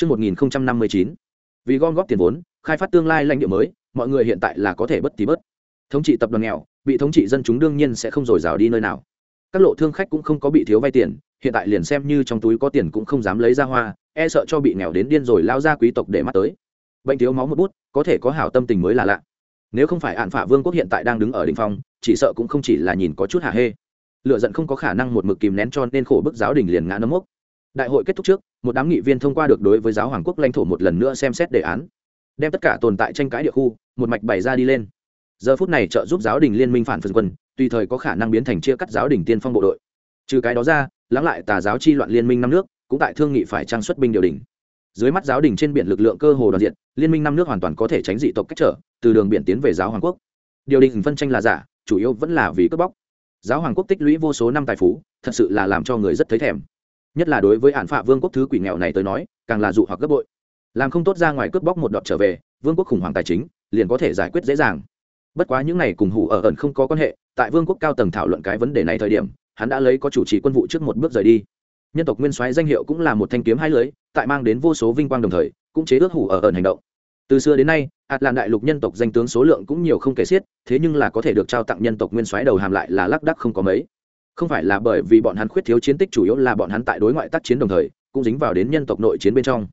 Trước 1059, vì gom góp tiền vốn, khai phát tương lai lãnh địa mới, mọi người hiện tại là có thể bất tí bớt. Thống trị tập đoàn nghèo, bị thống trị dân chúng đương nhiên sẽ không dồi dào đi nơi nào. Các lộ thương khách cũng không có bị thiếu vay tiền, hiện tại liền xem như trong túi có tiền cũng không dám lấy ra hoa, e sợ cho bị nghèo đến điên rồi lao ra quý tộc để mắt tới. Bệnh thiếu máu một bút, có thể có hảo tâm tình mới là lạ. Nếu không phải Án Phạ Vương quốc hiện tại đang đứng ở đỉnh phong, chỉ sợ cũng không chỉ là nhìn có chút hạ hê. Lựa giận không có khả năng một mực kìm nén cho nên khổ bức giáo đình liền ngã nấm mốc đại hội kết thúc trước, một đám nghị viên thông qua được đối với giáo hoàng quốc lãnh thổ một lần nữa xem xét đề án. Đem tất cả tồn tại tranh cãi địa khu, một mạch bày ra đi lên. Giờ phút này trợ giúp giáo đình liên minh phản phân quân, tùy thời có khả năng biến thành chia cắt giáo đình tiên phong bộ đội. Trừ cái đó ra, lắng lại tà giáo chi loạn liên minh năm nước, cũng tại thương nghị phải trang xuất binh điều đình. Dưới mắt giáo đình trên biển lực lượng cơ hồ đoàn diện, liên minh năm nước hoàn toàn có thể tránh dị tộc cách trở, từ đường biển tiến về giáo hoàng quốc. Điều đình phân tranh là giả, chủ yếu vẫn là vì cướp bóc. Giáo hoàng quốc tích lũy vô số năm tài phú, thật sự là làm cho người rất thấy thèm nhất là đối với hạn phạ vương quốc thứ quỷ nghèo này tới nói, càng là dụ hoặc gấp bội. Làm không tốt ra ngoài cướp bóc một đọt trở về, vương quốc khủng hoảng tài chính, liền có thể giải quyết dễ dàng. Bất quá những này cùng hủ ở ẩn không có quan hệ, tại vương quốc cao tầng thảo luận cái vấn đề này thời điểm, hắn đã lấy có chủ trì quân vụ trước một bước rời đi. Nhân tộc nguyên soái danh hiệu cũng là một thanh kiếm hai lưới, tại mang đến vô số vinh quang đồng thời, cũng chế ước hủ ở ẩn hành động. Từ xưa đến nay ạt làn đại lục nhân tộc danh tướng số lượng cũng nhiều không kể xiết, thế nhưng là có thể được trao tặng nhân tộc nguyên soái đầu hàm lại là lác đắc không có mấy không phải là bởi vì bọn hắn khuyết thiếu chiến tích chủ yếu là bọn hắn tại đối ngoại tác chiến đồng thời, cũng dính vào đến nhân tộc nội chiến bên trong.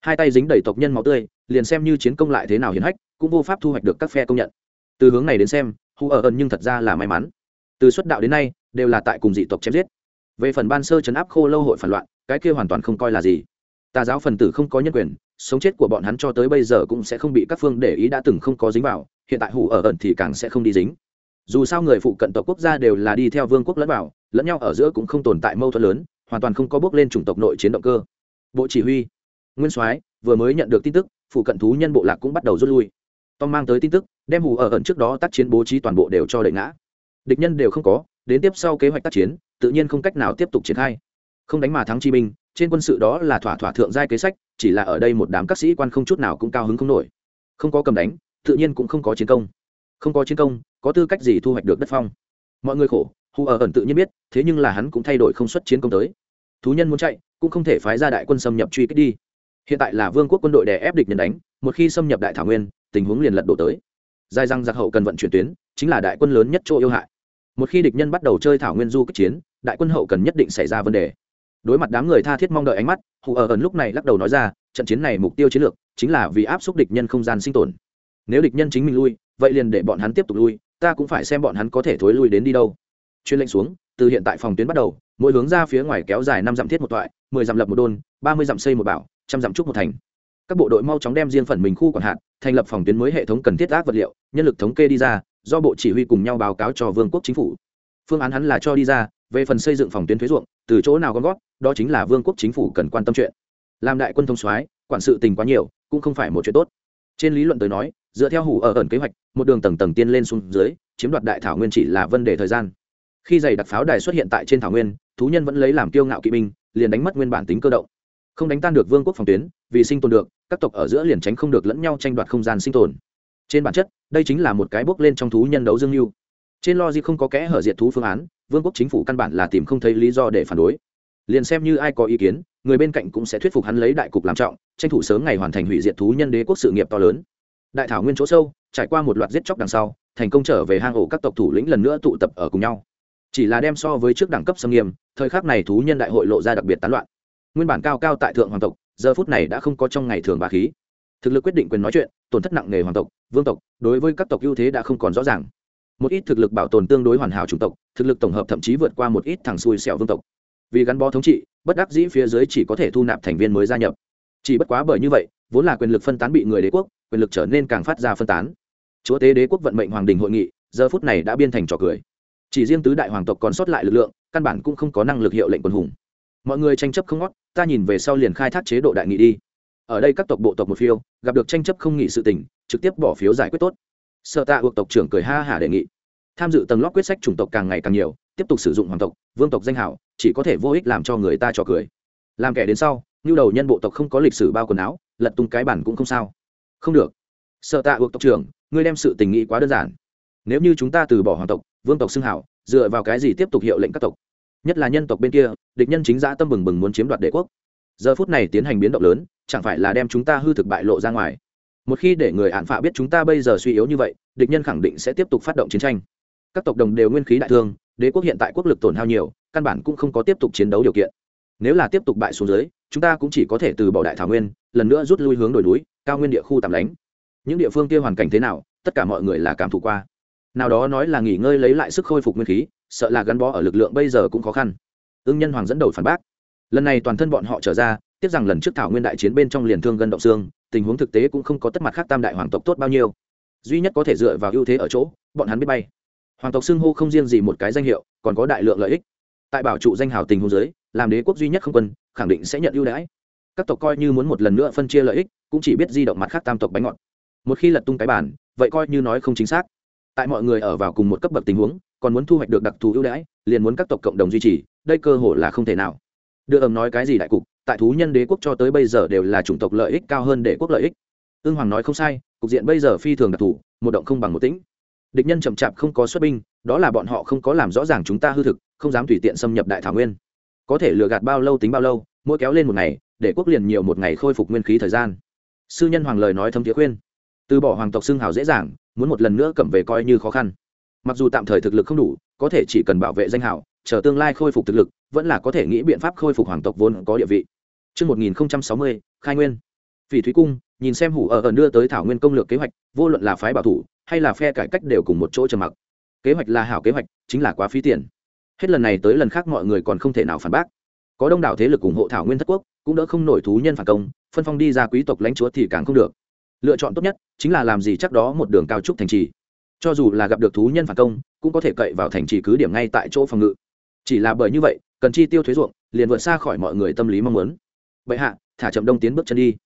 Hai tay dính đầy tộc nhân máu tươi, liền xem như chiến công lại thế nào hiển hách, cũng vô pháp thu hoạch được các phe công nhận. Từ hướng này đến xem, hu ở ẩn nhưng thật ra là may mắn. Từ xuất đạo đến nay, đều là tại cùng dị tộc chém giết. Về phần ban sơ chấn áp khô lâu hội phản loạn, cái kia hoàn toàn không coi là gì. Tà giáo phần tử không có nhân quyền, sống chết của bọn hắn cho tới bây giờ cũng sẽ không bị các phương để ý đã từng không có dính vào, hiện tại hủ ở ẩn thì càng sẽ không đi dính dù sao người phụ cận tộc quốc gia đều là đi theo vương quốc lẫn vào, lẫn nhau ở giữa cũng không tồn tại mâu thuẫn lớn, hoàn toàn không có bước lên chủng tộc nội chiến động cơ. Bộ chỉ huy, nguyên soái, vừa mới nhận được tin tức, phụ cận thú nhân bộ lạc cũng bắt đầu rút lui. Tom mang tới tin tức, đem hù ở ẩn trước đó tác chiến bố trí toàn bộ đều cho đẩy ngã. Địch nhân đều không có, đến tiếp sau kế hoạch tác chiến, tự nhiên không cách nào tiếp tục triển khai. Không đánh mà thắng chi minh trên quân sự đó là thỏa thỏa thượng giai kế sách, chỉ là ở đây một đám các sĩ quan không chút nào cũng cao hứng không nổi. Không có cầm đánh, tự nhiên cũng không có chiến công không có chiến công, có tư cách gì thu hoạch được đất phong? Mọi người khổ hù ở ẩn tự nhiên biết, thế nhưng là hắn cũng thay đổi không xuất chiến công tới. Thú nhân muốn chạy, cũng không thể phái ra đại quân xâm nhập truy kích đi. Hiện tại là vương quốc quân đội đè ép địch nhân đánh, một khi xâm nhập đại thảo nguyên, tình huống liền lật đổ tới. Dài răng giặc hậu cần vận chuyển tuyến, chính là đại quân lớn nhất chỗ yêu hại. Một khi địch nhân bắt đầu chơi thảo nguyên du kích chiến, đại quân hậu cần nhất định xảy ra vấn đề. Đối mặt đám người tha thiết mong đợi ánh mắt hù ở ẩn lúc này lắc đầu nói ra, trận chiến này mục tiêu chiến lược chính là vì áp xúc địch nhân không gian sinh tồn. Nếu địch nhân chính mình lui vậy liền để bọn hắn tiếp tục lui, ta cũng phải xem bọn hắn có thể thối lui đến đi đâu. Chuyên lệnh xuống, từ hiện tại phòng tuyến bắt đầu, mỗi hướng ra phía ngoài kéo dài năm dặm thiết một toại, mười dặm lập một đôn, ba mươi dặm xây một bảo, trăm dặm trúc một thành. Các bộ đội mau chóng đem riêng phần mình khu quản hạt, thành lập phòng tuyến mới hệ thống cần thiết ác vật liệu, nhân lực thống kê đi ra, do bộ chỉ huy cùng nhau báo cáo cho vương quốc chính phủ. Phương án hắn là cho đi ra, về phần xây dựng phòng tuyến thuế ruộng, từ chỗ nào gom gót, đó chính là vương quốc chính phủ cần quan tâm chuyện. Làm đại quân thông soái, quản sự tình quá nhiều, cũng không phải một chuyện tốt. Trên lý luận tới nói, dựa theo hủ ở ẩn kế hoạch một đường tầng tầng tiên lên xuống dưới, chiếm đoạt đại thảo nguyên chỉ là vấn đề thời gian. Khi giày đặc pháo đài xuất hiện tại trên thảo nguyên, thú nhân vẫn lấy làm kiêu ngạo kỵ binh, liền đánh mất nguyên bản tính cơ động. Không đánh tan được vương quốc phòng tuyến, vì sinh tồn được, các tộc ở giữa liền tránh không được lẫn nhau tranh đoạt không gian sinh tồn. Trên bản chất, đây chính là một cái bước lên trong thú nhân đấu dương mưu trên lo gì không có kẽ hở diệt thú phương án, vương quốc chính phủ căn bản là tìm không thấy lý do để phản đối. Liền xem như ai có ý kiến, người bên cạnh cũng sẽ thuyết phục hắn lấy đại cục làm trọng, tranh thủ sớm ngày hoàn thành hủy diệt thú nhân đế quốc sự nghiệp to lớn đại thảo nguyên chỗ sâu, trải qua một loạt giết chóc đằng sau, thành công trở về hang ổ các tộc thủ lĩnh lần nữa tụ tập ở cùng nhau. Chỉ là đem so với trước đẳng cấp xâm nghiêm, thời khắc này thú nhân đại hội lộ ra đặc biệt tán loạn. Nguyên bản cao cao tại thượng hoàng tộc, giờ phút này đã không có trong ngày thường bà khí. Thực lực quyết định quyền nói chuyện, tổn thất nặng nề hoàng tộc, vương tộc, đối với các tộc ưu thế đã không còn rõ ràng. Một ít thực lực bảo tồn tương đối hoàn hảo chủng tộc, thực lực tổng hợp thậm chí vượt qua một ít thằng xui xẻo vương tộc. Vì gắn bó thống trị, bất đắc dĩ phía dưới chỉ có thể thu nạp thành viên mới gia nhập. Chỉ bất quá bởi như vậy vốn là quyền lực phân tán bị người đế quốc, quyền lực trở nên càng phát ra phân tán. Chúa tế đế quốc vận mệnh hoàng đình hội nghị, giờ phút này đã biên thành trò cười. Chỉ riêng tứ đại hoàng tộc còn sót lại lực lượng, căn bản cũng không có năng lực hiệu lệnh quân hùng. Mọi người tranh chấp không ngót, ta nhìn về sau liền khai thác chế độ đại nghị đi. Ở đây các tộc bộ tộc một phiếu gặp được tranh chấp không nghị sự tình, trực tiếp bỏ phiếu giải quyết tốt. Sợ tạ buộc tộc trưởng cười ha hả đề nghị. Tham dự tầng lót quyết sách chủng tộc càng ngày càng nhiều, tiếp tục sử dụng hoàng tộc, vương tộc danh hảo, chỉ có thể vô ích làm cho người ta trò cười. Làm kẻ đến sau như đầu nhân bộ tộc không có lịch sử bao quần áo, lật tung cái bản cũng không sao. Không được. Sợ tạ buộc tộc trưởng, ngươi đem sự tình nghị quá đơn giản. Nếu như chúng ta từ bỏ hoàng tộc, vương tộc xưng hảo, dựa vào cái gì tiếp tục hiệu lệnh các tộc? Nhất là nhân tộc bên kia, địch nhân chính giã tâm bừng bừng muốn chiếm đoạt đế quốc. Giờ phút này tiến hành biến động lớn, chẳng phải là đem chúng ta hư thực bại lộ ra ngoài. Một khi để người ạn phạ biết chúng ta bây giờ suy yếu như vậy, địch nhân khẳng định sẽ tiếp tục phát động chiến tranh. Các tộc đồng đều nguyên khí đại thương, đế quốc hiện tại quốc lực tổn hao nhiều, căn bản cũng không có tiếp tục chiến đấu điều kiện. Nếu là tiếp tục bại xuống dưới chúng ta cũng chỉ có thể từ bỏ đại thảo nguyên, lần nữa rút lui hướng đồi núi, cao nguyên địa khu tạm lánh. Những địa phương kia hoàn cảnh thế nào, tất cả mọi người là cảm thụ qua. Nào đó nói là nghỉ ngơi lấy lại sức khôi phục nguyên khí, sợ là gắn bó ở lực lượng bây giờ cũng khó khăn. Ưng nhân hoàng dẫn đầu phản bác. Lần này toàn thân bọn họ trở ra, tiếc rằng lần trước thảo nguyên đại chiến bên trong liền thương gân động xương, tình huống thực tế cũng không có tất mặt khác tam đại hoàng tộc tốt bao nhiêu. Duy nhất có thể dựa vào ưu thế ở chỗ, bọn hắn biết bay. Hoàng tộc xưng hô không riêng gì một cái danh hiệu, còn có đại lượng lợi ích. Tại bảo trụ danh hào tình hôn giới làm đế quốc duy nhất không quân khẳng định sẽ nhận ưu đãi. Các tộc coi như muốn một lần nữa phân chia lợi ích, cũng chỉ biết di động mặt khác tam tộc bánh ngọt. Một khi lật tung cái bản vậy coi như nói không chính xác. Tại mọi người ở vào cùng một cấp bậc tình huống, còn muốn thu hoạch được đặc thù ưu đãi, liền muốn các tộc cộng đồng duy trì, đây cơ hội là không thể nào. Đưa ầm nói cái gì đại cục, tại thú nhân đế quốc cho tới bây giờ đều là chủng tộc lợi ích cao hơn đế quốc lợi ích. Ương hoàng nói không sai, cục diện bây giờ phi thường đặc thù, một động không bằng một tĩnh. Địch nhân chậm chạp không có xuất binh, đó là bọn họ không có làm rõ ràng chúng ta hư thực, không dám tùy tiện xâm nhập đại thảo nguyên. Có thể lừa gạt bao lâu tính bao lâu mỗi kéo lên một ngày để quốc liền nhiều một ngày khôi phục nguyên khí thời gian sư nhân hoàng lời nói thâm thiế khuyên từ bỏ hoàng tộc xưng hào dễ dàng muốn một lần nữa cầm về coi như khó khăn mặc dù tạm thời thực lực không đủ có thể chỉ cần bảo vệ danh hào chờ tương lai khôi phục thực lực vẫn là có thể nghĩ biện pháp khôi phục hoàng tộc vốn có địa vị Trước 1060, khai nguyên. Phỉ Thúy Cung, nhìn xem hủ ở ẩn đưa tới thảo nguyên công lược kế hoạch, vô luận là phái bảo thủ hay là phe cải cách đều cùng một chỗ trầm mặc. Kế hoạch là hảo kế hoạch, chính là quá phí tiền. Hết lần này tới lần khác mọi người còn không thể nào phản bác. Có đông đảo thế lực ủng hộ thảo nguyên thất quốc, cũng đỡ không nổi thú nhân phản công, phân phong đi ra quý tộc lãnh chúa thì càng không được. Lựa chọn tốt nhất chính là làm gì chắc đó một đường cao trúc thành trì. Cho dù là gặp được thú nhân phản công, cũng có thể cậy vào thành trì cứ điểm ngay tại chỗ phòng ngự. Chỉ là bởi như vậy, cần chi tiêu thuế ruộng, liền vượt xa khỏi mọi người tâm lý mong muốn bệ hạ thả chậm đông tiến bước chân đi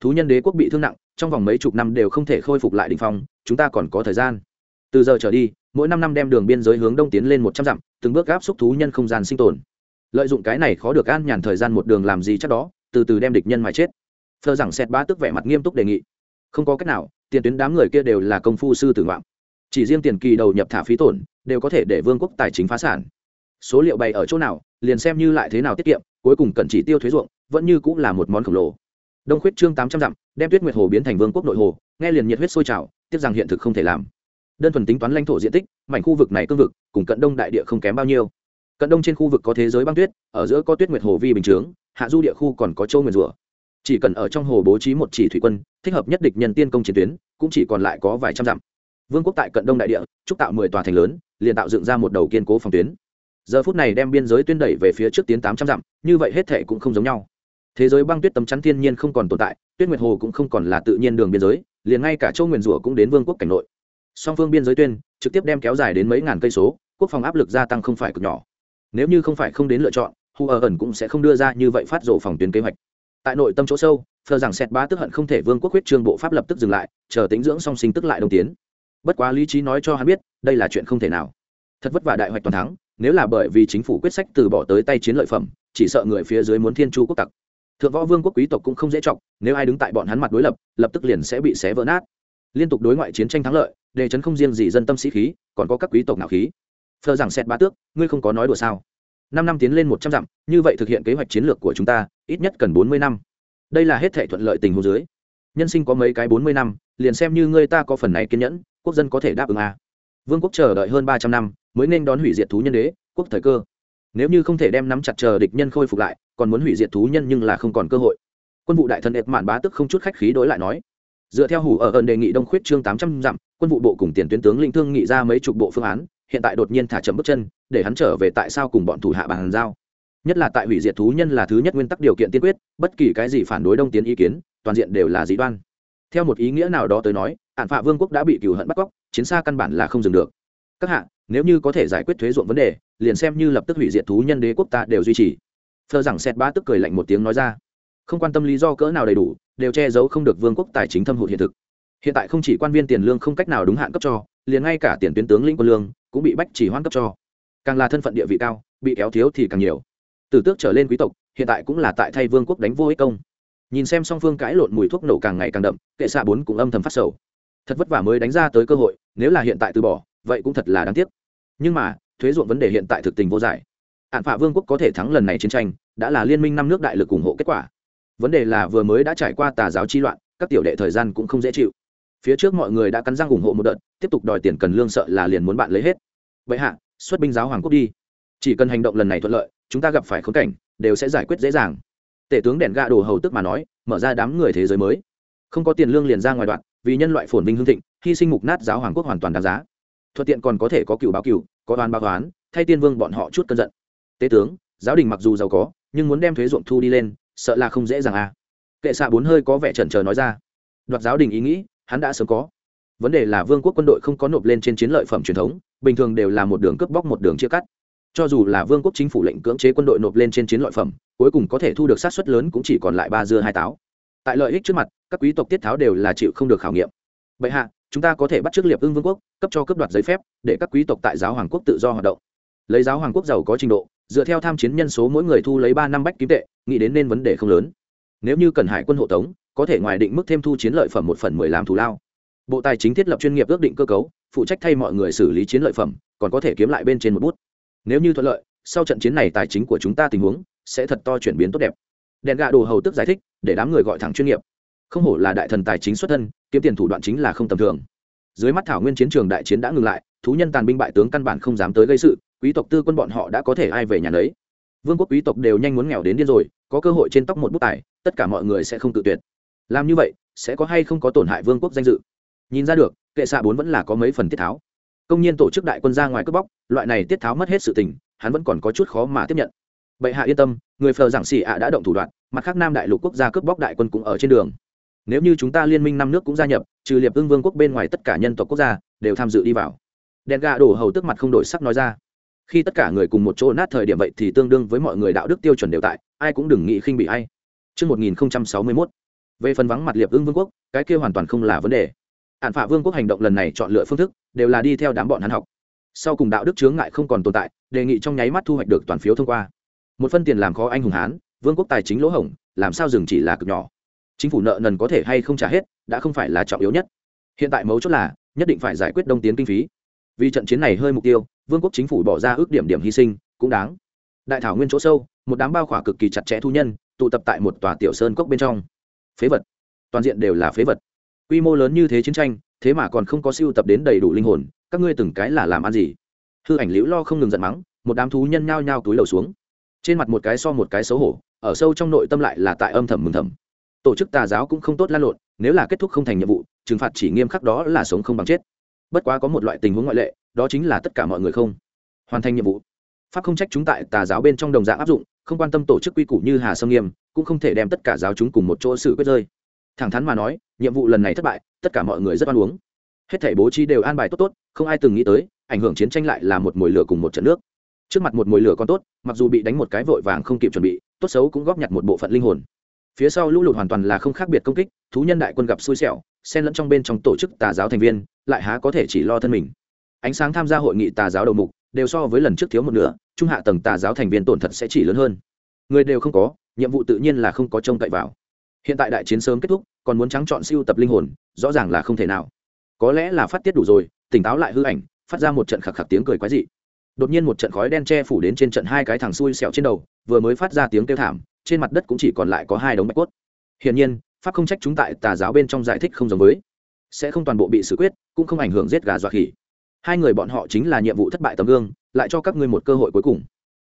thú nhân đế quốc bị thương nặng trong vòng mấy chục năm đều không thể khôi phục lại đ ỉ n h phong chúng ta còn có thời gian từ giờ trở đi mỗi năm năm đem đường biên giới hướng đông tiến lên một trăm dặm từng bước áp xúc thú nhân không gian sinh tồn lợi dụng cái này khó được an nhàn thời gian một đường làm gì chắc đó, từ từ đem địch nhân mà chết. Phờ rằng xét ba tức vẻ mặt nghiêm túc đề nghị. Không có cách nào, tiền tuyến đám người kia đều là công phu sư tử ngoạm. Chỉ riêng tiền kỳ đầu nhập thả phí tổn, đều có thể để vương quốc tài chính phá sản. Số liệu bày ở chỗ nào, liền xem như lại thế nào tiết kiệm, cuối cùng cần chỉ tiêu thuế ruộng, vẫn như cũng là một món khổng lồ. Đông khuyết trương tám trăm dặm, đem tuyết nguyệt hồ biến thành vương quốc nội hồ, nghe liền nhiệt huyết sôi trào, tiếc rằng hiện thực không thể làm. Đơn thuần tính toán lãnh thổ diện tích, mảnh khu vực này cương vực, cùng cận đông đại địa không kém bao nhiêu cận đông trên khu vực có thế giới băng tuyết, ở giữa có tuyết nguyệt hồ vi bình chướng, hạ du địa khu còn có châu nguyền rủa chỉ cần ở trong hồ bố trí một chỉ thủy quân, thích hợp nhất địch nhân tiên công chiến tuyến, cũng chỉ còn lại có vài trăm dặm. Vương quốc tại cận đông đại địa trúc tạo mười tòa thành lớn, liền tạo dựng ra một đầu kiên cố phòng tuyến. Giờ phút này đem biên giới tuyên đẩy về phía trước tiến tám trăm dặm, như vậy hết thể cũng không giống nhau. Thế giới băng tuyết tấm chắn thiên nhiên không còn tồn tại, tuyết nguyệt hồ cũng không còn là tự nhiên đường biên giới, liền ngay cả châu nguyền rủa cũng đến vương quốc cảnh nội. Song phương biên giới tuyên, trực tiếp đem kéo dài đến mấy ngàn cây số, quốc phòng áp lực gia tăng không phải cực nhỏ nếu như không phải không đến lựa chọn, hu ở ẩn cũng sẽ không đưa ra như vậy phát rổ phòng tuyến kế hoạch. Tại nội tâm chỗ sâu thờ rằng sẹt ba tức hận không thể vương quốc huyết trương bộ pháp lập tức dừng lại, chờ tính dưỡng song sinh tức lại đồng tiến. Bất quá lý trí nói cho hắn biết, đây là chuyện không thể nào. Thật vất vả đại hoạch toàn thắng, nếu là bởi vì chính phủ quyết sách từ bỏ tới tay chiến lợi phẩm, chỉ sợ người phía dưới muốn thiên chu quốc tặc. Thượng võ vương quốc quý tộc cũng không dễ chọc nếu ai đứng tại bọn hắn mặt đối lập lập tức liền sẽ bị xé vỡ nát. Liên tục đối ngoại chiến tranh thắng lợi đề chấn không riêng gì dân tâm sĩ khí, còn có các quý tộc nào khí. Phờ rằng xét ba tước, ngươi không có nói đùa sao? Năm năm tiến lên một trăm dặm, như vậy thực hiện kế hoạch chiến lược của chúng ta, ít nhất cần bốn mươi năm. Đây là hết thể thuận lợi tình huống dưới. Nhân sinh có mấy cái bốn mươi năm, liền xem như ngươi ta có phần này kiên nhẫn, quốc dân có thể đáp ứng à. vương quốc chờ đợi hơn ba trăm năm, mới nên đón hủy diệt thú nhân đế, quốc thời cơ. Nếu như không thể đem nắm chặt chờ địch nhân khôi phục lại, còn muốn hủy diệt thú nhân nhưng là không còn cơ hội. Quân vụ đại thần ệt mạn bá tức không chút khách khí đối lại nói. Dựa theo hủ ở ẩn đề nghị đông khuyết trương tám trăm dặm, quân vụ bộ cùng tiền tuyến tướng linh thương nghị ra mấy chục bộ phương án hiện tại đột nhiên thả chậm bước chân, để hắn trở về tại sao cùng bọn thủ hạ bàn giao. Nhất là tại hủy diệt thú nhân là thứ nhất nguyên tắc điều kiện tiên quyết, bất kỳ cái gì phản đối đông tiến ý kiến, toàn diện đều là dị đoan. Theo một ý nghĩa nào đó tới nói ạn phạ vương quốc đã bị cửu hận bắt cóc, chiến xa căn bản là không dừng được. Các hạ, nếu như có thể giải quyết thuế ruộng vấn đề, liền xem như lập tức hủy diệt thú nhân đế quốc ta đều duy trì. Thơ rằng xét ba tức cười lạnh một tiếng nói ra. Không quan tâm lý do cỡ nào đầy đủ, đều che giấu không được vương quốc tài chính thâm hụt hiện thực. Hiện tại không chỉ quan viên tiền lương không cách nào đúng hạn cấp cho liền ngay cả tiền tuyến tướng lĩnh quân lương cũng bị bách chỉ hoãn cấp cho. Càng là thân phận địa vị cao, bị kéo thiếu thì càng nhiều. Từ tước trở lên quý tộc, hiện tại cũng là tại thay vương quốc đánh vô ích công. Nhìn xem song phương cãi lộn mùi thuốc nổ càng ngày càng đậm, kệ xạ bốn cũng âm thầm phát sầu. Thật vất vả mới đánh ra tới cơ hội, nếu là hiện tại từ bỏ, vậy cũng thật là đáng tiếc. Nhưng mà, thuế ruộng vấn đề hiện tại thực tình vô giải. Hạn phạ vương quốc có thể thắng lần này chiến tranh, đã là liên minh năm nước đại lực ủng hộ kết quả. Vấn đề là vừa mới đã trải qua tà giáo chi loạn, các tiểu đệ thời gian cũng không dễ chịu phía trước mọi người đã cắn răng ủng hộ một đợt, tiếp tục đòi tiền cần lương sợ là liền muốn bạn lấy hết. Vậy hạ, xuất binh giáo hoàng quốc đi. Chỉ cần hành động lần này thuận lợi, chúng ta gặp phải khốn cảnh, đều sẽ giải quyết dễ dàng. Tể tướng đèn gạ đồ hầu tức mà nói, mở ra đám người thế giới mới. Không có tiền lương liền ra ngoài đoạn, vì nhân loại phồn vinh hương thịnh, hy sinh mục nát giáo hoàng quốc hoàn toàn đáng giá. Thuận tiện còn có thể có cựu báo cựu, có đoán báo toán thay tiên vương bọn họ chút cơn giận. Tế tướng, giáo đình mặc dù giàu có, nhưng muốn đem thuế ruộng thu đi lên, sợ là không dễ dàng à. Kệ xạ bốn hơi có vẻ chần trờ nói ra. Đoạt giáo đình ý nghĩ hắn đã sớm có. Vấn đề là vương quốc quân đội không có nộp lên trên chiến lợi phẩm truyền thống, bình thường đều là một đường cướp bóc một đường chia cắt. Cho dù là vương quốc chính phủ lệnh cưỡng chế quân đội nộp lên trên chiến lợi phẩm, cuối cùng có thể thu được sát suất lớn cũng chỉ còn lại ba dưa hai táo. Tại lợi ích trước mặt, các quý tộc tiết tháo đều là chịu không được khảo nghiệm. Vậy hạ, chúng ta có thể bắt t r ư ớ c liệp ưng vương quốc, cấp cho cấp đoạt giấy phép, để các quý tộc tại giáo hoàng quốc tự do hoạt động. Lấy giáo hoàng quốc giàu có trình độ, dựa theo tham chiến nhân số mỗi người thu lấy ba năm bách kim tệ, nghĩ đến nên vấn đề không lớn. Nếu như cần hải quân hộ tống có thể ngoài định mức thêm thu chiến lợi phẩm một phần mười làm thù lao. Bộ tài chính thiết lập chuyên nghiệp ước định cơ cấu, phụ trách thay mọi người xử lý chiến lợi phẩm, còn có thể kiếm lại bên trên một bút. Nếu như thuận lợi, sau trận chiến này tài chính của chúng ta tình huống sẽ thật to chuyển biến tốt đẹp. Đèn gà đồ hầu tức giải thích, để đám người gọi thẳng chuyên nghiệp. Không hổ là đại thần tài chính xuất thân, kiếm tiền thủ đoạn chính là không tầm thường. Dưới mắt thảo nguyên chiến trường đại chiến đã ngừng lại, thú nhân tàn binh bại tướng căn bản không dám tới gây sự, quý tộc tư quân bọn họ đã có thể ai về nhà đấy. vương quốc quý tộc đều nhanh muốn nghèo đến điên rồi, có cơ hội trên tóc một bút tài, tất cả mọi người sẽ không tự tuyệt làm như vậy sẽ có hay không có tổn hại vương quốc danh dự? Nhìn ra được kệ xạ bốn vẫn là có mấy phần tiết tháo. Công nhiên tổ chức đại quân ra ngoài cướp bóc loại này tiết tháo mất hết sự tình hắn vẫn còn có chút khó mà tiếp nhận. Bệ hạ yên tâm người phờ giảng xì ạ đã động thủ đoạn mặt khác nam đại lục quốc gia cướp bóc đại quân cũng ở trên đường. Nếu như chúng ta liên minh năm nước cũng gia nhập trừ liệp ưng vương quốc bên ngoài tất cả nhân tộc quốc gia đều tham dự đi vào. Đèn gà đổ hầu tức mặt không đổi sắc nói ra. Khi tất cả người cùng một chỗ nát thời điểm vậy thì tương đương với mọi người đạo đức tiêu chuẩn đều tại ai cũng đừng nghĩ khinh bị ai. Trước 1061, về phần vắng mặt liệp ưng vương quốc, cái kia hoàn toàn không là vấn đề. Hạn phạ vương quốc hành động lần này chọn lựa phương thức, đều là đi theo đám bọn hắn học. Sau cùng đạo đức chướng ngại không còn tồn tại, đề nghị trong nháy mắt thu hoạch được toàn phiếu thông qua. Một phân tiền làm khó anh hùng hán, vương quốc tài chính lỗ hổng, làm sao dừng chỉ là cực nhỏ. Chính phủ nợ nần có thể hay không trả hết, đã không phải là trọng yếu nhất. Hiện tại mấu chốt là, nhất định phải giải quyết đông tiến kinh phí. Vì trận chiến này hơi mục tiêu, vương quốc chính phủ bỏ ra ước điểm điểm hy sinh, cũng đáng. Đại thảo nguyên chỗ sâu, một đám bao khỏa cực kỳ chặt chẽ thu nhân, tụ tập tại một tòa tiểu sơn cốc bên trong phế vật. Toàn diện đều là phế vật. Quy mô lớn như thế chiến tranh, thế mà còn không có siêu tập đến đầy đủ linh hồn, các ngươi từng cái là làm ăn gì? Hư ảnh liễu lo không ngừng giận mắng, một đám thú nhân nhao nhao túi lầu xuống. Trên mặt một cái so một cái xấu hổ, ở sâu trong nội tâm lại là tại âm thầm mừng thầm. Tổ chức tà giáo cũng không tốt lan lộn, nếu là kết thúc không thành nhiệm vụ, trừng phạt chỉ nghiêm khắc đó là sống không bằng chết. Bất quá có một loại tình huống ngoại lệ, đó chính là tất cả mọi người không hoàn thành nhiệm vụ pháp không trách chúng tại tà giáo bên trong đồng dạng áp dụng, không quan tâm tổ chức quy củ như hà sâm nghiêm, cũng không thể đem tất cả giáo chúng cùng một chỗ xử quyết rơi. Thẳng thắn mà nói, nhiệm vụ lần này thất bại, tất cả mọi người rất oan uống. Hết thảy bố trí đều an bài tốt tốt, không ai từng nghĩ tới, ảnh hưởng chiến tranh lại là một mồi lửa cùng một trận nước. Trước mặt một mồi lửa còn tốt, mặc dù bị đánh một cái vội vàng không kịp chuẩn bị, tốt xấu cũng góp nhặt một bộ phận linh hồn. Phía sau lũ lụt hoàn toàn là không khác biệt công kích, thú nhân đại quân gặp xui xẻo, xen lẫn trong bên trong tổ chức tà giáo thành viên, lại há có thể chỉ lo thân mình. Ánh sáng tham gia hội nghị tà giáo đầu mục đều so với lần trước thiếu một nửa, trung hạ tầng tà giáo thành viên tổn thật sẽ chỉ lớn hơn. Người đều không có, nhiệm vụ tự nhiên là không có trông cậy vào. Hiện tại đại chiến sớm kết thúc, còn muốn trắng chọn siêu tập linh hồn, rõ ràng là không thể nào. Có lẽ là phát tiết đủ rồi, tỉnh táo lại hư ảnh, phát ra một trận khạc khạc tiếng cười quái dị. Đột nhiên một trận khói đen che phủ đến trên trận hai cái thằng xui xẹo trên đầu, vừa mới phát ra tiếng kêu thảm, trên mặt đất cũng chỉ còn lại có hai đống bạch cốt. Hiển nhiên, pháp không trách chúng tại tà giáo bên trong giải thích không giống với. Sẽ không toàn bộ bị xử quyết, cũng không ảnh hưởng giết gà dọa khỉ hai người bọn họ chính là nhiệm vụ thất bại tấm gương, lại cho các ngươi một cơ hội cuối cùng.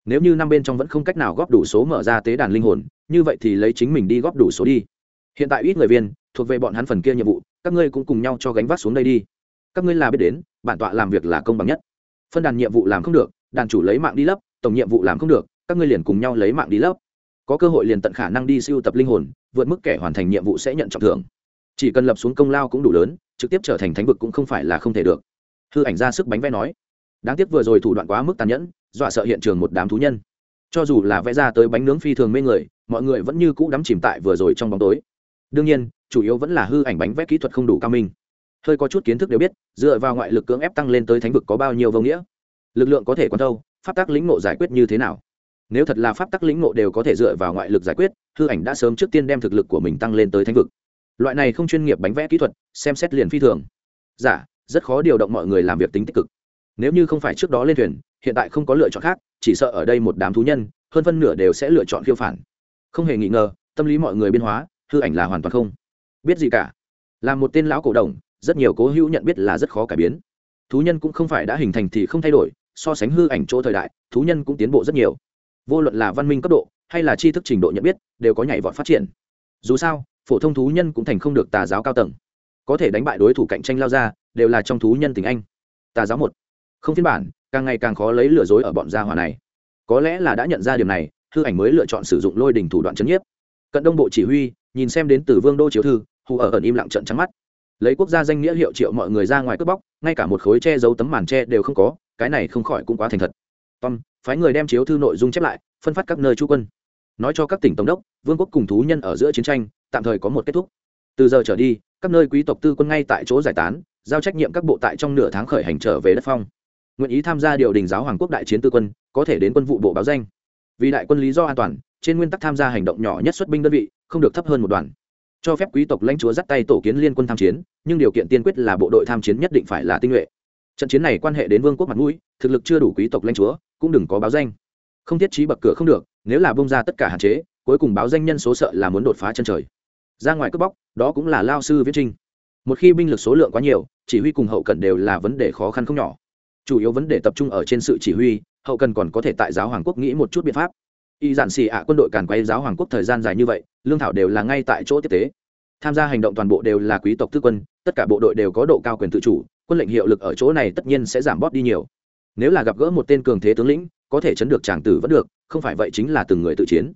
Nếu như năm bên trong vẫn không cách nào góp đủ số mở ra tế đàn linh hồn, như vậy thì lấy chính mình đi góp đủ số đi. Hiện tại ít người viên, thuộc về bọn hắn phần kia nhiệm vụ, các ngươi cũng cùng nhau cho gánh vác xuống đây đi. Các ngươi là biết đến, bản tọa làm việc là công bằng nhất. Phân đàn nhiệm vụ làm không được, đàn chủ lấy mạng đi lấp, tổng nhiệm vụ làm không được, các ngươi liền cùng nhau lấy mạng đi lấp. Có cơ hội liền tận khả năng đi siêu tập linh hồn, vượt mức kẻ hoàn thành nhiệm vụ sẽ nhận trọng thưởng. Chỉ cần lập xuống công lao cũng đủ lớn, trực tiếp trở thành thánh vực cũng không phải là không thể được hư ảnh ra sức bánh vẽ nói đáng tiếc vừa rồi thủ đoạn quá mức tàn nhẫn dọa sợ hiện trường một đám thú nhân. Cho dù là vẽ ra tới bánh nướng phi thường mê người mọi người vẫn như cũ đắm chìm tại vừa rồi trong bóng tối. Đương nhiên chủ yếu vẫn là hư ảnh bánh vẽ kỹ thuật không đủ cao minh. Hơi có chút kiến thức đều biết dựa vào ngoại lực cưỡng ép tăng lên tới thánh vực có bao nhiêu vô nghĩa. Lực lượng có thể quan thâu pháp tác lĩnh nộ giải quyết như thế nào? Nếu thật là pháp tắc lĩnh nộ đều có thể dựa vào ngoại lực giải quyết hư ảnh đã sớm trước tiên đem thực lực của mình tăng lên tới thánh vực. Loại này không chuyên nghiệp bánh vẽ kỹ thuật xem xét liền phi thường. Giả dạ, rất khó điều động mọi người làm việc tính tích cực. Nếu như không phải trước đó lên thuyền, hiện tại không có lựa chọn khác, chỉ sợ ở đây một đám thú nhân, hơn phân nửa đều sẽ lựa chọn khiêu phản. Không hề nghi ngờ, tâm lý mọi người biên hóa, hư ảnh là hoàn toàn không biết gì cả. Là một tên lão cổ đồng, rất nhiều cố hữu nhận biết là rất khó cải biến. Thú nhân cũng không phải đã hình thành thì không thay đổi, so sánh hư ảnh chỗ thời đại, thú nhân cũng tiến bộ rất nhiều. Vô luận là văn minh cấp độ, hay là tri thức trình độ nhận biết, đều có nhảy vọt phát triển. Dù sao, phổ thông thú nhân cũng thành không được tà giáo cao tầng. Có thể đánh bại đối thủ cạnh tranh lao ra đều là trong thú nhân tình anh. Tà giáo một. Không phiên bản, càng ngày càng khó lấy lừa dối ở bọn gia hỏa này. Có lẽ là đã nhận ra điểm này, hư ảnh mới lựa chọn sử dụng lôi đình thủ đoạn chấn nhiếp. Cận đông bộ chỉ huy, nhìn xem đến từ vương đô chiếu thư, hù ở ẩn im lặng trận trắng mắt. Lấy quốc gia danh nghĩa hiệu triệu mọi người ra ngoài cướp bóc, ngay cả một khối che giấu tấm màn tre đều không có, cái này không khỏi cũng quá thành thật. Tom, phái người đem chiếu thư nội dung chép lại, phân phát các nơi trú quân. Nói cho các tỉnh tổng đốc, vương quốc cùng thú nhân ở giữa chiến tranh, tạm thời có một kết thúc. Từ giờ trở đi, các nơi quý tộc tư quân ngay tại chỗ giải tán giao trách nhiệm các bộ tại trong nửa tháng khởi hành trở về đất phong. Nguyện ý tham gia điều đình giáo hoàng quốc đại chiến tư quân, có thể đến quân vụ bộ báo danh. Vì đại quân lý do an toàn, trên nguyên tắc tham gia hành động nhỏ nhất xuất binh đơn vị, không được thấp hơn một đoàn. Cho phép quý tộc lãnh chúa dắt tay tổ kiến liên quân tham chiến, nhưng điều kiện tiên quyết là bộ đội tham chiến nhất định phải là tinh nhuệ. Trận chiến này quan hệ đến vương quốc mặt mũi, thực lực chưa đủ quý tộc lãnh chúa, cũng đừng có báo danh. Không thiết trí bậc cửa không được, nếu là bông ra tất cả hạn chế, cuối cùng báo danh nhân số sợ là muốn đột phá chân trời. Ra ngoài cướp bóc, đó cũng là lao sư viết trinh một khi binh lực số lượng quá nhiều chỉ huy cùng hậu cần đều là vấn đề khó khăn không nhỏ. Chủ yếu vấn đề tập trung ở trên sự chỉ huy, hậu cần còn có thể tại giáo hoàng quốc nghĩ một chút biện pháp. Y giản xì ạ quân đội càn quay giáo hoàng quốc thời gian dài như vậy, lương thảo đều là ngay tại chỗ tiếp tế. Tham gia hành động toàn bộ đều là quý tộc tư quân, tất cả bộ đội đều có độ cao quyền tự chủ, quân lệnh hiệu lực ở chỗ này tất nhiên sẽ giảm bót đi nhiều. Nếu là gặp gỡ một tên cường thế tướng lĩnh, có thể chấn được tràng tử vẫn được, không phải vậy chính là từng người tự chiến.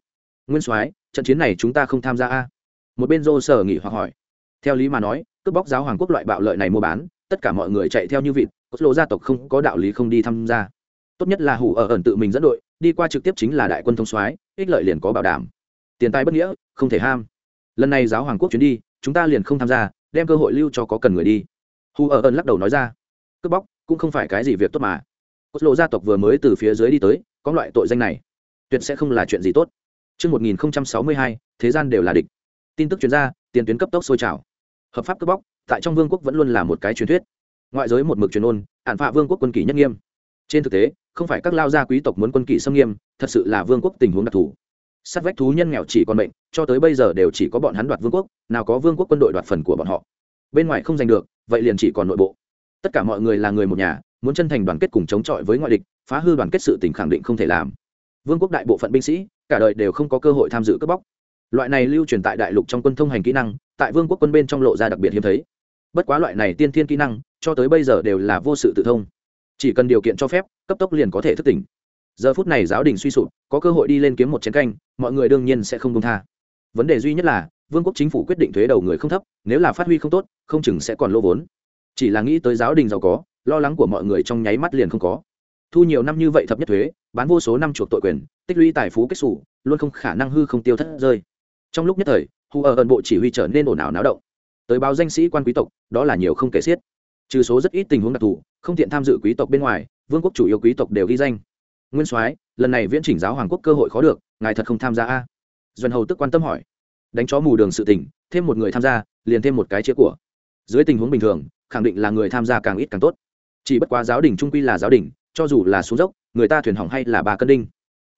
Nguyên soái, trận chiến này chúng ta không tham gia a? Một bên dô sở nghỉ hoặc hỏi. Theo lý mà nói cướp bóc giáo hoàng quốc loại bạo lợi này mua bán tất cả mọi người chạy theo như vịt cốt lộ gia tộc không có đạo lý không đi tham gia. Tốt nhất là hủ ở ẩn tự mình dẫn đội đi qua trực tiếp chính là đại quân thông soái ích lợi liền có bảo đảm. Tiền tài bất nghĩa không thể ham. Lần này giáo hoàng quốc chuyến đi chúng ta liền không tham gia đem cơ hội lưu cho có cần người đi. Hù ở ẩn lắc đầu nói ra. Cướp bóc cũng không phải cái gì việc tốt mà. Cốt lộ gia tộc vừa mới từ phía dưới đi tới có loại tội danh này. Tuyệt sẽ không là chuyện gì tốt. Trước 1062, thế gian đều là địch. Tin tức chuyên gia, tiền tuyến cấp tốc sôi trào. Hợp pháp cướp bóc, tại trong vương quốc vẫn luôn là một cái truyền thuyết. Ngoại giới một mực truyền ôn, ản phạ vương quốc quân kỷ nhất nghiêm. Trên thực tế, không phải các lao gia quý tộc muốn quân kỷ xâm nghiêm, thật sự là vương quốc tình huống đặc thù. Sát vách thú nhân nghèo chỉ còn mệnh, cho tới bây giờ đều chỉ có bọn hắn đoạt vương quốc, nào có vương quốc quân đội đoạt phần của bọn họ. Bên ngoài không giành được, vậy liền chỉ còn nội bộ. Tất cả mọi người là người một nhà, muốn chân thành đoàn kết cùng chống chọi với ngoại địch, phá hư đoàn kết sự tình khẳng định không thể làm. Vương quốc đại bộ phận binh sĩ, cả đời đều không có cơ hội tham dự cướp bóc. Loại này lưu truyền tại đại lục trong quân thông hành kỹ năng, tại vương quốc quân bên trong lộ ra đặc biệt hiếm thấy. Bất quá loại này tiên thiên kỹ năng, cho tới bây giờ đều là vô sự tự thông. Chỉ cần điều kiện cho phép, cấp tốc liền có thể thức tỉnh. Giờ phút này giáo đình suy sụp, có cơ hội đi lên kiếm một chiến canh, mọi người đương nhiên sẽ không buông tha. Vấn đề duy nhất là, vương quốc chính phủ quyết định thuế đầu người không thấp, nếu là phát huy không tốt, không chừng sẽ còn lỗ vốn. Chỉ là nghĩ tới giáo đình giàu có, lo lắng của mọi người trong nháy mắt liền không có thu nhiều năm như vậy thập nhất thuế bán vô số năm chuộc tội quyền tích lũy tài phú kết xù luôn không khả năng hư không tiêu thất rơi trong lúc nhất thời, hù ở ẩn bộ chỉ huy trở nên ồn ào náo động. Tới báo danh sĩ quan quý tộc, đó là nhiều không kể xiết. Trừ số rất ít tình huống đặc thù, không tiện tham dự quý tộc bên ngoài, vương quốc chủ yếu quý tộc đều ghi danh. Nguyên soái, lần này viễn chỉnh giáo hoàng quốc cơ hội khó được, ngài thật không tham gia a? Doanh hầu tức quan tâm hỏi. Đánh chó mù đường sự tỉnh thêm một người tham gia, liền thêm một cái chĩa của. Dưới tình huống bình thường, khẳng định là người tham gia càng ít càng tốt. Chỉ bất quá giáo đình trung quy là giáo đình, cho dù là xuống dốc, người ta thuyền hỏng hay là ba cân đinh.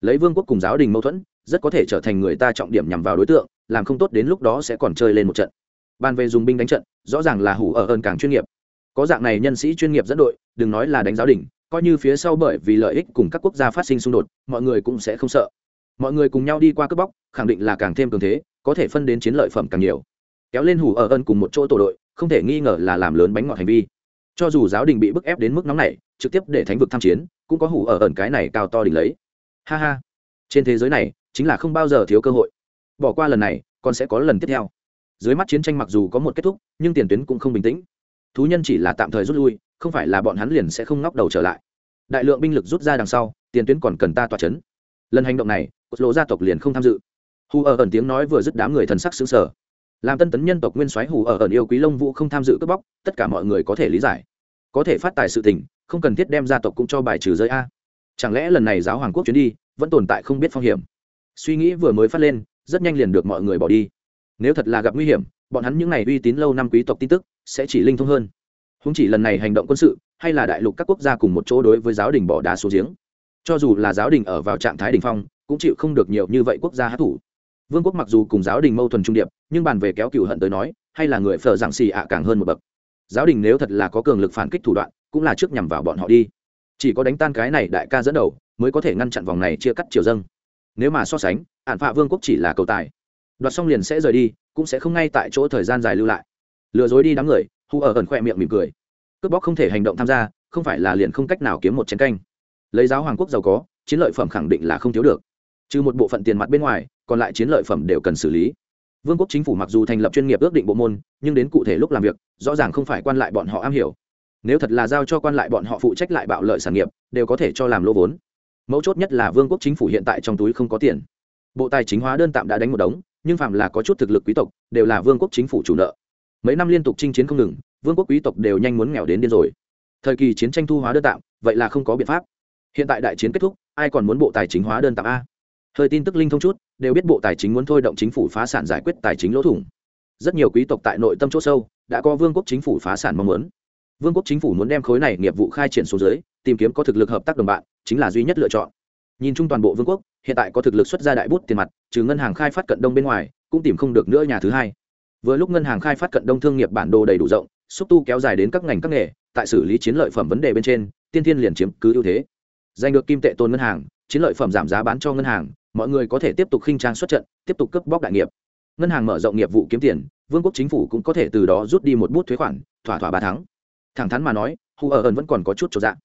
Lấy vương quốc cùng giáo đình mâu thuẫn rất có thể trở thành người ta trọng điểm nhằm vào đối tượng, làm không tốt đến lúc đó sẽ còn chơi lên một trận. Ban về dùng binh đánh trận, rõ ràng là hủ ở ơn càng chuyên nghiệp. Có dạng này nhân sĩ chuyên nghiệp dẫn đội, đừng nói là đánh giáo đình, coi như phía sau bởi vì lợi ích cùng các quốc gia phát sinh xung đột, mọi người cũng sẽ không sợ. Mọi người cùng nhau đi qua cướp bóc, khẳng định là càng thêm cường thế, có thể phân đến chiến lợi phẩm càng nhiều. Kéo lên hủ ở ơn cùng một chỗ tổ đội, không thể nghi ngờ là làm lớn bánh ngọt hành vi. Cho dù giáo đình bị bức ép đến mức nóng này trực tiếp để thánh vực tham chiến, cũng có hủ ở ẩn cái này cao to đỉnh lấy. Ha ha. Trên thế giới này chính là không bao giờ thiếu cơ hội. Bỏ qua lần này, còn sẽ có lần tiếp theo. Dưới mắt chiến tranh mặc dù có một kết thúc, nhưng tiền tuyến cũng không bình tĩnh. Thú nhân chỉ là tạm thời rút lui, không phải là bọn hắn liền sẽ không ngóc đầu trở lại. Đại lượng binh lực rút ra đằng sau, tiền tuyến còn cần ta tỏa chấn. Lần hành động này, cột lộ gia tộc liền không tham dự. Hù ở ẩn tiếng nói vừa dứt đám người thần sắc xứng sở làm tân tấn nhân tộc nguyên soái hù ở ẩn yêu quý lông vũ không tham dự cướp bóc, tất cả mọi người có thể lý giải. Có thể phát tài sự tình, không cần thiết đem gia tộc cũng cho bài trừ giới a. Chẳng lẽ lần này giáo hoàng quốc chuyến đi, vẫn tồn tại không biết phong hiểm? Suy nghĩ vừa mới phát lên, rất nhanh liền được mọi người bỏ đi. Nếu thật là gặp nguy hiểm, bọn hắn những ngày uy tín lâu năm quý tộc tin tức sẽ chỉ linh thông hơn. Không chỉ lần này hành động quân sự, hay là đại lục các quốc gia cùng một chỗ đối với giáo đình bỏ đá xuống giếng. Cho dù là giáo đình ở vào trạng thái đình phong, cũng chịu không được nhiều như vậy quốc gia hát thủ. Vương quốc mặc dù cùng giáo đình mâu thuẫn trung điệp, nhưng bàn về kéo cựu hận tới nói, hay là người phở giảng xì ạ càng hơn một bậc. Giáo đình nếu thật là có cường lực phản kích thủ đoạn, cũng là trước nhằm vào bọn họ đi. Chỉ có đánh tan cái này đại ca dẫn đầu, mới có thể ngăn chặn vòng này chia cắt triều dâng nếu mà so sánh ạn phạ vương quốc chỉ là cầu tài. Đoạt xong liền sẽ rời đi, cũng sẽ không ngay tại chỗ thời gian dài lưu lại. Lừa dối đi đám người hù ở ẩn khoe miệng mỉm cười. Cướp bóc không thể hành động tham gia, không phải là liền không cách nào kiếm một chén canh. Lấy giáo hoàng quốc giàu có, chiến lợi phẩm khẳng định là không thiếu được. Trừ một bộ phận tiền mặt bên ngoài, còn lại chiến lợi phẩm đều cần xử lý. Vương quốc chính phủ mặc dù thành lập chuyên nghiệp ước định bộ môn, nhưng đến cụ thể lúc làm việc, rõ ràng không phải quan lại bọn họ am hiểu. Nếu thật là giao cho quan lại bọn họ phụ trách lại bạo lợi sản nghiệp, đều có thể cho làm lô vốn mấu chốt nhất là vương quốc chính phủ hiện tại trong túi không có tiền. Bộ tài chính hóa đơn tạm đã đánh một đống, nhưng phạm là có chút thực lực quý tộc, đều là vương quốc chính phủ chủ nợ. Mấy năm liên tục chinh chiến không ngừng, vương quốc quý tộc đều nhanh muốn nghèo đến điên rồi. Thời kỳ chiến tranh thu hóa đơn tạm, vậy là không có biện pháp. Hiện tại đại chiến kết thúc, ai còn muốn bộ tài chính hóa đơn tạm a? Thời tin tức linh thông chút, đều biết bộ tài chính muốn thôi động chính phủ phá sản giải quyết tài chính lỗ thủng. Rất nhiều quý tộc tại nội tâm chỗ sâu, đã có vương quốc chính phủ phá sản mong muốn. Vương quốc chính phủ muốn đem khối này nghiệp vụ khai triển xuống dưới tìm kiếm có thực lực hợp tác đồng bạn, chính là duy nhất lựa chọn. Nhìn chung toàn bộ vương quốc, hiện tại có thực lực xuất ra đại bút tiền mặt, trừ ngân hàng khai phát cận đông bên ngoài, cũng tìm không được nữa nhà thứ hai. Vừa lúc ngân hàng khai phát cận đông thương nghiệp bản đồ đầy đủ rộng, xúc tu kéo dài đến các ngành các nghề, tại xử lý chiến lợi phẩm vấn đề bên trên, tiên thiên liền chiếm cứ ưu thế. Giành được kim tệ tôn ngân hàng, chiến lợi phẩm giảm giá bán cho ngân hàng, mọi người có thể tiếp tục khinh trang xuất trận, tiếp tục cướp bóc đại nghiệp. Ngân hàng mở rộng nghiệp vụ kiếm tiền, vương quốc chính phủ cũng có thể từ đó rút đi một bút thuế khoản, thỏa thỏa ba tháng. Thẳng thắn mà nói hù ở ẩn vẫn còn có chút chỗ dạng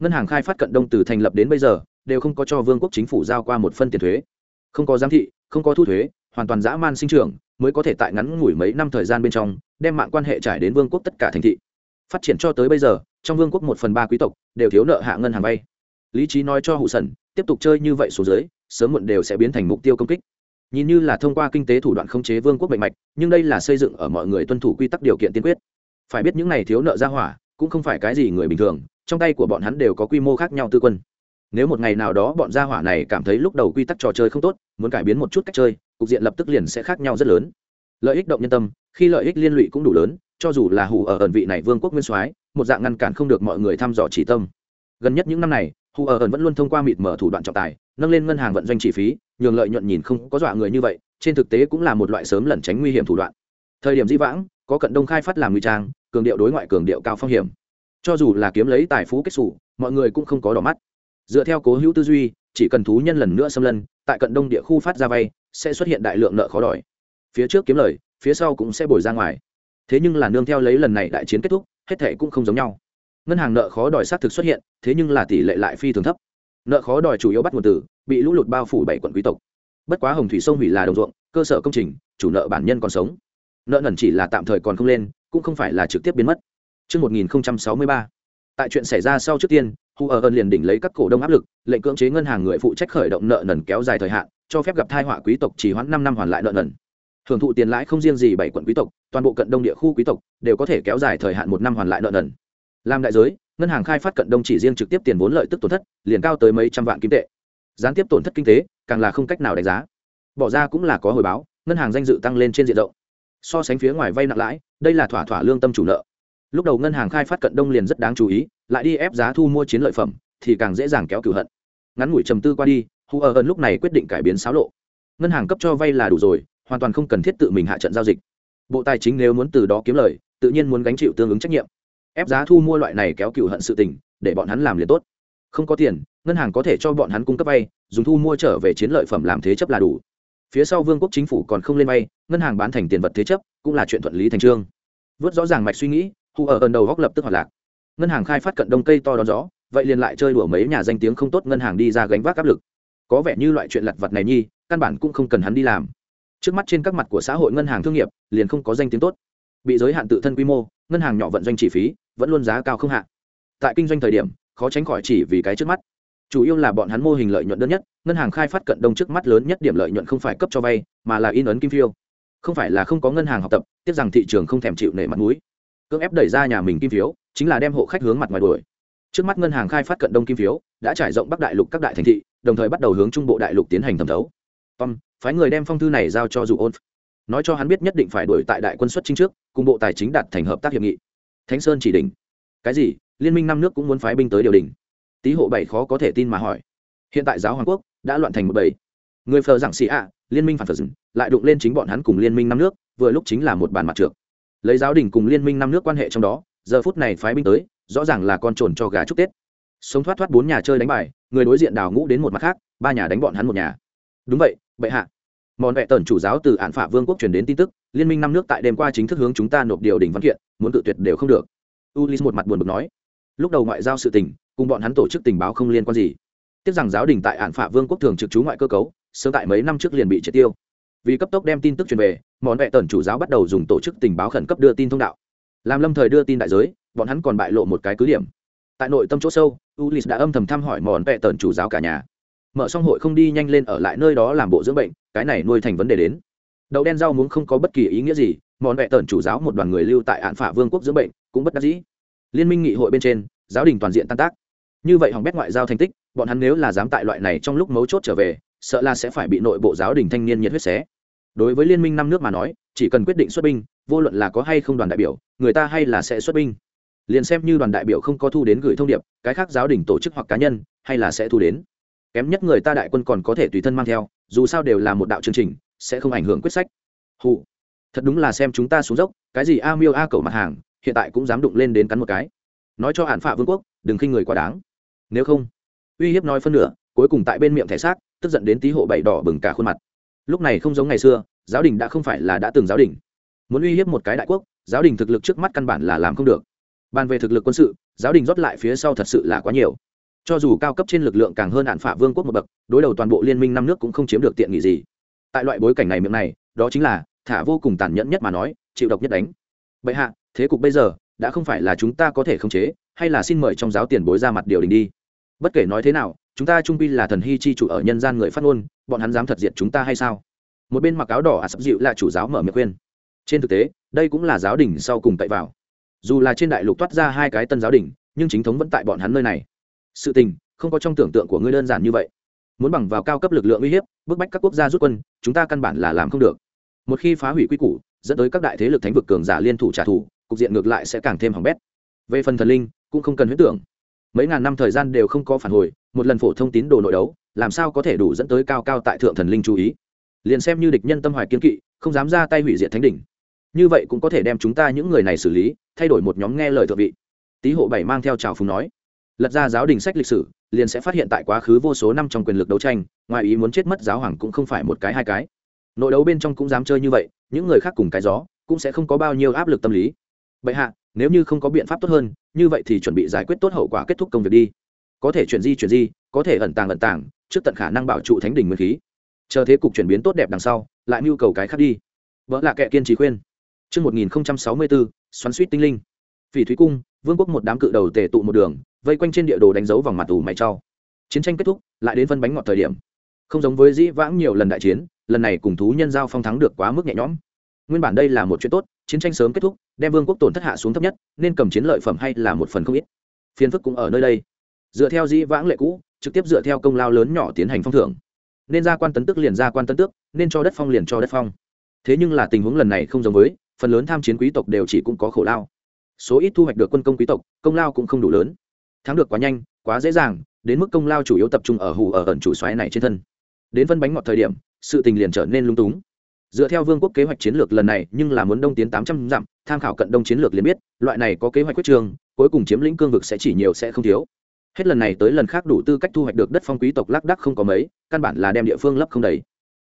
ngân hàng khai phát cận đông từ thành lập đến bây giờ, đều không có cho vương quốc chính phủ giao qua một phân tiền thuế. Không có giám thị, không có thu thuế, hoàn toàn dã man sinh trưởng, mới có thể tại ngắn ngủi mấy năm thời gian bên trong, đem mạng quan hệ trải đến vương quốc tất cả thành thị. Phát triển cho tới bây giờ, trong vương quốc một phần ba quý tộc, đều thiếu nợ hạ ngân hàng vay. Lý trí nói cho hụ sần, tiếp tục chơi như vậy xuống dưới, sớm muộn đều sẽ biến thành mục tiêu công kích. Nhìn như là thông qua kinh tế thủ đoạn khống chế vương quốc mạnh mạch, nhưng đây là xây dựng ở mọi người tuân thủ quy tắc điều kiện tiên quyết. Phải biết những này thiếu nợ ra hỏa, cũng không phải cái gì người bình thường trong tay của bọn hắn đều có quy mô khác nhau tư quân. Nếu một ngày nào đó bọn gia hỏa này cảm thấy lúc đầu quy tắc trò chơi không tốt, muốn cải biến một chút cách chơi, cục diện lập tức liền sẽ khác nhau rất lớn. Lợi ích động nhân tâm, khi lợi ích liên lụy cũng đủ lớn, cho dù là hù ở ẩn vị này vương quốc nguyên soái, một dạng ngăn cản không được mọi người thăm dò chỉ tâm. Gần nhất những năm này, hù ở ẩn vẫn luôn thông qua mịt mở thủ đoạn trọng tài, nâng lên ngân hàng vận doanh chi phí, nhường lợi nhuận nhìn không có dọa người như vậy, trên thực tế cũng là một loại sớm lẩn tránh nguy hiểm thủ đoạn. Thời điểm di vãng, có cận đông khai phát làm nguy trang, cường điệu đối ngoại cường điệu cao phong hiểm cho dù là kiếm lấy tài phú kết xù, mọi người cũng không có đỏ mắt. Dựa theo cố hữu tư duy, chỉ cần thú nhân lần nữa xâm lân, tại cận đông địa khu phát ra vay, sẽ xuất hiện đại lượng nợ khó đòi. Phía trước kiếm lời, phía sau cũng sẽ bồi ra ngoài. Thế nhưng là nương theo lấy lần này đại chiến kết thúc, hết thể cũng không giống nhau. Ngân hàng nợ khó đòi xác thực xuất hiện, thế nhưng là tỷ lệ lại phi thường thấp. Nợ khó đòi chủ yếu bắt nguồn từ, bị lũ lụt bao phủ bảy quận quý tộc. Bất quá hồng thủy sông hủy là đồng ruộng, cơ sở công trình, chủ nợ bản nhân còn sống. Nợ nần chỉ là tạm thời còn không lên, cũng không phải là trực tiếp biến mất. Trước 1063, tại chuyện xảy ra sau trước tiên hu ở ơn liền đỉnh lấy các cổ đông áp lực lệnh cưỡng chế ngân hàng người phụ trách khởi động nợ nần kéo dài thời hạn cho phép gặp thai họa quý tộc chỉ hoãn năm năm hoàn lại nợ nần. Hưởng thụ tiền lãi không riêng gì bảy quận quý tộc toàn bộ cận đông địa khu quý tộc đều có thể kéo dài thời hạn một năm hoàn lại nợ nần. Làm đại giới ngân hàng khai phát cận đông chỉ riêng trực tiếp tiền vốn lợi tức tổn thất liền cao tới mấy trăm vạn kim tệ. Gián tiếp tổn thất kinh tế càng là không cách nào đánh giá. Bỏ ra cũng là có hồi báo ngân hàng danh dự tăng lên trên diện rộng. So sánh phía ngoài vay nặng lãi đây là thỏa thỏa lương tâm chủ nợ lúc đầu ngân hàng khai phát cận đông liền rất đáng chú ý, lại đi ép giá thu mua chiến lợi phẩm, thì càng dễ dàng kéo cửu hận. Ngắn ngủi trầm tư qua đi hù ở ơn lúc này quyết định cải biến xáo lộ. Ngân hàng cấp cho vay là đủ rồi, hoàn toàn không cần thiết tự mình hạ trận giao dịch. Bộ tài chính nếu muốn từ đó kiếm lời, tự nhiên muốn gánh chịu tương ứng trách nhiệm. Ép giá thu mua loại này kéo cựu hận sự tình, để bọn hắn làm liền tốt. Không có tiền, ngân hàng có thể cho bọn hắn cung cấp vay, dùng thu mua trở về chiến lợi phẩm làm thế chấp là đủ. Phía sau vương quốc chính phủ còn không lên vay, ngân hàng bán thành tiền vật thế chấp, cũng là chuyện thuận lý thành trương. Vớt rõ ràng mạch suy nghĩ hù ở ẩn đầu góc lập tức hoạt lạc. Ngân hàng khai phát cận đông cây to đón gió, vậy liền lại chơi đùa mấy nhà danh tiếng không tốt ngân hàng đi ra gánh vác áp lực. Có vẻ như loại chuyện lặt vặt này nhi, căn bản cũng không cần hắn đi làm. Trước mắt trên các mặt của xã hội ngân hàng thương nghiệp, liền không có danh tiếng tốt. Bị giới hạn tự thân quy mô, ngân hàng nhỏ vận doanh chi phí vẫn luôn giá cao không hạ. Tại kinh doanh thời điểm, khó tránh khỏi chỉ vì cái trước mắt. Chủ yếu là bọn hắn mô hình lợi nhuận đơn nhất, ngân hàng khai phát cận đông trước mắt lớn nhất điểm lợi nhuận không phải cấp cho vay, mà là in ấn kim phiêu. Không phải là không có ngân hàng học tập, tiếc rằng thị trường không thèm chịu nể mặt mũi cưỡng ép đẩy ra nhà mình kim phiếu, chính là đem hộ khách hướng mặt ngoài đuổi. Trước mắt ngân hàng khai phát cận đông kim phiếu, đã trải rộng bắc đại lục các đại thành thị, đồng thời bắt đầu hướng trung bộ đại lục tiến hành thẩm thấu. Tom, phái người đem phong thư này giao cho dù ôn. Nói cho hắn biết nhất định phải đuổi tại đại quân xuất chính trước, cùng bộ tài chính đạt thành hợp tác hiệp nghị. Thánh sơn chỉ đỉnh. Cái gì? Liên minh năm nước cũng muốn phái binh tới điều đình tý hộ bảy khó có thể tin mà hỏi. Hiện tại giáo hoàng quốc đã loạn thành một bảy người phờ giảng sĩ ạ, liên minh phản phật lại đụng lên chính bọn hắn cùng liên minh năm nước, vừa lúc chính là một bàn mặt trượt lấy giáo đình cùng liên minh năm nước quan hệ trong đó, giờ phút này phái binh tới, rõ ràng là con trồn cho gà chúc tết. Sống thoát thoát bốn nhà chơi đánh bài, người đối diện đào ngũ đến một mặt khác, ba nhà đánh bọn hắn một nhà. Đúng vậy, bệ hạ. Mòn vẹ tần chủ giáo từ ạn phả vương quốc truyền đến tin tức, liên minh năm nước tại đêm qua chính thức hướng chúng ta nộp điều đình văn kiện, muốn tự tuyệt đều không được. Ulis một mặt buồn bực nói. Lúc đầu ngoại giao sự tình, cùng bọn hắn tổ chức tình báo không liên quan gì. Tiếc rằng giáo đình tại ạn phả vương quốc thường trực trú ngoại cơ cấu, sớm tại mấy năm trước liền bị triệt tiêu. Vì cấp tốc đem tin tức truyền về món vẹ tần chủ giáo bắt đầu dùng tổ chức tình báo khẩn cấp đưa tin thông đạo. Làm lâm thời đưa tin đại giới, bọn hắn còn bại lộ một cái cứ điểm. Tại nội tâm chỗ sâu ulis đã âm thầm thăm hỏi món vẹ tần chủ giáo cả nhà. Mở xong hội không đi nhanh lên ở lại nơi đó làm bộ dưỡng bệnh, cái này nuôi thành vấn đề đến. Đậu đen rau muống không có bất kỳ ý nghĩa gì, món vẹ tần chủ giáo một đoàn người lưu tại hạn phả vương quốc dưỡng bệnh, cũng bất đắc dĩ. Liên minh nghị hội bên trên, giáo đình toàn diện tan tác. Như vậy hỏng bét ngoại giao thành tích, bọn hắn nếu là dám tại loại này trong lúc mấu chốt trở về, sợ là sẽ phải bị nội bộ giáo đình thanh niên nhiệt huyết xé đối với liên minh năm nước mà nói, chỉ cần quyết định xuất binh, vô luận là có hay không đoàn đại biểu, người ta hay là sẽ xuất binh. Liền xem như đoàn đại biểu không có thu đến gửi thông điệp, cái khác giáo đình tổ chức hoặc cá nhân, hay là sẽ thu đến. Kém nhất người ta đại quân còn có thể tùy thân mang theo, dù sao đều là một đạo chương trình, sẽ không ảnh hưởng quyết sách. Hụ thật đúng là xem chúng ta xuống dốc, cái gì a miêu a cầu mặt hàng, hiện tại cũng dám đụng lên đến cắn một cái. Nói cho hạn phạ vương quốc, đừng khinh người quá đáng. Nếu không, uy hiếp nói phân nửa, cuối cùng tại bên miệng thẻ xác, tức giận đến tí hộ bảy đỏ bừng cả khuôn mặt lúc này không giống ngày xưa, giáo đình đã không phải là đã từng giáo đình. Muốn uy hiếp một cái đại quốc, giáo đình thực lực trước mắt căn bản là làm không được. Bàn về thực lực quân sự, giáo đình rót lại phía sau thật sự là quá nhiều. Cho dù cao cấp trên lực lượng càng hơn hạn phả vương quốc một bậc, đối đầu toàn bộ liên minh năm nước cũng không chiếm được tiện nghị gì. Tại loại bối cảnh này miệng này, đó chính là thả vô cùng tàn nhẫn nhất mà nói, chịu độc nhất đánh. Bệ hạ, thế cục bây giờ đã không phải là chúng ta có thể khống chế, hay là xin mời trong giáo tiền bối ra mặt điều đình đi. Bất kể nói thế nào, chúng ta trung pi là thần hy chi chủ ở nhân gian người phát ngôn bọn hắn dám thật diệt chúng ta hay sao? Một bên mặc áo đỏ à sắp dịu là chủ giáo mở miệng khuyên. Trên thực tế, đây cũng là giáo đình sau cùng cậy vào. Dù là trên đại lục toát ra hai cái tân giáo đình, nhưng chính thống vẫn tại bọn hắn nơi này. Sự tình, không có trong tưởng tượng của ngươi đơn giản như vậy. Muốn bằng vào cao cấp lực lượng uy hiếp, bức bách các quốc gia rút quân, chúng ta căn bản là làm không được. Một khi phá hủy quy củ, dẫn tới các đại thế lực thánh vực cường giả liên thủ trả thù, cục diện ngược lại sẽ càng thêm hỏng bét. Về phần thần linh, cũng không cần huyết tưởng. Mấy ngàn năm thời gian đều không có phản hồi, một lần phổ thông tín đồ nội đấu làm sao có thể đủ dẫn tới cao cao tại thượng thần linh chú ý? Liền xem như địch nhân tâm hoài kiên kỵ, không dám ra tay hủy diệt thánh đỉnh. Như vậy cũng có thể đem chúng ta những người này xử lý, thay đổi một nhóm nghe lời thượng vị. Tý hộ bảy mang theo trào phùng nói, lật ra giáo đình sách lịch sử, liền sẽ phát hiện tại quá khứ vô số năm trong quyền lực đấu tranh, ngoài ý muốn chết mất giáo hoàng cũng không phải một cái hai cái. Nội đấu bên trong cũng dám chơi như vậy, những người khác cùng cái gió, cũng sẽ không có bao nhiêu áp lực tâm lý. Bệ hạ, nếu như không có biện pháp tốt hơn, như vậy thì chuẩn bị giải quyết tốt hậu quả kết thúc công việc đi. Có thể chuyển di chuyển di, có thể ẩn tàng ẩn tàng trước tận khả năng bảo trụ thánh đỉnh nguyên khí chờ thế cục chuyển biến tốt đẹp đằng sau lại mưu cầu cái khác đi vợ là kẻ kiên trì khuyên Trước 1064, xoắn suýt tinh linh. Phỉ Thúy Cung, vương quốc một đám cự đầu tề tụ một đường, vây quanh trên địa đồ đánh dấu vòng mặt tù mày trao. Chiến tranh kết thúc, lại đến phân bánh ngọt thời điểm. Không giống với dĩ vãng nhiều lần đại chiến, lần này cùng thú nhân giao phong thắng được quá mức nhẹ nhõm. Nguyên bản đây là một chuyện tốt, chiến tranh sớm kết thúc, đem vương quốc tổn thất hạ xuống thấp nhất, nên cầm chiến lợi phẩm hay là một phần không ít. Phiên phức cũng ở nơi đây. Dựa theo dĩ vãng lệ cũ, trực tiếp dựa theo công lao lớn nhỏ tiến hành phong thưởng. Nên ra quan tấn tước liền ra quan tấn tước, nên cho đất phong liền cho đất phong. Thế nhưng là tình huống lần này không giống với, phần lớn tham chiến quý tộc đều chỉ cũng có khổ lao. Số ít thu hoạch được quân công quý tộc công lao cũng không đủ lớn. Thắng được quá nhanh quá dễ dàng đến mức công lao chủ yếu tập trung ở hù ở ẩn chủ xoáy này trên thân. Đến phân bánh ngọt thời điểm sự tình liền trở nên lung túng. Dựa theo vương quốc kế hoạch chiến lược lần này nhưng là muốn đông tiến tám trăm dặm tham khảo cận đông chiến lược liền biết loại này có kế hoạch quyết trường cuối cùng chiếm lĩnh cương vực sẽ chỉ nhiều sẽ không thiếu hết lần này tới lần khác đủ tư cách thu hoạch được đất phong quý tộc lác đắc không có mấy, căn bản là đem địa phương lấp không đầy.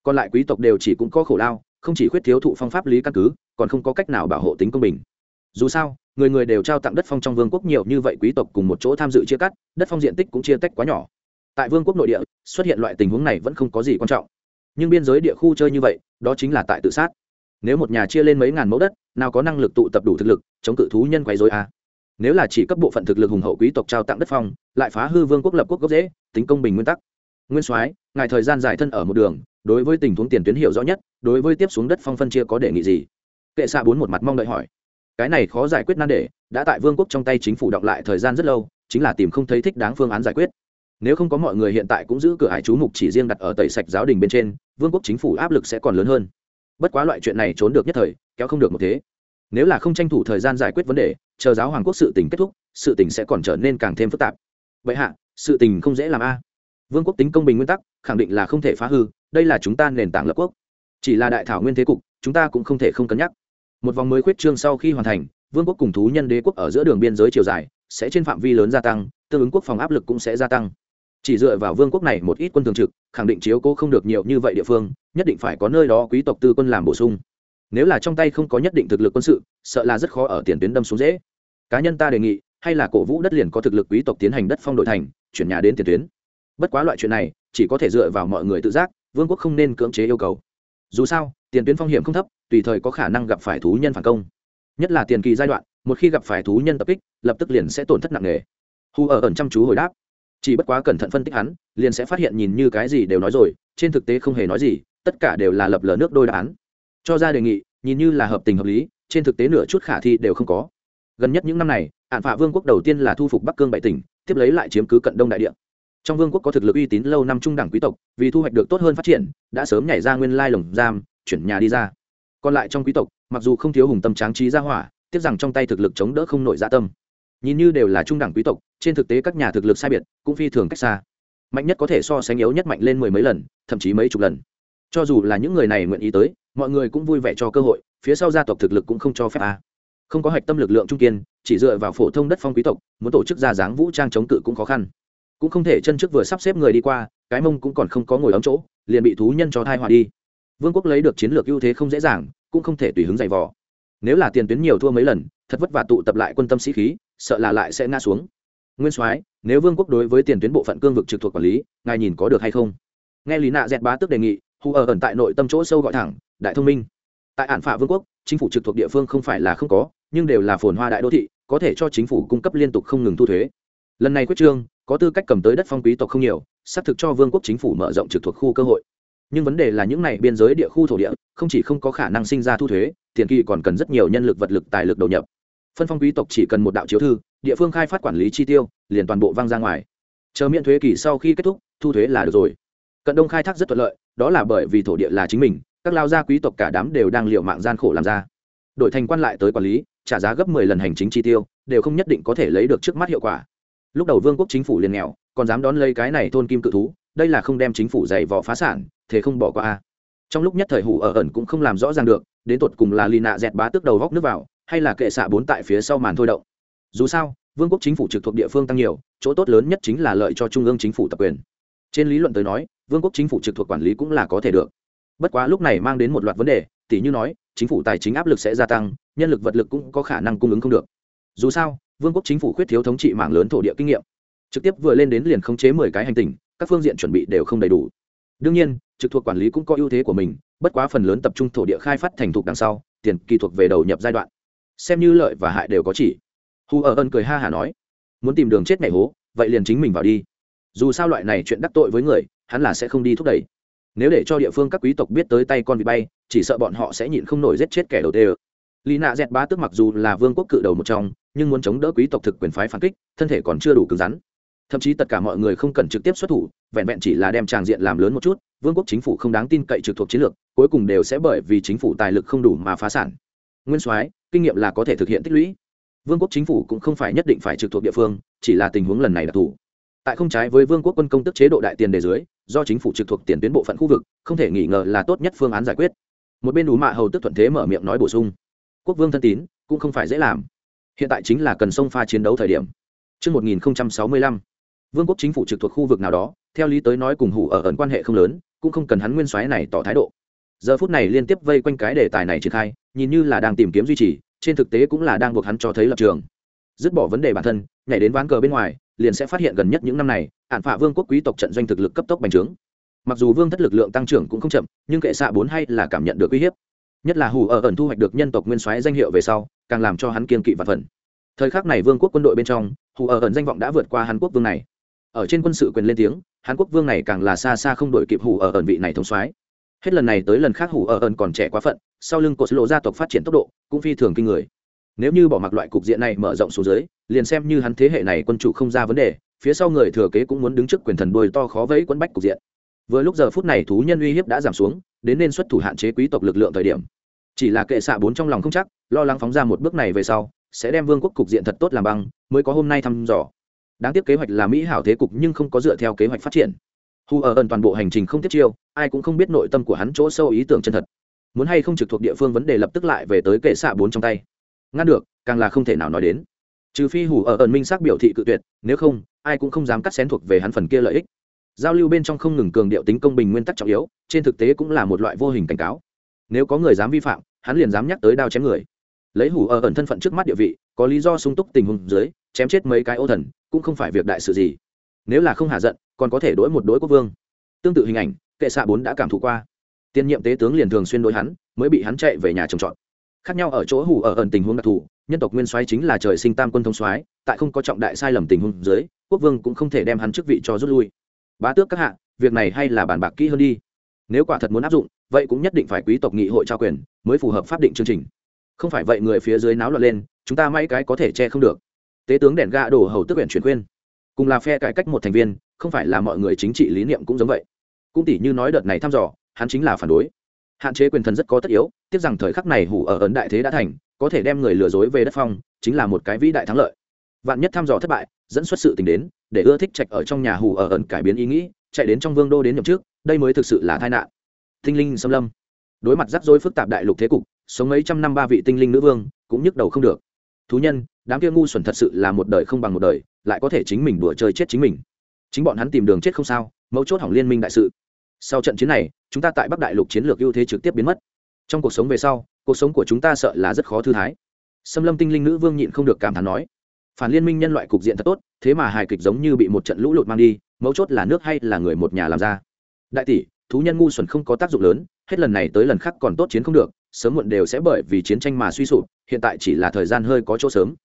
Còn lại quý tộc đều chỉ cũng có khổ lao, không chỉ khuyết thiếu thụ phong pháp lý căn cứ, còn không có cách nào bảo hộ tính công bình. Dù sao, người người đều trao tặng đất phong trong vương quốc nhiều như vậy quý tộc cùng một chỗ tham dự chia cắt, đất phong diện tích cũng chia tách quá nhỏ. Tại vương quốc nội địa, xuất hiện loại tình huống này vẫn không có gì quan trọng. Nhưng biên giới địa khu chơi như vậy, đó chính là tại tự sát. Nếu một nhà chia lên mấy ngàn mẫu đất, nào có năng lực tụ tập đủ thực lực, chống cự thú nhân quấy dối à? Nếu là chỉ cấp bộ phận thực lực hùng hậu quý tộc trao tặng đất phong, lại phá hư vương quốc lập quốc gốc dễ tính công bình nguyên tắc. Nguyên soái, ngài thời gian dài thân ở một đường, đối với tình huống tiền tuyến hiểu rõ nhất, đối với tiếp xuống đất phong phân chia có đề nghị gì? Kệ xạ bốn một mặt mong đợi hỏi. Cái này khó giải quyết nan đề, đã tại vương quốc trong tay chính phủ đọc lại thời gian rất lâu, chính là tìm không thấy thích đáng phương án giải quyết. Nếu không có mọi người hiện tại cũng giữ cửa hải chú mục chỉ riêng đặt ở tẩy sạch giáo đình bên trên, vương quốc chính phủ áp lực sẽ còn lớn hơn. Bất quá loại chuyện này trốn được nhất thời, kéo không được một thế nếu là không tranh thủ thời gian giải quyết vấn đề, chờ giáo hoàng quốc sự tình kết thúc, sự tình sẽ còn trở nên càng thêm phức tạp. Vậy hạ, sự tình không dễ làm a. Vương quốc tính công bình nguyên tắc, khẳng định là không thể phá hư, đây là chúng ta nền tảng lập quốc. Chỉ là đại thảo nguyên thế cục, chúng ta cũng không thể không cân nhắc. Một vòng mới khuyết trương sau khi hoàn thành, vương quốc cùng thú nhân đế quốc ở giữa đường biên giới chiều dài, sẽ trên phạm vi lớn gia tăng, tương ứng quốc phòng áp lực cũng sẽ gia tăng. Chỉ dựa vào vương quốc này một ít quân thường trực, khẳng định chiếu cố không được nhiều như vậy địa phương, nhất định phải có nơi đó quý tộc tư quân làm bổ sung nếu là trong tay không có nhất định thực lực quân sự, sợ là rất khó ở tiền tuyến đâm xuống dễ. Cá nhân ta đề nghị, hay là cổ vũ đất liền có thực lực quý tộc tiến hành đất phong đổi thành, chuyển nhà đến tiền tuyến. Bất quá loại chuyện này, chỉ có thể dựa vào mọi người tự giác, vương quốc không nên cưỡng chế yêu cầu. Dù sao, tiền tuyến phong hiểm không thấp, tùy thời có khả năng gặp phải thú nhân phản công. Nhất là tiền kỳ giai đoạn, một khi gặp phải thú nhân tập kích, lập tức liền sẽ tổn thất nặng nề. Hu ở ẩn chăm chú hồi đáp. Chỉ bất quá cẩn thận phân tích hắn, liền sẽ phát hiện nhìn như cái gì đều nói rồi, trên thực tế không hề nói gì, tất cả đều là lập lờ nước đôi đáp án cho ra đề nghị, nhìn như là hợp tình hợp lý, trên thực tế nửa chút khả thi đều không có. Gần nhất những năm này ạn phạ vương quốc đầu tiên là thu phục bắc cương bảy tỉnh, tiếp lấy lại chiếm cứ cận đông đại địa. Trong vương quốc có thực lực uy tín lâu năm trung đẳng quý tộc, vì thu hoạch được tốt hơn phát triển, đã sớm nhảy ra nguyên lai lồng giam, chuyển nhà đi ra. Còn lại trong quý tộc, mặc dù không thiếu hùng tâm tráng trí ra hỏa, tiếc rằng trong tay thực lực chống đỡ không nội dạ tâm. Nhìn như đều là trung đẳng quý tộc, trên thực tế các nhà thực lực sai biệt, cũng phi thường cách xa. Mạnh nhất có thể so sánh yếu nhất mạnh lên mười mấy lần, thậm chí mấy chục lần. Cho dù là những người này nguyện ý tới mọi người cũng vui vẻ cho cơ hội, phía sau gia tộc thực lực cũng không cho phép a. Không có hạch tâm lực lượng trung kiên, chỉ dựa vào phổ thông đất phong quý tộc, muốn tổ chức ra dáng vũ trang chống cự cũng khó khăn. Cũng không thể chân trước vừa sắp xếp người đi qua, cái mông cũng còn không có ngồi ấm chỗ, liền bị thú nhân cho thai họa đi. Vương quốc lấy được chiến lược ưu thế không dễ dàng, cũng không thể tùy hứng giày vò. Nếu là tiền tuyến nhiều thua mấy lần, thật vất vả tụ tập lại quân tâm sĩ khí, sợ là lại sẽ ngã xuống. Nguyên soái, nếu vương quốc đối với tiền tuyến bộ phận cương vực trực thuộc quản lý, ngài nhìn có được hay không? Nghe lý nạ dẹt bá tức đề nghị hù ở ẩn tại nội tâm chỗ sâu gọi thẳng, đại thông minh. Tại ản phạ vương quốc, chính phủ trực thuộc địa phương không phải là không có, nhưng đều là phồn hoa đại đô thị, có thể cho chính phủ cung cấp liên tục không ngừng thu thuế. Lần này quyết trương, có tư cách cầm tới đất phong quý tộc không nhiều, xác thực cho vương quốc chính phủ mở rộng trực thuộc khu cơ hội. Nhưng vấn đề là những này biên giới địa khu thổ địa, không chỉ không có khả năng sinh ra thu thuế, tiền kỳ còn cần rất nhiều nhân lực vật lực tài lực đầu nhập. Phân phong quý tộc chỉ cần một đạo chiếu thư, địa phương khai phát quản lý chi tiêu, liền toàn bộ văng ra ngoài. Chờ miễn thuế kỳ sau khi kết thúc, thu thuế là được rồi. Cận đông khai thác rất thuận lợi đó là bởi vì thổ địa là chính mình, các lao gia quý tộc cả đám đều đang liệu mạng gian khổ làm ra. Đội thành quan lại tới quản lý, trả giá gấp mười lần hành chính chi tiêu, đều không nhất định có thể lấy được trước mắt hiệu quả. Lúc đầu vương quốc chính phủ liền nghèo, còn dám đón lấy cái này thôn kim cự thú, đây là không đem chính phủ dày vò phá sản, thế không bỏ qua a. Trong lúc nhất thời hủ ở ẩn cũng không làm rõ ràng được, đến tột cùng là lì nạ dẹt bá tức đầu góc nước vào, hay là kệ xạ bốn tại phía sau màn thôi động. Dù sao, vương quốc chính phủ trực thuộc địa phương tăng nhiều, chỗ tốt lớn nhất chính là lợi cho trung ương chính phủ tập quyền trên lý luận tới nói, vương quốc chính phủ trực thuộc quản lý cũng là có thể được. Bất quá lúc này mang đến một loạt vấn đề tỷ như nói, chính phủ tài chính áp lực sẽ gia tăng, nhân lực vật lực cũng có khả năng cung ứng không được. Dù sao, vương quốc chính phủ khuyết thiếu thống trị mạng lớn thổ địa kinh nghiệm. Trực tiếp vừa lên đến liền khống chế mười cái hành tinh, các phương diện chuẩn bị đều không đầy đủ. Đương nhiên, trực thuộc quản lý cũng có ưu thế của mình, bất quá phần lớn tập trung thổ địa khai phát thành thục đằng sau, tiền kỳ thuộc về đầu nhập giai đoạn. Xem như lợi và hại đều có chỉ. Hù ở ân cười ha hả nói, muốn tìm đường chết mẹ hố, vậy liền chính mình vào đi dù sao loại này chuyện đắc tội với người, hắn là sẽ không đi thúc đẩy. Nếu để cho địa phương các quý tộc biết tới tay con bị bay, chỉ sợ bọn họ sẽ nhịn không nổi giết chết kẻ đầu tê ơ. Lý nạ dẹt bá tức mặc dù là vương quốc cự đầu một trong, nhưng muốn chống đỡ quý tộc thực quyền phái phản kích, thân thể còn chưa đủ cứng rắn. Thậm chí tất cả mọi người không cần trực tiếp xuất thủ, vẹn vẹn chỉ là đem tràng diện làm lớn một chút, vương quốc chính phủ không đáng tin cậy trực thuộc chiến lược, cuối cùng đều sẽ bởi vì chính phủ tài lực không đủ mà phá sản. Nguyên soái, kinh nghiệm là có thể thực hiện tích lũy. Vương quốc chính phủ cũng không phải nhất định phải trực thuộc địa phương, chỉ là tình huống lần này đặc thù tại không trái với vương quốc quân công tức chế độ đại tiền đề dưới do chính phủ trực thuộc tiền tuyến bộ phận khu vực không thể nghi ngờ là tốt nhất phương án giải quyết. Một bên đủ mạ hầu tức thuận thế mở miệng nói bổ sung. Quốc vương thân tín cũng không phải dễ làm. Hiện tại chính là cần sông pha chiến đấu thời điểm. Trước 1065, vương quốc chính phủ trực thuộc khu vực nào đó theo lý tới nói cùng hủ ở ẩn quan hệ không lớn cũng không cần hắn nguyên soái này tỏ thái độ. Giờ phút này liên tiếp vây quanh cái đề tài này triển khai nhìn như là đang tìm kiếm duy trì trên thực tế cũng là đang buộc hắn cho thấy lập trường. Dứt bỏ vấn đề bản thân nhảy đến ván cờ bên ngoài liền sẽ phát hiện gần nhất những năm này ạn phạ vương quốc quý tộc trận doanh thực lực cấp tốc bành trướng. Mặc dù vương thất lực lượng tăng trưởng cũng không chậm, nhưng kệ xạ bốn hay là cảm nhận được uy hiếp. Nhất là hù ở ẩn thu hoạch được nhân tộc nguyên soái danh hiệu về sau, càng làm cho hắn kiên kỵ và phần thời khắc này vương quốc quân đội bên trong, hù ở ẩn danh vọng đã vượt qua hàn quốc vương này. Ở trên quân sự quyền lên tiếng, hàn quốc vương này càng là xa xa không đội kịp hù ở ẩn vị này thống soái. Hết lần này tới lần khác hù ở ẩn còn trẻ quá phận, sau lưng cột lộ gia tộc phát triển tốc độ cũng phi thường kinh người nếu như bỏ mặc loại cục diện này mở rộng xuống dưới, liền xem như hắn thế hệ này quân chủ không ra vấn đề, phía sau người thừa kế cũng muốn đứng trước quyền thần đôi to khó vẫy quấn bách cục diện. Vừa lúc giờ phút này thú nhân uy hiếp đã giảm xuống, đến nên xuất thủ hạn chế quý tộc lực lượng thời điểm. Chỉ là kệ xạ bốn trong lòng không chắc, lo lắng phóng ra một bước này về sau, sẽ đem vương quốc cục diện thật tốt làm băng, mới có hôm nay thăm dò. Đáng tiếc kế hoạch là mỹ hảo thế cục nhưng không có dựa theo kế hoạch phát triển. Hù ở ẩn toàn bộ hành trình không tiếp chiêu, ai cũng không biết nội tâm của hắn chỗ sâu ý tưởng chân thật. Muốn hay không trực thuộc địa phương vấn đề lập tức lại về tới kệ xạ bốn trong tay ngăn được, càng là không thể nào nói đến. Trừ phi hủ ở ẩn minh xác biểu thị cự tuyệt, nếu không, ai cũng không dám cắt xén thuộc về hắn phần kia lợi ích. Giao lưu bên trong không ngừng cường điệu tính công bình nguyên tắc trọng yếu, trên thực tế cũng là một loại vô hình cảnh cáo. Nếu có người dám vi phạm, hắn liền dám nhắc tới đao chém người. Lấy hủ ở ẩn thân phận trước mắt địa vị, có lý do sung túc tình huống dưới, chém chết mấy cái ô thần, cũng không phải việc đại sự gì. Nếu là không hạ giận, còn có thể đối một đối quốc vương. Tương tự hình ảnh, kệ xạ bốn đã cảm thụ qua. Tiên nhiệm tế tướng liền thường xuyên đối hắn, mới bị hắn chạy về nhà trồng trọt khác nhau ở chỗ hủ ở ẩn tình huống đặc thù, nhân tộc nguyên soái chính là trời sinh tam quân thông soái, tại không có trọng đại sai lầm tình huống dưới, quốc vương cũng không thể đem hắn chức vị cho rút lui. Bá tước các hạ, việc này hay là bàn bạc kỹ hơn đi. Nếu quả thật muốn áp dụng, vậy cũng nhất định phải quý tộc nghị hội trao quyền, mới phù hợp pháp định chương trình. Không phải vậy người phía dưới náo loạn lên, chúng ta may cái có thể che không được. Tế tướng đèn ga đổ hầu tức huyện chuyển khuyên. Cùng là phe cải cách một thành viên, không phải là mọi người chính trị lý niệm cũng giống vậy. Cũng tỷ như nói đợt này thăm dò, hắn chính là phản đối hạn chế quyền thần rất có tất yếu, tiếc rằng thời khắc này hủ ở ấn đại thế đã thành, có thể đem người lừa dối về đất phong, chính là một cái vĩ đại thắng lợi. Vạn nhất thăm dò thất bại, dẫn xuất sự tình đến, để ưa thích trạch ở trong nhà hủ ở ẩn cải biến ý nghĩ, chạy đến trong vương đô đến nhậm trước đây mới thực sự là tai nạn. Tinh linh xâm lâm. Đối mặt rắc rối phức tạp đại lục thế cục, sống mấy trăm năm ba vị tinh linh nữ vương, cũng nhức đầu không được. Thú nhân, đám kia ngu xuẩn thật sự là một đời không bằng một đời, lại có thể chính mình đùa chơi chết chính mình. Chính bọn hắn tìm đường chết không sao, mấu chốt hỏng liên minh đại sự sau trận chiến này, chúng ta tại bắc đại lục chiến lược ưu thế trực tiếp biến mất. Trong cuộc sống về sau, cuộc sống của chúng ta sợ là rất khó thư thái. Xâm lâm tinh linh nữ vương nhịn không được cảm thán nói, phản liên minh nhân loại cục diện thật tốt, thế mà hài kịch giống như bị một trận lũ lụt mang đi, mấu chốt là nước hay là người một nhà làm ra? Đại tỷ, thú nhân ngu xuẩn không có tác dụng lớn, hết lần này tới lần khác còn tốt chiến không được, sớm muộn đều sẽ bởi vì chiến tranh mà suy sụp, hiện tại chỉ là thời gian hơi có chỗ sớm.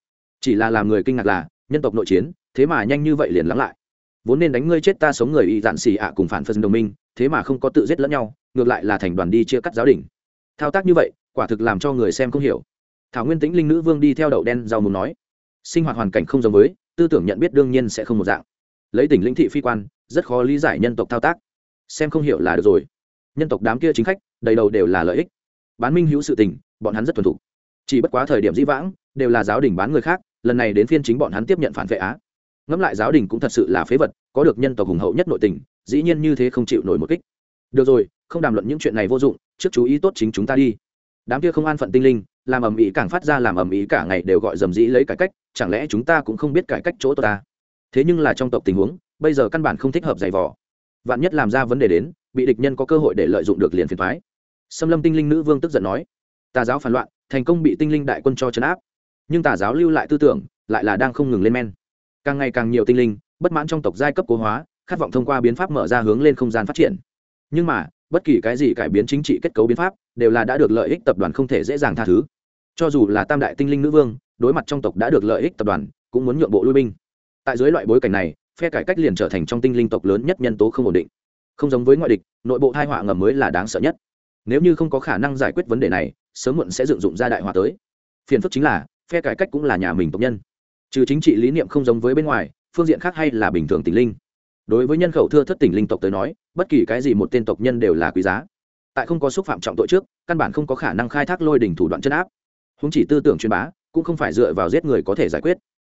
Chỉ là làm người kinh ngạc là, nhân tộc nội chiến, thế mà nhanh như vậy liền lắng lại. Vốn nên đánh ngươi chết ta sống người y dạn xì ạ cùng phản phân đồng minh thế mà không có tự giết lẫn nhau, ngược lại là thành đoàn đi chia cắt giáo đình. Thao tác như vậy, quả thực làm cho người xem không hiểu. Thảo nguyên tĩnh linh nữ vương đi theo đậu đen giàu muốn nói, sinh hoạt hoàn cảnh không giống với, tư tưởng nhận biết đương nhiên sẽ không một dạng. Lấy tỉnh lĩnh thị phi quan, rất khó lý giải nhân tộc thao tác. Xem không hiểu là được rồi. Nhân tộc đám kia chính khách, đầy đầu đều là lợi ích. Bán minh hữu sự tình, bọn hắn rất thuần thục. Chỉ bất quá thời điểm dĩ vãng, đều là giáo đình bán người khác, lần này đến phiên chính bọn hắn tiếp nhận phản vệ á. Ngẫm lại giáo đình cũng thật sự là phế vật có được nhân tộc hùng hậu nhất nội tình, dĩ nhiên như thế không chịu nổi một kích. Được rồi, không đàm luận những chuyện này vô dụng, trước chú ý tốt chính chúng ta đi. Đám kia không an phận tinh linh, làm ầm ĩ càng phát ra làm ầm ĩ cả ngày đều gọi dầm dĩ lấy cải cách, chẳng lẽ chúng ta cũng không biết cải cách chỗ tốt ta? Thế nhưng là trong tộc tình huống, bây giờ căn bản không thích hợp giày vò. Vạn nhất làm ra vấn đề đến, bị địch nhân có cơ hội để lợi dụng được liền phiền thoái xâm lâm tinh linh nữ vương tức giận nói tà giáo phản loạn, thành công bị tinh linh đại quân cho chấn áp. Nhưng tà giáo lưu lại tư tưởng, lại là đang không ngừng lên men. Càng ngày càng nhiều tinh linh bất mãn trong tộc giai cấp cố hóa, khát vọng thông qua biến pháp mở ra hướng lên không gian phát triển. Nhưng mà, bất kỳ cái gì cải biến chính trị kết cấu biến pháp đều là đã được lợi ích tập đoàn không thể dễ dàng tha thứ. Cho dù là tam đại tinh linh nữ vương, đối mặt trong tộc đã được lợi ích tập đoàn, cũng muốn nhượng bộ lui binh. Tại dưới loại bối cảnh này, phe cải cách liền trở thành trong tinh linh tộc lớn nhất nhân tố không ổn định. Không giống với ngoại địch, nội bộ thai họa ngầm mới là đáng sợ nhất. Nếu như không có khả năng giải quyết vấn đề này, sớm muộn sẽ dựng dụng ra đại họa tới. Phiền phức chính là, phe cải cách cũng là nhà mình tộc nhân. Trừ chính trị lý niệm không giống với bên ngoài phương diện khác hay là bình thường tình linh. Đối với nhân khẩu thưa thất tỉnh linh tộc tới nói bất kỳ cái gì một tên tộc nhân đều là quý giá. Tại không có xúc phạm trọng tội trước căn bản không có khả năng khai thác lôi đỉnh thủ đoạn chân áp. Húng chỉ tư tưởng truyền bá cũng không phải dựa vào giết người có thể giải quyết.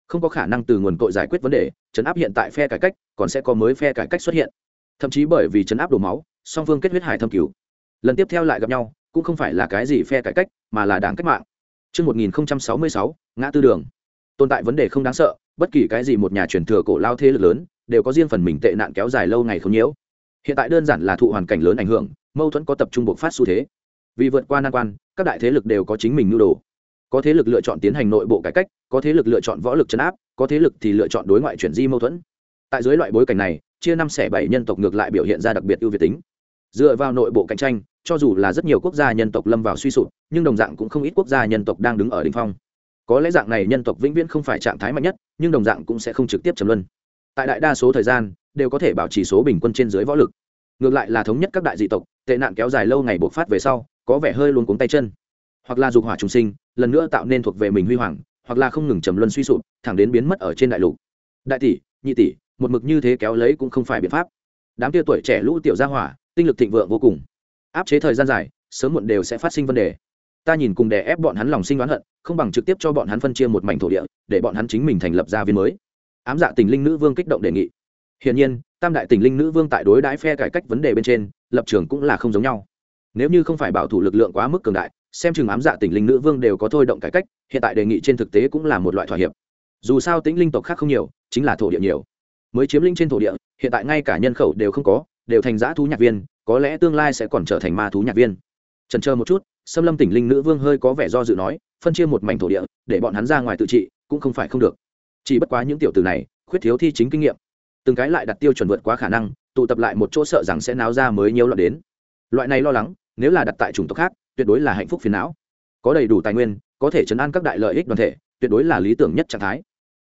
Không có khả năng từ nguồn cội giải quyết vấn đề chấn áp hiện tại phe cải cách còn sẽ có mới phe cải cách xuất hiện. Thậm chí bởi vì chấn áp đổ máu song phương kết huyết hải thâm cứu. Lần tiếp theo lại gặp nhau cũng không phải là cái gì phe cải cách mà là đảng cách mạng. Trước 1066, ngã tư đường. Tồn tại vấn đề không đáng sợ, bất kỳ cái gì một nhà truyền thừa cổ lao thế lực lớn, đều có riêng phần mình tệ nạn kéo dài lâu ngày không nhiễu. Hiện tại đơn giản là thụ hoàn cảnh lớn ảnh hưởng, mâu thuẫn có tập trung bộc phát xu thế. Vì vượt qua nan quan, các đại thế lực đều có chính mình nhu đồ. Có thế lực lựa chọn tiến hành nội bộ cải cách, có thế lực lựa chọn võ lực trấn áp, có thế lực thì lựa chọn đối ngoại chuyển di mâu thuẫn. Tại dưới loại bối cảnh này, chia năm xẻ bảy nhân tộc ngược lại biểu hiện ra đặc biệt ưu việt tính. Dựa vào nội bộ cạnh tranh, cho dù là rất nhiều quốc gia nhân tộc lâm vào suy sụp nhưng đồng dạng cũng không ít quốc gia nhân tộc đang đứng ở đ ỉ n h phong có lẽ dạng này nhân tộc vĩnh viễn không phải trạng thái mạnh nhất, nhưng đồng dạng cũng sẽ không trực tiếp chấm luân. Tại đại đa số thời gian, đều có thể bảo trì số bình quân trên dưới võ lực. Ngược lại là thống nhất các đại dị tộc, tệ nạn kéo dài lâu ngày buộc phát về sau, có vẻ hơi luôn cuống tay chân. Hoặc là dục hỏa trùng sinh, lần nữa tạo nên thuộc về mình huy hoàng, hoặc là không ngừng trầm luân suy sụp, thẳng đến biến mất ở trên đại lục. Đại tỷ, nhị tỷ, một mực như thế kéo lấy cũng không phải biện pháp. Đám tia tuổi trẻ lũ tiểu gia hỏa, tinh lực thịnh vượng vô cùng. Áp chế thời gian dài, sớm muộn đều sẽ phát sinh vấn đề ta nhìn cùng đè ép bọn hắn lòng sinh oán hận, không bằng trực tiếp cho bọn hắn phân chia một mảnh thổ địa, để bọn hắn chính mình thành lập gia viên mới. Ám dạ tình linh nữ vương kích động đề nghị. Hiển nhiên, tam đại tỉnh linh nữ vương tại đối đãi phe cải cách vấn đề bên trên, lập trường cũng là không giống nhau. Nếu như không phải bảo thủ lực lượng quá mức cường đại, xem chừng ám dạ tỉnh linh nữ vương đều có thôi động cải cách, hiện tại đề nghị trên thực tế cũng là một loại thỏa hiệp. Dù sao tính linh tộc khác không nhiều, chính là thổ địa nhiều. Mới chiếm lĩnh trên thổ địa, hiện tại ngay cả nhân khẩu đều không có, đều thành giã thú nhạc viên, có lẽ tương lai sẽ còn trở thành ma thú nhạc viên trần chờ một chút xâm lâm tỉnh linh nữ vương hơi có vẻ do dự nói, phân chia một mảnh thổ địa, để bọn hắn ra ngoài tự trị, cũng không phải không được. Chỉ bất quá những tiểu tử này, khuyết thiếu thi chính kinh nghiệm. Từng cái lại đặt tiêu chuẩn vượt quá khả năng, tụ tập lại một chỗ sợ rằng sẽ náo ra mới nhiều loạn đến. Loại này lo lắng, nếu là đặt tại chủng tộc khác, tuyệt đối là hạnh phúc phiền não. Có đầy đủ tài nguyên, có thể chấn an các đại lợi ích đoàn thể, tuyệt đối là lý tưởng nhất trạng thái.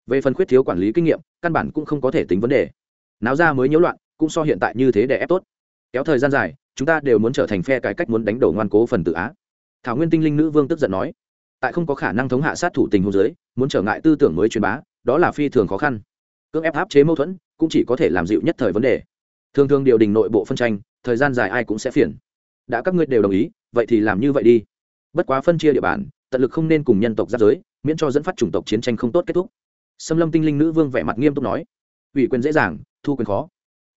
Về phần khuyết thiếu quản lý kinh nghiệm, căn bản cũng không có thể tính vấn đề. Náo ra mới nhiễu loạn, cũng so hiện tại như thế để ép tốt. Kéo thời gian dài chúng ta đều muốn trở thành phe cải cách muốn đánh đổ ngoan cố phần tự á. Thảo nguyên tinh linh nữ vương tức giận nói, tại không có khả năng thống hạ sát thủ tình hôn giới muốn trở ngại tư tưởng mới truyền bá, đó là phi thường khó khăn. Cưỡng ép áp chế mâu thuẫn, cũng chỉ có thể làm dịu nhất thời vấn đề. Thường thường điều đình nội bộ phân tranh, thời gian dài ai cũng sẽ phiền. Đã các ngươi đều đồng ý, vậy thì làm như vậy đi. Bất quá phân chia địa bàn, tận lực không nên cùng nhân tộc giáp giới, miễn cho dẫn phát chủng tộc chiến tranh không tốt kết thúc. Xâm lâm tinh linh nữ vương vẻ mặt nghiêm túc nói, ủy quyền dễ dàng, thu quyền khó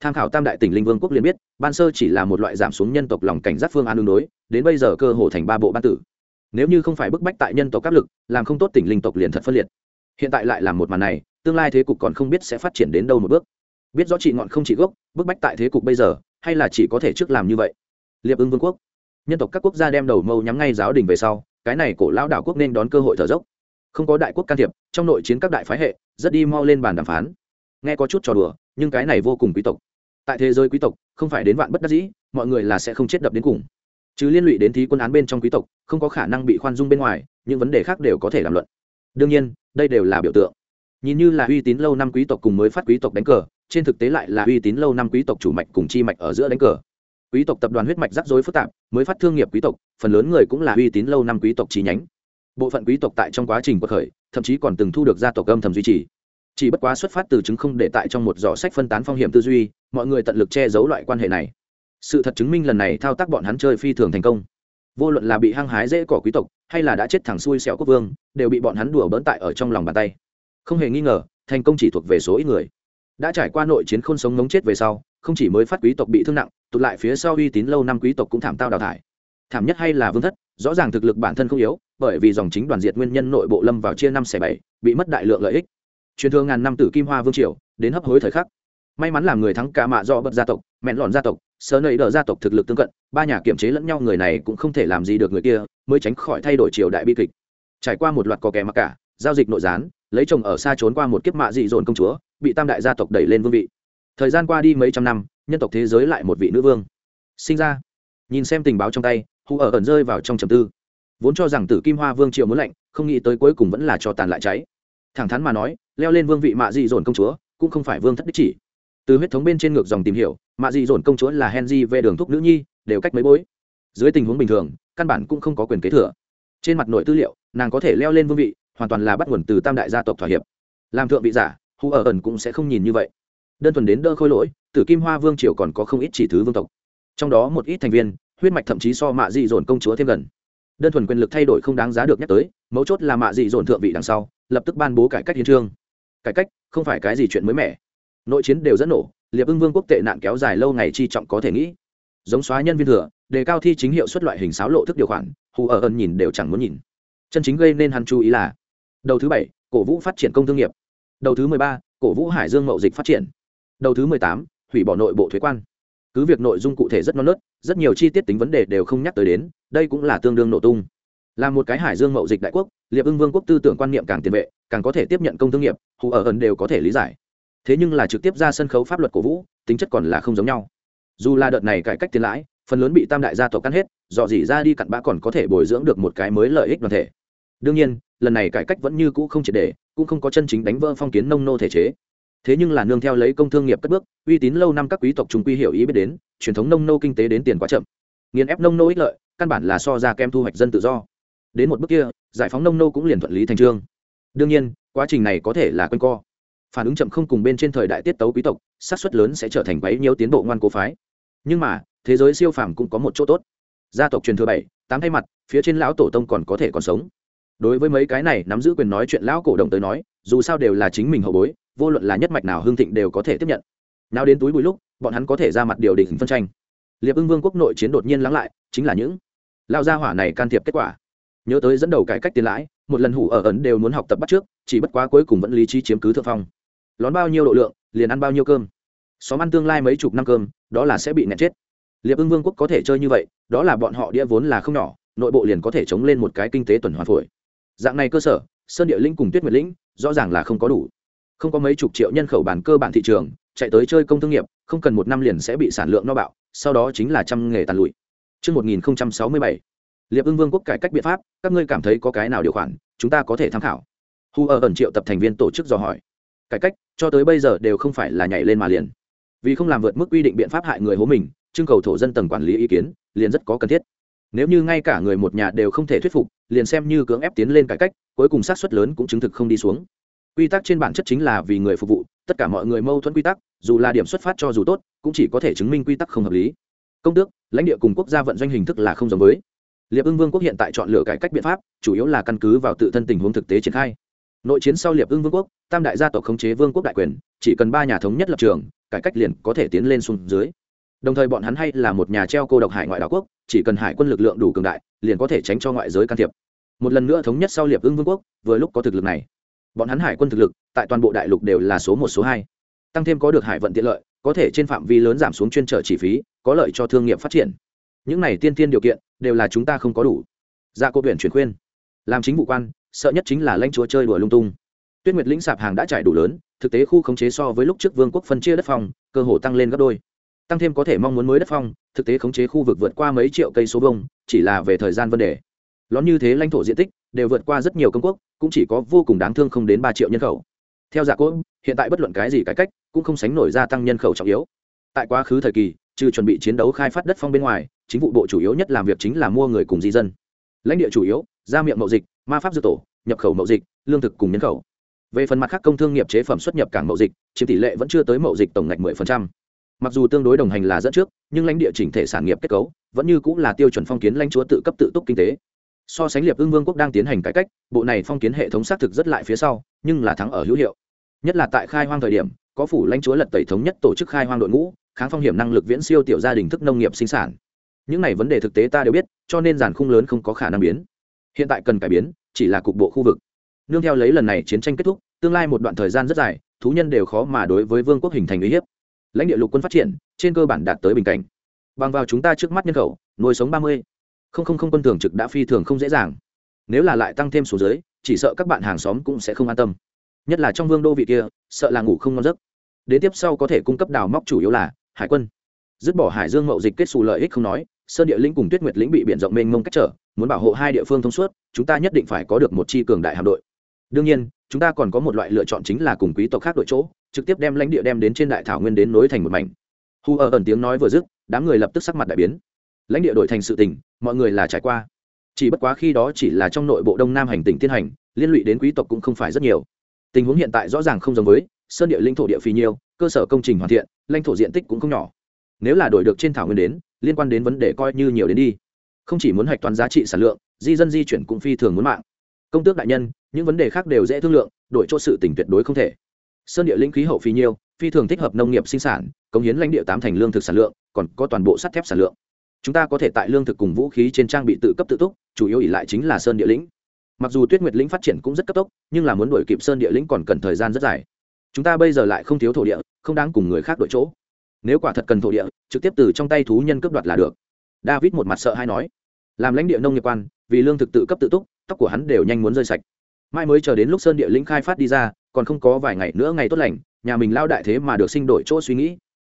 tham khảo tam đại tỉnh linh vương quốc liền biết, ban sơ chỉ là một loại giảm xuống nhân tộc lòng cảnh giác phương an đương đối, đến bây giờ cơ hồ thành ba bộ ban tử. Nếu như không phải bức bách tại nhân tộc áp lực, làm không tốt tỉnh linh tộc liền thật phân liệt. Hiện tại lại làm một màn này, tương lai thế cục còn không biết sẽ phát triển đến đâu một bước. Biết rõ trị ngọn không trị gốc, bức bách tại thế cục bây giờ, hay là chỉ có thể trước làm như vậy? Liệp ưng vương quốc. Nhân tộc các quốc gia đem đầu mâu nhắm ngay giáo đình về sau, cái này cổ lão đảo quốc nên đón cơ hội thở dốc. Không có đại quốc can thiệp, trong nội chiến các đại phái hệ, rất đi mau lên bàn đàm phán. Nghe có chút trò đùa nhưng cái này vô cùng quý tộc. Tại thế giới quý tộc, không phải đến vạn bất đắc dĩ, mọi người là sẽ không chết đập đến cùng. Chứ liên lụy đến thí quân án bên trong quý tộc, không có khả năng bị khoan dung bên ngoài, những vấn đề khác đều có thể làm luận. Đương nhiên, đây đều là biểu tượng. Nhìn như là uy tín lâu năm quý tộc cùng mới phát quý tộc đánh cờ, trên thực tế lại là uy tín lâu năm quý tộc chủ mạch cùng chi mạch ở giữa đánh cờ. Quý tộc tập đoàn huyết mạch rắc rối phức tạp, mới phát thương nghiệp quý tộc, phần lớn người cũng là uy tín lâu năm quý tộc chi nhánh. Bộ phận quý tộc tại trong quá trình cuộc khởi, thậm chí còn từng thu được gia tộc âm thầm duy trì chỉ bất quá xuất phát từ chứng không để tại trong một giỏ sách phân tán phong hiểm tư duy, mọi người tận lực che giấu loại quan hệ này. Sự thật chứng minh lần này thao tác bọn hắn chơi phi thường thành công. Vô luận là bị hăng hái dễ cỏ quý tộc, hay là đã chết thẳng xuôi xẻo quốc vương, đều bị bọn hắn đùa bỡn tại ở trong lòng bàn tay. Không hề nghi ngờ, thành công chỉ thuộc về số ít người. Đã trải qua nội chiến khôn sống ngống chết về sau, không chỉ mới phát quý tộc bị thương nặng, tụt lại phía sau uy tín lâu năm quý tộc cũng thảm tao đào thải. Thảm nhất hay là vương thất, rõ ràng thực lực bản thân không yếu, bởi vì dòng chính đoàn diệt nguyên nhân nội bộ lâm vào chia năm xẻ bảy, bị mất đại lượng lợi ích truyền thương ngàn năm tử kim hoa vương triều, đến hấp hối thời khắc. May mắn là người thắng cả mạ do bật gia tộc, mẹn lọn gia tộc sơ nầy đờ gia tộc thực lực tương cận, ba nhà kiểm chế lẫn nhau người này cũng không thể làm gì được người kia, mới tránh khỏi thay đổi triều đại bi kịch. Trải qua một loạt cò kè mặc cả, giao dịch nội gián, lấy chồng ở xa trốn qua một kiếp mạ dị dồn công chúa, bị tam đại gia tộc đẩy lên vương vị. Thời gian qua đi mấy trăm năm, nhân tộc thế giới lại một vị nữ vương. Sinh ra. Nhìn xem tình báo trong tay, hù ở ẩn rơi vào trong trầm tư. Vốn cho rằng tử kim hoa vương triều muốn lạnh, không nghĩ tới cuối cùng vẫn là cho tàn lại cháy thẳng thắn mà nói, leo lên vương vị mạ dị dồn công chúa, cũng không phải vương thất đích chỉ. Từ huyết thống bên trên ngược dòng tìm hiểu, mạ dị dồn công chúa là henry về đường thúc nữ nhi, đều cách mấy bối. Dưới tình huống bình thường, căn bản cũng không có quyền kế thừa. Trên mặt nội tư liệu, nàng có thể leo lên vương vị, hoàn toàn là bắt nguồn từ tam đại gia tộc thỏa hiệp. Làm thượng vị giả hù ở ẩn cũng sẽ không nhìn như vậy. Đơn thuần đến đỡ khôi lỗi, tử kim hoa vương triều còn có không ít chỉ thứ vương tộc. Trong đó một ít thành viên, huyết mạch thậm chí so mạ dị dồn công chúa thêm gần. Đơn thuần quyền lực thay đổi không đáng giá được nhắc tới mấu chốt là mạ dị dồn thượng vị đằng sau, lập tức ban bố cải cách hiến trương. Cải cách, không phải cái gì chuyện mới mẻ. Nội chiến đều dẫn nổ, liệp ưng vương quốc tệ nạn kéo dài lâu ngày chi trọng có thể nghĩ. Giống xóa nhân viên thừa, đề cao thi chính hiệu xuất loại hình sáo lộ thức điều khoản, hù ở ẩn nhìn đều chẳng muốn nhìn. Chân chính gây nên hắn chú ý là, đầu thứ bảy, cổ vũ phát triển công thương nghiệp. Đầu thứ mười ba, cổ vũ hải dương mậu dịch phát triển. Đầu thứ mười tám, hủy bỏ nội bộ thuế quan. Cứ việc nội dung cụ thể rất non nớt, rất nhiều chi tiết tính vấn đề đều không nhắc tới đến, đây cũng là tương đương nổ tung là một cái hải dương mậu dịch đại quốc, liệp ưng vương quốc tư tưởng quan niệm càng tiền vệ, càng có thể tiếp nhận công thương nghiệp, hù ở ẩn đều có thể lý giải. Thế nhưng là trực tiếp ra sân khấu pháp luật cổ vũ, tính chất còn là không giống nhau. Dù là đợt này cải cách tiền lãi, phần lớn bị tam đại gia tộc cắn hết dọ dỉ ra đi cặn bã còn có thể bồi dưỡng được một cái mới lợi ích đoàn thể. Đương nhiên, lần này cải cách vẫn như cũ không triệt đề cũng không có chân chính đánh vỡ phong kiến nông nô thể chế. Thế nhưng là nương theo lấy công thương nghiệp cất bước, uy tín lâu năm các quý tộc trung quy hiểu ý biết đến, truyền thống nông nô kinh tế đến tiền quá chậm. Nghiền ép nông nô ích lợi, căn bản là so ra kem thu hoạch dân tự do đến một bước kia, giải phóng nông nô cũng liền thuận lý thành trương. Đương nhiên, quá trình này có thể là quanh co. Phản ứng chậm không cùng bên trên thời đại tiết tấu quý tộc sát xuất lớn sẽ trở thành bấy nhiêu tiến bộ ngoan cố phái. Nhưng mà, thế giới siêu phàm cũng có một chỗ tốt. Gia tộc truyền thừa bảy, tám thay mặt, phía trên lão tổ tông còn có thể còn sống. Đối với mấy cái này nắm giữ quyền nói chuyện lão cổ đồng tới nói, dù sao đều là chính mình hậu bối, vô luận là nhất mạch nào hương thịnh đều có thể tiếp nhận. Nào đến túi bụi lúc, bọn hắn có thể ra mặt điều đình phân tranh. Liệp ưng vương quốc nội chiến đột nhiên lắng lại, chính là những lao gia hỏa này can thiệp kết quả nhớ tới dẫn đầu cải cách tiền lãi một lần hủ ở ấn đều muốn học tập bắt trước chỉ bất quá cuối cùng vẫn lý trí chiếm cứ thượng phong. Lón bao nhiêu độ lượng liền ăn bao nhiêu cơm. Xóm ăn tương lai mấy chục năm cơm đó là sẽ bị nẹt chết. Liệp ưng vương quốc có thể chơi như vậy đó là bọn họ đĩa vốn là không nhỏ nội bộ liền có thể chống lên một cái kinh tế tuần hoàn phổi. Dạng này cơ sở sơn địa linh cùng tuyết nguyệt lĩnh rõ ràng là không có đủ. Không có mấy chục triệu nhân khẩu bản cơ bản thị trường chạy tới chơi công thương nghiệp không cần một năm liền sẽ bị sản lượng no bạo sau đó chính là trăm nghề tàn lụi. Trước 1067, liệp ưng vương quốc cải cách biện pháp, các ngươi cảm thấy có cái nào điều khoản, chúng ta có thể tham khảo. Hu ở ẩn triệu tập thành viên tổ chức dò hỏi. Cải cách, cho tới bây giờ đều không phải là nhảy lên mà liền. Vì không làm vượt mức quy định biện pháp hại người hố mình, trưng cầu thổ dân tầng quản lý ý kiến, liền rất có cần thiết. Nếu như ngay cả người một nhà đều không thể thuyết phục, liền xem như cưỡng ép tiến lên cải cách, cuối cùng sát xuất lớn cũng chứng thực không đi xuống. Quy tắc trên bản chất chính là vì người phục vụ, tất cả mọi người mâu thuẫn quy tắc, dù là điểm xuất phát cho dù tốt, cũng chỉ có thể chứng minh quy tắc không hợp lý. Công tước, lãnh địa cùng quốc gia vận doanh hình thức là không giống với liệp ưng vương quốc hiện tại chọn lựa cải cách biện pháp, chủ yếu là căn cứ vào tự thân tình huống thực tế triển khai. Nội chiến sau liệp ưng vương quốc, tam đại gia tộc khống chế vương quốc đại quyền, chỉ cần ba nhà thống nhất lập trường, cải cách liền có thể tiến lên xuống dưới. Đồng thời bọn hắn hay là một nhà treo cô độc hải ngoại đảo quốc, chỉ cần hải quân lực lượng đủ cường đại, liền có thể tránh cho ngoại giới can thiệp. Một lần nữa thống nhất sau liệp ưng vương quốc, vừa lúc có thực lực này, bọn hắn hải quân thực lực, tại toàn bộ đại lục đều là số một, số hai. Tăng thêm có được hải vận tiện lợi, có thể trên phạm vi lớn giảm xuống chuyên trở chi phí, có lợi cho thương nghiệp phát triển. Những này tiên tiên điều kiện đều là chúng ta không có đủ. Ra dạ cô tuyển chuyển khuyên, làm chính vụ quan, sợ nhất chính là lãnh chúa chơi đùa lung tung. Tuyết nguyệt lĩnh sạp hàng đã trải đủ lớn, thực tế khu khống chế so với lúc trước vương quốc phân chia đất phòng cơ hồ tăng lên gấp đôi. Tăng thêm có thể mong muốn mới đất phong, thực tế khống chế khu vực vượt qua mấy triệu cây số vông chỉ là về thời gian vấn đề. Lón như thế lãnh thổ diện tích, đều vượt qua rất nhiều công quốc, cũng chỉ có vô cùng đáng thương không đến ba triệu nhân khẩu. Theo dạ giả cốt hiện tại bất luận cái gì cải cách, cũng không sánh nổi gia tăng nhân khẩu trọng yếu. Tại quá khứ thời kỳ trừ chuẩn bị chiến đấu khai phát đất phong bên ngoài, chính vụ bộ chủ yếu nhất làm việc chính là mua người cùng di dân. Lãnh địa chủ yếu ra miệng mậu dịch, ma pháp dư tổ, nhập khẩu mậu dịch, lương thực cùng nhân khẩu. Về phần mặt khác công thương nghiệp chế phẩm xuất nhập cảng mậu dịch, chiếm tỷ lệ vẫn chưa tới mậu dịch tổng ngạch 10%. mặc dù tương đối đồng hành là dẫn trước, nhưng lãnh địa chỉnh thể sản nghiệp kết cấu vẫn như cũng là tiêu chuẩn phong kiến lãnh chúa tự cấp tự túc kinh tế. So sánh liệp ưng vương quốc đang tiến hành cải cách, bộ này phong kiến hệ thống xác thực rất lại phía sau, nhưng là thắng ở hữu hiệu. Nhất là tại khai hoang thời điểm, có phủ lãnh chúa lật tẩy thống nhất tổ chức khai hoang đội ngũ kháng phong hiểm năng lực viễn siêu tiểu gia đình thức nông nghiệp sinh sản. Những này vấn đề thực tế ta đều biết, cho nên giàn khung lớn không có khả năng biến. Hiện tại cần cải biến, chỉ là cục bộ khu vực. Nương theo lấy lần này chiến tranh kết thúc, tương lai một đoạn thời gian rất dài, thú nhân đều khó mà đối với vương quốc hình thành uy hiếp. Lãnh địa lục quân phát triển, trên cơ bản đạt tới bình cảnh. Bằng vào chúng ta trước mắt nhân khẩu, nuôi sống ba mươi, không không không quân thường trực đã phi thường không dễ dàng. Nếu là lại tăng thêm số giới chỉ sợ các bạn hàng xóm cũng sẽ không an tâm. Nhất là trong vương đô vị kia, sợ là ngủ không ngon giấc. Đến tiếp sau có thể cung cấp đào móc chủ yếu là hải quân. Dứt bỏ hải dương mậu dịch kết xù lợi ích không nói, sơn địa lĩnh cùng tuyết nguyệt lĩnh bị biển rộng mênh mông cách trở, muốn bảo hộ hai địa phương thông suốt, chúng ta nhất định phải có được một chi cường đại hạm đội. Đương nhiên, chúng ta còn có một loại lựa chọn chính là cùng quý tộc khác đội chỗ, trực tiếp đem lãnh địa đem đến trên đại thảo nguyên đến nối thành một mảnh. Hu ở ẩn tiếng nói vừa dứt, đám người lập tức sắc mặt đại biến. Lãnh địa đổi thành sự tình, mọi người là trải qua. Chỉ bất quá khi đó chỉ là trong nội bộ đông nam hành tỉnh tiến hành, liên lụy đến quý tộc cũng không phải rất nhiều. Tình huống hiện tại rõ ràng không giống với sơn địa linh thổ địa phi nhiêu, cơ sở công trình hoàn thiện, lãnh thổ diện tích cũng không nhỏ. Nếu là đổi được trên thảo nguyên đến, liên quan đến vấn đề coi như nhiều đến đi. Không chỉ muốn hạch toán giá trị sản lượng, di dân di chuyển cũng phi thường muốn mạng. Công tước đại nhân, những vấn đề khác đều dễ thương lượng, đổi cho sự tỉnh tuyệt đối không thể. Sơn địa linh khí hậu phi nhiêu, phi thường thích hợp nông nghiệp sinh sản, cống hiến lãnh địa tám thành lương thực sản lượng, còn có toàn bộ sắt thép sản lượng. Chúng ta có thể tại lương thực cùng vũ khí trên trang bị tự cấp tự túc, chủ yếu ỉ lại chính là sơn địa lĩnh. Mặc dù tuyết nguyệt lĩnh phát triển cũng rất cấp tốc, nhưng là muốn đổi kịp sơn địa lĩnh còn cần thời gian rất dài chúng ta bây giờ lại không thiếu thổ địa, không đáng cùng người khác đổi chỗ. Nếu quả thật cần thổ địa, trực tiếp từ trong tay thú nhân cướp đoạt là được. David một mặt sợ hay nói. Làm lãnh địa nông nghiệp quan, vì lương thực tự cấp tự túc, tóc của hắn đều nhanh muốn rơi sạch. Mai mới chờ đến lúc sơn địa lĩnh khai phát đi ra, còn không có vài ngày nữa ngày tốt lành, nhà mình lao đại thế mà được sinh đổi chỗ suy nghĩ.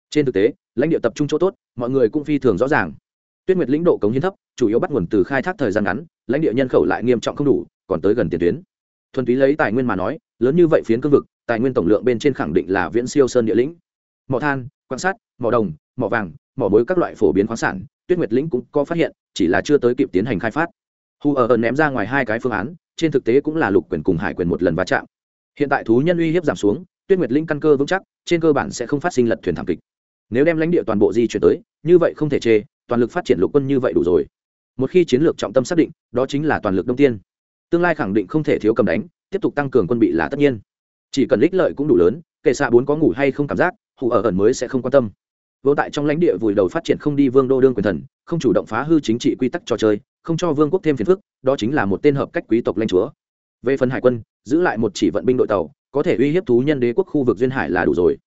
Trên thực tế, lãnh địa tập trung chỗ tốt, mọi người cũng phi thường rõ ràng. Tuyết nguyệt lĩnh độ cống hiến thấp, chủ yếu bắt nguồn từ khai thác thời gian ngắn, lãnh địa nhân khẩu lại nghiêm trọng không đủ, còn tới gần tiền tuyến. Thuần túy lấy tài nguyên mà nói, lớn như vậy phiến cương vực tài nguyên tổng lượng bên trên khẳng định là viễn siêu sơn địa lĩnh. Mỏ than, quan sát, mỏ đồng, mỏ vàng, mỏ mối các loại phổ biến khoáng sản, tuyết nguyệt lĩnh cũng có phát hiện, chỉ là chưa tới kịp tiến hành khai phát. Hù ở ẩn ném ra ngoài hai cái phương án, trên thực tế cũng là lục quyền cùng hải quyền một lần va chạm. Hiện tại thú nhân uy hiếp giảm xuống, tuyết nguyệt Linh căn cơ vững chắc, trên cơ bản sẽ không phát sinh lật thuyền thảm kịch. Nếu đem lãnh địa toàn bộ di chuyển tới, như vậy không thể chê, toàn lực phát triển lục quân như vậy đủ rồi. Một khi chiến lược trọng tâm xác định, đó chính là toàn lực đông tiên. Tương lai khẳng định không thể thiếu cầm đánh, tiếp tục tăng cường quân bị là tất nhiên chỉ cần ích lợi cũng đủ lớn, kệ xạ bốn có ngủ hay không cảm giác hụ ở ẩn mới sẽ không quan tâm. Vô tại trong lãnh địa vùi đầu phát triển không đi vương đô đương quyền thần, không chủ động phá hư chính trị quy tắc trò chơi, không cho vương quốc thêm phiền phức, đó chính là một tên hợp cách quý tộc lãnh chúa. Về phần hải quân, giữ lại một chỉ vận binh đội tàu, có thể uy hiếp thú nhân đế quốc khu vực duyên hải là đủ rồi.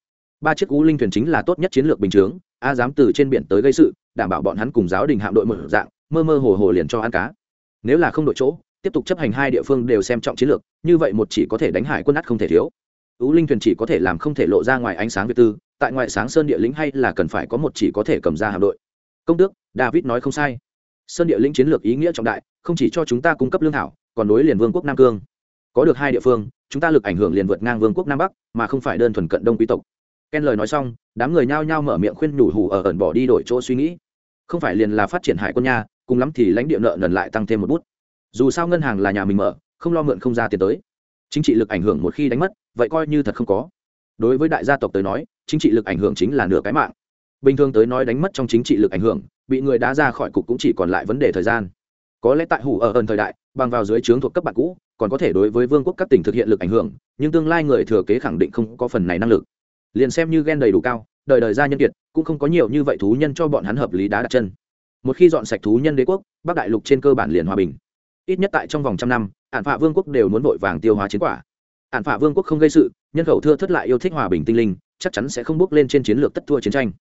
Ba chiếc cú linh thuyền chính là tốt nhất chiến lược bình chướng, a dám từ trên biển tới gây sự, đảm bảo bọn hắn cùng giáo đình hạm đội mở dạng, mơ mơ hồ hồ liền cho ăn cá. Nếu là không đội chỗ, tiếp tục chấp hành hai địa phương đều xem trọng chiến lược, như vậy một chỉ có thể đánh hải quân ắt không thể thiếu ú linh thuyền chỉ có thể làm không thể lộ ra ngoài ánh sáng việt tư, tại ngoại sáng sơn địa lĩnh hay là cần phải có một chỉ có thể cầm ra hạm đội. Công tước, david nói không sai. Sơn địa lĩnh chiến lược ý nghĩa trọng đại, không chỉ cho chúng ta cung cấp lương thảo, còn nối liền vương quốc nam cương. Có được hai địa phương, chúng ta lực ảnh hưởng liền vượt ngang vương quốc nam bắc, mà không phải đơn thuần cận đông quý tộc. Ken lời nói xong, đám người nhao nhao mở miệng khuyên nhủ hù ở ẩn bỏ đi đổi chỗ suy nghĩ. Không phải liền là phát triển hải quân nha, cùng lắm thì lãnh địa nợ nần lại tăng thêm một bút. Dù sao ngân hàng là nhà mình mở, không lo mượn không ra tiền tới. Chính trị lực ảnh hưởng một khi đánh mất vậy coi như thật không có. Đối với đại gia tộc tới nói, chính trị lực ảnh hưởng chính là nửa cái mạng. Bình thường tới nói đánh mất trong chính trị lực ảnh hưởng, bị người đá ra khỏi cục cũng chỉ còn lại vấn đề thời gian. Có lẽ tại hủ ở ẩn thời đại, bằng vào dưới trướng thuộc cấp bạn cũ, còn có thể đối với vương quốc các tỉnh thực hiện lực ảnh hưởng, nhưng tương lai người thừa kế khẳng định không có phần này năng lực. Liền xem như ghen đầy đủ cao, đời đời ra nhân kiệt, cũng không có nhiều như vậy thú nhân cho bọn hắn hợp lý đá đặt chân. Một khi dọn sạch thú nhân đế quốc, bắc đại lục trên cơ bản liền hòa bình. Ít nhất tại trong vòng trăm năm ạn phạ vương quốc đều muốn vội vàng tiêu hóa chiến quả ản phả vương quốc không gây sự, nhân khẩu thưa thất lại yêu thích hòa bình tinh linh, chắc chắn sẽ không bước lên trên chiến lược tất thua chiến tranh.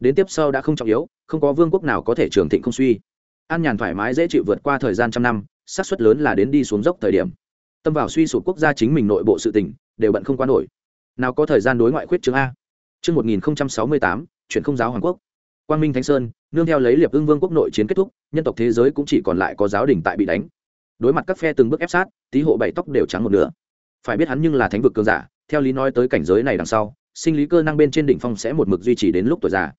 Đến tiếp sau đã không trọng yếu, không có vương quốc nào có thể trường thịnh không suy. An nhàn thoải mái dễ chịu vượt qua thời gian trăm năm, xác suất lớn là đến đi xuống dốc thời điểm. Tâm vào suy sụp quốc gia chính mình nội bộ sự tỉnh đều bận không qua nổi. Nào có thời gian đối ngoại khuyết chương a. Chương một nghìn sáu mươi tám, chuyển không giáo hoàng quốc. Quang minh thánh sơn, nương theo lấy liệp ưng vương quốc nội chiến kết thúc, nhân tộc thế giới cũng chỉ còn lại có giáo đình tại bị đánh. Đối mặt các phe từng bước ép sát, tý hộ bảy tóc đều trắng một nửa phải biết hắn nhưng là thánh vực cường giả, theo lý nói tới cảnh giới này đằng sau, sinh lý cơ năng bên trên đỉnh phong sẽ một mực duy trì đến lúc tuổi già.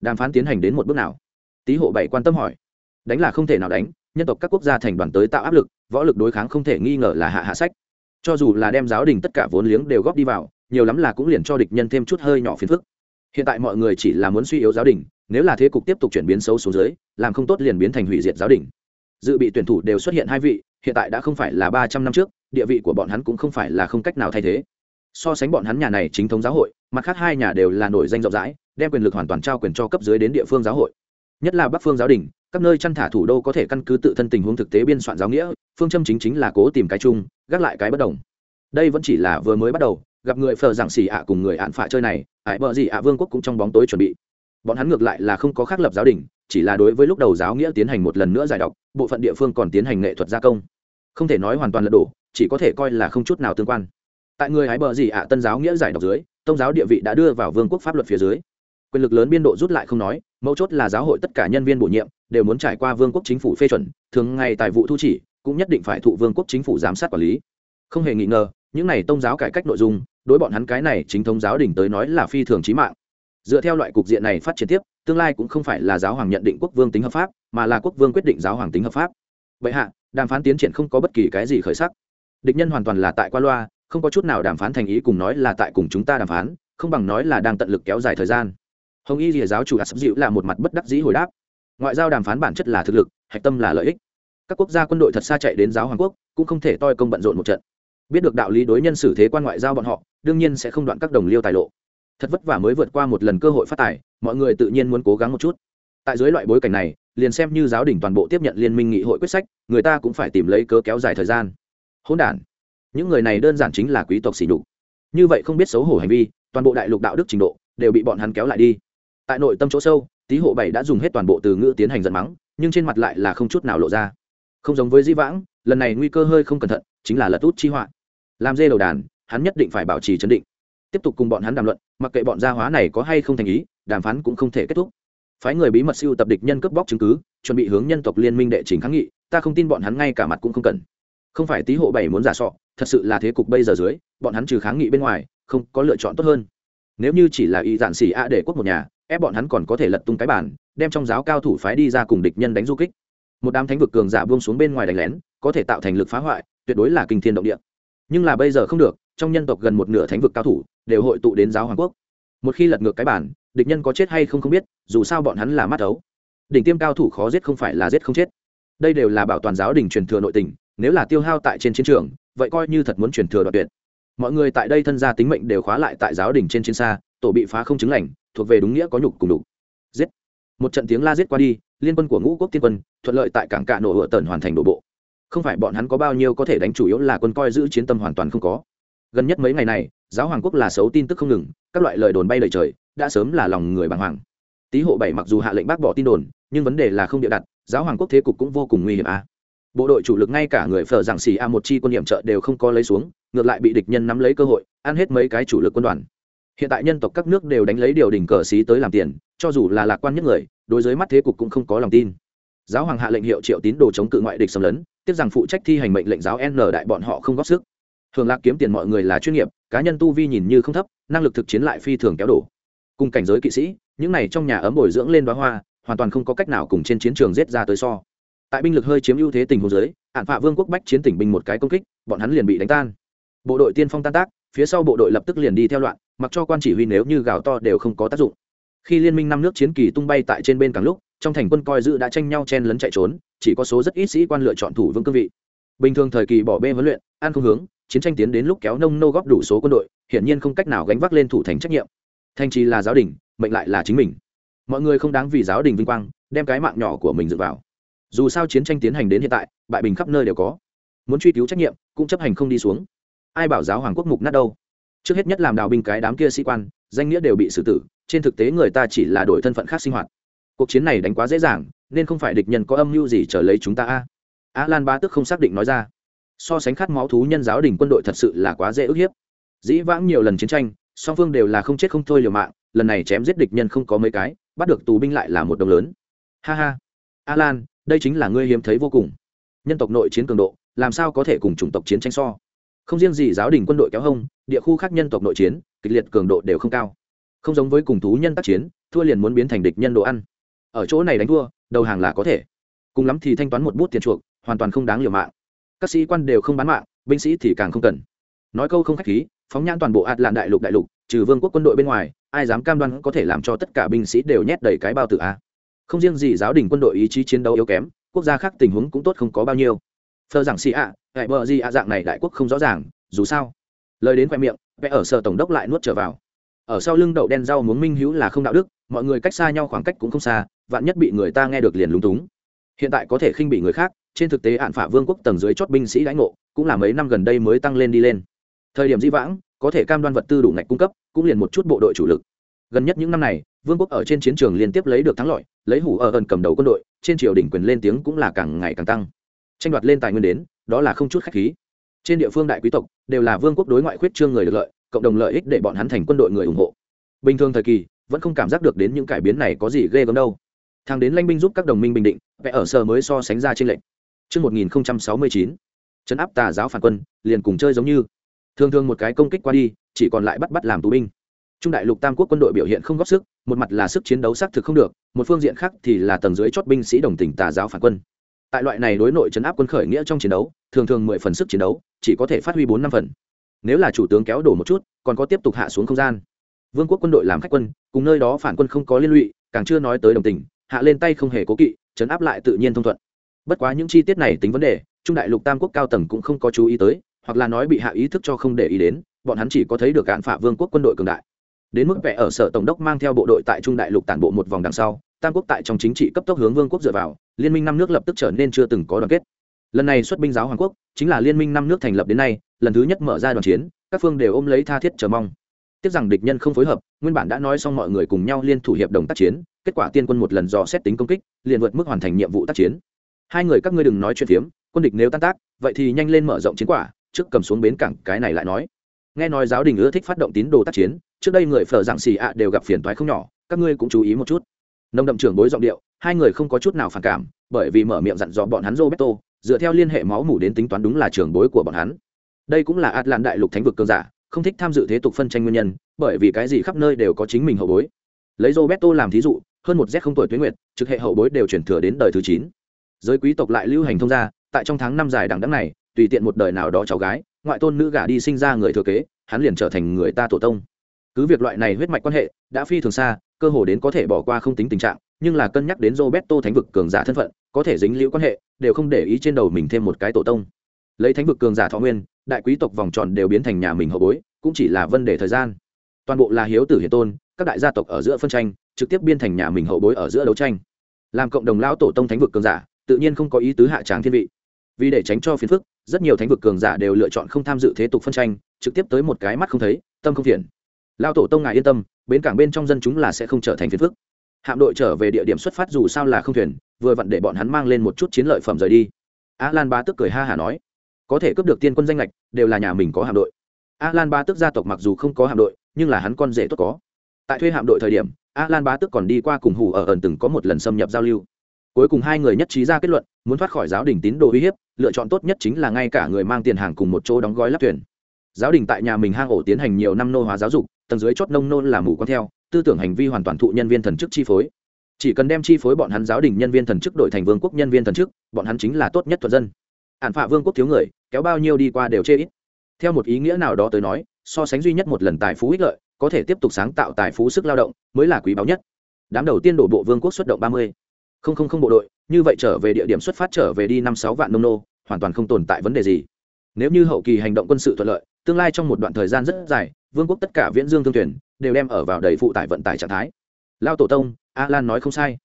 Đàm phán tiến hành đến một bước nào? Tý hộ bảy quan tâm hỏi. Đánh là không thể nào đánh, nhân tộc các quốc gia thành đoàn tới tạo áp lực, võ lực đối kháng không thể nghi ngờ là hạ hạ sách. Cho dù là đem giáo đình tất cả vốn liếng đều góp đi vào, nhiều lắm là cũng liền cho địch nhân thêm chút hơi nhỏ phiền phức. Hiện tại mọi người chỉ là muốn suy yếu giáo đình, nếu là thế cục tiếp tục chuyển biến xấu xuống dưới, làm không tốt liền biến thành hủy diệt giáo đình dự bị tuyển thủ đều xuất hiện hai vị, hiện tại đã không phải là ba trăm năm trước, địa vị của bọn hắn cũng không phải là không cách nào thay thế. So sánh bọn hắn nhà này chính thống giáo hội, mặt khác hai nhà đều là nổi danh rộng rãi, đem quyền lực hoàn toàn trao quyền cho cấp dưới đến địa phương giáo hội. Nhất là bắc phương giáo đình, các nơi chăn thả thủ đô có thể căn cứ tự thân tình huống thực tế biên soạn giáo nghĩa, phương châm chính chính là cố tìm cái chung, gác lại cái bất đồng. Đây vẫn chỉ là vừa mới bắt đầu, gặp người phờ giảng xì ạ cùng người ạn phạ chơi này, ải bợ gì ạ vương quốc cũng trong bóng tối chuẩn bị. Bọn hắn ngược lại là không có khác lập giáo đình chỉ là đối với lúc đầu giáo nghĩa tiến hành một lần nữa giải đọc, bộ phận địa phương còn tiến hành nghệ thuật gia công. Không thể nói hoàn toàn là đổ, chỉ có thể coi là không chút nào tương quan. Tại người hái bờ gì ạ, tân giáo nghĩa giải đọc dưới, tông giáo địa vị đã đưa vào vương quốc pháp luật phía dưới. Quyền lực lớn biên độ rút lại không nói, mấu chốt là giáo hội tất cả nhân viên bổ nhiệm đều muốn trải qua vương quốc chính phủ phê chuẩn, thường ngày tài vụ thu chỉ, cũng nhất định phải thụ vương quốc chính phủ giám sát quản lý. Không hề nghi ngờ, những này tông giáo cải cách nội dung, đối bọn hắn cái này chính thống giáo đình tới nói là phi thường trí mạng. Dựa theo loại cục diện này phát triển tiếp tương lai cũng không phải là giáo hoàng nhận định quốc vương tính hợp pháp, mà là quốc vương quyết định giáo hoàng tính hợp pháp. Vậy hạ, đàm phán tiến triển không có bất kỳ cái gì khởi sắc. Địch nhân hoàn toàn là tại qua loa, không có chút nào đàm phán thành ý cùng nói là tại cùng chúng ta đàm phán, không bằng nói là đang tận lực kéo dài thời gian. Hồng y rìa giáo chủ đã sắp dịu là một mặt bất đắc dĩ hồi đáp. Ngoại giao đàm phán bản chất là thực lực, hạch tâm là lợi ích. Các quốc gia quân đội thật xa chạy đến giáo hoàng quốc, cũng không thể toi công bận rộn một trận. Biết được đạo lý đối nhân xử thế quan ngoại giao bọn họ, đương nhiên sẽ không đoạn các đồng liêu tài lộ thật vất vả mới vượt qua một lần cơ hội phát tài, mọi người tự nhiên muốn cố gắng một chút. Tại dưới loại bối cảnh này, liền xem như giáo đình toàn bộ tiếp nhận liên minh nghị hội quyết sách, người ta cũng phải tìm lấy cớ kéo dài thời gian. Hỗn đản. Những người này đơn giản chính là quý tộc xỉ đục như vậy không biết xấu hổ hành vi, toàn bộ đại lục đạo đức trình độ, đều bị bọn hắn kéo lại đi. Tại nội tâm chỗ sâu, tý hộ bảy đã dùng hết toàn bộ từ ngữ tiến hành giận mắng, nhưng trên mặt lại là không chút nào lộ ra. Không giống với di vãng, lần này nguy cơ hơi không cẩn thận, chính là lật út chi họa. Làm dê đầu đàn, hắn nhất định phải bảo trì chấn định tiếp tục cùng bọn hắn đàm luận, mặc kệ bọn gia hóa này có hay không thành ý, đàm phán cũng không thể kết thúc. Phái người bí mật siêu tập địch nhân cướp bóc chứng cứ, chuẩn bị hướng nhân tộc liên minh đệ trình kháng nghị, ta không tin bọn hắn ngay cả mặt cũng không cần. Không phải tí hộ bảy muốn giả sọ, thật sự là thế cục bây giờ dưới, bọn hắn trừ kháng nghị bên ngoài, không có lựa chọn tốt hơn. Nếu như chỉ là y giản xỉ a để quốc một nhà, ép bọn hắn còn có thể lật tung cái bản đem trong giáo cao thủ phái đi ra cùng địch nhân đánh du kích. Một đám thánh vực cường giả buông xuống bên ngoài đánh lén, có thể tạo thành lực phá hoại, tuyệt đối là kinh thiên động địa. Nhưng là bây giờ không được trong nhân tộc gần một nửa thánh vực cao thủ đều hội tụ đến giáo hoàng quốc. Một khi lật ngược cái bản, địch nhân có chết hay không không biết, dù sao bọn hắn là mắt ấu đỉnh tiêm cao thủ khó giết không phải là giết không chết. Đây đều là bảo toàn giáo đình truyền thừa nội tình, nếu là tiêu hao tại trên chiến trường, vậy coi như thật muốn truyền thừa đoạt tuyệt. Mọi người tại đây thân gia tính mệnh đều khóa lại tại giáo đình trên chiến xa, tổ bị phá không chứng lành, thuộc về đúng nghĩa có nhục cùng đục giết. Một trận tiếng la giết qua đi, liên quân của ngũ quốc tiên quân, thuận lợi tại cảng cạ nổ hựa tần hoàn thành đổ bộ. Không phải bọn hắn có bao nhiêu có thể đánh chủ yếu là quân coi giữ chiến tâm hoàn toàn không có gần nhất mấy ngày này, giáo hoàng quốc là xấu tin tức không ngừng, các loại lời đồn bay lời trời, đã sớm là lòng người bàng hoàng. Tý hộ bảy mặc dù hạ lệnh bác bỏ tin đồn, nhưng vấn đề là không địa đặt, giáo hoàng quốc thế cục cũng vô cùng nguy hiểm a. Bộ đội chủ lực ngay cả người phở giảng xì a một chi quân nhiệm trợ đều không có lấy xuống, ngược lại bị địch nhân nắm lấy cơ hội, ăn hết mấy cái chủ lực quân đoàn. Hiện tại nhân tộc các nước đều đánh lấy điều đỉnh cờ xí tới làm tiền, cho dù là lạc quan nhất người, đối với mắt thế cục cũng không có lòng tin. Giáo hoàng hạ lệnh hiệu triệu tín đồ chống cự ngoại địch xâm lấn tiếp rằng phụ trách thi hành mệnh lệnh giáo n đại bọn họ không góp sức thường lạc kiếm tiền mọi người là chuyên nghiệp, cá nhân tu vi nhìn như không thấp, năng lực thực chiến lại phi thường kéo đổ. Cùng cảnh giới kỵ sĩ, những này trong nhà ấm bồi dưỡng lên đoá hoa, hoàn toàn không có cách nào cùng trên chiến trường giết ra tới so. Tại binh lực hơi chiếm ưu thế tình huống dưới, hạn phạ vương quốc bách chiến tỉnh binh một cái công kích, bọn hắn liền bị đánh tan. Bộ đội tiên phong tan tác, phía sau bộ đội lập tức liền đi theo loạn, mặc cho quan chỉ huy nếu như gào to đều không có tác dụng. Khi liên minh năm nước chiến kỳ tung bay tại trên bên càng lúc, trong thành quân coi giữ đã tranh nhau chen lấn chạy trốn, chỉ có số rất ít sĩ quan lựa chọn thủ vương cương vị. Bình thường thời kỳ bỏ bê huấn luyện an không hướng chiến tranh tiến đến lúc kéo nông nô góp đủ số quân đội, hiển nhiên không cách nào gánh vác lên thủ thành trách nhiệm. Thanh trì là giáo đình, mệnh lại là chính mình. Mọi người không đáng vì giáo đình vinh quang, đem cái mạng nhỏ của mình dựa vào. Dù sao chiến tranh tiến hành đến hiện tại, bại bình khắp nơi đều có. Muốn truy cứu trách nhiệm, cũng chấp hành không đi xuống. Ai bảo giáo hoàng quốc mục nát đâu? Trước hết nhất làm đào binh cái đám kia sĩ quan, danh nghĩa đều bị xử tử, trên thực tế người ta chỉ là đổi thân phận khác sinh hoạt. Cuộc chiến này đánh quá dễ dàng, nên không phải địch nhân có âm mưu gì trở lấy chúng ta a. A lan ba tức không xác định nói ra so sánh khát máu thú nhân giáo đình quân đội thật sự là quá dễ ức hiếp. Dĩ vãng nhiều lần chiến tranh, song phương đều là không chết không thôi liều mạng, lần này chém giết địch nhân không có mấy cái, bắt được tù binh lại là một đồng lớn. Ha ha. Alan, đây chính là ngươi hiếm thấy vô cùng. Nhân tộc nội chiến cường độ, làm sao có thể cùng chủng tộc chiến tranh so? Không riêng gì giáo đình quân đội kéo hông, địa khu khác nhân tộc nội chiến, kịch liệt cường độ đều không cao. Không giống với cùng thú nhân tác chiến, thua liền muốn biến thành địch nhân đồ ăn. Ở chỗ này đánh thua, đầu hàng là có thể. Cùng lắm thì thanh toán một bút tiền chuộc, hoàn toàn không đáng liều mạng các sĩ quan đều không bán mạng, binh sĩ thì càng không cần. Nói câu không khách khí, phóng nhãn toàn bộ ạt lạn đại lục đại lục, trừ vương quốc quân đội bên ngoài, ai dám cam đoan có thể làm cho tất cả binh sĩ đều nhét đầy cái bao tử a? Không riêng gì giáo đình quân đội ý chí chiến đấu yếu kém, quốc gia khác tình huống cũng tốt không có bao nhiêu. Thơ rằng xì ạ hãy bờ gì ạ dạng này đại quốc không rõ ràng, dù sao. Lời đến khoe miệng, vẽ ở sở tổng đốc lại nuốt trở vào. Ở sau lưng đậu đen rau muống minh hữu là không đạo đức, mọi người cách xa nhau khoảng cách cũng không xa, vạn nhất bị người ta nghe được liền lúng túng hiện tại có thể khinh bị người khác, trên thực tế hạn phả vương quốc tầng dưới chót binh sĩ đánh ngộ cũng là mấy năm gần đây mới tăng lên đi lên. Thời điểm di vãng, có thể cam đoan vật tư đủ ngạch cung cấp, cũng liền một chút bộ đội chủ lực. Gần nhất những năm này, vương quốc ở trên chiến trường liên tiếp lấy được thắng lợi, lấy hủ ở ẩn cầm đầu quân đội, trên triều đình quyền lên tiếng cũng là càng ngày càng tăng. Tranh đoạt lên tài nguyên đến, đó là không chút khách khí. Trên địa phương đại quý tộc đều là vương quốc đối ngoại khuyết trương người được lợi, cộng đồng lợi ích để bọn hắn thành quân đội người ủng hộ. Bình thường thời kỳ, vẫn không cảm giác được đến những cải biến này có gì ghê gớm đâu thằng đến lanh binh giúp các đồng minh bình định vẽ ở sở mới so sánh ra trên lệnh Trước 1069, chấn áp tà giáo phản quân, liền cùng chơi giống như. Thường thường một cái công kích qua đi, chỉ còn lại bắt bắt làm tù binh. Trung đại lục tam quốc quân đội biểu hiện không góp sức, một mặt là sức chiến đấu xác thực không được, một phương diện khác thì là tầng dưới chót binh sĩ đồng tình tà giáo phản quân. Tại loại này đối nội chấn áp quân khởi nghĩa trong chiến đấu, thường thường mười phần sức chiến đấu, chỉ có thể phát huy bốn năm phần. Nếu là chủ tướng kéo đổ một chút, còn có tiếp tục hạ xuống không gian. Vương quốc quân đội làm khách quân, cùng nơi đó phản quân không có liên lụy, càng chưa nói tới đồng tình, hạ lên tay không hề cố kỵ, chấn áp lại tự nhiên thông thuận. Bất quá những chi tiết này tính vấn đề trung đại lục tam quốc cao tầng cũng không có chú ý tới hoặc là nói bị hạ ý thức cho không để ý đến bọn hắn chỉ có thấy được cạn phả vương quốc quân đội cường đại. Đến mức vẽ ở sở tổng đốc mang theo bộ đội tại trung đại lục tản bộ một vòng đằng sau tam quốc tại trong chính trị cấp tốc hướng vương quốc dựa vào liên minh năm nước lập tức trở nên chưa từng có đoàn kết. Lần này xuất binh giáo hoàng quốc chính là liên minh năm nước thành lập đến nay lần thứ nhất mở ra đoàn chiến các phương đều ôm lấy tha thiết chờ mong tiếc rằng địch nhân không phối hợp, nguyên bản đã nói xong mọi người cùng nhau liên thủ hiệp đồng tác chiến, kết quả tiên quân một lần dò xét tính công kích, liền vượt mức hoàn thành nhiệm vụ tác chiến. Hai người các ngươi đừng nói chuyện phiếm, quân địch nếu tan tác, vậy thì nhanh lên mở rộng chiến quả, trước cầm xuống bến cảng, cái này lại nói. Nghe nói giáo đình ưa thích phát động tín đồ tác chiến, trước đây người phở dạng xì ạ đều gặp phiền toái không nhỏ, các ngươi cũng chú ý một chút. Nông đậm trưởng bối giọng điệu, hai người không có chút nào phản cảm, bởi vì mở miệng dặn dò bọn hắn roberto, dựa theo liên hệ máu mủ đến tính toán đúng là trưởng bối của bọn hắn. Đây cũng là atlan đại lục thánh vực cơn giả không thích tham dự thế tục phân tranh nguyên nhân, bởi vì cái gì khắp nơi đều có chính mình hậu bối. Lấy roberto làm thí dụ, hơn một z không tuổi tuyến nguyệt, trực hệ hậu bối đều chuyển thừa đến đời thứ chín. Giới quý tộc lại lưu hành thông gia, tại trong tháng năm dài đằng đẵng này, tùy tiện một đời nào đó cháu gái, ngoại tôn nữ gả đi sinh ra người thừa kế, hắn liền trở thành người ta tổ tông. Cứ việc loại này huyết mạch quan hệ đã phi thường xa, cơ hồ đến có thể bỏ qua không tính tình trạng, nhưng là cân nhắc đến roberto thánh vực cường giả thân phận, có thể dính liễu quan hệ, đều không để ý trên đầu mình thêm một cái tổ tông lấy thánh vực cường giả thọ nguyên, đại quý tộc vòng tròn đều biến thành nhà mình hậu bối, cũng chỉ là vấn đề thời gian. Toàn bộ là hiếu tử hiền tôn, các đại gia tộc ở giữa phân tranh, trực tiếp biên thành nhà mình hậu bối ở giữa đấu tranh. Làm cộng đồng lão tổ tông thánh vực cường giả, tự nhiên không có ý tứ hạ tráng thiên vị. Vì để tránh cho phiền phức, rất nhiều thánh vực cường giả đều lựa chọn không tham dự thế tục phân tranh, trực tiếp tới một cái mắt không thấy, tâm không phiền. Lao tổ tông ngài yên tâm, bến cảng bên trong dân chúng là sẽ không trở thành phiền phức. Hạm đội trở về địa điểm xuất phát dù sao là không thuyền, vừa vặn để bọn hắn mang lên một chút chiến lợi phẩm rời đi. A lan ba tức cười ha hả nói có thể cướp được tiên quân danh lệch đều là nhà mình có hạm đội. A lan ba tức gia tộc mặc dù không có hạm đội, nhưng là hắn con rể tốt có. Tại thuê hạm đội thời điểm a lan ba tức còn đi qua cùng hủ ở ẩn từng có một lần xâm nhập giao lưu. Cuối cùng hai người nhất trí ra kết luận, muốn thoát khỏi giáo đình tín đồ uy hiếp, lựa chọn tốt nhất chính là ngay cả người mang tiền hàng cùng một chỗ đóng gói lắp thuyền. Giáo đình tại nhà mình hang ổ tiến hành nhiều năm nô hóa giáo dục, tầng dưới chót nông nôn là mù con theo, tư tưởng hành vi hoàn toàn thụ nhân viên thần chức chi phối. Chỉ cần đem chi phối bọn hắn giáo đình nhân viên thần chức đổi thành vương quốc nhân viên thần chức, bọn hắn chính là tốt nhất thuận dân ản phạ vương quốc thiếu người, kéo bao nhiêu đi qua đều chê ít. Theo một ý nghĩa nào đó tới nói, so sánh duy nhất một lần tài phú ích lợi, có thể tiếp tục sáng tạo tài phú sức lao động, mới là quý báu nhất. Đám đầu tiên đổ bộ vương quốc xuất động ba mươi. Không không không bộ đội, như vậy trở về địa điểm xuất phát trở về đi năm sáu vạn nông nô, hoàn toàn không tồn tại vấn đề gì. Nếu như hậu kỳ hành động quân sự thuận lợi, tương lai trong một đoạn thời gian rất dài, vương quốc tất cả viễn dương thương thuyền đều đem ở vào đầy phụ tải vận tải trạng thái. Lao tổ tông, a lan nói không sai.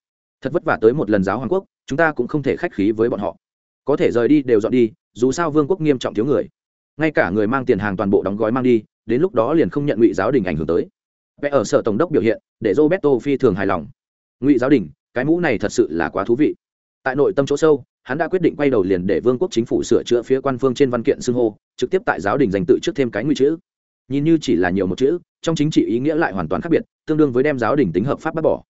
Thật vất vả tới một lần giáo hoàng quốc, chúng ta cũng không thể khách khí với bọn họ có thể rời đi đều dọn đi, dù sao vương quốc nghiêm trọng thiếu người. Ngay cả người mang tiền hàng toàn bộ đóng gói mang đi, đến lúc đó liền không nhận ngụy giáo đình ảnh hưởng tới. Vẽ ở sở tổng đốc biểu hiện, để roberto phi thường hài lòng. Ngụy giáo đình, cái mũ này thật sự là quá thú vị. Tại nội tâm chỗ sâu, hắn đã quyết định quay đầu liền để vương quốc chính phủ sửa chữa phía quan phương trên văn kiện xưng hô, trực tiếp tại giáo đình dành tự trước thêm cái ngụy chữ. Nhìn như chỉ là nhiều một chữ, trong chính trị ý nghĩa lại hoàn toàn khác biệt, tương đương với đem giáo đình tính hợp pháp bác bỏ.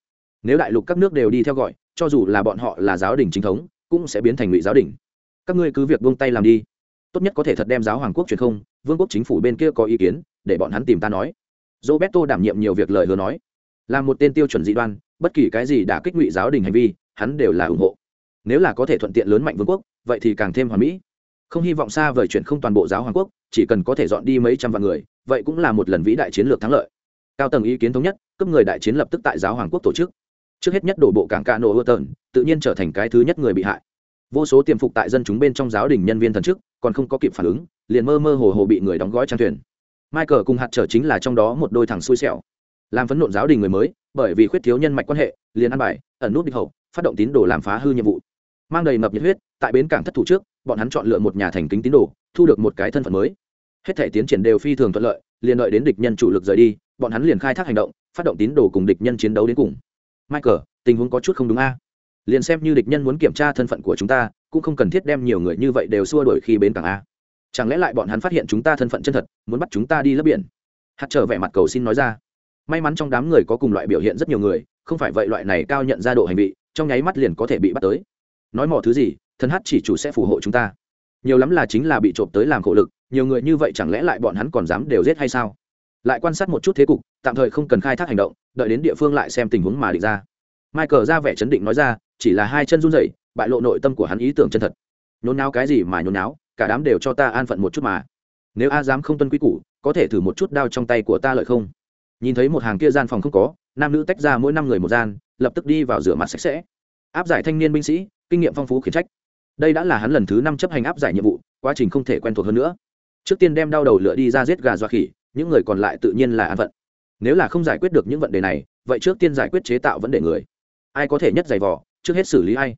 Nếu đại lục các nước đều đi theo gọi, cho dù là bọn họ là giáo đình chính thống, cũng sẽ biến thành ngụy giáo đình các ngươi cứ việc buông tay làm đi. Tốt nhất có thể thật đem giáo hoàng quốc truyền không, vương quốc chính phủ bên kia có ý kiến, để bọn hắn tìm ta nói. Roberto đảm nhiệm nhiều việc lời hứa nói. Là một tên tiêu chuẩn dị đoan, bất kỳ cái gì đã kích ngụy giáo đình hành vi, hắn đều là ủng hộ. Nếu là có thể thuận tiện lớn mạnh vương quốc, vậy thì càng thêm hoàn mỹ. Không hy vọng xa vời chuyện không toàn bộ giáo hoàng quốc, chỉ cần có thể dọn đi mấy trăm vạn người, vậy cũng là một lần vĩ đại chiến lược thắng lợi. Cao tầng ý kiến thống nhất, cấp người đại chiến lập tức tại giáo hoàng quốc tổ chức. Trước hết nhất đổ bộ cảng ca nổ ưa tờn tự nhiên trở thành cái thứ nhất người bị hại vô số tiềm phục tại dân chúng bên trong giáo đình nhân viên thần chức, còn không có kịp phản ứng, liền mơ mơ hồ hồ bị người đóng gói trang thuyền. Michael cùng hạt trở chính là trong đó một đôi thằng xui xẻo. Làm phấn nộn giáo đình người mới, bởi vì khuyết thiếu nhân mạch quan hệ, liền ăn bài, ẩn nút địch hậu, phát động tín đồ làm phá hư nhiệm vụ. Mang đầy ngập nhiệt huyết, tại bến cảng thất thủ trước, bọn hắn chọn lựa một nhà thành kính tín đồ, thu được một cái thân phận mới. Hết thể tiến triển đều phi thường thuận lợi, liền đợi đến địch nhân chủ lực rời đi, bọn hắn liền khai thác hành động, phát động tín đồ cùng địch nhân chiến đấu đến cùng. Michael, tình huống có chút không đúng a liền xem như địch nhân muốn kiểm tra thân phận của chúng ta, cũng không cần thiết đem nhiều người như vậy đều xua đuổi khi bến cảng a. Chẳng lẽ lại bọn hắn phát hiện chúng ta thân phận chân thật, muốn bắt chúng ta đi lấp biển? Hạt trở vẻ mặt cầu xin nói ra. May mắn trong đám người có cùng loại biểu hiện rất nhiều người, không phải vậy loại này cao nhận ra độ hành vi trong nháy mắt liền có thể bị bắt tới. Nói mỏ thứ gì thân hát chỉ chủ sẽ phù hộ chúng ta. Nhiều lắm là chính là bị trộm tới làm khổ lực, nhiều người như vậy chẳng lẽ lại bọn hắn còn dám đều giết hay sao? Lại quan sát một chút thế cục, tạm thời không cần khai thác hành động, đợi đến địa phương lại xem tình huống mà định ra. Michael ra vẻ chấn định nói ra chỉ là hai chân run rẩy, bại lộ nội tâm của hắn ý tưởng chân thật. Nhốn náo cái gì mà nhốn náo cả đám đều cho ta an phận một chút mà. Nếu a dám không tuân quy củ, có thể thử một chút đao trong tay của ta lợi không? Nhìn thấy một hàng kia gian phòng không có, nam nữ tách ra mỗi năm người một gian, lập tức đi vào rửa mặt sạch sẽ. Áp giải thanh niên binh sĩ, kinh nghiệm phong phú khiển trách. Đây đã là hắn lần thứ năm chấp hành áp giải nhiệm vụ, quá trình không thể quen thuộc hơn nữa. Trước tiên đem đau đầu lửa đi ra giết gà dọa khỉ, những người còn lại tự nhiên là an phận. Nếu là không giải quyết được những vấn đề này, vậy trước tiên giải quyết chế tạo vấn đề người. Ai có thể nhất giày vò? Trước hết xử lý ai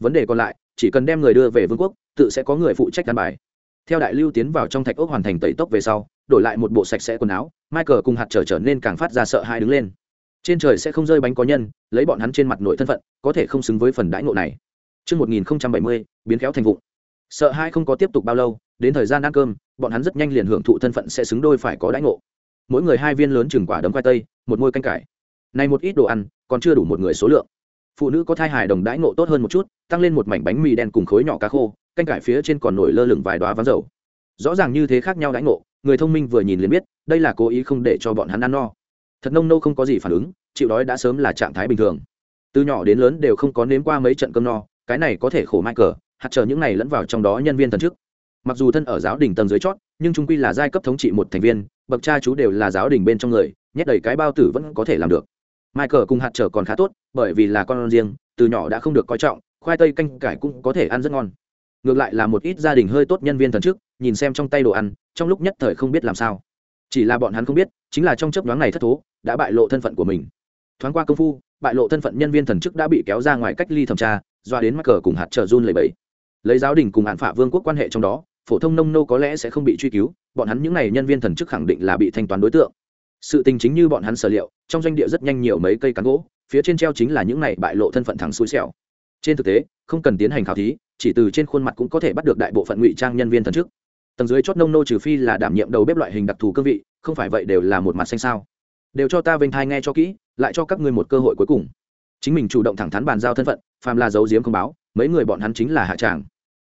vấn đề còn lại chỉ cần đem người đưa về vương quốc tự sẽ có người phụ trách căn bài theo đại lưu tiến vào trong thạch ốc hoàn thành tẩy tốc về sau đổi lại một bộ sạch sẽ quần áo michael cùng hạt trở trở nên càng phát ra sợ hai đứng lên trên trời sẽ không rơi bánh có nhân lấy bọn hắn trên mặt nội thân phận có thể không xứng với phần đãi ngộ này Trước 1070, biến khéo thành vụ. Sợ hai không có tiếp tục bao lâu, đến thời gian ăn cơm, bọn hắn rất nhanh liền hưởng thụ thân phận sẽ xứng đôi phải có đãi ngộ. Mỗi người hai viên lớn chừng quả đấm khoai tây, một môi canh cải. Này một ít đồ ăn, còn chưa đủ một người số lượng. Phụ nữ có thai hài đồng đãi ngộ tốt hơn một chút, tăng lên một mảnh bánh mì đen cùng khối nhỏ cá khô, canh cải phía trên còn nổi lơ lửng vài đóa ván dầu. Rõ ràng như thế khác nhau đãi ngộ, người thông minh vừa nhìn liền biết, đây là cố ý không để cho bọn hắn ăn no. Thật nông nô không có gì phản ứng, chịu đói đã sớm là trạng thái bình thường. Từ nhỏ đến lớn đều không có nếm qua mấy trận cơm no, cái này có thể khổ Michael, hạt chờ những này lẫn vào trong đó nhân viên thần chức. Mặc dù thân ở giáo đình tầng dưới chót, nhưng trung quy là giai cấp thống trị một thành viên, bậc cha chú đều là giáo đình bên trong người, nhét đầy cái bao tử vẫn có thể làm được. Michael cùng hạt trở còn khá tốt, bởi vì là con riêng, từ nhỏ đã không được coi trọng, khoai tây canh cải cũng có thể ăn rất ngon. Ngược lại là một ít gia đình hơi tốt nhân viên thần chức, nhìn xem trong tay đồ ăn, trong lúc nhất thời không biết làm sao. chỉ là bọn hắn không biết chính là trong chớp nhoáng này thất thố đã bại lộ thân phận của mình thoáng qua công phu bại lộ thân phận nhân viên thần chức đã bị kéo ra ngoài cách ly thẩm tra doa đến Michael cờ cùng hạt trở run lẩy bẩy, lấy giáo đình cùng hạn phả vương quốc quan hệ trong đó phổ thông nông nô có lẽ sẽ không bị truy cứu bọn hắn những này nhân viên thần chức khẳng định là bị thanh toán đối tượng sự tình chính như bọn hắn sở liệu, trong doanh địa rất nhanh nhiều mấy cây cán gỗ, phía trên treo chính là những này bại lộ thân phận thẳng xui xẻo. Trên thực tế, không cần tiến hành khảo thí, chỉ từ trên khuôn mặt cũng có thể bắt được đại bộ phận ngụy trang nhân viên thần chức. Tầng dưới chót nông nô trừ phi là đảm nhiệm đầu bếp loại hình đặc thù cương vị, không phải vậy đều là một mặt xanh sao. Đều cho ta vênh thai nghe cho kỹ, lại cho các ngươi một cơ hội cuối cùng. Chính mình chủ động thẳng thắn bàn giao thân phận, phàm là dấu diếm không báo, mấy người bọn hắn chính là hạ tràng.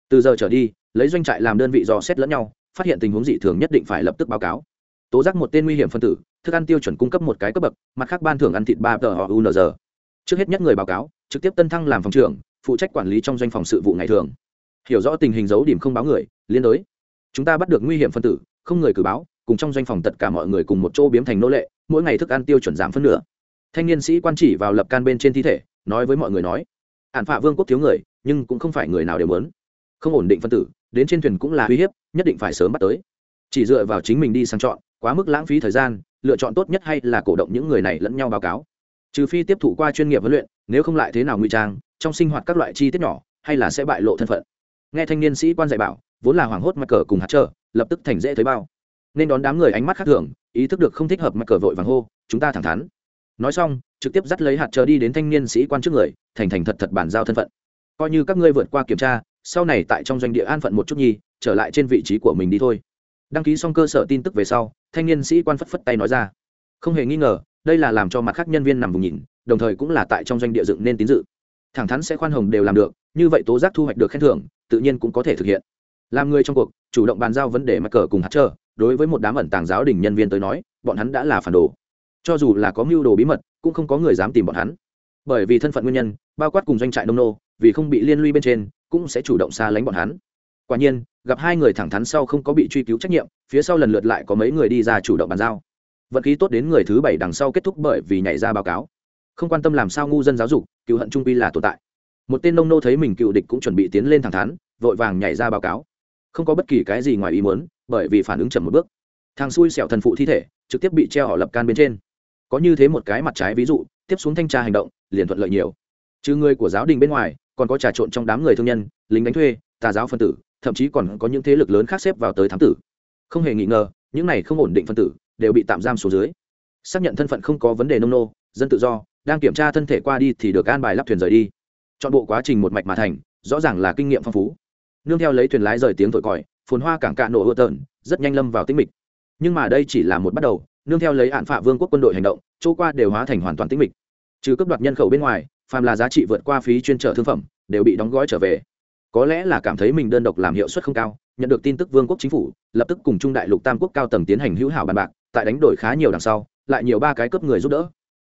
Từ giờ trở đi, lấy doanh trại làm đơn vị dò xét lẫn nhau, phát hiện tình huống dị thường nhất định phải lập tức báo cáo. Tố giác một tên nguy hiểm phân tử thức ăn tiêu chuẩn cung cấp một cái cấp bậc, mặt khác ban thưởng ăn thịt ba tờ họ unr trước hết nhất người báo cáo, trực tiếp tân thăng làm phòng trưởng, phụ trách quản lý trong doanh phòng sự vụ ngày thường. Hiểu rõ tình hình dấu điểm không báo người, liên đối. Chúng ta bắt được nguy hiểm phân tử, không người cử báo, cùng trong doanh phòng tất cả mọi người cùng một chỗ biếm thành nô lệ, mỗi ngày thức ăn tiêu chuẩn giảm phân nửa. Thanh niên sĩ quan chỉ vào lập can bên trên thi thể, nói với mọi người nói ản phạ vương quốc thiếu người, nhưng cũng không phải người nào đều muốn. Không ổn định phân tử, đến trên thuyền cũng là uy hiếp, nhất định phải sớm bắt tới. Chỉ dựa vào chính mình đi sang chọn, quá mức lãng phí thời gian lựa chọn tốt nhất hay là cổ động những người này lẫn nhau báo cáo. Trừ phi tiếp thụ qua chuyên nghiệp huấn luyện, nếu không lại thế nào ngụy trang, trong sinh hoạt các loại chi tiết nhỏ, hay là sẽ bại lộ thân phận. Nghe thanh niên sĩ quan dạy bảo, vốn là hoảng hốt mặt cờ cùng hạt trở, lập tức thành dễ thấy bao. Nên đón đám người ánh mắt khác thường, ý thức được không thích hợp mặt cờ vội vàng hô, chúng ta thẳng thắn. Nói xong, trực tiếp dắt lấy hạt chờ đi đến thanh niên sĩ quan trước người, thành thành thật thật bản giao thân phận. Coi như các ngươi vượt qua kiểm tra, sau này tại trong doanh địa an phận một chút nhi, trở lại trên vị trí của mình đi thôi. Đăng ký xong cơ sở tin tức về sau thanh niên sĩ quan phất phất tay nói ra. Không hề nghi ngờ, đây là làm cho mặt khác nhân viên nằm vùng nhìn, đồng thời cũng là tại trong doanh địa dựng nên tín dự. Thẳng thắn sẽ khoan hồng đều làm được, như vậy tố giác thu hoạch được khen thưởng, tự nhiên cũng có thể thực hiện. Làm người trong cuộc, chủ động bàn giao vấn đề mặt cờ cùng hạt trơ đối với một đám ẩn tàng giáo đình nhân viên tới nói, bọn hắn đã là phản đồ. Cho dù là có mưu đồ bí mật, cũng không có người dám tìm bọn hắn. Bởi vì thân phận nguyên nhân, bao quát cùng doanh trại nông nô, vì không bị liên lụy bên trên, cũng sẽ chủ động xa lánh bọn hắn quả nhiên, gặp hai người thẳng thắn sau không có bị truy cứu trách nhiệm, phía sau lần lượt lại có mấy người đi ra chủ động bàn giao. Vận khí tốt đến người thứ bảy đằng sau kết thúc bởi vì nhảy ra báo cáo. Không quan tâm làm sao ngu dân giáo dục, cựu hận trung pi là tồn tại. Một tên nông nô thấy mình cựu địch cũng chuẩn bị tiến lên thẳng thắn, vội vàng nhảy ra báo cáo. Không có bất kỳ cái gì ngoài ý muốn, bởi vì phản ứng chậm một bước. Thằng xui xẻo thần phụ thi thể, trực tiếp bị treo họ lập can bên trên. Có như thế một cái mặt trái ví dụ, tiếp xuống thanh tra hành động, liền thuận lợi nhiều. Trừ người của giáo đình bên ngoài, còn có trà trộn trong đám người thương nhân, lính đánh thuê, tà giáo phân tử thậm chí còn có những thế lực lớn khác xếp vào tới thám tử. Không hề nghi ngờ, những này không ổn định phân tử đều bị tạm giam xuống dưới. Xác nhận thân phận không có vấn đề nông nô, dân tự do, đang kiểm tra thân thể qua đi thì được an bài lắp thuyền rời đi. Chọn bộ quá trình một mạch mà thành, rõ ràng là kinh nghiệm phong phú. Nương theo lấy thuyền lái rời tiếng thổi còi, phồn hoa cảng cạn nổ ưa tợn, rất nhanh lâm vào tĩnh mịch. Nhưng mà đây chỉ là một bắt đầu, nương theo lấy hạn phạ vương quốc quân đội hành động, chỗ qua đều hóa thành hoàn toàn tĩnh mịch. Trừ cấp đoạt nhân khẩu bên ngoài, phàm là giá trị vượt qua phí chuyên trở thương phẩm, đều bị đóng gói trở về có lẽ là cảm thấy mình đơn độc làm hiệu suất không cao, nhận được tin tức vương quốc chính phủ, lập tức cùng trung đại lục tam quốc cao tầng tiến hành hữu hảo bàn bạc, tại đánh đổi khá nhiều đằng sau, lại nhiều ba cái cấp người giúp đỡ.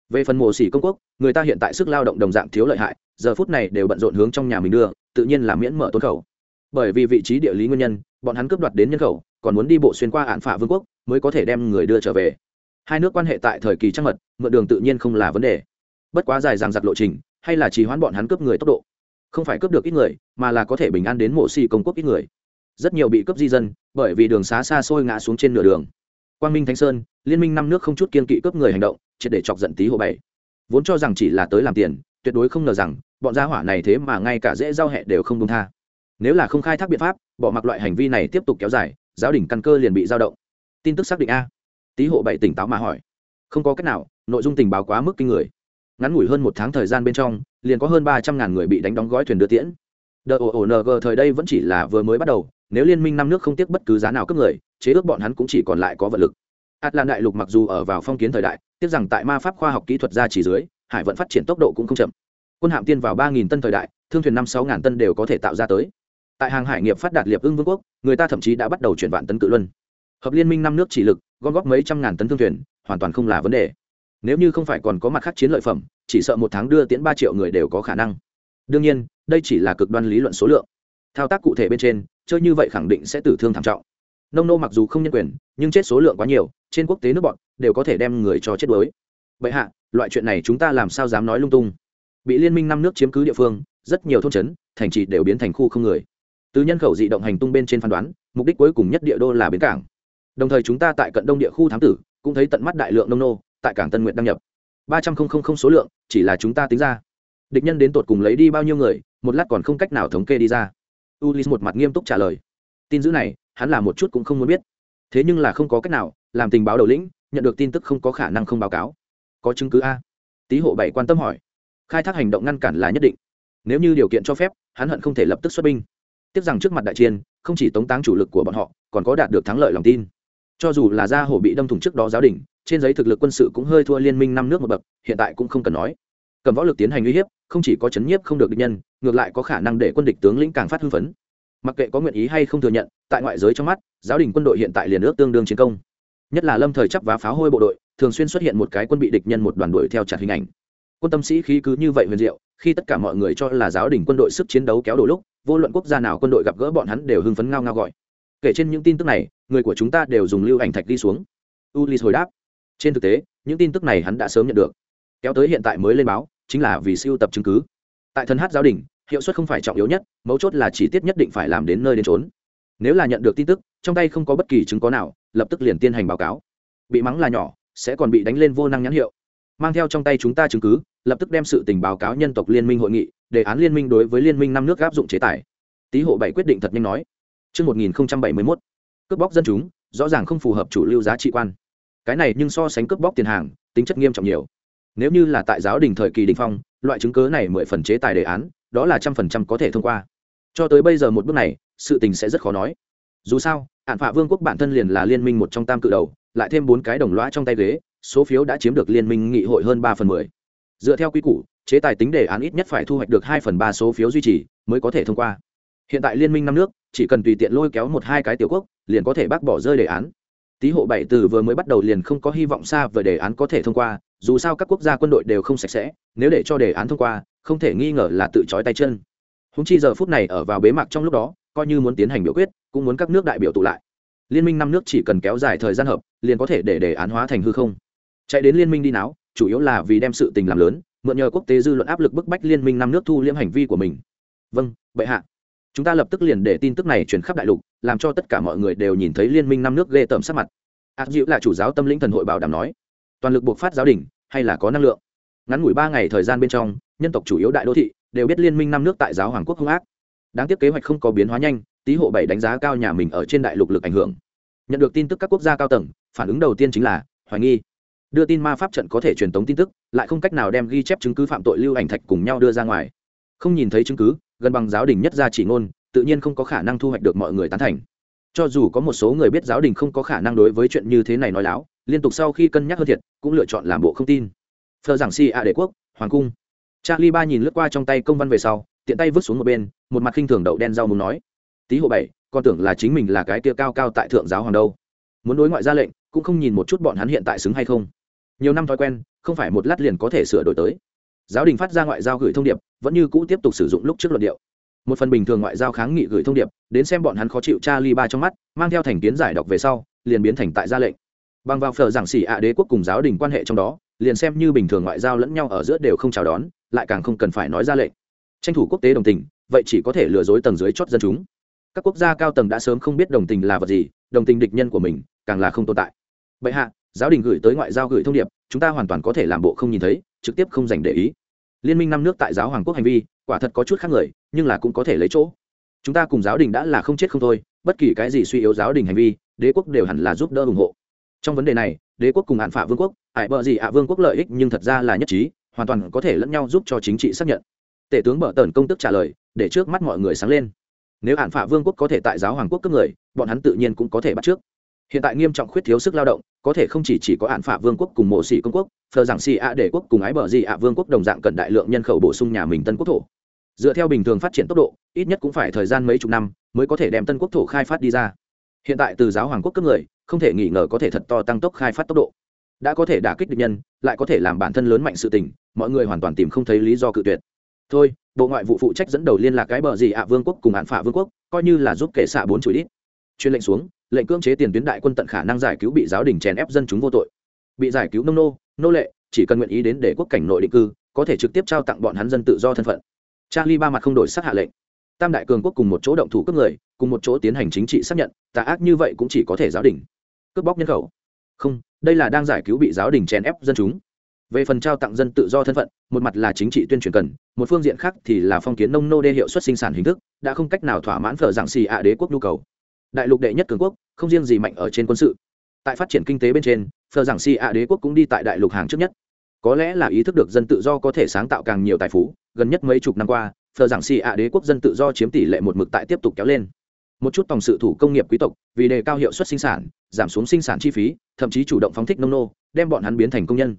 Về phần mồ xỉ công quốc, người ta hiện tại sức lao động đồng dạng thiếu lợi hại, giờ phút này đều bận rộn hướng trong nhà mình đưa, tự nhiên là miễn mở tốn khẩu. Bởi vì vị trí địa lý nguyên nhân, bọn hắn cướp đoạt đến nhân khẩu, còn muốn đi bộ xuyên qua hạn phả vương quốc, mới có thể đem người đưa trở về. Hai nước quan hệ tại thời kỳ trăng mật, mượn đường tự nhiên không là vấn đề. Bất quá dài dằng giặc lộ trình, hay là trì hoãn bọn hắn cướp người tốc độ không phải cướp được ít người, mà là có thể bình an đến mộ xì công quốc ít người. Rất nhiều bị cướp di dân, bởi vì đường xá xa xôi ngã xuống trên nửa đường. Quang minh thánh sơn, liên minh năm nước không chút kiên kỵ cướp người hành động, triệt để chọc giận Tý hồ bảy. Vốn cho rằng chỉ là tới làm tiền, tuyệt đối không ngờ rằng, bọn gia hỏa này thế mà ngay cả dễ giao hẹ đều không công tha. Nếu là không khai thác biện pháp, bỏ mặc loại hành vi này tiếp tục kéo dài, giáo đỉnh căn cơ liền bị giao động. Tin tức xác định a. Tý hộ bảy tỉnh táo mà hỏi. Không có cách nào, nội dung tình báo quá mức kinh người. Ngắn ngủi hơn một tháng thời gian bên trong liền có hơn ba trăm ngàn người bị đánh đóng gói thuyền đưa tiễn. Đợt ổ thời đây vẫn chỉ là vừa mới bắt đầu, nếu liên minh năm nước không tiếc bất cứ giá nào cấp người, chế ước bọn hắn cũng chỉ còn lại có vật lực. Atlan đại lục mặc dù ở vào phong kiến thời đại, tiếc rằng tại ma pháp khoa học kỹ thuật ra chỉ dưới, hải vận phát triển tốc độ cũng không chậm. Quân hạm tiên vào ba nghìn tân thời đại, thương thuyền năm sáu ngàn tân đều có thể tạo ra tới. Tại hàng hải nghiệp phát đạt liệp ưng vương quốc, người ta thậm chí đã bắt đầu chuyển vạn tấn cự luân. Hợp liên minh năm nước chỉ lực, gom góp mấy trăm ngàn tấn thương thuyền, hoàn toàn không là vấn đề. Nếu như không phải còn có mặt khác chiến lợi phẩm chỉ sợ một tháng đưa tiễn ba triệu người đều có khả năng. Đương nhiên, đây chỉ là cực đoan lý luận số lượng. Thao tác cụ thể bên trên, chơi như vậy khẳng định sẽ tử thương thảm trọng. Nông nô mặc dù không nhân quyền, nhưng chết số lượng quá nhiều, trên quốc tế nước bọn đều có thể đem người cho chết đuối. Vậy hạ, loại chuyện này chúng ta làm sao dám nói lung tung? Bị liên minh năm nước chiếm cứ địa phương, rất nhiều thôn trấn, thành trì đều biến thành khu không người. Từ nhân khẩu dị động hành tung bên trên phán đoán, mục đích cuối cùng nhất địa đô là bến cảng. Đồng thời chúng ta tại cận đông địa khu thám tử, cũng thấy tận mắt đại lượng nông nô, tại cảng tân nguyện đăng nhập ba trăm linh số lượng, chỉ là chúng ta tính ra. Địch nhân đến tột cùng lấy đi bao nhiêu người, một lát còn không cách nào thống kê đi ra. Ulis một mặt nghiêm túc trả lời. Tin dữ này, hắn là một chút cũng không muốn biết. Thế nhưng là không có cách nào, làm tình báo đầu lĩnh, nhận được tin tức không có khả năng không báo cáo. Có chứng cứ a. Tý hộ bảy quan tâm hỏi. Khai thác hành động ngăn cản là nhất định. Nếu như điều kiện cho phép, hắn hận không thể lập tức xuất binh. Tiếc rằng trước mặt đại chiến, không chỉ tống táng chủ lực của bọn họ, còn có đạt được thắng lợi lòng tin. Cho dù là gia hổ bị đâm thủng trước đó giáo đình trên giấy thực lực quân sự cũng hơi thua liên minh năm nước một bậc, hiện tại cũng không cần nói. Cầm võ lực tiến hành uy hiếp, không chỉ có chấn nhiếp không được địch nhân, ngược lại có khả năng để quân địch tướng lĩnh càng phát hưng phấn. Mặc kệ có nguyện ý hay không thừa nhận, tại ngoại giới trong mắt, giáo đình quân đội hiện tại liền ước tương đương chiến công. Nhất là lâm thời chấp và pháo hôi bộ đội, thường xuyên xuất hiện một cái quân bị địch nhân một đoàn đuổi theo chặt hình ảnh. Quân tâm sĩ khí cứ như vậy huyền diệu, khi tất cả mọi người cho là giáo đình quân đội sức chiến đấu kéo đổ lúc, vô luận quốc gia nào quân đội gặp gỡ bọn hắn đều hưng phấn ngao ngao gọi. Kể trên những tin tức này, người của chúng ta đều dùng lưu ảnh thạch đi xuống. Ulis hồi đáp trên thực tế những tin tức này hắn đã sớm nhận được. Kéo tới hiện tại mới lên báo chính là vì siêu tập chứng cứ. Tại thần hát giáo đình hiệu suất không phải trọng yếu nhất mấu chốt là chỉ tiết nhất định phải làm đến nơi đến trốn nếu là nhận được tin tức trong tay không có bất kỳ chứng có nào lập tức liền tiến hành báo cáo. Bị mắng là nhỏ sẽ còn bị đánh lên vô năng nhãn hiệu. Mang theo trong tay chúng ta chứng cứ lập tức đem sự tình báo cáo nhân tộc liên minh hội nghị đề án liên minh đối với liên minh năm nước áp dụng chế tài. Tý hộ bảy quyết định thật nhanh nói. Trước 1071, cướp bóc dân chúng, rõ ràng không phù hợp chủ lưu giá trị quan. Cái này nhưng so sánh cướp bóc tiền hàng, tính chất nghiêm trọng nhiều. Nếu như là tại giáo đình thời kỳ đình phong, loại chứng cứ này mười phần chế tài đề án, đó là trăm phần trăm có thể thông qua. Cho tới bây giờ một bước này, sự tình sẽ rất khó nói. Dù sao, hạn Phạ Vương quốc bản thân liền là liên minh một trong tam cự đầu, lại thêm bốn cái đồng loa trong tay ghế, số phiếu đã chiếm được liên minh nghị hội hơn ba phần mười dựa theo quy củ chế tài tính đề án ít nhất phải thu hoạch được hai phần ba số phiếu duy trì mới có thể thông qua hiện tại liên minh năm nước chỉ cần tùy tiện lôi kéo một hai cái tiểu quốc liền có thể bác bỏ rơi đề án tý hộ bảy từ vừa mới bắt đầu liền không có hy vọng xa về đề án có thể thông qua, dù sao các quốc gia quân đội đều không sạch sẽ, nếu để cho đề án thông qua, không thể nghi ngờ là tự trói tay chân. Húng chi giờ phút này ở vào bế mạc trong lúc đó, coi như muốn tiến hành biểu quyết, cũng muốn các nước đại biểu tụ lại. Liên minh năm nước chỉ cần kéo dài thời gian hợp, liền có thể để đề án hóa thành hư không. Chạy đến liên minh đi náo chủ yếu là vì đem sự tình làm lớn, mượn nhờ quốc tế dư luận áp lực bức bách liên minh năm nước thu liễm hành vi của mình. Vâng bệ hạ chúng ta lập tức liền để tin tức này truyền khắp đại lục, làm cho tất cả mọi người đều nhìn thấy liên minh năm nước ghê tởm sắc mặt. Ác dịu là chủ giáo tâm lĩnh thần hội bảo đảm nói, toàn lực buộc phát giáo đình, hay là có năng lượng? Ngắn ngủi ba ngày thời gian bên trong, nhân tộc chủ yếu đại đô thị đều biết liên minh năm nước tại giáo hoàng quốc hung ác. Đáng tiếc kế hoạch không có biến hóa nhanh, tý hộ bảy đánh giá cao nhà mình ở trên đại lục lực ảnh hưởng. Nhận được tin tức các quốc gia cao tầng, phản ứng đầu tiên chính là hoài nghi. Đưa tin ma pháp trận có thể truyền tống tin tức, lại không cách nào đem ghi chép chứng cứ phạm tội lưu ảnh thạch cùng nhau đưa ra ngoài. Không nhìn thấy chứng cứ gần bằng giáo đình nhất gia chỉ ngôn, tự nhiên không có khả năng thu hoạch được mọi người tán thành. Cho dù có một số người biết giáo đình không có khả năng đối với chuyện như thế này nói láo, liên tục sau khi cân nhắc hơn thiệt, cũng lựa chọn làm bộ không tin. Phờ giảng si a đế quốc, hoàng cung. Charlie ba nhìn lướt qua trong tay công văn về sau, tiện tay vứt xuống một bên, một mặt khinh thường đậu đen rau muốn nói, tý hộ bảy, con tưởng là chính mình là cái kia cao cao tại thượng giáo hoàng đâu. Muốn đối ngoại ra lệnh, cũng không nhìn một chút bọn hắn hiện tại xứng hay không. Nhiều năm thói quen, không phải một lát liền có thể sửa đổi tới giáo đình phát ra ngoại giao gửi thông điệp, vẫn như cũ tiếp tục sử dụng lúc trước luận điệu. Một phần bình thường ngoại giao kháng nghị gửi thông điệp, đến xem bọn hắn khó chịu cha ly ba trong mắt, mang theo thành kiến giải đọc về sau, liền biến thành tại ra lệnh. Bằng vào phở giảng xỉ ạ đế quốc cùng giáo đình quan hệ trong đó, liền xem như bình thường ngoại giao lẫn nhau ở giữa đều không chào đón, lại càng không cần phải nói ra lệnh. Tranh thủ quốc tế đồng tình, vậy chỉ có thể lừa dối tầng dưới chót dân chúng. Các quốc gia cao tầng đã sớm không biết đồng tình là vật gì, đồng tình địch nhân của mình, càng là không tồn tại. Bệ hạ, giáo đình gửi tới ngoại giao gửi thông điệp, chúng ta hoàn toàn có thể làm bộ không nhìn thấy trực tiếp không dành để ý. Liên minh năm nước tại giáo hoàng quốc hành vi, quả thật có chút khác người, nhưng là cũng có thể lấy chỗ. Chúng ta cùng giáo đình đã là không chết không thôi, bất kỳ cái gì suy yếu giáo đình hành vi, đế quốc đều hẳn là giúp đỡ ủng hộ. Trong vấn đề này, đế quốc cùng hạn phạ vương quốc, ải bờ gì ạ vương quốc lợi ích nhưng thật ra là nhất trí, hoàn toàn có thể lẫn nhau giúp cho chính trị xác nhận. Tể tướng bở tần công tức trả lời, để trước mắt mọi người sáng lên. Nếu hạn phạ vương quốc có thể tại giáo hoàng quốc cấp người, bọn hắn tự nhiên cũng có thể bắt trước hiện tại nghiêm trọng khuyết thiếu sức lao động, có thể không chỉ chỉ có hạn phả vương quốc cùng mộ sĩ công quốc thờ giảng xì ạ để quốc cùng ái bờ gì ạ vương quốc đồng dạng cần đại lượng nhân khẩu bổ sung nhà mình tân quốc thổ. Dựa theo bình thường phát triển tốc độ, ít nhất cũng phải thời gian mấy chục năm mới có thể đem tân quốc thổ khai phát đi ra. Hiện tại từ giáo hoàng quốc cấp người, không thể nghi ngờ có thể thật to tăng tốc khai phát tốc độ. Đã có thể đả kích địch nhân, lại có thể làm bản thân lớn mạnh sự tình, mọi người hoàn toàn tìm không thấy lý do cự tuyệt. Thôi, bộ ngoại vụ phụ trách dẫn đầu liên lạc cái bờ gì ạ vương quốc cùng hạn phả vương quốc, coi như là giúp kệ xạ bốn chuỗi ít chuyên lệnh xuống, lệnh cưỡng chế tiền tuyến đại quân tận khả năng giải cứu bị giáo đình chèn ép dân chúng vô tội. Bị giải cứu nông nô nô lệ, chỉ cần nguyện ý đến để quốc cảnh nội định cư, có thể trực tiếp trao tặng bọn hắn dân tự do thân phận. Charlie ba mặt không đổi sát hạ lệnh. Tam đại cường quốc cùng một chỗ động thủ cướp người, cùng một chỗ tiến hành chính trị xác nhận, tà ác như vậy cũng chỉ có thể giáo đình. Cướp bóc nhân khẩu. Không, đây là đang giải cứu bị giáo đình chèn ép dân chúng. Về phần trao tặng dân tự do thân phận, một mặt là chính trị tuyên truyền cần, một phương diện khác thì là phong kiến nông nô đê hiệu suất sinh sản hình thức, đã không cách nào thỏa mãn phở dạng xì ạ đế quốc nhu cầu đại lục đệ nhất cường quốc, không riêng gì mạnh ở trên quân sự. Tại phát triển kinh tế bên trên, phờ dạng si ạ đế quốc cũng đi tại đại lục hàng trước nhất. Có lẽ là ý thức được dân tự do có thể sáng tạo càng nhiều tài phú, gần nhất mấy chục năm qua, phờ dạng si ạ đế quốc dân tự do chiếm tỷ lệ một mực tại tiếp tục kéo lên. Một chút tổng sự thủ công nghiệp quý tộc, vì đề cao hiệu suất sinh sản, giảm xuống sinh sản chi phí, thậm chí chủ động phóng thích nông nô, đem bọn hắn biến thành công nhân.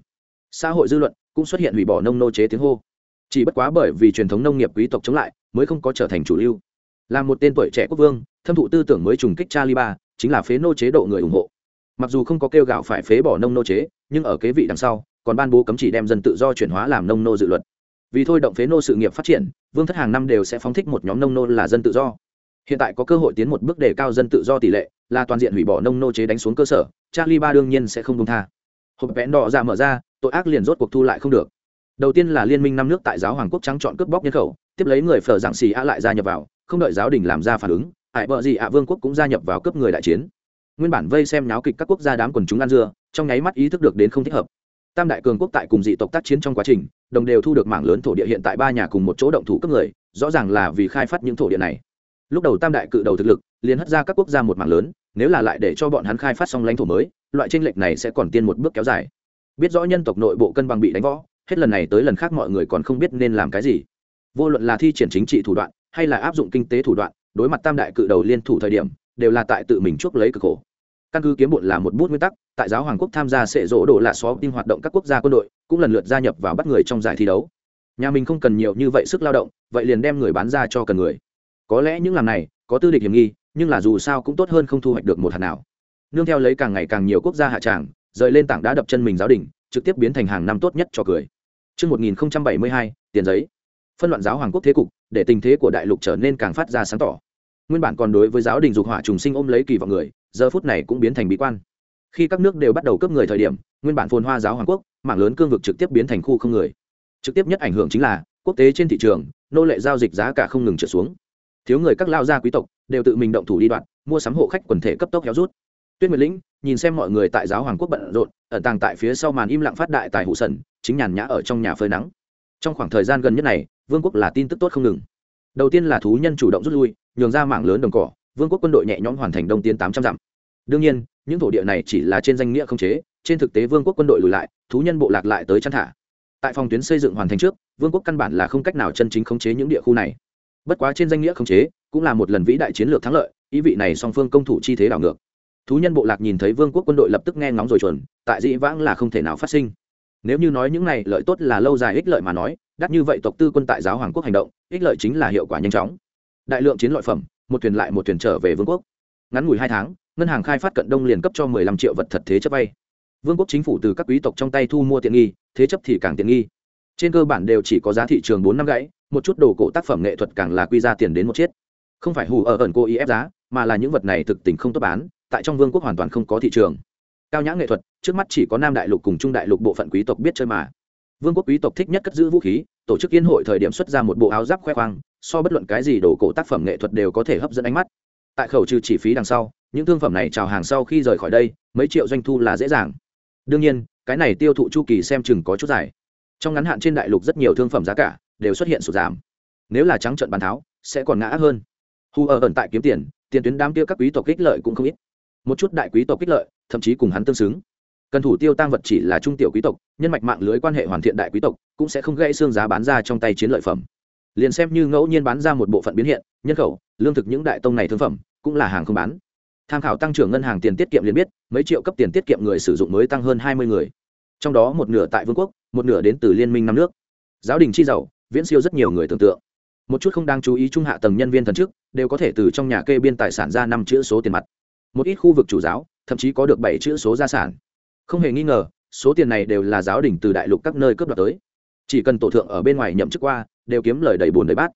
Xã hội dư luận cũng xuất hiện hủy bỏ nông nô chế tiếng hô. Chỉ bất quá bởi vì truyền thống nông nghiệp quý tộc chống lại, mới không có trở thành chủ lưu là một tên tuổi trẻ quốc vương, thâm thụ tư tưởng mới trùng kích cha liba chính là phế nô chế độ người ủng hộ. Mặc dù không có kêu gạo phải phế bỏ nông nô chế, nhưng ở kế vị đằng sau, còn ban bố cấm chỉ đem dân tự do chuyển hóa làm nông nô dự luật. Vì thôi động phế nô sự nghiệp phát triển, vương thất hàng năm đều sẽ phóng thích một nhóm nông nô là dân tự do. Hiện tại có cơ hội tiến một bước đề cao dân tự do tỷ lệ, là toàn diện hủy bỏ nông nô chế đánh xuống cơ sở, charlie ba đương nhiên sẽ không công tha. Hộp vẽn đỏ ra mở ra, tội ác liền rốt cuộc thu lại không được. Đầu tiên là liên minh năm nước tại giáo hoàng quốc trắng chọn cướp bóc nhân khẩu, tiếp lấy người phở giảng xì a lại gia nhập vào không đợi giáo đình làm ra phản ứng ải bợ gì ạ vương quốc cũng gia nhập vào cướp người đại chiến. Nguyên bản vây xem náo kịch các quốc gia đám quần chúng ăn dưa, trong nháy mắt ý thức được đến không thích hợp. Tam đại cường quốc tại cùng dị tộc tác chiến trong quá trình, đồng đều thu được mảng lớn thổ địa hiện tại ba nhà cùng một chỗ động thủ cấp người, rõ ràng là vì khai phát những thổ địa này. Lúc đầu tam đại cự đầu thực lực, liền hất ra các quốc gia một mảng lớn, nếu là lại để cho bọn hắn khai phát xong lãnh thổ mới, loại tranh lệch này sẽ còn tiên một bước kéo dài. Biết rõ nhân tộc nội bộ cân bằng bị đánh võ hết lần này tới lần khác mọi người còn không biết nên làm cái gì. Vô luận là thi triển chính trị thủ đoạn hay là áp dụng kinh tế thủ đoạn đối mặt tam đại cự đầu liên thủ thời điểm đều là tại tự mình chuốc lấy cực khổ. Căn cứ kiếm bộn là một bút nguyên tắc tại giáo hoàng quốc tham gia sẽ rỗ đổ là xó tin hoạt động các quốc gia quân đội cũng lần lượt gia nhập vào bắt người trong giải thi đấu. Nhà mình không cần nhiều như vậy sức lao động vậy liền đem người bán ra cho cần người. Có lẽ những làm này có tư địch hiểm nghi nhưng là dù sao cũng tốt hơn không thu hoạch được một hạt nào. Nương theo lấy càng ngày càng nhiều quốc gia hạ tràng rời lên tảng đá đập chân mình giáo đình trực tiếp biến thành hàng năm tốt nhất cho cười. Trước 1072, tiền giấy. Phân loạn giáo hoàng quốc thế cục, để tình thế của đại lục trở nên càng phát ra sáng tỏ. Nguyên bản còn đối với giáo đình dục hỏa trùng sinh ôm lấy kỳ vọng người, giờ phút này cũng biến thành bí quan. Khi các nước đều bắt đầu cướp người thời điểm, nguyên bản phồn hoa giáo hoàng quốc, mảng lớn cương vực trực tiếp biến thành khu không người. Trực tiếp nhất ảnh hưởng chính là quốc tế trên thị trường, nô lệ giao dịch giá cả không ngừng trở xuống. Thiếu người các lao gia quý tộc đều tự mình động thủ đi đoạn, mua sắm hộ khách quần thể cấp tốc héo rút tuyết nguyệt lĩnh nhìn xem mọi người tại giáo hoàng quốc bận rộn ẩn tàng tại phía sau màn im lặng phát đại tài hụ sần chính nhàn nhã ở trong nhà phơi nắng trong khoảng thời gian gần nhất này vương quốc là tin tức tốt không ngừng. Đầu tiên là thú nhân chủ động rút lui, nhường ra mảng lớn đồng cỏ, vương quốc quân đội nhẹ nhõm hoàn thành đông tiến tám trăm dặm. Đương nhiên, những thổ địa này chỉ là trên danh nghĩa không chế, trên thực tế vương quốc quân đội lùi lại, thú nhân bộ lạc lại tới chăn thả. Tại phòng tuyến xây dựng hoàn thành trước, vương quốc căn bản là không cách nào chân chính khống chế những địa khu này. Bất quá trên danh nghĩa khống chế, cũng là một lần vĩ đại chiến lược thắng lợi, ý vị này song phương công thủ chi thế đảo ngược. Thú nhân bộ lạc nhìn thấy vương quốc quân đội lập tức nghe ngóng rồi chuẩn, tại dĩ vãng là không thể nào phát sinh. Nếu như nói những này lợi tốt là lâu dài ích lợi mà nói đắt như vậy tộc tư quân tại giáo hoàng quốc hành động, ích lợi chính là hiệu quả nhanh chóng. Đại lượng chiến lợi phẩm, một thuyền lại một thuyền trở về vương quốc. Ngắn ngủi hai tháng, ngân hàng khai phát cận đông liền cấp cho mười lăm triệu vật thật thế chấp vay. Vương quốc chính phủ từ các quý tộc trong tay thu mua tiện nghi, thế chấp thì càng tiện nghi. Trên cơ bản đều chỉ có giá thị trường bốn năm gãy, một chút đồ cổ tác phẩm nghệ thuật càng là quy ra tiền đến một chiết không phải hù ở ẩn cô ý ép giá, mà là những vật này thực tình không tốt bán, tại trong vương quốc hoàn toàn không có thị trường. Cao nhã nghệ thuật, trước mắt chỉ có nam đại lục cùng trung đại lục bộ phận quý tộc biết chơi mà vương quốc quý tộc thích nhất cất giữ vũ khí, tổ chức yên hội thời điểm xuất ra một bộ áo giáp khoe khoang, so bất luận cái gì đồ cổ tác phẩm nghệ thuật đều có thể hấp dẫn ánh mắt. Tại khẩu trừ chi phí đằng sau, những thương phẩm này trào hàng sau khi rời khỏi đây, mấy triệu doanh thu là dễ dàng. Đương nhiên, cái này tiêu thụ chu kỳ xem chừng có chút dài. Trong ngắn hạn trên đại lục rất nhiều thương phẩm giá cả đều xuất hiện sụt giảm. Nếu là trắng trận bàn tháo, sẽ còn ngã ác hơn. Hu ở ẩn tại kiếm tiền tiền tuyến đám kia các quý tộc kích lợi cũng không ít. Một chút đại quý tộc kích lợi, thậm chí cùng hắn tương xứng cần thủ tiêu tăng vật chỉ là trung tiểu quý tộc, nhân mạch mạng lưới quan hệ hoàn thiện đại quý tộc, cũng sẽ không gãy xương giá bán ra trong tay chiến lợi phẩm. Liền xem như ngẫu nhiên bán ra một bộ phận biến hiện, nhân khẩu, lương thực những đại tông này thương phẩm, cũng là hàng không bán. Tham khảo tăng trưởng ngân hàng tiền tiết kiệm liền biết, mấy triệu cấp tiền tiết kiệm người sử dụng mới tăng hơn hai mươi người. Trong đó một nửa tại vương quốc, một nửa đến từ liên minh năm nước. Giáo đình chi giàu, viễn siêu rất nhiều người tưởng tượng. Một chút không đáng chú ý trung hạ tầng nhân viên thần chức, đều có thể từ trong nhà kê biên tài sản ra năm chữ số tiền mặt. Một ít khu vực chủ giáo, thậm chí có được bảy chữ số gia sản không hề nghi ngờ, số tiền này đều là giáo đình từ đại lục các nơi cướp đoạt tới. Chỉ cần tổ thượng ở bên ngoài nhậm chức qua, đều kiếm lời đầy bùn đầy bát.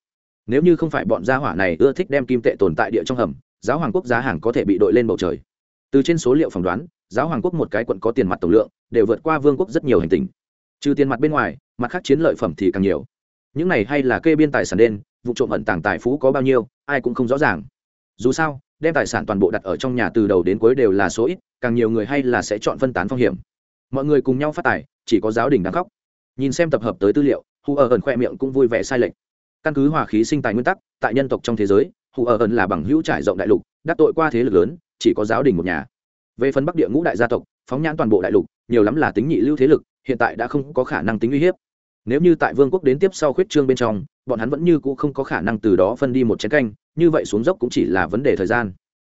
Nếu như không phải bọn gia hỏa này ưa thích đem kim tệ tồn tại địa trong hầm, giáo hoàng quốc giá hàng có thể bị đội lên bầu trời. Từ trên số liệu phỏng đoán, giáo hoàng quốc một cái quận có tiền mặt tổng lượng, đều vượt qua vương quốc rất nhiều hành tình. Trừ tiền mặt bên ngoài, mặt khác chiến lợi phẩm thì càng nhiều. Những này hay là kê biên tài sản đen, vụ trộm ẩn tàng tài phú có bao nhiêu, ai cũng không rõ ràng. Dù sao đem tài sản toàn bộ đặt ở trong nhà từ đầu đến cuối đều là số ít, càng nhiều người hay là sẽ chọn phân tán phong hiểm. Mọi người cùng nhau phát tài, chỉ có giáo đình đang khóc. Nhìn xem tập hợp tới tư liệu, hù ở ẩn khoe miệng cũng vui vẻ sai lệch. Căn cứ hòa khí sinh tài nguyên tắc, tại nhân tộc trong thế giới, hù ở ẩn là bằng hữu trải rộng đại lục, đắc tội qua thế lực lớn, chỉ có giáo đình một nhà. Về phần bắc địa ngũ đại gia tộc, phóng nhãn toàn bộ đại lục, nhiều lắm là tính nhị lưu thế lực, hiện tại đã không có khả năng tính uy hiếp nếu như tại vương quốc đến tiếp sau khuyết trương bên trong, bọn hắn vẫn như cũ không có khả năng từ đó phân đi một chén canh, như vậy xuống dốc cũng chỉ là vấn đề thời gian.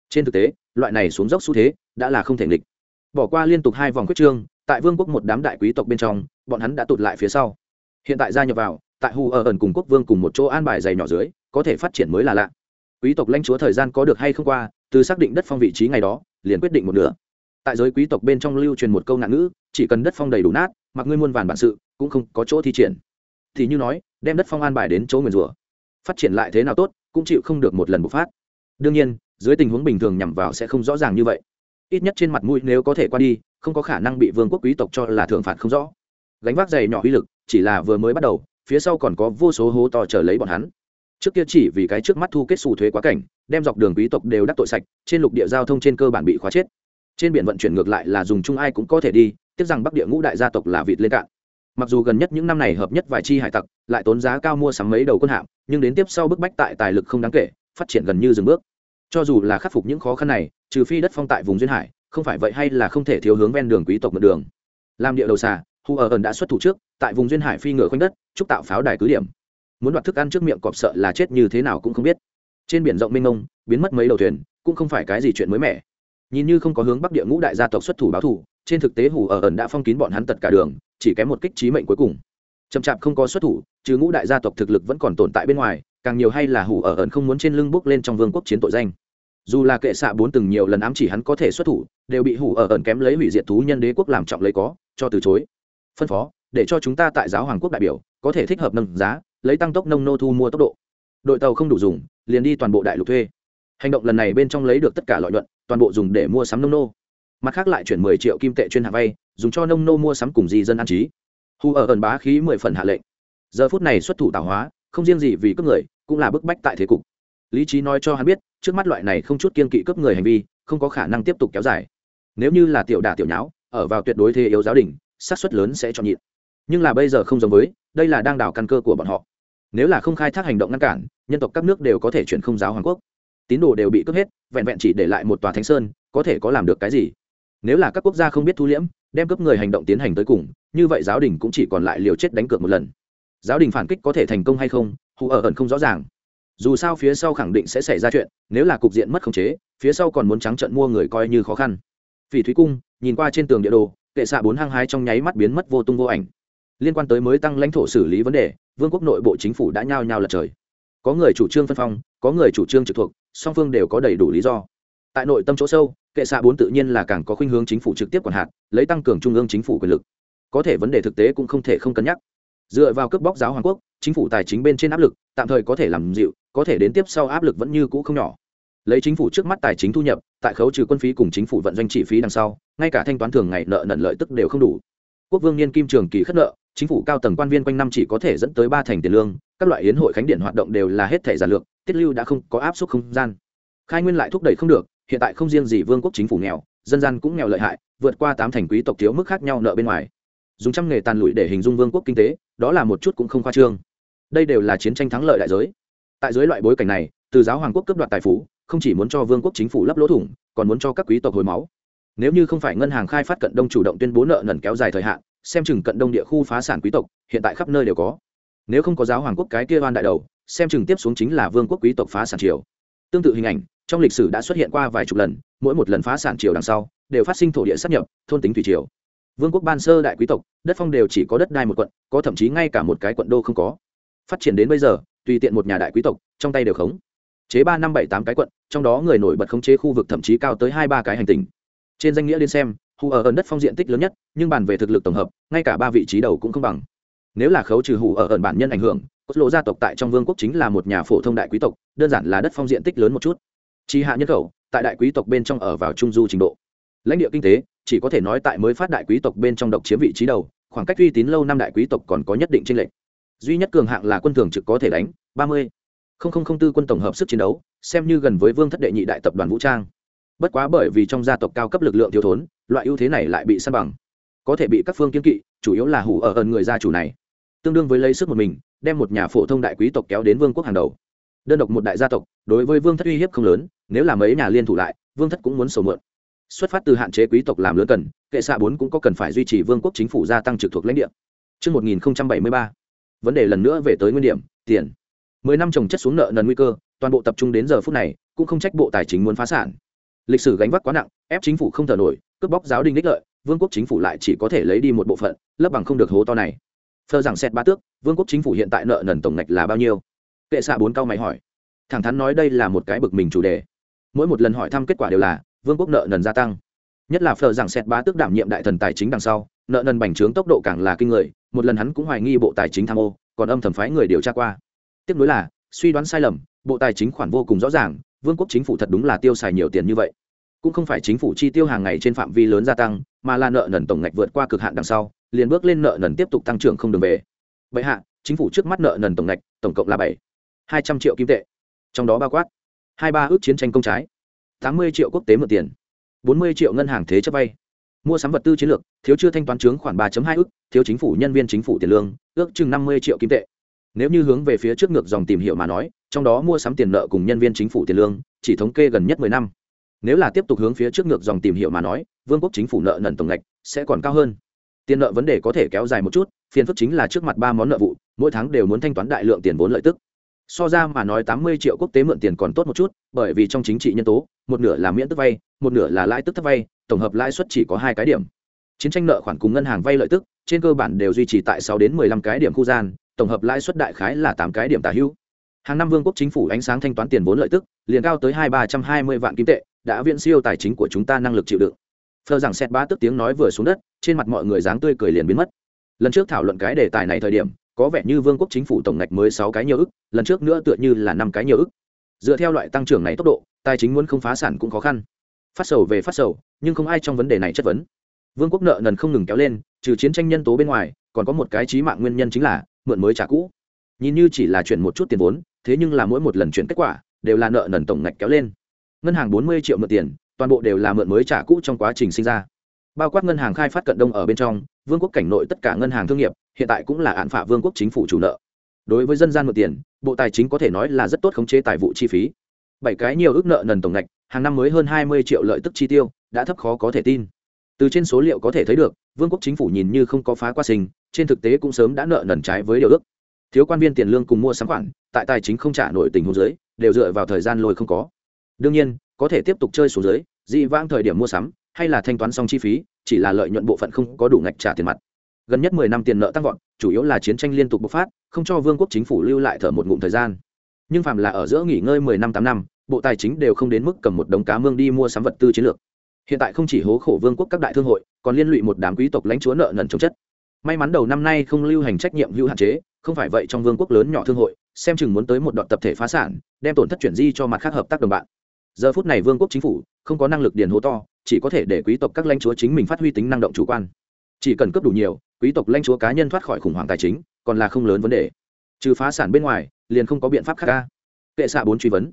Trên thực tế, loại này xuống dốc xu thế đã là không thể nghịch. Bỏ qua liên tục hai vòng khuyết trương, tại vương quốc một đám đại quý tộc bên trong, bọn hắn đã tụt lại phía sau. Hiện tại gia nhập vào, tại hù ở ẩn cùng quốc vương cùng một chỗ an bài dày nhỏ dưới, có thể phát triển mới là lạ. Quý tộc lãnh chúa thời gian có được hay không qua, từ xác định đất phong vị trí ngày đó, liền quyết định một nửa. Tại giới quý tộc bên trong lưu truyền một câu nạn ngữ, chỉ cần đất phong đầy đủ nát, mặc ngươi muôn vàn bản sự cũng không có chỗ thi triển. Thì như nói, đem đất phong an bài đến chỗ nguyền rủa. Phát triển lại thế nào tốt, cũng chịu không được một lần bộc phát. Đương nhiên, dưới tình huống bình thường nhằm vào sẽ không rõ ràng như vậy. Ít nhất trên mặt mũi nếu có thể qua đi, không có khả năng bị vương quốc quý tộc cho là thượng phạt không rõ. Gánh vác dày nhỏ uy lực, chỉ là vừa mới bắt đầu, phía sau còn có vô số hố to chờ lấy bọn hắn. Trước kia chỉ vì cái trước mắt thu kết xù thuế quá cảnh, đem dọc đường quý tộc đều đắc tội sạch, trên lục địa giao thông trên cơ bản bị khóa chết. Trên biển vận chuyển ngược lại là dùng chung ai cũng có thể đi, tiếc rằng bắc địa ngũ đại gia tộc là vịt lên cạn mặc dù gần nhất những năm này hợp nhất vài chi hải tặc, lại tốn giá cao mua sắm mấy đầu quân hạm, nhưng đến tiếp sau bức bách tại tài lực không đáng kể, phát triển gần như dừng bước. Cho dù là khắc phục những khó khăn này, trừ phi đất phong tại vùng duyên hải, không phải vậy hay là không thể thiếu hướng ven đường quý tộc mật đường. Làm địa đầu xà, hu ở ẩn đã xuất thủ trước, tại vùng duyên hải phi ngựa khoanh đất, chúc tạo pháo đài cứ điểm. Muốn đoạt thức ăn trước miệng cọp sợ là chết như thế nào cũng không biết. Trên biển rộng mênh mông, biến mất mấy đầu thuyền, cũng không phải cái gì chuyện mới mẻ. Nhìn như không có hướng bắc địa ngũ đại gia tộc xuất thủ báo thủ trên thực tế hủ ở ẩn đã phong kín bọn hắn tật cả đường, chỉ kém một kích trí mệnh cuối cùng. Chậm chạp không có xuất thủ chứ ngũ đại gia tộc thực lực vẫn còn tồn tại bên ngoài, càng nhiều hay là hủ ở ẩn không muốn trên lưng bước lên trong vương quốc chiến tội danh. Dù là kệ xạ bốn từng nhiều lần ám chỉ hắn có thể xuất thủ, đều bị hủ ở ẩn kém lấy hủy diệt thú nhân đế quốc làm trọng lấy có, cho từ chối. Phân phó, để cho chúng ta tại giáo hoàng quốc đại biểu, có thể thích hợp nâng giá, lấy tăng tốc nông nô thu mua tốc độ. Đội tàu không đủ dùng, liền đi toàn bộ đại lục thuê. Hành động lần này bên trong lấy được tất cả lợi nhuận, toàn bộ dùng để mua sắm nông nô mặt khác lại chuyển mười triệu kim tệ chuyên hạ vay, dùng cho nông nô mua sắm cùng di dân an trí. Hù ở ẩn bá khí mười phần hạ lệnh. Giờ phút này xuất thủ tạo hóa, không riêng gì vì cướp người, cũng là bức bách tại thế cục. Lý trí nói cho hắn biết, trước mắt loại này không chút kiên kỵ cướp người hành vi, không có khả năng tiếp tục kéo dài. Nếu như là tiểu đả tiểu nháo, ở vào tuyệt đối thế yếu giáo đình sát suất lớn sẽ cho nhịn. Nhưng là bây giờ không giống với, đây là đang đảo căn cơ của bọn họ. Nếu là không khai thác hành động ngăn cản, nhân tộc các nước đều có thể chuyển không giáo hoàng quốc. Tín đồ đều bị cướp hết, vẹn vẹn chỉ để lại một tòa thánh sơn, có thể có làm được cái gì? Nếu là các quốc gia không biết thu liễm, đem cướp người hành động tiến hành tới cùng, như vậy giáo đình cũng chỉ còn lại liều chết đánh cược một lần. Giáo đình phản kích có thể thành công hay không, hù ở ẩn không rõ ràng. Dù sao phía sau khẳng định sẽ xảy ra chuyện, nếu là cục diện mất khống chế, phía sau còn muốn trắng trận mua người coi như khó khăn. Phỉ thúy cung, nhìn qua trên tường địa đồ, kệ xạ bốn hang hái trong nháy mắt biến mất vô tung vô ảnh. Liên quan tới mới tăng lãnh thổ xử lý vấn đề, vương quốc nội bộ chính phủ đã nhao nhao lật trời. Có người chủ trương phân phong, có người chủ trương trực thuộc, song phương đều có đầy đủ lý do. Tại nội tâm chỗ sâu kệ xạ bốn tự nhiên là càng có khuynh hướng chính phủ trực tiếp quản hạt, lấy tăng cường trung ương chính phủ quyền lực. Có thể vấn đề thực tế cũng không thể không cân nhắc. Dựa vào cướp bóc giáo hoàng quốc, chính phủ tài chính bên trên áp lực, tạm thời có thể làm dịu, có thể đến tiếp sau áp lực vẫn như cũ không nhỏ. Lấy chính phủ trước mắt tài chính thu nhập, tại khấu trừ quân phí cùng chính phủ vận doanh chi phí đằng sau, ngay cả thanh toán thường ngày nợ nần lợi tức đều không đủ. Quốc vương niên kim trường kỳ khất nợ, chính phủ cao tầng quan viên quanh năm chỉ có thể dẫn tới ba thành tiền lương, các loại hiến hội khánh điện hoạt động đều là hết thể giản lược, tiết lưu đã không có áp suất không gian. Khai nguyên lại thúc đẩy không được hiện tại không riêng gì vương quốc chính phủ nghèo, dân gian cũng nghèo lợi hại, vượt qua tám thành quý tộc thiếu mức khác nhau nợ bên ngoài. Dùng trăm nghề tàn lụi để hình dung vương quốc kinh tế, đó là một chút cũng không khoa trương. Đây đều là chiến tranh thắng lợi đại giới. Tại dưới loại bối cảnh này, từ giáo hoàng quốc cấp đoạt tài phú, không chỉ muốn cho vương quốc chính phủ lấp lỗ thủng, còn muốn cho các quý tộc hồi máu. Nếu như không phải ngân hàng khai phát cận đông chủ động tuyên bố nợ nần kéo dài thời hạn, xem chừng cận đông địa khu phá sản quý tộc, hiện tại khắp nơi đều có. Nếu không có giáo hoàng quốc cái kia oan đại đầu, xem chừng tiếp xuống chính là vương quốc quý tộc phá sản triều tương tự hình ảnh, trong lịch sử đã xuất hiện qua vài chục lần, mỗi một lần phá sản triều đằng sau, đều phát sinh thổ địa sát nhập, thôn tính thủy triều. Vương quốc ban sơ đại quý tộc, đất phong đều chỉ có đất đai một quận, có thậm chí ngay cả một cái quận đô không có. Phát triển đến bây giờ, tùy tiện một nhà đại quý tộc, trong tay đều khống. Chế ba năm bảy tám cái quận, trong đó người nổi bật khống chế khu vực thậm chí cao tới hai ba cái hành tinh trên danh nghĩa liên xem, hù ở ẩn đất phong diện tích lớn nhất, nhưng bàn về thực lực tổng hợp, ngay cả ba vị trí đầu cũng không bằng. Nếu là khấu trừ hù ở ẩn bản nhân ảnh hưởng cốt lộ gia tộc tại trong vương quốc chính là một nhà phổ thông đại quý tộc, đơn giản là đất phong diện tích lớn một chút. Chi hạ nhân khẩu, tại đại quý tộc bên trong ở vào trung du trình độ. Lãnh địa kinh tế, chỉ có thể nói tại mới phát đại quý tộc bên trong độc chiếm vị trí đầu, khoảng cách uy tín lâu năm đại quý tộc còn có nhất định tranh lệch. Duy nhất cường hạng là quân thường trực có thể đánh, ba mươi. Không không không tư quân tổng hợp sức chiến đấu, xem như gần với vương thất đệ nhị đại tập đoàn vũ trang. Bất quá bởi vì trong gia tộc cao cấp lực lượng thiếu thốn, loại ưu thế này lại bị săn bằng. Có thể bị các phương kiến kỵ, chủ yếu là hủ ở ẩn người gia chủ này. Tương đương với lấy sức một mình đem một nhà phổ thông đại quý tộc kéo đến vương quốc hàng đầu đơn độc một đại gia tộc đối với vương thất uy hiếp không lớn nếu là mấy nhà liên thủ lại vương thất cũng muốn sầu mượn xuất phát từ hạn chế quý tộc làm lớn cần kệ xạ bốn cũng có cần phải duy trì vương quốc chính phủ gia tăng trực thuộc lãnh địa Trước 1073, vấn đề lần nữa về tới nguyên điểm, tiền. Mười năm trồng chất xuống nợ nần nguy cơ, toàn bộ tập trung đến giờ phút này, cũng không trách bộ tài chính muốn phá sản. Lịch sử gánh vác quá nặng, ép chính phủ không thở nổi, cướp bóc giáo đình đích lợi, vương quốc chính phủ lại chỉ có thể lấy đi một bộ phận, lấp bằng không được hố to này. Phờ rằng xét ba tước, vương quốc chính phủ hiện tại nợ nần tổng ngạch là bao nhiêu? Kệ xạ bốn cao mày hỏi. Thẳng thắn nói đây là một cái bực mình chủ đề. Mỗi một lần hỏi thăm kết quả đều là vương quốc nợ nần gia tăng nhất là phờ rằng xét bá tước đảm nhiệm đại thần tài chính đằng sau nợ nần bành trướng tốc độ càng là kinh người một lần hắn cũng hoài nghi bộ tài chính tham ô còn âm thầm phái người điều tra qua tiếp nối là suy đoán sai lầm bộ tài chính khoản vô cùng rõ ràng vương quốc chính phủ thật đúng là tiêu xài nhiều tiền như vậy cũng không phải chính phủ chi tiêu hàng ngày trên phạm vi lớn gia tăng mà là nợ nần tổng ngạch vượt qua cực hạn đằng sau liền bước lên nợ nần tiếp tục tăng trưởng không đường về. Vậy hạ, chính phủ trước mắt nợ nần tổng ngạch, tổng cộng là bảy, hai trăm triệu kim tệ. Trong đó bao quát, hai ba ước chiến tranh công trái, tám mươi triệu quốc tế mượn tiền, bốn mươi triệu ngân hàng thế chấp vay, mua sắm vật tư chiến lược, thiếu chưa thanh toán chứng khoản ba hai ước, thiếu chính phủ nhân viên chính phủ tiền lương, ước chừng năm mươi triệu kim tệ. Nếu như hướng về phía trước ngược dòng tìm hiểu mà nói, trong đó mua sắm tiền nợ cùng nhân viên chính phủ tiền lương, chỉ thống kê gần nhất mười năm. Nếu là tiếp tục hướng phía trước ngược dòng tìm hiểu mà nói, vương quốc chính phủ nợ nần tổng ngạch sẽ còn cao hơn tiền nợ vấn đề có thể kéo dài một chút, phiền phức chính là trước mặt ba món nợ vụ, mỗi tháng đều muốn thanh toán đại lượng tiền vốn lợi tức. So ra mà nói tám mươi triệu quốc tế mượn tiền còn tốt một chút, bởi vì trong chính trị nhân tố, một nửa là miễn tức vay, một nửa là lãi tức thấp vay, tổng hợp lãi suất chỉ có hai cái điểm. Chiến tranh nợ khoản cùng ngân hàng vay lợi tức, trên cơ bản đều duy trì tại sáu đến mười lăm cái điểm khu gian, tổng hợp lãi suất đại khái là tám cái điểm tả hữu. Hàng năm vương quốc chính phủ ánh sáng thanh toán tiền vốn lợi tức, liền cao tới hai ba trăm hai mươi vạn kim tệ, đã viện siêu tài chính của chúng ta năng lực chịu đựng phờ rằng xét ba tức tiếng nói vừa xuống đất, trên mặt mọi người dáng tươi cười liền biến mất. Lần trước thảo luận cái đề tài này thời điểm, có vẻ như vương quốc chính phủ tổng ngạch mới sáu cái nhiều ức, lần trước nữa tựa như là năm cái nhiều ức. Dựa theo loại tăng trưởng này tốc độ, tài chính muốn không phá sản cũng khó khăn. Phát sầu về phát sầu, nhưng không ai trong vấn đề này chất vấn. Vương quốc nợ nần không ngừng kéo lên, trừ chiến tranh nhân tố bên ngoài, còn có một cái trí mạng nguyên nhân chính là mượn mới trả cũ. Nhìn như chỉ là chuyển một chút tiền vốn, thế nhưng là mỗi một lần chuyển kết quả, đều là nợ nần tổng ngạch kéo lên. Ngân hàng bốn mươi triệu mượn tiền toàn bộ đều là mượn mới trả cũ trong quá trình sinh ra. Bao quát ngân hàng khai phát cận đông ở bên trong, vương quốc cảnh nội tất cả ngân hàng thương nghiệp, hiện tại cũng là án phả vương quốc chính phủ chủ nợ. Đối với dân gian mượn tiền, bộ tài chính có thể nói là rất tốt khống chế tài vụ chi phí. Bảy cái nhiều ước nợ nần tổng ngạch, hàng năm mới hơn hai mươi triệu lợi tức chi tiêu, đã thấp khó có thể tin. Từ trên số liệu có thể thấy được, vương quốc chính phủ nhìn như không có phá qua sinh, trên thực tế cũng sớm đã nợ nần trái với điều ước. Thiếu quan viên tiền lương cùng mua sắm khoản, tại tài chính không trả nổi tình huống dưới, đều dựa vào thời gian lôi không có. Đương nhiên có thể tiếp tục chơi xuống dưới, dị vãng thời điểm mua sắm, hay là thanh toán xong chi phí, chỉ là lợi nhuận bộ phận không có đủ ngạch trả tiền mặt. Gần nhất mười năm tiền nợ tăng vọt, chủ yếu là chiến tranh liên tục bộc phát, không cho vương quốc chính phủ lưu lại thở một ngụm thời gian. Nhưng phàm là ở giữa nghỉ ngơi mười năm, tám năm, bộ tài chính đều không đến mức cầm một đống cá mương đi mua sắm vật tư chiến lược. Hiện tại không chỉ hố khổ vương quốc các đại thương hội, còn liên lụy một đám quý tộc lãnh chúa nợ nần chống chất. May mắn đầu năm nay không lưu hành trách nhiệm hữu hạn chế, không phải vậy trong vương quốc lớn nhỏ thương hội, xem chừng muốn tới một đoạn tập thể phá sản, đem tổn thất chuyển di cho mặt khác hợp tác đồng bạn giờ phút này vương quốc chính phủ không có năng lực điền hố to, chỉ có thể để quý tộc các lãnh chúa chính mình phát huy tính năng động chủ quan. Chỉ cần cấp đủ nhiều, quý tộc lãnh chúa cá nhân thoát khỏi khủng hoảng tài chính, còn là không lớn vấn đề. Trừ phá sản bên ngoài, liền không có biện pháp khác ca kệ xạ bốn truy vấn.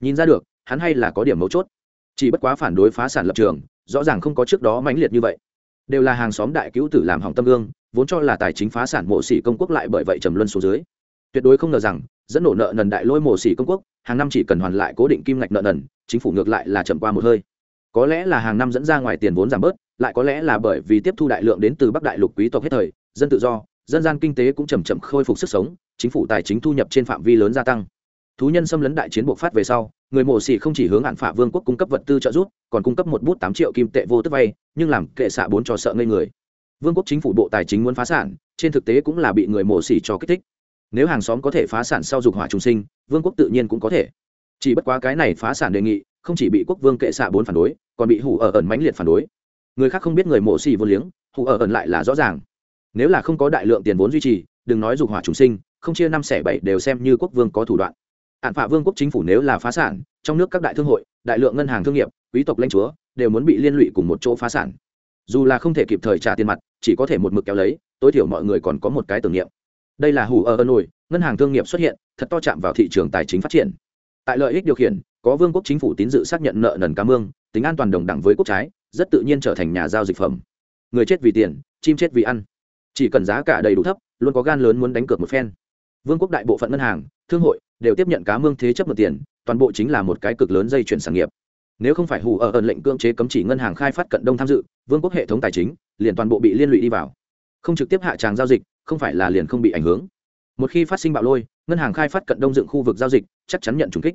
Nhìn ra được, hắn hay là có điểm mấu chốt. Chỉ bất quá phản đối phá sản lập trường, rõ ràng không có trước đó mãnh liệt như vậy. Đều là hàng xóm đại cứu tử làm hỏng tâm gương, vốn cho là tài chính phá sản mộ xỉ công quốc lại bởi vậy trầm luân xuống dưới. Tuyệt đối không ngờ rằng, dẫn nổ nợ nần đại lôi mộ xỉ công quốc, hàng năm chỉ cần hoàn lại cố định kim ngạch nợ nần chính phủ ngược lại là chậm qua một hơi. Có lẽ là hàng năm dẫn ra ngoài tiền vốn giảm bớt, lại có lẽ là bởi vì tiếp thu đại lượng đến từ bắc đại lục quý tộc hết thời, dân tự do, dân gian kinh tế cũng chầm chậm khôi phục sức sống, chính phủ tài chính thu nhập trên phạm vi lớn gia tăng. Thú nhân xâm lấn đại chiến bộc phát về sau, người mổ xỉ không chỉ hướng hạn phả vương quốc cung cấp vật tư trợ giúp, còn cung cấp một bút tám triệu kim tệ vô tức vay, nhưng làm kệ xạ bốn cho sợ ngây người. Vương quốc chính phủ bộ tài chính muốn phá sản, trên thực tế cũng là bị người mổ xỉ cho kích thích. Nếu hàng xóm có thể phá sản sau dục hỏa trùng sinh, vương quốc tự nhiên cũng có thể chỉ bất quá cái này phá sản đề nghị, không chỉ bị quốc vương kệ xạ bốn phản đối, còn bị hủ ở ẩn mãnh liệt phản đối. Người khác không biết người mộ xì vô liếng, hủ ở ẩn lại là rõ ràng. Nếu là không có đại lượng tiền vốn duy trì, đừng nói dục hỏa trùng sinh, không chia năm xẻ bảy đều xem như quốc vương có thủ đoạn. Hạn phạ vương quốc chính phủ nếu là phá sản, trong nước các đại thương hội, đại lượng ngân hàng thương nghiệp, quý tộc lãnh chúa, đều muốn bị liên lụy cùng một chỗ phá sản. Dù là không thể kịp thời trả tiền mặt, chỉ có thể một mực kéo lấy, tối thiểu mọi người còn có một cái tưởng niệm. Đây là hủ ở ẩn nổi, ngân hàng thương nghiệp xuất hiện, thật to chạm vào thị trường tài chính phát triển tại lợi ích điều khiển, có vương quốc chính phủ tín dự xác nhận nợ nần cá mương, tính an toàn đồng đẳng với quốc trái, rất tự nhiên trở thành nhà giao dịch phẩm. Người chết vì tiền, chim chết vì ăn. Chỉ cần giá cả đầy đủ thấp, luôn có gan lớn muốn đánh cược một phen. Vương quốc đại bộ phận ngân hàng, thương hội đều tiếp nhận cá mương thế chấp mượn tiền, toàn bộ chính là một cái cực lớn dây chuyển sản nghiệp. Nếu không phải hù ở ẩn lệnh cưỡng chế cấm chỉ ngân hàng khai phát cận đông tham dự, vương quốc hệ thống tài chính liền toàn bộ bị liên lụy đi vào. Không trực tiếp hạ tràng giao dịch, không phải là liền không bị ảnh hưởng một khi phát sinh bạo lôi, ngân hàng khai phát cận đông dựng khu vực giao dịch, chắc chắn nhận trùng kích.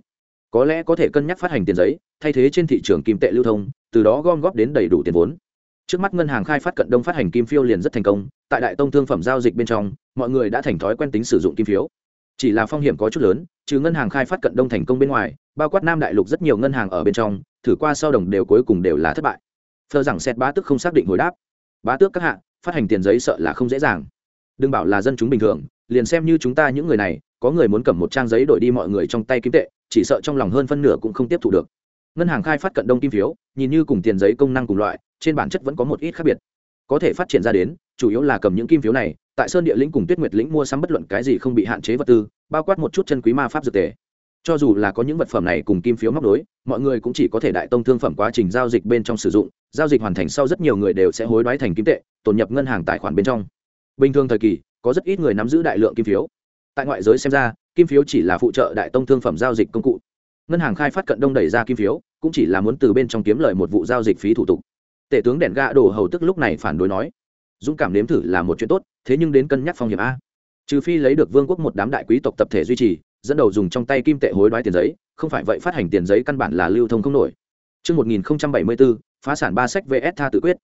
Có lẽ có thể cân nhắc phát hành tiền giấy, thay thế trên thị trường kim tệ lưu thông, từ đó gom góp đến đầy đủ tiền vốn. Trước mắt ngân hàng khai phát cận đông phát hành kim phiêu liền rất thành công, tại đại tông thương phẩm giao dịch bên trong, mọi người đã thành thói quen tính sử dụng kim phiếu. Chỉ là phong hiểm có chút lớn, trừ ngân hàng khai phát cận đông thành công bên ngoài, bao quát nam đại lục rất nhiều ngân hàng ở bên trong, thử qua sau đồng đều cuối cùng đều là thất bại. Phờ rằng xét bá tước không xác định hồi đáp. Bá tước các hạ, phát hành tiền giấy sợ là không dễ dàng. Đừng bảo là dân chúng bình thường liền xem như chúng ta những người này, có người muốn cầm một trang giấy đổi đi mọi người trong tay kim tệ, chỉ sợ trong lòng hơn phân nửa cũng không tiếp thu được. Ngân hàng khai phát cận đông kim phiếu, nhìn như cùng tiền giấy công năng cùng loại, trên bản chất vẫn có một ít khác biệt. Có thể phát triển ra đến, chủ yếu là cầm những kim phiếu này, tại sơn địa lĩnh cùng tuyết nguyệt lĩnh mua sắm bất luận cái gì không bị hạn chế vật tư, bao quát một chút chân quý ma pháp dược tề. Cho dù là có những vật phẩm này cùng kim phiếu móc đối mọi người cũng chỉ có thể đại tông thương phẩm quá trình giao dịch bên trong sử dụng, giao dịch hoàn thành sau rất nhiều người đều sẽ hối đoái thành kim tệ, tồn nhập ngân hàng tài khoản bên trong. Bình thường thời kỳ có rất ít người nắm giữ đại lượng kim phiếu. Tại ngoại giới xem ra kim phiếu chỉ là phụ trợ đại tông thương phẩm giao dịch công cụ. Ngân hàng khai phát cận đông đẩy ra kim phiếu cũng chỉ là muốn từ bên trong kiếm lời một vụ giao dịch phí thủ tục. Tể tướng đèn gạ đổ hầu tức lúc này phản đối nói dũng cảm nếm thử là một chuyện tốt thế nhưng đến cân nhắc phong hiểm a. Trừ phi lấy được vương quốc một đám đại quý tộc tập thể duy trì dẫn đầu dùng trong tay kim tệ hối đoái tiền giấy không phải vậy phát hành tiền giấy căn bản là lưu thông không nổi. Trước 1074, phá sản ba sách VS tha tự quyết.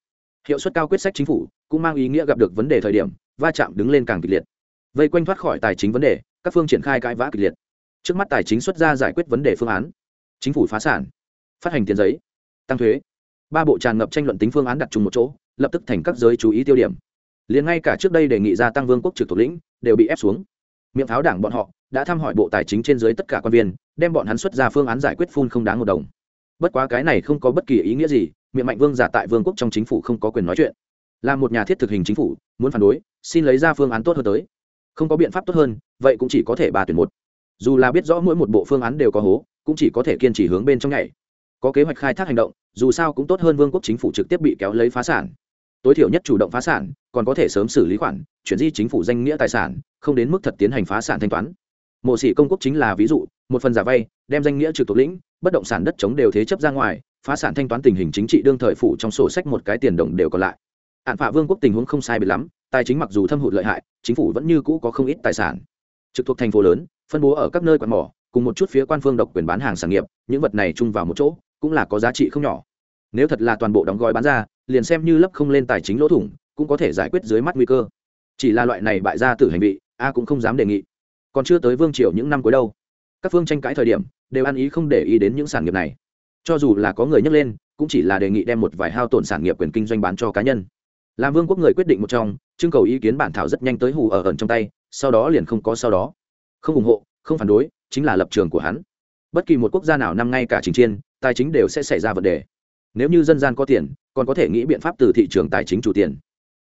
Hiệu suất cao quyết sách chính phủ cũng mang ý nghĩa gặp được vấn đề thời điểm, va chạm đứng lên càng kịch liệt. Vây quanh thoát khỏi tài chính vấn đề, các phương triển khai cãi vã kịch liệt. Trước mắt tài chính xuất ra giải quyết vấn đề phương án. Chính phủ phá sản, phát hành tiền giấy, tăng thuế. Ba bộ tràn ngập tranh luận tính phương án đặt chung một chỗ, lập tức thành các giới chú ý tiêu điểm. Liền ngay cả trước đây đề nghị gia tăng vương quốc trực thuộc lĩnh, đều bị ép xuống. Miệng pháo đảng bọn họ đã thăm hỏi bộ tài chính trên dưới tất cả quan viên, đem bọn hắn xuất ra phương án giải quyết phun không đáng một đồng bất quá cái này không có bất kỳ ý nghĩa gì miệng mạnh vương giả tại vương quốc trong chính phủ không có quyền nói chuyện. Là một nhà thiết thực hình chính phủ, muốn phản đối, xin lấy ra phương án tốt hơn tới. Không có biện pháp tốt hơn, vậy cũng chỉ có thể ba tuyển một. Dù là biết rõ mỗi một bộ phương án đều có hố, cũng chỉ có thể kiên trì hướng bên trong nhảy. Có kế hoạch khai thác hành động, dù sao cũng tốt hơn vương quốc chính phủ trực tiếp bị kéo lấy phá sản. Tối thiểu nhất chủ động phá sản, còn có thể sớm xử lý khoản, chuyển di chính phủ danh nghĩa tài sản, không đến mức thật tiến hành phá sản thanh toán. Mộ sĩ công quốc chính là ví dụ, một phần giả vay, đem danh nghĩa trực thuộc lĩnh, bất động sản đất chống đều thế chấp ra ngoài phá sản thanh toán tình hình chính trị đương thời phủ trong sổ sách một cái tiền đồng đều còn lại. Hạn phạ vương quốc tình huống không sai biệt lắm, tài chính mặc dù thâm hụt lợi hại, chính phủ vẫn như cũ có không ít tài sản. Trực thuộc thành phố lớn, phân bố ở các nơi quạt mỏ, cùng một chút phía quan phương độc quyền bán hàng sản nghiệp, những vật này chung vào một chỗ, cũng là có giá trị không nhỏ. Nếu thật là toàn bộ đóng gói bán ra, liền xem như lấp không lên tài chính lỗ thủng, cũng có thể giải quyết dưới mắt nguy cơ. Chỉ là loại này bại ra tử hành vị, a cũng không dám đề nghị. Còn chưa tới vương triều những năm cuối đâu, các phương tranh cãi thời điểm, đều ăn ý không để ý đến những sản nghiệp này cho dù là có người nhắc lên, cũng chỉ là đề nghị đem một vài hao tổn sản nghiệp quyền kinh doanh bán cho cá nhân. Làm vương quốc người quyết định một trong, trưng cầu ý kiến bản thảo rất nhanh tới hù ở ẩn trong tay, sau đó liền không có sau đó. Không ủng hộ, không phản đối, chính là lập trường của hắn. Bất kỳ một quốc gia nào năm ngay cả trình chiên, tài chính đều sẽ xảy ra vấn đề. Nếu như dân gian có tiền, còn có thể nghĩ biện pháp từ thị trường tài chính chủ tiền.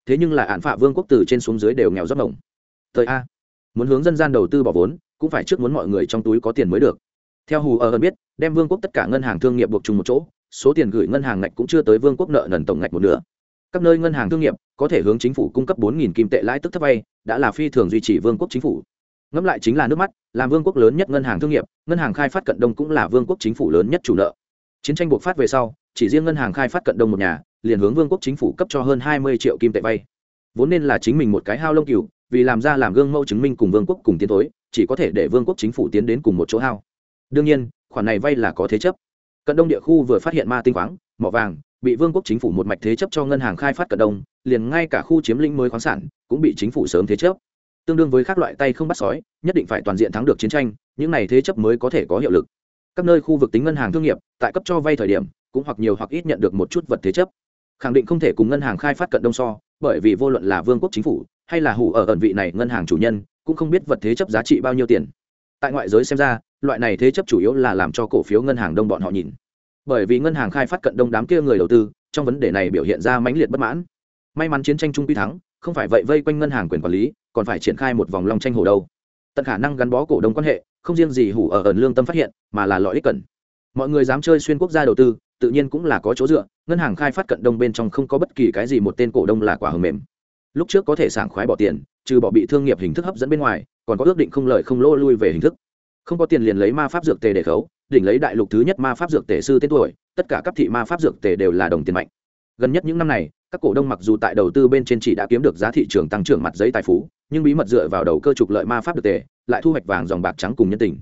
Thế nhưng là hạn phạ vương quốc từ trên xuống dưới đều nghèo rất mộng thời a, muốn hướng dân gian đầu tư bỏ vốn, cũng phải trước muốn mọi người trong túi có tiền mới được theo hù ở ẩn biết, đem vương quốc tất cả ngân hàng thương nghiệp buộc chung một chỗ, số tiền gửi ngân hàng ngạch cũng chưa tới vương quốc nợ nần tổng ngạch một nửa. Các nơi ngân hàng thương nghiệp có thể hướng chính phủ cung cấp bốn kim tệ lãi tức thấp vay, đã là phi thường duy trì vương quốc chính phủ. Ngẫm lại chính là nước mắt, làm vương quốc lớn nhất ngân hàng thương nghiệp, ngân hàng khai phát cận đông cũng là vương quốc chính phủ lớn nhất chủ nợ. Chiến tranh buộc phát về sau, chỉ riêng ngân hàng khai phát cận đông một nhà, liền hướng vương quốc chính phủ cấp cho hơn hai mươi triệu kim tệ vay. Vốn nên là chính mình một cái hao lông cừu, vì làm ra làm gương mẫu chứng minh cùng vương quốc cùng tiến tối chỉ có thể để vương quốc chính phủ tiến đến cùng một chỗ hao đương nhiên, khoản này vay là có thế chấp. Cận đông địa khu vừa phát hiện ma tinh khoáng, mỏ vàng, bị vương quốc chính phủ một mạch thế chấp cho ngân hàng khai phát cận đông, liền ngay cả khu chiếm lĩnh mới khoáng sản cũng bị chính phủ sớm thế chấp. Tương đương với các loại tay không bắt sói, nhất định phải toàn diện thắng được chiến tranh, những này thế chấp mới có thể có hiệu lực. Các nơi khu vực tính ngân hàng thương nghiệp, tại cấp cho vay thời điểm, cũng hoặc nhiều hoặc ít nhận được một chút vật thế chấp. Khẳng định không thể cùng ngân hàng khai phát cận đông so, bởi vì vô luận là vương quốc chính phủ, hay là hủ ở ẩn vị này ngân hàng chủ nhân, cũng không biết vật thế chấp giá trị bao nhiêu tiền. Tại ngoại giới xem ra loại này thế chấp chủ yếu là làm cho cổ phiếu ngân hàng đông bọn họ nhìn. Bởi vì ngân hàng khai phát cận đông đám kia người đầu tư, trong vấn đề này biểu hiện ra mãnh liệt bất mãn. May mắn chiến tranh trung quy thắng, không phải vậy vây quanh ngân hàng quyền quản lý, còn phải triển khai một vòng long tranh hồ đâu. Tận khả năng gắn bó cổ đông quan hệ, không riêng gì hủ ở ẩn lương tâm phát hiện, mà là lợi ích cần mọi người dám chơi xuyên quốc gia đầu tư, tự nhiên cũng là có chỗ dựa, ngân hàng khai phát cận đông bên trong không có bất kỳ cái gì một tên cổ đông là quả hầm mềm. Lúc trước có thể sảng khoái bỏ tiền, trừ bỏ bị thương nghiệp hình thức hấp dẫn bên ngoài, còn có ước định không lợi không lỗ lui về hình thức không có tiền liền lấy ma pháp dược tề để khấu, đỉnh lấy đại lục thứ nhất ma pháp dược tề sư tên tuổi, tất cả các thị ma pháp dược tề đều là đồng tiền mạnh. Gần nhất những năm này, các cổ đông mặc dù tại đầu tư bên trên chỉ đã kiếm được giá thị trường tăng trưởng mặt giấy tài phú, nhưng bí mật dựa vào đầu cơ trục lợi ma pháp dược tề, lại thu hoạch vàng, dòng bạc trắng cùng nhân tình.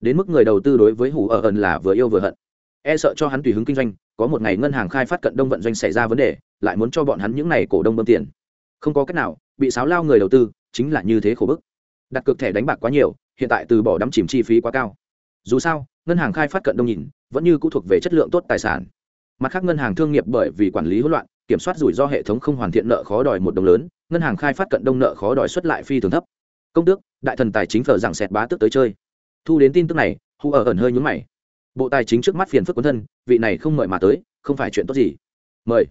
Đến mức người đầu tư đối với hủ ở ẩn là vừa yêu vừa hận. E sợ cho hắn tùy hứng kinh doanh, có một ngày ngân hàng khai phát cận đông vận doanh xảy ra vấn đề, lại muốn cho bọn hắn những n à y cổ đông bơm tiền. Không có cách nào, bị sáo lao người đầu tư, chính là như thế khổ bức. Đặt cược thẻ đánh bạc quá nhiều hiện tại từ bỏ đắm chìm chi phí quá cao. Dù sao, ngân hàng khai phát cận đông nhìn, vẫn như cũ thuộc về chất lượng tốt tài sản. Mặt khác ngân hàng thương nghiệp bởi vì quản lý hỗn loạn, kiểm soát rủi ro hệ thống không hoàn thiện nợ khó đòi một đồng lớn, ngân hàng khai phát cận đông nợ khó đòi xuất lại phi thường thấp. Công tước, đại thần tài chính phở rằng xẹt bá tước tới chơi. Thu đến tin tức này, hu ở ẩn hơi nhúng mày. Bộ tài chính trước mắt phiền phức quân thân, vị này không mời mà tới, không phải chuyện tốt gì. Mời.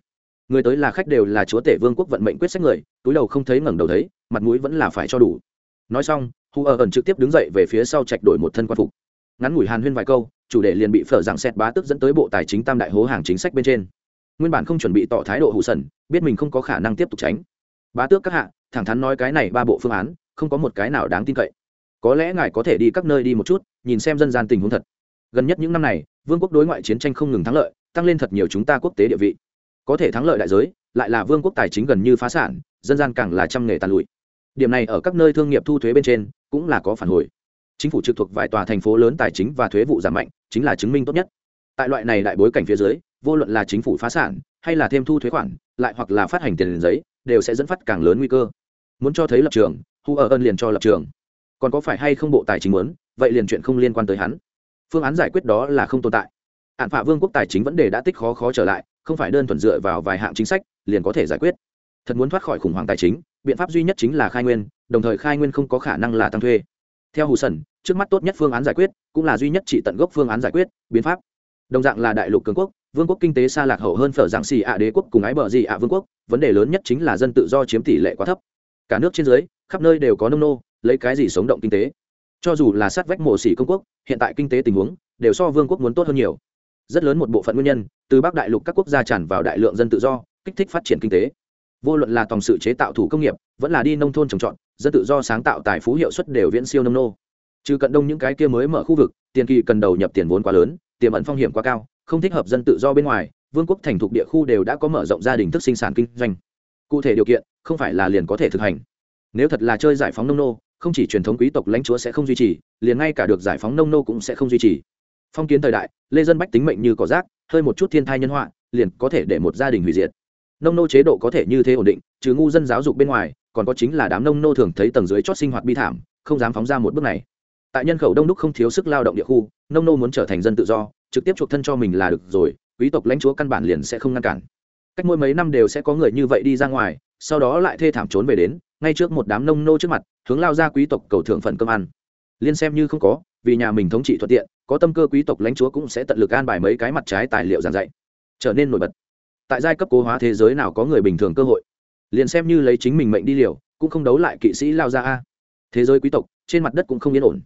Người tới là khách đều là chúa tể vương quốc vận mệnh quyết sách người, túi đầu không thấy ngẩng đầu thấy, mặt mũi vẫn là phải cho đủ nói xong, hu ở ẩn trực tiếp đứng dậy về phía sau trạch đổi một thân quan phục. Ngắn ngủi hàn huyên vài câu, chủ đề liền bị phở rằng xét bá tức dẫn tới bộ tài chính tam đại hố hàng chính sách bên trên. Nguyên bản không chuẩn bị tỏ thái độ hụ sần biết mình không có khả năng tiếp tục tránh. Bá tước các hạ, thẳng thắn nói cái này ba bộ phương án, không có một cái nào đáng tin cậy. Có lẽ ngài có thể đi các nơi đi một chút, nhìn xem dân gian tình huống thật. Gần nhất những năm này, vương quốc đối ngoại chiến tranh không ngừng thắng lợi, tăng lên thật nhiều chúng ta quốc tế địa vị. Có thể thắng lợi đại giới, lại là vương quốc tài chính gần như phá sản, dân gian càng là trăm nghề tàn lụi điểm này ở các nơi thương nghiệp thu thuế bên trên cũng là có phản hồi. Chính phủ trực thuộc vài tòa thành phố lớn tài chính và thuế vụ giảm mạnh chính là chứng minh tốt nhất. Tại loại này đại bối cảnh phía dưới, vô luận là chính phủ phá sản hay là thêm thu thuế khoản, lại hoặc là phát hành tiền giấy, đều sẽ dẫn phát càng lớn nguy cơ. Muốn cho thấy lập trường, hu ở ơn liền cho lập trường. Còn có phải hay không bộ tài chính muốn, vậy liền chuyện không liên quan tới hắn. Phương án giải quyết đó là không tồn tại. Hạn phạ vương quốc tài chính vấn đề đã tích khó khó trở lại, không phải đơn thuần dựa vào vài hạng chính sách liền có thể giải quyết. Thật muốn thoát khỏi khủng hoảng tài chính biện pháp duy nhất chính là khai nguyên, đồng thời khai nguyên không có khả năng là tăng thuê theo hù sần trước mắt tốt nhất phương án giải quyết cũng là duy nhất trị tận gốc phương án giải quyết, biến pháp. Đồng dạng là đại lục cường quốc, vương quốc kinh tế xa lạc hậu hơn phở dạng xì ạ đế quốc cùng ái bờ gì ạ vương quốc, vấn đề lớn nhất chính là dân tự do chiếm tỷ lệ quá thấp. Cả nước trên dưới, khắp nơi đều có nông nô, lấy cái gì sống động kinh tế? Cho dù là sát vách mộ xỉ công quốc, hiện tại kinh tế tình huống đều so vương quốc muốn tốt hơn nhiều. Rất lớn một bộ phận nguyên nhân, từ bắc đại lục các quốc gia tràn vào đại lượng dân tự do, kích thích phát triển kinh tế vô luận là tòng sự chế tạo thủ công nghiệp, vẫn là đi nông thôn trồng trọt dân tự do sáng tạo tài phú hiệu suất đều viễn siêu nông nô. Trừ cận đông những cái kia mới mở khu vực, tiền kỳ cần đầu nhập tiền vốn quá lớn, tiềm ẩn phong hiểm quá cao, không thích hợp dân tự do bên ngoài, vương quốc thành thục địa khu đều đã có mở rộng gia đình thức sinh sản kinh doanh. Cụ thể điều kiện, không phải là liền có thể thực hành. Nếu thật là chơi giải phóng nông nô, không chỉ truyền thống quý tộc lãnh chúa sẽ không duy trì, liền ngay cả được giải phóng nông nô cũng sẽ không duy trì. Phong kiến thời đại, lê dân bách tính mệnh như cỏ rác, hơi một chút thiên thai nhân họa, liền có thể để một gia đình hủy diệt nông nô chế độ có thể như thế ổn định, trừ ngu dân giáo dục bên ngoài, còn có chính là đám nông nô thường thấy tầng dưới chót sinh hoạt bi thảm, không dám phóng ra một bước này. Tại nhân khẩu đông đúc không thiếu sức lao động địa khu, nông nô muốn trở thành dân tự do, trực tiếp chuộc thân cho mình là được rồi, quý tộc lãnh chúa căn bản liền sẽ không ngăn cản. Cách mỗi mấy năm đều sẽ có người như vậy đi ra ngoài, sau đó lại thê thảm trốn về đến, ngay trước một đám nông nô trước mặt, hướng lao ra quý tộc cầu thượng phần cơm ăn. Liên xem như không có, vì nhà mình thống trị thuận tiện, có tâm cơ quý tộc lãnh chúa cũng sẽ tận lực an bài mấy cái mặt trái tài liệu giảng dạy. Trở nên nổi bật tại giai cấp cố hóa thế giới nào có người bình thường cơ hội? Liền xem như lấy chính mình mệnh đi liều cũng không đấu lại kỵ sĩ lao ra a. Thế giới quý tộc trên mặt đất cũng không yên ổn.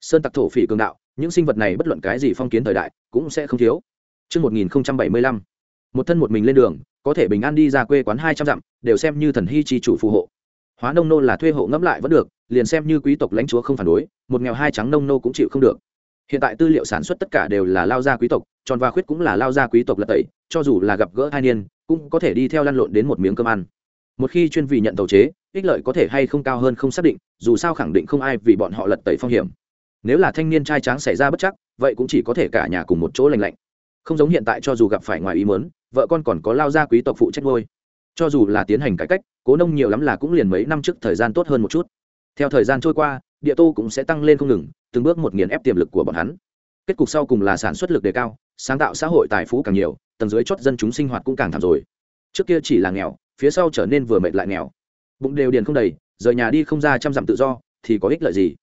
Sơn tặc thổ phỉ cường đạo những sinh vật này bất luận cái gì phong kiến thời đại cũng sẽ không thiếu. Trước 1075, một thân một mình lên đường, có thể bình an đi ra quê quán hai trăm dặm, đều xem như thần hy chi chủ phù hộ. Hóa nông nô là thuê hộ ngẫm lại vẫn được, liền xem như quý tộc lãnh chúa không phản đối, một nghèo hai trắng nông nô cũng chịu không được. Hiện tại tư liệu sản xuất tất cả đều là lao gia quý tộc, tròn và khuyết cũng là lao gia quý tộc lật tẩy, cho dù là gặp gỡ hai niên, cũng có thể đi theo lăn lộn đến một miếng cơm ăn. Một khi chuyên vị nhận tàu chế, ích lợi có thể hay không cao hơn không xác định, dù sao khẳng định không ai vì bọn họ lật tẩy phong hiểm. Nếu là thanh niên trai tráng xảy ra bất chắc vậy cũng chỉ có thể cả nhà cùng một chỗ lành lạnh. Không giống hiện tại cho dù gặp phải ngoài ý mớn vợ con còn có lao gia quý tộc phụ trách ngôi cho dù là tiến hành cải cách cố nông nhiều lắm là cũng liền mấy năm trước thời gian tốt hơn một chút. Theo thời gian trôi qua địa tô cũng sẽ tăng lên không ngừng, từng bước một nghiền ép tiềm lực của bọn hắn. Kết cục sau cùng là sản xuất lực đề cao, sáng tạo xã hội tài phú càng nhiều, tầng dưới chót dân chúng sinh hoạt cũng càng thảm rồi. Trước kia chỉ là nghèo, phía sau trở nên vừa mệt lại nghèo. Bụng đều điền không đầy, rời nhà đi không ra trăm dặm tự do, thì có ích lợi gì?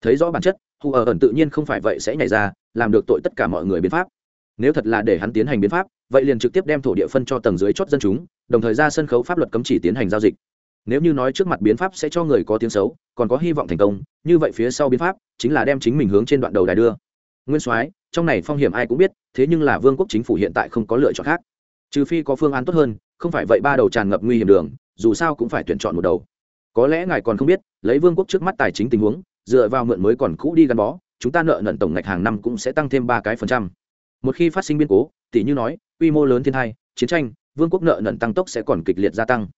Thấy rõ bản chất hù ở ẩn tự nhiên không phải vậy sẽ nhảy ra, làm được tội tất cả mọi người biến pháp. Nếu thật là để hắn tiến hành biến pháp, vậy liền trực tiếp đem thổ địa phân cho tầng dưới chót dân chúng, đồng thời ra sân khấu pháp luật cấm chỉ tiến hành giao dịch nếu như nói trước mặt biến pháp sẽ cho người có tiếng xấu, còn có hy vọng thành công, như vậy phía sau biến pháp chính là đem chính mình hướng trên đoạn đầu đài đưa. Nguyên soái, trong này phong hiểm ai cũng biết, thế nhưng là vương quốc chính phủ hiện tại không có lựa chọn khác. Trừ phi có phương án tốt hơn, không phải vậy ba đầu tràn ngập nguy hiểm đường, dù sao cũng phải tuyển chọn một đầu. Có lẽ ngài còn không biết, lấy vương quốc trước mắt tài chính tình huống, dựa vào mượn mới còn cũ đi gắn bó, chúng ta nợ nần tổng ngạch hàng năm cũng sẽ tăng thêm ba cái phần trăm. Một khi phát sinh biến cố, tỷ như nói, quy mô lớn thiên hai chiến tranh, vương quốc nợ nần tăng tốc sẽ còn kịch liệt gia tăng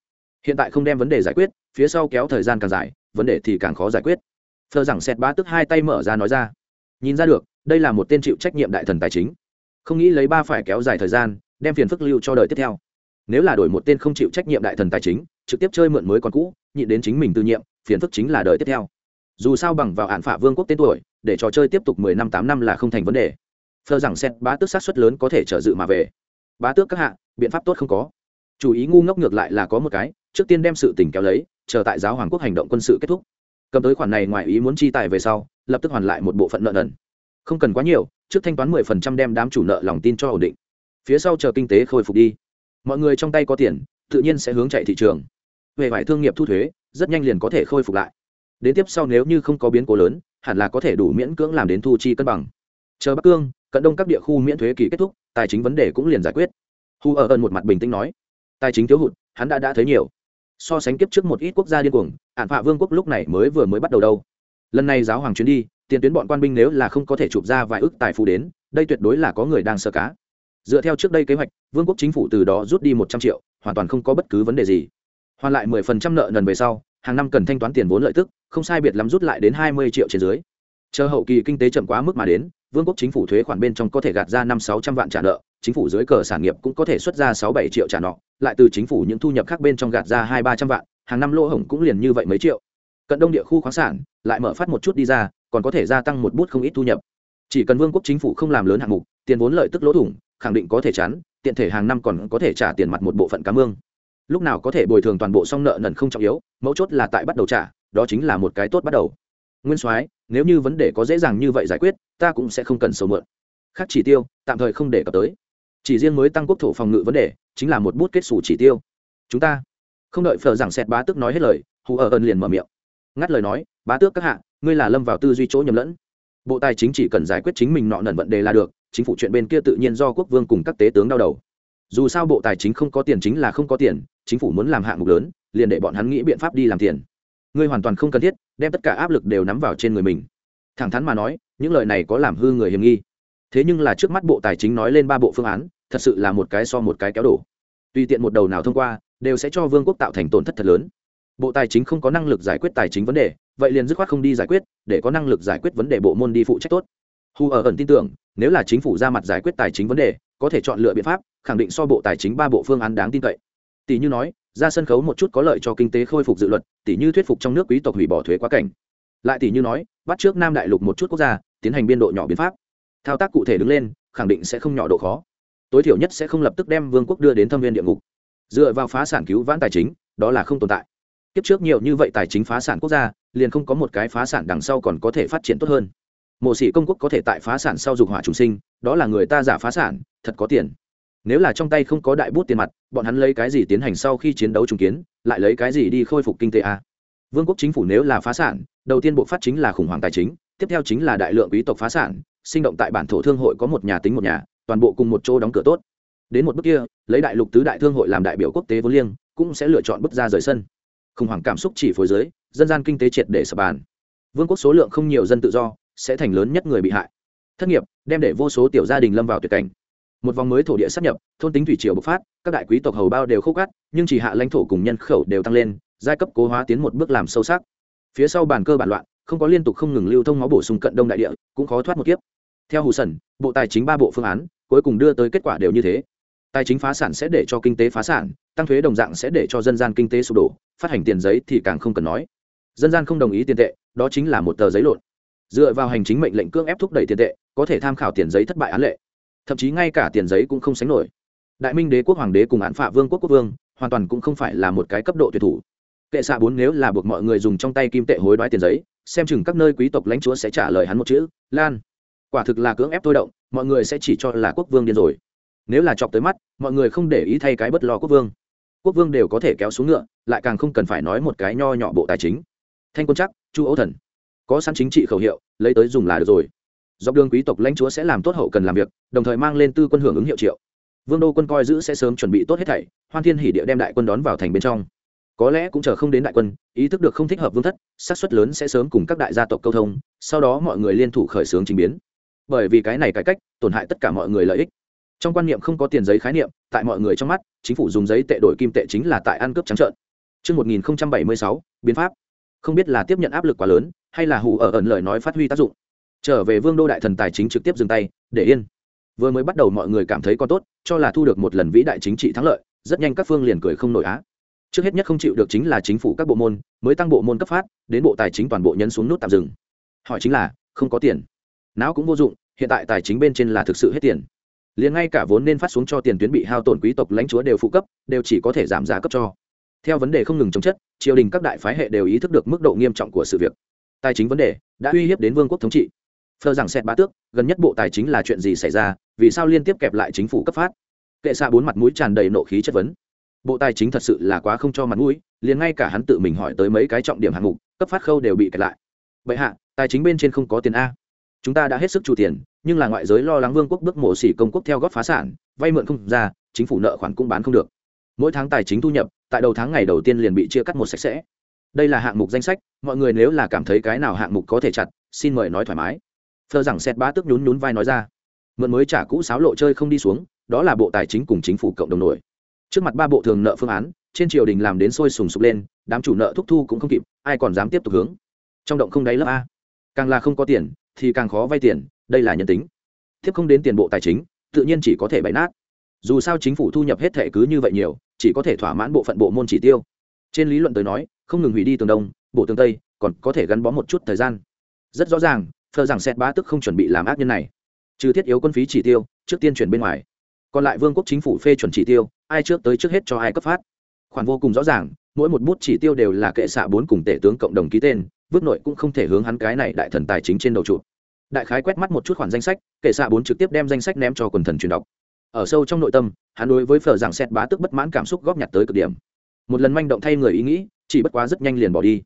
hiện tại không đem vấn đề giải quyết, phía sau kéo thời gian càng dài, vấn đề thì càng khó giải quyết. Thờ rằng xẹt bá tức hai tay mở ra nói ra. Nhìn ra được, đây là một tên chịu trách nhiệm đại thần tài chính. Không nghĩ lấy ba phải kéo dài thời gian, đem phiền phức lưu cho đời tiếp theo. Nếu là đổi một tên không chịu trách nhiệm đại thần tài chính, trực tiếp chơi mượn mới còn cũ, nhịn đến chính mình tư nhiệm, phiền phức chính là đời tiếp theo. Dù sao bằng vào hạn phả vương quốc tên tuổi, để trò chơi tiếp tục mười năm, tám năm là không thành vấn đề. Phờ rằng xét bá tước sát xuất lớn có thể trở dự mà về. Bá tước các hạ, biện pháp tốt không có chủ ý ngu ngốc ngược lại là có một cái, trước tiên đem sự tỉnh kéo lấy, chờ tại giáo hoàng quốc hành động quân sự kết thúc. Cầm tới khoản này ngoài ý muốn chi tài về sau, lập tức hoàn lại một bộ phận nợ nần. Không cần quá nhiều, trước thanh toán mười phần trăm đem đám chủ nợ lòng tin cho ổn định. Phía sau chờ kinh tế khôi phục đi. Mọi người trong tay có tiền, tự nhiên sẽ hướng chạy thị trường. Về vải thương nghiệp thu thuế, rất nhanh liền có thể khôi phục lại. Đến tiếp sau nếu như không có biến cố lớn, hẳn là có thể đủ miễn cưỡng làm đến thu chi cân bằng. Chờ bắc cương, cận đông các địa khu miễn thuế kỳ kết thúc, tài chính vấn đề cũng liền giải quyết. Hu ở ơn một mặt bình tĩnh nói tài chính thiếu hụt, hắn đã đã thấy nhiều. So sánh kiếp trước một ít quốc gia điên cuồng hạn phạ vương quốc lúc này mới vừa mới bắt đầu đâu. Lần này giáo hoàng chuyến đi, tiền tuyến bọn quan binh nếu là không có thể chụp ra vài ước tài phú đến, đây tuyệt đối là có người đang sơ cá. Dựa theo trước đây kế hoạch, vương quốc chính phủ từ đó rút đi một trăm triệu, hoàn toàn không có bất cứ vấn đề gì. Hoàn lại mười phần trăm nợ nần về sau, hàng năm cần thanh toán tiền vốn lợi tức, không sai biệt lắm rút lại đến hai mươi triệu trên dưới. Chờ hậu kỳ kinh tế chậm quá mức mà đến, vương quốc chính phủ thuế khoản bên trong có thể gạt ra năm sáu trăm vạn trả nợ chính phủ dưới cờ sản nghiệp cũng có thể xuất ra sáu bảy triệu trả nọ, lại từ chính phủ những thu nhập khác bên trong gạt ra hai ba trăm vạn, hàng năm lỗ hổng cũng liền như vậy mấy triệu. Cận đông địa khu khoáng sản lại mở phát một chút đi ra, còn có thể gia tăng một bút không ít thu nhập. Chỉ cần vương quốc chính phủ không làm lớn hạng mục, tiền vốn lợi tức lỗ thủng, khẳng định có thể chắn tiện thể hàng năm còn có thể trả tiền mặt một bộ phận cá mương. lúc nào có thể bồi thường toàn bộ xong nợ nần không trọng yếu, mấu chốt là tại bắt đầu trả, đó chính là một cái tốt bắt đầu. Nguyên soái, nếu như vấn đề có dễ dàng như vậy giải quyết, ta cũng sẽ không cần sầu mượn. Khác chỉ tiêu, tạm thời không để cập tới chỉ riêng mới tăng quốc thổ phòng ngự vấn đề, chính là một bút kết xù chỉ tiêu. Chúng ta không đợi phở giảng xẹt bá tước nói hết lời, hù ở ơn liền mở miệng. Ngắt lời nói, bá tước các hạ, ngươi là lâm vào tư duy chỗ nhầm lẫn. Bộ tài chính chỉ cần giải quyết chính mình nọ nần vấn đề là được, chính phủ chuyện bên kia tự nhiên do quốc vương cùng các tế tướng đau đầu. Dù sao bộ tài chính không có tiền chính là không có tiền, chính phủ muốn làm hạng mục lớn, liền để bọn hắn nghĩ biện pháp đi làm tiền. Ngươi hoàn toàn không cần thiết, đem tất cả áp lực đều nắm vào trên người mình. Thẳng thắn mà nói, những lời này có làm hư người hiểm nghi thế nhưng là trước mắt bộ tài chính nói lên ba bộ phương án, thật sự là một cái so một cái kéo đổ. Tùy tiện một đầu nào thông qua, đều sẽ cho vương quốc tạo thành tổn thất thật lớn. Bộ tài chính không có năng lực giải quyết tài chính vấn đề, vậy liền dứt khoát không đi giải quyết, để có năng lực giải quyết vấn đề bộ môn đi phụ trách tốt. Hu ở ẩn tin tưởng, nếu là chính phủ ra mặt giải quyết tài chính vấn đề, có thể chọn lựa biện pháp, khẳng định so bộ tài chính ba bộ phương án đáng tin cậy. Tỷ như nói, ra sân khấu một chút có lợi cho kinh tế khôi phục dự luật, tỷ như thuyết phục trong nước quý tộc hủy bỏ thuế quá cảnh. Lại tỷ như nói, bắt trước nam đại lục một chút quốc gia, tiến hành biên độ nhỏ biến pháp thao tác cụ thể đứng lên, khẳng định sẽ không nhỏ độ khó. Tối thiểu nhất sẽ không lập tức đem vương quốc đưa đến thâm viên địa ngục. Dựa vào phá sản cứu vãn tài chính, đó là không tồn tại. Kiếp trước nhiều như vậy tài chính phá sản quốc gia, liền không có một cái phá sản đằng sau còn có thể phát triển tốt hơn. Mộ sĩ công quốc có thể tại phá sản sau dục hỏa trùng sinh, đó là người ta giả phá sản, thật có tiền. Nếu là trong tay không có đại bút tiền mặt, bọn hắn lấy cái gì tiến hành sau khi chiến đấu trùng kiến, lại lấy cái gì đi khôi phục kinh tế a vương quốc chính phủ nếu là phá sản, đầu tiên bộ phát chính là khủng hoảng tài chính, tiếp theo chính là đại lượng quý tộc phá sản sinh động tại bản thổ thương hội có một nhà tính một nhà, toàn bộ cùng một chỗ đóng cửa tốt. Đến một bước kia, lấy đại lục tứ đại thương hội làm đại biểu quốc tế vô liêng, cũng sẽ lựa chọn bước ra rời sân. Khủng hoảng cảm xúc chỉ phối giới, dân gian kinh tế triệt để sập bàn vương quốc số lượng không nhiều dân tự do, sẽ thành lớn nhất người bị hại. Thất nghiệp, đem để vô số tiểu gia đình lâm vào tuyệt cảnh. Một vòng mới thổ địa sắp nhập, thôn tính thủy triều bộc phát, các đại quý tộc hầu bao đều khúc cắt nhưng chỉ hạ lãnh thổ cùng nhân khẩu đều tăng lên, giai cấp cố hóa tiến một bước làm sâu sắc. Phía sau bàn cơ bản loạn, không có liên tục không ngừng lưu thông máu bổ sung cận đông đại địa, cũng khó thoát một kiếp theo hù sần, bộ tài chính ba bộ phương án, cuối cùng đưa tới kết quả đều như thế. Tài chính phá sản sẽ để cho kinh tế phá sản, tăng thuế đồng dạng sẽ để cho dân gian kinh tế sụp đổ, phát hành tiền giấy thì càng không cần nói. Dân gian không đồng ý tiền tệ, đó chính là một tờ giấy lộn. Dựa vào hành chính mệnh lệnh cưỡng ép thúc đẩy tiền tệ, có thể tham khảo tiền giấy thất bại án lệ. Thậm chí ngay cả tiền giấy cũng không sánh nổi. Đại minh đế quốc hoàng đế cùng án phạ vương quốc quốc vương, hoàn toàn cũng không phải là một cái cấp độ tuyệt thủ. Kệ xạ bốn nếu là buộc mọi người dùng trong tay kim tệ hối đoái tiền giấy, xem chừng các nơi quý tộc lãnh chúa sẽ trả lời hắn một chữ, lan quả thực là cưỡng ép thôi động, mọi người sẽ chỉ cho là quốc vương điên rồi. Nếu là chọc tới mắt, mọi người không để ý thay cái bất lo quốc vương. Quốc vương đều có thể kéo xuống ngựa, lại càng không cần phải nói một cái nho nhỏ bộ tài chính. Thanh quân chắc, chu ấu thần. Có sẵn chính trị khẩu hiệu, lấy tới dùng là được rồi. Dọc đường quý tộc lãnh chúa sẽ làm tốt hậu cần làm việc, đồng thời mang lên tư quân hưởng ứng hiệu triệu. Vương đô quân coi giữ sẽ sớm chuẩn bị tốt hết thảy, hoan thiên hỉ địa đem đại quân đón vào thành bên trong. Có lẽ cũng chờ không đến đại quân, ý thức được không thích hợp vương thất, xác suất lớn sẽ sớm cùng các đại gia tộc câu thông, sau đó mọi người liên thủ khởi xướng trình biến bởi vì cái này cải cách tổn hại tất cả mọi người lợi ích trong quan niệm không có tiền giấy khái niệm tại mọi người trong mắt chính phủ dùng giấy tệ đổi kim tệ chính là tại ăn cướp trắng trợn Trước 1076, biến pháp. Không biết là tiếp nhận áp lực quá lớn, hay là hù ở ẩn lời nói phát huy tác dụng. Trở về vương đô đại thần tài chính trực tiếp dừng tay, để yên. Vừa mới bắt đầu mọi người cảm thấy có tốt, cho là thu được một lần vĩ đại chính trị thắng lợi, rất nhanh các phương liền cười không nổi á. Trước hết nhất không chịu được chính là chính phủ các bộ môn, mới tăng bộ môn cấp phát, đến bộ tài chính toàn bộ nhấn xuống nút tạm dừng. Hỏi chính là, không có tiền. Não cũng vô dụng, hiện tại tài chính bên trên là thực sự hết tiền. Liền ngay cả vốn nên phát xuống cho tiền tuyến bị hao tổn quý tộc lãnh chúa đều phụ cấp đều chỉ có thể giảm giá cấp cho. Theo vấn đề không ngừng chống chất triều đình các đại phái hệ đều ý thức được mức độ nghiêm trọng của sự việc. Tài chính vấn đề đã uy hiếp đến vương quốc thống trị. Phờ rằng xét bá tước gần nhất bộ tài chính là chuyện gì xảy ra vì sao liên tiếp kẹp lại chính phủ cấp phát? Kệ xạ bốn mặt mũi tràn đầy nộ khí chất vấn. Bộ tài chính thật sự là quá không cho mặt mũi liền ngay cả hắn tự mình hỏi tới mấy cái trọng điểm hạng mục cấp phát khâu đều bị kẹt lại. Vậy hạ tài chính bên trên không có tiền a chúng ta đã hết sức chủ tiền, nhưng là ngoại giới lo lắng vương quốc bước mổ xỉ công quốc theo góp phá sản, vay mượn không ra, chính phủ nợ khoản cũng bán không được. Mỗi tháng tài chính thu nhập, tại đầu tháng ngày đầu tiên liền bị chia cắt một sạch sẽ. Đây là hạng mục danh sách, mọi người nếu là cảm thấy cái nào hạng mục có thể chặt, xin mời nói thoải mái. Thơ rằng xét bá tức nhún nhún vai nói ra. Mượn mới trả cũ sáo lộ chơi không đi xuống, đó là bộ tài chính cùng chính phủ cộng đồng nổi. Trước mặt ba bộ thường nợ phương án, trên triều đình làm đến sôi sùng sục lên, đám chủ nợ thúc thu cũng không kịp, ai còn dám tiếp tục hướng. Trong động không đáy lớp a. Càng là không có tiền thì càng khó vay tiền, đây là nhân tính. Tiếp không đến tiền bộ tài chính, tự nhiên chỉ có thể bày nát. Dù sao chính phủ thu nhập hết thệ cứ như vậy nhiều, chỉ có thể thỏa mãn bộ phận bộ môn chỉ tiêu. Trên lý luận tới nói, không ngừng hủy đi tường đông, bộ tường tây, còn có thể gắn bó một chút thời gian. Rất rõ ràng, thờ rằng xét bá tức không chuẩn bị làm ác nhân này. Trừ thiết yếu quân phí chỉ tiêu, trước tiên chuyển bên ngoài. Còn lại vương quốc chính phủ phê chuẩn chỉ tiêu, ai trước tới trước hết cho ai cấp phát. Khoản vô cùng rõ ràng, mỗi một bút chỉ tiêu đều là kệ xạ bốn cùng tể tướng cộng đồng ký tên vước nội cũng không thể hướng hắn cái này đại thần tài chính trên đầu trụ. Đại khái quét mắt một chút khoản danh sách kệ xạ bốn trực tiếp đem danh sách ném cho quần thần truyền đọc. Ở sâu trong nội tâm, hắn đối với phở giảng xét bá tức bất mãn cảm xúc góp nhặt tới cực điểm. Một lần manh động thay người ý nghĩ, chỉ bất quá rất nhanh liền bỏ đi.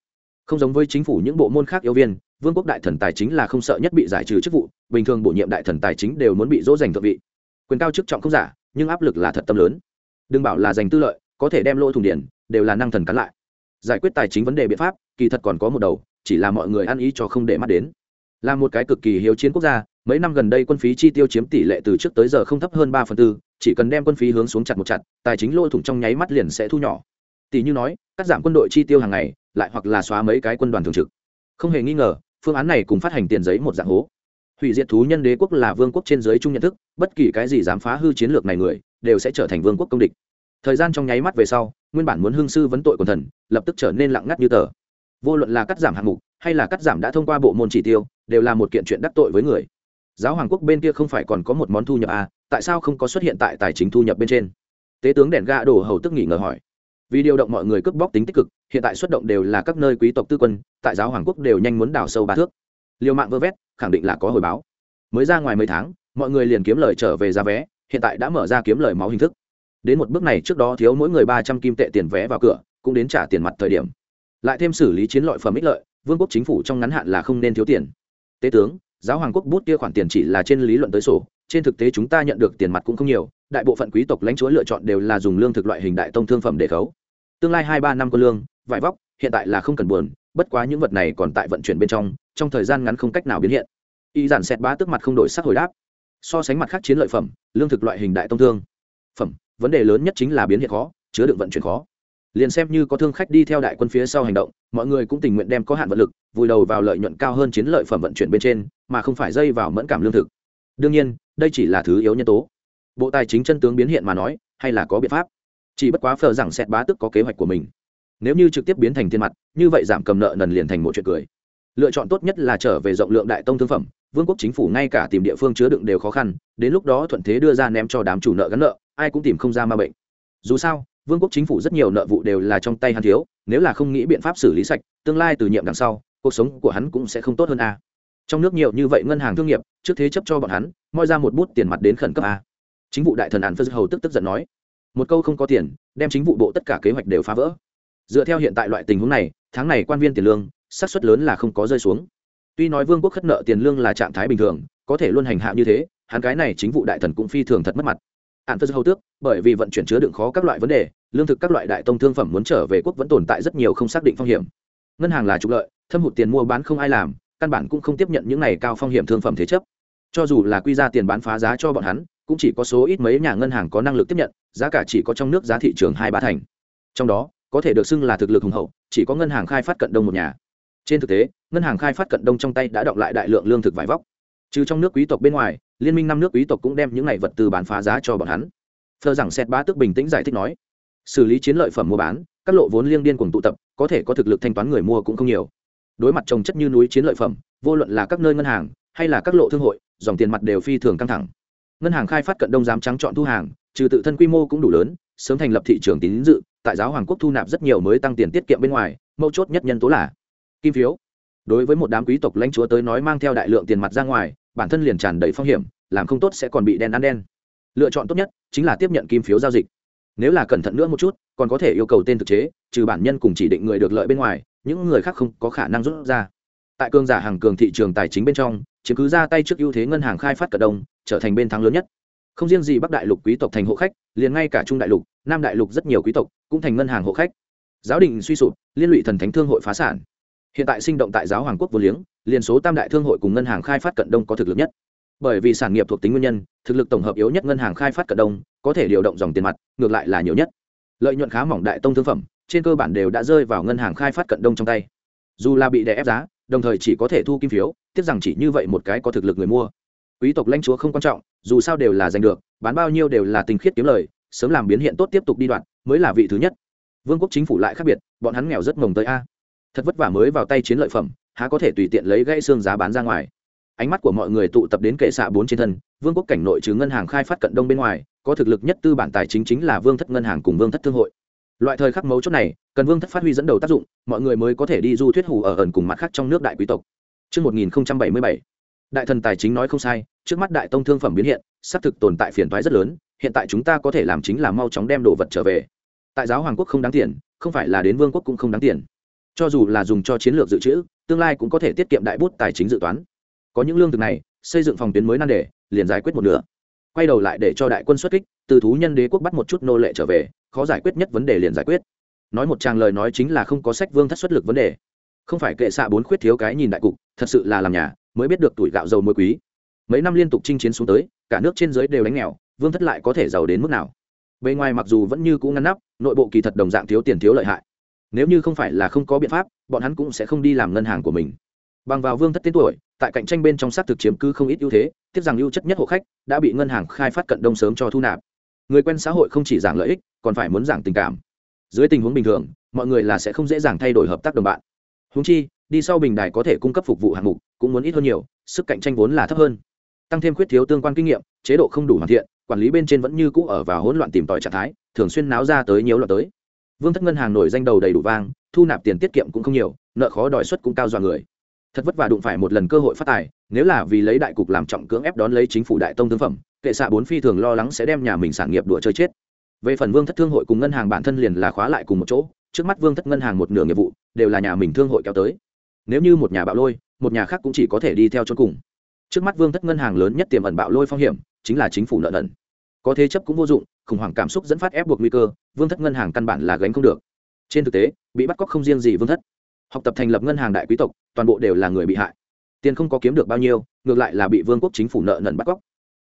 Không giống với chính phủ những bộ môn khác yếu viên, vương quốc đại thần tài chính là không sợ nhất bị giải trừ chức vụ, bình thường bổ nhiệm đại thần tài chính đều muốn bị dỗ dành thượng vị. Quyền cao chức trọng không giả, nhưng áp lực là thật tâm lớn. Đừng bảo là giành tư lợi, có thể đem lỗ thủng điển, đều là năng thần cắn lại. Giải quyết tài chính vấn đề biện pháp, kỳ thật còn có một đầu chỉ là mọi người ăn ý cho không để mắt đến. Là một cái cực kỳ hiếu chiến quốc gia, mấy năm gần đây quân phí chi tiêu chiếm tỷ lệ từ trước tới giờ không thấp hơn ba phần tư, chỉ cần đem quân phí hướng xuống chặt một chặt, tài chính lỗ thủng trong nháy mắt liền sẽ thu nhỏ. Tỷ như nói, cắt giảm quân đội chi tiêu hàng ngày, lại hoặc là xóa mấy cái quân đoàn thường trực. Không hề nghi ngờ, phương án này cùng phát hành tiền giấy một dạng hố. Hủy diệt thú nhân đế quốc là vương quốc trên giới chung nhận thức, bất kỳ cái gì dám phá hư chiến lược này người, đều sẽ trở thành vương quốc công địch. Thời gian trong nháy mắt về sau, nguyên bản muốn hương sư vấn tội quần thần, lập tức trở nên lặng ngắt như tờ vô luận là cắt giảm hạng mục hay là cắt giảm đã thông qua bộ môn chỉ tiêu, đều là một kiện chuyện đắc tội với người. Giáo hoàng quốc bên kia không phải còn có một món thu nhập à tại sao không có xuất hiện tại tài chính thu nhập bên trên? Tế tướng đèn ga đổ hầu tức nghỉ ngờ hỏi. Vì điều động mọi người cướp bóc tính tích cực, hiện tại xuất động đều là các nơi quý tộc tư quân, tại giáo hoàng quốc đều nhanh muốn đào sâu ba thước. Liều mạng vơ vét, khẳng định là có hồi báo. Mới ra ngoài mấy tháng, mọi người liền kiếm lời trở về giá vé, hiện tại đã mở ra kiếm lời máu hình thức. Đến một bước này trước đó thiếu mỗi người ba trăm kim tệ tiền vé vào cửa, cũng đến trả tiền mặt thời điểm lại thêm xử lý chiến lợi phẩm ích lợi, vương quốc chính phủ trong ngắn hạn là không nên thiếu tiền. Tế tướng, giáo hoàng quốc bút kia khoản tiền chỉ là trên lý luận tới sổ, trên thực tế chúng ta nhận được tiền mặt cũng không nhiều, đại bộ phận quý tộc lãnh chúa lựa chọn đều là dùng lương thực loại hình đại tông thương phẩm để khấu. Tương lai hai ba năm có lương, vải vóc, hiện tại là không cần buồn, bất quá những vật này còn tại vận chuyển bên trong trong thời gian ngắn không cách nào biến hiện. Y giản xẹt bá tức mặt không đổi sắc hồi đáp. So sánh mặt khác chiến lợi phẩm, lương thực loại hình đại tông thương. Phẩm, vấn đề lớn nhất chính là biến hiện khó, chứa đựng vận chuyển khó liền xem như có thương khách đi theo đại quân phía sau hành động, mọi người cũng tình nguyện đem có hạn vật lực, vùi đầu vào lợi nhuận cao hơn chiến lợi phẩm vận chuyển bên trên, mà không phải dây vào mẫn cảm lương thực. Đương nhiên, đây chỉ là thứ yếu nhân tố. Bộ tài chính chân tướng biến hiện mà nói, hay là có biện pháp. Chỉ bất quá phờ rằng sẽ bá tức có kế hoạch của mình. Nếu như trực tiếp biến thành tiền mặt, như vậy giảm cầm nợ nần liền thành một chuyện cười. Lựa chọn tốt nhất là trở về rộng lượng đại tông thương phẩm, vương quốc chính phủ ngay cả tìm địa phương chứa đựng đều khó khăn, đến lúc đó thuận thế đưa ra ném cho đám chủ nợ gắn nợ, ai cũng tìm không ra ma bệnh. Dù sao vương quốc chính phủ rất nhiều nợ vụ đều là trong tay hắn thiếu, nếu là không nghĩ biện pháp xử lý sạch, tương lai từ nhiệm đằng sau, cuộc sống của hắn cũng sẽ không tốt hơn a. Trong nước nhiều như vậy ngân hàng thương nghiệp, trước thế chấp cho bọn hắn, moi ra một bút tiền mặt đến khẩn cấp a. Chính vụ đại thần án phật hầu tức tức giận nói, một câu không có tiền, đem chính vụ bộ tất cả kế hoạch đều phá vỡ. Dựa theo hiện tại loại tình huống này, tháng này quan viên tiền lương, xác suất lớn là không có rơi xuống. Tuy nói vương quốc khất nợ tiền lương là trạng thái bình thường, có thể luôn hành hạ như thế, hắn cái này chính vụ đại thần cũng phi thường thật mất mặt ạn phật hầu tước, bởi vì vận chuyển chứa đựng khó các loại vấn đề, lương thực các loại đại tông thương phẩm muốn trở về quốc vẫn tồn tại rất nhiều không xác định phong hiểm. Ngân hàng là trục lợi, thâm hụt tiền mua bán không ai làm, căn bản cũng không tiếp nhận những này cao phong hiểm thương phẩm thế chấp. Cho dù là quy ra tiền bán phá giá cho bọn hắn, cũng chỉ có số ít mấy nhà ngân hàng có năng lực tiếp nhận, giá cả chỉ có trong nước giá thị trường hai ba thành. Trong đó, có thể được xưng là thực lực hùng hậu, chỉ có ngân hàng khai phát cận đông một nhà. Trên thực tế, ngân hàng khai phát cận đông trong tay đã động lại đại lượng lương thực vải vóc. Trừ trong nước quý tộc bên ngoài liên minh năm nước quý tộc cũng đem những này vật tư bán phá giá cho bọn hắn. Thờ rằng xét ba tức bình tĩnh giải thích nói, xử lý chiến lợi phẩm mua bán, các lộ vốn liêng điên cùng tụ tập, có thể có thực lực thanh toán người mua cũng không nhiều. Đối mặt trồng chất như núi chiến lợi phẩm, vô luận là các nơi ngân hàng hay là các lộ thương hội, dòng tiền mặt đều phi thường căng thẳng. Ngân hàng khai phát cận đông dám trắng chọn thu hàng, trừ tự thân quy mô cũng đủ lớn, sớm thành lập thị trường tín dự, tại giáo hoàng quốc thu nạp rất nhiều mới tăng tiền tiết kiệm bên ngoài mâu chốt nhất nhân tố là kim phiếu. Đối với một đám quý tộc lãnh chúa tới nói mang theo đại lượng tiền mặt ra ngoài bản thân liền tràn đầy phong hiểm, làm không tốt sẽ còn bị đen ăn đen. Lựa chọn tốt nhất chính là tiếp nhận kim phiếu giao dịch. Nếu là cẩn thận nữa một chút, còn có thể yêu cầu tên thực chế, trừ bản nhân cùng chỉ định người được lợi bên ngoài, những người khác không có khả năng rút ra. Tại cương giả hàng cường thị trường tài chính bên trong, chiếm cứ ra tay trước ưu thế ngân hàng khai phát cận đông, trở thành bên thắng lớn nhất. Không riêng gì bắc đại lục quý tộc thành hộ khách, liền ngay cả trung đại lục, nam đại lục rất nhiều quý tộc cũng thành ngân hàng hộ khách. Giáo đình suy sụp, liên lụy thần thánh thương hội phá sản hiện tại sinh động tại giáo hoàng quốc vô liếng liền số tam đại thương hội cùng ngân hàng khai phát cận đông có thực lực nhất. Bởi vì sản nghiệp thuộc tính nguyên nhân, thực lực tổng hợp yếu nhất ngân hàng khai phát cận đông, có thể điều động dòng tiền mặt, ngược lại là nhiều nhất. Lợi nhuận khá mỏng đại tông thương phẩm, trên cơ bản đều đã rơi vào ngân hàng khai phát cận đông trong tay. Dù là bị đè ép giá, đồng thời chỉ có thể thu kim phiếu, tiếc rằng chỉ như vậy một cái có thực lực người mua. Quý tộc lãnh chúa không quan trọng, dù sao đều là giành được, bán bao nhiêu đều là tình khiết kiếm lời, sớm làm biến hiện tốt tiếp tục đi đoạn, mới là vị thứ nhất. Vương quốc chính phủ lại khác biệt, bọn hắn nghèo rất mồng tới a thật vất vả mới vào tay chiến lợi phẩm há có thể tùy tiện lấy gãy xương giá bán ra ngoài. Ánh mắt của mọi người tụ tập đến kệ xạ bốn trên thân vương quốc cảnh nội trừ ngân hàng khai phát cận đông bên ngoài có thực lực nhất tư bản tài chính chính là vương thất ngân hàng cùng vương thất thương hội. Loại thời khắc mấu chốt này cần vương thất phát huy dẫn đầu tác dụng mọi người mới có thể đi du thuyết hủ ở ẩn cùng mặt khác trong nước đại quý tộc. Trước 1077, đại thần tài chính nói không sai trước mắt đại tông thương phẩm biến hiện xác thực tồn tại phiền toái rất lớn hiện tại chúng ta có thể làm chính là mau chóng đem đồ vật trở về. Tại giáo hoàng quốc không đáng tiền không phải là đến vương quốc cũng không đáng tiền cho dù là dùng cho chiến lược dự trữ, tương lai cũng có thể tiết kiệm đại bút tài chính dự toán. Có những lương thực này, xây dựng phòng tuyến mới nan đề, liền giải quyết một nửa. Quay đầu lại để cho đại quân xuất kích, từ thú nhân đế quốc bắt một chút nô lệ trở về, khó giải quyết nhất vấn đề liền giải quyết. Nói một tràng lời nói chính là không có sách vương thất xuất lực vấn đề. Không phải kệ xạ bốn khuyết thiếu cái nhìn đại cục, thật sự là làm nhà, mới biết được tuổi gạo dầu mới quý. Mấy năm liên tục chinh chiến xuống tới, cả nước trên giới đều đánh nghèo, vương thất lại có thể giàu đến mức nào? Bề ngoài mặc dù vẫn như cũ ngăn nắp, nội bộ kỳ thật đồng dạng thiếu tiền thiếu lợi hại nếu như không phải là không có biện pháp, bọn hắn cũng sẽ không đi làm ngân hàng của mình. Bằng vào vương thất tên tuổi, tại cạnh tranh bên trong xác thực chiếm cứ không ít ưu thế, tiếc rằng ưu chất nhất hộ khách đã bị ngân hàng khai phát cận đông sớm cho thu nạp. Người quen xã hội không chỉ giảng lợi ích, còn phải muốn giảng tình cảm. Dưới tình huống bình thường, mọi người là sẽ không dễ dàng thay đổi hợp tác đồng bạn. Húng chi, đi sau bình đài có thể cung cấp phục vụ hạng mục, cũng muốn ít hơn nhiều, sức cạnh tranh vốn là thấp hơn. Tăng thêm khuyết thiếu tương quan kinh nghiệm, chế độ không đủ hoàn thiện, quản lý bên trên vẫn như cũ ở và hỗn loạn tìm tòi trạng thái, thường xuyên náo ra tới nhiều loạn tới vương thất ngân hàng nổi danh đầu đầy đủ vang, thu nạp tiền tiết kiệm cũng không nhiều, nợ khó đòi suất cũng cao dọa người. Thật vất vả đụng phải một lần cơ hội phát tài, nếu là vì lấy đại cục làm trọng cưỡng ép đón lấy chính phủ đại tông thương phẩm, kệ xạ bốn phi thường lo lắng sẽ đem nhà mình sản nghiệp đùa chơi chết. Về phần vương thất thương hội cùng ngân hàng bản thân liền là khóa lại cùng một chỗ, trước mắt vương thất ngân hàng một nửa nghiệp vụ, đều là nhà mình thương hội kéo tới. Nếu như một nhà bạo lôi, một nhà khác cũng chỉ có thể đi theo cho cùng. Trước mắt vương thất ngân hàng lớn nhất tiềm ẩn bạo lôi phong hiểm, chính là chính phủ nợ nần. Có thế chấp cũng vô dụng khủng hoảng cảm xúc dẫn phát ép buộc nguy cơ, vương thất ngân hàng căn bản là gánh không được. Trên thực tế, bị bắt cóc không riêng gì vương thất. Học tập thành lập ngân hàng đại quý tộc, toàn bộ đều là người bị hại. Tiền không có kiếm được bao nhiêu, ngược lại là bị vương quốc chính phủ nợ nần bắt cóc.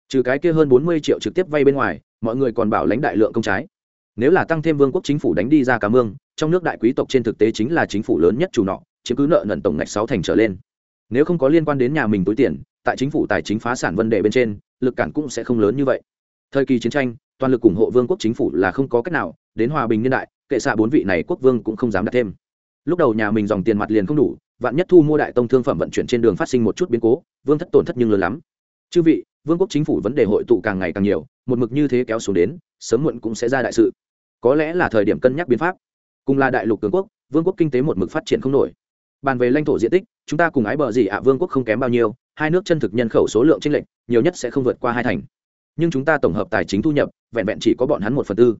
Trừ cái kia hơn bốn mươi triệu trực tiếp vay bên ngoài, mọi người còn bảo lãnh đại lượng công trái. Nếu là tăng thêm vương quốc chính phủ đánh đi ra cả mương, trong nước đại quý tộc trên thực tế chính là chính phủ lớn nhất chủ nọ, chiếm cứ nợ nần tổng ngạch sáu thành trở lên. Nếu không có liên quan đến nhà mình túi tiền, tại chính phủ tài chính phá sản vấn đề bên trên, lực cản cũng sẽ không lớn như vậy. Thời kỳ chiến tranh toàn lực ủng hộ vương quốc chính phủ là không có cách nào, đến hòa bình niên đại, kệ xạ bốn vị này quốc vương cũng không dám đặt thêm. Lúc đầu nhà mình dòng tiền mặt liền không đủ, vạn nhất thu mua đại tông thương phẩm vận chuyển trên đường phát sinh một chút biến cố, vương thất tổn thất nhưng lớn lắm. Chư vị, vương quốc chính phủ vấn đề hội tụ càng ngày càng nhiều, một mực như thế kéo xuống đến, sớm muộn cũng sẽ ra đại sự. Có lẽ là thời điểm cân nhắc biến pháp. Cùng là đại lục cường quốc, vương quốc kinh tế một mực phát triển không nổi. Bàn về lãnh thổ diện tích, chúng ta cùng ái bờ gì ạ, vương quốc không kém bao nhiêu, hai nước chân thực nhân khẩu số lượng tranh lệch, nhiều nhất sẽ không vượt qua hai thành nhưng chúng ta tổng hợp tài chính thu nhập, vẹn vẹn chỉ có bọn hắn một phần tư.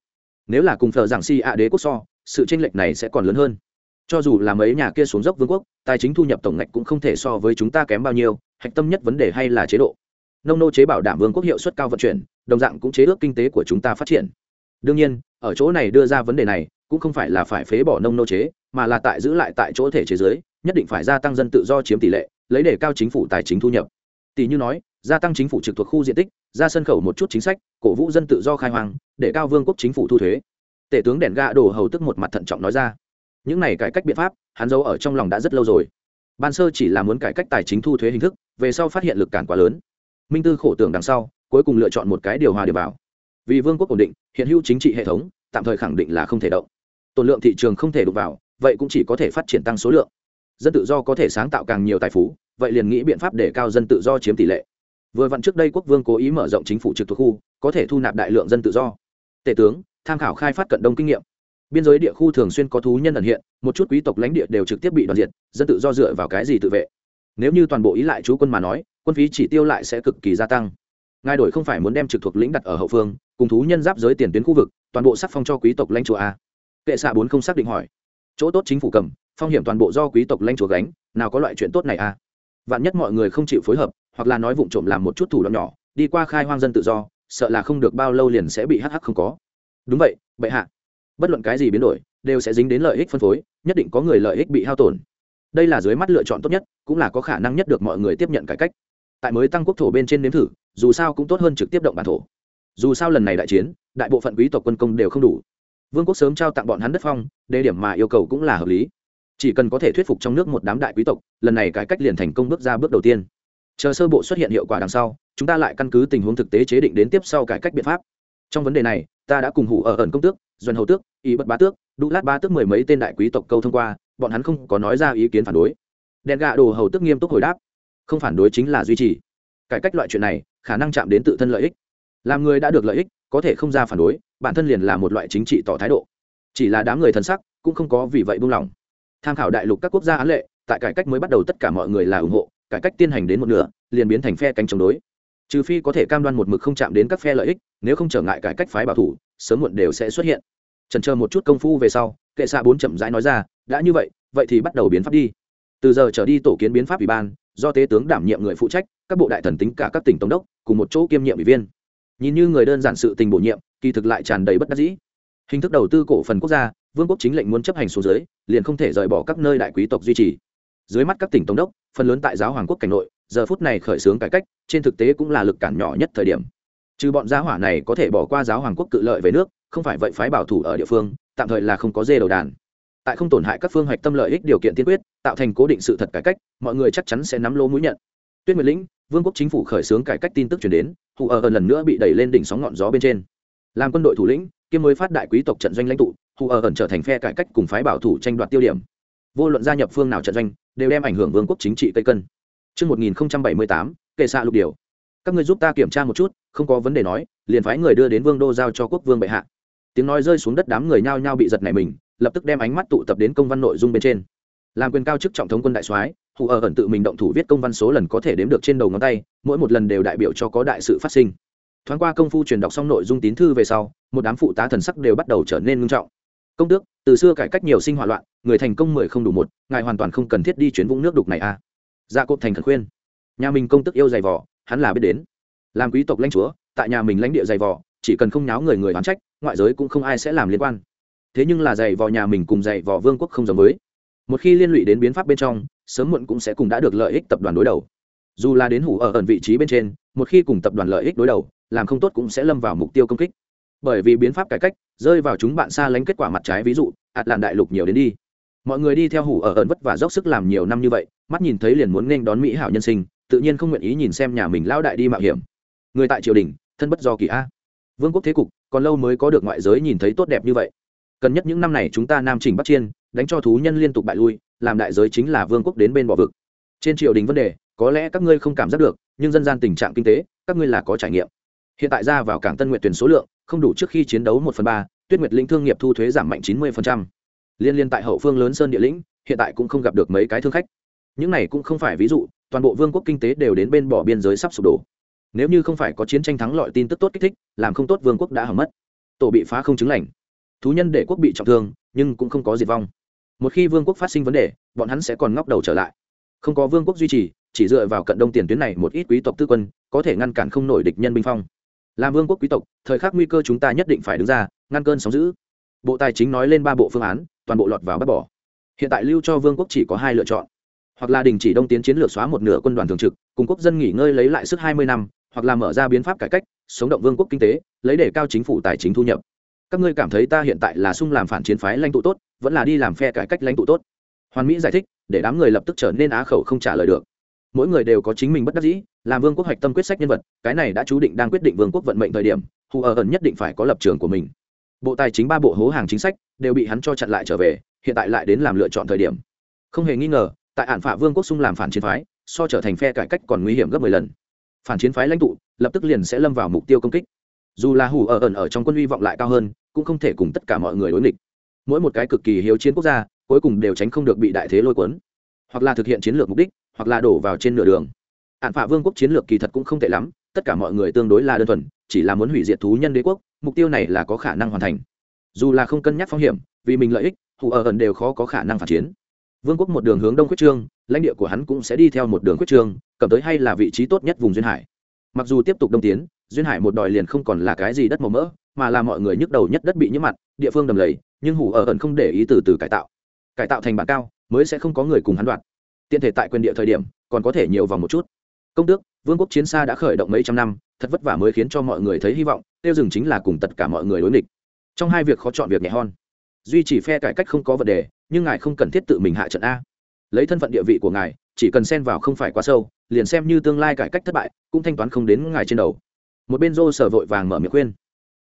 Nếu là cùng thờ giảng si ạ đế quốc so, sự tranh lệch này sẽ còn lớn hơn. Cho dù là mấy nhà kia xuống dốc vương quốc, tài chính thu nhập tổng ngạch cũng không thể so với chúng ta kém bao nhiêu, hạch tâm nhất vấn đề hay là chế độ. Nông nô chế bảo đảm vương quốc hiệu suất cao vận chuyển, đồng dạng cũng chế ước kinh tế của chúng ta phát triển. Đương nhiên, ở chỗ này đưa ra vấn đề này, cũng không phải là phải phế bỏ nông nô chế, mà là tại giữ lại tại chỗ thể chế giới, nhất định phải gia tăng dân tự do chiếm tỷ lệ, lấy để cao chính phủ tài chính thu nhập. Tỷ như nói gia tăng chính phủ trực thuộc khu diện tích, ra sân khẩu một chút chính sách, cổ vũ dân tự do khai hoang, để cao vương quốc chính phủ thu thuế. Tể tướng đèn ga đổ hầu tức một mặt thận trọng nói ra. Những này cải cách biện pháp, hắn giấu ở trong lòng đã rất lâu rồi. Ban sơ chỉ là muốn cải cách tài chính thu thuế hình thức, về sau phát hiện lực cản quá lớn. Minh tư khổ tưởng đằng sau, cuối cùng lựa chọn một cái điều hòa điều vào vì vương quốc ổn định, hiện hữu chính trị hệ thống, tạm thời khẳng định là không thể động. Tổn lượng thị trường không thể đụng vào, vậy cũng chỉ có thể phát triển tăng số lượng. Dân tự do có thể sáng tạo càng nhiều tài phú, vậy liền nghĩ biện pháp để cao dân tự do chiếm tỷ lệ vừa vặn trước đây quốc vương cố ý mở rộng chính phủ trực thuộc khu, có thể thu nạp đại lượng dân tự do. Tể tướng, tham khảo khai phát cận đông kinh nghiệm. Biên giới địa khu thường xuyên có thú nhân ẩn hiện, một chút quý tộc lãnh địa đều trực tiếp bị đoạt diệt, dân tự do dựa vào cái gì tự vệ? Nếu như toàn bộ ý lại chú quân mà nói, quân phí chỉ tiêu lại sẽ cực kỳ gia tăng. Ngài đổi không phải muốn đem trực thuộc lĩnh đặt ở hậu phương, cùng thú nhân giáp giới tiền tuyến khu vực, toàn bộ sắc phong cho quý tộc lãnh chúa a. Kệ xạ bốn không xác định hỏi. Chỗ tốt chính phủ cầm, phong hiểm toàn bộ do quý tộc lãnh chúa gánh, nào có loại chuyện tốt này a. Vạn nhất mọi người không chịu phối hợp hoặc là nói vụng trộm làm một chút thủ đoạn nhỏ, đi qua khai hoang dân tự do, sợ là không được bao lâu liền sẽ bị hắc hắc không có. Đúng vậy, bệ hạ. Bất luận cái gì biến đổi, đều sẽ dính đến lợi ích phân phối, nhất định có người lợi ích bị hao tổn. Đây là dưới mắt lựa chọn tốt nhất, cũng là có khả năng nhất được mọi người tiếp nhận cải cách. Tại mới tăng quốc thổ bên trên nếm thử, dù sao cũng tốt hơn trực tiếp động bản thổ. Dù sao lần này đại chiến, đại bộ phận quý tộc quân công đều không đủ. Vương quốc sớm trao tặng bọn hắn đất phong, đề điểm mà yêu cầu cũng là hợp lý. Chỉ cần có thể thuyết phục trong nước một đám đại quý tộc, lần này cải cách liền thành công bước ra bước đầu tiên chờ sơ bộ xuất hiện hiệu quả đằng sau, chúng ta lại căn cứ tình huống thực tế chế định đến tiếp sau cải cách biện pháp. Trong vấn đề này, ta đã cùng hủ ở ẩn công tước doanh hầu tước ý bất bá tước, đu lát ba tước mười mấy tên đại quý tộc câu thông qua, bọn hắn không có nói ra ý kiến phản đối. Đèn gạ đồ hầu tước nghiêm túc hồi đáp, không phản đối chính là duy trì. Cải cách loại chuyện này, khả năng chạm đến tự thân lợi ích. Làm người đã được lợi ích, có thể không ra phản đối, bản thân liền là một loại chính trị tỏ thái độ. Chỉ là đám người thân sắc, cũng không có vì vậy buông lỏng. Tham khảo đại lục các quốc gia án lệ, tại cải cách mới bắt đầu tất cả mọi người là ủng hộ cải cách tiên hành đến một nửa, liền biến thành phe cánh chống đối. Trừ phi có thể cam đoan một mực không chạm đến các phe lợi ích, nếu không trở ngại cải cách phái bảo thủ, sớm muộn đều sẽ xuất hiện. Trần chờ một chút công phu về sau, kệ xạ bốn chậm rãi nói ra, đã như vậy vậy thì bắt đầu biến pháp đi. Từ giờ trở đi tổ kiến biến pháp ủy ban, do tế tướng đảm nhiệm người phụ trách, các bộ đại thần tính cả các tỉnh tổng đốc, cùng một chỗ kiêm nhiệm ủy viên. Nhìn như người đơn giản sự tình bổ nhiệm, kỳ thực lại tràn đầy bất đắc dĩ. Hình thức đầu tư cổ phần quốc gia, vương quốc chính lệnh muốn chấp hành xuống dưới liền không thể rời bỏ các nơi đại quý tộc duy trì dưới mắt các tỉnh tổng đốc, phần lớn tại giáo hoàng quốc cảnh nội, giờ phút này khởi xướng cải cách, trên thực tế cũng là lực cản nhỏ nhất thời điểm. Trừ bọn gia hỏa này có thể bỏ qua giáo hoàng quốc cự lợi về nước, không phải vậy phái bảo thủ ở địa phương, tạm thời là không có dê đầu đàn. Tại không tổn hại các phương hoạch tâm lợi ích điều kiện tiên quyết, tạo thành cố định sự thật cải cách, mọi người chắc chắn sẽ nắm lô mũi nhận. Tuyết nguyệt lĩnh, vương quốc chính phủ khởi xướng cải cách tin tức chuyển đến thủ ở lần nữa bị đẩy lên đỉnh sóng ngọn gió bên trên. Làm quân đội thủ lĩnh, kiêm mới phát đại quý tộc trận doanh lãnh tụ, hù ở ẩn trở thành phe cải cách cùng phái bảo thủ tranh đoạt tiêu điểm vô luận gia nhập phương nào trận doanh đều đem ảnh hưởng vương quốc chính trị cây cân Trước 1078, kệ xạ lục điều. Các ngươi giúp ta kiểm tra một chút, không có vấn đề nói, liền phái người đưa đến vương đô giao cho quốc vương bệ hạ. Tiếng nói rơi xuống đất đám người nhao nhao bị giật nảy mình, lập tức đem ánh mắt tụ tập đến công văn nội dung bên trên. Làm quyền cao chức trọng thống quân đại soái, hù ở ẩn tự mình động thủ viết công văn số lần có thể đếm được trên đầu ngón tay, mỗi một lần đều đại biểu cho có đại sự phát sinh. Thoáng qua công phu truyền đọc xong nội dung tín thư về sau, một đám phụ tá thần sắc đều bắt đầu trở nên nghiêm trọng công tước, từ xưa cải cách nhiều sinh hỏa loạn, người thành công mười không đủ một, ngài hoàn toàn không cần thiết đi chuyến vũng nước đục này a à. Dạ gia cộp thành khẩn khuyên. Nhà mình công tức yêu dày vỏ hắn là biết đến. Làm quý tộc lãnh chúa, tại nhà mình lãnh địa dày vỏ chỉ cần không nháo người người bán trách, ngoại giới cũng không ai sẽ làm liên quan. Thế nhưng là dày vò nhà mình cùng dày vò vương quốc không giống với. Một khi liên lụy đến biến pháp bên trong, sớm muộn cũng sẽ cùng đã được lợi ích tập đoàn đối đầu. Dù là đến hủ ở ẩn vị trí bên trên, một khi cùng tập đoàn lợi ích đối đầu, làm không tốt cũng sẽ lâm vào mục tiêu công kích bởi vì biến pháp cải cách, rơi vào chúng bạn xa lánh kết quả mặt trái, ví dụ, ạt làn đại lục nhiều đến đi. Mọi người đi theo hủ ở ẩn vất và dốc sức làm nhiều năm như vậy, mắt nhìn thấy liền muốn nên đón mỹ hảo nhân sinh, tự nhiên không nguyện ý nhìn xem nhà mình lao đại đi mạo hiểm. Người tại triều đình, thân bất do kỳ a. Vương quốc thế cục, còn lâu mới có được ngoại giới nhìn thấy tốt đẹp như vậy. Cần nhất những năm này chúng ta nam trình bắc chiên, đánh cho thú nhân liên tục bại lui, làm đại giới chính là vương quốc đến bên bỏ vực. Trên triều đình vấn đề, có lẽ các ngươi không cảm giác được, nhưng dân gian tình trạng kinh tế, các ngươi là có trải nghiệm hiện tại ra vào cảng tân nguyện tuyển số lượng không đủ trước khi chiến đấu một phần ba, tuyết nguyệt linh thương nghiệp thu thuế giảm mạnh chín mươi liên liên tại hậu phương lớn sơn địa lĩnh, hiện tại cũng không gặp được mấy cái thương khách. Những này cũng không phải ví dụ, toàn bộ vương quốc kinh tế đều đến bên bỏ biên giới sắp sụp đổ. Nếu như không phải có chiến tranh thắng lọi tin tức tốt kích thích, làm không tốt vương quốc đã hỏng mất. Tổ bị phá không chứng lành. Thú nhân để quốc bị trọng thương, nhưng cũng không có diệt vong. Một khi vương quốc phát sinh vấn đề, bọn hắn sẽ còn ngóc đầu trở lại. Không có vương quốc duy trì, chỉ dựa vào cận đông tiền tuyến này một ít quý tộc tư quân, có thể ngăn cản không nổi địch nhân binh phong làm vương quốc quý tộc, thời khắc nguy cơ chúng ta nhất định phải đứng ra, ngăn cơn sóng giữ bộ tài chính nói lên ba bộ phương án, toàn bộ lọt vào bác bỏ. Hiện tại lưu cho vương quốc chỉ có hai lựa chọn. Hoặc là đình chỉ đông tiến chiến lược xóa một nửa quân đoàn thường trực, cùng quốc dân nghỉ ngơi lấy lại sức hai mươi năm, hoặc là mở ra biến pháp cải cách, sống động vương quốc kinh tế, lấy để cao chính phủ tài chính thu nhập. Các ngươi cảm thấy ta hiện tại là sung làm phản chiến phái lãnh tụ tốt, vẫn là đi làm phe cải cách lãnh tụ tốt? Hoàn mỹ giải thích, để đám người lập tức trở nên á khẩu không trả lời được. Mỗi người đều có chính mình bất đắc dĩ làm vương quốc hoạch tâm quyết sách nhân vật, cái này đã chú định đang quyết định vương quốc vận mệnh thời điểm, hù ở ẩn nhất định phải có lập trường của mình. Bộ tài chính ba bộ hố hàng chính sách đều bị hắn cho chặn lại trở về, hiện tại lại đến làm lựa chọn thời điểm. Không hề nghi ngờ, tại ản phả vương quốc sung làm phản chiến phái, so trở thành phe cải cách còn nguy hiểm gấp mười lần. Phản chiến phái lãnh tụ, lập tức liền sẽ lâm vào mục tiêu công kích. Dù là hủ ở ẩn ở trong quân hy vọng lại cao hơn, cũng không thể cùng tất cả mọi người đối nghịch. Mỗi một cái cực kỳ hiếu chiến quốc gia, cuối cùng đều tránh không được bị đại thế lôi cuốn. Hoặc là thực hiện chiến lược mục đích, hoặc là đổ vào trên nửa đường ạn phạ vương quốc chiến lược kỳ thật cũng không tệ lắm, tất cả mọi người tương đối là đơn thuần, chỉ là muốn hủy diệt thú nhân đế quốc, mục tiêu này là có khả năng hoàn thành. Dù là không cân nhắc phong hiểm, vì mình lợi ích hủ ở ẩn đều khó có khả năng phản chiến. Vương quốc một đường hướng đông quyết trương, lãnh địa của hắn cũng sẽ đi theo một đường quyết trương, cầm tới hay là vị trí tốt nhất vùng duyên hải. Mặc dù tiếp tục đông tiến, duyên hải một đòi liền không còn là cái gì đất màu mỡ, mà là mọi người nhức đầu nhất đất bị nhiễm mặt địa phương đầm lầy, nhưng hủ ở ẩn không để ý từ từ cải tạo. Cải tạo thành bản cao, mới sẽ không có người cùng hắn đoạt tiện thể tại quyền địa thời điểm, còn có thể nhiều vòng một chút công tước, vương quốc chiến xa đã khởi động mấy trăm năm, thật vất vả mới khiến cho mọi người thấy hy vọng, tiêu dừng chính là cùng tất cả mọi người đối nghịch. Trong hai việc khó chọn việc nhẹ hon. Duy chỉ phe cải cách không có vấn đề, nhưng ngài không cần thiết tự mình hạ trận a. Lấy thân phận địa vị của ngài, chỉ cần xen vào không phải quá sâu, liền xem như tương lai cải cách thất bại, cũng thanh toán không đến ngài trên đầu. Một bên rô sở vội vàng mở miệng khuyên.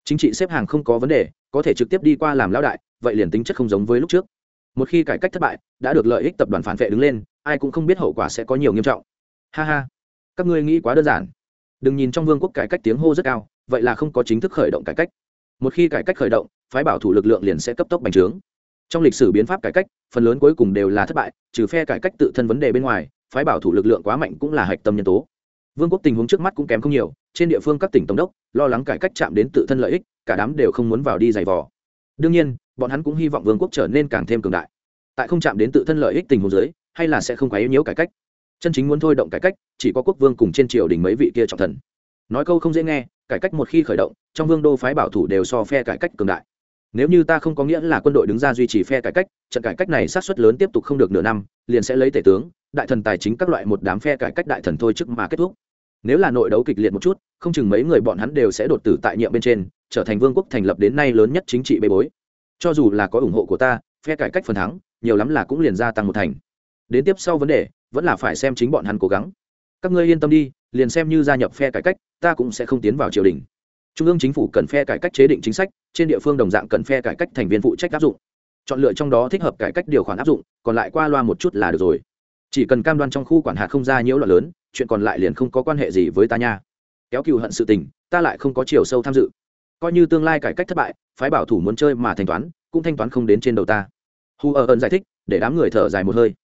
Chính trị xếp hàng không có vấn đề, có thể trực tiếp đi qua làm lão đại, vậy liền tính chất không giống với lúc trước. Một khi cải cách thất bại, đã được lợi ích tập đoàn phản vệ đứng lên, ai cũng không biết hậu quả sẽ có nhiều nghiêm trọng. Ha ha các ngươi nghĩ quá đơn giản. Đừng nhìn trong vương quốc cải cách tiếng hô rất cao, vậy là không có chính thức khởi động cải cách. Một khi cải cách khởi động, phái bảo thủ lực lượng liền sẽ cấp tốc bành trướng. Trong lịch sử biến pháp cải cách, phần lớn cuối cùng đều là thất bại, trừ phe cải cách tự thân vấn đề bên ngoài, phái bảo thủ lực lượng quá mạnh cũng là hạch tâm nhân tố. Vương quốc tình huống trước mắt cũng kém không nhiều, trên địa phương các tỉnh tổng đốc, lo lắng cải cách chạm đến tự thân lợi ích, cả đám đều không muốn vào đi giày vò. Đương nhiên, bọn hắn cũng hy vọng vương quốc trở nên càng thêm cường đại. Tại không chạm đến tự thân lợi ích tình huống giới hay là sẽ không quá yếu nhiễu cải cách chân chính muốn thôi động cải cách, chỉ có quốc vương cùng trên triều đình mấy vị kia trọng thần. Nói câu không dễ nghe, cải cách một khi khởi động, trong vương đô phái bảo thủ đều so phe cải cách cường đại. Nếu như ta không có nghĩa là quân đội đứng ra duy trì phe cải cách, trận cải cách này sát xuất lớn tiếp tục không được nửa năm, liền sẽ lấy tể tướng, đại thần tài chính các loại một đám phe cải cách đại thần thôi trước mà kết thúc. Nếu là nội đấu kịch liệt một chút, không chừng mấy người bọn hắn đều sẽ đột tử tại nhiệm bên trên, trở thành vương quốc thành lập đến nay lớn nhất chính trị bê bối. Cho dù là có ủng hộ của ta, phe cải cách phần thắng, nhiều lắm là cũng liền gia tăng một thành đến tiếp sau vấn đề, vẫn là phải xem chính bọn hắn cố gắng. Các ngươi yên tâm đi, liền xem như gia nhập phe cải cách, ta cũng sẽ không tiến vào triều đình. Trung ương chính phủ cần phe cải cách chế định chính sách, trên địa phương đồng dạng cần phe cải cách thành viên phụ trách áp dụng. Chọn lựa trong đó thích hợp cải cách điều khoản áp dụng, còn lại qua loa một chút là được rồi. Chỉ cần cam đoan trong khu quản hạt không ra nhiễu loạn lớn, chuyện còn lại liền không có quan hệ gì với ta nha. Kéo cừu hận sự tình, ta lại không có chiều sâu tham dự. Coi như tương lai cải cách thất bại, phái bảo thủ muốn chơi mà thanh toán, cũng thanh toán không đến trên đầu ta. Hu ở ơn giải thích, để đám người thở dài một hơi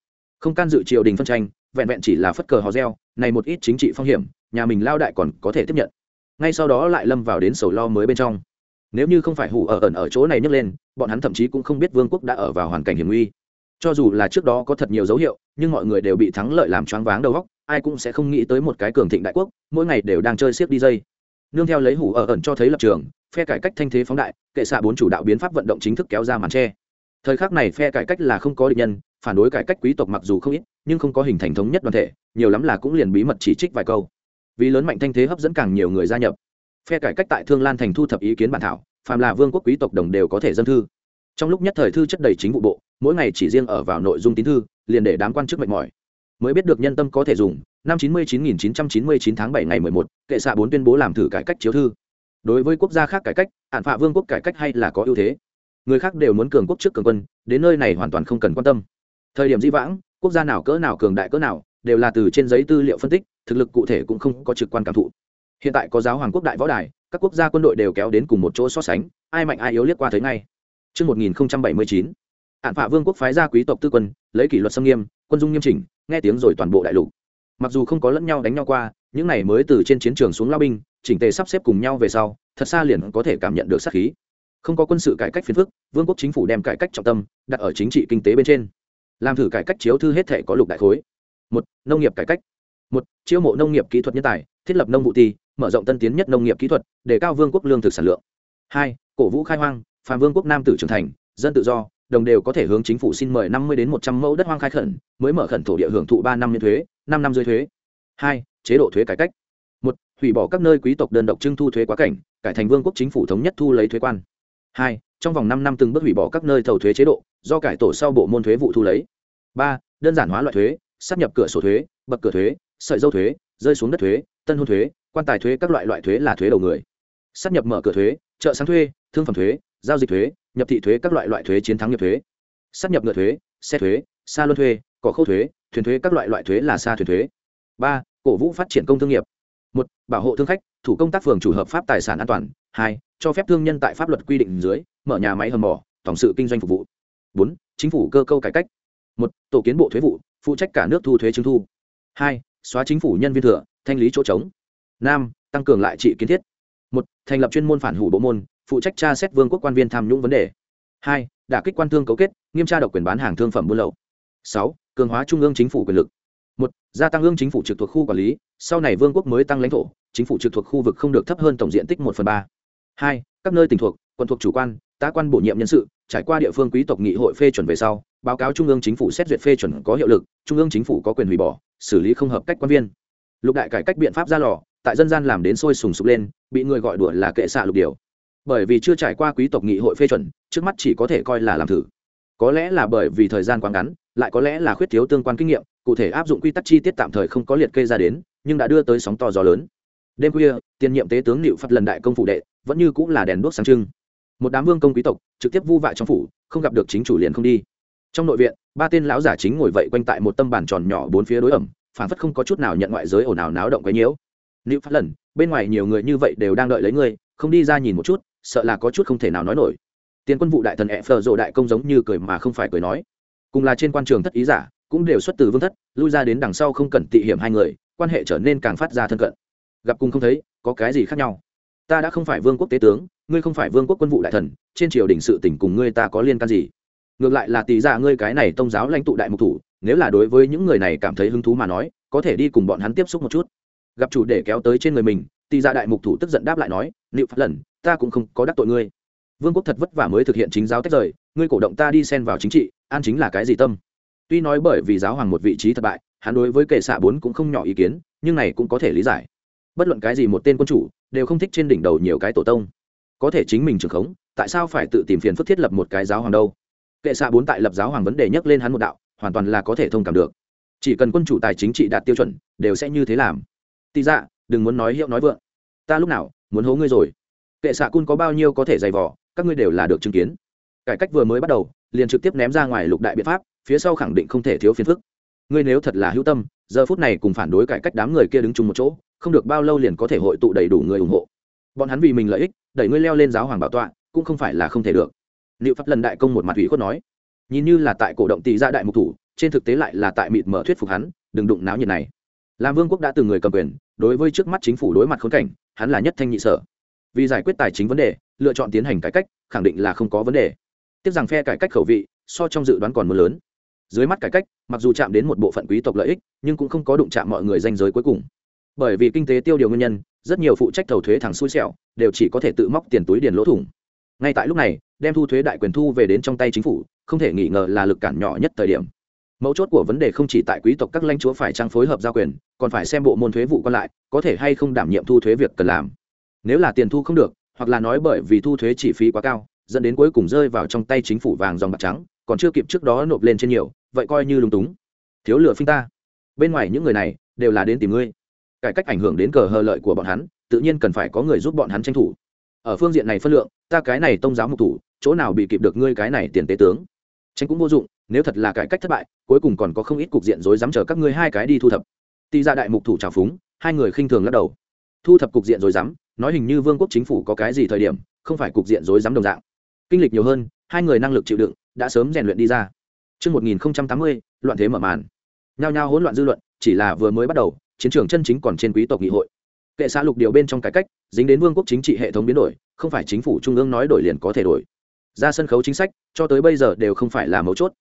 không can dự triều đình phân tranh, vẹn vẹn chỉ là phất cờ hò reo, này một ít chính trị phong hiểm, nhà mình lao đại còn có thể tiếp nhận. Ngay sau đó lại lâm vào đến sầu lo mới bên trong. Nếu như không phải hủ ở ẩn ở chỗ này nhấc lên, bọn hắn thậm chí cũng không biết vương quốc đã ở vào hoàn cảnh hiểm nguy. Cho dù là trước đó có thật nhiều dấu hiệu, nhưng mọi người đều bị thắng lợi làm choáng váng đầu góc ai cũng sẽ không nghĩ tới một cái cường thịnh đại quốc, mỗi ngày đều đang chơi siếc đi dây. Nương theo lấy hủ ở ẩn cho thấy lập trường, phe cải cách thanh thế phóng đại, kệ xạ bốn chủ đạo biến pháp vận động chính thức kéo ra màn tre. Thời khắc này phe cải cách là không có định nhân phản đối cải cách quý tộc mặc dù không ít, nhưng không có hình thành thống nhất đoàn thể, nhiều lắm là cũng liền bí mật chỉ trích vài câu. Vì lớn mạnh thanh thế hấp dẫn càng nhiều người gia nhập. Phe cải cách tại thương lan thành thu thập ý kiến bản thảo, phàm là vương quốc quý tộc đồng đều có thể dân thư. Trong lúc nhất thời thư chất đầy chính vụ bộ, mỗi ngày chỉ riêng ở vào nội dung tín thư, liền để đám quan chức mệt mỏi. Mới biết được nhân tâm có thể dùng, năm chín mươi chín nghìn chín trăm chín mươi chín tháng bảy ngày mười một, kệ xạ bốn tuyên bố làm thử cải cách chiếu thư. Đối với quốc gia khác cải cách, hạn phạ vương quốc cải cách hay là có ưu thế? Người khác đều muốn cường quốc trước cường quân, đến nơi này hoàn toàn không cần quan tâm thời điểm di vãng quốc gia nào cỡ nào cường đại cỡ nào đều là từ trên giấy tư liệu phân tích thực lực cụ thể cũng không có trực quan cảm thụ hiện tại có giáo hoàng quốc đại võ đài các quốc gia quân đội đều kéo đến cùng một chỗ so sánh ai mạnh ai yếu liếc qua thấy ngay Trước 1079, Hạn phạ vương quốc phái ra quý tộc tư quân, lấy kỷ luật xâm nghiêm, quân dung nghiêm chỉnh, nghe tiếng rồi toàn bộ đại lục. Mặc dù không có lẫn nhau đánh nhau qua, những này mới từ trên chiến trường xuống lao binh, chỉnh tề sắp xếp cùng nhau về sau, thật xa liền có thể cảm nhận được sát khí. không có quân sự cải cách phiền phức vương quốc chính phủ đem cải cách trọng tâm đặt ở chính trị kinh tế bên trên làm thử cải cách chiếu thư hết thể có lục đại khối. Một, nông nghiệp cải cách. Một, chiêu mộ nông nghiệp kỹ thuật nhân tài, thiết lập nông vụ ti, mở rộng tân tiến nhất nông nghiệp kỹ thuật, để cao vương quốc lương thực sản lượng. Hai, cổ vũ khai hoang, phàm vương quốc nam tử trưởng thành, dân tự do, đồng đều có thể hướng chính phủ xin mời năm mươi đến một trăm mẫu đất hoang khai khẩn, mới mở khẩn thổ địa hưởng thụ ba năm miễn thuế, năm năm dưới thuế. Hai, chế độ thuế cải cách. Một, hủy bỏ các nơi quý tộc đơn độc trưng thu thuế quá cảnh, cải thành vương quốc chính phủ thống nhất thu lấy thuế quan hai, trong vòng năm năm từng bước hủy bỏ các nơi thầu thuế chế độ, do cải tổ sau bộ môn thuế vụ thu lấy. Ba, đơn giản hóa loại thuế sắp nhập cửa sổ thuế, bậc cửa thuế, sợi dâu thuế, rơi xuống đất thuế, tân hôn thuế, quan tài thuế các loại loại thuế là thuế đầu người. Sắp nhập mở cửa thuế, chợ sáng thuê thương phẩm thuế, giao dịch thuế, nhập thị thuế các loại loại thuế chiến thắng nhập thuế. Sắp nhập ngựa thuế, xe thuế xa luân thuế, cỏ khâu thuế, thuyền thuế các loại loại thuế là xa thuyền thuế. Ba, cổ vũ phát triển công thương nghiệp. Một, bảo hộ thương khách thủ công tác phường chủ hợp pháp tài sản an toàn. Hai, cho phép thương nhân tại pháp luật quy định dưới mở nhà máy hầm mỏ, tổng sự kinh doanh phục vụ. Bốn, chính phủ cơ cấu cải cách. Một, tổ kiến bộ thuế vụ, phụ trách cả nước thu thuế chứng thu. Hai, xóa chính phủ nhân viên thừa, thanh lý chỗ trống. Năm, tăng cường lại trị kiến thiết. Một, thành lập chuyên môn phản hủ bộ môn, phụ trách tra xét vương quốc quan viên tham nhũng vấn đề. Hai, đả kích quan thương cấu kết, nghiêm tra độc quyền bán hàng thương phẩm buôn lậu. Sáu, cường hóa trung ương chính phủ quyền lực một, gia tăng ương chính phủ trực thuộc khu quản lý, sau này vương quốc mới tăng lãnh thổ, chính phủ trực thuộc khu vực không được thấp hơn tổng diện tích một phần ba. Hai, các nơi tỉnh thuộc, quận thuộc chủ quan, tá quan bổ nhiệm nhân sự, trải qua địa phương quý tộc nghị hội phê chuẩn về sau, báo cáo trung ương chính phủ xét duyệt phê chuẩn có hiệu lực, trung ương chính phủ có quyền hủy bỏ, xử lý không hợp cách quan viên. Lục đại cải cách biện pháp ra lò, tại dân gian làm đến sôi sùng sục lên, bị người gọi đùa là kệ xạ lục điều. Bởi vì chưa trải qua quý tộc nghị hội phê chuẩn, trước mắt chỉ có thể coi là làm thử có lẽ là bởi vì thời gian quá ngắn, lại có lẽ là khuyết thiếu tương quan kinh nghiệm, cụ thể áp dụng quy tắc chi tiết tạm thời không có liệt kê ra đến, nhưng đã đưa tới sóng to gió lớn. Đêm khuya, tiền nhiệm tế tướng nịu phật lần đại công phủ đệ, vẫn như cũng là đèn đuốc sáng trưng. Một đám vương công quý tộc, trực tiếp vu vại trong phủ, không gặp được chính chủ liền không đi. Trong nội viện, ba tên lão giả chính ngồi vậy quanh tại một tâm bàn tròn nhỏ bốn phía đối ẩm phản phất không có chút nào nhận ngoại giới ồn ào náo động quấy nhiễu. Nịu phát lần, bên ngoài nhiều người như vậy đều đang đợi lấy ngươi, không đi ra nhìn một chút, sợ là có chút không thể nào nói nổi tiền quân vụ đại thần ẹ phờ rộ đại công giống như cười mà không phải cười nói. Cùng là trên quan trường thất ý giả, cũng đều xuất từ vương thất, lui ra đến đằng sau không cần tị hiểm hai người, quan hệ trở nên càng phát ra thân cận. Gặp cùng không thấy, có cái gì khác nhau? Ta đã không phải vương quốc tế tướng, ngươi không phải vương quốc quân vụ đại thần, trên triều đình sự tỉnh cùng ngươi ta có liên can gì? Ngược lại là tỷ ra ngươi cái này tông giáo lãnh tụ đại mục thủ, nếu là đối với những người này cảm thấy hứng thú mà nói, có thể đi cùng bọn hắn tiếp xúc một chút. Gặp chủ để kéo tới trên người mình tỷ ra đại mục thủ tức giận đáp lại nói liệu phát lần, ta cũng không có đắc tội ngươi vương quốc thật vất vả mới thực hiện chính giáo tách rời, ngươi cổ động ta đi xen vào chính trị, an chính là cái gì tâm? Tuy nói bởi vì giáo hoàng một vị trí thất bại, hắn đối với kệ xạ bốn cũng không nhỏ ý kiến, nhưng này cũng có thể lý giải. Bất luận cái gì một tên quân chủ, đều không thích trên đỉnh đầu nhiều cái tổ tông. Có thể chính mình trưởng khống, tại sao phải tự tìm phiền phức thiết lập một cái giáo hoàng đâu? Kệ xạ bốn tại lập giáo hoàng vấn đề nhắc lên hắn một đạo, hoàn toàn là có thể thông cảm được. Chỉ cần quân chủ tài chính trị đạt tiêu chuẩn, đều sẽ như thế làm. Tị dạ đừng muốn nói hiệu nói vượng. Ta lúc nào muốn hố ngươi rồi? Kệ xạ cun có bao nhiêu có thể dày vỏ các ngươi đều là được chứng kiến. Cải cách vừa mới bắt đầu, liền trực tiếp ném ra ngoài lục đại biện pháp, phía sau khẳng định không thể thiếu phiền phức. Ngươi nếu thật là hữu tâm, giờ phút này cùng phản đối cải cách đám người kia đứng chung một chỗ, không được bao lâu liền có thể hội tụ đầy đủ người ủng hộ. Bọn hắn vì mình lợi ích, đẩy ngươi leo lên giáo hoàng bảo tọa, cũng không phải là không thể được. Liệu pháp lần đại công một mặt ủy khuất nói, nhìn như là tại cổ động tỷ gia đại mục thủ, trên thực tế lại là tại mịt mở thuyết phục hắn, đừng đụng náo nhiệt này. Làm vương quốc đã từng người cầm quyền, đối với trước mắt chính phủ đối mặt khốn cảnh, hắn là nhất thanh nhị sở. Vì giải quyết tài chính vấn đề lựa chọn tiến hành cải cách, khẳng định là không có vấn đề. Tiếc rằng phe cải cách khẩu vị, so trong dự đoán còn mưa lớn. Dưới mắt cải cách, mặc dù chạm đến một bộ phận quý tộc lợi ích, nhưng cũng không có đụng chạm mọi người danh giới cuối cùng. Bởi vì kinh tế tiêu điều nguyên nhân, rất nhiều phụ trách thầu thuế thẳng xui xẻo, đều chỉ có thể tự móc tiền túi điền lỗ thủng. Ngay tại lúc này, đem thu thuế đại quyền thu về đến trong tay chính phủ, không thể nghi ngờ là lực cản nhỏ nhất thời điểm. Mấu chốt của vấn đề không chỉ tại quý tộc các lãnh chúa phải trang phối hợp giao quyền, còn phải xem bộ môn thuế vụ còn lại, có thể hay không đảm nhiệm thu thuế việc cần làm. Nếu là tiền thu không được hoặc là nói bởi vì thu thuế chi phí quá cao, dẫn đến cuối cùng rơi vào trong tay chính phủ vàng dòng bạc trắng, còn chưa kịp trước đó nộp lên trên nhiều, vậy coi như lúng túng. Thiếu lửa phinh ta. Bên ngoài những người này đều là đến tìm ngươi. Cải cách ảnh hưởng đến cờ hờ lợi của bọn hắn, tự nhiên cần phải có người giúp bọn hắn tranh thủ. Ở phương diện này phân lượng, ta cái này tông giáo mục thủ, chỗ nào bị kịp được ngươi cái này tiền tế tướng? Tranh cũng vô dụng, nếu thật là cải cách thất bại, cuối cùng còn có không ít cục diện rối dám chờ các ngươi hai cái đi thu thập. Tì ra đại mục thủ trào phúng, hai người khinh thường lắc đầu. Thu thập cục diện rối dám nói hình như vương quốc chính phủ có cái gì thời điểm không phải cục diện rối rắm đồng dạng. Kinh lịch nhiều hơn hai người năng lực chịu đựng đã sớm rèn luyện đi ra. Trước 1080, loạn thế mở màn. Nhao nhao hỗn loạn dư luận, chỉ là vừa mới bắt đầu, chiến trường chân chính còn trên quý tộc nghị hội. Kệ xã lục điều bên trong cải cách, dính đến vương quốc chính trị hệ thống biến đổi, không phải chính phủ trung ương nói đổi liền có thể đổi. Ra sân khấu chính sách cho tới bây giờ đều không phải là mấu chốt.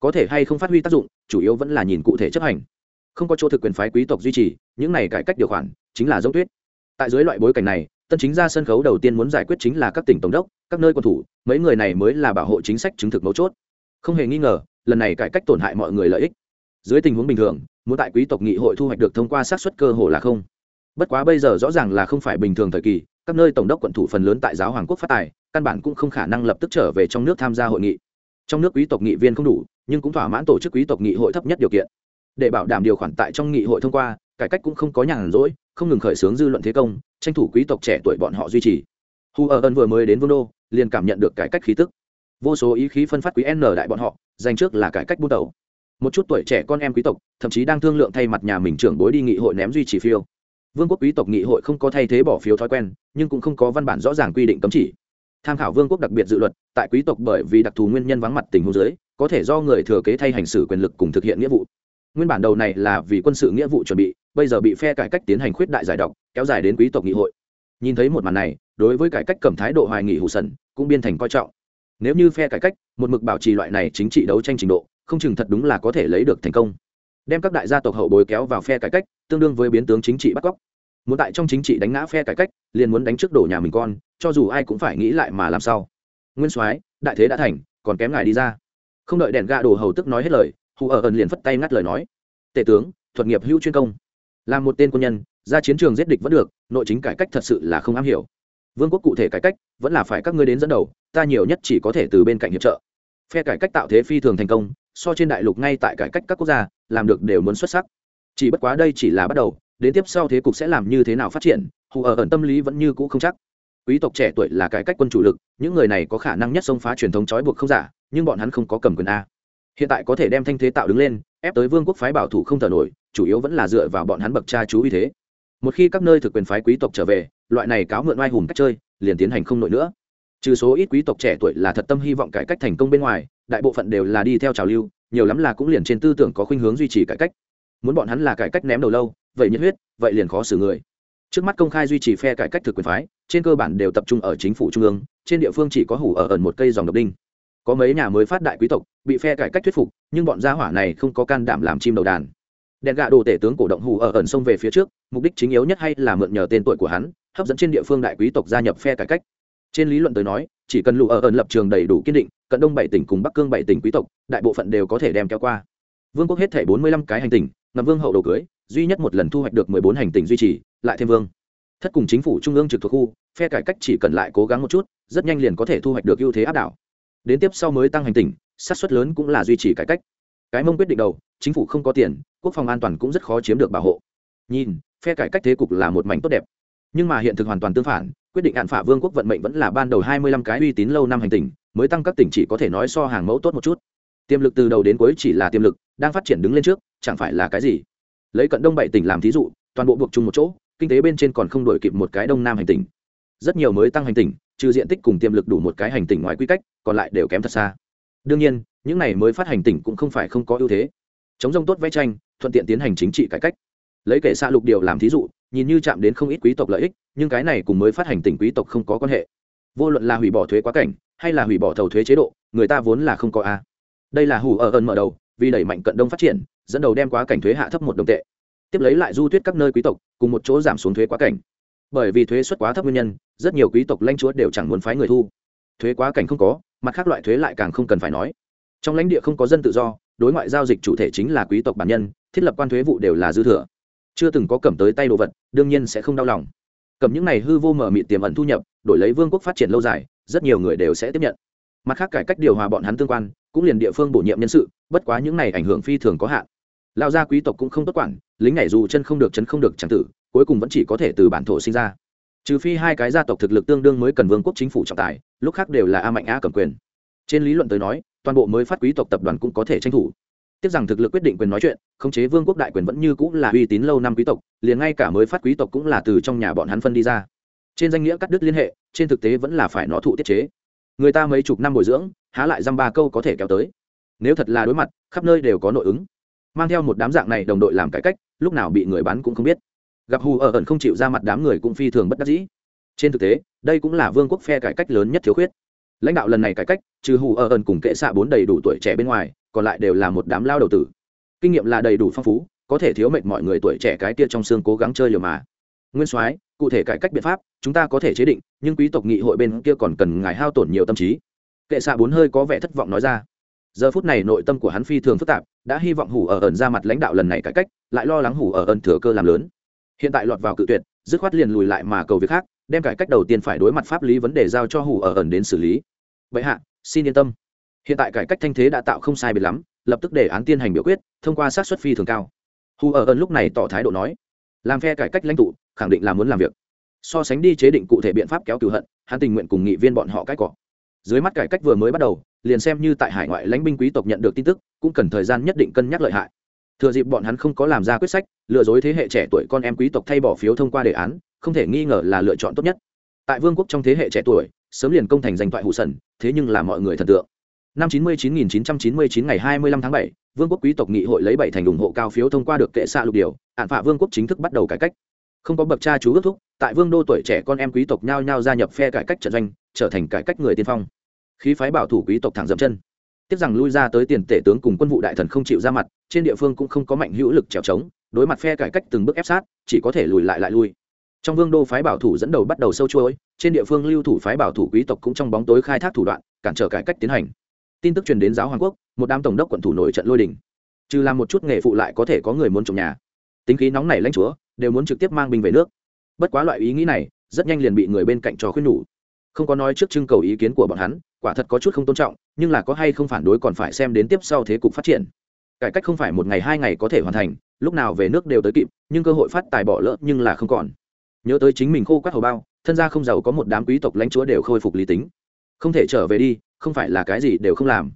Có thể hay không phát huy tác dụng chủ yếu vẫn là nhìn cụ thể chấp hành. Không có chỗ thực quyền phái quý tộc duy trì những này cải cách điều khoản chính là giống tuyết tại dưới loại bối cảnh này, tân chính ra sân khấu đầu tiên muốn giải quyết chính là các tỉnh tổng đốc, các nơi quân thủ, mấy người này mới là bảo hộ chính sách chứng thực mấu chốt. Không hề nghi ngờ, lần này cải cách tổn hại mọi người lợi ích. Dưới tình huống bình thường, muốn tại quý tộc nghị hội thu hoạch được thông qua xác suất cơ hồ là không. Bất quá bây giờ rõ ràng là không phải bình thường thời kỳ, các nơi tổng đốc quận thủ phần lớn tại giáo hoàng quốc phát tài, căn bản cũng không khả năng lập tức trở về trong nước tham gia hội nghị. Trong nước quý tộc nghị viên không đủ, nhưng cũng thỏa mãn tổ chức quý tộc nghị hội thấp nhất điều kiện. Để bảo đảm điều khoản tại trong nghị hội thông qua cải cách cũng không có nhàn rỗi, không ngừng khởi xướng dư luận thế công, tranh thủ quý tộc trẻ tuổi bọn họ duy trì. Hu ở ân vừa mới đến vương đô, liền cảm nhận được cải cách khí tức. Vô số ý khí phân phát quý n đại bọn họ, dành trước là cải cách bút đầu một chút tuổi trẻ con em quý tộc, thậm chí đang thương lượng thay mặt nhà mình trưởng bối đi nghị hội ném duy trì phiêu. Vương quốc quý tộc nghị hội không có thay thế bỏ phiếu thói quen, nhưng cũng không có văn bản rõ ràng quy định cấm chỉ. Tham khảo vương quốc đặc biệt dự luật, tại quý tộc bởi vì đặc thù nguyên nhân vắng mặt tình huống giới có thể do người thừa kế thay hành xử quyền lực cùng thực hiện nghĩa vụ. Nguyên bản đầu này là vì quân sự nghĩa vụ chuẩn bị bây giờ bị phe cải cách tiến hành khuyết đại giải độc, kéo dài đến quý tộc nghị hội. Nhìn thấy một màn này, đối với cải cách cầm thái độ hoài nghị hủ sần, cũng biên thành coi trọng. Nếu như phe cải cách, một mực bảo trì loại này chính trị đấu tranh trình độ, không chừng thật đúng là có thể lấy được thành công. Đem các đại gia tộc hậu bối kéo vào phe cải cách, tương đương với biến tướng chính trị bắt cóc. Muốn tại trong chính trị đánh ngã phe cải cách, liền muốn đánh trước đổ nhà mình con, cho dù ai cũng phải nghĩ lại mà làm sao. Nguyên soái, đại thế đã thành, còn kém ngài đi ra. Không đợi đèn gà đổ hầu tức nói hết lời, hù ở ẩn liền phất tay ngắt lời nói. Tể tướng, thuật nghiệp hữu chuyên công là một tên quân nhân, ra chiến trường giết địch vẫn được, nội chính cải cách thật sự là không am hiểu. Vương quốc cụ thể cải cách vẫn là phải các ngươi đến dẫn đầu, ta nhiều nhất chỉ có thể từ bên cạnh hiệp trợ. Phe cải cách tạo thế phi thường thành công, so trên đại lục ngay tại cải cách các quốc gia, làm được đều muốn xuất sắc. Chỉ bất quá đây chỉ là bắt đầu, đến tiếp sau thế cục sẽ làm như thế nào phát triển, hù ở ẩn tâm lý vẫn như cũ không chắc. Quý tộc trẻ tuổi là cải cách quân chủ lực, những người này có khả năng nhất xông phá truyền thống trói buộc không giả, nhưng bọn hắn không có cầm quyền a. Hiện tại có thể đem thanh thế tạo đứng lên, ép tới vương quốc phái bảo thủ không thở nổi chủ yếu vẫn là dựa vào bọn hắn bậc cha chú uy thế. Một khi các nơi thực quyền phái quý tộc trở về, loại này cáo mượn oai hùng cách chơi, liền tiến hành không nổi nữa. Trừ số ít quý tộc trẻ tuổi là thật tâm hy vọng cải cách thành công bên ngoài, đại bộ phận đều là đi theo trào lưu, nhiều lắm là cũng liền trên tư tưởng có khuynh hướng duy trì cải cách. Muốn bọn hắn là cải cách ném đầu lâu, vậy nhiệt huyết, vậy liền khó xử người. Trước mắt công khai duy trì phe cải cách thực quyền phái, trên cơ bản đều tập trung ở chính phủ trung ương, trên địa phương chỉ có hủ ở ẩn một cây dòng độc đinh. Có mấy nhà mới phát đại quý tộc, bị phe cải cách thuyết phục, nhưng bọn gia hỏa này không có can đảm làm chim đầu đàn đèn gạ đồ tể tướng cổ động hủ ở ẩn sông về phía trước, mục đích chính yếu nhất hay là mượn nhờ tên tuổi của hắn, hấp dẫn trên địa phương đại quý tộc gia nhập phe cải cách. Trên lý luận tới nói, chỉ cần lụ ở ẩn lập trường đầy đủ kiên định, cận đông bảy tỉnh cùng bắc cương bảy tỉnh quý tộc, đại bộ phận đều có thể đem kéo qua. Vương quốc hết thể bốn mươi lăm cái hành tỉnh, ngầm vương hậu đầu cưới, duy nhất một lần thu hoạch được mười bốn hành tỉnh duy trì, lại thêm vương. Thất cùng chính phủ trung ương trực thuộc khu, phe cải cách chỉ cần lại cố gắng một chút, rất nhanh liền có thể thu hoạch được ưu thế áp đảo. Đến tiếp sau mới tăng hành tỉnh sát suất lớn cũng là duy trì cải cách. Cái mông quyết định đầu, chính phủ không có tiền quốc phòng an toàn cũng rất khó chiếm được bảo hộ. Nhìn, phe cải cách thế cục là một mảnh tốt đẹp. Nhưng mà hiện thực hoàn toàn tương phản, quyết định hạn phả vương quốc vận mệnh vẫn là ban đầu hai mươi lăm cái uy tín lâu năm hành tỉnh mới tăng các tỉnh chỉ có thể nói so hàng mẫu tốt một chút. Tiềm lực từ đầu đến cuối chỉ là tiềm lực, đang phát triển đứng lên trước, chẳng phải là cái gì? Lấy cận đông bảy tỉnh làm thí dụ, toàn bộ buộc chung một chỗ, kinh tế bên trên còn không đổi kịp một cái đông nam hành tỉnh rất nhiều mới tăng hành tỉnh trừ diện tích cùng tiềm lực đủ một cái hành tỉnh ngoài quy cách, còn lại đều kém thật xa. Đương nhiên, những này mới phát hành tỉnh cũng không phải không có ưu thế chống rông tốt vẽ tranh, thuận tiện tiến hành chính trị cải cách. Lấy kể xa lục điều làm thí dụ, nhìn như chạm đến không ít quý tộc lợi ích, nhưng cái này cùng mới phát hành tỉnh quý tộc không có quan hệ. Vô luận là hủy bỏ thuế quá cảnh, hay là hủy bỏ thầu thuế chế độ, người ta vốn là không có a. Đây là hủ ở ơn mở đầu, vì đẩy mạnh cận đông phát triển, dẫn đầu đem quá cảnh thuế hạ thấp một đồng tệ. Tiếp lấy lại du thuyết các nơi quý tộc, cùng một chỗ giảm xuống thuế quá cảnh. Bởi vì thuế xuất quá thấp nguyên nhân, rất nhiều quý tộc lãnh chúa đều chẳng muốn phái người thu. Thuế quá cảnh không có, mặt khác loại thuế lại càng không cần phải nói. Trong lãnh địa không có dân tự do đối ngoại giao dịch chủ thể chính là quý tộc bản nhân, thiết lập quan thuế vụ đều là dư thừa. Chưa từng có cầm tới tay đồ vật, đương nhiên sẽ không đau lòng. Cầm những này hư vô mở mịt tiềm ẩn thu nhập, đổi lấy vương quốc phát triển lâu dài, rất nhiều người đều sẽ tiếp nhận. Mặt khác cải cách điều hòa bọn hắn tương quan, cũng liền địa phương bổ nhiệm nhân sự, bất quá những này ảnh hưởng phi thường có hạn. Lao gia quý tộc cũng không tốt quản, lính này dù chân không được chân không được chẳng tử, cuối cùng vẫn chỉ có thể từ bản thổ sinh ra. Trừ phi hai cái gia tộc thực lực tương đương mới cần vương quốc chính phủ trọng tài, lúc khác đều là a mạnh a cầm quyền. Trên lý luận tới nói toàn bộ mới phát quý tộc tập đoàn cũng có thể tranh thủ. Tiếc rằng thực lực quyết định quyền nói chuyện, khống chế vương quốc đại quyền vẫn như cũng là uy tín lâu năm quý tộc, liền ngay cả mới phát quý tộc cũng là từ trong nhà bọn hắn phân đi ra. Trên danh nghĩa cắt đứt liên hệ, trên thực tế vẫn là phải nó thụ tiết chế. Người ta mấy chục năm bồi dưỡng, há lại dăm ba câu có thể kéo tới. Nếu thật là đối mặt, khắp nơi đều có nội ứng. Mang theo một đám dạng này đồng đội làm cải cách, lúc nào bị người bán cũng không biết. Gặp hù ở ẩn không chịu ra mặt đám người cũng phi thường bất đắc dĩ. Trên thực tế, đây cũng là vương quốc phe cải cách lớn nhất thiếu khuyết lãnh đạo lần này cải cách, trừ hù ở ẩn cùng kệ xạ bốn đầy đủ tuổi trẻ bên ngoài, còn lại đều là một đám lao đầu tử. Kinh nghiệm là đầy đủ phong phú, có thể thiếu mệt mọi người tuổi trẻ cái tia trong xương cố gắng chơi liều mà. Nguyên soái, cụ thể cải cách biện pháp, chúng ta có thể chế định, nhưng quý tộc nghị hội bên kia còn cần ngài hao tổn nhiều tâm trí. Kệ xạ bốn hơi có vẻ thất vọng nói ra. Giờ phút này nội tâm của hắn phi thường phức tạp, đã hy vọng hủ ở ẩn ra mặt lãnh đạo lần này cải cách, lại lo lắng hủ ở ẩn thừa cơ làm lớn. Hiện tại lọt vào cự tuyệt, dứt khoát liền lùi lại mà cầu việc khác đem cải cách đầu tiên phải đối mặt pháp lý vấn đề giao cho hủ ở ẩn đến xử lý. Vậy hạ, xin yên tâm. Hiện tại cải cách thanh thế đã tạo không sai biệt lắm, lập tức đề án tiên hành biểu quyết, thông qua sát xuất phi thường cao. Hù ở ẩn lúc này tỏ thái độ nói, làm phe cải cách lãnh tụ, khẳng định là muốn làm việc. So sánh đi chế định cụ thể biện pháp kéo cửu hận, hắn tình nguyện cùng nghị viên bọn họ cãi cọ. Dưới mắt cải cách vừa mới bắt đầu, liền xem như tại hải ngoại lãnh binh quý tộc nhận được tin tức, cũng cần thời gian nhất định cân nhắc lợi hại. Thừa dịp bọn hắn không có làm ra quyết sách, lừa dối thế hệ trẻ tuổi con em quý tộc thay bỏ phiếu thông qua đề án không thể nghi ngờ là lựa chọn tốt nhất. Tại vương quốc trong thế hệ trẻ tuổi sớm liền công thành danh thoại hụ sần thế nhưng là mọi người thần tượng. Năm 99.999 ngày 25 tháng 7, vương quốc quý tộc nghị hội lấy bảy thành ủng hộ cao phiếu thông qua được kệ xạ lục điều ạn phạ vương quốc chính thức bắt đầu cải cách. Không có bậc cha chú ước thúc tại vương đô tuổi trẻ con em quý tộc nhao nhao gia nhập phe cải cách trận doanh trở thành cải cách người tiên phong. Khí phái bảo thủ quý tộc thẳng dậm chân. Tiếc rằng lui ra tới tiền tể tướng cùng quân vụ đại thần không chịu ra mặt trên địa phương cũng không có mạnh hữu lực trèo trống đối mặt phe cải cách từng bước ép sát chỉ có thể lùi lại lại lui trong vương đô phái bảo thủ dẫn đầu bắt đầu sâu chuỗi, trên địa phương lưu thủ phái bảo thủ quý tộc cũng trong bóng tối khai thác thủ đoạn, cản trở cải cách tiến hành. Tin tức truyền đến giáo hoàng quốc, một đám tổng đốc quận thủ nổi trận lôi đình. Trừ làm một chút nghề phụ lại có thể có người muốn trồng nhà. Tính khí nóng này lãnh chúa, đều muốn trực tiếp mang binh về nước. Bất quá loại ý nghĩ này, rất nhanh liền bị người bên cạnh trò khuyên nhủ. Không có nói trước trưng cầu ý kiến của bọn hắn, quả thật có chút không tôn trọng, nhưng là có hay không phản đối còn phải xem đến tiếp sau thế cục phát triển. Cải cách không phải một ngày hai ngày có thể hoàn thành, lúc nào về nước đều tới kịp, nhưng cơ hội phát tài bỏ lỡ nhưng là không còn nhớ tới chính mình khô quát hầu bao thân gia không giàu có một đám quý tộc lãnh chúa đều khôi phục lý tính không thể trở về đi không phải là cái gì đều không làm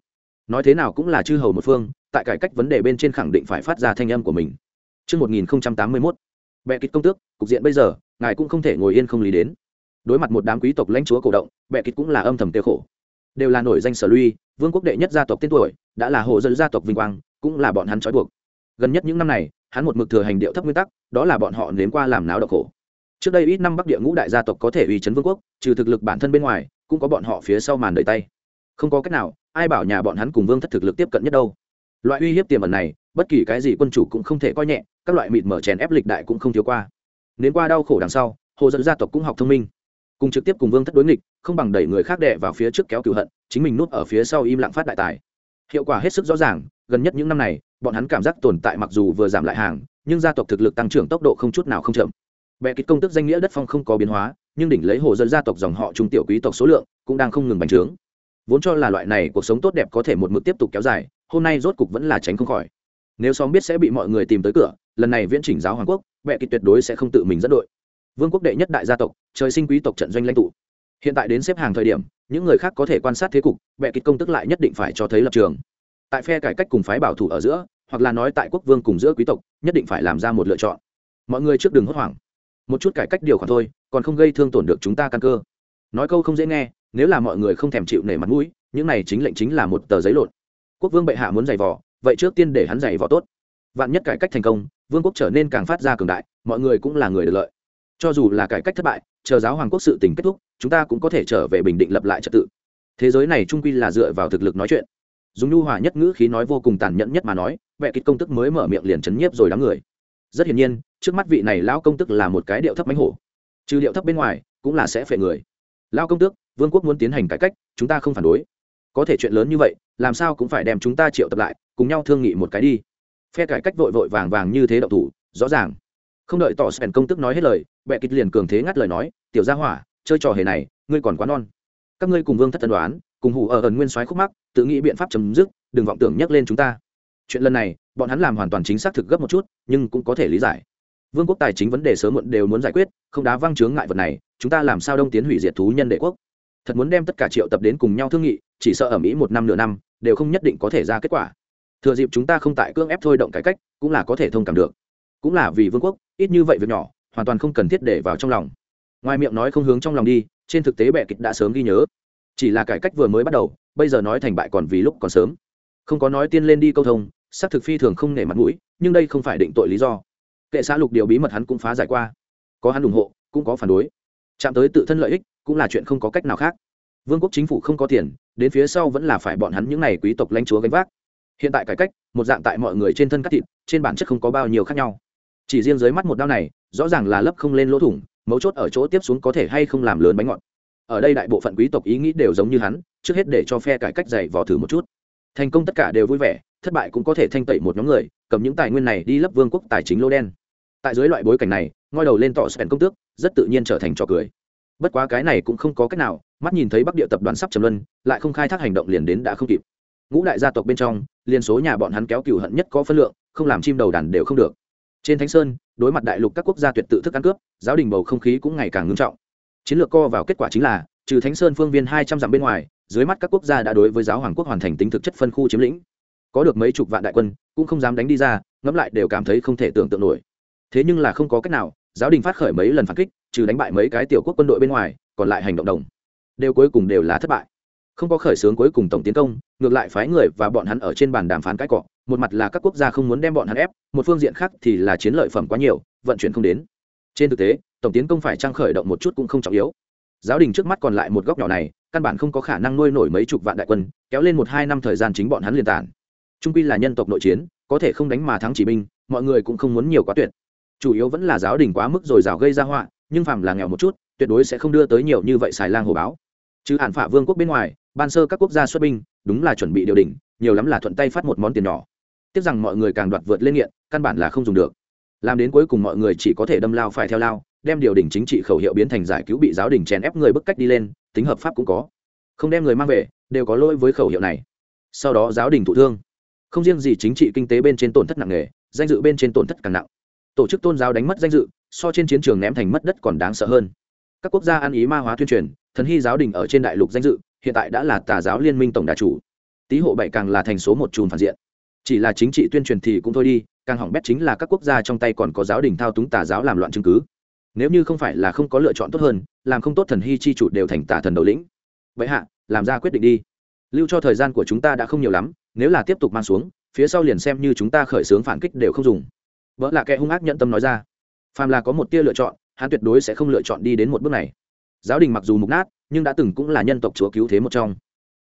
nói thế nào cũng là chư hầu một phương tại cải cách vấn đề bên trên khẳng định phải phát ra thanh âm của mình Trước 1081, bệ kịch công tước, cục diện bây giờ, ngài cũng không thể ngồi yên không lý đến. Đối mặt một đám quý tộc lãnh chúa cổ động, bệ kịch cũng là âm thầm tiêu khổ. Đều là nổi danh sở lui, vương quốc đệ nhất gia tộc tên tuổi, đã là hộ dân gia tộc vinh quang, cũng là bọn hắn trói buộc. Gần nhất những năm này, hắn một mực thừa hành điệu thấp nguyên tắc, đó là bọn họ nếm qua làm náo độc khổ. Trước đây ít năm Bắc Địa ngũ đại gia tộc có thể uy chấn vương quốc, trừ thực lực bản thân bên ngoài, cũng có bọn họ phía sau màn đợi tay. Không có cách nào, ai bảo nhà bọn hắn cùng vương thất thực lực tiếp cận nhất đâu. Loại uy hiếp tiềm ẩn này, bất kỳ cái gì quân chủ cũng không thể coi nhẹ, các loại mịt mở chèn ép lịch đại cũng không thiếu qua đến qua đau khổ đằng sau hồ dẫn gia tộc cũng học thông minh cùng trực tiếp cùng vương thất đối nghịch không bằng đẩy người khác đẻ vào phía trước kéo cựu hận chính mình núp ở phía sau im lặng phát đại tài hiệu quả hết sức rõ ràng gần nhất những năm này bọn hắn cảm giác tồn tại mặc dù vừa giảm lại hàng nhưng gia tộc thực lực tăng trưởng tốc độ không chút nào không chậm bệ kịch công tức danh nghĩa đất phong không có biến hóa, nhưng đỉnh lấy hồ dân gia tộc dòng họ trung tiểu quý tộc số lượng cũng đang không ngừng bành trướng. Vốn cho là loại này cuộc sống tốt đẹp có thể một mực tiếp tục kéo dài, hôm nay rốt cục vẫn là tránh không khỏi. Nếu xóm biết sẽ bị mọi người tìm tới cửa, lần này viễn chỉnh giáo hoàng quốc bệ kịch tuyệt đối sẽ không tự mình dẫn đội. Vương quốc đệ nhất đại gia tộc, trời sinh quý tộc trận doanh lãnh tụ. Hiện tại đến xếp hàng thời điểm, những người khác có thể quan sát thế cục bệ kịch công tức lại nhất định phải cho thấy lập trường. Tại phe cải cách cùng phái bảo thủ ở giữa, hoặc là nói tại quốc vương cùng giữa quý tộc, nhất định phải làm ra một lựa chọn. Mọi người trước đừng hốt hoảng một chút cải cách điều khoản thôi, còn không gây thương tổn được chúng ta căn cơ. Nói câu không dễ nghe, nếu là mọi người không thèm chịu nể mặt mũi, những này chính lệnh chính là một tờ giấy lộn. Quốc vương bệ hạ muốn giày vò, vậy trước tiên để hắn giày vò tốt. Vạn nhất cải cách thành công, vương quốc trở nên càng phát ra cường đại, mọi người cũng là người được lợi. Cho dù là cải cách thất bại, chờ giáo hoàng quốc sự tình kết thúc, chúng ta cũng có thể trở về bình định lập lại trật tự. Thế giới này trung quy là dựa vào thực lực nói chuyện. Dùng nhu hòa nhất ngữ khí nói vô cùng tàn nhẫn nhất mà nói, vẽ kịch công tức mới mở miệng liền chấn nhiếp rồi đám người rất hiển nhiên, trước mắt vị này lão công tức là một cái điệu thấp mánh hổ. Trừ điệu thấp bên ngoài, cũng là sẽ phệ người. Lão công tước, vương quốc muốn tiến hành cải cách, chúng ta không phản đối. Có thể chuyện lớn như vậy, làm sao cũng phải đem chúng ta triệu tập lại, cùng nhau thương nghị một cái đi. Phe cải cách vội vội vàng vàng như thế đậu thủ, rõ ràng. Không đợi tỏ spen công tức nói hết lời, bệ kịch liền cường thế ngắt lời nói, tiểu gia hỏa, chơi trò hề này, ngươi còn quá non. Các ngươi cùng vương thất tân đoán cùng hủ ở ẩn nguyên soái khúc mắc, tự nghĩ biện pháp chấm dứt, đừng vọng tưởng nhắc lên chúng ta chuyện lần này, bọn hắn làm hoàn toàn chính xác thực gấp một chút, nhưng cũng có thể lý giải. Vương quốc tài chính vấn đề sớm muộn đều muốn giải quyết, không đá văng chướng ngại vật này, chúng ta làm sao đông tiến hủy diệt thú nhân đệ quốc? Thật muốn đem tất cả triệu tập đến cùng nhau thương nghị, chỉ sợ ở mỹ một năm nửa năm, đều không nhất định có thể ra kết quả. Thừa dịp chúng ta không tại cưỡng ép thôi động cải cách, cũng là có thể thông cảm được. Cũng là vì vương quốc, ít như vậy việc nhỏ, hoàn toàn không cần thiết để vào trong lòng. Ngoài miệng nói không hướng trong lòng đi, trên thực tế bệ kịch đã sớm ghi nhớ. Chỉ là cải cách vừa mới bắt đầu, bây giờ nói thành bại còn vì lúc còn sớm không có nói tiên lên đi câu thông, xác thực phi thường không nể mặt mũi, nhưng đây không phải định tội lý do. Kệ xã lục điều bí mật hắn cũng phá giải qua. Có hắn ủng hộ, cũng có phản đối. Chạm tới tự thân lợi ích, cũng là chuyện không có cách nào khác. Vương quốc chính phủ không có tiền, đến phía sau vẫn là phải bọn hắn những n à y quý tộc lãnh chúa gánh vác. Hiện tại cải cách, một dạng tại mọi người trên thân cắt thịt, trên bản chất không có bao nhiêu khác nhau. Chỉ riêng dưới mắt một đao này, rõ ràng là lấp không lên lỗ thủng, mấu chốt ở chỗ tiếp xuống có thể hay không làm lớn bánh ngọt. Ở đây đại bộ phận quý tộc ý nghĩ đều giống như hắn, trước hết để cho phe cải cách dày vò thử một chút thành công tất cả đều vui vẻ, thất bại cũng có thể thanh tẩy một nhóm người, cầm những tài nguyên này đi lấp vương quốc tài chính lô đen. Tại dưới loại bối cảnh này, ngoi đầu lên tỏ spen công tước, rất tự nhiên trở thành trò cười. Bất quá cái này cũng không có cách nào, mắt nhìn thấy bắc địa tập đoàn sắp trầm luân, lại không khai thác hành động liền đến đã không kịp. Ngũ đại gia tộc bên trong liên số nhà bọn hắn kéo cừu hận nhất có phân lượng, không làm chim đầu đàn đều không được. Trên thánh sơn, đối mặt đại lục các quốc gia tuyệt tự thức ăn cướp, giáo đình bầu không khí cũng ngày càng ngưng trọng. Chiến lược co vào kết quả chính là trừ thánh sơn phương viên hai trăm dặm bên ngoài, dưới mắt các quốc gia đã đối với giáo hoàng quốc hoàn thành tính thực chất phân khu chiếm lĩnh. Có được mấy chục vạn đại quân, cũng không dám đánh đi ra, ngẫm lại đều cảm thấy không thể tưởng tượng nổi. Thế nhưng là không có cách nào, giáo đình phát khởi mấy lần phản kích, trừ đánh bại mấy cái tiểu quốc quân đội bên ngoài, còn lại hành động đồng. Đều cuối cùng đều là thất bại. Không có khởi xướng cuối cùng tổng tiến công, ngược lại phái người và bọn hắn ở trên bàn đàm phán cãi cọ. Một mặt là các quốc gia không muốn đem bọn hắn ép, một phương diện khác thì là chiến lợi phẩm quá nhiều, vận chuyển không đến. Trên thực tế, tổng tiến công phải trang khởi động một chút cũng không trọng yếu giáo đình trước mắt còn lại một góc nhỏ này, căn bản không có khả năng nuôi nổi mấy chục vạn đại quân, kéo lên một hai năm thời gian chính bọn hắn liên tản. Trung quy là nhân tộc nội chiến, có thể không đánh mà thắng chỉ binh, mọi người cũng không muốn nhiều quá tuyệt. Chủ yếu vẫn là giáo đình quá mức rồi rào gây ra họa, nhưng phàm là nghèo một chút, tuyệt đối sẽ không đưa tới nhiều như vậy xài lang hồ báo. Chứ hạn phả vương quốc bên ngoài, ban sơ các quốc gia xuất binh, đúng là chuẩn bị điều đỉnh, nhiều lắm là thuận tay phát một món tiền nhỏ. Tiếc rằng mọi người càng đoạt vượt lên nghiện, căn bản là không dùng được. Làm đến cuối cùng mọi người chỉ có thể đâm lao phải theo lao đem điều đỉnh chính trị khẩu hiệu biến thành giải cứu bị giáo đình chèn ép người bức cách đi lên, tính hợp pháp cũng có. Không đem người mang về, đều có lỗi với khẩu hiệu này. Sau đó giáo đình thụ thương. Không riêng gì chính trị kinh tế bên trên tổn thất nặng nề, danh dự bên trên tổn thất càng nặng. Tổ chức tôn giáo đánh mất danh dự, so trên chiến trường ném thành mất đất còn đáng sợ hơn. Các quốc gia ăn ý ma hóa tuyên truyền, thần hy giáo đình ở trên đại lục danh dự, hiện tại đã là tà giáo liên minh tổng đà chủ. Tý hộ bảy càng là thành số một chùm phản diện. Chỉ là chính trị tuyên truyền thì cũng thôi đi, càng hỏng bét chính là các quốc gia trong tay còn có giáo đình thao túng tà giáo làm loạn chứng cứ nếu như không phải là không có lựa chọn tốt hơn, làm không tốt thần hy chi chủ đều thành tà thần đầu lĩnh. Vậy hạ, làm ra quyết định đi. Lưu cho thời gian của chúng ta đã không nhiều lắm, nếu là tiếp tục mang xuống, phía sau liền xem như chúng ta khởi xướng phản kích đều không dùng. Vợ là kẻ hung ác nhận tâm nói ra. Phàm là có một tia lựa chọn, hắn tuyệt đối sẽ không lựa chọn đi đến một bước này. Giáo đình mặc dù mục nát, nhưng đã từng cũng là nhân tộc chúa cứu thế một trong.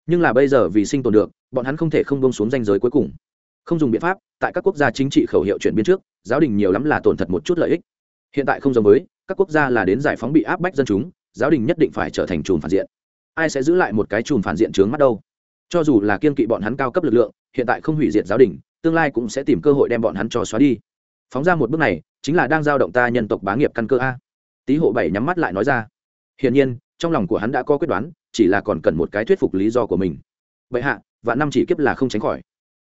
Nhưng là bây giờ vì sinh tồn được, bọn hắn không thể không bông xuống danh giới cuối cùng. Không dùng biện pháp, tại các quốc gia chính trị khẩu hiệu chuyển biến trước, giáo đình nhiều lắm là tổn thật một chút lợi ích hiện tại không giống với, các quốc gia là đến giải phóng bị áp bách dân chúng, giáo đình nhất định phải trở thành chùm phản diện. Ai sẽ giữ lại một cái chùm phản diện trướng mắt đâu? Cho dù là kiên kỵ bọn hắn cao cấp lực lượng, hiện tại không hủy diệt giáo đình, tương lai cũng sẽ tìm cơ hội đem bọn hắn cho xóa đi. Phóng ra một bước này, chính là đang giao động ta nhân tộc bá nghiệp căn cơ a. Tý hộ bảy nhắm mắt lại nói ra. Hiển nhiên, trong lòng của hắn đã có quyết đoán, chỉ là còn cần một cái thuyết phục lý do của mình. Vậy hạ và năm chỉ kiếp là không tránh khỏi.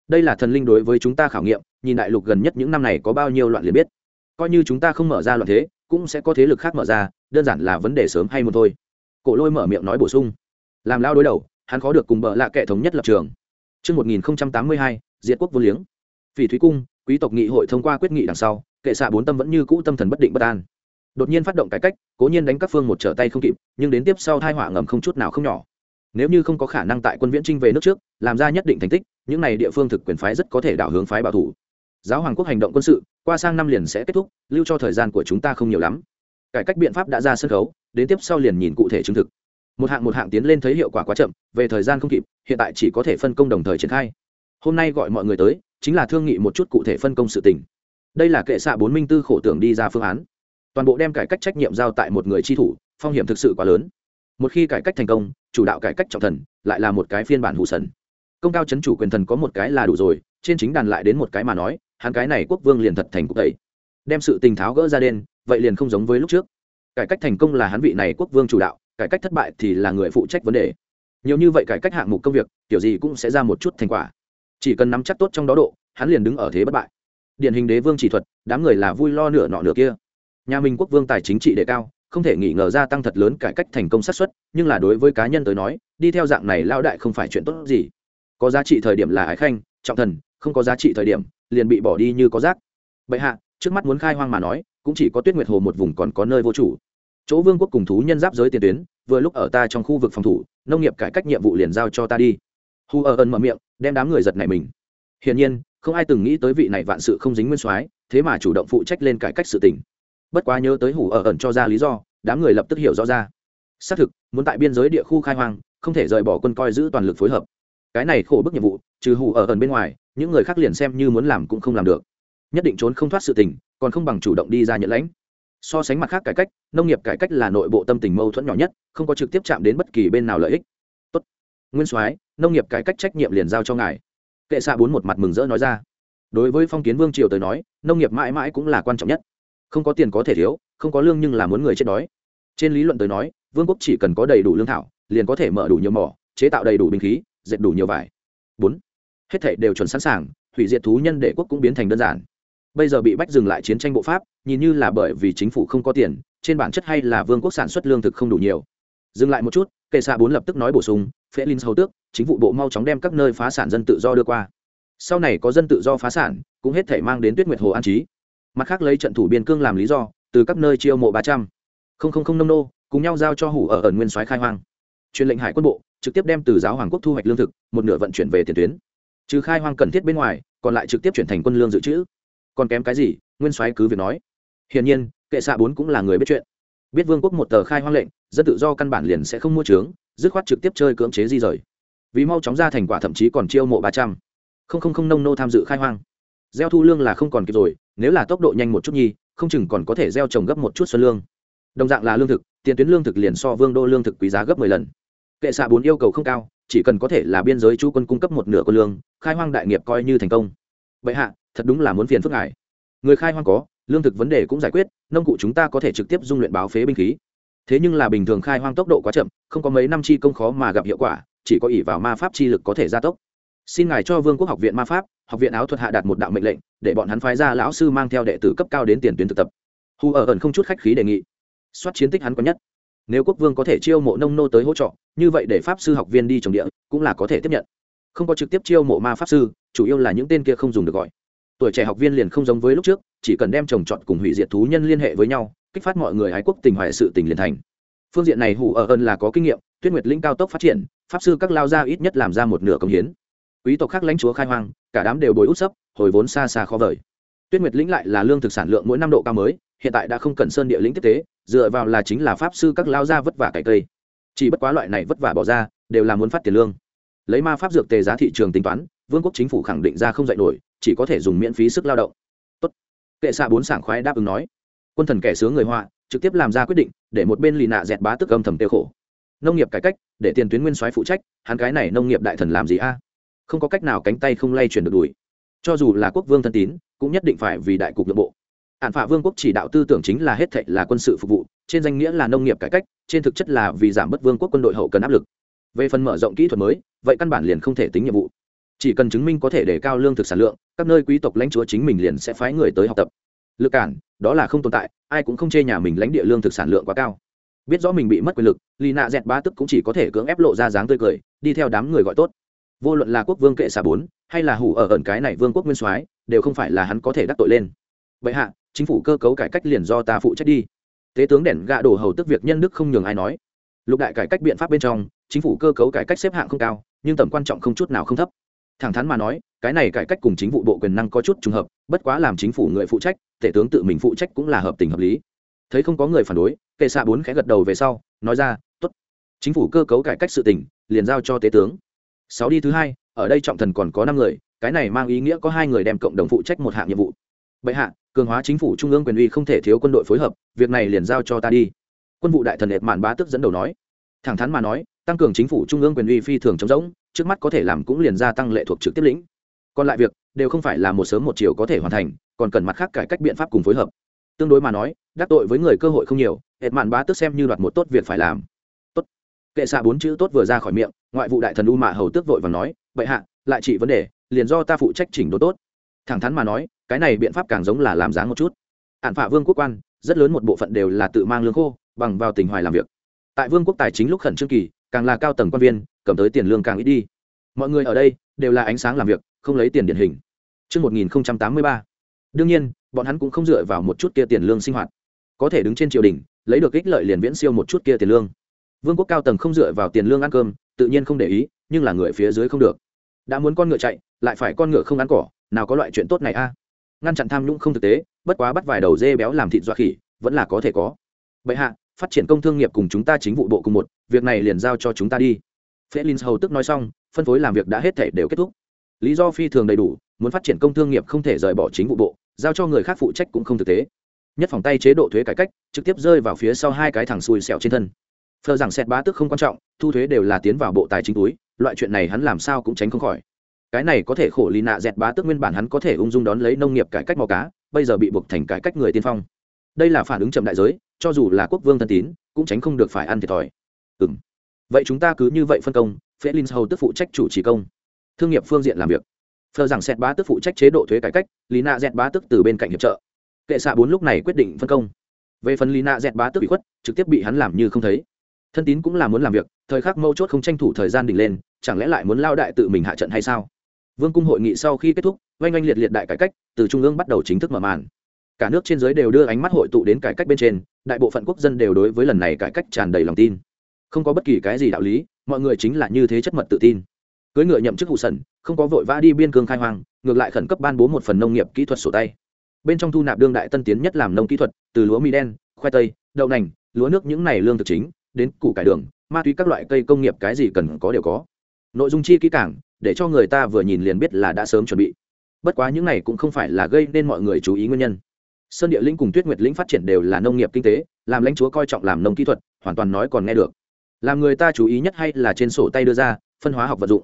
Đây là thần linh đối với chúng ta khảo nghiệm, nhìn đại lục gần nhất những năm này có bao nhiêu loạn liền biết coi như chúng ta không mở ra loạn thế cũng sẽ có thế lực khác mở ra đơn giản là vấn đề sớm hay một thôi cổ lôi mở miệng nói bổ sung làm lao đối đầu hắn khó được cùng bợ lạ kệ thống nhất lập trường Trước 1082, diệt quốc vô liếng. Phỉ Thúy Cung, quý tộc nghị hội thông qua quyết nghị đằng sau, kệ xạ bốn tâm vẫn như cũ tâm thần bất định bất an. Đột nhiên phát động cải cách, cố nhiên đánh các phương một trở tay không kịp, nhưng đến tiếp sau thai họa ngầm không chút nào không nhỏ. Nếu như không có khả năng tại quân viễn trinh về nước trước, làm ra nhất định thành tích, những này địa phương thực quyền phái rất có thể đảo hướng phái bảo thủ. Giáo hoàng quốc hành động quân sự, qua sang năm liền sẽ kết thúc, lưu cho thời gian của chúng ta không nhiều lắm. Cải cách biện pháp đã ra sân khấu, đến tiếp sau liền nhìn cụ thể chứng thực. Một hạng một hạng tiến lên thấy hiệu quả quá chậm về thời gian không kịp hiện tại chỉ có thể phân công đồng thời triển khai. Hôm nay gọi mọi người tới chính là thương nghị một chút cụ thể phân công sự tình. Đây là kệ xạ bốn minh tư khổ tưởng đi ra phương án. Toàn bộ đem cải cách trách nhiệm giao tại một người tri thủ phong hiểm thực sự quá lớn. Một khi cải cách thành công chủ đạo cải cách trọng thần lại là một cái phiên bản hủ sần. Công cao chấn chủ quyền thần có một cái là đủ rồi trên chính đàn lại đến một cái mà nói hắn cái này quốc vương liền thật thành cục tẩy. Đem sự tình tháo gỡ ra đen vậy liền không giống với lúc trước. Cải cách thành công là hắn vị này quốc vương chủ đạo cải cách thất bại thì là người phụ trách vấn đề. Nhiều như vậy cải cách hạng mục công việc kiểu gì cũng sẽ ra một chút thành quả. Chỉ cần nắm chắc tốt trong đó độ hắn liền đứng ở thế bất bại. Điển hình đế vương chỉ thuật đám người là vui lo nửa nọ nửa kia. Nhà mình quốc vương tài chính trị đề cao không thể nghĩ ngờ gia tăng thật lớn cải cách thành công sát xuất, nhưng là đối với cá nhân tới nói đi theo dạng này lao đại không phải chuyện tốt gì. Có giá trị thời điểm là ái khanh trọng thần không có giá trị thời điểm, liền bị bỏ đi như có rác. Bệ hạ, trước mắt muốn khai hoang mà nói, cũng chỉ có tuyết nguyệt hồ một vùng còn có nơi vô chủ. Chỗ vương quốc cùng thú nhân giáp giới tiền tuyến, vừa lúc ở ta trong khu vực phòng thủ, nông nghiệp cải cách nhiệm vụ liền giao cho ta đi. Hu ở ẩn mở miệng, đem đám người giật này mình. Hiển nhiên, không ai từng nghĩ tới vị này vạn sự không dính nguyên soái, thế mà chủ động phụ trách lên cải cách sự tình. Bất quá nhớ tới hủ ở ẩn cho ra lý do, đám người lập tức hiểu rõ ra. Xác thực, muốn tại biên giới địa khu khai hoang, không thể rời bỏ quân coi giữ toàn lực phối hợp. Cái này khổ bức nhiệm vụ, trừ hủ ở ẩn bên ngoài những người khác liền xem như muốn làm cũng không làm được. Nhất định trốn không thoát sự tình, còn không bằng chủ động đi ra nhận lãnh. So sánh mặt khác cải cách, nông nghiệp cải cách là nội bộ tâm tình mâu thuẫn nhỏ nhất, không có trực tiếp chạm đến bất kỳ bên nào lợi ích. Tốt. nguyên soái, nông nghiệp cải cách trách nhiệm liền giao cho ngài. Kệ xạ bốn một mặt mừng rỡ nói ra. Đối với phong kiến vương triều tới nói, nông nghiệp mãi mãi cũng là quan trọng nhất. Không có tiền có thể thiếu, không có lương nhưng là muốn người chết đói. Trên lý luận tới nói, vương quốc chỉ cần có đầy đủ lương thảo, liền có thể mở đủ nhiều mỏ, chế tạo đầy đủ binh khí, dệt đủ nhiều vải. Bốn hết thể đều chuẩn sẵn sàng, hủy diệt thú nhân đệ quốc cũng biến thành đơn giản. Bây giờ bị bách dừng lại chiến tranh bộ pháp, nhìn như là bởi vì chính phủ không có tiền, trên bản chất hay là vương quốc sản xuất lương thực không đủ nhiều. Dừng lại một chút, kệ xạ bốn lập tức nói bổ sung, phế linh hầu tước, chính vụ bộ mau chóng đem các nơi phá sản dân tự do đưa qua. Sau này có dân tự do phá sản, cũng hết thể mang đến tuyết nguyệt hồ an trí. Mặt khác lấy trận thủ biên cương làm lý do, từ các nơi chiêu mộ ba trăm. Linh nông nô, cùng nhau giao cho hủ ở ẩn nguyên soái khai hoang. Truyền lệnh hải quân bộ, trực tiếp đem từ giáo hoàng quốc thu hoạch lương thực, một nửa vận chuyển về tiền tuyến trừ khai hoang cần thiết bên ngoài, còn lại trực tiếp chuyển thành quân lương dự trữ. Còn kém cái gì? Nguyên soái cứ việc nói. Hiển nhiên, kệ xạ bốn cũng là người biết chuyện. Biết vương quốc một tờ khai hoang lệnh, dân tự do căn bản liền sẽ không mua trướng, dứt khoát trực tiếp chơi cưỡng chế di rời. Vì mau chóng ra thành quả thậm chí còn chiêu mộ ba trăm. Không không không nông nô tham dự khai hoang. Gieo thu lương là không còn kịp rồi, nếu là tốc độ nhanh một chút nhi không chừng còn có thể gieo trồng gấp một chút xuân lương. Đồng dạng là lương thực, tiền tuyến lương thực liền so vương đô lương thực quý giá gấp mười lần. Kệ xạ bốn yêu cầu không cao chỉ cần có thể là biên giới chú quân cung cấp một nửa quân lương, khai hoang đại nghiệp coi như thành công. Vậy hạ, thật đúng là muốn phiền phức ngài. Người khai hoang có, lương thực vấn đề cũng giải quyết, nông cụ chúng ta có thể trực tiếp dung luyện báo phế binh khí. Thế nhưng là bình thường khai hoang tốc độ quá chậm, không có mấy năm chi công khó mà gặp hiệu quả, chỉ có ỷ vào ma pháp chi lực có thể gia tốc. Xin ngài cho vương quốc học viện ma pháp, học viện áo thuật hạ đạt một đạo mệnh lệnh, để bọn hắn phái ra lão sư mang theo đệ tử cấp cao đến tiền tuyến thực tập. Hù ở ẩn không chút khách khí đề nghị. Soát chiến tích hắn có nhất nếu quốc vương có thể chiêu mộ nông nô tới hỗ trợ, như vậy để pháp sư học viên đi trồng địa cũng là có thể tiếp nhận. Không có trực tiếp chiêu mộ ma pháp sư, chủ yếu là những tên kia không dùng được gọi. Tuổi trẻ học viên liền không giống với lúc trước, chỉ cần đem trồng trọt cùng hủy diệt thú nhân liên hệ với nhau, kích phát mọi người ái quốc tình hoại sự tình liền thành. Phương diện này hủ ở ơn là có kinh nghiệm, tuyết nguyệt linh cao tốc phát triển, pháp sư các lao gia ít nhất làm ra một nửa công hiến. Quý tộc khác lãnh chúa khai hoang, cả đám đều bồi út sấp, hồi vốn xa xa khó vời. Tuyết nguyệt lĩnh lại là lương thực sản lượng mỗi năm độ cao mới, hiện tại đã không cần sơn địa lĩnh tiếp tế dựa vào là chính là pháp sư các lao gia vất vả cải cây. Chỉ bất quá loại này vất vả bỏ ra, đều là muốn phát tiền lương. Lấy ma pháp dược tề giá thị trường tính toán, vương quốc chính phủ khẳng định ra không dạy nổi, chỉ có thể dùng miễn phí sức lao động. Tốt. Kệ xạ bốn sảng khoái đáp ứng nói. Quân thần kẻ sướng người họa, trực tiếp làm ra quyết định, để một bên lì nạ dẹt bá tức âm thầm tiêu khổ. Nông nghiệp cải cách, để tiền tuyến nguyên soái phụ trách, hắn cái này nông nghiệp đại thần làm gì a? Không có cách nào cánh tay không lay chuyển được đuổi. Cho dù là quốc vương thân tín, cũng nhất định phải vì đại cục nội bộ hạn phạ vương quốc chỉ đạo tư tưởng chính là hết thệ là quân sự phục vụ, trên danh nghĩa là nông nghiệp cải cách, trên thực chất là vì giảm bớt vương quốc quân đội hậu cần áp lực. Về phần mở rộng kỹ thuật mới, vậy căn bản liền không thể tính nhiệm vụ. Chỉ cần chứng minh có thể để cao lương thực sản lượng, các nơi quý tộc lãnh chúa chính mình liền sẽ phái người tới học tập. Lực cản, đó là không tồn tại, ai cũng không chê nhà mình lãnh địa lương thực sản lượng quá cao. Biết rõ mình bị mất quyền lực lì nạ dẹt ba tức cũng chỉ có thể cưỡng ép lộ ra dáng tươi cười, đi theo đám người gọi tốt. Vô luận là quốc vương kệ xà bốn, hay là hủ ở ẩn cái này vương quốc nguyên soái, đều không phải là hắn có thể đắc tội lên. Vậy hạ chính phủ cơ cấu cải cách liền do ta phụ trách đi. Tế tướng đèn gạ đổ hầu tức việc nhân đức không nhường ai nói. Lục đại cải cách biện pháp bên trong, chính phủ cơ cấu cải cách xếp hạng không cao, nhưng tầm quan trọng không chút nào không thấp. Thẳng thắn mà nói, cái này cải cách cùng chính vụ bộ quyền năng có chút trùng hợp, bất quá làm chính phủ người phụ trách, tể tướng tự mình phụ trách cũng là hợp tình hợp lý. Thấy không có người phản đối, kệ xạ bốn khẽ gật đầu về sau, nói ra t ố t chính phủ cơ cấu cải cách sự tỉnh liền giao cho tế tướng. Sáu đi thứ hai, ở đây trọng thần còn có năm người, cái này mang ý nghĩa có hai người đem cộng đồng phụ trách một hạng nhiệm vụ bệ hạ, cường hóa chính phủ trung ương quyền uy không thể thiếu quân đội phối hợp, việc này liền giao cho ta đi. Quân vụ đại thần ệt mạn bá tức dẫn đầu nói. Thẳng thắn mà nói, tăng cường chính phủ trung ương quyền uy phi thường chống rỗng, trước mắt có thể làm cũng liền gia tăng lệ thuộc trực tiếp lĩnh. Còn lại việc, đều không phải là một sớm một chiều có thể hoàn thành, còn cần mặt khác cải cách biện pháp cùng phối hợp. Tương đối mà nói, đắc tội với người cơ hội không nhiều ệt mạn bá tức xem như đoạt một tốt việc phải làm. Tốt. Kệ xạ bốn chữ tốt vừa ra khỏi miệng, ngoại vụ đại thần u mạ hầu tước vội và nói vậy hạ, lại trị vấn đề, liền do ta phụ trách chỉnh đốn tốt. Thẳng thắn mà nói cái này biện pháp càng giống là làm dáng một chút. Hạn phạ vương quốc quan, rất lớn một bộ phận đều là tự mang lương khô, bằng vào tình hoài làm việc. Tại vương quốc tài chính lúc khẩn trương kỳ, càng là cao tầng quan viên, cầm tới tiền lương càng ít đi. Mọi người ở đây đều là ánh sáng làm việc, không lấy tiền điển hình. Trước 1083. đương nhiên, bọn hắn cũng không dựa vào một chút kia tiền lương sinh hoạt. Có thể đứng trên triều đình, lấy được ích lợi liền viễn siêu một chút kia tiền lương. Vương quốc cao tầng không dựa vào tiền lương ăn cơm, tự nhiên không để ý, nhưng là người phía dưới không được. Đã muốn con ngựa chạy, lại phải con ngựa không ăn cỏ, nào có loại chuyện tốt này a? Ngăn chặn tham nhũng không thực tế, bất quá bắt vài đầu dê béo làm thịt dọa khỉ, vẫn là có thể có. Bệ hạ, phát triển công thương nghiệp cùng chúng ta chính vụ bộ cùng một, việc này liền giao cho chúng ta đi. Felix hầu tức nói xong, phân phối làm việc đã hết thể đều kết thúc. Lý do phi thường đầy đủ, muốn phát triển công thương nghiệp không thể rời bỏ chính vụ bộ, giao cho người khác phụ trách cũng không thực tế. Nhất phòng tay chế độ thuế cải cách, trực tiếp rơi vào phía sau hai cái thằng xui xẻo trên thân. Phờ rằng xét bá tức không quan trọng, thu thuế đều là tiến vào bộ tài chính túi, loại chuyện này hắn làm sao cũng tránh không khỏi cái này có thể khổ lì nạ dẹt bá tức nguyên bản hắn có thể ung dung đón lấy nông nghiệp cải cách mò cá, bây giờ bị buộc thành cải cách người tiên phong. Đây là phản ứng chậm đại giới, cho dù là quốc vương thân tín, cũng tránh không được phải ăn thiệt thòi. Ừ m vậy chúng ta cứ như vậy phân công phễ linh hầu tức phụ trách chủ trì công. Thương nghiệp phương diện làm việc. Phờ rằng xét bá tức phụ trách chế độ thuế cải cách lý nạ dẹt bá tức từ bên cạnh hiệp trợ. Kệ xạ bốn lúc này quyết định phân công. Về phần lý nạ dẹt bá tức bị khuất, trực tiếp bị hắn làm như không thấy. Thân tín cũng là muốn làm việc, thời khắc mâu chốt không tranh thủ thời gian đỉnh lên, chẳng lẽ lại muốn lao đại tự mình hạ trận hay sao? Vương cung hội nghị sau khi kết thúc, oanh oanh liệt liệt đại cải cách, từ trung ương bắt đầu chính thức mở màn. Cả nước trên giới đều đưa ánh mắt hội tụ đến cải cách bên trên, đại bộ phận quốc dân đều đối với lần này cải cách tràn đầy lòng tin. Không có bất kỳ cái gì đạo lý, mọi người chính là như thế chất mật tự tin. Cưới ngựa nhậm chức hụ sẩn không có vội vã đi biên cương khai hoang, ngược lại khẩn cấp ban bố một phần nông nghiệp kỹ thuật sổ tay. Bên trong thu nạp đương đại tân tiến nhất làm nông kỹ thuật, từ lúa mì đen, khoai tây, đậu nành, lúa nước những này lương thực chính, đến củ cải đường, ma túy các loại cây công nghiệp cái gì cần có đều có. Nội dung chi kỹ cảng để cho người ta vừa nhìn liền biết là đã sớm chuẩn bị. Bất quá những này cũng không phải là gây nên mọi người chú ý nguyên nhân. Sơn địa linh cùng tuyết nguyệt lĩnh phát triển đều là nông nghiệp kinh tế, làm lãnh chúa coi trọng làm nông kỹ thuật, hoàn toàn nói còn nghe được. Làm người ta chú ý nhất hay là trên sổ tay đưa ra, phân hóa học vật dụng.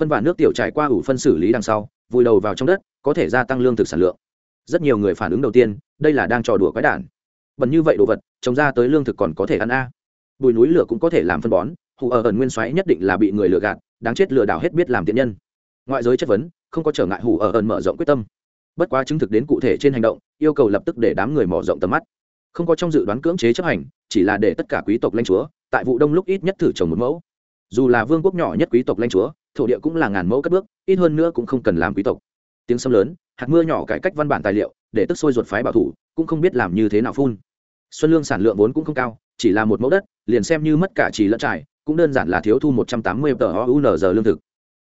Phân và nước tiểu trải qua ủ phân xử lý đằng sau, vùi đầu vào trong đất, có thể gia tăng lương thực sản lượng. Rất nhiều người phản ứng đầu tiên, đây là đang trò đùa quái đản. Bẩn như vậy đồ vật, trồng ra tới lương thực còn có thể ăn a. Bùi núi lửa cũng có thể làm phân bón, hù ở ẩn nguyên xoáy nhất định là bị người lừa gạt đáng chết lừa đảo hết biết làm tiện nhân. Ngoại giới chất vấn, không có trở ngại hủ ở ẩn mở rộng quyết tâm. Bất quá chứng thực đến cụ thể trên hành động, yêu cầu lập tức để đám người mở rộng tầm mắt. Không có trong dự đoán cưỡng chế chấp hành, chỉ là để tất cả quý tộc lãnh chúa, tại vụ đông lúc ít nhất thử trồng một mẫu. Dù là vương quốc nhỏ nhất quý tộc lãnh chúa, thổ địa cũng là ngàn mẫu cất bước, ít hơn nữa cũng không cần làm quý tộc. Tiếng sấm lớn, hạt mưa nhỏ cải cách văn bản tài liệu, để tức sôi ruột phái bảo thủ, cũng không biết làm như thế nào phun. Xuân lương sản lượng vốn cũng không cao, chỉ là một mẫu đất, liền xem như mất cả trì lẫn trải cũng đơn giản là thiếu thu một trăm tám mươi tờ ounz lương thực.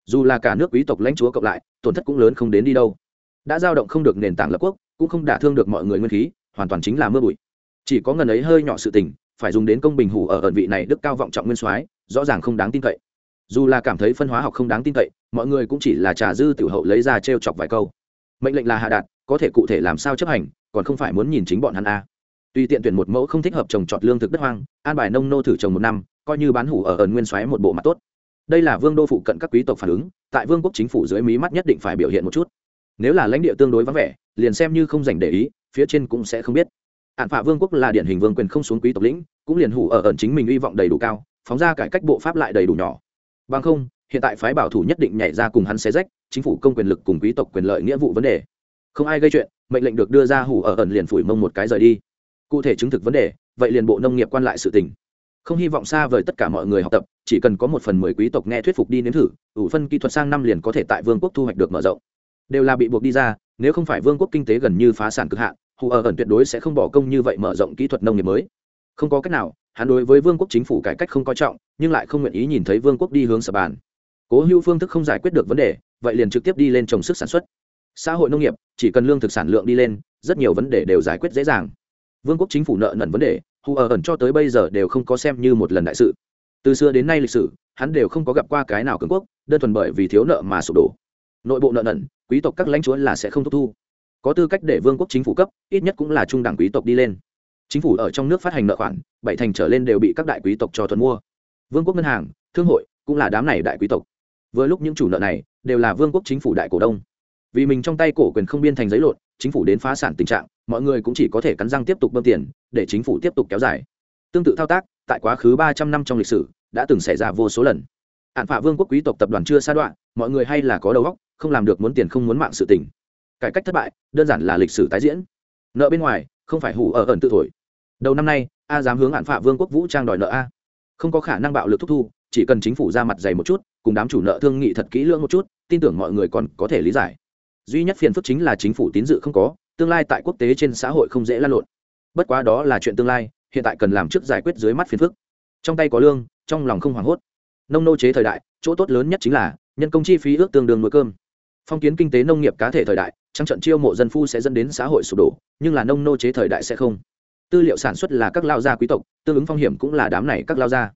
Dù là cả nước quý tộc lãnh chúa cộng lại, tổn thất cũng lớn không đến đi đâu. Đã giao động không được nền tảng lập quốc, cũng không đả thương được mọi người nguyên khí, hoàn toàn chính là mưa bụi. Chỉ có ngần ấy hơi nhỏ sự tình, phải dùng đến công bình hủ ở ẩn vị này đức cao vọng trọng nguyên soái, rõ ràng không đáng tin cậy. Dù là cảm thấy phân hóa học không đáng tin cậy, mọi người cũng chỉ là trà dư tiểu hậu lấy ra t r e o chọc vài câu. Mệnh lệnh là hạ đạt, có thể cụ thể làm sao chấp hành, còn không phải muốn nhìn chính bọn hắn a. Tùy tiện tuyển một mẫu không thích hợp trồng trọt lương thực đất hoang, an bài nông nô thử trồng một năm coi như bán hủ ở ẩn nguyên xoáy một bộ mặt tốt. Đây là vương đô phụ cận các quý tộc phản ứng, tại vương quốc chính phủ dưới mí mắt nhất định phải biểu hiện một chút. Nếu là lãnh địa tương đối vắng vẻ, liền xem như không dành để ý, phía trên cũng sẽ không biết. Hạn phả vương quốc là điển hình vương quyền không xuống quý tộc lĩnh, cũng liền hủ ở ẩn chính mình hy vọng đầy đủ cao, phóng ra cải cách bộ pháp lại đầy đủ nhỏ. Bằng không, hiện tại phái bảo thủ nhất định nhảy ra cùng hắn xé rách, chính phủ công quyền lực cùng quý tộc quyền lợi nghĩa vụ vấn đề. Không ai gây chuyện, mệnh lệnh được đưa ra hủ ở ẩn liền phủi mông một cái rời đi. Cụ thể chứng thực vấn đề, vậy liền bộ nông nghiệp quan lại sự tình không hy vọng xa vời tất cả mọi người học tập, chỉ cần có một phần mười quý tộc nghe thuyết phục đi nếm thử, ủ phân kỹ thuật sang năm liền có thể tại vương quốc thu hoạch được mở rộng. Đều là bị buộc đi ra, nếu không phải vương quốc kinh tế gần như phá sản cực hạn, hù ở ẩn tuyệt đối sẽ không bỏ công như vậy mở rộng kỹ thuật nông nghiệp mới. Không có cách nào, hắn đối với vương quốc chính phủ cải cách không coi trọng, nhưng lại không nguyện ý nhìn thấy vương quốc đi hướng sở bàn. Cố hữu phương thức không giải quyết được vấn đề, vậy liền trực tiếp đi lên trồng sức sản xuất. Xã hội nông nghiệp, chỉ cần lương thực sản lượng đi lên, rất nhiều vấn đề đều giải quyết dễ dàng. Vương quốc chính phủ nợ nần vấn đề hù ở ẩn cho tới bây giờ đều không có xem như một lần đại sự. Từ xưa đến nay lịch sử, hắn đều không có gặp qua cái nào cường quốc, đơn thuần bởi vì thiếu nợ mà sụp đổ. Nội bộ nợ nần, quý tộc các lãnh chúa là sẽ không thúc thu. Có tư cách để vương quốc chính phủ cấp, ít nhất cũng là trung đẳng quý tộc đi lên. Chính phủ ở trong nước phát hành nợ khoản, bảy thành trở lên đều bị các đại quý tộc cho thuận mua. Vương quốc ngân hàng, thương hội, cũng là đám này đại quý tộc. Vừa lúc những chủ nợ này, đều là vương quốc chính phủ đại cổ đông vì mình trong tay cổ quyền không biên thành giấy lộn, chính phủ đến phá sản tình trạng, mọi người cũng chỉ có thể cắn răng tiếp tục bơm tiền, để chính phủ tiếp tục kéo dài. Tương tự thao tác, tại quá khứ ba trăm năm trong lịch sử, đã từng xảy ra vô số lần. Hạn phạ vương quốc quý tộc tập đoàn chưa sa đoạn, mọi người hay là có đầu óc, không làm được muốn tiền không muốn mạng sự tình. Cải cách thất bại, đơn giản là lịch sử tái diễn. Nợ bên ngoài, không phải hủ ở ẩn tự thổi. Đầu năm nay, a dám hướng hạn phạ vương quốc vũ trang đòi nợ a. Không có khả năng bạo lực thúc thu, chỉ cần chính phủ ra mặt dày một chút, cùng đám chủ nợ thương nghị thật kỹ lưỡng một chút, tin tưởng mọi người còn có thể lý giải duy nhất phiền phức chính là chính phủ tín dự không có, tương lai tại quốc tế trên xã hội không dễ lan lộn. Bất quá đó là chuyện tương lai, hiện tại cần làm trước giải quyết dưới mắt phiền phức. Trong tay có lương, trong lòng không hoảng hốt. Nông nô chế thời đại, chỗ tốt lớn nhất chính là nhân công chi phí ước tương đương nuôi cơm. Phong kiến kinh tế nông nghiệp cá thể thời đại, trăng trận chiêu mộ dân phu sẽ dẫn đến xã hội sụp đổ, nhưng là nông nô chế thời đại sẽ không. Tư liệu sản xuất là các lao gia quý tộc, tương ứng phong hiểm cũng là đám này các lao gia.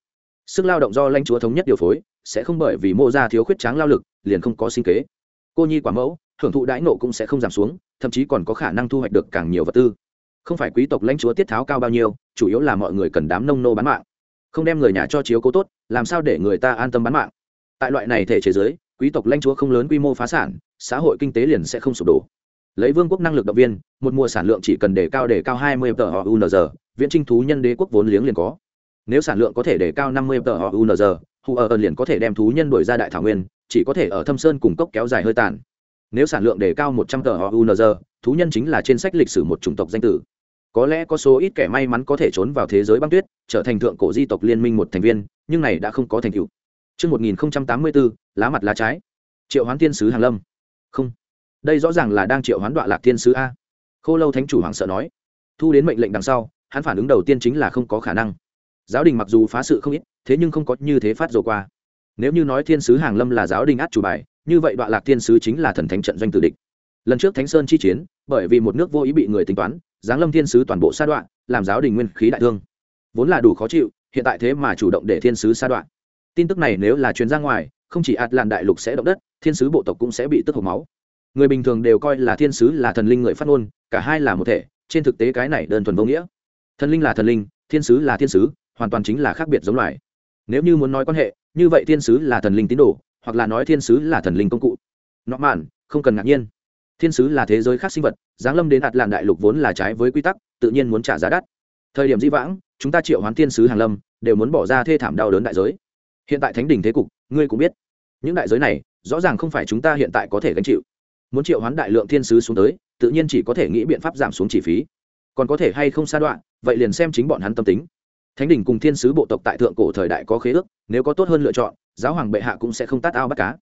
Sức lao động do lãnh chúa thống nhất điều phối, sẽ không bởi vì mô gia thiếu khuyết tráng lao lực, liền không có sinh kế. Cô nhi quả mẫu hưởng thụ đãi nộ cũng sẽ không giảm xuống, thậm chí còn có khả năng thu hoạch được càng nhiều vật tư. Không phải quý tộc lãnh chúa tiết tháo cao bao nhiêu, chủ yếu là mọi người cần đám nông nô bán mạng. Không đem người nhà cho chiếu cố tốt, làm sao để người ta an tâm bán mạng? Tại loại này thể chế giới, quý tộc lãnh chúa không lớn quy mô phá sản, xã hội kinh tế liền sẽ không sụp đổ. Lấy vương quốc năng lực động viên, một mùa sản lượng chỉ cần để cao để cao hai mươi tờ họ unz viễn trinh thú nhân đế quốc vốn liếng liền có. Nếu sản lượng có thể để cao năm mươi tờ họ unz hù ờ ở liền có thể đem thú nhân đổi ra đại thảo nguyên, chỉ có thể ở thâm sơn cùng cốc kéo dài hơi tàn nếu sản lượng đề cao một trăm tờ họ thú nhân chính là trên sách lịch sử một chủng tộc danh tử có lẽ có số ít kẻ may mắn có thể trốn vào thế giới băng tuyết trở thành thượng cổ di tộc liên minh một thành viên nhưng này đã không có thành tựu Trước 1084, lá mặt lá trái. Triệu hoán thiên sứ hàng lâm. Không. Đây rõ ràng là đang triệu hoán đọa lạc thiên sứ A. Khô lâu thánh chủ hoàng sợ nói. Thu đến mệnh lệnh đằng sau, hắn phản ứng đầu tiên chính là không có khả năng. Giáo đình mặc dù phá sự không ít, thế nhưng không có như thế phát rồi qua. Nếu như nói thiên sứ hàng lâm là giáo đình át chủ bài, như vậy đoạn lạc thiên sứ chính là thần thánh trận doanh tử địch. Lần trước Thánh Sơn chi chiến, bởi vì một nước vô ý bị người tính toán, giáng lâm thiên sứ toàn bộ sa đoạn làm giáo đình nguyên khí đại thương. Vốn là đủ khó chịu hiện tại thế mà chủ động để thiên sứ sa đoạn tin tức này nếu là chuyến ra ngoài không chỉ ạt làn đại lục sẽ động đất thiên sứ bộ tộc cũng sẽ bị tức hộp máu. Người bình thường đều coi là thiên sứ là thần linh người phát ngôn cả hai là một thể trên thực tế cái này đơn thuần vô nghĩa. Thần linh là thần linh thiên sứ là thiên sứ hoàn toàn chính là khác biệt giống loài. Nếu như muốn nói quan hệ như vậy thiên sứ là thần linh tín đồ hoặc là nói thiên sứ là thần linh công cụ. Nọ mạn, không cần ngạc nhiên. Thiên sứ là thế giới khác sinh vật, giáng lâm đến ạt lạn đại lục vốn là trái với quy tắc, tự nhiên muốn trả giá đắt. Thời điểm di vãng, chúng ta triệu hoán thiên sứ hàng lâm, đều muốn bỏ ra thê thảm đau đớn đại giới. Hiện tại thánh đình thế cục, ngươi cũng biết. Những đại giới này, rõ ràng không phải chúng ta hiện tại có thể gánh chịu. Muốn triệu hoán đại lượng thiên sứ xuống tới, tự nhiên chỉ có thể nghĩ biện pháp giảm xuống chi phí. Còn có thể hay không xa đoạn, vậy liền xem chính bọn hắn tâm tính thánh đình cùng thiên sứ bộ tộc tại thượng cổ thời đại có khế ước, nếu có tốt hơn lựa chọn, giáo hoàng bệ hạ cũng sẽ không tát ao bắt cá.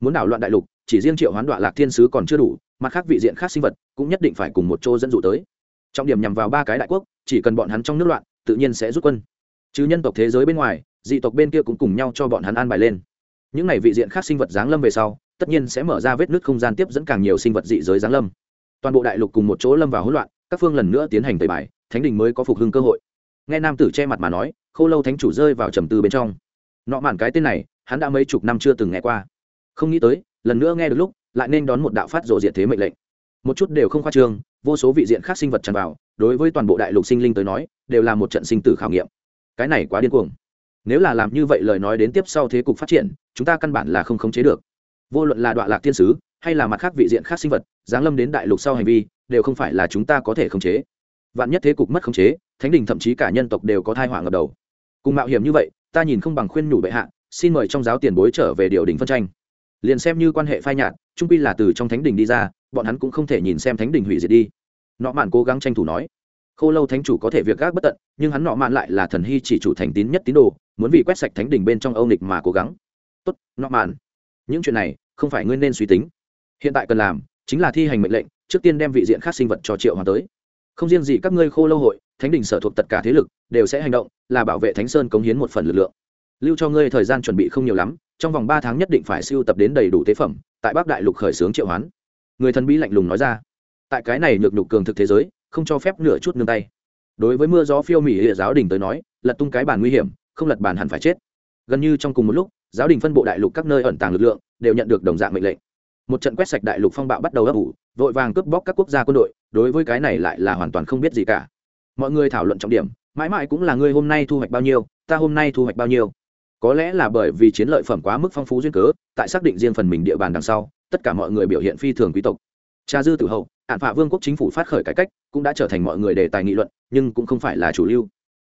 Muốn đảo loạn đại lục, chỉ riêng triệu hoán đoạn lạc thiên sứ còn chưa đủ, mặt khác vị diện khác sinh vật cũng nhất định phải cùng một chỗ dẫn dụ tới. Trọng điểm nhằm vào ba cái đại quốc, chỉ cần bọn hắn trong nước loạn, tự nhiên sẽ rút quân. Chứ nhân tộc thế giới bên ngoài, dị tộc bên kia cũng cùng nhau cho bọn hắn an bài lên. Những n à y vị diện khác sinh vật giáng lâm về sau, tất nhiên sẽ mở ra vết nứt không gian tiếp dẫn càng nhiều sinh vật dị giới giáng lâm. Toàn bộ đại lục cùng một chỗ lâm vào hỗn loạn, các phương lần nữa tiến hành tẩy bài, thánh đình mới có phục hưng cơ hội nghe nam tử che mặt mà nói k h ô lâu thánh chủ rơi vào trầm tư bên trong. Nọ mạn cái tên này, hắn đã mấy chục năm chưa từng nghe qua. Không nghĩ tới, lần nữa nghe được lúc, lại nên đón một đạo phát rộ diện thế mệnh lệnh. Một chút đều không khoa trương, vô số vị diện khác sinh vật tràn vào, đối với toàn bộ đại lục sinh linh tới nói, đều là một trận sinh tử khảo nghiệm. Cái này quá điên cuồng. Nếu là làm như vậy lời nói đến tiếp sau thế cục phát triển, chúng ta căn bản là không khống chế được. Vô luận là đoạn lạc thiên sứ, hay là mặt khác vị diện khác sinh vật, giáng lâm đến đại lục sau hành vi, đều không phải là chúng ta có thể khống chế. Vạn nhất thế cục mất khống chế thánh đình thậm chí cả nhân tộc đều có thai hỏa ngập đầu. Cùng mạo hiểm như vậy, ta nhìn không bằng khuyên nhủ bệ hạ, xin mời trong giáo tiền bối trở về điều đình phân tranh. Liền xem như quan hệ phai nhạt, trung pi là từ trong thánh đình đi ra, bọn hắn cũng không thể nhìn xem thánh đình hủy diệt đi. Nọ mạn cố gắng tranh thủ nói, khô lâu thánh chủ có thể việc gác bất tận, nhưng hắn nọ mạn lại là thần hy chỉ chủ thành tín nhất tín đồ, muốn vì quét sạch thánh đình bên trong âu nịch mà cố gắng. Tốt, nọ mạn, những chuyện này không phải ngươi nên suy tính. Hiện tại cần làm chính là thi hành mệnh lệnh, trước tiên đem vị diện khác sinh vật cho triệu hòa tới không riêng gì các ngươi khô lâu hội, thánh đình sở thuộc tất cả thế lực, đều sẽ hành động, là bảo vệ thánh sơn cống hiến một phần lực lượng. Lưu cho ngươi thời gian chuẩn bị không nhiều lắm, trong vòng ba tháng nhất định phải siêu tập đến đầy đủ tế phẩm, tại bắc đại lục khởi xướng triệu hoán. Người thần bí lạnh lùng nói ra. Tại cái này nhược nhục cường thực thế giới, không cho phép nửa chút nương tay. Đối với mưa gió phiêu mỹ hệ giáo đình tới nói, lật tung cái bàn nguy hiểm, không lật bàn hẳn phải chết. Gần như trong cùng một lúc, giáo đình phân bộ đại lục các nơi ẩn tàng lực lượng, đều nhận được đồng dạng mệnh lệnh. Một trận quét sạch đại lục phong bạo bắt đầu ấp ủ, vội vàng cướp bóc các quốc gia quân đội đối với cái này lại là hoàn toàn không biết gì cả. Mọi người thảo luận trọng điểm, mãi mãi cũng là ngươi hôm nay thu hoạch bao nhiêu, ta hôm nay thu hoạch bao nhiêu. Có lẽ là bởi vì chiến lợi phẩm quá mức phong phú duyên cớ, tại xác định riêng phần mình địa bàn đằng sau, tất cả mọi người biểu hiện phi thường quý tộc. Cha dư tử hậu, hạn phạ vương quốc chính phủ phát khởi cải cách, cũng đã trở thành mọi người đề tài nghị luận, nhưng cũng không phải là chủ lưu.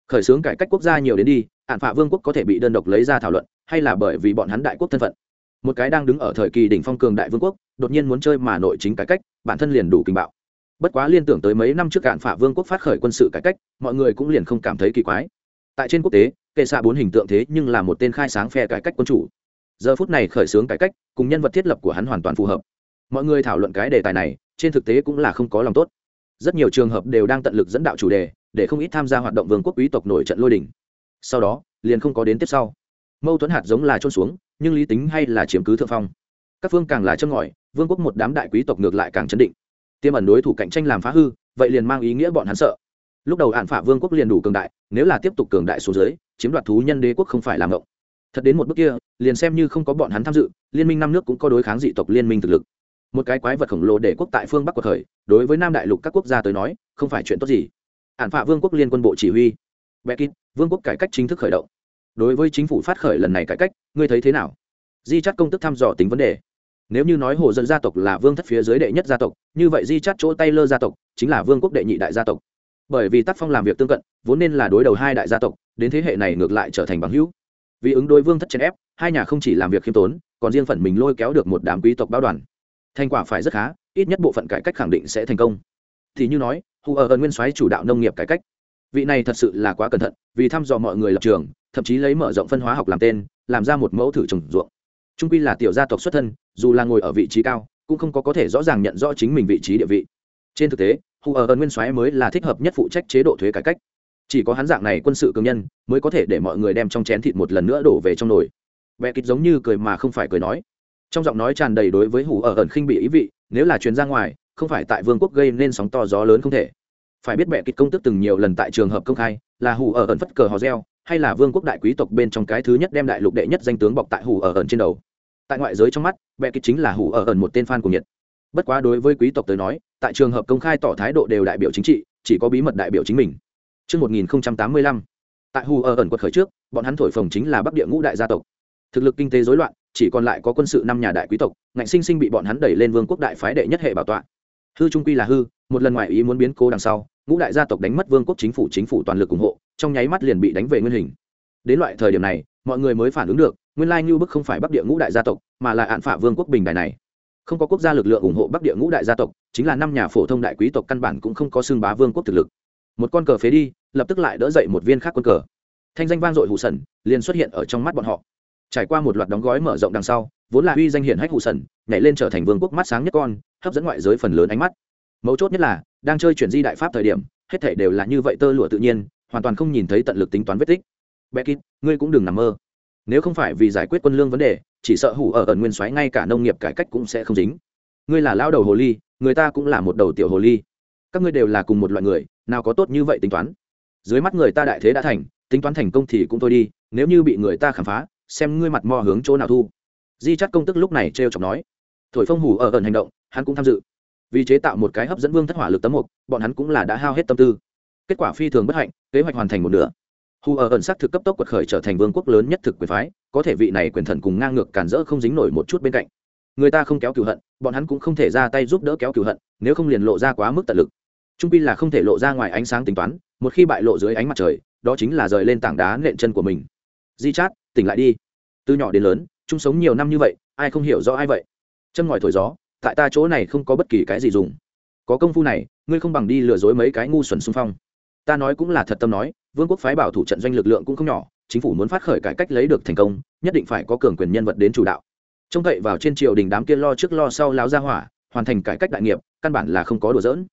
Khởi xướng cải cách quốc gia nhiều đến đi, hạn phạ vương quốc có thể bị đơn độc lấy ra thảo luận, hay là bởi vì bọn hắn đại quốc thân phận. Một cái đang đứng ở thời kỳ đỉnh phong cường đại vương quốc, đột nhiên muốn chơi mà nội chính cải cách, bản thân liền đủ kinh bạo bất quá liên tưởng tới mấy năm trước cạn phả vương quốc phát khởi quân sự cải cách, mọi người cũng liền không cảm thấy kỳ quái. Tại trên quốc tế, kệ xạ bốn hình tượng thế nhưng là một tên khai sáng phe cải cách quân chủ. Giờ phút này khởi xướng cải cách, cùng nhân vật thiết lập của hắn hoàn toàn phù hợp. Mọi người thảo luận cái đề tài này, trên thực tế cũng là không có lòng tốt. Rất nhiều trường hợp đều đang tận lực dẫn đạo chủ đề, để không ít tham gia hoạt động vương quốc quý tộc nổi trận lôi đình. Sau đó, liền không có đến tiếp sau. Mâu thuẫn hạt giống là trôn xuống, nhưng lý tính hay là chiếm cứ thượng phong. Các phương càng là châm ngòi, vương quốc một đám đại quý tộc ngược lại càng chấn định tiêm ẩn đối thủ cạnh tranh làm phá hư, vậy liền mang ý nghĩa bọn hắn sợ. Lúc đầu hạn phả vương quốc liền đủ cường đại, nếu là tiếp tục cường đại số dưới, chiếm đoạt thú nhân đế quốc không phải làm ngộng. Thật đến một bước kia, liền xem như không có bọn hắn tham dự, liên minh năm nước cũng có đối kháng dị tộc liên minh thực lực. Một cái quái vật khổng lồ để quốc tại phương bắc của thời, đối với nam đại lục các quốc gia tới nói, không phải chuyện tốt gì. Hạn phả vương quốc liên quân bộ chỉ huy. Bekit vương quốc cải cách chính thức khởi động. Đối với chính phủ phát khởi lần này cải cách, ngươi thấy thế nào? Di chắt công tức thăm dò tính vấn đề nếu như nói hồ dân gia tộc là vương thất phía dưới đệ nhất gia tộc, như vậy di chắt chỗ tay lơ gia tộc chính là vương quốc đệ nhị đại gia tộc. Bởi vì tác phong làm việc tương cận, vốn nên là đối đầu hai đại gia tộc, đến thế hệ này ngược lại trở thành bằng hữu. Vì ứng đối vương thất chèn ép, hai nhà không chỉ làm việc khiêm tốn, còn riêng phần mình lôi kéo được một đám quý tộc báo đoàn. Thành quả phải rất khá, ít nhất bộ phận cải cách khẳng định sẽ thành công. Thì như nói, hù ở ẩn nguyên soái chủ đạo nông nghiệp cải cách. Vị này thật sự là quá cẩn thận, vì thăm dò mọi người lập trường, thậm chí lấy mở rộng phân hóa học làm tên, làm ra một mẫu thử trồng ruộng trung quy là tiểu gia tộc xuất thân, dù là ngồi ở vị trí cao, cũng không có có thể rõ ràng nhận rõ chính mình vị trí địa vị. Trên thực tế, hù ở ẩn nguyên soái mới là thích hợp nhất phụ trách chế độ thuế cải cách. Chỉ có hắn dạng này quân sự cường nhân, mới có thể để mọi người đem trong chén thịt một lần nữa đổ về trong nồi. Vẽ kịch giống như cười mà không phải cười nói. Trong giọng nói tràn đầy đối với hủ ở ẩn khinh bị ý vị, nếu là chuyến ra ngoài, không phải tại vương quốc gây nên sóng to gió lớn không thể. Phải biết bệ kịch công tức từng nhiều lần tại trường hợp công khai, là hủ ở ẩn phất cờ hò reo, hay là vương quốc đại quý tộc bên trong cái thứ nhất đem đại lục đệ nhất danh tướng bọc tại hủ ở ẩn trên đầu tại ngoại giới trong mắt bệ kịch chính là hủ ở ẩn một tên fan của nhiệt bất quá đối với quý tộc tới nói tại trường hợp công khai tỏ thái độ đều đại biểu chính trị chỉ có bí mật đại biểu chính mình. Trước 1085, tại hù ở ẩn quật khởi trước bọn hắn thổi phồng chính là bắc địa ngũ đại gia tộc. Thực lực kinh tế rối loạn chỉ còn lại có quân sự năm nhà đại quý tộc ngạnh sinh sinh bị bọn hắn đẩy lên vương quốc đại phái đệ nhất hệ bảo tọa. Hư trung quy là hư một lần ngoại ý muốn biến cố đằng sau ngũ đại gia tộc đánh mất vương quốc chính phủ chính phủ toàn lực ủng hộ trong nháy mắt liền bị đánh về nguyên hình. Đến loại thời điểm này mọi người mới phản ứng được nguyên lai như bức không phải bắc địa ngũ đại gia tộc mà là hạn phả vương quốc bình đài này. Không có quốc gia lực lượng ủng hộ bắc địa ngũ đại gia tộc chính là năm nhà phổ thông đại quý tộc căn bản cũng không có xương bá vương quốc thực lực. Một con cờ phế đi lập tức lại đỡ dậy một viên khác quân cờ. Thanh danh vang dội hụ sần liền xuất hiện ở trong mắt bọn họ. Trải qua một loạt đóng gói mở rộng đằng sau vốn là uy danh hiển hách hụ sần nhảy lên trở thành vương quốc mắt sáng nhất con hấp dẫn ngoại giới phần lớn ánh mắt. Mấu chốt nhất là đang chơi chuyển di đại pháp thời điểm hết thể đều là như vậy tơ lụa tự nhiên hoàn toàn không nhìn thấy tận lực tính toán vết tích. Beckett, ngươi cũng đừng nằm mơ nếu không phải vì giải quyết quân lương vấn đề, chỉ sợ hủ ở ẩn nguyên soái ngay cả nông nghiệp cải cách cũng sẽ không dính. Ngươi là lao đầu hồ ly, người ta cũng là một đầu tiểu hồ ly. Các ngươi đều là cùng một loại người, nào có tốt như vậy tính toán? Dưới mắt người ta đại thế đã thành, tính toán thành công thì cũng thôi đi, nếu như bị người ta khám phá, xem ngươi mặt mò hướng chỗ nào thu. Di chắc công tức lúc này t r e o chọc nói. Thổi phong hủ ở ẩn hành động, hắn cũng tham dự. Vì chế tạo một cái hấp dẫn vương thất hỏa lực tấm mục, bọn hắn cũng là đã hao hết tâm tư. Kết quả phi thường bất hạnh, kế hoạch hoàn thành một nửa hù ở ẩn sắc thực cấp tốc quật khởi trở thành vương quốc lớn nhất thực quyền phái, có thể vị này quyền thần cùng ngang ngược cản rỡ không dính nổi một chút bên cạnh. Người ta không kéo cửu hận, bọn hắn cũng không thể ra tay giúp đỡ kéo cửu hận, nếu không liền lộ ra quá mức tận lực. Trung pin là không thể lộ ra ngoài ánh sáng tính toán, một khi bại lộ dưới ánh mặt trời, đó chính là rời lên tảng đá nện chân của mình. Di chát, tỉnh lại đi. Từ nhỏ đến lớn, chung sống nhiều năm như vậy, ai không hiểu rõ ai vậy? Chân ngòi thổi gió, tại ta chỗ này không có bất kỳ cái gì dùng. Có công phu này, ngươi không bằng đi lừa dối mấy cái ngu xuẩn xung phong ta nói cũng là thật tâm nói, vương quốc phái bảo thủ trận doanh lực lượng cũng không nhỏ, chính phủ muốn phát khởi cải cách lấy được thành công, nhất định phải có cường quyền nhân vật đến chủ đạo. Trông cậy vào trên triều đình đám kia lo trước lo sau láo ra hỏa, hoàn thành cải cách đại nghiệp, căn bản là không có đùa dỡn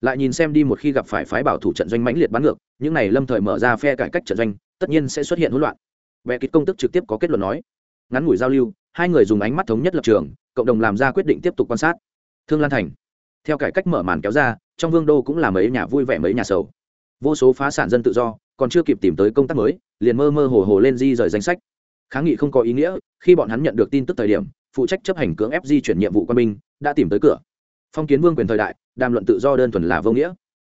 lại nhìn xem đi một khi gặp phải phái bảo thủ trận doanh mãnh liệt bắn ngược, những này lâm thời mở ra phe cải cách trận doanh, tất nhiên sẽ xuất hiện hỗn loạn. Vẽ kịch công tức trực tiếp có kết luận nói, ngắn ngủi giao lưu, hai người dùng ánh mắt thống nhất lập trường, cộng đồng làm ra quyết định tiếp tục quan sát. Thương lan thành. Theo cải cách mở màn kéo ra, trong vương đô cũng là mấy nhà vui vẻ mấy nhà sầu vô số phá sản dân tự do, còn chưa kịp tìm tới công tác mới, liền mơ mơ hồ hồ lên di rời danh sách. Kháng nghị không có ý nghĩa, khi bọn hắn nhận được tin tức thời điểm, phụ trách chấp hành cưỡng ép di chuyển nhiệm vụ quân binh, đã tìm tới cửa. Phong kiến vương quyền thời đại, đàm luận tự do đơn thuần là vô nghĩa.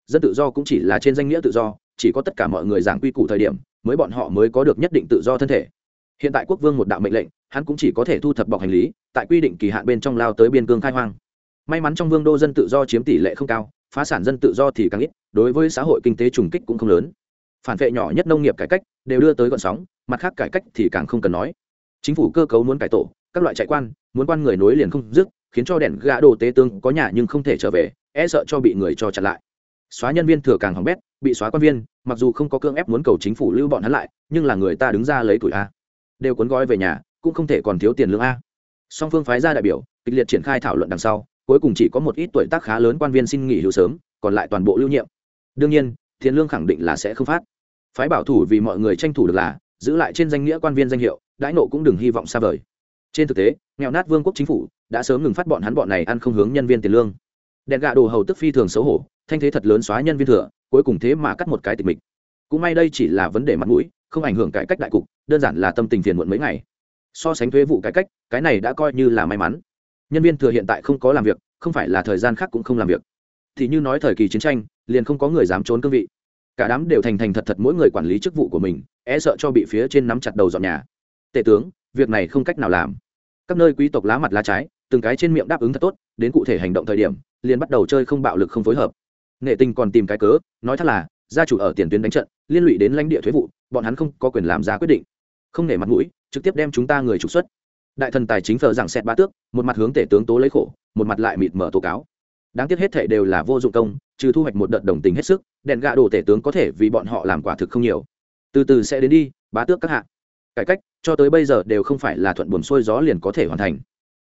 Dân tự do cũng chỉ là trên danh nghĩa tự do, chỉ có tất cả mọi người giảng quy củ thời điểm, mới bọn họ mới có được nhất định tự do thân thể. Hiện tại quốc vương một đạo mệnh lệnh, hắn cũng chỉ có thể thu thập bọc hành lý, tại quy định kỳ hạn bên trong lao tới biên cương khai hoang. May mắn trong vương đô dân tự do chiếm tỷ lệ không cao phá sản dân tự do thì càng ít, đối với xã hội kinh tế trùng kích cũng không lớn. Phản vệ nhỏ nhất nông nghiệp cải cách đều đưa tới gọn sóng, mặt khác cải cách thì càng không cần nói. Chính phủ cơ cấu muốn cải tổ, các loại chạy quan, muốn quan người nối liền không dứt, khiến cho đèn gã đồ tế tương có nhà nhưng không thể trở về e sợ cho bị người cho chặn lại. Xóa nhân viên thừa càng hỏng bét, bị xóa quan viên, mặc dù không có cương ép muốn cầu chính phủ lưu bọn hắn lại, nhưng là người ta đứng ra lấy tuổi a. Đều cuốn gói về nhà, cũng không thể còn thiếu tiền lương a. Song phương phái ra đại biểu, kịch liệt triển khai thảo luận đằng sau cuối cùng chỉ có một ít tuổi tác khá lớn quan viên xin nghỉ hưu sớm, còn lại toàn bộ lưu nhiệm. Đương nhiên tiền lương khẳng định là sẽ không phát. Phái bảo thủ vì mọi người tranh thủ được là, giữ lại trên danh nghĩa quan viên danh hiệu, đãi nộ cũng đừng hy vọng xa vời. Trên thực tế, nghèo nát vương quốc chính phủ, đã sớm ngừng phát bọn hắn bọn này ăn không hướng nhân viên tiền lương. Đèn gạ đồ hầu tức phi thường xấu hổ, thanh thế thật lớn xóa nhân viên thừa, cuối cùng thế mà cắt một cái tịch mịch. Cũng may đây chỉ là vấn đề mặt mũi, không ảnh hưởng cải cách đại cục, đơn giản là tâm tình phiền muộn mấy ngày. So sánh thuế vụ cải cách, cái này đã coi như là may mắn nhân viên thừa hiện tại không có làm việc, không phải là thời gian khác cũng không làm việc. Thì như nói thời kỳ chiến tranh, liền không có người dám trốn cương vị. Cả đám đều thành thành thật thật mỗi người quản lý chức vụ của mình e sợ cho bị phía trên nắm chặt đầu dọn nhà. Tể tướng, việc này không cách nào làm. Các nơi quý tộc lá mặt lá trái, từng cái trên miệng đáp ứng thật tốt, đến cụ thể hành động thời điểm, liền bắt đầu chơi không bạo lực không phối hợp. Nghệ tình còn tìm cái cớ, nói thật là, gia chủ ở tiền tuyến đánh trận, liên lụy đến lãnh địa thuế vụ, bọn hắn không có quyền làm ra quyết định. Không nể mặt mũi, trực tiếp đem chúng ta người trục xuất đại thần tài chính phờ rằng xét ba tước, một mặt hướng tể tướng tố lấy khổ, một mặt lại mịt mở tố cáo. Đáng tiếc hết thể đều là vô dụng công, trừ thu hoạch một đợt đồng tình hết sức, đèn gạ đồ tể tướng có thể vì bọn họ làm quả thực không nhiều. Từ từ sẽ đến đi, bá tước các hạ. Cải cách, cho tới bây giờ đều không phải là thuận buồn xuôi gió liền có thể hoàn thành.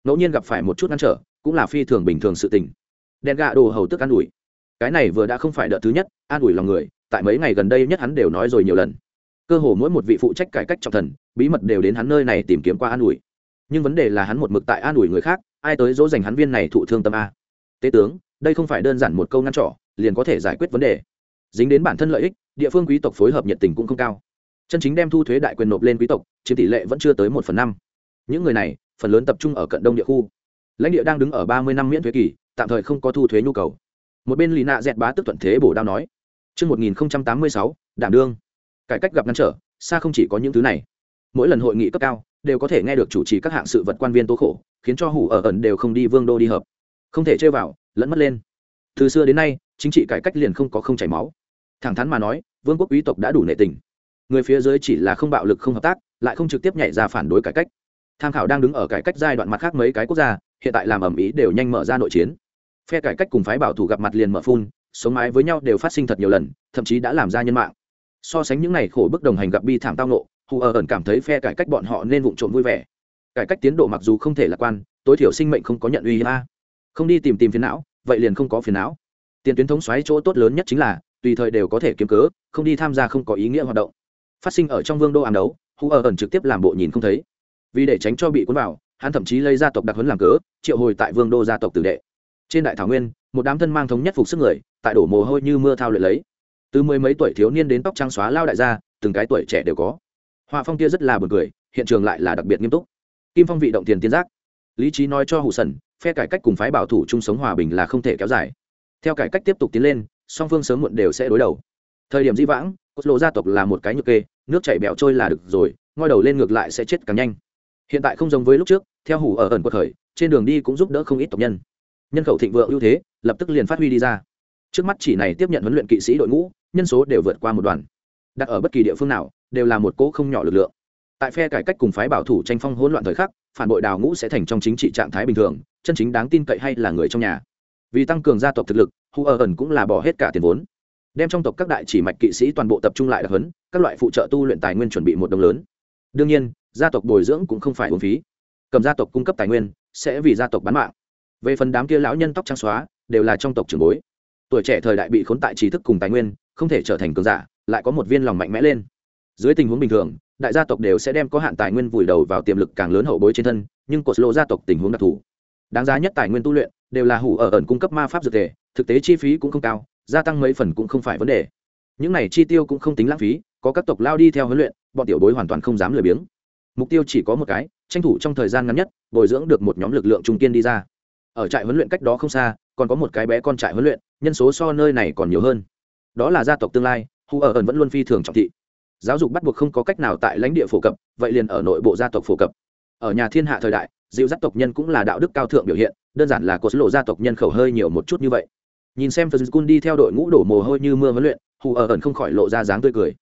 Ngẫu nhiên gặp phải một chút ngăn trở, cũng là phi thường bình thường sự tình. Đèn gạ đồ hầu tức an ủi. Cái này vừa đã không phải đợt thứ nhất, an ủi lòng người, tại mấy ngày gần đây nhất hắn đều nói rồi nhiều lần. Cơ hồ mỗi một vị phụ trách cải cách trọng thần, bí mật đều đến hắn nơi này tìm kiếm qua an ủi nhưng vấn đề là hắn một mực tại an ủi người khác ai tới dỗ dành hắn viên này thụ thương tâm a. Tế tướng đây không phải đơn giản một câu ngăn trỏ liền có thể giải quyết vấn đề. Dính đến bản thân lợi ích địa phương quý tộc phối hợp nhiệt tình cũng không cao. Chân chính đem thu thuế đại quyền nộp lên quý tộc chiếm tỷ lệ vẫn chưa tới một phần năm. Những người này phần lớn tập trung ở cận đông địa khu. Lãnh địa đang đứng ở ba mươi năm miễn thuế kỳ tạm thời không có thu thuế nhu cầu. Một bên lì nạ dẹt bá tức thuận thế bổ đao nói Trước 1086, đảm đương. Cải cách gặp ngăn trở, xa không chỉ có những thứ này. Mỗi lần hội nghị cấp cao, đều có thể nghe được chủ trì các hạng sự vật quan viên tố khổ, khiến cho hủ ở ẩn đều không đi vương đô đi hợp. Không thể chơi vào, lẫn mất lên. Từ xưa đến nay, chính trị cải cách liền không có không chảy máu. Thẳng thắn mà nói, vương quốc quý tộc đã đủ nệ tình. Người phía dưới chỉ là không bạo lực không hợp tác, lại không trực tiếp nhảy ra phản đối cải cách. Tham khảo đang đứng ở cải cách giai đoạn mặt khác mấy cái quốc gia, hiện tại làm ẩm ý đều nhanh mở ra nội chiến. Phe cải cách cùng phái bảo thủ gặp mặt liền mở phun, sống mái với nhau đều phát sinh thật nhiều lần thậm chí đã làm ra nhân mạng so sánh những n à y khổ bức đồng hành gặp bi thảm tao nộ hù ở ẩn cảm thấy phe cải cách bọn họ nên vụng trộm vui vẻ. Cải cách tiến độ mặc dù không thể lạc quan, tối thiểu sinh mệnh không có nhận uy hiếp a. Không đi tìm tìm phiền não, vậy liền không có phiền não. Tiền tuyến thống xoáy chỗ tốt lớn nhất chính là, tùy thời đều có thể kiếm cớ, không đi tham gia không có ý nghĩa hoạt động. Phát sinh ở trong vương đô ám đấu, hù ở ẩn trực tiếp làm bộ nhìn không thấy. Vì để tránh cho bị cuốn vào, hắn thậm chí lấy gia tộc đặc huấn làm cớ, triệu hồi tại vương đô gia tộc tử đệ. Trên đại thảo nguyên, một đám thân mang thống nhất phục sức người, tại đổ mồ hôi như mưa thao luyện lấy. Từ mười mấy tuổi thiếu niên đến tóc trắng xóa lao đại gia, từng cái tuổi trẻ đều có họa phong kia rất là b u ồ n cười, hiện trường lại là đặc biệt nghiêm túc. Kim phong vị động tiền tiến giác. Lý trí nói cho hụ sần phe cải cách cùng phái bảo thủ chung sống hòa bình là không thể kéo dài. Theo cải cách tiếp tục tiến lên, song phương sớm muộn đều sẽ đối đầu. Thời điểm di vãng, cốt lộ gia tộc là một cái nhược kê, nước chảy bẹo trôi là được rồi, ngoi đầu lên ngược lại sẽ chết càng nhanh. Hiện tại không giống với lúc trước, theo hủ ở ẩn quật khởi, trên đường đi cũng giúp đỡ không ít tộc nhân. Nhân khẩu thịnh vượng ưu thế, lập tức liền phát huy đi ra. Trước mắt chỉ này tiếp nhận huấn luyện kỵ sĩ đội ngũ, nhân số đều vượt qua một đoàn đặt ở bất kỳ địa phương nào, đều là một cỗ không nhỏ lực lượng. Tại phe cải cách cùng phái bảo thủ tranh phong hỗn loạn thời khắc, phản bội đào ngũ sẽ thành trong chính trị trạng thái bình thường, chân chính đáng tin cậy hay là người trong nhà. Vì tăng cường gia tộc thực lực, hu ở ẩn cũng là bỏ hết cả tiền vốn, đem trong tộc các đại chỉ mạch kỵ sĩ toàn bộ tập trung lại đặc huấn, các loại phụ trợ tu luyện tài nguyên chuẩn bị một đồng lớn. Đương nhiên, gia tộc bồi dưỡng cũng không phải uống phí. Cầm gia tộc cung cấp tài nguyên, sẽ vì gia tộc bán mạng. Về phần đám kia lão nhân tóc trắng xóa, đều là trong tộc trưởng bối. Tuổi trẻ thời đại bị khốn tại trí thức cùng tài nguyên, không thể trở thành cường giả lại có một viên lòng mạnh mẽ lên. Dưới tình huống bình thường, đại gia tộc đều sẽ đem có hạn tài nguyên vùi đầu vào tiềm lực càng lớn hậu bối trên thân, nhưng cột lộ gia tộc tình huống đặc thù. Đáng giá nhất tài nguyên tu luyện, đều là hủ ở ẩn cung cấp ma pháp dược thể, thực tế chi phí cũng không cao, gia tăng mấy phần cũng không phải vấn đề. Những này chi tiêu cũng không tính lãng phí, có các tộc lao đi theo huấn luyện, bọn tiểu bối hoàn toàn không dám lười biếng. Mục tiêu chỉ có một cái, tranh thủ trong thời gian ngắn nhất, bồi dưỡng được một nhóm lực lượng trung kiên đi ra. Ở trại huấn luyện cách đó không xa, còn có một cái bé con trại huấn luyện, nhân số so nơi này còn nhiều hơn. Đó là gia tộc tương lai hù ở ẩn vẫn luôn phi thường trọng thị. Giáo dục bắt buộc không có cách nào tại lãnh địa phổ cập, vậy liền ở nội bộ gia tộc phổ cập. Ở nhà thiên hạ thời đại, dịu dắt tộc nhân cũng là đạo đức cao thượng biểu hiện, đơn giản là có số lộ gia tộc nhân khẩu hơi nhiều một chút như vậy. Nhìn xem phật cun đi theo đội ngũ đổ mồ hôi như mưa huấn luyện, hù ở ẩn không khỏi lộ ra dáng tươi cười.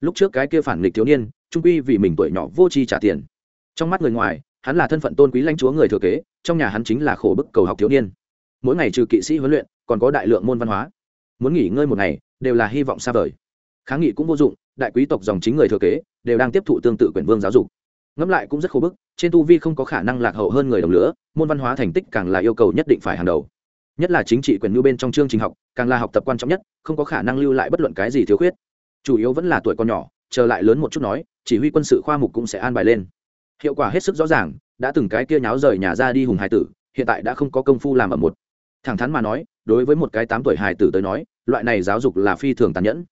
Lúc trước cái kia phản nghịch thiếu niên, trung quy vì mình tuổi nhỏ vô tri trả tiền. Trong mắt người ngoài, hắn là thân phận tôn quý lãnh chúa người thừa kế, trong nhà hắn chính là khổ bức cầu học thiếu niên. Mỗi ngày trừ kỵ sĩ huấn luyện, còn có đại lượng môn văn hóa. Muốn nghỉ ngơi một ngày, đều là hy vọng xa vời kháng nghị cũng vô dụng, đại quý tộc dòng chính người thừa kế, đều đang tiếp thụ tương tự quyền vương giáo dục. Ngẫm lại cũng rất khổ bức, trên tu vi không có khả năng lạc hậu hơn người đồng lửa, môn văn hóa thành tích càng là yêu cầu nhất định phải hàng đầu. Nhất là chính trị quyền lưu bên trong chương trình học, càng là học tập quan trọng nhất, không có khả năng lưu lại bất luận cái gì thiếu khuyết. Chủ yếu vẫn là tuổi con nhỏ, chờ lại lớn một chút nói, chỉ huy quân sự khoa mục cũng sẽ an bài lên. Hiệu quả hết sức rõ ràng, đã từng cái kia nháo rời nhà ra đi hùng hải tử, hiện tại đã không có công phu làm ở một. Thẳng thắn mà nói, đối với một cái tám tuổi hải tử tới nói, loại này giáo dục là phi thường tàn nhẫn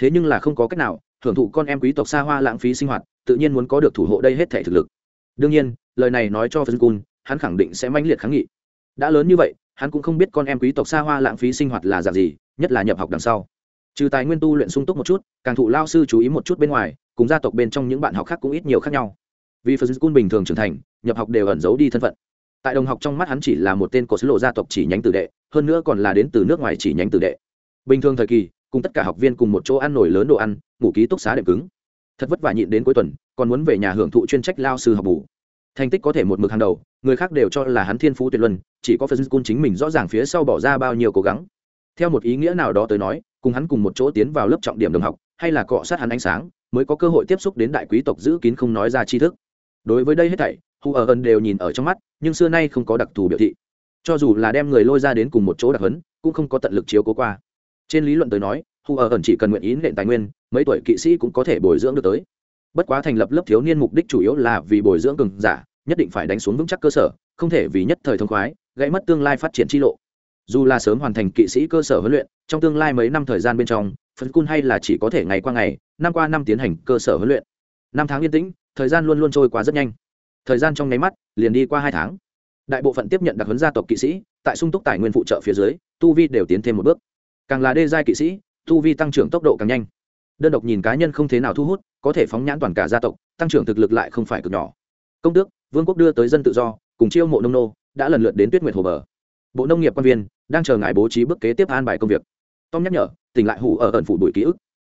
thế nhưng là không có cách nào, thưởng thụ con em quý tộc xa hoa lãng phí sinh hoạt, tự nhiên muốn có được thủ hộ đây hết thể thực lực. Đương nhiên, lời này nói cho phân cun, hắn khẳng định sẽ manh liệt kháng nghị. Đã lớn như vậy, hắn cũng không biết con em quý tộc xa hoa lãng phí sinh hoạt là dạng gì, nhất là nhập học đằng sau. Trừ tài nguyên tu luyện sung túc một chút, càng thụ lao sư chú ý một chút bên ngoài, cùng gia tộc bên trong những bạn học khác cũng ít nhiều khác nhau. Vì phân cun bình thường trưởng thành, nhập học đều ẩn giấu đi thân phận. Tại đồng học trong mắt hắn chỉ là một tên cổ sứ lộ gia tộc chỉ nhánh tử đệ, hơn nữa còn là đến từ nước ngoài chỉ nhánh tử đệ. Bình thường thời kỳ cùng tất cả học viên cùng một chỗ ăn nổi lớn đồ ăn, ngủ ký túc xá đệm cứng. Thật vất vả nhịn đến cuối tuần, còn muốn về nhà hưởng thụ chuyên trách lao sư học bù. Thành tích có thể một mực hàng đầu, người khác đều cho là hắn thiên phú tuyệt luân, chỉ có phần cun chính mình rõ ràng phía sau bỏ ra bao nhiêu cố gắng. Theo một ý nghĩa nào đó tới nói, cùng hắn cùng một chỗ tiến vào lớp trọng điểm đồng học, hay là cọ sát hắn ánh sáng, mới có cơ hội tiếp xúc đến đại quý tộc giữ kín không nói ra tri thức. Đối với đây hết thảy hù ở ân đều nhìn ở trong mắt, nhưng xưa nay không có đặc thù biểu thị. Cho dù là đem người lôi ra đến cùng một chỗ đặc hấn cũng không có tận lực chiếu cố qua trên lý luận tới nói hù ở ẩn chỉ cần nguyện ý nện tài nguyên, mấy tuổi kỵ sĩ cũng có thể bồi dưỡng được tới. Bất quá thành lập lớp thiếu niên mục đích chủ yếu là vì bồi dưỡng cường giả, nhất định phải đánh xuống vững chắc cơ sở, không thể vì nhất thời thông khoái, gãy mất tương lai phát triển chi lộ. Dù là sớm hoàn thành kỵ sĩ cơ sở huấn luyện, trong tương lai mấy năm thời gian bên trong phần cun hay là chỉ có thể ngày qua ngày, năm qua năm tiến hành cơ sở huấn luyện. Năm tháng yên tĩnh, thời gian luôn luôn trôi qua rất nhanh. Thời gian trong nháy mắt, liền đi qua hai tháng. Đại bộ phận tiếp nhận đặc huấn gia tộc kỵ sĩ, tại sung túc tài nguyên phụ trợ phía dưới, tu vi đều tiến thêm một bước càng là đê giai kỵ sĩ, tu vi tăng trưởng tốc độ càng nhanh. Đơn độc nhìn cá nhân không thế nào thu hút, có thể phóng nhãn toàn cả gia tộc, tăng trưởng thực lực lại không phải cực nhỏ. Công tước, vương quốc đưa tới dân tự do, cùng chiêu mộ nông nô, đã lần lượt đến tuyết nguyệt hồ bờ. Bộ nông nghiệp quan viên đang chờ ngài bố trí bước kế tiếp an bài công việc. Tom nhắc nhở, tỉnh lại hủ ở ẩn phủ đuổi ký ức.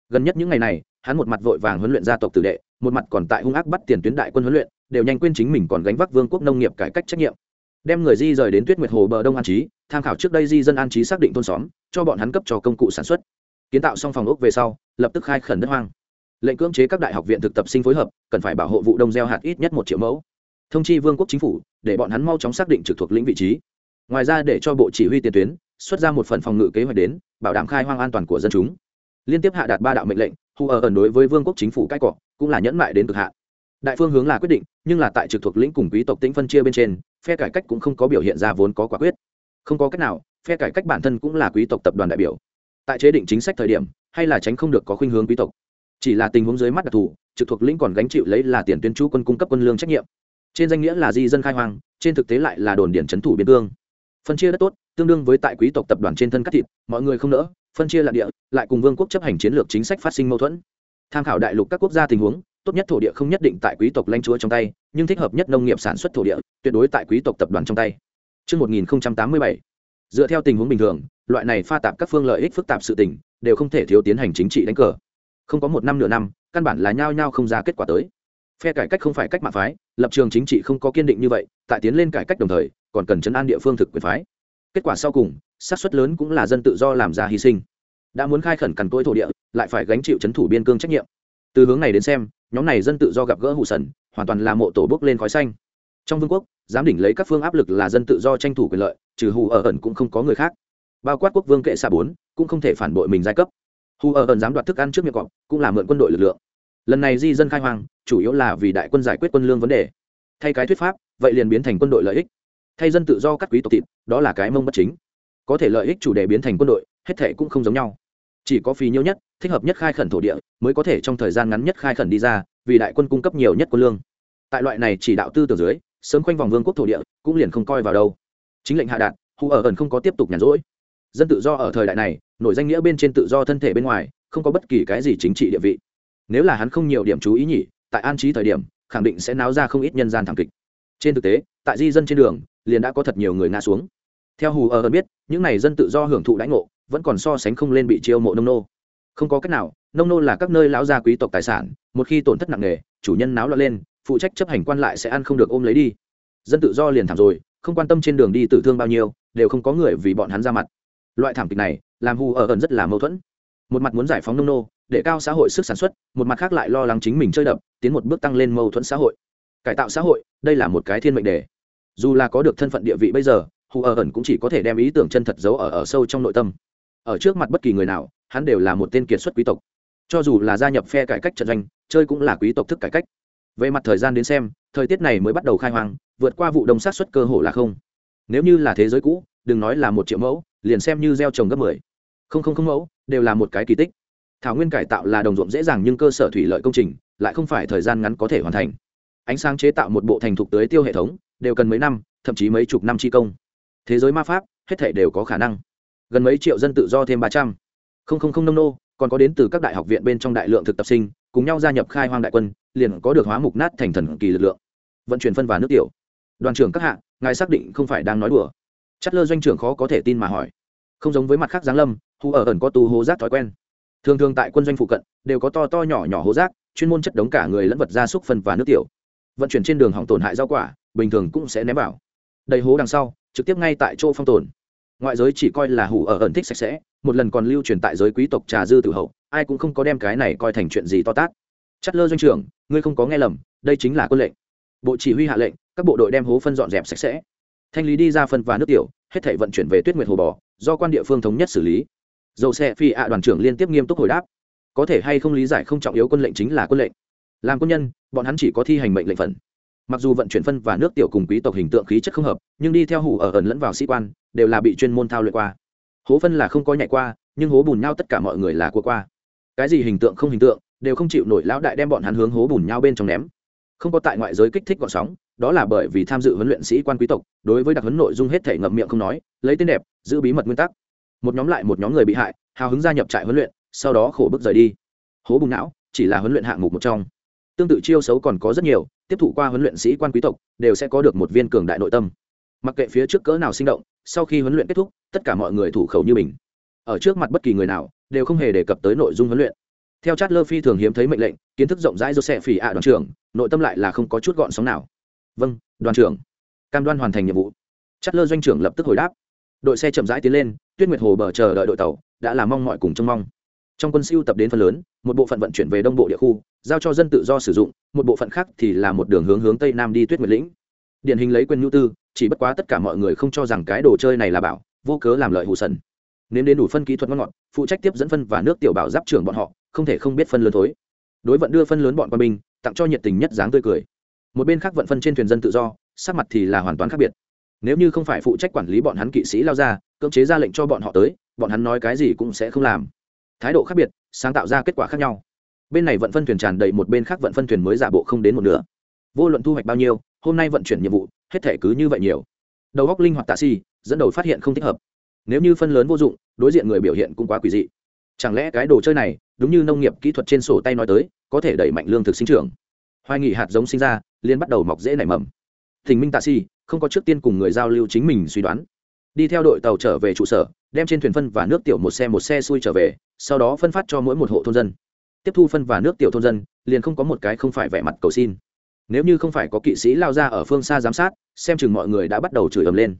Gần nhất những ngày này, hắn một mặt vội vàng huấn luyện gia tộc tử đệ, một mặt còn tại hung ác bắt tiền tuyến đại quân huấn luyện, đều nhanh quên chính mình còn gánh vác vương quốc nông nghiệp cải cách trách nhiệm đem người di rời đến tuyết nguyệt hồ bờ đông an trí, tham khảo trước đây di dân an trí xác định thôn xóm, cho bọn hắn cấp cho công cụ sản xuất. Kiến tạo xong phòng ốc về sau, lập tức khai khẩn đất hoang. Lệnh cưỡng chế các đại học viện thực tập sinh phối hợp, cần phải bảo hộ vụ đông gieo hạt ít nhất một triệu mẫu. Thông chi vương quốc chính phủ, để bọn hắn mau chóng xác định trực thuộc lĩnh vị trí. Ngoài ra để cho bộ chỉ huy tiền tuyến, xuất ra một phần phòng ngự kế hoạch đến, bảo đảm khai hoang an toàn của dân chúng. Liên tiếp hạ đạt ba đạo mệnh lệnh hù ở ẩn đối với vương quốc chính phủ cãi cọ, cũng là nhẫn mại đến cực hạn đại phương hướng là quyết định, nhưng là tại trực thuộc lĩnh cùng quý tộc tĩnh phân chia bên trên, phe cải cách cũng không có biểu hiện ra vốn có quả quyết. Không có cách nào, phe cải cách bản thân cũng là quý tộc tập đoàn đại biểu. Tại chế định chính sách thời điểm, hay là tránh không được có khuynh hướng quý tộc. Chỉ là tình huống dưới mắt đặc thù, trực thuộc lĩnh còn gánh chịu lấy là tiền tuyến chú quân cung cấp quân lương trách nhiệm. Trên danh nghĩa là di dân khai hoang, trên thực tế lại là đồn điển trấn thủ biên cương. Phân chia đất tốt, tương đương với tại quý tộc tập đoàn trên thân cắt thịt, mọi người không nỡ, phân chia lạc địa, lại cùng vương quốc chấp hành chiến lược chính sách phát sinh mâu thuẫn. Tham khảo đại lục các quốc gia tình huống tốt nhất thổ địa không nhất định tại quý tộc lãnh chúa trong tay nhưng thích hợp nhất nông nghiệp sản xuất thổ địa tuyệt đối tại quý tộc tập đoàn trong tay. Trước 1087, dựa theo tình huống bình thường loại này pha tạp các phương lợi ích phức tạp sự tình đều không thể thiếu tiến hành chính trị đánh cờ. Không có một năm nửa năm căn bản là nhao nhao không ra kết quả tới. Phe cải cách không phải cách mạng phái lập trường chính trị không có kiên định như vậy tại tiến lên cải cách đồng thời còn cần chấn an địa phương thực quyền phái. Kết quả sau cùng xác suất lớn cũng là dân tự do làm ra hy sinh. Đã muốn khai khẩn cằn cỗi thổ địa lại phải gánh chịu chấn thủ biên cương trách nhiệm. Từ hướng này đến xem nhóm này dân tự do gặp gỡ hụ sần, hoàn toàn là mộ tổ bước lên khói xanh. Trong vương quốc, giám đỉnh lấy các phương áp lực là dân tự do tranh thủ quyền lợi, trừ hù ở ẩn cũng không có người khác. Bao quát quốc vương kệ xa bốn, cũng không thể phản bội mình giai cấp. Hù ở ẩn dám đoạt thức ăn trước miệng cọp, cũng là mượn quân đội lực lượng. Lần này di dân khai hoang, chủ yếu là vì đại quân giải quyết quân lương vấn đề. Thay cái thuyết pháp, vậy liền biến thành quân đội lợi ích. Thay dân tự do cắt quý tộc thịt, đó là cái mông bất chính. Có thể lợi ích chủ đề biến thành quân đội, hết thệ cũng không giống nhau chỉ có phí nhiêu nhất, thích hợp nhất khai khẩn thổ địa, mới có thể trong thời gian ngắn nhất khai khẩn đi ra, vì đại quân cung cấp nhiều nhất quân lương. Tại loại này chỉ đạo tư tưởng dưới, sớm khoanh vòng vương quốc thổ địa, cũng liền không coi vào đâu. Chính lệnh hạ đạt hù ở ẩn không có tiếp tục nhàn rỗi. Dân tự do ở thời đại này nổi danh nghĩa bên trên tự do thân thể bên ngoài, không có bất kỳ cái gì chính trị địa vị. Nếu là hắn không nhiều điểm chú ý nhỉ, tại an trí thời điểm, khẳng định sẽ náo ra không ít nhân gian thảm kịch. Trên thực tế, tại di dân trên đường, liền đã có thật nhiều người ngã xuống. Theo hù ở ẩn biết, những này dân tự do hưởng thụ lãnh ngộ vẫn còn so sánh không lên bị chiêu mộ nông nô. Không có cách nào, nông nô là các nơi lão gia quý tộc tài sản, một khi tổn thất nặng nề, chủ nhân náo loạn lên, phụ trách chấp hành quan lại sẽ ăn không được ôm lấy đi. Dân tự do liền thảm rồi, không quan tâm trên đường đi tử thương bao nhiêu, đều không có người vì bọn hắn ra mặt. Loại thảm kịch này, làm hù ở ẩn rất là mâu thuẫn. Một mặt muốn giải phóng nông nô, để cao xã hội sức sản xuất, một mặt khác lại lo lắng chính mình chơi đập, tiến một bước tăng lên mâu thuẫn xã hội. Cải tạo xã hội, đây là một cái thiên mệnh đề. Dù là có được thân phận địa vị bây giờ, hù ở ẩn cũng chỉ có thể đem ý tưởng chân thật giấu ở ở sâu trong nội tâm ở trước mặt bất kỳ người nào, hắn đều là một tên kiệt xuất quý tộc. Cho dù là gia nhập phe cải cách trận doanh, chơi cũng là quý tộc thức cải cách. Về mặt thời gian đến xem, thời tiết này mới bắt đầu khai hoang, vượt qua vụ đông sát xuất cơ hồ là không. Nếu như là thế giới cũ, đừng nói là một triệu mẫu, liền xem như gieo trồng gấp mười. Không không không mẫu, đều là một cái kỳ tích. Thảo nguyên cải tạo là đồng ruộng dễ dàng nhưng cơ sở thủy lợi công trình, lại không phải thời gian ngắn có thể hoàn thành. Ánh sáng chế tạo một bộ thành thục tưới tiêu hệ thống, đều cần mấy năm, thậm chí mấy chục năm chi công. Thế giới ma pháp, hết thể đều có khả năng gần mấy triệu dân tự do thêm ba trăm. Không không không nông nô, còn có đến từ các đại học viện bên trong đại lượng thực tập sinh, cùng nhau gia nhập khai hoang đại quân, liền có được hóa mục nát thành thần kỳ lực lượng. Vận chuyển phân và nước tiểu. Đoàn trưởng các hạ, ngài xác định không phải đang nói đùa. Chất lơ doanh trưởng khó có thể tin mà hỏi. Không giống với mặt khác giáng lâm, hù ở ẩn có tu hố rác thói quen. Thường thường tại quân doanh phụ cận, đều có to to nhỏ nhỏ hố rác, chuyên môn chất đống cả người lẫn vật gia súc phân và nước tiểu. Vận chuyển trên đường hỏng tổn hại rau quả, bình thường cũng sẽ ném vào. Đầy hố đằng sau, trực tiếp ngay tại chỗ phong tồn ngoại giới chỉ coi là hủ ở ẩn thích sạch sẽ, một lần còn lưu truyền tại giới quý tộc trà dư tử hậu, ai cũng không có đem cái này coi thành chuyện gì to tát. Chất lơ doanh trưởng, ngươi không có nghe lầm, đây chính là quân lệnh. Bộ chỉ huy hạ lệnh, các bộ đội đem hố phân dọn dẹp sạch sẽ. Thanh lý đi ra phân và nước tiểu, hết thể vận chuyển về tuyết nguyệt hồ bò, do quan địa phương thống nhất xử lý. Dầu xe phi ạ đoàn trưởng liên tiếp nghiêm túc hồi đáp. Có thể hay không lý giải không trọng yếu quân lệnh chính là quân lệnh. Làm quân nhân, bọn hắn chỉ có thi hành mệnh lệnh phần mặc dù vận chuyển phân và nước tiểu cùng quý tộc hình tượng khí chất không hợp, nhưng đi theo hủ ở ẩn lẫn vào sĩ quan, đều là bị chuyên môn thao luyện qua. Hố phân là không có nhảy qua, nhưng hố bùn nhau tất cả mọi người là qua qua. Cái gì hình tượng không hình tượng, đều không chịu nổi lão đại đem bọn hắn hướng hố bùn nhau bên trong ném. Không có tại ngoại giới kích thích gọn sóng, đó là bởi vì tham dự huấn luyện sĩ quan quý tộc, đối với đặc huấn nội dung hết thể ngậm miệng không nói, lấy tên đẹp, giữ bí mật nguyên tắc. Một nhóm lại một nhóm người bị hại, hào hứng gia nhập trại huấn luyện, sau đó khổ bức rời đi. Hố bùng não, chỉ là huấn luyện hạng mục một trong. Tương tự chiêu xấu còn có rất nhiều tiếp thụ qua huấn luyện sĩ quan quý tộc, đều sẽ có được một viên cường đại nội tâm. Mặc kệ phía trước cỡ nào sinh động, sau khi huấn luyện kết thúc, tất cả mọi người thủ khẩu như mình. Ở trước mặt bất kỳ người nào, đều không hề đề cập tới nội dung huấn luyện. Theo chát lơ phi thường hiếm thấy mệnh lệnh, kiến thức rộng rãi do xe phỉ ạ đoàn trưởng, nội tâm lại là không có chút gọn sóng nào. Vâng đoàn trưởng. Cam đoan hoàn thành nhiệm vụ. Chát lơ doanh trưởng lập tức hồi đáp. Đội xe chậm rãi tiến lên, tuyết nguyệt hồ bờ chờ đợi đội tàu, đã là mong mọi cùng trông mong. Trong quân siêu tập đến phần lớn, một bộ phận vận chuyển về đông bộ địa khu giao cho dân tự do sử dụng, một bộ phận khác thì là một đường hướng hướng tây nam đi tuyết nguyệt lĩnh. Điển hình lấy quyền nhu tư, chỉ bất quá tất cả mọi người không cho rằng cái đồ chơi này là bảo, vô cớ làm lợi hù sần. Nếm đến đủ phân kỹ thuật ngon ngọt, phụ trách tiếp dẫn phân và nước tiểu bảo giáp trưởng bọn họ, không thể không biết phân lớn thối. Đối vận đưa phân lớn bọn quân binh, tặng cho nhiệt tình nhất dáng tươi cười. Một bên khác vận phân trên thuyền dân tự do, sắc mặt thì là hoàn toàn khác biệt. Nếu như không phải phụ trách quản lý bọn hắn kỵ sĩ lao ra, cưỡng chế ra lệnh cho bọn họ tới, bọn hắn nói cái gì cũng sẽ không làm. Thái độ khác biệt, sáng tạo ra kết quả khác nhau bên này vận phân thuyền tràn đầy một bên khác vận phân thuyền mới giả bộ không đến một nửa. Vô luận thu hoạch bao nhiêu, hôm nay vận chuyển nhiệm vụ, hết thể cứ như vậy nhiều. Đầu góc linh hoạt tạ si, dẫn đầu phát hiện không thích hợp. Nếu như phân lớn vô dụng, đối diện người biểu hiện cũng quá quỷ dị. Chẳng lẽ cái đồ chơi này, đúng như nông nghiệp kỹ thuật trên sổ tay nói tới, có thể đẩy mạnh lương thực sinh trưởng? Hoài nghị hạt giống sinh ra liên bắt đầu mọc dễ nảy mầm. Thình minh tạ si, không có trước tiên cùng người giao lưu chính mình suy đoán. Đi theo đội tàu trở về trụ sở, đem trên thuyền phân và nước tiểu một xe một xe xuôi trở về, sau đó phân phát cho mỗi một hộ thôn dân tiếp thu phân và nước tiểu thôn dân liền không có một cái không phải vẻ mặt cầu xin. Nếu như không phải có kỵ sĩ lao ra ở phương xa giám sát xem chừng mọi người đã bắt đầu chửi ầm lên.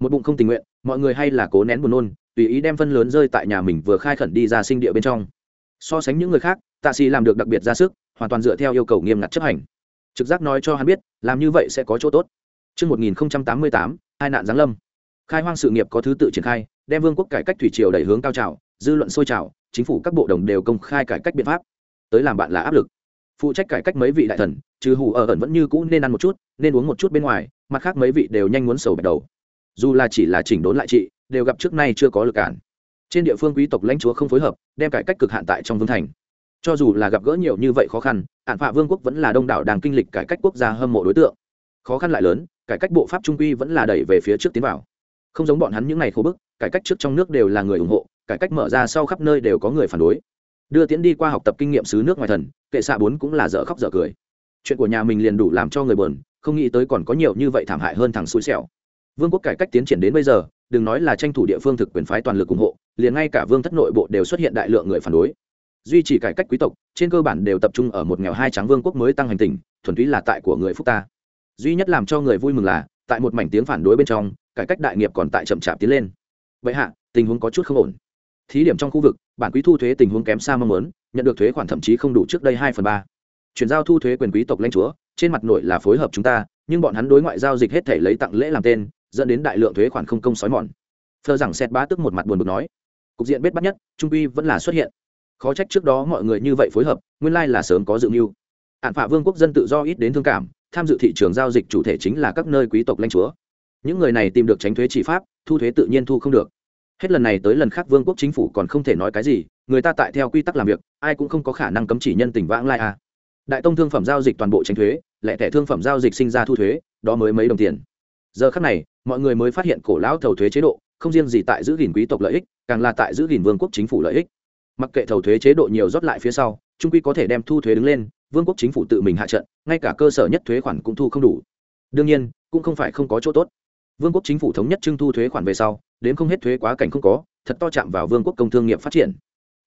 Một bụng không tình nguyện mọi người hay là cố nén buồn nôn tùy ý đem phân lớn rơi tại nhà mình vừa khai khẩn đi ra sinh địa bên trong. So sánh những người khác tạ sĩ làm được đặc biệt ra sức hoàn toàn dựa theo yêu cầu nghiêm ngặt chấp hành. Trực giác nói cho hắn biết làm như vậy sẽ có chỗ tốt. Trước 1088, hai nạn giáng lâm. Khai hoang sự nghiệp có thứ tự triển khai, đem vương quốc cải cách thủy triều đẩy hướng cao trào, dư luận sôi trào, chính phủ các bộ đồng đều công khai cải cách biện pháp. Tới làm bạn là áp lực. Phụ trách cải cách mấy vị đại thần, trừ hù ở ẩn vẫn như cũ nên ăn một chút, nên uống một chút bên ngoài, mặt khác mấy vị đều nhanh muốn sầu bạch đầu. Dù là chỉ là chỉnh đốn lại trị, đều gặp trước nay chưa có lực cản. Trên địa phương quý tộc lãnh chúa không phối hợp, đem cải cách cực hạn tại trong vương thành. Cho dù là gặp gỡ nhiều như vậy khó khăn, hạn Phạ Vương quốc vẫn là đông đảo đang kinh lịch cải cách quốc gia hâm mộ đối tượng. Khó khăn lại lớn, cải cách bộ pháp trung quy vẫn là đẩy về phía trước tiến vào không giống bọn hắn những ngày khô bức cải cách trước trong nước đều là người ủng hộ cải cách mở ra sau khắp nơi đều có người phản đối. Đưa tiễn đi qua học tập kinh nghiệm xứ nước ngoài thần, kệ xạ bốn cũng là dở khóc dở cười. Chuyện của nhà mình liền đủ làm cho người buồn, không nghĩ tới còn có nhiều như vậy thảm hại hơn thằng xui xẻo. Vương quốc cải cách tiến triển đến bây giờ, đừng nói là tranh thủ địa phương thực quyền phái toàn lực ủng hộ, liền ngay cả vương thất nội bộ đều xuất hiện đại lượng người phản đối. Duy trì cải cách quý tộc, trên cơ bản đều tập trung ở một nghèo hai trắng vương quốc mới tăng hành tình thuần túy là tại của người phúc ta. Duy nhất làm cho người vui mừng là, tại một mảnh tiếng phản đối bên trong, cải cách đại nghiệp còn tại chậm chạp tiến lên. Vậy hạ, tình huống có chút không ổn thí điểm trong khu vực, bản quý thu thuế tình huống kém xa mong muốn, nhận được thuế khoản thậm chí không đủ trước đây hai phần ba. Chuyển giao thu thuế quyền quý tộc lãnh chúa, trên mặt nội là phối hợp chúng ta, nhưng bọn hắn đối ngoại giao dịch hết thể lấy tặng lễ làm tên, dẫn đến đại lượng thuế khoản không công sói mòn. Thơ rằng xét bá tức một mặt buồn bực nói, cục diện bết bắt nhất, trung quy vẫn là xuất hiện. Khó trách trước đó mọi người như vậy phối hợp, nguyên lai là sớm có dự mưu. Hạn phạ vương quốc dân tự do ít đến thương cảm, tham dự thị trường giao dịch chủ thể chính là các nơi quý tộc lãnh chúa. Những người này tìm được tránh thuế chỉ pháp, thu thuế tự nhiên thu không được hết lần này tới lần khác vương quốc chính phủ còn không thể nói cái gì, người ta tại theo quy tắc làm việc, ai cũng không có khả năng cấm chỉ nhân tình vãng lai à. đại tông thương phẩm giao dịch toàn bộ tránh thuế, lẻ thẻ thương phẩm giao dịch sinh ra thu thuế, đó mới mấy đồng tiền. Giờ khác này, mọi người mới phát hiện cổ lão thầu thuế chế độ, không riêng gì tại giữ gìn quý tộc lợi ích, càng là tại giữ gìn vương quốc chính phủ lợi ích. Mặc kệ thầu thuế chế độ nhiều rót lại phía sau, trung quy có thể đem thu thuế đứng lên, vương quốc chính phủ tự mình hạ trận, ngay cả cơ sở nhất thuế khoản cũng thu không đủ. Đương nhiên, cũng không phải không có chỗ tốt vương quốc chính phủ thống nhất trưng thu thuế khoản về sau đến không hết thuế quá cảnh không có, thật to chạm vào vương quốc công thương nghiệp phát triển.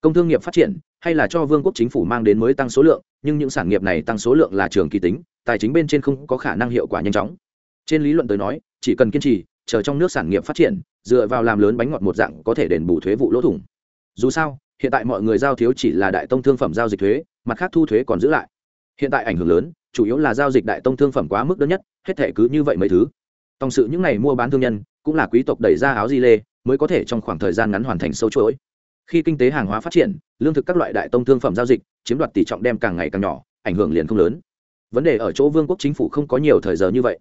Công thương nghiệp phát triển, hay là cho vương quốc chính phủ mang đến mới tăng số lượng, nhưng những sản nghiệp này tăng số lượng là trường kỳ tính, tài chính bên trên không có khả năng hiệu quả nhanh chóng. Trên lý luận tới nói, chỉ cần kiên trì, chờ trong nước sản nghiệp phát triển, dựa vào làm lớn bánh ngọt một dạng có thể đền bù thuế vụ lỗ thủng. Dù sao, hiện tại mọi người giao thiếu chỉ là đại tông thương phẩm giao dịch thuế, mặt khác thu thuế còn giữ lại. Hiện tại ảnh hưởng lớn, chủ yếu là giao dịch đại tông thương phẩm quá mức đơn nhất, hết thể cứ như vậy mấy thứ tòng sự những ngày mua bán thương nhân, cũng là quý tộc đẩy ra áo di lê, mới có thể trong khoảng thời gian ngắn hoàn thành sâu chuỗi. Khi kinh tế hàng hóa phát triển, lương thực các loại đại tông thương phẩm giao dịch, chiếm đoạt tỷ trọng đem càng ngày càng nhỏ, ảnh hưởng liền không lớn. Vấn đề ở chỗ vương quốc chính phủ không có nhiều thời giờ như vậy.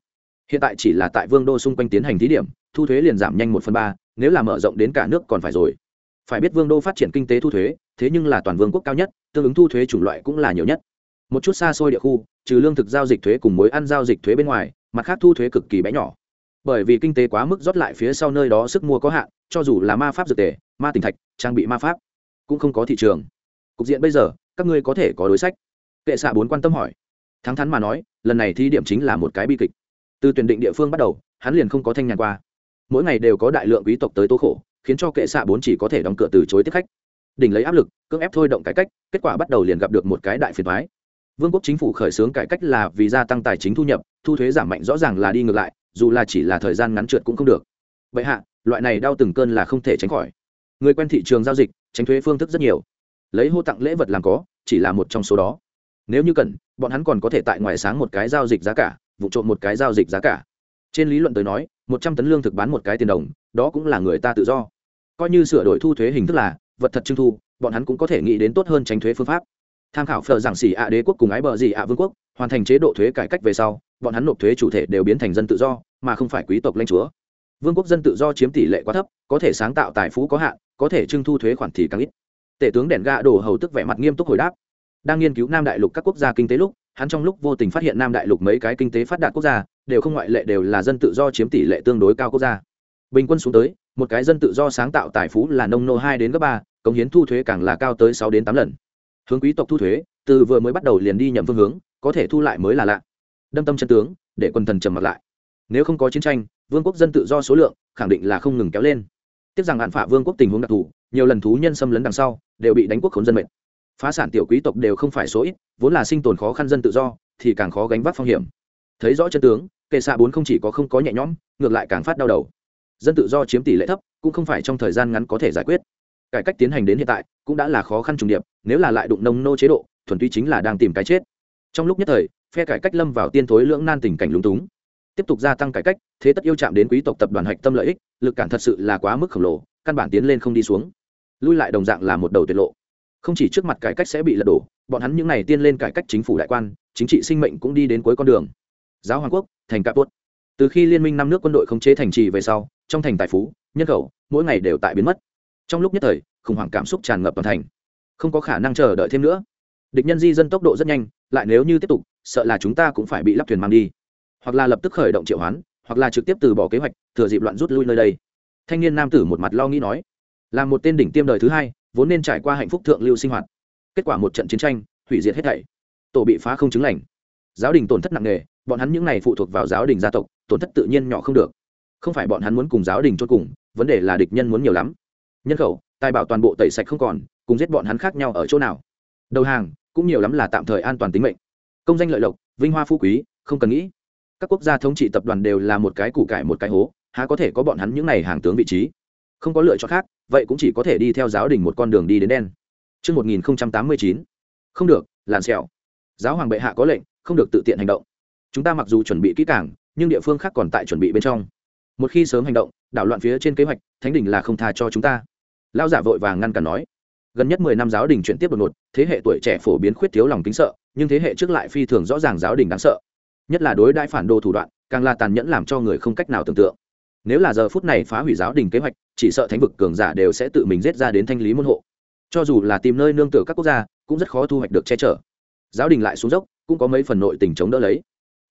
Hiện tại chỉ là tại vương đô xung quanh tiến hành thí điểm, thu thuế liền giảm nhanh một phần ba, nếu là mở rộng đến cả nước còn phải rồi. Phải biết vương đô phát triển kinh tế thu thuế, thế nhưng là toàn vương quốc cao nhất, tương ứng thu thuế chủng loại cũng là nhiều nhất. Một chút xa xôi địa khu, trừ lương thực giao dịch thuế cùng mối ăn giao dịch thuế bên ngoài, mặt khác thu thuế cực kỳ bé nhỏ bởi vì kinh tế quá mức rót lại phía sau nơi đó sức mua có hạn, cho dù là ma pháp dược tề, ma tình thạch, trang bị ma pháp, cũng không có thị trường. Cục diện bây giờ, các ngươi có thể có đối sách. Kệ xạ bốn quan tâm hỏi. Thắng thắn mà nói, lần này thi điểm chính là một cái bi kịch. Từ tuyển định địa phương bắt đầu, hắn liền không có thanh nhàn qua. Mỗi ngày đều có đại lượng quý tộc tới tố khổ, khiến cho kệ xạ bốn chỉ có thể đóng cửa từ chối tiếp khách. Đỉnh lấy áp lực, cưỡng ép thôi động cải cách, kết quả bắt đầu liền gặp được một cái đại phiền thoái vương quốc chính phủ khởi xướng cải cách là vì gia tăng tài chính thu nhập, thu thuế giảm mạnh rõ ràng là đi ngược lại dù là chỉ là thời gian ngắn trượt cũng không được. Vậy hạ, loại này đau từng cơn là không thể tránh khỏi. Người quen thị trường giao dịch, tránh thuế phương thức rất nhiều. Lấy hô tặng lễ vật làm có, chỉ là một trong số đó. Nếu như cần, bọn hắn còn có thể tại ngoài sáng một cái giao dịch giá cả, vụ trộm một cái giao dịch giá cả. Trên lý luận tới nói, một trăm tấn lương thực bán một cái tiền đồng, đó cũng là người ta tự do. Coi như sửa đổi thu thuế hình thức là, vật thật trưng thu, bọn hắn cũng có thể nghĩ đến tốt hơn tránh thuế phương pháp. Tham khảo phờ giảng xỉ ạ đế quốc cùng ái bờ gì ạ vương quốc, hoàn thành chế độ thuế cải cách về sau, bọn hắn nộp thuế chủ thể đều biến thành dân tự do mà không phải quý tộc lãnh chúa. Vương quốc dân tự do chiếm tỷ lệ quá thấp, có thể sáng tạo tài phú có hạn, có thể trưng thu thuế khoản thì càng ít. Tể tướng đèn gạ đổ hầu tức vẻ mặt nghiêm túc hồi đáp. Đang nghiên cứu nam đại lục các quốc gia kinh tế lúc, hắn trong lúc vô tình phát hiện nam đại lục mấy cái kinh tế phát đạt quốc gia, đều không ngoại lệ đều là dân tự do chiếm tỷ lệ tương đối cao quốc gia. Bình quân xuống tới, một cái dân tự do sáng tạo tài phú là nông nô hai đến gấp ba, cống hiến thu thuế càng là cao tới sáu đến tám lần. Hướng quý tộc thu thuế, từ vừa mới bắt đầu liền đi nhầm phương hướng, có thể thu lại mới là lạ. Đâm tâm chân tướng, để quân thần trầm mặt lại nếu không có chiến tranh, vương quốc dân tự do số lượng khẳng định là không ngừng kéo lên. Tiếc rằng hạn phả vương quốc tình huống đặc thù, nhiều lần thú nhân xâm lấn đằng sau, đều bị đánh quốc khốn dân mệnh. Phá sản tiểu quý tộc đều không phải số ít, vốn là sinh tồn khó khăn dân tự do, thì càng khó gánh vác phong hiểm. Thấy rõ chân tướng, kệ xạ bốn không chỉ có không có nhẹ nhõm, ngược lại càng phát đau đầu. Dân tự do chiếm tỷ lệ thấp, cũng không phải trong thời gian ngắn có thể giải quyết. Cải cách tiến hành đến hiện tại, cũng đã là khó khăn trùng điệp, nếu là lại đụng nông nô chế độ, thuần túy chính là đang tìm cái chết. Trong lúc nhất thời, phe cải cách lâm vào tiên thối lưỡng nan tình cảnh lúng túng tiếp tục gia tăng cải cách, thế tất yêu chạm đến quý tộc tập đoàn hạch tâm lợi ích, lực cản thật sự là quá mức khổng lồ, căn bản tiến lên không đi xuống. Lui lại đồng dạng là một đầu tuyệt lộ. Không chỉ trước mặt cải cách sẽ bị lật đổ, bọn hắn những n à y tiên lên cải cách chính phủ đại quan, chính trị sinh mệnh cũng đi đến cuối con đường. Giáo hoàng quốc, thành capot từ khi liên minh năm nước quân đội khống chế thành trì về sau, trong thành tài phú, nhân khẩu, mỗi ngày đều tại biến mất. Trong lúc nhất thời, khủng hoảng cảm xúc tràn ngập toàn thành. Không có khả năng chờ đợi thêm nữa. Địch nhân di dân tốc độ rất nhanh, lại nếu như tiếp tục, sợ là chúng ta cũng phải bị lắp thuyền mang đi hoặc là lập tức khởi động triệu hoán, hoặc là trực tiếp từ bỏ kế hoạch, thừa dịp loạn rút lui nơi đây. Thanh niên nam tử một mặt lo nghĩ nói, là một tên đỉnh tiêm đời thứ hai, vốn nên trải qua hạnh phúc thượng lưu sinh hoạt. Kết quả một trận chiến tranh, hủy diệt hết thảy. Tổ bị phá không chứng lành. Giáo đình tổn thất nặng nề, bọn hắn những này phụ thuộc vào giáo đình gia tộc, tổn thất tự nhiên nhỏ không được. Không phải bọn hắn muốn cùng giáo đình chốt cùng, vấn đề là địch nhân muốn nhiều lắm. Nhân khẩu, tài bảo toàn bộ tẩy sạch không còn, cùng giết bọn hắn khác nhau ở chỗ nào? Đầu hàng, cũng nhiều lắm là tạm thời an toàn tính mệnh. Công danh lợi lộc, vinh hoa phú quý, không cần nghĩ các quốc gia thống trị tập đoàn đều là một cái củ cải một cái hố há có thể có bọn hắn những n à y hàng tướng vị trí không có lựa chọn khác vậy cũng chỉ có thể đi theo giáo đình một con đường đi đến đen Trước 1089, không được, làn xẹo. Giáo hoàng bệ hạ có lệnh, không được tự tiện hành động. Chúng ta mặc dù chuẩn bị kỹ càng, nhưng địa phương khác còn tại chuẩn bị bên trong. Một khi sớm hành động, đảo loạn phía trên kế hoạch, thánh đình là không tha cho chúng ta. Lão giả vội vàng ngăn cản nói. Gần nhất mười năm giáo đình chuyển tiếp đột ngột, thế hệ tuổi trẻ phổ biến khuyết thiếu lòng kính sợ, nhưng thế hệ trước lại phi thường rõ ràng giáo đình đáng sợ. Nhất là đối đãi phản đồ thủ đoạn, càng là tàn nhẫn làm cho người không cách nào tưởng tượng. Nếu là giờ phút này phá hủy giáo đình kế hoạch chỉ sợ thánh vực cường giả đều sẽ tự mình giết ra đến thanh lý môn hộ. Cho dù là tìm nơi nương tựa các quốc gia cũng rất khó thu hoạch được che chở. Giáo đình lại xuống dốc cũng có mấy phần nội tình chống đỡ lấy.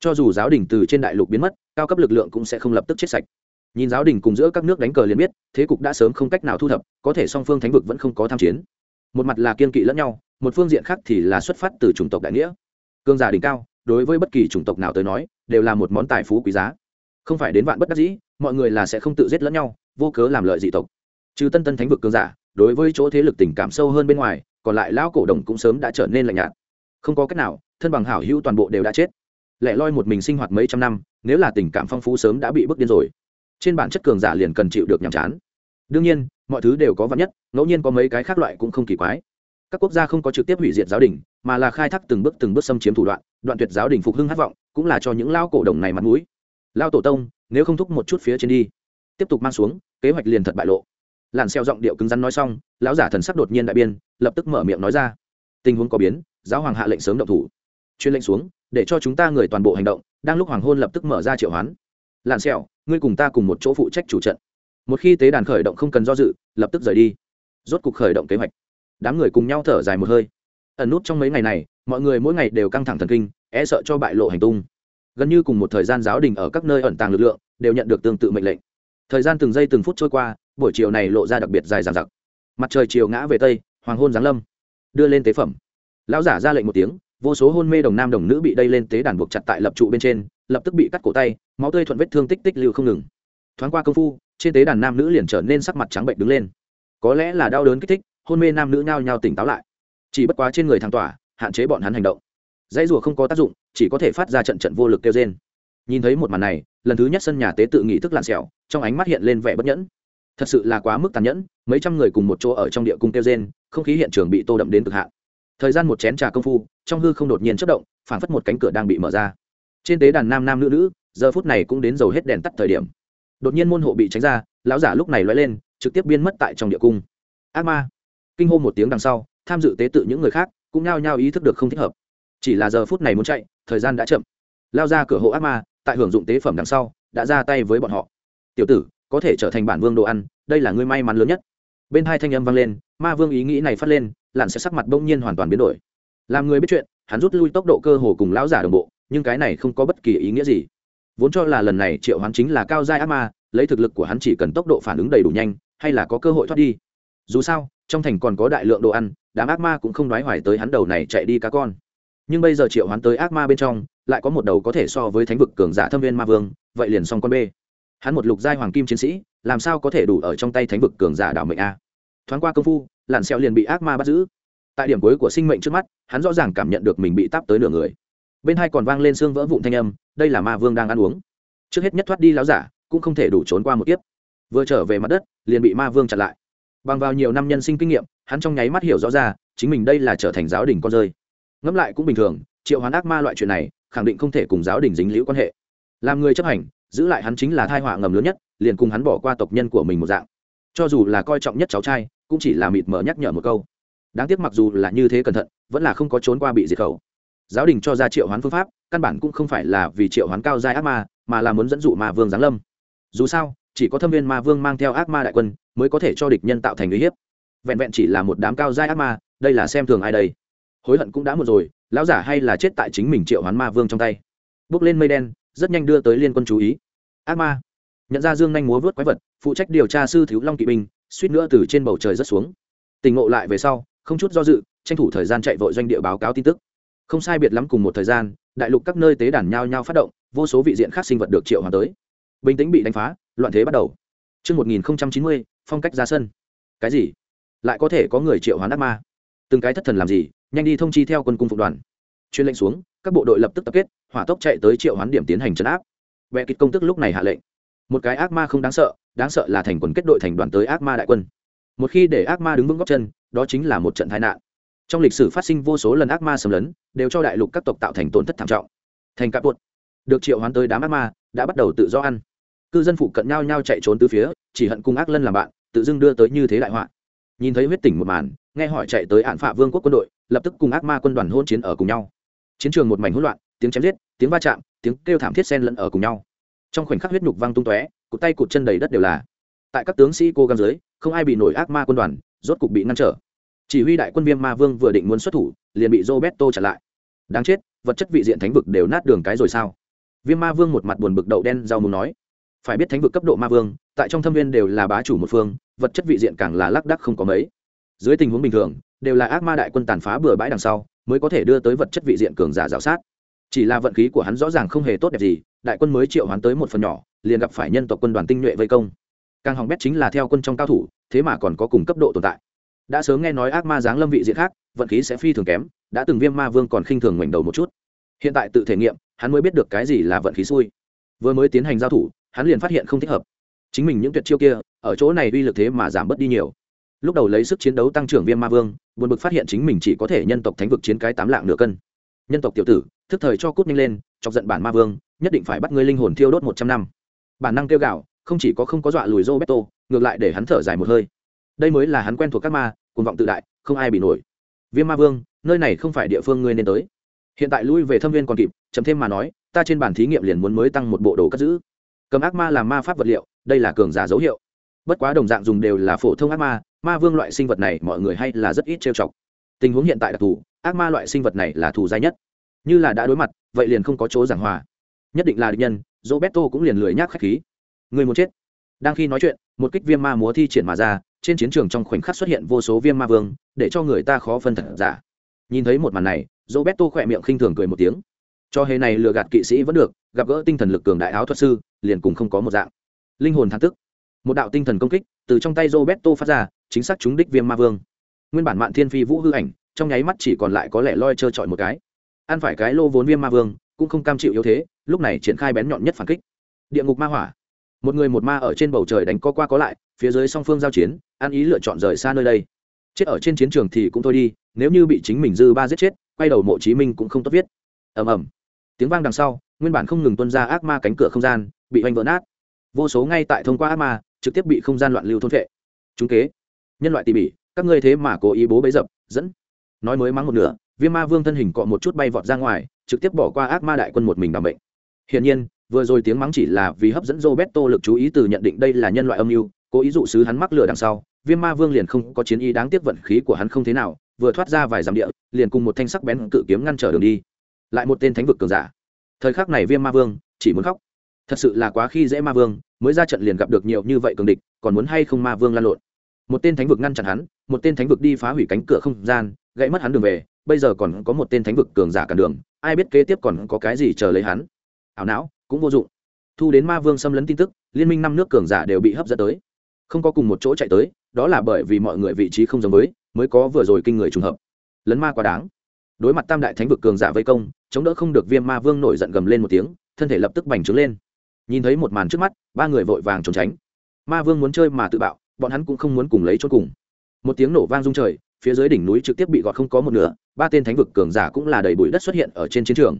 Cho dù giáo đình từ trên đại lục biến mất cao cấp lực lượng cũng sẽ không lập tức chết sạch. Nhìn giáo đình cùng giữa các nước đánh cờ liền biết thế cục đã sớm không cách nào thu thập có thể song phương thánh vực vẫn không có tham chiến. Một mặt là kiên kỵ lẫn nhau một phương diện khác thì là xuất phát từ chủng tộc đại nghĩa. Cương giả đỉnh cao đối với bất kỳ chủng tộc nào tới nói, đều là một món tài phú quý giá. Không phải đến vạn bất đắc dĩ, mọi người là sẽ không tự giết lẫn nhau, vô cớ làm lợi dị tộc. Trừ tân tân thánh vực cường giả, đối với chỗ thế lực tình cảm sâu hơn bên ngoài, còn lại lão cổ đồng cũng sớm đã trở nên lạnh nhạt. Không có cách nào, thân bằng hảo hữu toàn bộ đều đã chết. Lẻ loi một mình sinh hoạt mấy trăm năm, nếu là tình cảm phong phú sớm đã bị bước điên rồi, trên bản chất cường giả liền cần chịu được nhàm chán. Đương nhiên, mọi thứ đều có vắn nhất, ngẫu nhiên có mấy cái khác loại cũng không kỳ quái. Các quốc gia không có trực tiếp hủy diệt giáo đình, mà là khai thác từng bước từng bước xâm chiếm thủ đoạn đoạn tuyệt giáo đình phục hưng hát vọng, cũng là cho những lao cổ đồng này mặt mũi. Lao tổ tông, nếu không thúc một chút phía trên đi. Tiếp tục mang xuống, kế hoạch liền thật bại lộ. Làn xeo giọng điệu cứng rắn nói xong, lão giả thần sắc đột nhiên đại biên lập tức mở miệng nói ra. Tình huống có biến, giáo hoàng hạ lệnh sớm động thủ. Chuyên lệnh xuống, để cho chúng ta người toàn bộ hành động, đang lúc hoàng hôn lập tức mở ra triệu hoán. Làn xeo, ngươi cùng ta cùng một chỗ phụ trách chủ trận. Một khi tế đàn khởi động không cần do dự, lập tức rời đi. Rốt cuộc khởi động kế hoạch. Đám người cùng nhau thở dài một hơi. Ẩn nút trong mấy ngày này, mọi người mỗi ngày đều căng thẳng thần kinh e sợ cho bại lộ hành tung. Gần như cùng một thời gian giáo đình ở các nơi ẩn tàng lực lượng, đều nhận được tương tự mệnh lệnh. Thời gian từng giây từng phút trôi qua, buổi chiều này lộ ra đặc biệt dài dằng dặc. Mặt trời chiều ngã về tây, hoàng hôn giáng lâm. Đưa lên tế phẩm. Lão giả ra lệnh một tiếng, vô số hôn mê đồng nam đồng nữ bị đây lên tế đàn buộc chặt tại lập trụ bên trên, lập tức bị cắt cổ tay, máu tươi thuận vết thương tích tích lưu không ngừng. Thoáng qua công phu, trên tế đàn nam nữ liền trở nên sắc mặt trắng bệnh đứng lên. Có lẽ là đau đớn kích thích, hôn mê nam nữ nhao nhao tỉnh táo lại. Chỉ bất quá trên người thằng tỏa, hạn chế bọn hắn hành động dãy rùa không có tác dụng, chỉ có thể phát ra trận trận vô lực kêu trên nhìn thấy một màn này, lần thứ nhất sân nhà tế tự nghị thức lạn xẻo trong ánh mắt hiện lên vẻ bất nhẫn. Thật sự là quá mức tàn nhẫn, mấy trăm người cùng một chỗ ở trong địa cung kêu trên không khí hiện trường bị tô đậm đến cực hạn. Thời gian một chén trà công phu, trong hư không đột nhiên chất động phảng phất một cánh cửa đang bị mở ra. Trên tế đàn nam nam nữ nữ, giờ phút này cũng đến dầu hết đèn tắt thời điểm. Đột nhiên môn hộ bị tránh ra, lão giả lúc này loay lên, trực tiếp biên mất tại trong địa cung. Ác ma. Kinh hô một tiếng đằng sau, tham dự tế tự những người khác cũng nhao nhao ý thức được không thích hợp chỉ là giờ phút này muốn chạy, thời gian đã chậm. Lao ra cửa hộ ác ma, tại hưởng dụng tế phẩm đằng sau, đã ra tay với bọn họ. Tiểu tử, có thể trở thành bản vương đồ ăn, đây là ngươi may mắn lớn nhất. Bên hai thanh âm vang lên, ma vương ý nghĩ này phát lên lặn sẽ sắc mặt bỗng nhiên hoàn toàn biến đổi. Làm người biết chuyện, hắn rút lui tốc độ cơ hồ cùng lão giả đồng bộ, nhưng cái này không có bất kỳ ý nghĩa gì. Vốn cho là lần này triệu hắn chính là cao giai ác ma, lấy thực lực của hắn chỉ cần tốc độ phản ứng đầy đủ nhanh, hay là có cơ hội thoát đi. Dù sao, trong thành còn có đại lượng đồ ăn, đám ác ma cũng không nói hoài tới hắn đầu này chạy đi cá con nhưng bây giờ triệu hoán tới ác ma bên trong, lại có một đầu có thể so với thánh vực cường giả thâm viên ma vương, vậy liền xong con b hắn một lục giai hoàng kim chiến sĩ, làm sao có thể đủ ở trong tay thánh vực cường giả đảo mệnh a? Thoáng qua công phu lặn xẹo liền bị ác ma bắt giữ. Tại điểm cuối của sinh mệnh trước mắt, hắn rõ ràng cảm nhận được mình bị táp tới nửa người. Bên hai còn vang lên xương vỡ vụn thanh âm, đây là ma vương đang ăn uống. Trước hết nhất thoát đi láo giả, cũng không thể đủ trốn qua một kiếp. Vừa trở về mặt đất, liền bị ma vương chặn lại. Bằng vào nhiều năm nhân sinh kinh nghiệm, hắn trong nháy mắt hiểu rõ ra, chính mình đây là trở thành giáo đình con rơi ngẫm lại cũng bình thường, triệu hoán ác ma loại chuyện này, khẳng định không thể cùng giáo đình dính liễu quan hệ. Làm người chấp hành, giữ lại hắn chính là thai họa ngầm lớn nhất, liền cùng hắn bỏ qua tộc nhân của mình một dạng. Cho dù là coi trọng nhất cháu trai, cũng chỉ là mịt mờ nhắc nhở một câu. Đáng tiếc mặc dù là như thế cẩn thận, vẫn là không có trốn qua bị diệt khẩu. Giáo đình cho ra triệu hoán phương pháp, căn bản cũng không phải là vì triệu hoán cao giai ác ma, mà là muốn dẫn dụ ma vương giáng lâm. Dù sao, chỉ có thâm viên ma vương mang theo ác ma đại quân, mới có thể cho địch nhân tạo thành uy hiếp. Vẹn vẹn chỉ là một đám cao giai ác ma, đây là xem thường ai đây? Hối hận cũng đã một rồi lão giả hay là chết tại chính mình triệu hoán ma vương trong tay bước lên mây đen rất nhanh đưa tới liên quân chú ý ác ma nhận ra dương nhanh múa vớt quái vật phụ trách điều tra sư thiếu long kỵ binh suýt nữa từ trên bầu trời rất xuống tình ngộ lại về sau không chút do dự tranh thủ thời gian chạy vội doanh địa báo cáo tin tức không sai biệt lắm cùng một thời gian đại lục các nơi tế đàn nhao nhao phát động vô số vị diện khác sinh vật được triệu hoàn tới bình tĩnh bị đánh phá loạn thế bắt đầu Trước 1090, phong cách ra sân. Cái gì? Lại có thể có người triệu hoán ác ma? Từng cái thất thần làm gì? Nhanh đi thông chi theo quân cung phục đoàn. Chuyên lệnh xuống, các bộ đội lập tức tập kết, hỏa tốc chạy tới triệu hoán điểm tiến hành trấn áp. vẽ kịch công tức lúc này hạ lệnh. Một cái ác ma không đáng sợ, đáng sợ là thành quần kết đội thành đoàn tới ác ma đại quân. Một khi để ác ma đứng vững góc chân, đó chính là một trận tai nạn. Trong lịch sử phát sinh vô số lần ác ma xâm lấn, đều cho đại lục các tộc tạo thành tổn thất thảm trọng. Thành cạp buột, được triệu hoán tới đám ác ma, đã bắt đầu tự do ăn cư dân phụ cận nhau nhau chạy trốn từ phía chỉ hận cung ác lân làm bạn tự dưng đưa tới như thế đại họa nhìn thấy huyết tỉnh một màn nghe hỏi chạy tới án phạ vương quốc quân đội lập tức cùng ác ma quân đoàn hôn chiến ở cùng nhau. Chiến trường một mảnh hỗn loạn, tiếng chém giết, tiếng va chạm, tiếng kêu thảm thiết sen lẫn ở cùng nhau. Trong khoảnh khắc huyết nhục văng tung tóe, cụt tay cụt chân đầy đất đều là. Tại các tướng sĩ cô gắng dưới, không ai bị nổi ác ma quân đoàn, rốt cục bị ngăn trở. Chỉ huy đại quân viêm ma vương vừa định muốn xuất thủ, liền bị roberto chặn lại. Đáng chết, vật chất vị diện thánh vực đều nát đường cái rồi sao? Viêm ma vương một mặt buồn bực đậu đen rau muốn nói. Phải biết thánh vực cấp độ ma vương, tại trong thâm viên đều là bá chủ một phương, vật chất vị diện càng là lác đắc không có mấy dưới tình huống bình thường, đều là ác ma đại quân tàn phá bừa bãi đằng sau, mới có thể đưa tới vật chất vị diện cường giả g sát. Chỉ là vận khí của hắn rõ ràng không hề tốt đẹp gì, đại quân mới triệu hoán tới một phần nhỏ, liền gặp phải nhân tộc quân đoàn tinh nhuệ vây công. Càng hỏng bét chính là theo quân trong cao thủ, thế mà còn có cùng cấp độ tồn tại. Đã sớm nghe nói ác ma giáng lâm vị diện khác, vận khí sẽ phi thường kém, đã từng viêm ma vương còn khinh thường ngoảnh đầu một chút. Hiện tại tự thể nghiệm, hắn mới biết được cái gì là vận khí xui. Vừa mới tiến hành giao thủ, hắn liền phát hiện không thích hợp. Chính mình những tuyệt chiêu kia, ở chỗ này uy lực thế mà giảm bớt đi nhiều lúc đầu lấy sức chiến đấu tăng trưởng viêm ma vương, buồn bực phát hiện chính mình chỉ có thể nhân tộc thánh vực chiến cái tám lạng nửa cân. Nhân tộc tiểu tử, thức thời cho cút nhanh lên, chọc giận bản ma vương, nhất định phải bắt ngươi linh hồn thiêu đốt một trăm năm. Bản năng kêu gạo không chỉ có không có dọa lùi roberto, ngược lại để hắn thở dài một hơi. Đây mới là hắn quen thuộc các ma, cuồng vọng tự đại, không ai bị nổi. Viêm ma vương, nơi này không phải địa phương ngươi nên tới. Hiện tại lui về thâm viên còn kịp chấm thêm mà nói, ta trên bản thí nghiệm liền muốn mới tăng một bộ đồ cất giữ. Cầm ác ma làm ma pháp vật liệu, đây là cường giả dấu hiệu. Bất quá đồng dạng dùng đều là phổ thông ác ma ma vương loại sinh vật này mọi người hay là rất ít trêu chọc. Tình huống hiện tại đặc thù, ác ma loại sinh vật này là thù dai nhất. Như là đã đối mặt, vậy liền không có chỗ giảng hòa. Nhất định là địch nhân, roberto cũng liền lười nhác khách khí. Người muốn chết. Đang khi nói chuyện, một kích viêm ma múa thi triển mà ra, trên chiến trường trong khoảnh khắc xuất hiện vô số viêm ma vương, để cho người ta khó phân thật giả. Nhìn thấy một màn này, roberto khỏe miệng khinh thường cười một tiếng. Cho hề này lừa gạt kỵ sĩ vẫn được, gặp gỡ tinh thần lực cường đại áo thuật sư, liền cùng không có một dạng. Linh hồn thăng tức một đạo tinh thần công kích từ trong tay roberto phát ra, chính xác trúng đích viêm ma vương. Nguyên bản mạn thiên phi vũ hư ảnh, trong nháy mắt chỉ còn lại có lẽ loi trơ trọi một cái. Ăn phải cái lô vốn viêm ma vương, cũng không cam chịu yếu thế, lúc này triển khai bén nhọn nhất phản kích. Địa ngục ma hỏa. Một người một ma ở trên bầu trời đánh co qua có lại, phía dưới song phương giao chiến, ăn ý lựa chọn rời xa nơi đây. Chết ở trên chiến trường thì cũng thôi đi, nếu như bị chính mình dư ba giết chết, quay đầu mộ chí minh cũng không tốt viết. Ầm ầm. Tiếng vang đằng sau, nguyên bản không ngừng tuân ra ác ma cánh cửa không gian, bị oanh vỡ nát. Vô số ngay tại thông qua ác ma trực tiếp bị không gian loạn lưu thôn vệ chúng kế, nhân loại tỉ mỉ, các ngươi thế mà cố ý bố bấy dập, dẫn. Nói mới mắng một nửa, viêm ma vương thân hình cọ một chút bay vọt ra ngoài, trực tiếp bỏ qua ác ma đại quân một mình đảm bệnh. Hiển nhiên, vừa rồi tiếng mắng chỉ là vì hấp dẫn roberto lực chú ý từ nhận định đây là nhân loại âm mưu, cố ý dụ sứ hắn mắc lửa đằng sau, viêm ma vương liền không có chiến ý đáng tiếc vận khí của hắn không thế nào, vừa thoát ra vài dặm địa, liền cùng một thanh sắc bén cự kiếm ngăn trở đường đi. Lại một tên thánh vực cường giả. Thời khắc này viêm ma vương chỉ muốn khóc. Thật sự là quá khi dễ ma vương mới ra trận liền gặp được nhiều như vậy cường địch, còn muốn hay không ma vương lan lộn. Một tên thánh vực ngăn chặn hắn, một tên thánh vực đi phá hủy cánh cửa không gian, gãy mất hắn đường về, bây giờ còn có một tên thánh vực cường giả cản đường, ai biết kế tiếp còn có cái gì chờ lấy hắn. Ảo não, cũng vô dụng. Thu đến ma vương xâm lấn tin tức, liên minh năm nước cường giả đều bị hấp dẫn tới. Không có cùng một chỗ chạy tới, đó là bởi vì mọi người vị trí không giống với, mới có vừa rồi kinh người trùng hợp. Lấn ma quá đáng. Đối mặt tam đại thánh vực cường giả vây công, chống đỡ không được viêm ma vương nổi giận gầm lên một tiếng, thân thể lập tức bành trướng lên nhìn thấy một màn trước mắt, ba người vội vàng trốn tránh. Ma vương muốn chơi mà tự bạo, bọn hắn cũng không muốn cùng lấy chốt cùng. Một tiếng nổ vang rung trời, phía dưới đỉnh núi trực tiếp bị gọt không có một nửa, ba tên thánh vực cường giả cũng là đầy bụi đất xuất hiện ở trên chiến trường.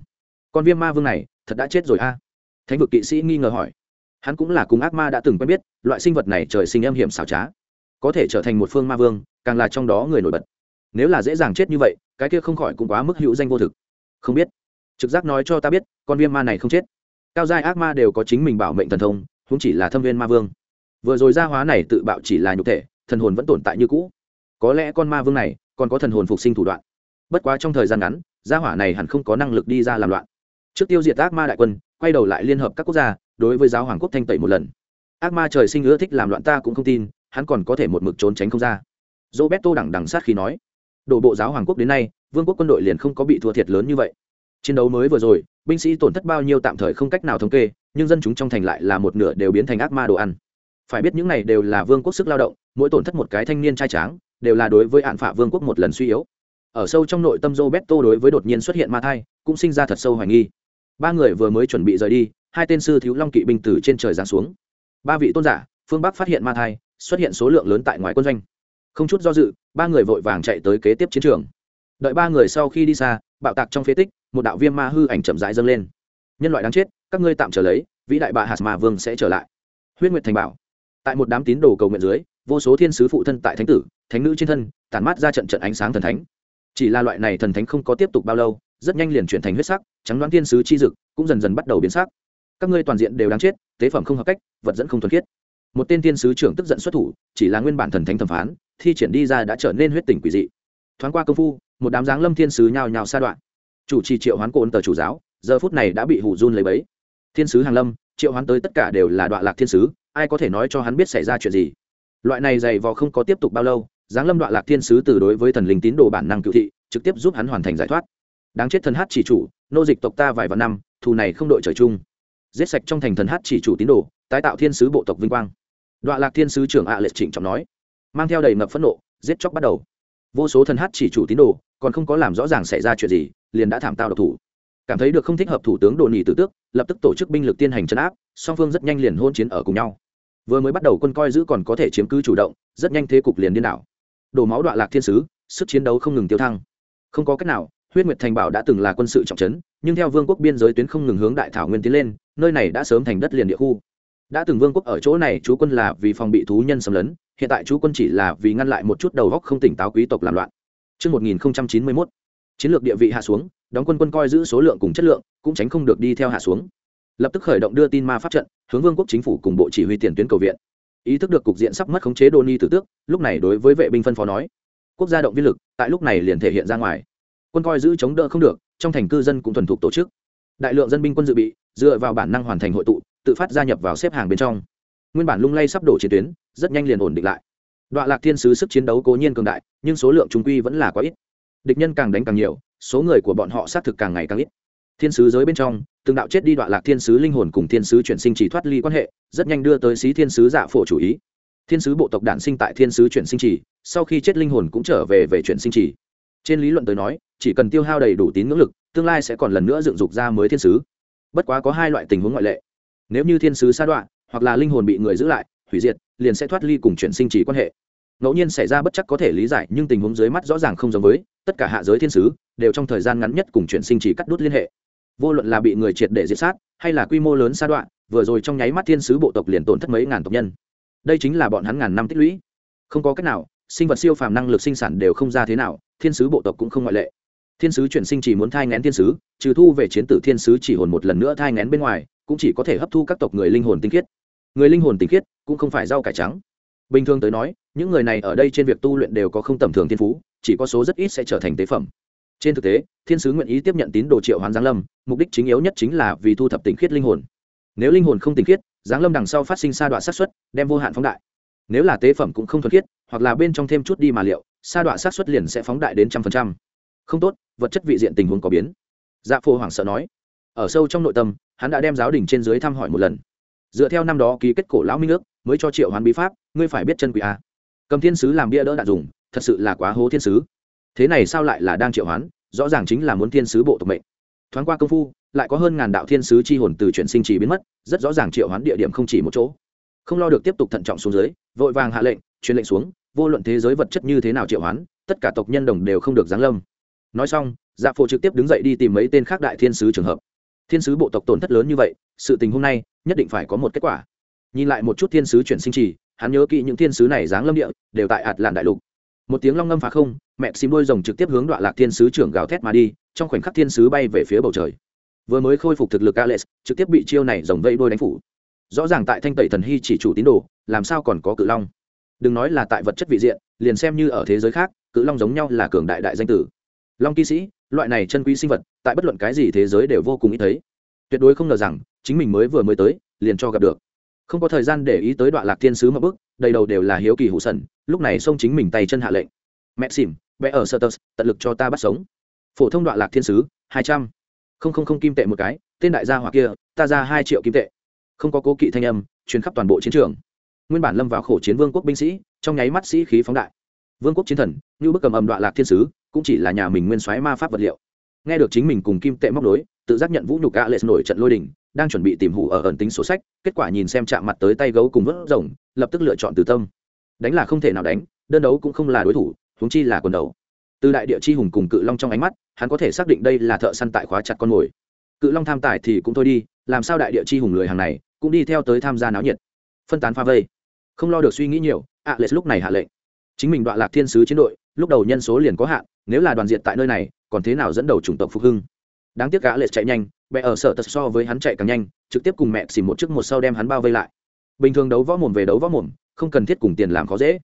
Con viêm ma vương này, thật đã chết rồi a. Thánh vực kỵ sĩ nghi ngờ hỏi. Hắn cũng là cùng ác ma đã từng quen biết, loại sinh vật này trời sinh âm hiểm xảo trá. Có thể trở thành một phương ma vương, càng là trong đó người nổi bật. Nếu là dễ dàng chết như vậy, cái kia không khỏi cũng quá mức hữu danh vô thực. Không biết. Trực giác nói cho ta biết, con viêm ma này không chết cao giai ác ma đều có chính mình bảo mệnh thần thông cũng chỉ là thâm viên ma vương. Vừa rồi gia hóa này tự bạo chỉ là nhục thể, thần hồn vẫn tồn tại như cũ. Có lẽ con ma vương này còn có thần hồn phục sinh thủ đoạn. Bất quá trong thời gian ngắn, gia hỏa này hẳn không có năng lực đi ra làm loạn. Trước tiêu diệt ác ma đại quân, quay đầu lại liên hợp các quốc gia, đối với giáo hoàng quốc thanh tẩy một lần. Ác ma trời sinh ưa thích làm loạn ta cũng không tin, hắn còn có thể một mực trốn tránh không ra. Roberto đẳng đằng sát khi nói, đổ bộ giáo hoàng quốc đến nay, vương quốc quân đội liền không có bị thua thiệt lớn như vậy. Chiến đấu mới vừa rồi binh sĩ tổn thất bao nhiêu tạm thời không cách nào thống kê, nhưng dân chúng trong thành lại là một nửa đều biến thành ác ma đồ ăn. Phải biết những này đều là vương quốc sức lao động, mỗi tổn thất một cái thanh niên trai tráng, đều là đối với hạn phả vương quốc một lần suy yếu. Ở sâu trong nội tâm roberto đối với đột nhiên xuất hiện ma thai, cũng sinh ra thật sâu hoài nghi. Ba người vừa mới chuẩn bị rời đi, hai tên sư thiếu long kỵ binh từ trên trời giáng xuống. Ba vị tôn giả, phương bắc phát hiện ma thai, xuất hiện số lượng lớn tại ngoài quân doanh. Không chút do dự, ba người vội vàng chạy tới kế tiếp chiến trường. Đợi ba người sau khi đi xa bạo tạc trong phế tích, một đạo viêm ma hư ảnh chậm rãi dâng lên. Nhân loại đáng chết, các ngươi tạm trở lấy, vĩ đại bà hạt ma vương sẽ trở lại. Huyết nguyệt thành bảo. Tại một đám tín đồ cầu nguyện dưới, vô số thiên sứ phụ thân tại thánh tử, thánh nữ trên thân, tản mát ra trận trận ánh sáng thần thánh. Chỉ là loại này thần thánh không có tiếp tục bao lâu, rất nhanh liền chuyển thành huyết sắc, trắng đoán thiên sứ chi dực cũng dần dần bắt đầu biến sắc. Các ngươi toàn diện đều đáng chết, tế phẩm không hợp cách, vật dẫn không thuần khiết. Một tên thiên sứ trưởng tức giận xuất thủ, chỉ là nguyên bản thần thánh thẩm phán, thi triển đi ra đã trở nên huyết tỉnh quỷ dị. Thoáng qua công phu một đám giáng lâm thiên sứ nhào nhào sa đoạn. Chủ trì triệu hoán cồn tờ chủ giáo, giờ phút này đã bị hủ run lấy bấy. Thiên sứ hàng lâm, triệu hoán tới tất cả đều là đoạn lạc thiên sứ, ai có thể nói cho hắn biết xảy ra chuyện gì? Loại này dày vò không có tiếp tục bao lâu giáng lâm đoạn lạc thiên sứ từ đối với thần linh tín đồ bản năng cựu thị, trực tiếp giúp hắn hoàn thành giải thoát. Đáng chết thần hát chỉ chủ, nô dịch tộc ta vài vạn năm, thù này không đội trời chung. Giết sạch trong thành thần hát chỉ chủ tín đồ, tái tạo thiên sứ bộ tộc vinh quang. Đoạn lạc thiên sứ trưởng ạ à lệ trịnh trọng nói, mang theo đầy ngập phẫn nộ, giết chóc bắt đầu. Vô số thần hát chỉ chủ tín đồ còn không có làm rõ ràng xảy ra chuyện gì, liền đã thảm tao độc thủ. Cảm thấy được không thích hợp thủ tướng đồ nhì tử tước, lập tức tổ chức binh lực tiên hành chấn áp, song phương rất nhanh liền hôn chiến ở cùng nhau. Vừa mới bắt đầu quân coi giữ còn có thể chiếm cứ chủ động, rất nhanh thế cục liền điên đảo. Đổ máu đoạn lạc thiên sứ, sức chiến đấu không ngừng tiêu thăng. Không có cách nào, huyết nguyệt thành bảo đã từng là quân sự trọng trấn, nhưng theo vương quốc biên giới tuyến không ngừng hướng đại thảo nguyên tiến lên, nơi này đã sớm thành đất liền địa khu. Đã từng vương quốc ở chỗ này, chú quân là vì phòng bị thú nhân xâm lấn, hiện tại chú quân chỉ là vì ngăn lại một chút đầu góc không tỉnh táo quý tộc làm loạn. Trước 1091, chiến lược địa vị hạ xuống, đóng quân quân coi giữ số lượng cùng chất lượng, cũng tránh không được đi theo hạ xuống. Lập tức khởi động đưa tin ma pháp trận, hướng vương quốc chính phủ cùng bộ chỉ huy tiền tuyến cầu viện. Ý thức được cục diện sắp mất khống chế Đôn Ni tử tước, lúc này đối với vệ binh phân phó nói, quốc gia động viên lực, tại lúc này liền thể hiện ra ngoài. Quân coi giữ chống đỡ không được, trong thành cư dân cũng thuần thục tổ chức. Đại lượng dân binh quân dự bị, dựa vào bản năng hoàn thành hội tụ, tự phát gia nhập vào xếp hàng bên trong nguyên bản lung lay sắp đổ chiến tuyến rất nhanh liền ổn định lại đoạn lạc thiên sứ sức chiến đấu cố nhiên cường đại, nhưng số lượng trung quy vẫn là quá ít. Địch nhân càng đánh càng nhiều, số người của bọn họ xác thực càng ngày càng ít. Thiên sứ giới bên trong, từng đạo chết đi đoạn lạc thiên sứ linh hồn cùng thiên sứ chuyển sinh chỉ thoát ly quan hệ, rất nhanh đưa tới xí thiên sứ giả phổ chủ ý. Thiên sứ bộ tộc đản sinh tại thiên sứ chuyển sinh chỉ, sau khi chết linh hồn cũng trở về về chuyển sinh chỉ. Trên lý luận tới nói, chỉ cần tiêu hao đầy đủ tín ngưỡng lực, tương lai sẽ còn lần nữa dựng dục ra mới thiên sứ. Bất quá có hai loại tình huống ngoại lệ. Nếu như thiên sứ sa đoạn hoặc là linh hồn bị người giữ lại, hủy diệt liền sẽ thoát ly cùng chuyển sinh chỉ quan hệ. Ngẫu nhiên xảy ra bất chắc có thể lý giải, nhưng tình huống dưới mắt rõ ràng không giống với, tất cả hạ giới thiên sứ đều trong thời gian ngắn nhất cùng chuyển sinh chỉ cắt đứt liên hệ. Vô luận là bị người triệt để diệt sát, hay là quy mô lớn sa đoạn vừa rồi trong nháy mắt thiên sứ bộ tộc liền tổn thất mấy ngàn tộc nhân. Đây chính là bọn hắn ngàn năm tích lũy. Không có cách nào, sinh vật siêu phàm năng lực sinh sản đều không ra thế nào, thiên sứ bộ tộc cũng không ngoại lệ. Thiên sứ chuyển sinh chỉ muốn thai ngén thiên sứ, trừ thu về chiến tử thiên sứ chỉ hồn một lần nữa thai ngén bên ngoài, cũng chỉ có thể hấp thu các tộc người linh hồn tinh khiết. Người linh hồn tinh khiết cũng không phải rau cải trắng. Bình thường tới nói, những người này ở đây trên việc tu luyện đều có không tầm thường thiên phú, chỉ có số rất ít sẽ trở thành tế phẩm. Trên thực tế, thiên sứ nguyện ý tiếp nhận tín đồ triệu hoán giáng lâm, mục đích chính yếu nhất chính là vì thu thập tinh khiết linh hồn. Nếu linh hồn không tinh khiết, giáng lâm đằng sau phát sinh sa đoạn sát xuất, đem vô hạn phóng đại. Nếu là tế phẩm cũng không thuần khiết, hoặc là bên trong thêm chút đi mà liệu, sa đoạn sát xuất liền sẽ phóng đại đến trăm phần trăm. Không tốt, vật chất vị diện tình huống có biến. Dạ phô hoảng sợ nói. Ở sâu trong nội tâm, hắn đã đem giáo đình trên dưới thăm hỏi một lần. Dựa theo năm đó ký kết cổ lão minh ước mới cho triệu hoán bí pháp, ngươi phải biết chân quỷ a à. cầm thiên sứ làm bia đỡ đạn dùng, thật sự là quá hố thiên sứ. Thế này sao lại là đang triệu hoán? Rõ ràng chính là muốn thiên sứ bộ tộc mệnh. Thoáng qua công phu, lại có hơn ngàn đạo thiên sứ chi hồn từ chuyển sinh trì biến mất, rất rõ ràng triệu hoán địa điểm không chỉ một chỗ. Không lo được tiếp tục thận trọng xuống dưới, vội vàng hạ lệnh, truyền lệnh xuống, vô luận thế giới vật chất như thế nào triệu hoán, tất cả tộc nhân đồng đều không được giáng lâm. Nói xong dạ phổ trực tiếp đứng dậy đi tìm mấy tên khác đại thiên sứ trường hợp. Thiên sứ bộ tộc tổn thất lớn như vậy, sự tình hôm nay nhất định phải có một kết quả nhìn lại một chút thiên sứ chuyển sinh trì, hắn nhớ kỹ những thiên sứ này dáng lâm địa, đều tại ạt làn đại lục. Một tiếng long ngâm phá không, mẹ xìm đôi rồng trực tiếp hướng đoạn lạc thiên sứ trưởng gào thét mà đi, trong khoảnh khắc thiên sứ bay về phía bầu trời. Vừa mới khôi phục thực lực alex, trực tiếp bị chiêu này rồng vây đôi đánh phủ. Rõ ràng tại thanh tẩy thần hy chỉ chủ tín đồ, làm sao còn có cự long? Đừng nói là tại vật chất vị diện, liền xem như ở thế giới khác, cự long giống nhau là cường đại đại danh tử. Long kỵ sĩ, loại này chân quý sinh vật, tại bất luận cái gì thế giới đều vô cùng ít thấy. Tuyệt đối không ngờ rằng, chính mình mới vừa mới tới, liền cho gặp được không có thời gian để ý tới đoạn lạc thiên sứ mà bước, đầy đầu đều là hiếu kỳ hụ sần, lúc này xông chính mình tay chân hạ lệnh. Mẹ xỉm bé ở sơ tơ tận lực cho ta bắt sống. Phổ thông đoạn lạc thiên sứ, hai trăm. Không không không kim tệ một cái, tên đại gia hoặc kia, ta ra hai triệu kim tệ. Không có cố kỵ thanh âm, truyền khắp toàn bộ chiến trường. Nguyên bản lâm vào khổ chiến vương quốc binh sĩ, trong nháy mắt sĩ khí phóng đại. Vương quốc chiến thần, như bức cầm ầm đoạn lạc thiên sứ, cũng chỉ là nhà mình nguyên soái ma pháp vật liệu. Nghe được chính mình cùng kim tệ móc đối tự giác nhận vũ nhục gạ lệ nổi trận lôi đình đang chuẩn bị tìm hủ ở ẩn tính sổ sách, kết quả nhìn xem chạm mặt tới tay gấu cùng vớt rồng, lập tức lựa chọn từ tâm. Đánh là không thể nào đánh, đơn đấu cũng không là đối thủ, huống chi là quần đầu. Từ đại địa chi hùng cùng cự long trong ánh mắt, hắn có thể xác định đây là thợ săn tại khóa chặt con mồi. Cự long tham tài thì cũng thôi đi, làm sao đại địa chi hùng lười hàng này, cũng đi theo tới tham gia náo nhiệt. Phân tán pha vây. Không lo được suy nghĩ nhiều ạ lệ lúc này hạ lệnh. Chính mình đoạn lạc thiên sứ chiến đội, lúc đầu nhân số liền có hạn, nếu là đoàn diện tại nơi này, còn thế nào dẫn đầu chủng tộc phục hưng? Đáng tiếc gã lệ chạy nhanh bè ở sở tật so với hắn chạy càng nhanh, trực tiếp cùng mẹ xỉ một chiếc một sau đem hắn bao vây lại. Bình thường đấu võ mồm về đấu võ mồm, không cần thiết cùng tiền làm khó dễ.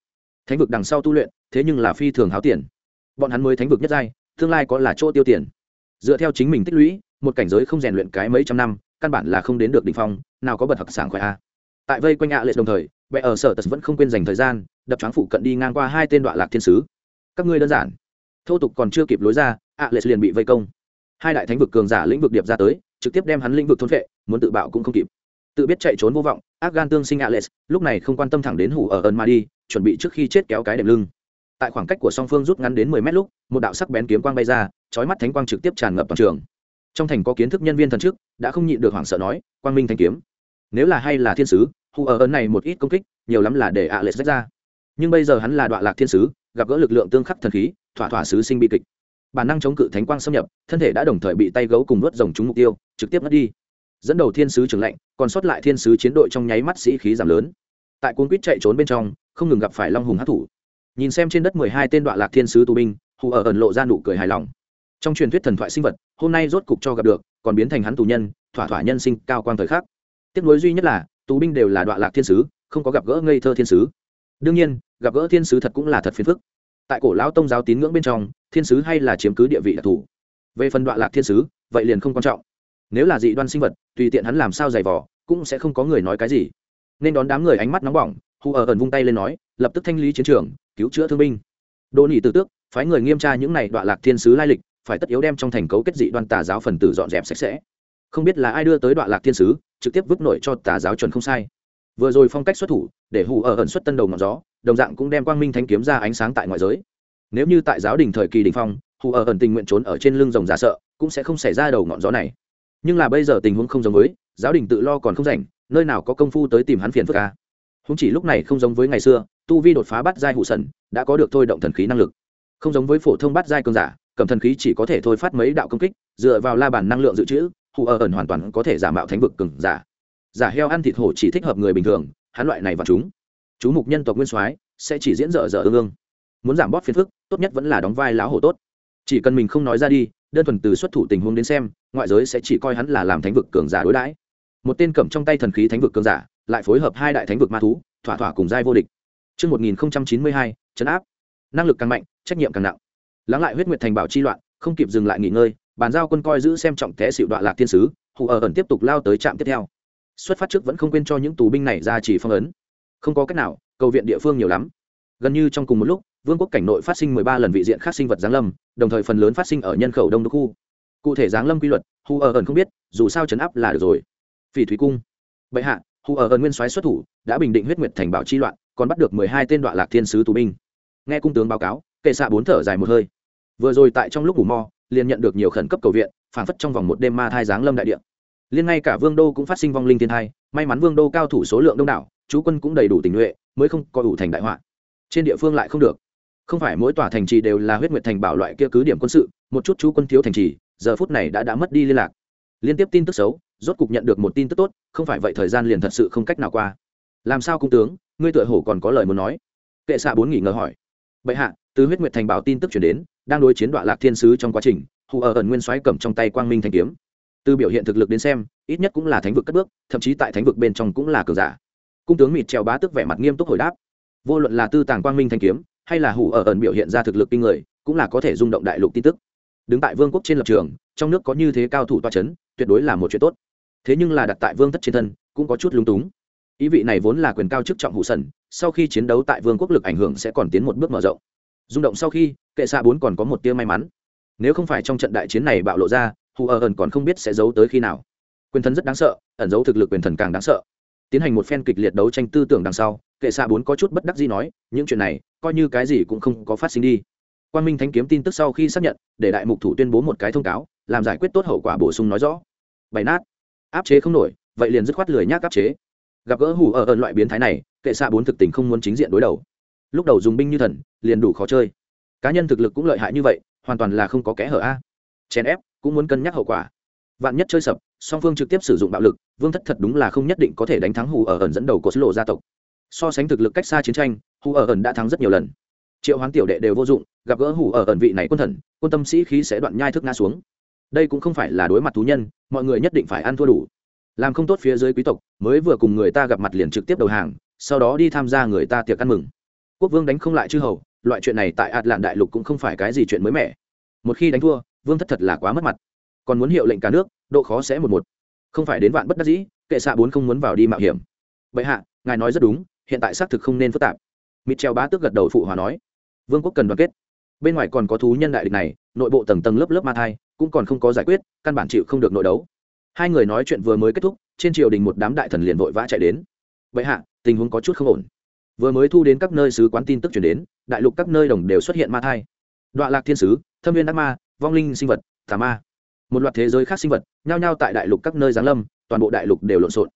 Thánh vực đằng sau tu luyện, thế nhưng là phi thường háo tiền. Bọn hắn mới thánh vực nhất giai, tương lai có là chỗ tiêu tiền. Dựa theo chính mình tích lũy, một cảnh giới không rèn luyện cái mấy trăm năm, căn bản là không đến được đỉnh phong, nào có bật thật sảng khỏe a. Tại vây quanh ạ lệ đồng thời bệ ở sở tật vẫn không quên dành thời gian, đập choáng phụ cận đi ngang qua hai tên đoạn lạc thiên sứ. Các ngươi đơn giản. Thô tục còn chưa kịp lối ra ạ lệ liền bị vây công hai đại thánh vực cường giả lĩnh vực điệp ra tới, trực tiếp đem hắn lĩnh vực thôn vệ muốn tự bạo cũng không kịp. Tự biết chạy trốn vô vọng, ác gan tương sinh alex, lúc này không quan tâm thẳng đến hủ ở ơn ma đi, chuẩn bị trước khi chết kéo cái đệm lưng. Tại khoảng cách của song phương rút ngắn đến mười mét lúc, một đạo sắc bén kiếm quang bay ra, chói mắt thánh quang trực tiếp tràn ngập toàn trường. Trong thành có kiến thức nhân viên thần trước đã không nhịn được hoảng sợ nói, quang minh thanh kiếm, nếu là hay là thiên sứ, hủ ở ơn này một ít công kích, nhiều lắm là để alex rách ra. Nhưng bây giờ hắn là đoạn lạc thiên sứ, gặp gỡ lực lượng tương khắc thần khí, thỏa thỏa sứ sinh bi kịch bản năng chống cự thánh quang xâm nhập, thân thể đã đồng thời bị tay gấu cùng vớt rồng trúng mục tiêu, trực tiếp mất đi. Dẫn đầu thiên sứ trưởng lệnh, còn sót lại thiên sứ chiến đội trong nháy mắt sĩ khí giảm lớn. Tại cuốn quýt chạy trốn bên trong, không ngừng gặp phải long hùng hát thủ. Nhìn xem trên đất mười hai tên đoạn lạc thiên sứ tù binh, hù ở ẩn lộ ra nụ cười hài lòng. Trong truyền thuyết thần thoại sinh vật, hôm nay rốt cục cho gặp được, còn biến thành hắn tù nhân, thỏa thỏa nhân sinh cao quang thời khắc. Tiếc nối duy nhất là, tù binh đều là đoạn lạc thiên sứ, không có gặp gỡ ngây thơ thiên sứ. Đương nhiên, gặp gỡ thiên sứ thật cũng là thật phiền phức. Tại cổ lão tông giáo tín ngưỡng bên trong thiên sứ hay là chiếm cứ địa vị đặc thù về phần đoạn lạc thiên sứ, vậy liền không quan trọng. Nếu là dị đoan sinh vật, tùy tiện hắn làm sao giày vỏ cũng sẽ không có người nói cái gì. Nên đón đám người ánh mắt nóng bỏng hù ở ẩn vung tay lên nói, lập tức thanh lý chiến trường, cứu chữa thương binh. Đỗ nỉ từ tước, phái người nghiêm tra những này đoạn lạc thiên sứ lai lịch, phải tất yếu đem trong thành cấu kết dị đoan tà giáo phần tử dọn dẹp sạch sẽ. Không biết là ai đưa tới đoạn lạc thiên sứ, trực tiếp vứt nổi cho tà giáo chuẩn không sai. Vừa rồi phong cách xuất thủ, để hù ở ẩn xuất tân đầu ngọn gió, đồng dạng cũng đem quang minh thanh kiếm ra ánh sáng tại ngoại giới nếu như tại giáo đình thời kỳ đình phong, hù ở ẩn tình nguyện trốn ở trên lưng rồng giả sợ, cũng sẽ không xảy ra đầu ngọn gió này. Nhưng là bây giờ tình huống không giống với, giáo đình tự lo còn không rảnh, nơi nào có công phu tới tìm hắn phiền phức à? ca không chỉ lúc này không giống với ngày xưa, tu vi đột phá bắt giai hụ sần, đã có được thôi động thần khí năng lực. Không giống với phổ thông bắt giai cường giả, cầm thần khí chỉ có thể thôi phát mấy đạo công kích, dựa vào la bàn năng lượng dự trữ, hù ở ẩn hoàn toàn có thể giả mạo thánh vực cường giả. Giả heo ăn thịt hổ chỉ thích hợp người bình thường, hắn loại này và chúng. Chú mục nhân tộc nguyên soái sẽ chỉ diễn dở dở ương ương muốn giảm bóp phiền phức tốt nhất vẫn là đóng vai lão hổ tốt chỉ cần mình không nói ra đi đơn thuần từ xuất thủ tình huống đến xem ngoại giới sẽ chỉ coi hắn là làm thánh vực cường giả đối đãi một tên cầm trong tay thần khí thánh vực cường giả lại phối hợp hai đại thánh vực ma thú thỏa thỏa cùng giai vô địch Trước 1092, chấn áp. Năng lực càng mạnh, trách nhiệm càng nặng. Lắng lại huyết nguyệt thành bảo chi loạn, không kịp dừng lại nghỉ ngơi, bàn giao quân coi giữ xem trọng té xịu đoạn lạc thiên sứ, hù ở ẩn tiếp tục lao tới trạm tiếp theo. Xuất phát trước vẫn không quên cho những tù binh này ra chỉ phong ấn. Không có cách nào, cầu viện địa phương nhiều lắm. Gần như trong cùng một lúc, vương quốc cảnh nội phát sinh mười ba lần vị diện khác sinh vật giáng lâm đồng thời phần lớn phát sinh ở nhân khẩu đông đô khu. Cụ thể giáng lâm quy luật hu ở ẩn không biết dù sao chấn áp là được rồi. Phỉ thúy cung. Bệ hạ hu ở ẩn nguyên soái xuất thủ đã bình định huyết nguyệt thành bảo chi loạn còn bắt được mười hai tên đoạn lạc thiên sứ tù binh. Nghe cung tướng báo cáo kệ xạ bốn thở dài một hơi. Vừa rồi tại trong lúc ngủ mò liền nhận được nhiều khẩn cấp cầu viện phản phất trong vòng một đêm ma thai giáng lâm đại địa. Liên ngay cả vương đô cũng phát sinh vong linh thiên thai may mắn vương đô cao thủ số lượng đông đảo chú quân cũng đầy đủ tình nhuệ mới không có ủ thành đại họa trên địa phương lại không được. Không phải mỗi tòa thành trì đều là huyết nguyệt thành bảo loại kia cứ điểm quân sự, một chút chú quân thiếu thành trì, giờ phút này đã đã mất đi liên lạc. Liên tiếp tin tức xấu, rốt cục nhận được một tin tức tốt, không phải vậy thời gian liền thật sự không cách nào qua. Làm sao cung tướng, ngươi tựa hổ còn có lời muốn nói? Kệ xạ bốn nghỉ ngờ hỏi. Bệ hạ, từ huyết nguyệt thành bảo tin tức chuyển đến, đang đối chiến đoạn lạc thiên sứ trong quá trình, hù ở ẩn nguyên xoáy cầm trong tay quang minh thanh kiếm. Từ biểu hiện thực lực đến xem, ít nhất cũng là thánh vực cất bước, thậm chí tại thánh vực bên trong cũng là cường giả. Cung tướng mịt treo bá tức vẻ mặt nghiêm túc hồi đáp vô luận là tư tàng quang minh thanh kiếm, hay là hủ ở ẩn biểu hiện ra thực lực kinh người, cũng là có thể rung động đại lục tin tức. Đứng tại vương quốc trên lập trường, trong nước có như thế cao thủ toa c h ấ n tuyệt đối là một chuyện tốt. Thế nhưng là đặt tại vương thất trên thân, cũng có chút lung túng. Ý vị này vốn là quyền cao chức trọng hụ sần, sau khi chiến đấu tại vương quốc lực ảnh hưởng sẽ còn tiến một bước mở rộng. Rung động sau khi, kệ xạ bốn còn có một tia may mắn. Nếu không phải trong trận đại chiến này bạo lộ ra hù ở ẩn còn không biết sẽ giấu tới khi nào. Quyền thần rất đáng sợ, ẩn giấu thực lực quyền thần càng đáng sợ tiến hành một phen kịch liệt đấu tranh tư tưởng đằng sau, kệ xạ bốn có chút bất đắc gì nói, những chuyện này, coi như cái gì cũng không có phát sinh đi. Quan minh thánh kiếm tin tức sau khi xác nhận, để đại mục thủ tuyên bố một cái thông cáo, làm giải quyết tốt hậu quả bổ sung nói rõ. Bày nát. Áp chế không nổi, vậy liền dứt khoát lười nhác áp chế. Gặp gỡ hủ ở ẩn loại biến thái này, kệ xạ bốn thực tình không muốn chính diện đối đầu. Lúc đầu dùng binh như thần, liền đủ khó chơi. Cá nhân thực lực cũng lợi hại như vậy, hoàn toàn là không có kẽ hở a. Chèn ép, cũng muốn cân nhắc hậu quả. Vạn nhất chơi sập song phương trực tiếp sử dụng bạo lực, vương thất thật đúng là không nhất định có thể đánh thắng hù ở ẩn dẫn đầu của sứ lộ gia tộc. So sánh thực lực cách xa chiến tranh, hù ở ẩn đã thắng rất nhiều lần. Triệu hoán tiểu đệ đều vô dụng, gặp gỡ hù ở ẩn vị này quân thần, quân tâm sĩ khí sẽ đoạn nhai thức ngã xuống. Đây cũng không phải là đối mặt thú nhân, mọi người nhất định phải ăn thua đủ. Làm không tốt phía dưới quý tộc, mới vừa cùng người ta gặp mặt liền trực tiếp đầu hàng, sau đó đi tham gia người ta tiệc ăn mừng. Quốc vương đánh không lại chư hầu, loại chuyện này tại ạt lạn đại lục cũng không phải cái gì chuyện mới mẻ. Một khi đánh thua, vương thất thật là quá mất mặt. Còn muốn hiệu lệnh cả nước độ khó sẽ một một. Không phải đến vạn bất đắc dĩ, kệ xạ bốn không muốn vào đi mạo hiểm. Bệ hạ, ngài nói rất đúng, hiện tại xác thực không nên phức tạp. Mít treo bá tước gật đầu phụ hòa nói. Vương quốc cần đoàn kết. Bên ngoài còn có thú nhân đại địch này, nội bộ tầng tầng lớp lớp ma thai, cũng còn không có giải quyết, căn bản chịu không được nội đấu. Hai người nói chuyện vừa mới kết thúc, trên triều đình một đám đại thần liền vội vã chạy đến. Vậy hạ, tình huống có chút không ổn. Vừa mới thu đến các nơi sứ quán tin tức chuyển đến, đại lục các nơi đồng đều xuất hiện ma thai. Đoạn lạc thiên sứ, thâm viên đắc ma, vong linh sinh vật, tà ma một loạt thế giới khác sinh vật, nhao nhao tại đại lục các nơi giáng lâm, toàn bộ đại lục đều lộn xộn.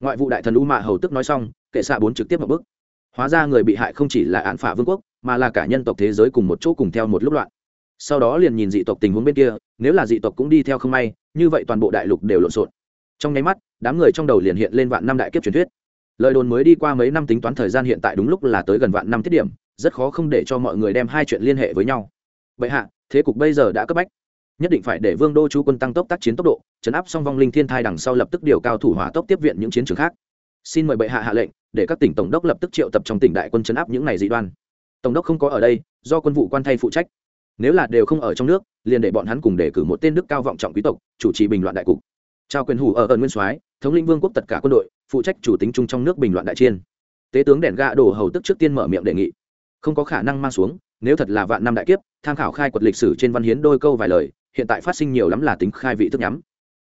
Ngoại vụ đại thần u mạ hầu tức nói xong, kệ xạ bốn trực tiếp một bước. Hóa ra người bị hại không chỉ là án phả vương quốc, mà là cả nhân tộc thế giới cùng một chỗ cùng theo một lúc loạn. Sau đó liền nhìn dị tộc tình huống bên kia, nếu là dị tộc cũng đi theo không may, như vậy toàn bộ đại lục đều lộn xộn. Trong nháy mắt, đám người trong đầu liền hiện lên vạn năm đại kiếp truyền thuyết. Lời đồn mới đi qua mấy năm tính toán thời gian hiện tại đúng lúc là tới gần vạn năm tiết điểm, rất khó không để cho mọi người đem hai chuyện liên hệ với nhau. Vậy hạ, thế cục bây giờ đã cấp bách nhất định phải để vương đô chú quân tăng tốc tác chiến tốc độ, chấn áp xong vong linh thiên thai đằng sau lập tức điều cao thủ hỏa tốc tiếp viện những chiến trường khác. Xin mời bệ hạ hạ lệnh, để các tỉnh tổng đốc lập tức triệu tập trong tỉnh đại quân chấn áp những này dị đoan. Tổng đốc không có ở đây, do quân vụ quan thay phụ trách. Nếu là đều không ở trong nước, liền để bọn hắn cùng đề cử một tên đức cao vọng trọng quý tộc, chủ trì bình loạn đại cục. Trao quyền hủ ở ẩn nguyên soái, thống lĩnh vương quốc tất cả quân đội, phụ trách chủ tính chung trong nước bình loạn đại chiên tế tướng đèn ga đổ hầu tức trước tiên mở miệng đề nghị. Không có khả năng mang xuống, nếu thật là vạn năm đại kiếp, tham khảo khai quật lịch sử trên văn hiến đôi câu vài lời hiện tại phát sinh nhiều lắm là tính khai vị thức nhắm.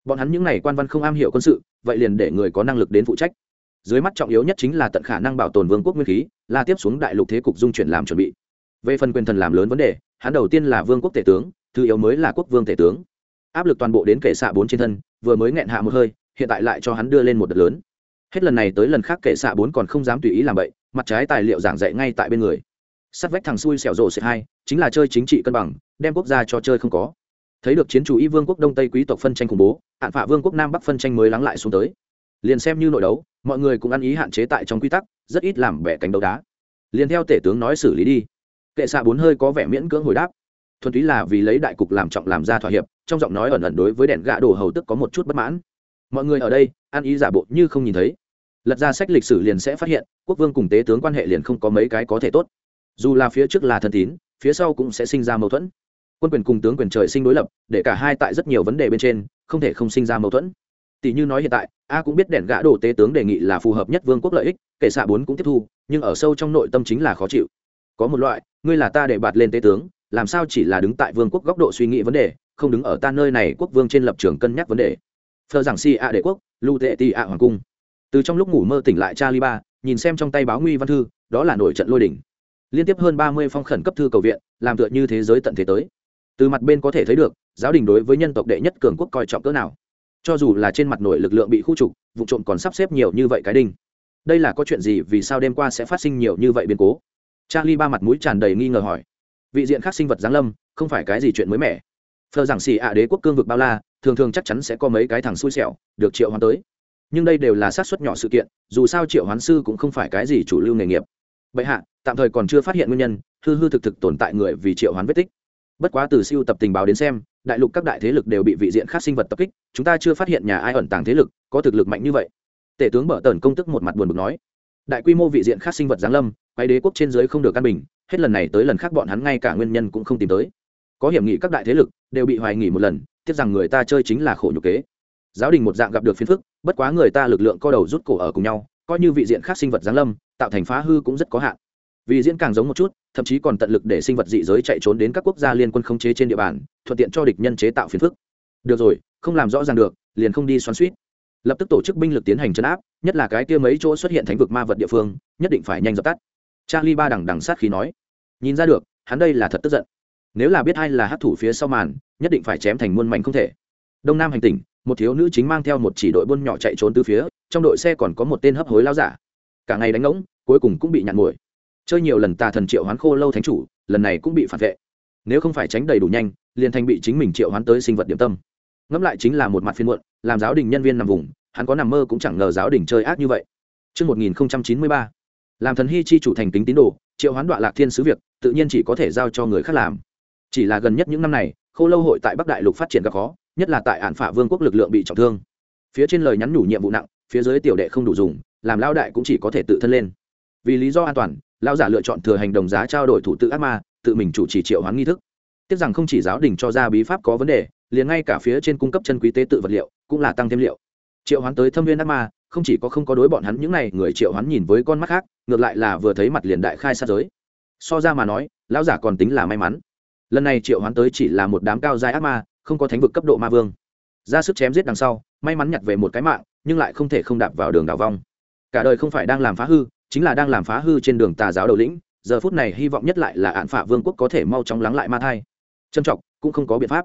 Bọn hắn những n à y quan văn không am hiểu quân sự, vậy liền để người có năng lực đến phụ trách. Dưới mắt trọng yếu nhất chính là tận khả năng bảo tồn vương quốc nguyên khí là tiếp xuống đại lục thế cục dung chuyển làm chuẩn bị. Về phần quyền thần làm lớn vấn đề, hắn đầu tiên là vương quốc tể tướng, thứ yếu mới là quốc vương tể tướng. Áp lực toàn bộ đến kệ xạ bốn trên thân, vừa mới nghẹn hạ một hơi, hiện tại lại cho hắn đưa lên một đợt lớn. Hết lần này tới lần khác kệ xạ bốn còn không dám tùy ý làm vậy, mặt trái tài liệu giảng dạy ngay tại bên người. Sắt vách thằng xui xẻo rộ xịt hai, chính là chơi chính trị cân bằng, đem quốc gia cho chơi không có thấy được chiến chủ y vương quốc đông tây quý tộc phân tranh khủng bố, hạn phạ vương quốc nam bắc phân tranh mới lắng lại xuống tới. Liền xem như nội đấu, mọi người cũng ăn ý hạn chế tại trong quy tắc, rất ít làm bẻ cánh đấu đá. Liền theo tể tướng nói xử lý đi. Kệ xạ bốn hơi có vẻ miễn cưỡng hồi đáp. Thuần túy là vì lấy đại cục làm trọng làm ra thỏa hiệp, trong giọng nói ẩn ẩn đối với đèn gạ đồ hầu tức có một chút bất mãn. Mọi người ở đây, ăn ý giả bộ như không nhìn thấy. Lật ra sách lịch sử liền sẽ phát hiện, quốc vương cùng tế tướng quan hệ liền không có mấy cái có thể tốt. Dù là phía trước là thân tín, phía sau cũng sẽ sinh ra mâu thuẫn quân quyền cùng tướng quyền trời sinh đối lập, để cả hai tại rất nhiều vấn đề bên trên, không thể không sinh ra mâu thuẫn. Tỷ như nói hiện tại, a cũng biết đèn gã đồ tế tướng đề nghị là phù hợp nhất vương quốc lợi ích, kể xạ bốn cũng tiếp thu, nhưng ở sâu trong nội tâm chính là khó chịu. Có một loại, ngươi là ta để bạt lên tế tướng, làm sao chỉ là đứng tại vương quốc góc độ suy nghĩ vấn đề, không đứng ở ta nơi này quốc vương trên lập trường cân nhắc vấn đề. Phờ giảng si a đệ quốc lưu tệ ti a hoàng cung. Từ trong lúc ngủ mơ tỉnh lại cha li ba, nhìn xem trong tay báo nguy văn thư, đó là nổi trận lôi đỉnh. Liên tiếp hơn ba mươi phong khẩn cấp thư cầu viện, làm tựa như thế giới tận thế tới từ mặt bên có thể thấy được, giáo đình đối với nhân tộc đệ nhất cường quốc coi trọng cỡ nào. Cho dù là trên mặt nội lực lượng bị khu trục, vụ trộm còn sắp xếp nhiều như vậy cái đinh. Đây là có chuyện gì, vì sao đêm qua sẽ phát sinh nhiều như vậy biến cố? Charlie ba mặt mũi tràn đầy nghi ngờ hỏi. Vị diện khác sinh vật giáng lâm, không phải cái gì chuyện mới mẻ. Phờ giảng xì ạ đế quốc cương vực bao la, thường thường chắc chắn sẽ có mấy cái thằng xui xẻo, được triệu hoán tới. Nhưng đây đều là sát xuất nhỏ sự kiện, dù sao triệu hoán sư cũng không phải cái gì chủ lưu nghề nghiệp. Vậy hạ, tạm thời còn chưa phát hiện nguyên nhân, hư hư thực thực tồn tại người vì triệu hoán vết tích bất quá từ siêu tập tình báo đến xem, đại lục các đại thế lực đều bị vị diện khác sinh vật tập kích, chúng ta chưa phát hiện nhà ai ẩn tàng thế lực, có thực lực mạnh như vậy. Tể tướng mở tần công tức một mặt buồn bực nói. Đại quy mô vị diện khác sinh vật giáng lâm quay đế quốc trên dưới không được căn bình, hết lần này tới lần khác bọn hắn ngay cả nguyên nhân cũng không tìm tới. Có hiểm nghị các đại thế lực đều bị hoài nghỉ một lần, tiếc rằng người ta chơi chính là khổ nhục kế. Giáo đình một dạng gặp được phiền phức, bất quá người ta lực lượng co đầu rút cổ ở cùng nhau, coi như vị diện khác sinh vật giáng lâm, tạo thành phá hư cũng rất có hạn. Vì diễn càng giống một chút thậm chí còn tận lực để sinh vật dị giới chạy trốn đến các quốc gia liên quân khống chế trên địa bàn, thuận tiện cho địch nhân chế tạo phiền phức. Được rồi, không làm rõ ràng được, liền không đi xoắn suýt. Lập tức tổ chức binh lực tiến hành chấn áp, nhất là cái kia mấy chỗ xuất hiện thánh vực ma vật địa phương, nhất định phải nhanh dập tắt. Charlie ba đằng đằng sát khí nói. Nhìn ra được, hắn đây là thật tức giận. Nếu là biết ai là hát thủ phía sau màn, nhất định phải chém thành muôn mảnh không thể. Đông nam hành tỉnh, một thiếu nữ chính mang theo một chỉ đội buôn nhỏ chạy trốn từ phía, trong đội xe còn có một tên hấp hối lao giả. Cả ngày đánh ngỗng, cuối cùng cũng bị nhặn mồi chơi nhiều lần tà thần triệu hoán khô lâu thánh chủ lần này cũng bị phản vệ. Nếu không phải tránh đầy đủ nhanh liền thành bị chính mình triệu hoán tới sinh vật điểm tâm. Ngẫm lại chính là một mặt phiên muộn làm giáo đình nhân viên nằm vùng hắn có nằm mơ cũng chẳng ngờ giáo đình chơi ác như vậy. Trước 1093, làm thần hy chi chủ thành kính tín đồ triệu hoán đoạn lạc thiên sứ việc tự nhiên chỉ có thể giao cho người khác làm. Chỉ là gần nhất những năm này khô lâu hội tại bắc đại lục phát triển gặp khó nhất là tại ạn phả vương quốc lực lượng bị trọng thương. Phía trên lời nhắn nhủ nhiệm vụ nặng phía dưới tiểu đệ không đủ dùng làm lao đại cũng chỉ có thể tự thân lên. Vì lý do an toàn Lão giả lựa chọn thừa hành đồng giá trao đổi thủ tự ác ma, tự mình chủ trì triệu hoán nghi thức. Tiếc rằng không chỉ giáo đình cho ra bí pháp có vấn đề, liền ngay cả phía trên cung cấp chân quý tế tự vật liệu cũng là tăng thêm liệu. Triệu hoán tới thâm viên ác ma, không chỉ có không có đối bọn hắn những n à y người triệu hoán nhìn với con mắt khác, ngược lại là vừa thấy mặt liền đại khai sát giới. So ra mà nói, lão giả còn tính là may mắn. Lần này triệu hoán tới chỉ là một đám cao dài ác ma, không có thánh vực cấp độ ma vương. Ra sức chém giết đằng sau, may mắn nhặt về một cái mạng, nhưng lại không thể không đạp vào đường đào vong. Cả đời không phải đang làm phá hư chính là đang làm phá hư trên đường tà giáo đầu lĩnh, giờ phút này hy vọng nhất lại là ạn phả vương quốc có thể mau chóng lắng lại ma thai. Trân trọng, cũng không có biện pháp.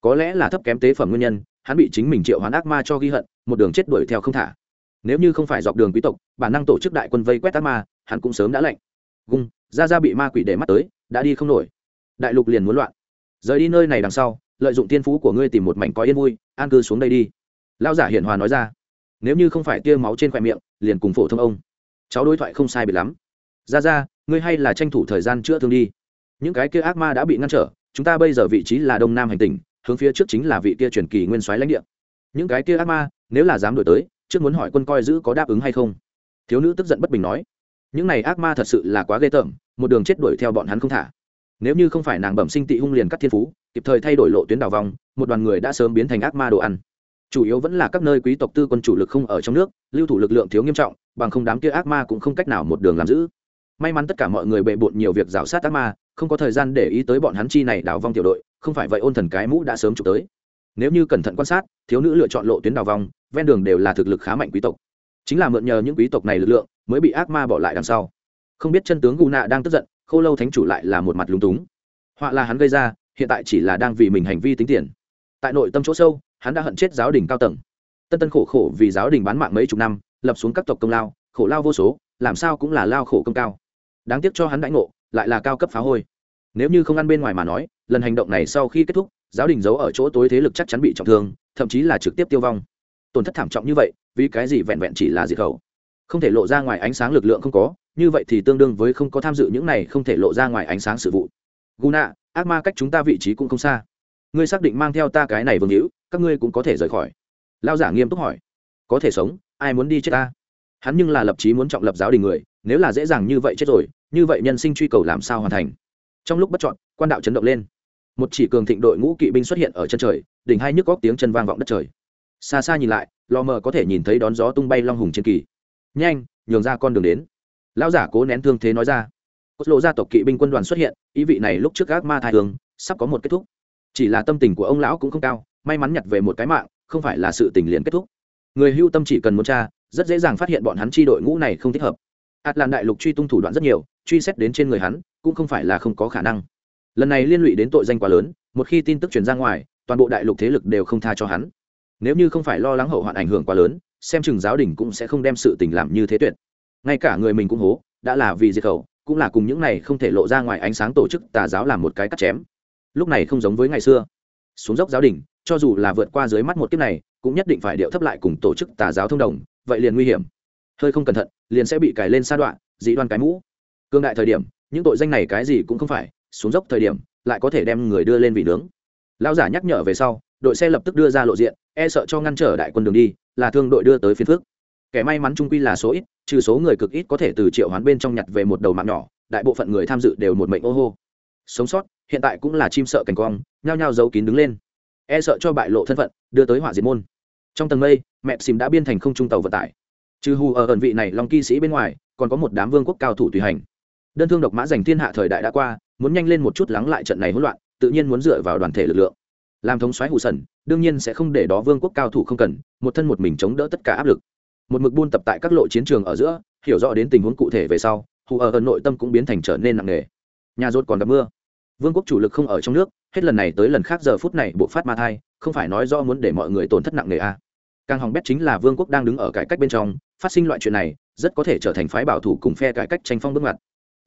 Có lẽ là thấp kém tế phẩm nguyên nhân, hắn bị chính mình triệu hoán ác ma cho ghi hận, một đường chết đuổi theo không thả. Nếu như không phải dọc đường quý tộc, bản năng tổ chức đại quân vây quét ác ma, hắn cũng sớm đã lạnh. Gung ra ra bị ma quỷ để mắt tới, đã đi không nổi. Đại lục liền muốn loạn. Rời đi nơi này đằng sau, lợi dụng tiên phú của ngươi tìm một mảnh có yên vui, an cư xuống đây đi. Lao giả hiển hòa nói ra. Nếu như không phải tia máu trên khoe miệng, liền cùng phổ thông ông cháu đối thoại không sai biệt lắm. Ra ra ngươi hay là tranh thủ thời gian chữa thương đi. Những cái kia ác ma đã bị ngăn trở chúng ta bây giờ vị trí là đông nam hành tinh, hướng phía trước chính là vị kia truyền kỳ nguyên soái lãnh địa. Những cái kia ác ma nếu là dám đổi tới trước muốn hỏi quân coi giữ có đáp ứng hay không? Thiếu nữ tức giận bất bình nói. Những này ác ma thật sự là quá ghê tởm một đường chết đuổi theo bọn hắn không thả. Nếu như không phải nàng bẩm sinh tị hung liền cắt thiên phú kịp thời thay đổi lộ tuyến đào vòng một đoàn người đã sớm biến thành ác ma đồ ăn chủ yếu vẫn là các nơi quý tộc tư quân chủ lực không ở trong nước, lưu thủ lực lượng thiếu nghiêm trọng, bằng không đám kia ác ma cũng không cách nào một đường làm giữ. May mắn tất cả mọi người bệ bộn nhiều việc rào sát ác ma, không có thời gian để ý tới bọn hắn chi này đào vong tiểu đội, không phải vậy ôn thần cái mũ đã sớm chụp tới. Nếu như cẩn thận quan sát, thiếu nữ lựa chọn lộ tuyến đào vong, ven đường đều là thực lực khá mạnh quý tộc. Chính là mượn nhờ những quý tộc này lực lượng, mới bị ác ma bỏ lại đằng sau. Không biết chân tướng gù nạ đang tức giận, khô lâu thánh chủ lại là một mặt lúng túng. Họa là hắn gây ra, hiện tại chỉ là đang vì mình hành vi tính tiền. Tại nội tâm chỗ sâu hắn đã hận chết giáo đình cao tầng. Tân tân khổ khổ vì giáo đình bán mạng mấy chục năm, lập xuống các tộc công lao, khổ lao vô số, làm sao cũng là lao khổ công cao. Đáng tiếc cho hắn đãi ngộ, lại là cao cấp phá hôi. Nếu như không ăn bên ngoài mà nói, lần hành động này sau khi kết thúc, giáo đình giấu ở chỗ tối thế lực chắc chắn bị trọng thương, thậm chí là trực tiếp tiêu vong. Tổn thất thảm trọng như vậy, vì cái gì vẹn vẹn chỉ là diệt khẩu? Không thể lộ ra ngoài ánh sáng lực lượng không có, như vậy thì tương đương với không có tham dự những này không thể lộ ra ngoài ánh sáng sự vụ. Guna, ác ma cách chúng ta vị trí cũng không xa. Ngươi xác định mang theo ta cái này vương hữu các ngươi cũng có thể rời khỏi. Lao giả nghiêm túc hỏi. Có thể sống, ai muốn đi chết ta? Hắn nhưng là lập chí muốn trọng lập giáo đình người, nếu là dễ dàng như vậy chết rồi, như vậy nhân sinh truy cầu làm sao hoàn thành? Trong lúc bất chọn quan đạo chấn động lên. Một chỉ cường thịnh đội ngũ kỵ binh xuất hiện ở chân trời, đỉnh hai nhức góc tiếng chân vang vọng đất trời. Xa xa nhìn lại, lò mờ có thể nhìn thấy đón gió tung bay long hùng trên kỳ. Nhanh, nhường ra con đường đến. Lão giả cố nén thương thế nói ra. Cốt lộ gia tộc kỵ binh quân đoàn xuất hiện, ý vị này lúc trước gác ma thai thường sắp có một kết thúc. Chỉ là tâm tình của ông lão cũng không cao may mắn nhặt về một cái mạng, không phải là sự tình liền kết thúc. Người hưu tâm chỉ cần muốn tra, rất dễ dàng phát hiện bọn hắn chi đội ngũ này không thích hợp. Ạt làn đại lục truy tung thủ đoạn rất nhiều, truy xét đến trên người hắn, cũng không phải là không có khả năng. Lần này liên lụy đến tội danh quá lớn, một khi tin tức truyền ra ngoài, toàn bộ đại lục thế lực đều không tha cho hắn. Nếu như không phải lo lắng hậu hoạn ảnh hưởng quá lớn, xem chừng giáo đình cũng sẽ không đem sự tình làm như thế tuyệt. Ngay cả người mình cũng hố, đã là vì diệt khẩu, cũng là cùng những này không thể lộ ra ngoài ánh sáng tổ chức tà giáo làm một cái cắt chém. Lúc này không giống với ngày xưa. Xuống dốc giáo đình cho dù là vượt qua dưới mắt một kiếp này, cũng nhất định phải điệu thấp lại cùng tổ chức tà giáo thông đồng, vậy liền nguy hiểm. Hơi không cẩn thận, liền sẽ bị cài lên sa đoạn dị đoan cái mũ. Cương đại thời điểm, những tội danh này cái gì cũng không phải, xuống dốc thời điểm, lại có thể đem người đưa lên vị nướng. Lão giả nhắc nhở về sau, đội xe lập tức đưa ra lộ diện e sợ cho ngăn trở đại quân đường đi, là thương đội đưa tới phiên phước. Kẻ may mắn trung quy là số ít, trừ số người cực ít có thể từ triệu hoán bên trong nhặt về một đầu mạng nhỏ, đại bộ phận người tham dự đều một mệnh ô hô. Sống sót, hiện tại cũng là chim sợ cành cong nhao nhao giấu kín đứng lên e sợ cho bại lộ thân phận, đưa tới hỏa diệt môn. Trong tầng mây, mẹ xìm đã biên thành không trung tàu vận tải. Trừ hù ở ẩn vị này long kỵ sĩ bên ngoài, còn có một đám vương quốc cao thủ tùy hành. Đơn thương độc mã giành thiên hạ thời đại đã qua, muốn nhanh lên một chút lắng lại trận này hỗn loạn, tự nhiên muốn dựa vào đoàn thể lực lượng. Làm thống soái hù sần, đương nhiên sẽ không để đó vương quốc cao thủ không cần, một thân một mình chống đỡ tất cả áp lực. Một mực buôn tập tại các lộ chiến trường ở giữa, hiểu rõ đến tình huống cụ thể về sau, hù ở ẩn nội tâm cũng biến thành trở nên nặng nề. Nhà rốt còn gặp mưa. Vương quốc chủ lực không ở trong nước hết lần này tới lần khác giờ phút này bộ phát ma thai, không phải nói do muốn để mọi người tổn thất nặng nề a à. càng hỏng bét chính là vương quốc đang đứng ở cải cách bên trong, phát sinh loại chuyện này, rất có thể trở thành phái bảo thủ cùng phe cải cách tranh phong bước ngoặt.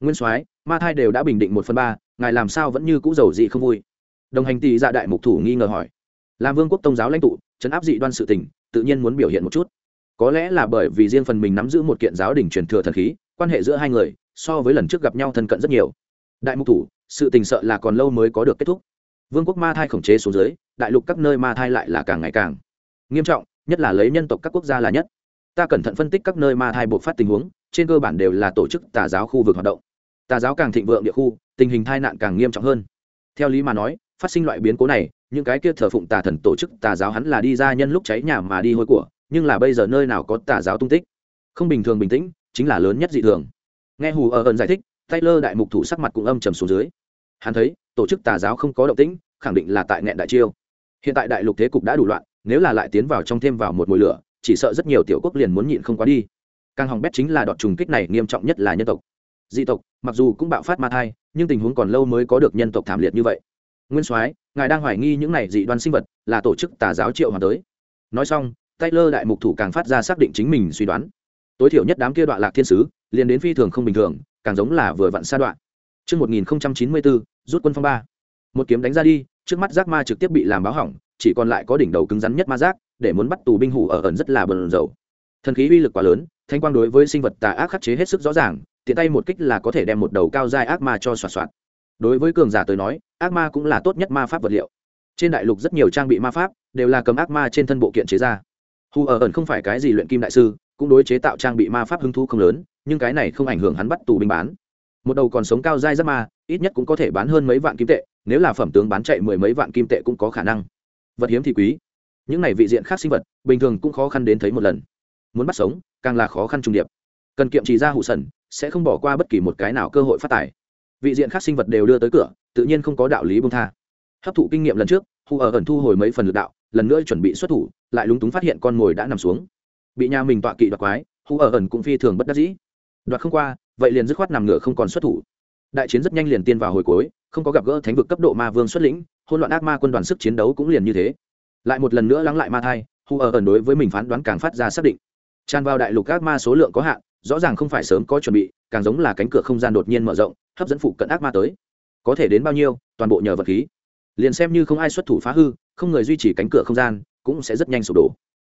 Nguyên soái, ma thai đều đã bình định một phần ba, ngài làm sao vẫn như cũ giàu dị không vui? Đồng hành tỷ dạ đại mục thủ nghi ngờ hỏi. Làm vương quốc tông giáo lãnh tụ chấn áp dị đoan sự tình, tự nhiên muốn biểu hiện một chút. Có lẽ là bởi vì riêng phần mình nắm giữ một kiện giáo đình truyền thừa thần khí, quan hệ giữa hai người, so với lần trước gặp nhau thân cận rất nhiều. Đại mục thủ, sự tình sợ là còn lâu mới có được kết thúc vương quốc ma thai khống chế xuống dưới, đại lục các nơi ma thai lại là càng ngày càng nghiêm trọng, nhất là lấy nhân tộc các quốc gia là nhất. Ta cẩn thận phân tích các nơi ma thai buộc phát tình huống, trên cơ bản đều là tổ chức tà giáo khu vực hoạt động. Tà giáo càng thịnh vượng địa khu, tình hình tai nạn càng nghiêm trọng hơn. Theo lý mà nói, phát sinh loại biến cố này, những cái kia thờ phụng tà thần tổ chức tà giáo hắn là đi ra nhân lúc cháy nhà mà đi hôi của, nhưng là bây giờ nơi nào có tà giáo tung tích? Không bình thường bình tĩnh, chính là lớn nhất dị thường. Nghe hù ở ẩn giải thích, taylor đại mục thủ sắc mặt cũng âm trầm xuống dưới. Hắn thấy tổ chức tà giáo không có động tĩnh khẳng định là tại nghẹn đại chiêu. Hiện tại đại lục thế cục đã đủ loạn nếu là lại tiến vào trong thêm vào một mùi lửa chỉ sợ rất nhiều tiểu quốc liền muốn nhịn không quá đi. Càng hỏng bét chính là đọt trùng kích này nghiêm trọng nhất là nhân tộc. Dị tộc mặc dù cũng bạo phát ma thai nhưng tình huống còn lâu mới có được nhân tộc thảm liệt như vậy. Nguyên soái ngài đang hoài nghi những này dị đoan sinh vật là tổ chức tà giáo triệu hoàng tới. Nói xong taylor đại mục thủ càng phát ra xác định chính mình suy đoán. Tối thiểu nhất đám kia đoạn lạc thiên sứ liền đến phi thường không bình thường càng giống là vừa vặn sa đoạn. Trước 1094, rút quân phong ba. Một kiếm đánh ra đi, trước mắt giác ma trực tiếp bị làm báo hỏng, chỉ còn lại có đỉnh đầu cứng rắn nhất ma giác, để muốn bắt tù binh hủ ở ẩn rất là bờn dầu. Thần khí uy lực quá lớn, thanh quang đối với sinh vật tà ác khắc chế hết sức rõ ràng, tiện tay một kích là có thể đem một đầu cao giai ác ma cho soạt soạt Đối với cường giả tới nói, ác ma cũng là tốt nhất ma pháp vật liệu. Trên đại lục rất nhiều trang bị ma pháp đều là cầm ác ma trên thân bộ kiện chế ra. Hủ ở ẩn không phải cái gì luyện kim đại sư, cũng đối chế tạo trang bị ma pháp hứng thú không lớn, nhưng cái này không ảnh hưởng hắn bắt tù binh bán một đầu còn sống cao dai rất ma ít nhất cũng có thể bán hơn mấy vạn kim tệ, nếu là phẩm tướng bán chạy mười mấy vạn kim tệ cũng có khả năng. Vật hiếm thì quý. Những này vị diện khác sinh vật, bình thường cũng khó khăn đến thấy một lần. Muốn bắt sống, càng là khó khăn trung điệp. Cần kiệm trì ra hụ sần sẽ không bỏ qua bất kỳ một cái nào cơ hội phát tài. Vị diện khác sinh vật đều đưa tới cửa, tự nhiên không có đạo lý bông tha. Hấp thụ kinh nghiệm lần trước hù ở ẩn thu hồi mấy phần lực đạo, lần nữa chuẩn bị xuất thủ, lại lúng túng phát hiện con mồi đã nằm xuống. Bị nhà mình tọa kỵ đoạt quái hù ở ẩn cũng phi thường bất đắc dĩ. Đoạt không qua, vậy liền dứt khoát nằm ngửa không còn xuất thủ đại chiến rất nhanh liền tiên vào hồi cuối, không có gặp gỡ thánh vực cấp độ ma vương xuất lĩnh hôn loạn ác ma quân đoàn sức chiến đấu cũng liền như thế. Lại một lần nữa lắng lại ma thai, hu ở ẩn đối với mình phán đoán càng phát ra xác định. Tràn vào đại lục ác ma số lượng có hạn, rõ ràng không phải sớm có chuẩn bị, càng giống là cánh cửa không gian đột nhiên mở rộng, hấp dẫn phụ cận ác ma tới. Có thể đến bao nhiêu, toàn bộ nhờ vật khí. Liền xem như không ai xuất thủ phá hư, không người duy trì cánh cửa không gian, cũng sẽ rất nhanh sụp đổ.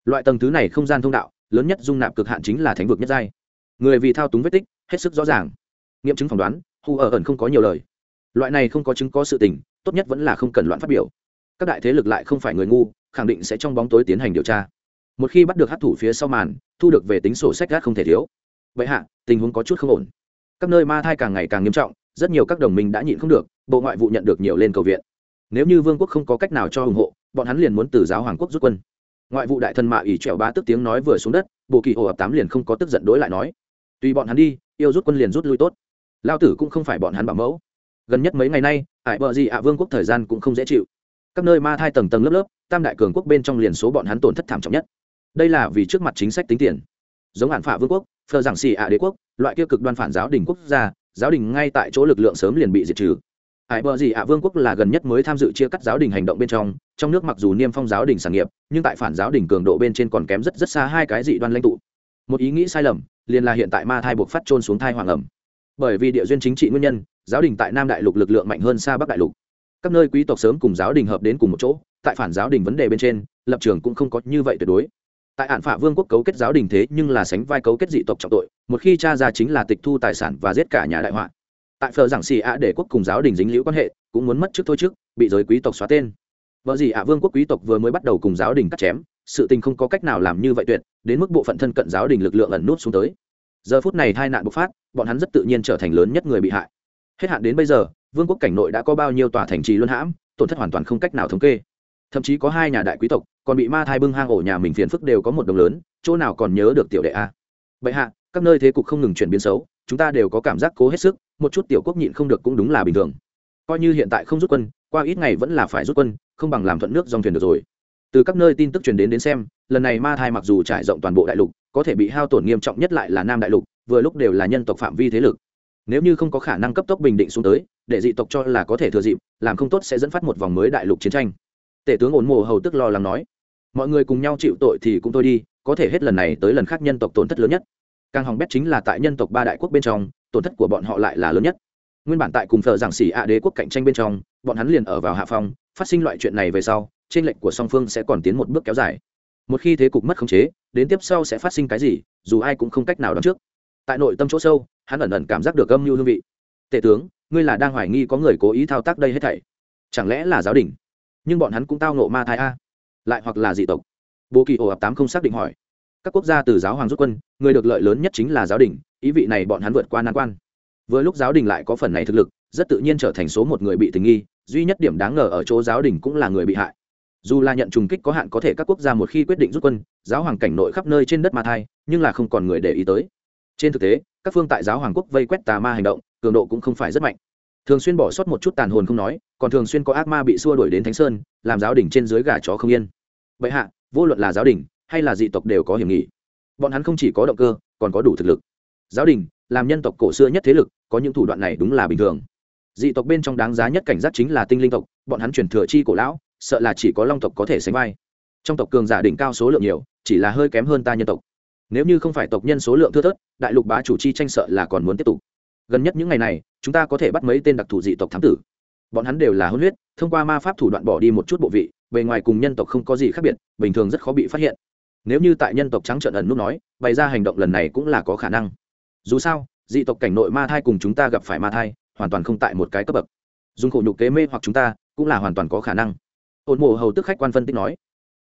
Loại tầng thứ này không gian thông đạo, lớn nhất dung nạp cực hạn chính là thánh vực nhất giai. Người vì thao túng vết tích, hết sức rõ ràng. Nghiệm chứng phỏng đoán hù ở ẩn không có nhiều lời. Loại này không có chứng có sự tình, tốt nhất vẫn là không cần loạn phát biểu. Các đại thế lực lại không phải người ngu, khẳng định sẽ trong bóng tối tiến hành điều tra. Một khi bắt được hát thủ phía sau màn, thu được về tính sổ sách gác không thể thiếu. Vậy hạ, tình huống có chút không ổn. Các nơi ma thai càng ngày càng nghiêm trọng, rất nhiều các đồng minh đã nhịn không được, bộ ngoại vụ nhận được nhiều lên cầu viện. Nếu như vương quốc không có cách nào cho ủng hộ, bọn hắn liền muốn từ giáo hoàng quốc rút quân. Ngoại vụ đại thần mạ ỷ trẻo ba tức tiếng nói vừa xuống đất, bộ kỳ hồ ập tám liền không có tức giận đối lại nói. Tùy bọn hắn đi, yêu rút quân liền rút lui tốt lao tử cũng không phải bọn hắn bảo mẫu. Gần nhất mấy ngày nay, ải bờ gì ạ vương quốc thời gian cũng không dễ chịu. Các nơi ma thai tầng tầng lớp lớp, tam đại cường quốc bên trong liền số bọn hắn tổn thất thảm trọng nhất. Đây là vì trước mặt chính sách tính tiền. Giống hạn phả vương quốc, phờ giảng xì ạ đế quốc, loại kia cực đoan phản giáo đình quốc gia, giáo đình ngay tại chỗ lực lượng sớm liền bị diệt trừ. Ải bờ gì ạ vương quốc là gần nhất mới tham dự chia cắt giáo đình hành động bên trong trong nước mặc dù niêm phong giáo đình sản nghiệp, nhưng tại phản giáo đình cường độ bên trên còn kém rất rất xa hai cái dị đoan lãnh tụ. Một ý nghĩ sai lầm, liền là hiện tại ma thai buộc phát trôn xuống thai hoàng ẩm bởi vì địa duyên chính trị nguyên nhân, giáo đình tại nam đại lục lực lượng mạnh hơn xa bắc đại lục. Các nơi quý tộc sớm cùng giáo đình hợp đến cùng một chỗ, tại phản giáo đình vấn đề bên trên, lập trường cũng không có như vậy tuyệt đối. Tại hạn phả vương quốc cấu kết giáo đình thế nhưng là sánh vai cấu kết dị tộc trọng tội, một khi cha ra chính là tịch thu tài sản và giết cả nhà đại họa. Tại phờ giảng xì ạ để quốc cùng giáo đình dính liễu quan hệ, cũng muốn mất trước thôi trước, bị giới quý tộc xóa tên. Vợ gì ạ, vương quốc quý tộc vừa mới bắt đầu cùng giáo đình cắt chém, sự tình không có cách nào làm như vậy tuyệt, đến mức bộ phận thân cận giáo đình lực lượng ẩn nút xuống tới giờ phút này tai nạn bộc phát, bọn hắn rất tự nhiên trở thành lớn nhất người bị hại. Hết hạn đến bây giờ, vương quốc cảnh nội đã có bao nhiêu tòa thành trì luân hãm, tổn thất hoàn toàn không cách nào thống kê. Thậm chí có hai nhà đại quý tộc, còn bị ma thai bưng hang ổ nhà mình phiền phức đều có một đồng lớn, chỗ nào còn nhớ được tiểu đệ a? Vậy hạ, các nơi thế cục không ngừng chuyển biến xấu, chúng ta đều có cảm giác cố hết sức, một chút tiểu quốc nhịn không được cũng đúng là bình thường. Coi như hiện tại không rút quân, qua ít ngày vẫn là phải rút quân, không bằng làm thuận nước dòng thuyền được rồi. Từ các nơi tin tức truyền đến đến xem, lần này ma thai mặc dù trải rộng toàn bộ đại lục có thể bị hao tổn nghiêm trọng nhất lại là nam đại lục, vừa lúc đều là nhân tộc phạm vi thế lực. Nếu như không có khả năng cấp tốc bình định xuống tới, để dị tộc cho là có thể thừa dịp, làm không tốt sẽ dẫn phát một vòng mới đại lục chiến tranh. Tể tướng ổn mồ hầu tức lo lắng nói, mọi người cùng nhau chịu tội thì cũng thôi đi, có thể hết lần này tới lần khác nhân tộc tổn thất lớn nhất. Càng hỏng bét chính là tại nhân tộc ba đại quốc bên trong, tổn thất của bọn họ lại là lớn nhất. Nguyên bản tại cùng thờ giảng xỉ ạ đế quốc cạnh tranh bên trong, bọn hắn liền ở vào hạ phong, phát sinh loại chuyện này về sau, trên lệnh của song phương sẽ còn tiến một bước kéo dài. Một khi thế cục mất khống chế đến tiếp sau sẽ phát sinh cái gì, dù ai cũng không cách nào đoán trước. Tại nội tâm chỗ sâu, hắn ẩn ẩn cảm giác được âm mưu hương vị. Tể tướng, ngươi là đang hoài nghi có người cố ý thao tác đây hết thảy. Chẳng lẽ là giáo đình? Nhưng bọn hắn cũng tao nộ ma thai a. Lại hoặc là dị tộc? Bộ kỳ ồ ập tám không xác định hỏi. Các quốc gia từ giáo hoàng rút quân, người được lợi lớn nhất chính là giáo đình, ý vị này bọn hắn vượt qua nan quan. Vừa lúc giáo đình lại có phần này thực lực, rất tự nhiên trở thành số một người bị tình nghi, duy nhất điểm đáng ngờ ở chỗ giáo đình cũng là người bị hại dù là nhận trùng kích có hạn có thể các quốc gia một khi quyết định rút quân, giáo hoàng cảnh nội khắp nơi trên đất ma thai, nhưng là không còn người để ý tới. Trên thực tế, các phương tại giáo hoàng quốc vây quét tà ma hành động, cường độ cũng không phải rất mạnh. Thường xuyên bỏ sót một chút tàn hồn không nói, còn thường xuyên có ác ma bị xua đuổi đến thánh sơn, làm giáo đình trên dưới gà chó không yên. Vậy hạ, vô luận là giáo đình hay là dị tộc đều có hiểm nghị. Bọn hắn không chỉ có động cơ, còn có đủ thực lực. Giáo đình, làm nhân tộc cổ xưa nhất thế lực, có những thủ đoạn này đúng là bình thường. Dị tộc bên trong đáng giá nhất cảnh giác chính là tinh linh tộc, bọn hắn truyền thừa chi cổ lão sợ là chỉ có long tộc có thể sánh vai. Trong tộc cường giả đỉnh cao số lượng nhiều, chỉ là hơi kém hơn ta nhân tộc. Nếu như không phải tộc nhân số lượng thưa thớt, đại lục bá chủ chi tranh sợ là còn muốn tiếp tục. Gần nhất những ngày này, chúng ta có thể bắt mấy tên đặc thù dị tộc thám tử. Bọn hắn đều là hôn huyết, thông qua ma pháp thủ đoạn bỏ đi một chút bộ vị, bề ngoài cùng nhân tộc không có gì khác biệt, bình thường rất khó bị phát hiện. Nếu như tại nhân tộc trắng trợn ẩn nút nói, bày ra hành động lần này cũng là có khả năng. Dù sao, dị tộc cảnh nội ma thai cùng chúng ta gặp phải ma thai, hoàn toàn không tại một cái cấp bậc. Dùng khổ nhục kế mê hoặc chúng ta, cũng là hoàn toàn có khả năng ổn mộ hầu tức khách quan phân tích nói,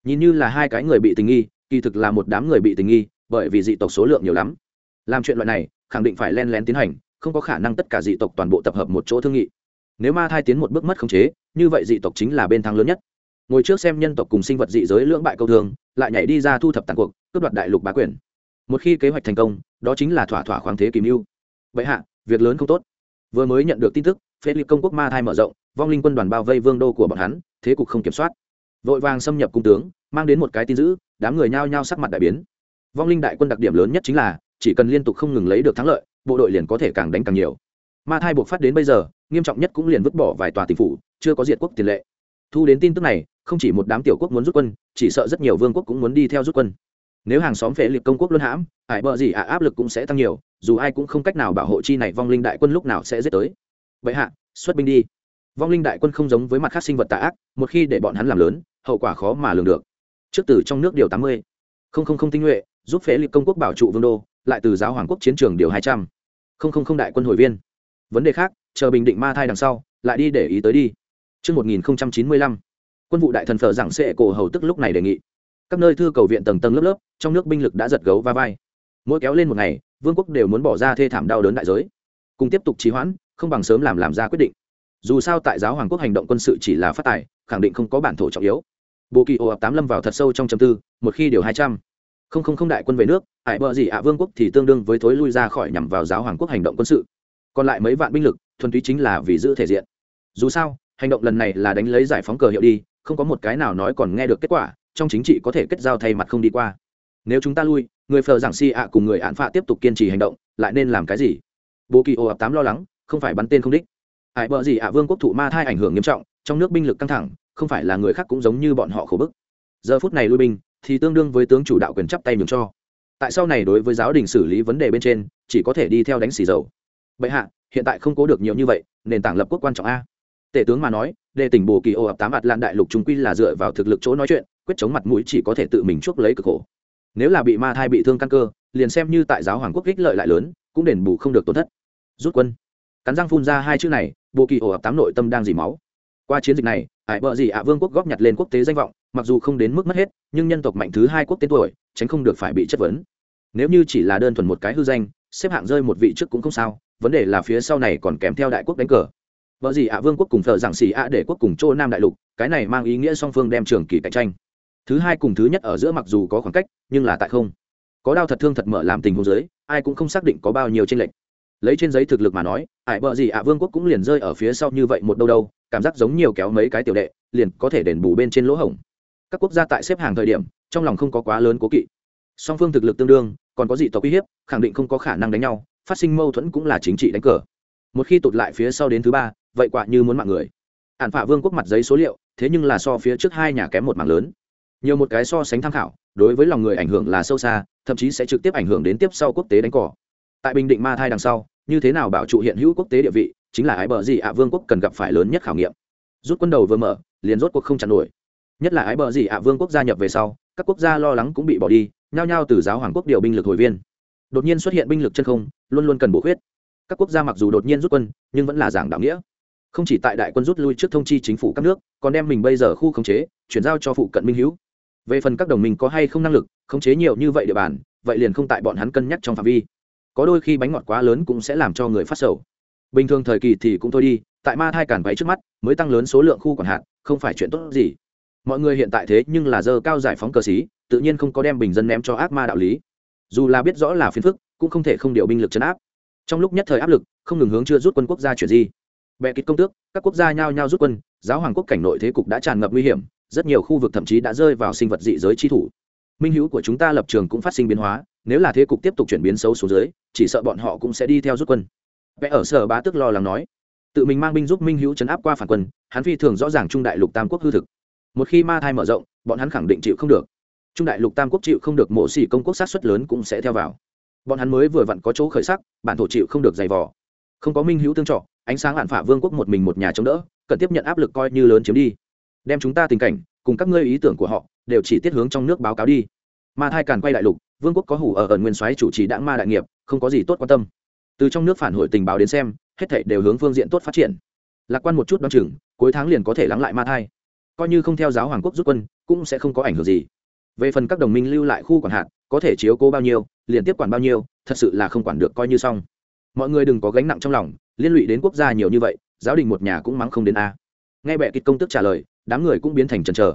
nhìn như là hai cái người bị tình nghi, kỳ thực là một đám người bị tình nghi, bởi vì dị tộc số lượng nhiều lắm. Làm chuyện loại này, khẳng định phải len lén tiến hành, không có khả năng tất cả dị tộc toàn bộ tập hợp một chỗ thương nghị. Nếu ma thai tiến một bước mất khống chế, như vậy dị tộc chính là bên thắng lớn nhất. Ngồi trước xem nhân tộc cùng sinh vật dị giới lưỡng bại câu thường, lại nhảy đi ra thu thập tàn cuộc, cướp đoạt đại lục bá quyền. Một khi kế hoạch thành công, đó chính là thỏa thỏa khoáng thế kìm mưu. Vậy hạ, việc lớn không tốt. Vừa mới nhận được tin tức, phế Liệt công quốc ma thai mở rộng, vong linh quân đoàn bao vây vương đô của bọn hắn thế cục không kiểm soát. Vội vàng xâm nhập cung tướng, mang đến một cái tin dữ, đám người nhao nhao sắc mặt đại biến. Vong linh đại quân đặc điểm lớn nhất chính là, chỉ cần liên tục không ngừng lấy được thắng lợi, bộ đội liền có thể càng đánh càng nhiều. Ma thai buộc phát đến bây giờ, nghiêm trọng nhất cũng liền vứt bỏ vài tòa tỉnh phủ, chưa có diệt quốc tiền lệ. Thu đến tin tức này, không chỉ một đám tiểu quốc muốn rút quân, chỉ sợ rất nhiều vương quốc cũng muốn đi theo rút quân. Nếu hàng xóm phệ liệt công quốc luân hãm, ải bợ gì à áp lực cũng sẽ tăng nhiều, dù ai cũng không cách nào bảo hộ chi này vong linh đại quân lúc nào sẽ giết tới. Vậy hạ, xuất binh đi vong linh đại quân không giống với mặt khác sinh vật tà ác một khi để bọn hắn làm lớn hậu quả khó mà lường được. Trước từ trong nước điều tám mươi. Không không không tinh nhuệ giúp phế liệt công quốc bảo trụ vương đô lại từ giáo hoàng quốc chiến trường điều hai trăm. Không không không đại quân hồi viên. Vấn đề khác chờ bình định ma thai đằng sau lại đi để ý tới đi. Trước 1095, quân vụ đại thần phở giảng sệ cổ hầu tức lúc này đề nghị. Các nơi thư cầu viện tầng tầng lớp lớp trong nước binh lực đã giật gấu va vai. Mỗi kéo lên một ngày vương quốc đều muốn bỏ ra thê thảm đau đớn đại giới. Cùng tiếp tục trì hoãn không bằng sớm làm làm ra quyết định dù sao tại giáo hoàng quốc hành động quân sự chỉ là phát tài, khẳng định không có bản thổ trọng yếu. Bộ kỳ ồ ập tám lâm vào thật sâu trong chấm tư, một khi điều hai trăm không không không đại quân về nước, hải bờ gì ạ vương quốc thì tương đương với thối lui ra khỏi nhằm vào giáo hoàng quốc hành động quân sự. Còn lại mấy vạn binh lực, thuần túy chính là vì giữ thể diện. Dù sao, hành động lần này là đánh lấy giải phóng cờ hiệu đi, không có một cái nào nói còn nghe được kết quả, trong chính trị có thể kết giao thay mặt không đi qua. Nếu chúng ta lui, người phờ giảng si ạ cùng người án phạ tiếp tục kiên trì hành động, lại nên làm cái gì? Bộ kỳ ồ ập tám lo lắng, không phải bắn tên không đích hải bờ gì ạ, vương quốc thụ ma thai ảnh hưởng nghiêm trọng, trong nước binh lực căng thẳng, không phải là người khác cũng giống như bọn họ khổ bức. Giờ phút này lui binh, thì tương đương với tướng chủ đạo quyền chắp tay nhường cho. Tại sau này đối với giáo đình xử lý vấn đề bên trên, chỉ có thể đi theo đánh xì dầu. Bệ hạ, hiện tại không cố được nhiều như vậy, nền tảng lập quốc quan trọng a. Tể tướng mà nói, đề tỉnh bồ kỳ ô ập tám ạt lan đại lục trung quy là dựa vào thực lực chỗ nói chuyện, quyết chống mặt mũi chỉ có thể tự mình chuốc lấy cực khổ. Nếu là bị ma thai bị thương căn cơ, liền xem như tại giáo hoàng quốc ích lợi lại lớn, cũng đền bù không được tổn thất. Rút quân. Cắn răng phun ra hai chữ này Bộ kỳ ổ ập tám nội tâm đang dỉ máu. Qua chiến dịch này ải bợ gì ạ vương quốc góp nhặt lên quốc tế danh vọng, mặc dù không đến mức mất hết, nhưng nhân tộc mạnh thứ hai quốc tế tuổi, tránh không được phải bị chất vấn. Nếu như chỉ là đơn thuần một cái hư danh, xếp hạng rơi một vị trước cũng không sao, vấn đề là phía sau này còn kèm theo đại quốc đánh cờ. Vợ gì ạ vương quốc cùng thợ giảng xì ạ để quốc cùng châu nam đại lục, cái này mang ý nghĩa song phương đem trường kỳ cạnh tranh. Thứ hai cùng thứ nhất ở giữa mặc dù có khoảng cách, nhưng là tại không. Có đau thật thương thật mở làm tình huống giới ai cũng không xác định có bao nhiêu tranh lệch lấy trên giấy thực lực mà nói, ải bợ gì ạ vương quốc cũng liền rơi ở phía sau như vậy một đâu đâu, cảm giác giống nhiều kéo mấy cái tiểu đệ, liền có thể đền bù bên trên lỗ hổng. Các quốc gia tại xếp hàng thời điểm, trong lòng không có quá lớn cố kỵ. Song phương thực lực tương đương, còn có dị tộc uy hiếp, khẳng định không có khả năng đánh nhau, phát sinh mâu thuẫn cũng là chính trị đánh cờ. Một khi tụt lại phía sau đến thứ ba, vậy quả như muốn mạng người. Ạn phả vương quốc mặt giấy số liệu, thế nhưng là so phía trước hai nhà kém một mạng lớn. Nhiều một cái so sánh tham khảo, đối với lòng người ảnh hưởng là sâu xa, thậm chí sẽ trực tiếp ảnh hưởng đến tiếp sau quốc tế đánh cỏ tại bình định ma thai đằng sau, như thế nào bảo trụ hiện hữu quốc tế địa vị, chính là ái bờ gì ạ vương quốc cần gặp phải lớn nhất khảo nghiệm. Rút quân đầu vừa mở, liền rốt cuộc không chặn nổi. Nhất là ái bờ gì ạ vương quốc gia nhập về sau, các quốc gia lo lắng cũng bị bỏ đi, nhao nhao từ giáo hoàng quốc điều binh lực hồi viên. Đột nhiên xuất hiện binh lực chân không, luôn luôn cần bổ khuyết. Các quốc gia mặc dù đột nhiên rút quân, nhưng vẫn là giảng đạo nghĩa. Không chỉ tại đại quân rút lui trước thông chi chính phủ các nước, còn đem mình bây giờ khu khống chế, chuyển giao cho phụ cận minh hữu về phần các đồng minh có hay không năng lực, khống chế nhiều như vậy địa bàn, vậy liền không tại bọn hắn cân nhắc trong phạm vi có đôi khi bánh ngọt quá lớn cũng sẽ làm cho người phát sầu. Bình thường thời kỳ thì cũng thôi đi, tại ma thai cản váy trước mắt, mới tăng lớn số lượng khu quản hạt, không phải chuyện tốt gì. Mọi người hiện tại thế nhưng là dơ cao giải phóng cờ xí, tự nhiên không có đem bình dân ném cho ác ma đạo lý. Dù là biết rõ là phiền phức, cũng không thể không điều binh lực chấn áp. Trong lúc nhất thời áp lực, không ngừng hướng chưa rút quân quốc gia chuyển di. Bệ kịch công tước, các quốc gia nhao nhao rút quân, giáo hoàng quốc cảnh nội thế cục đã tràn ngập nguy hiểm, rất nhiều khu vực thậm chí đã rơi vào sinh vật dị giới chi thủ. Minh hữu của chúng ta lập trường cũng phát sinh biến hóa nếu là thế cục tiếp tục chuyển biến xấu xuống dưới, chỉ sợ bọn họ cũng sẽ đi theo rút quân. Vẽ ở sở bá tức lo lắng nói, tự mình mang binh giúp minh hữu chấn áp qua phản quân, hắn phi thường rõ ràng trung đại lục tam quốc hư thực. Một khi ma thai mở rộng, bọn hắn khẳng định chịu không được. Trung đại lục tam quốc chịu không được mộ xỉ công quốc sát xuất lớn cũng sẽ theo vào. Bọn hắn mới vừa vặn có chỗ khởi sắc, bản thổ chịu không được dày vò. Không có minh hữu tương trọ, ánh sáng hạn phả vương quốc một mình một nhà chống đỡ, cần tiếp nhận áp lực coi như lớn chiếm đi. Đem chúng ta tình cảnh, cùng các ngươi ý tưởng của họ, đều chỉ tiết hướng trong nước báo cáo đi ma thai càn quay đại lục, vương quốc có hủ ở ẩn nguyên soái chủ trì đảng ma đại nghiệp, không có gì tốt quan tâm. Từ trong nước phản hồi tình báo đến xem, hết thảy đều hướng phương diện tốt phát triển. Lạc quan một chút đoán chừng, cuối tháng liền có thể lắng lại ma thai. Coi như không theo giáo hoàng quốc rút quân, cũng sẽ không có ảnh hưởng gì. Về phần các đồng minh lưu lại khu quản hạt, có thể chiếu cố bao nhiêu liền tiếp quản bao nhiêu, thật sự là không quản được coi như xong. Mọi người đừng có gánh nặng trong lòng, liên lụy đến quốc gia nhiều như vậy, giáo đình một nhà cũng mắng không đến a. Nghe bệ kịch công tức trả lời, đám người cũng biến thành trần trờ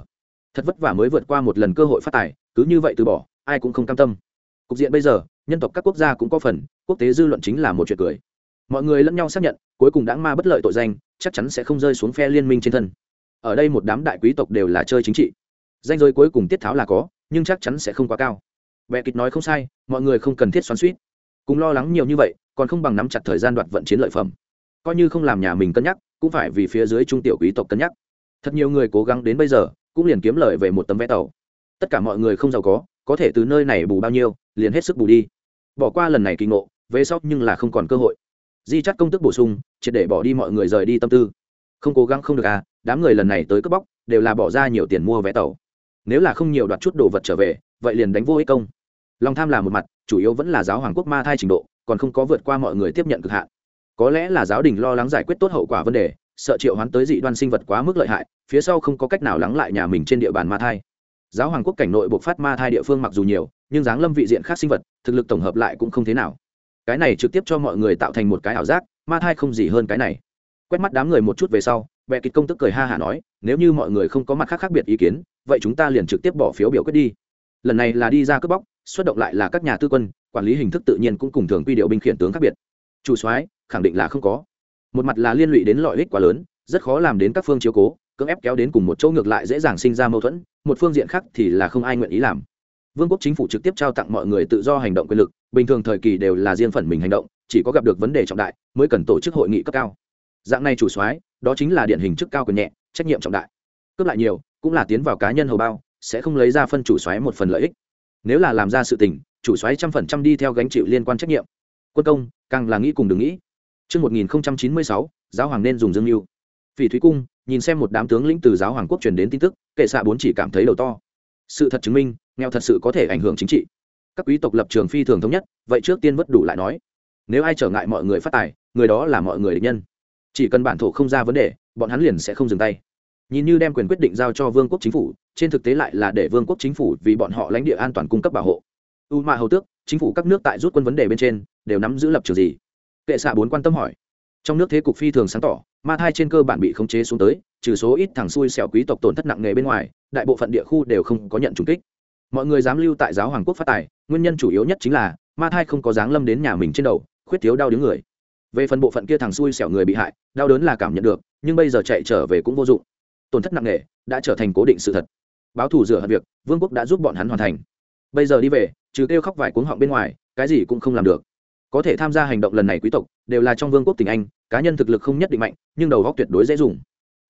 thật vất vả mới vượt qua một lần cơ hội phát tài, cứ như vậy từ bỏ, ai cũng không cam tâm. Cục diện bây giờ, nhân tộc các quốc gia cũng có phần, quốc tế dư luận chính là một chuyện cười. Mọi người lẫn nhau xác nhận, cuối cùng đã ma bất lợi tội danh, chắc chắn sẽ không rơi xuống phe liên minh trên thân. Ở đây một đám đại quý tộc đều là chơi chính trị. Danh giới cuối cùng tiết tháo là có, nhưng chắc chắn sẽ không quá cao. Bệ kịch nói không sai, mọi người không cần thiết xoắn suýt. Cùng lo lắng nhiều như vậy, còn không bằng nắm chặt thời gian đoạt vận chiến lợi phẩm. Coi như không làm nhà mình cân nhắc, cũng phải vì phía dưới trung tiểu quý tộc cân nhắc. Thật nhiều người cố gắng đến bây giờ cũng liền kiếm lời về một tấm vé tàu. Tất cả mọi người không giàu có có thể từ nơi này bù bao nhiêu, liền hết sức bù đi. Bỏ qua lần này kỳ ngộ, về sau nhưng là không còn cơ hội. Di chắt công tức bổ sung, triệt để bỏ đi mọi người rời đi tâm tư. Không cố gắng không được à đám người lần này tới cướp bóc, đều là bỏ ra nhiều tiền mua vé tàu. Nếu là không nhiều đoạt chút đồ vật trở về, vậy liền đánh vô ích công. Lòng tham là một mặt, chủ yếu vẫn là giáo hoàng quốc ma thai trình độ, còn không có vượt qua mọi người tiếp nhận cực hạn. Có lẽ là giáo đình lo lắng giải quyết tốt hậu quả vấn đề sợ triệu hoán tới dị đoan sinh vật quá mức lợi hại, phía sau không có cách nào lắng lại nhà mình trên địa bàn ma thai. Giáo hoàng quốc cảnh nội buộc phát ma thai địa phương mặc dù nhiều, nhưng dáng lâm vị diện khác sinh vật, thực lực tổng hợp lại cũng không thế nào. Cái này trực tiếp cho mọi người tạo thành một cái ảo giác, ma thai không gì hơn cái này. Quét mắt đám người một chút về sau vẹ kịch công tức cười ha hả nói, nếu như mọi người không có mặt khác khác biệt ý kiến, vậy chúng ta liền trực tiếp bỏ phiếu biểu quyết đi. Lần này là đi ra cướp bóc, xuất động lại là các nhà tư quân, quản lý hình thức tự nhiên cũng cùng thường quy điệu binh khiển tướng khác biệt. Chủ soái, khẳng định là không có một mặt là liên lụy đến lợi ích quá lớn, rất khó làm đến các phương chiếu cố, cưỡng ép kéo đến cùng một chỗ ngược lại dễ dàng sinh ra mâu thuẫn, một phương diện khác thì là không ai nguyện ý làm. Vương quốc chính phủ trực tiếp trao tặng mọi người tự do hành động quyền lực, bình thường thời kỳ đều là riêng phần mình hành động, chỉ có gặp được vấn đề trọng đại mới cần tổ chức hội nghị cấp cao. Dạng này chủ soái, đó chính là điển hình chức cao quyền nhẹ, trách nhiệm trọng đại. Cướp lại nhiều, cũng là tiến vào cá nhân hầu bao, sẽ không lấy ra phân chủ soái một phần lợi ích. Nếu là làm ra sự tình, chủ soái trăm phần trăm đi theo gánh chịu liên quan trách nhiệm. Quân công, càng là nghĩ cùng đừng nghĩ. Trước 1096, giáo hoàng nên dùng dương mưu. Phỉ Thúy Cung, nhìn xem một đám tướng lĩnh từ giáo hoàng quốc truyền đến tin tức, kệ xạ bốn chỉ cảm thấy đầu to. Sự thật chứng minh, nghèo thật sự có thể ảnh hưởng chính trị. Các quý tộc lập trường phi thường thống nhất, vậy trước tiên vất đủ lại nói. Nếu ai trở ngại mọi người phát tài, người đó là mọi người địch nhân. Chỉ cần bản thổ không ra vấn đề, bọn hắn liền sẽ không dừng tay. Nhìn như đem quyền quyết định giao cho vương quốc chính phủ, trên thực tế lại là để vương quốc chính phủ vì bọn họ lãnh địa an toàn cung cấp bảo hộ. U mà hầu tước, chính phủ các nước tại rút quân vấn đề bên trên đều nắm giữ lập trường gì? Kệ xạ bốn quan tâm hỏi. Trong nước thế cục phi thường sáng tỏ, ma thai trên cơ bản bị khống chế xuống tới, trừ số ít thằng xui xẻo quý tộc tổn thất nặng nề bên ngoài, đại bộ phận địa khu đều không có nhận trùng kích. Mọi người dám lưu tại giáo hoàng quốc phát tài, nguyên nhân chủ yếu nhất chính là, ma thai không có dáng lâm đến nhà mình trên đầu, khuyết thiếu đau đứng người. Về phần bộ phận kia thằng xui xẻo người bị hại, đau đớn là cảm nhận được, nhưng bây giờ chạy trở về cũng vô dụng. Tổn thất nặng nề đã trở thành cố định sự thật. Báo thù rửa hận việc, vương quốc đã giúp bọn hắn hoàn thành. Bây giờ đi về, trừ kêu khóc vài cuống họng bên ngoài, cái gì cũng không làm được có thể tham gia hành động lần này quý tộc, đều là trong vương quốc tỉnh anh, cá nhân thực lực không nhất định mạnh, nhưng đầu góc tuyệt đối dễ dùng.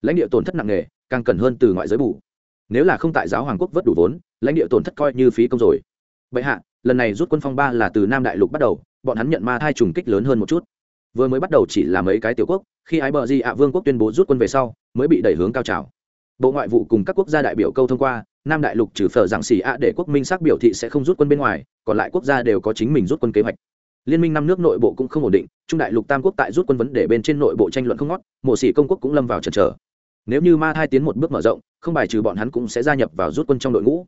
Lãnh địa tổn thất nặng nề, càng cần hơn từ ngoại giới bù. Nếu là không tại giáo hoàng quốc vớt đủ vốn, lãnh địa tổn thất coi như phí công rồi. Bệ hạ, lần này rút quân phong ba là từ nam đại lục bắt đầu, bọn hắn nhận ma thai trùng kích lớn hơn một chút. Vừa mới bắt đầu chỉ là mấy cái tiểu quốc, khi ái bờ di ạ vương quốc tuyên bố rút quân về sau, mới bị đẩy hướng cao trào. Bộ ngoại vụ cùng các quốc gia đại biểu câu thông qua, nam đại lục trừ phở giảng xỉ ạ để quốc minh xác biểu thị sẽ không rút quân bên ngoài, còn lại quốc gia đều có chính mình rút quân kế hoạch liên minh năm nước nội bộ cũng không ổn định, trung đại lục tam quốc tại rút quân vấn để bên trên nội bộ tranh luận không ngót, mộ sĩ công quốc cũng lâm vào trần trở nếu như ma thai tiến một bước mở rộng, không bài trừ bọn hắn cũng sẽ gia nhập vào rút quân trong đội ngũ.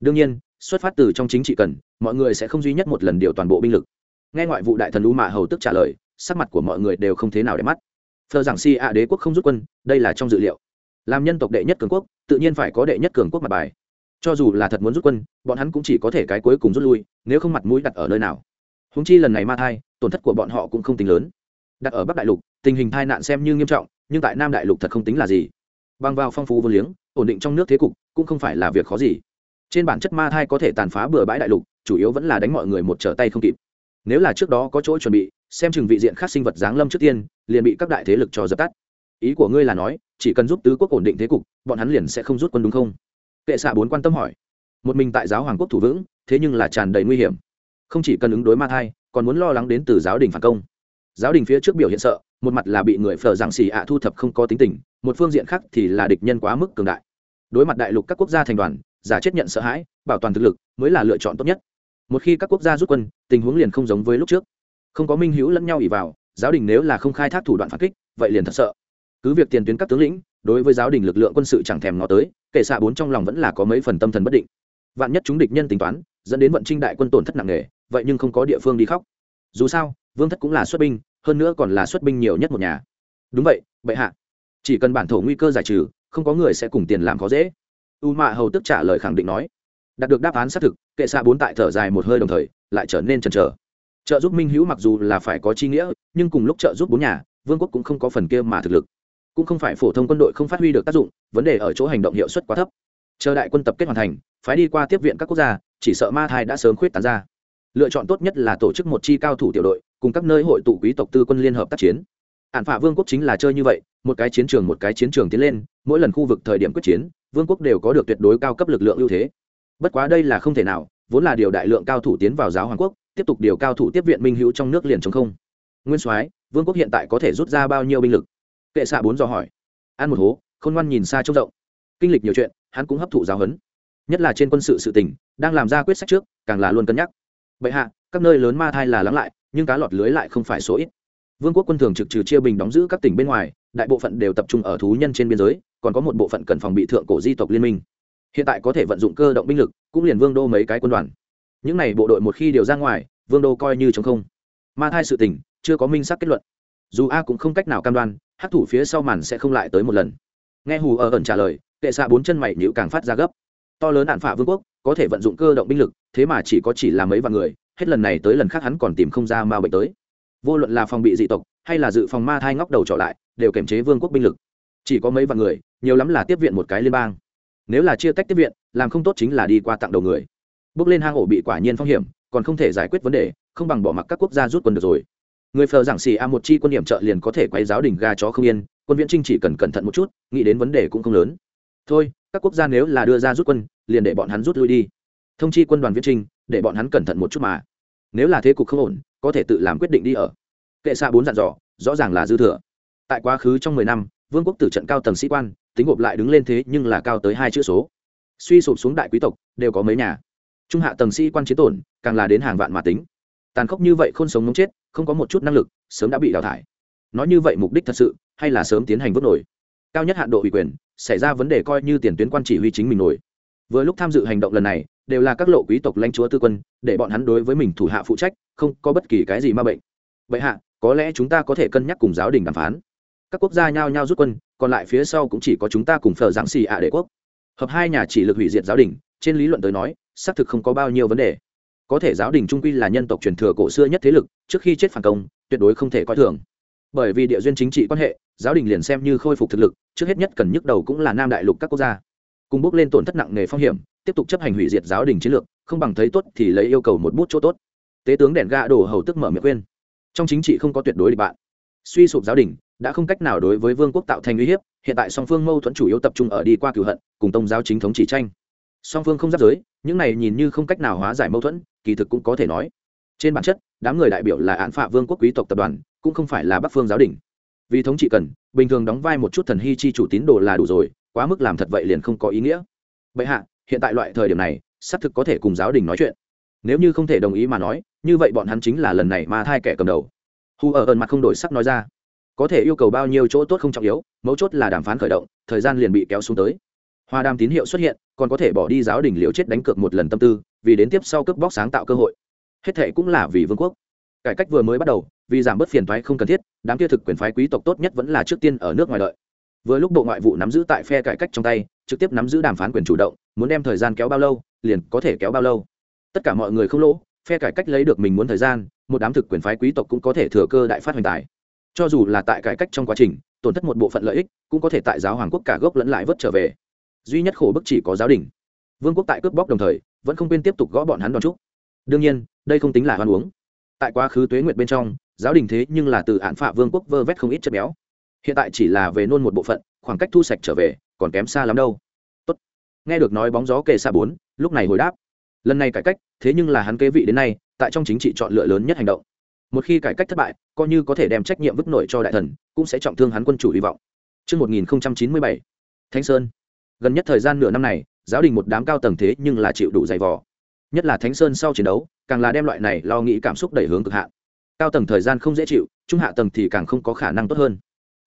Đương nhiên, xuất phát từ trong chính trị cần, mọi người sẽ không duy nhất một lần điều toàn bộ binh lực. Nghe ngoại vụ đại thần u mạ hầu tức trả lời, sắc mặt của mọi người đều không thế nào để mắt. Phờ giảng si ạ đế quốc không rút quân, đây là trong dự liệu. Làm nhân tộc đệ nhất cường quốc, tự nhiên phải có đệ nhất cường quốc mặt bài. Cho dù là thật muốn rút quân, bọn hắn cũng chỉ có thể cái cuối cùng rút lui, nếu không mặt mũi đặt ở nơi nào húng chi lần này ma thai, tổn thất của bọn họ cũng không tính lớn. Đặt ở bắc đại lục, tình hình tai nạn xem như nghiêm trọng, nhưng tại nam đại lục thật không tính là gì. Bằng vào phong phú vô liếng, ổn định trong nước thế cục cũng không phải là việc khó gì. Trên bản chất ma thai có thể tàn phá bừa bãi đại lục, chủ yếu vẫn là đánh mọi người một trở tay không kịp. Nếu là trước đó có chỗ chuẩn bị, xem chừng vị diện khác sinh vật giáng lâm trước tiên, liền bị các đại thế lực cho dập tắt. Ý của ngươi là nói, chỉ cần giúp tứ quốc ổn định thế cục, bọn hắn liền sẽ không rút quân đúng không? Kệ xạ bốn quan tâm hỏi. Một mình tại giáo hoàng quốc thủ vững, thế nhưng là tràn đầy nguy hiểm không chỉ cần ứng đối ma thai, còn muốn lo lắng đến từ giáo đình phản công. Giáo đình phía trước biểu hiện sợ, một mặt là bị người phờ giảng xì ạ thu thập không có tính tình, một phương diện khác thì là địch nhân quá mức cường đại. Đối mặt đại lục các quốc gia thành đoàn, giả chết nhận sợ hãi, bảo toàn thực lực mới là lựa chọn tốt nhất. Một khi các quốc gia rút quân, tình huống liền không giống với lúc trước. Không có minh hữu lẫn nhau ỉ vào, giáo đình nếu là không khai thác thủ đoạn phản kích, vậy liền thật sợ. Cứ việc tiền tuyến các tướng lĩnh, đối với giáo đình lực lượng quân sự chẳng thèm ngó tới kệ xạ bốn trong lòng vẫn là có mấy phần tâm thần bất định. Vạn nhất chúng địch nhân tính toán, dẫn đến vận trinh đại quân tổn thất nặng nề vậy nhưng không có địa phương đi khóc. Dù sao, vương thất cũng là xuất binh, hơn nữa còn là xuất binh nhiều nhất một nhà. Đúng vậy, bệ hạ. Chỉ cần bản thổ nguy cơ giải trừ, không có người sẽ cùng tiền làm khó dễ. U mạ hầu tức trả lời khẳng định nói. Đạt được đáp án xác thực, kệ xạ bốn tại thở dài một hơi đồng thời, lại trở nên chần chờ. Trợ giúp minh hữu mặc dù là phải có chi nghĩa, nhưng cùng lúc trợ giúp bốn nhà, vương quốc cũng không có phần kia mà thực lực. Cũng không phải phổ thông quân đội không phát huy được tác dụng, vấn đề ở chỗ hành động hiệu suất quá thấp. Chờ đại quân tập kết hoàn thành, phái đi qua tiếp viện các quốc gia, chỉ sợ ma thai đã sớm khuyết tán ra lựa chọn tốt nhất là tổ chức một chi cao thủ tiểu đội, cùng các nơi hội tụ quý tộc tư quân liên hợp tác chiến. Ạn phả vương quốc chính là chơi như vậy, một cái chiến trường một cái chiến trường tiến lên, mỗi lần khu vực thời điểm quyết chiến, vương quốc đều có được tuyệt đối cao cấp lực lượng ưu thế. Bất quá đây là không thể nào, vốn là điều đại lượng cao thủ tiến vào giáo hoàng quốc, tiếp tục điều cao thủ tiếp viện minh hữu trong nước liền chống không. Nguyên soái, vương quốc hiện tại có thể rút ra bao nhiêu binh lực? Kệ xạ bốn dò hỏi. Ăn một hố, khôn ngoan nhìn xa trông rộng. Kinh lịch nhiều chuyện, hắn cũng hấp thụ giáo huấn. Nhất là trên quân sự sự tình, đang làm ra quyết sách trước, càng là luôn cân nhắc bệ hạ, các nơi lớn ma thai là lắng lại, nhưng cá lọt lưới lại không phải số ít. Vương quốc quân thường trực trừ chia bình đóng giữ các tỉnh bên ngoài, đại bộ phận đều tập trung ở thú nhân trên biên giới, còn có một bộ phận cần phòng bị thượng cổ di tộc liên minh. Hiện tại có thể vận dụng cơ động binh lực, cũng liền vương đô mấy cái quân đoàn. Những n à y bộ đội một khi điều ra ngoài, vương đô coi như chống không. Ma thai sự tình, chưa có minh xác kết luận. Dù a cũng không cách nào cam đoan hát thủ phía sau màn sẽ không lại tới một lần. Nghe hù ở ẩn trả lời, kệ xạ bốn chân mày nhữ càng phát ra gấp. To lớn ạn phả vương quốc có thể vận dụng cơ động binh lực, thế mà chỉ có chỉ là mấy vạn người, hết lần này tới lần khác hắn còn tìm không ra ma bệnh tới. Vô luận là phòng bị dị tộc, hay là dự phòng ma thai ngóc đầu trở lại, đều kiểm chế vương quốc binh lực. Chỉ có mấy vạn người, nhiều lắm là tiếp viện một cái liên bang. Nếu là chia tách tiếp viện, làm không tốt chính là đi qua tặng đầu người. Bước lên hang ổ bị quả nhiên phong hiểm, còn không thể giải quyết vấn đề, không bằng bỏ mặc các quốc gia rút quân được rồi. Người phờ giảng xì a một chi quân điểm trợ liền có thể quay giáo đỉnh ga chó không yên, quân viễn trinh chỉ cần cẩn thận một chút, nghĩ đến vấn đề cũng không lớn. Thôi các quốc gia nếu là đưa ra rút quân, liền để bọn hắn rút lui đi. Thông chi quân đoàn viễn trinh để bọn hắn cẩn thận một chút mà. Nếu là thế cục không ổn, có thể tự làm quyết định đi ở. Kệ xa bốn dặn dò, rõ ràng là dư thừa. Tại quá khứ trong mười năm, vương quốc tử trận cao tầng sĩ quan, tính gộp lại đứng lên thế nhưng là cao tới hai chữ số. Suy sụp xuống đại quý tộc, đều có mấy nhà. Trung hạ tầng sĩ quan chiến tổn, càng là đến hàng vạn mà tính. Tàn khốc như vậy không sống mống chết, không có một chút năng lực, sớm đã bị đào thải. Nói như vậy mục đích thật sự, hay là sớm tiến hành vớt nổi? Cao nhất hạn độ ủy quyền, xảy ra vấn đề coi như tiền tuyến quan chỉ huy chính mình nổi. Vừa lúc tham dự hành động lần này, đều là các lộ quý tộc lãnh chúa tư quân, để bọn hắn đối với mình thủ hạ phụ trách, không có bất kỳ cái gì ma bệnh. Vậy hạ, có lẽ chúng ta có thể cân nhắc cùng giáo đình đàm phán. Các quốc gia nhao nhao rút quân, còn lại phía sau cũng chỉ có chúng ta cùng phở giảng xì ạ đế quốc. Hợp hai nhà chỉ lực hủy diệt giáo đình, trên lý luận tới nói, xác thực không có bao nhiêu vấn đề. Có thể giáo đình trung quy là nhân tộc truyền thừa cổ xưa nhất thế lực, trước khi chết phản công, tuyệt đối không thể coi thường bởi vì địa duyên chính trị quan hệ, giáo đình liền xem như khôi phục thực lực, trước hết nhất cần nhức đầu cũng là nam đại lục các quốc gia. Cùng bước lên tổn thất nặng nề phong hiểm, tiếp tục chấp hành hủy diệt giáo đình chiến lược, không bằng thấy tốt thì lấy yêu cầu một bút chỗ tốt. Tế tướng đèn ga đổ hầu tức mở miệng khuyên. Trong chính trị không có tuyệt đối địch bạn. Suy sụp giáo đình, đã không cách nào đối với vương quốc tạo thành uy hiếp, hiện tại song phương mâu thuẫn chủ yếu tập trung ở đi qua cửu hận, cùng tông giáo chính thống chỉ tranh. Song phương không giáp giới, những này nhìn như không cách nào hóa giải mâu thuẫn, kỳ thực cũng có thể nói. Trên bản chất, đám người đại biểu là án phạ vương quốc quý tộc tập đoàn cũng không phải là bắc phương giáo đình. Vì thống trị cần, bình thường đóng vai một chút thần hy chi chủ tín đồ là đủ rồi, quá mức làm thật vậy liền không có ý nghĩa. Bệ hạ, hiện tại loại thời điểm này, xác thực có thể cùng giáo đình nói chuyện. Nếu như không thể đồng ý mà nói, như vậy bọn hắn chính là lần này mà thai kẻ cầm đầu. Hu ở ơn mặt không đổi sắc nói ra. Có thể yêu cầu bao nhiêu chỗ tốt không trọng yếu, mấu chốt là đàm phán khởi động, thời gian liền bị kéo xuống tới. Hoa đàm tín hiệu xuất hiện, còn có thể bỏ đi giáo đình liều chết đánh cược một lần tâm tư, vì đến tiếp sau cướp bóc sáng tạo cơ hội. Hết thệ cũng là vì vương quốc. Cải cách vừa mới bắt đầu vì giảm bớt phiền thoái không cần thiết, đám kia thực quyền phái quý tộc tốt nhất vẫn là trước tiên ở nước ngoài đợi. Vừa lúc bộ ngoại vụ nắm giữ tại phe cải cách trong tay, trực tiếp nắm giữ đàm phán quyền chủ động, muốn đem thời gian kéo bao lâu, liền có thể kéo bao lâu. Tất cả mọi người không lỗ, phe cải cách lấy được mình muốn thời gian, một đám thực quyền phái quý tộc cũng có thể thừa cơ đại phát hoành tài. Cho dù là tại cải cách trong quá trình, tổn thất một bộ phận lợi ích, cũng có thể tại giáo hoàng quốc cả gốc lẫn lại vớt trở về. Duy nhất khổ bức chỉ có giáo đình. Vương quốc tại cướp bóc đồng thời, vẫn không quên tiếp tục gõ bọn hắn đòn trúc đương nhiên, đây không tính là hoan uống. Tại quá khứ tuế nguyệt bên trong giáo đình thế nhưng là từ án phạ vương quốc vơ vét không ít chất béo hiện tại chỉ là về nôn một bộ phận khoảng cách thu sạch trở về còn kém xa lắm đâu Tốt. nghe được nói bóng gió kề xa bốn lúc này hồi đáp lần này cải cách thế nhưng là hắn kế vị đến nay tại trong chính trị chọn lựa lớn nhất hành động một khi cải cách thất bại coi như có thể đem trách nhiệm vứt nổi cho đại thần cũng sẽ trọng thương hắn quân chủ hy vọng Trước 1097, Thánh Sơn. Gần nhất thời gian nửa năm này, giáo đình một đám cao tầng thế nhưng là chịu đủ dày vò. Nhất là Thánh Sơn sau chiến đấu, càng là đem loại này lo nghĩ cảm xúc đẩy hướng cực hạn. Cao tầng thời gian không dễ chịu, trung hạ tầng thì càng không có khả năng tốt hơn.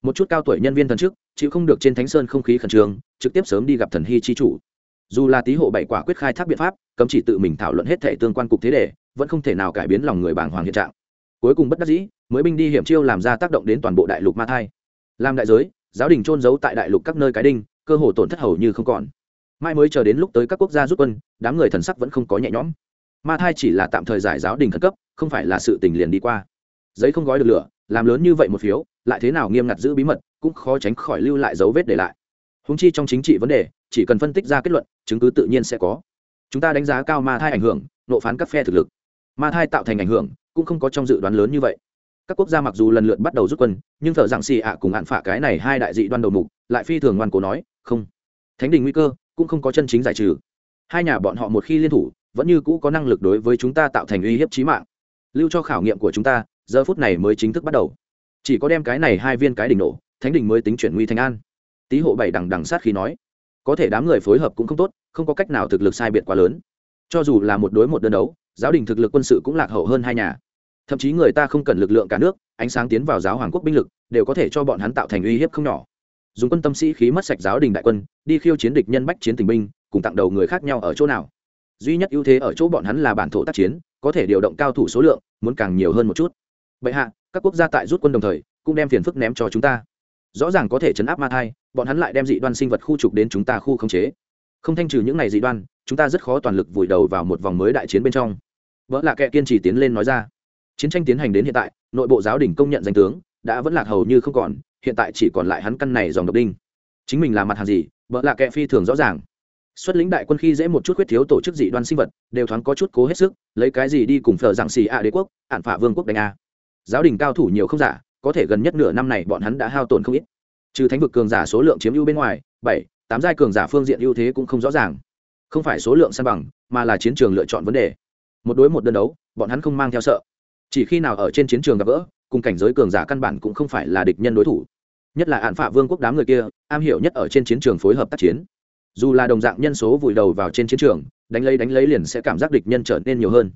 Một chút cao tuổi nhân viên thần trước, chịu không được trên Thánh Sơn không khí khẩn trương, trực tiếp sớm đi gặp thần hy chi chủ. Dù là tí hộ bảy quả quyết khai thác biện pháp, cấm chỉ tự mình thảo luận hết thảy tương quan cục thế đề, vẫn không thể nào cải biến lòng người bàng hoàng hiện trạng cuối cùng bất đắc dĩ mới binh đi hiểm chiêu làm ra tác động đến toàn bộ đại lục ma thai làm đại giới giáo đình trôn giấu tại đại lục các nơi cái đinh cơ hồ tổn thất hầu như không còn mai mới chờ đến lúc tới các quốc gia rút quân đám người thần sắc vẫn không có nhẹ nhõm ma thai chỉ là tạm thời giải giáo đình khẩn cấp, không phải là sự tình liền đi qua. Giấy không gói được lửa, làm lớn như vậy một phiếu, lại thế nào nghiêm ngặt giữ bí mật, cũng khó tránh khỏi lưu lại dấu vết để lại. Húng chi trong chính trị vấn đề, chỉ cần phân tích ra kết luận, chứng cứ tự nhiên sẽ có. Chúng ta đánh giá cao ma thai ảnh hưởng, nộ phán các phe thực lực. Ma thai tạo thành ảnh hưởng, cũng không có trong dự đoán lớn như vậy. Các quốc gia mặc dù lần lượt bắt đầu rút quân, nhưng thợ giảng xì ạ cùng hạn phả cái này hai đại dị đoan đầu mục, lại phi thường ngoan cố nói, không. Thánh đình nguy cơ, cũng không có chân chính giải trừ. Hai nhà bọn họ một khi liên thủ vẫn như cũ có năng lực đối với chúng ta tạo thành uy hiếp chí mạng. Lưu cho khảo nghiệm của chúng ta, giờ phút này mới chính thức bắt đầu. Chỉ có đem cái này hai viên cái đỉnh nổ, thánh đình mới tính chuyển nguy thành an. Tý hộ bảy đằng đằng sát khi nói, có thể đám người phối hợp cũng không tốt, không có cách nào thực lực sai biệt quá lớn. Cho dù là một đối một đơn đấu, giáo đình thực lực quân sự cũng lạc hậu hơn hai nhà. Thậm chí người ta không cần lực lượng cả nước, ánh sáng tiến vào giáo hoàng quốc binh lực, đều có thể cho bọn hắn tạo thành uy hiếp không nhỏ. Dùng quân tâm sĩ khí mất sạch giáo đình đại quân, đi khiêu chiến địch nhân bách chiến tình binh, cùng tặng đầu người khác nhau ở chỗ nào duy nhất ưu thế ở chỗ bọn hắn là bản thổ tác chiến, có thể điều động cao thủ số lượng, muốn càng nhiều hơn một chút. Bệ hạ, các quốc gia tại rút quân đồng thời, cũng đem phiền phức ném cho chúng ta. Rõ ràng có thể chấn áp ma thai, bọn hắn lại đem dị đoan sinh vật khu trục đến chúng ta khu khống chế. Không thanh trừ những này dị đoan, chúng ta rất khó toàn lực vùi đầu vào một vòng mới đại chiến bên trong. Vợ lạ kệ kiên trì tiến lên nói ra. Chiến tranh tiến hành đến hiện tại, nội bộ giáo đình công nhận danh tướng, đã vẫn lạc hầu như không còn, hiện tại chỉ còn lại hắn căn này dòng độc đinh. Chính mình là mặt hàng gì vợ lạ kệ phi thường rõ ràng xuất lĩnh đại quân khi dễ một chút khuyết thiếu tổ chức dị đoan sinh vật, đều thoáng có chút cố hết sức, lấy cái gì đi cùng phở giảng xì a đế quốc ạn phả vương quốc đánh a. Giáo đình cao thủ nhiều không giả, có thể gần nhất nửa năm này bọn hắn đã hao tổn không ít. Trừ thánh vực cường giả số lượng chiếm ưu bên ngoài, bảy, tám giai cường giả phương diện ưu thế cũng không rõ ràng. Không phải số lượng san bằng, mà là chiến trường lựa chọn vấn đề. Một đối một đơn đấu, bọn hắn không mang theo sợ. Chỉ khi nào ở trên chiến trường gặp gỡ, cùng cảnh giới cường giả căn bản cũng không phải là địch nhân đối thủ. Nhất là hạn phạ vương quốc đám người kia, am hiểu nhất ở trên chiến trường phối hợp tác chiến dù là đồng dạng nhân số vùi đầu vào trên chiến trường đánh lấy đánh lấy liền sẽ cảm giác địch nhân trở nên nhiều hơn.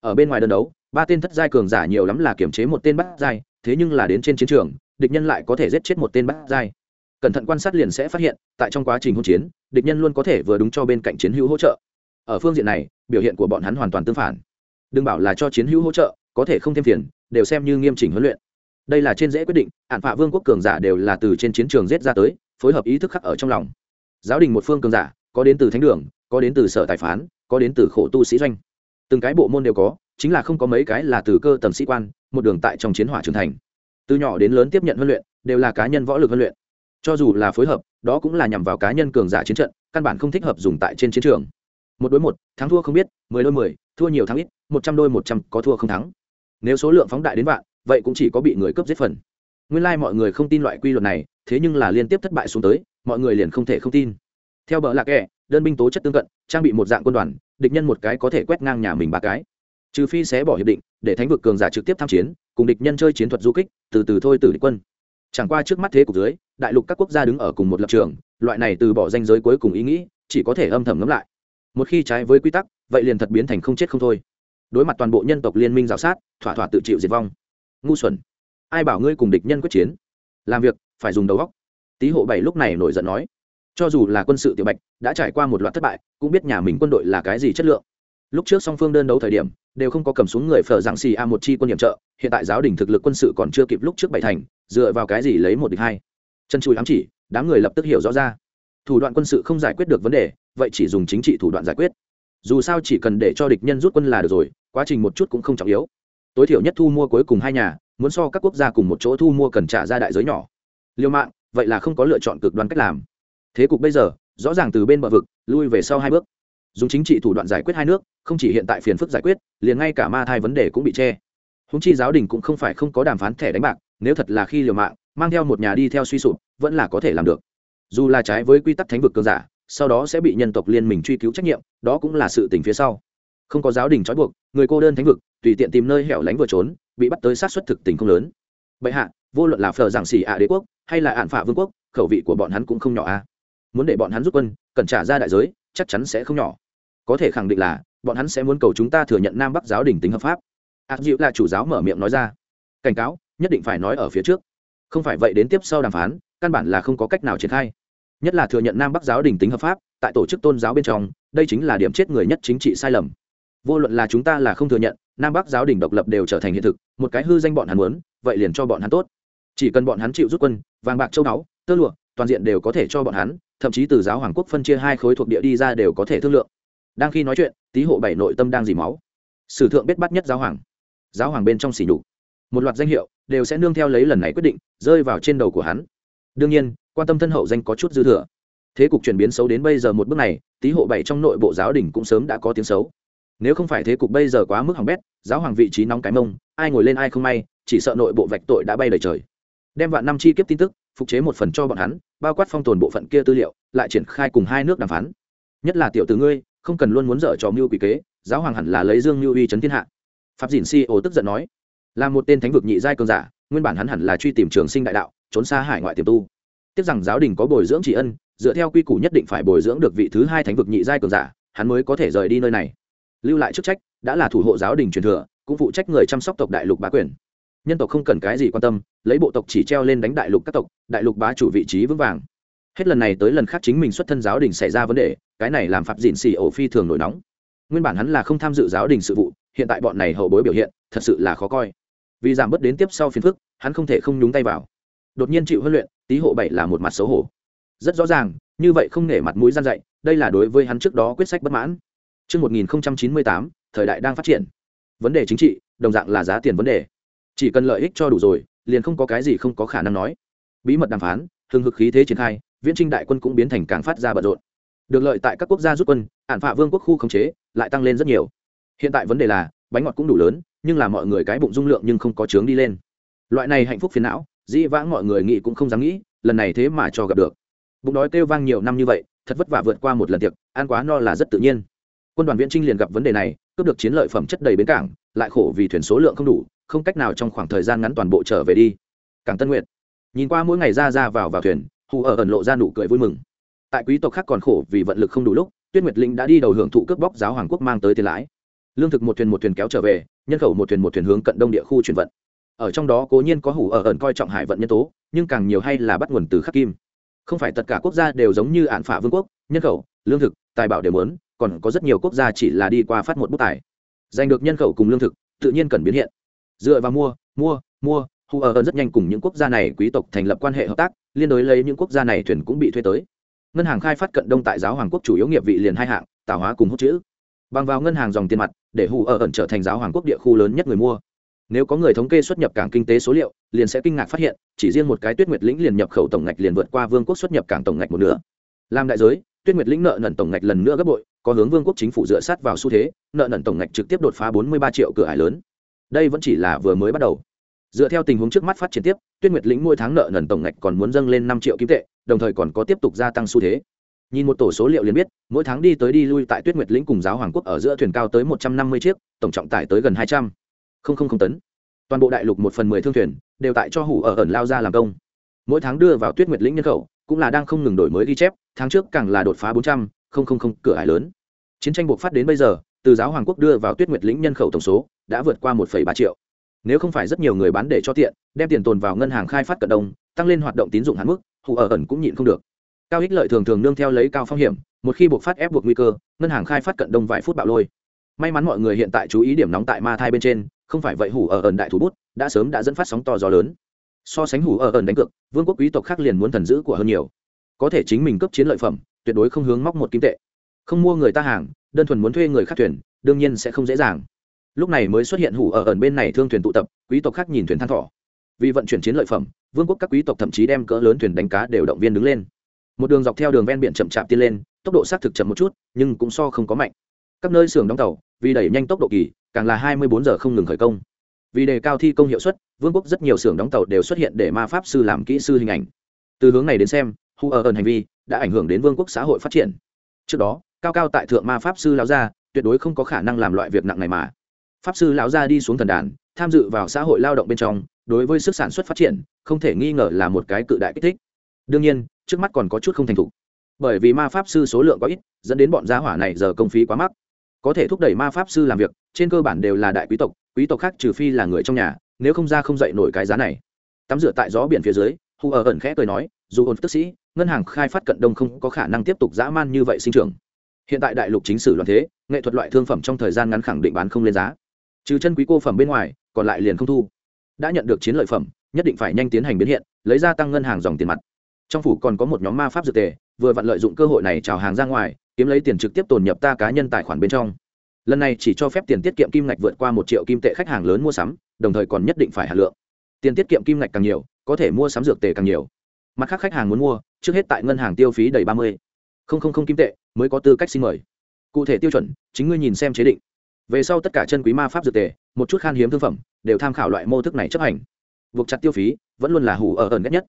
Ở bên ngoài đơn đấu ba tên thất giai cường giả nhiều lắm là kiểm chế một tên bắt giai thế nhưng là đến trên chiến trường địch nhân lại có thể giết chết một tên bắt giai. Cẩn thận quan sát liền sẽ phát hiện tại trong quá trình hỗn chiến địch nhân luôn có thể vừa đúng cho bên cạnh chiến hữu hỗ trợ. Ở phương diện này biểu hiện của bọn hắn hoàn toàn tương phản. Đừng bảo là cho chiến hữu hỗ trợ có thể không thêm tiền, đều xem như nghiêm chỉnh huấn luyện. Đây là trên dễ quyết định ạn phạ vương quốc cường giả đều là từ trên chiến trường giết ra tới phối hợp ý thức khắc ở trong lòng giáo đình một phương cường giả, có đến từ thánh đường, có đến từ sở tài phán, có đến từ khổ tu sĩ doanh. Từng cái bộ môn đều có, chính là không có mấy cái là từ cơ tầng sĩ quan, một đường tại trong chiến hỏa trưởng thành. Từ nhỏ đến lớn tiếp nhận huấn luyện, đều là cá nhân võ lực huấn luyện. Cho dù là phối hợp, đó cũng là nhằm vào cá nhân cường giả chiến trận, căn bản không thích hợp dùng tại trên chiến trường. Một đối một, thắng thua không biết, mười đôi mười, thua nhiều thắng ít, một trăm đôi một trăm, có thua không thắng. Nếu số lượng phóng đại đến vạn, vậy cũng chỉ có bị người cướp giết phần. Nguyên lai、like、mọi người không tin loại quy luật này, thế nhưng là liên tiếp thất bại xuống tới mọi người liền không thể không tin. Theo bờ lạc kẻ, đơn binh tố chất tương cận, trang bị một dạng quân đoàn, địch nhân một cái có thể quét ngang nhà mình ba cái. Trừ phi sẽ bỏ hiệp định, để thánh vực cường giả trực tiếp tham chiến, cùng địch nhân chơi chiến thuật du kích, từ từ thôi từ địch quân. Chẳng qua trước mắt thế cục dưới, đại lục các quốc gia đứng ở cùng một lập trường, loại này từ bỏ danh giới cuối cùng ý nghĩ, chỉ có thể âm thầm ngấm lại. Một khi trái với quy tắc, vậy liền thật biến thành không chết không thôi. Đối mặt toàn bộ nhân tộc liên minh g i o sát, thỏa thỏa tự chịu diệt vong. Ngu xuẩn. Ai bảo ngươi cùng địch nhân quyết chiến? Làm việc, phải dùng đầu góc tý hộ bảy lúc này nổi giận nói, cho dù là quân sự tiểu bạch đã trải qua một loạt thất bại, cũng biết nhà mình quân đội là cái gì chất lượng. Lúc trước song phương đơn đấu thời điểm, đều không có cầm xuống người phở giảng xì a một chi quân nhiệm trợ, hiện tại giáo đình thực lực quân sự còn chưa kịp lúc trước bảy thành, dựa vào cái gì lấy một địch hai? Chân chùi ám chỉ, đám người lập tức hiểu rõ ra. Thủ đoạn quân sự không giải quyết được vấn đề, vậy chỉ dùng chính trị thủ đoạn giải quyết. Dù sao chỉ cần để cho địch nhân rút quân là được rồi, quá trình một chút cũng không trọng yếu. Tối thiểu nhất thu mua cuối cùng hai nhà, muốn so các quốc gia cùng một chỗ thu mua cần trả ra đại giới nhỏ. Liêu mạng vậy là không có lựa chọn cực đoan cách làm. Thế cục bây giờ, rõ ràng từ bên bờ vực, lui về sau hai bước. Dùng chính trị thủ đoạn giải quyết hai nước, không chỉ hiện tại phiền phức giải quyết, liền ngay cả ma thai vấn đề cũng bị che. Húng chi giáo đình cũng không phải không có đàm phán thẻ đánh bạc, nếu thật là khi liều mạng, mang theo một nhà đi theo suy sụp, vẫn là có thể làm được. Dù là trái với quy tắc thánh vực cường giả, sau đó sẽ bị nhân tộc liên minh truy cứu trách nhiệm, đó cũng là sự tình phía sau. Không có giáo đình trói buộc, người cô đơn thánh vực, tùy tiện tìm nơi hẻo lánh vừa trốn, bị bắt tới sát xuất thực tình không lớn. Bệ hạ vô luận là phờ giảng xỉ ạ đế quốc, hay là ạn phả vương quốc, khẩu vị của bọn hắn cũng không nhỏ a muốn để bọn hắn rút quân, cần trả ra đại giới, chắc chắn sẽ không nhỏ. Có thể khẳng định là, bọn hắn sẽ muốn cầu chúng ta thừa nhận nam bắc giáo đình tính hợp pháp. Ác dịu là chủ giáo mở miệng nói ra. Cảnh cáo, nhất định phải nói ở phía trước. Không phải vậy đến tiếp sau đàm phán, căn bản là không có cách nào triển khai. Nhất là thừa nhận nam bắc giáo đình tính hợp pháp, tại tổ chức tôn giáo bên trong, đây chính là điểm chết người nhất chính trị sai lầm. Vô luận là chúng ta là không thừa nhận, nam bắc giáo đình độc lập đều trở thành hiện thực, một cái hư danh bọn hắn muốn, vậy liền cho bọn hắn tốt chỉ cần bọn hắn chịu rút quân, vàng bạc châu báu, tơ lụa, toàn diện đều có thể cho bọn hắn, thậm chí từ giáo hoàng quốc phân chia hai khối thuộc địa đi ra đều có thể thương lượng. Đang khi nói chuyện, tý hộ bảy nội tâm đang dì máu. Sử thượng biết bắt nhất giáo hoàng. Giáo hoàng bên trong xỉ nhục. Một loạt danh hiệu đều sẽ nương theo lấy lần này quyết định, rơi vào trên đầu của hắn. Đương nhiên, quan tâm thân hậu danh có chút dư thừa. Thế cục chuyển biến xấu đến bây giờ một bước này, tý hộ bảy trong nội bộ giáo đình cũng sớm đã có tiếng xấu. Nếu không phải thế cục bây giờ quá mức hỏng bét, giáo hoàng vị trí nóng cái mông, ai ngồi lên ai không may, chỉ sợ nội bộ vạch tội đã bay đầy trời đem vạn năm chi kiếp tin tức, phục chế một phần cho bọn hắn, bao quát phong tồn bộ phận kia tư liệu, lại triển khai cùng hai nước đàm phán. Nhất là tiểu tử ngươi, không cần luôn muốn dở trò mưu quỷ kế, giáo hoàng hẳn là lấy dương mưu uy chấn thiên hạ. Pháp dìn si ô tức giận nói, là một tên thánh vực nhị giai cường giả, nguyên bản hắn hẳn là truy tìm trường sinh đại đạo, trốn xa hải ngoại tiềm tu. Tiếc rằng giáo đình có bồi dưỡng trị ân, dựa theo quy củ nhất định phải bồi dưỡng được vị thứ hai thánh vực nhị giai cường giả, hắn mới có thể rời đi nơi này. Lưu lại chức trách, đã là thủ hộ giáo đình truyền thừa, cũng phụ trách người chăm sóc tộc đại lục bá quyền nhân tộc không cần cái gì quan tâm lấy bộ tộc chỉ treo lên đánh đại lục các tộc đại lục bá chủ vị trí vững vàng. Hết lần này tới lần khác chính mình xuất thân giáo đình xảy ra vấn đề cái này làm phạm dịn xì ổ phi thường nổi nóng. Nguyên bản hắn là không tham dự giáo đình sự vụ hiện tại bọn này hậu bối biểu hiện thật sự là khó coi. Vì giảm bớt đến tiếp sau phiền phức hắn không thể không nhúng tay vào. Đột nhiên chịu huấn luyện tý hộ bảy là một mặt xấu hổ. Rất rõ ràng như vậy không nể mặt mũi gian dạy đây là đối với hắn trước đó quyết sách bất mãn. Trước 1098, thời đại đang phát triển. Vấn đề chính trị, đồng dạng là giá tiền vấn đề. Chỉ cần lợi ích cho đủ rồi, liền không có cái gì không có khả năng nói. Bí mật đàm phán, hưng hực khí thế triển khai, viễn trinh đại quân cũng biến thành càng phát ra bận rộn. Được lợi tại các quốc gia rút quân, ản phạ vương quốc khu khống chế, lại tăng lên rất nhiều. Hiện tại vấn đề là, bánh ngọt cũng đủ lớn, nhưng là mọi người cái bụng dung lượng nhưng không có trướng đi lên. Loại này hạnh phúc phiền não, dĩ vãng mọi người nghĩ cũng không dám nghĩ, lần này thế mà cho gặp được. Bụng đói kêu vang nhiều năm như vậy, thật vất vả vượt qua một lần tiệc, ăn quá no là rất tự nhiên quân đoàn viễn trinh liền gặp vấn đề này cướp được chiến lợi phẩm chất đầy bến cảng lại khổ vì thuyền số lượng không đủ không cách nào trong khoảng thời gian ngắn toàn bộ trở về đi. Cảng tân nguyện nhìn qua mỗi ngày ra ra vào vào thuyền, hù ở ẩn lộ ra nụ cười vui mừng. Tại quý tộc khác còn khổ vì vận lực không đủ lúc, tuyết nguyệt linh đã đi đầu hưởng thụ cướp bóc giáo hoàng quốc mang tới tiền lãi. Lương thực một thuyền một thuyền kéo trở về, nhân khẩu một thuyền một thuyền hướng cận đông địa khu chuyển vận. Ở trong đó cố nhiên có hủ ở ẩn coi trọng hải vận nhân tố, nhưng càng nhiều hay là bắt nguồn từ khắc kim. Không phải tất cả quốc gia đều giống như ạn phả vương quốc, nhân khẩu, lương thực, tài bảo đều muốn, còn có rất nhiều quốc gia chỉ là đi qua phát một bút tài giành được nhân khẩu cùng lương thực, tự nhiên cần biến hiện dựa vào mua mua mua, hù ở ơn rất nhanh cùng những quốc gia này quý tộc thành lập quan hệ hợp tác, liên đối lấy những quốc gia này thuyền cũng bị thuê tới. Ngân hàng khai phát cận đông tại giáo hoàng quốc chủ yếu nghiệp vị liền hai hạng, tảo hóa cùng hút chữ. Bằng vào ngân hàng dòng tiền mặt, để hù ở ẩn trở thành giáo hoàng quốc địa khu lớn nhất người mua. Nếu có người thống kê xuất nhập cảng kinh tế số liệu, liền sẽ kinh ngạc phát hiện, chỉ riêng một cái tuyết nguyệt lĩnh liền nhập khẩu tổng ngạch liền vượt qua vương quốc xuất nhập cảng tổng ngạch một nửa. Làm đại giới, tuyết nguyệt lĩnh nợ nần tổng ngạch lần nữa gấp bội, có hướng vương quốc chính phủ dựa sát vào xu thế, nợ nần tổng ngạch trực tiếp đột phá 43 triệu cửa ải lớn đây vẫn chỉ là vừa mới bắt đầu. Dựa theo tình huống trước mắt phát triển tiếp, tuyết nguyệt lĩnh mỗi tháng nợ nần tổng ngạch còn muốn dâng lên năm triệu kim tệ, đồng thời còn có tiếp tục gia tăng xu thế. Nhìn một tổ số liệu liền biết, mỗi tháng đi tới đi lui tại tuyết nguyệt lĩnh cùng giáo hoàng quốc ở giữa thuyền cao tới 150 chiếc, tổng trọng tải tới gần 200 không không không tấn. Toàn bộ đại lục một phần mười thương thuyền đều tại cho hủ ở ẩn lao ra làm công. Mỗi tháng đưa vào tuyết nguyệt lĩnh nhân khẩu, cũng là đang không ngừng đổi mới ghi chép, tháng trước càng là đột phá 400 không không không, cửa hải lớn. Chiến tranh buộc phát đến bây giờ từ giáo hoàng quốc đưa vào tuyết nguyệt lĩnh nhân khẩu tổng số, đã vượt qua một ba triệu. Nếu không phải rất nhiều người bán để cho tiện, đem tiền tồn vào ngân hàng khai phát cận đông, tăng lên hoạt động tín dụng hạn mức hụ ở ẩn cũng nhịn không được. Cao ích lợi thường thường nương theo lấy cao phong hiểm, một khi buộc phát ép buộc nguy cơ, ngân hàng khai phát cận đông vài phút bạo lôi. May mắn mọi người hiện tại chú ý điểm nóng tại ma thai bên trên, không phải vậy hủ ở ẩn đại thủ bút, đã sớm đã dẫn phát sóng to gió lớn. So sánh hủ ở ẩn đánh cược, vương quốc quý tộc khác liền muốn thần dữ của hơn nhiều. Có thể chính mình cấp chiến lợi phẩm, tuyệt đối không hướng móc một kim tệ không mua người ta hàng, đơn thuần muốn thuê người khác thuyền, đương nhiên sẽ không dễ dàng. Lúc này mới xuất hiện hủ ở ẩn bên này thương thuyền tụ tập, quý tộc khác nhìn thuyền than thỏ. Vì vận chuyển chiến lợi phẩm, vương quốc các quý tộc thậm chí đem cỡ lớn thuyền đánh cá đều động viên đứng lên. Một đường dọc theo đường ven biển chậm chạp tiên lên, tốc độ xác thực chậm một chút, nhưng cũng so không có mạnh. Các nơi xưởng đóng tàu, vì đẩy nhanh tốc độ kỳ, càng là hai mươi bốn giờ không ngừng khởi công. Vì đề cao thi công hiệu suất, vương quốc rất nhiều xưởng đóng tàu đều xuất hiện để ma pháp sư làm kỹ sư hình ảnh. Từ hướng này đến xem hu ở ẩn hành vi đã ảnh hưởng đến vương quốc xã hội phát triển. Trước đó cao cao tại thượng ma pháp sư lão gia, tuyệt đối không có khả năng làm loại việc nặng này mà. Pháp sư lão gia đi xuống thần đàn, tham dự vào xã hội lao động bên trong, đối với sức sản xuất phát triển, không thể nghi ngờ là một cái cự đại kích thích. Đương nhiên, trước mắt còn có chút không thành thục. Bởi vì ma pháp sư số lượng có ít, dẫn đến bọn gia hỏa này giờ công phí quá mắc. Có thể thúc đẩy ma pháp sư làm việc, trên cơ bản đều là đại quý tộc quý tộc khác trừ phi là người trong nhà, nếu không ra không dậy nổi cái giá này. Tắm rửa tại gió biển phía dưới hù ở ẩn khẽ cười nói, dù ổn tức sĩ, ngân hàng khai phát cận đông không có khả năng tiếp tục dã man như vậy sinh trưởng hiện tại đại lục chính sử loạn thế, nghệ thuật loại thương phẩm trong thời gian ngắn khẳng định bán không lên giá. Trừ chân quý cô phẩm bên ngoài, còn lại liền không thu. Đã nhận được chiến lợi phẩm, nhất định phải nhanh tiến hành biến hiện, lấy ra tăng ngân hàng dòng tiền mặt. Trong phủ còn có một nhóm ma pháp dược tề, vừa vặn lợi dụng cơ hội này trào hàng ra ngoài, kiếm lấy tiền trực tiếp tồn nhập ta cá nhân tài khoản bên trong. Lần này chỉ cho phép tiền tiết kiệm kim ngạch vượt qua một triệu kim tệ khách hàng lớn mua sắm, đồng thời còn nhất định phải hạt lượng. Tiền tiết kiệm kim ngạch càng nhiều, có thể mua sắm dược tề càng nhiều. Mặt khác khách hàng muốn mua, trước hết tại ngân hàng tiêu phí đầy ba mươi không không không kim tệ, mới có tư cách xin mời. Cụ thể tiêu chuẩn, chính ngươi nhìn xem chế định. Về sau tất cả chân quý ma pháp dược tề, một chút khan hiếm thương phẩm, đều tham khảo loại mô thức này chấp hành. Buộc chặt tiêu phí, vẫn luôn là hủ ở ẩn ghét nhất.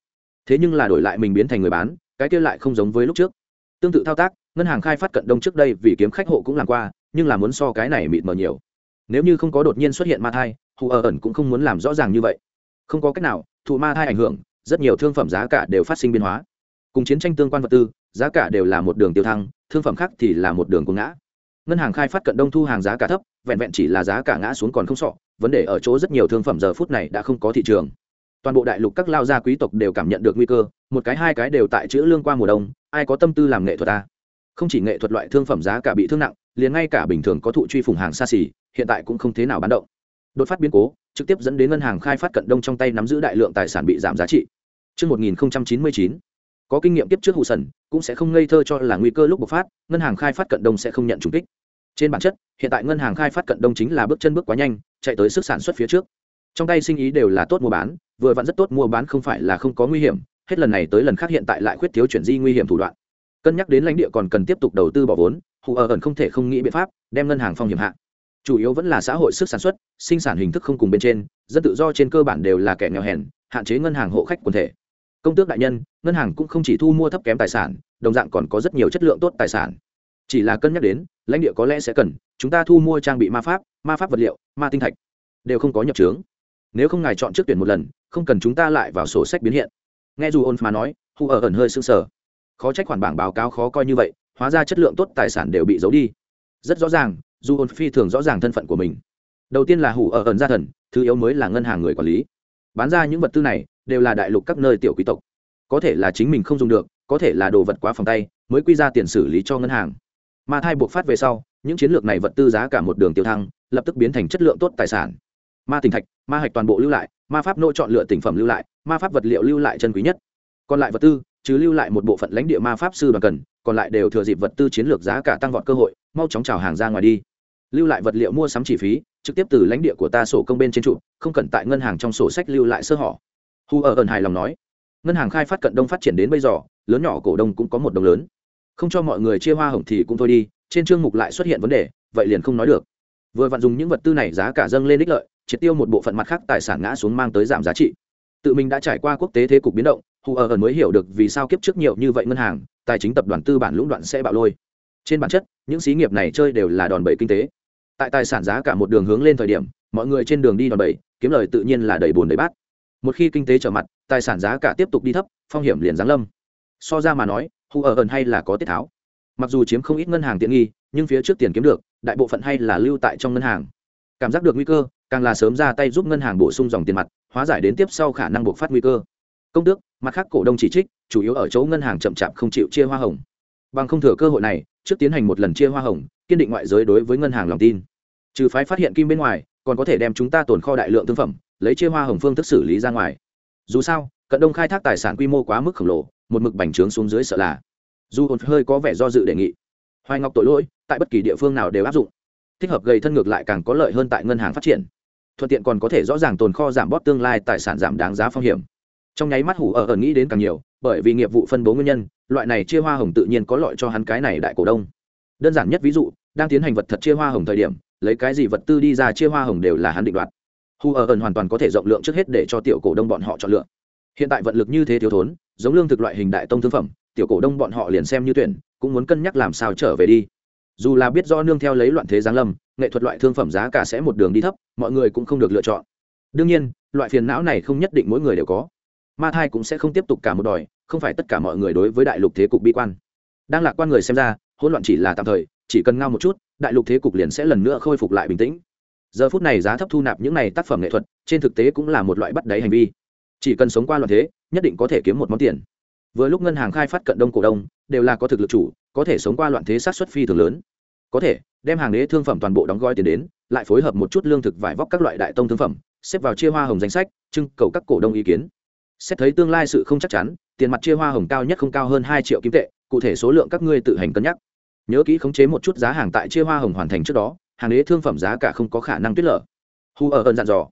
Thế nhưng là đổi lại mình biến thành người bán, cái kia lại không giống với lúc trước. Tương tự thao tác, ngân hàng khai phát cận đông trước đây vì kiếm khách hộ cũng làm qua, nhưng là muốn so cái này mịt mờ nhiều. Nếu như không có đột nhiên xuất hiện ma thai hủ ở ẩn cũng không muốn làm rõ ràng như vậy. Không có cách nào, thụ ma thai ảnh hưởng, rất nhiều thương phẩm giá cả đều phát sinh biến hóa. Cùng chiến tranh tương quan vật tư giá cả đều là một đường tiêu thăng thương phẩm khác thì là một đường cuồng ngã. Ngân hàng khai phát cận đông thu hàng giá cả thấp vẹn vẹn chỉ là giá cả ngã xuống còn không sọ vấn đề ở chỗ rất nhiều thương phẩm giờ phút này đã không có thị trường. Toàn bộ đại lục các lao gia quý tộc đều cảm nhận được nguy cơ một cái hai cái đều tại chữ lương qua mùa đông ai có tâm tư làm nghệ thuật ta? Không chỉ nghệ thuật loại thương phẩm giá cả bị thương nặng liền ngay cả bình thường có thụ truy phùng hàng xa xỉ hiện tại cũng không thế nào bán động. Đột phát biến cố trực tiếp dẫn đến ngân hàng khai phát cận đông trong tay nắm giữ đại lượng tài sản bị giảm giá trị. Trước 1099, có kinh nghiệm tiếp trước hụ sần, cũng sẽ không ngây thơ cho là nguy cơ lúc bộc phát, ngân hàng khai phát cận đông sẽ không nhận trùng kích. Trên bản chất, hiện tại ngân hàng khai phát cận đông chính là bước chân bước quá nhanh, chạy tới sức sản xuất phía trước. Trong tay sinh ý đều là tốt mua bán, vừa vặn rất tốt mua bán không phải là không có nguy hiểm, hết lần này tới lần khác hiện tại lại khuyết thiếu chuyển di nguy hiểm thủ đoạn. Cân nhắc đến lãnh địa còn cần tiếp tục đầu tư bỏ vốn, hụ ở ẩn không thể không nghĩ biện pháp, đem ngân hàng phong hiểm hạ. Chủ yếu vẫn là xã hội sức sản xuất, sinh sản hình thức không cùng bên trên, dân tự do trên cơ bản đều là kẻ nghèo hèn, hạn chế ngân hàng hộ khách quần thể công tước đại nhân, ngân hàng cũng không chỉ thu mua thấp kém tài sản, đồng dạng còn có rất nhiều chất lượng tốt tài sản. Chỉ là cân nhắc đến, lãnh địa có lẽ sẽ cần, chúng ta thu mua trang bị ma pháp ma pháp vật liệu, ma tinh thạch, đều không có nhập trướng nếu không ngài chọn trước tuyển một lần, không cần chúng ta lại vào sổ sách biến hiện. Nghe dù ôn mà nói, hu ở ẩn hơi sưng sờ. Khó trách khoản bảng báo cáo khó coi như vậy, hóa ra chất lượng tốt tài sản đều bị giấu đi. Rất rõ ràng, dù ôn phi thường rõ ràng thân phận của mình. Đầu tiên là hủ ở ẩn gia thần, thứ yếu mới là ngân hàng người quản lý. Bán ra những vật tư này đều là đại lục các nơi tiểu quý tộc. Có thể là chính mình không dùng được, có thể là đồ vật quá phòng tay, mới quy ra tiền xử lý cho ngân hàng. Mà thai buộc phát về sau, những chiến lược này vật tư giá cả một đường tiêu thăng, lập tức biến thành chất lượng tốt tài sản. Ma tình thạch, ma hạch toàn bộ lưu lại, ma pháp nô chọn lựa tỉnh phẩm lưu lại, ma pháp vật liệu lưu lại chân quý nhất. Còn lại vật tư, chứ lưu lại một bộ phận lãnh địa ma pháp sư đoàn cần, còn lại đều thừa dịp vật tư chiến lược giá cả tăng vọt cơ hội, mau chóng trào hàng ra ngoài đi. Lưu lại vật liệu mua sắm chi phí, trực tiếp từ lãnh địa của ta sổ công bên trên trụ, không cần tại ngân hàng trong sổ sách lưu lại sơ hỏ hù ở ẩn hài lòng nói. Ngân hàng khai phát cận đông phát triển đến bây giờ, lớn nhỏ cổ đông cũng có một đồng lớn. Không cho mọi người chia hoa hồng thì cũng thôi đi, trên chương mục lại xuất hiện vấn đề, vậy liền không nói được. Vừa vặn dùng những vật tư này giá cả dâng lên đích lợi, triệt tiêu một bộ phận mặt khác tài sản ngã xuống mang tới giảm giá trị. Tự mình đã trải qua quốc tế thế cục biến động hù ở ẩn mới hiểu được vì sao kiếp trước nhiều như vậy ngân hàng, tài chính tập đoàn tư bản lũng đoạn sẽ bạo lôi. Trên bản chất, những xí nghiệp này chơi đều là đòn bẩy kinh tế. Tại tài sản giá cả một đường hướng lên thời điểm, mọi người trên đường đi đòn bẩy, kiếm lời tự nhiên là đầy bùn đầy bát một khi kinh tế trở mặt, tài sản giá cả tiếp tục đi thấp, phong hiểm liền giáng lâm. So ra mà nói, hù ở ẩn hay là có tiết tháo. Mặc dù chiếm không ít ngân hàng tiện nghi, nhưng phía trước tiền kiếm được, đại bộ phận hay là lưu tại trong ngân hàng. Cảm giác được nguy cơ, càng là sớm ra tay giúp ngân hàng bổ sung dòng tiền mặt, hóa giải đến tiếp sau khả năng buộc phát nguy cơ. Công tước, mặt khác cổ đông chỉ trích, chủ yếu ở chỗ ngân hàng chậm chạp không chịu chia hoa hồng. Bằng không thừa cơ hội này, trước tiến hành một lần chia hoa hồng, kiên định ngoại giới đối với ngân hàng lòng tin. Trừ phái phát hiện kim bên ngoài, còn có thể đem chúng ta tồn kho đại lượng thương phẩm lấy chia hoa hồng phương thức xử lý ra ngoài. Dù sao, cận đông khai thác tài sản quy mô quá mức khổng lồ, một mực bành trướng xuống dưới sợ là. Dù hồn hơi có vẻ do dự đề nghị. Hoài ngọc tội lỗi, tại bất kỳ địa phương nào đều áp dụng. Thích hợp gây thân ngược lại càng có lợi hơn tại ngân hàng phát triển. Thuận tiện còn có thể rõ ràng tồn kho giảm bóp tương lai tài sản giảm đáng giá phong hiểm. Trong nháy mắt hủ ở ở nghĩ đến càng nhiều, bởi vì nghiệp vụ phân bố nguyên nhân, loại này chia hoa hồng tự nhiên có lợi cho hắn cái này đại cổ đông. Đơn giản nhất ví dụ, đang tiến hành vật thật chia hoa hồng thời điểm, lấy cái gì vật tư đi ra chia hoa hồng đều là hắn định đoạt hù ở ẩn hoàn toàn có thể rộng lượng trước hết để cho tiểu cổ đông bọn họ chọn lựa. Hiện tại vận lực như thế thiếu thốn, giống lương thực loại hình đại tông thương phẩm, tiểu cổ đông bọn họ liền xem như tuyển, cũng muốn cân nhắc làm sao trở về đi. Dù là biết do nương theo lấy loạn thế giáng lâm, nghệ thuật loại thương phẩm giá cả sẽ một đường đi thấp, mọi người cũng không được lựa chọn. Đương nhiên, loại phiền não này không nhất định mỗi người đều có. Ma thai cũng sẽ không tiếp tục cả một đòi, không phải tất cả mọi người đối với đại lục thế cục bi quan. Đang lạc quan người xem ra, hỗn loạn chỉ là tạm thời, chỉ cần ngao một chút, đại lục thế cục liền sẽ lần nữa khôi phục lại bình tĩnh giờ phút này giá thấp thu nạp những này tác phẩm nghệ thuật, trên thực tế cũng là một loại bắt đáy hành vi. Chỉ cần sống qua loạn thế, nhất định có thể kiếm một món tiền. Vừa lúc ngân hàng khai phát cận đông cổ đông, đều là có thực lực chủ, có thể sống qua loạn thế sát xuất phi thường lớn. Có thể, đem hàng đế thương phẩm toàn bộ đóng gói tiền đến, lại phối hợp một chút lương thực vải vóc các loại đại tông thương phẩm, xếp vào chia hoa hồng danh sách, trưng cầu các cổ đông ý kiến. Xét thấy tương lai sự không chắc chắn, tiền mặt chia hoa hồng cao nhất không cao hơn hai triệu kim tệ, cụ thể số lượng các ngươi tự hành cân nhắc. Nhớ kỹ khống chế một chút giá hàng tại chia hoa hồng hoàn thành trước đó hàng đế thương phẩm giá cả không có khả năng tuyết lở. Hù ở ơn dặn dò,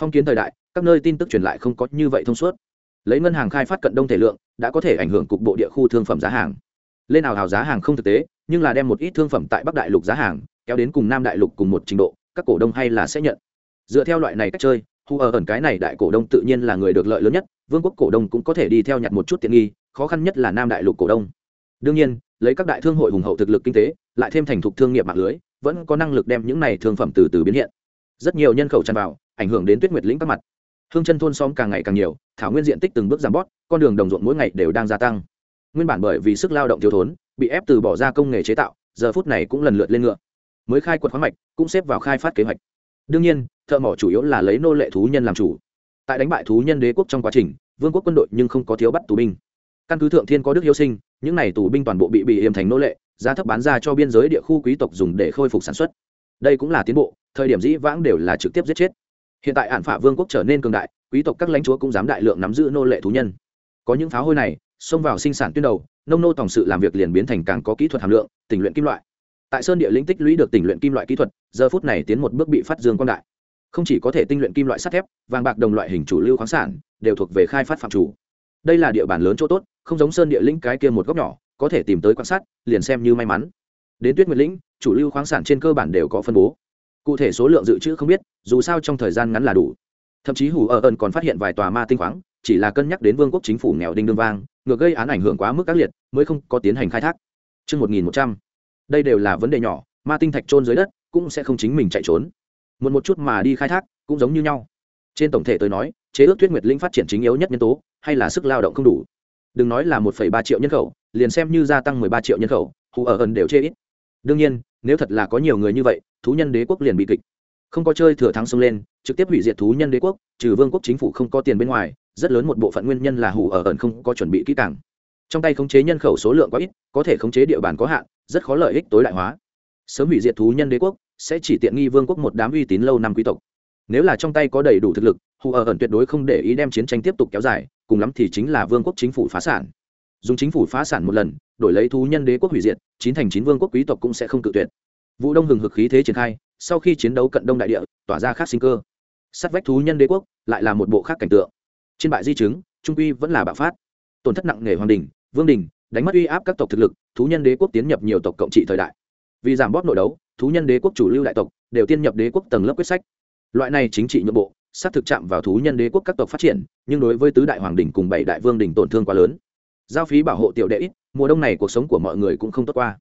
phong kiến thời đại, các nơi tin tức truyền lại không có như vậy thông suốt. Lấy ngân hàng khai phát cận đông thể lượng, đã có thể ảnh hưởng cục bộ địa khu thương phẩm giá hàng. Lên nào hào giá hàng không thực tế, nhưng là đem một ít thương phẩm tại bắc đại lục giá hàng, kéo đến cùng nam đại lục cùng một trình độ, các cổ đông hay là sẽ nhận. Dựa theo loại này cách chơi hù ở ẩn cái này đại cổ đông tự nhiên là người được lợi lớn nhất, vương quốc cổ đông cũng có thể đi theo nhặt một chút tiện nghi, khó khăn nhất là nam đại lục cổ đông. Đương nhiên, lấy các đại thương hội hùng hậu thực lực kinh tế, lại thêm thành thục thương nghiệp mạng lưới vẫn có năng lực đem những này thương phẩm từ từ biến hiện. Rất nhiều nhân khẩu tràn vào, ảnh hưởng đến tuyết nguyệt lĩnh các mặt. Hương chân thôn xóm càng ngày càng nhiều, thảo nguyên diện tích từng bước giảm bót con đường đồng ruộng mỗi ngày đều đang gia tăng. Nguyên bản bởi vì sức lao động thiếu thốn, bị ép từ bỏ ra công nghề chế tạo, giờ phút này cũng lần lượt lên ngựa. Mới khai quật khoáng mạch, cũng xếp vào khai phát kế hoạch. Đương nhiên, thợ mỏ chủ yếu là lấy nô lệ thú nhân làm chủ. Tại đánh bại thú nhân đế quốc trong quá trình, vương quốc quân đội nhưng không có thiếu bắt tù binh. Căn cứ thượng thiên có đức hiếu sinh, những n à y tù binh toàn bộ bị bị hiểm thành nô lệ giá thấp bán ra cho biên giới địa khu quý tộc dùng để khôi phục sản xuất. Đây cũng là tiến bộ, thời điểm dĩ vãng đều là trực tiếp giết chết. Hiện tại ản phả vương quốc trở nên cường đại, quý tộc các lãnh chúa cũng dám đại lượng nắm giữ nô lệ thú nhân. Có những pháo hôi này, xông vào sinh sản tuyến đầu, nông nô tổng sự làm việc liền biến thành càng có kỹ thuật hàm lượng, tình luyện kim loại. Tại sơn địa lĩnh tích lũy được tình luyện kim loại kỹ thuật, giờ phút này tiến một bước bị phát dương quang đại. Không chỉ có thể tinh luyện kim loại sắt thép, vàng bạc đồng loại hình chủ lưu khoáng sản đều thuộc về khai phát phạm chủ. Đây là địa bàn lớn chỗ tốt, không giống sơn địa lĩnh cái kia một góc nhỏ có thể tìm tới quan sát liền xem như may mắn đến tuyết nguyệt lĩnh chủ lưu khoáng sản trên cơ bản đều có phân bố cụ thể số lượng dự trữ không biết dù sao trong thời gian ngắn là đủ thậm chí hủ ở ẩn còn phát hiện vài tòa ma tinh khoáng chỉ là cân nhắc đến vương quốc chính phủ nghèo đinh đương vang ngược gây án ảnh hưởng quá mức các liệt mới không có tiến hành khai thác Chương 1100. Đây đều là vấn đề nhỏ, ma tinh thạch trôn dưới đất cũng sẽ không chính mình chạy trốn. Muốn một chút mà đi khai thác, cũng giống như nhau. Trên tổng thể tôi nói, chế ước tuyết nguyệt linh phát triển chính yếu nhất nhân tố, hay là sức lao động không đủ. Đừng nói là 1,3 triệu nhân khẩu, liền xem như gia tăng 13 triệu nhân khẩu, hù ở ẩn đều chê ít. Đương nhiên, nếu thật là có nhiều người như vậy, thú nhân đế quốc liền bị kịch. Không có chơi thừa thắng xông lên, trực tiếp hủy diệt thú nhân đế quốc, trừ vương quốc chính phủ không có tiền bên ngoài, rất lớn một bộ phận nguyên nhân là hủ ở ẩn không có chuẩn bị kỹ càng trong tay khống chế nhân khẩu số lượng quá ít có thể khống chế địa bàn có hạn rất khó lợi ích tối đại hóa sớm hủy diệt thú nhân đế quốc sẽ chỉ tiện nghi vương quốc một đám uy tín lâu năm quý tộc nếu là trong tay có đầy đủ thực lực, hù ở ẩn tuyệt đối không để ý đem chiến tranh tiếp tục kéo dài, cùng lắm thì chính là vương quốc chính phủ phá sản. Dùng chính phủ phá sản một lần, đổi lấy thú nhân đế quốc hủy diệt, chín thành chín vương quốc quý tộc cũng sẽ không cự tuyệt. Vũ đông hừng hực khí thế triển khai, sau khi chiến đấu cận đông đại địa, tỏa ra khác sinh cơ. Sát vách thú nhân đế quốc, lại là một bộ khác cảnh tượng. Trên bại di chứng, trung uy vẫn là bạo phát. Tổn thất nặng nề hoàng đình, vương đình, đánh mất uy áp các tộc thực lực, thú nhân đế quốc tiến nhập nhiều tộc cộng trị thời đại. Vì giảm bóp nội đấu, thú nhân đế quốc chủ lưu đại tộc, đều tiên nhập đế quốc tầng lớp quyết sách loại này chính trị nhượng bộ, xác thực chạm vào thú nhân đế quốc các tộc phát triển, nhưng đối với tứ đại hoàng đình cùng bảy đại vương đình tổn thương quá lớn. Giao phí bảo hộ tiểu đệ ít, mùa đông này cuộc sống của mọi người cũng không tốt qua.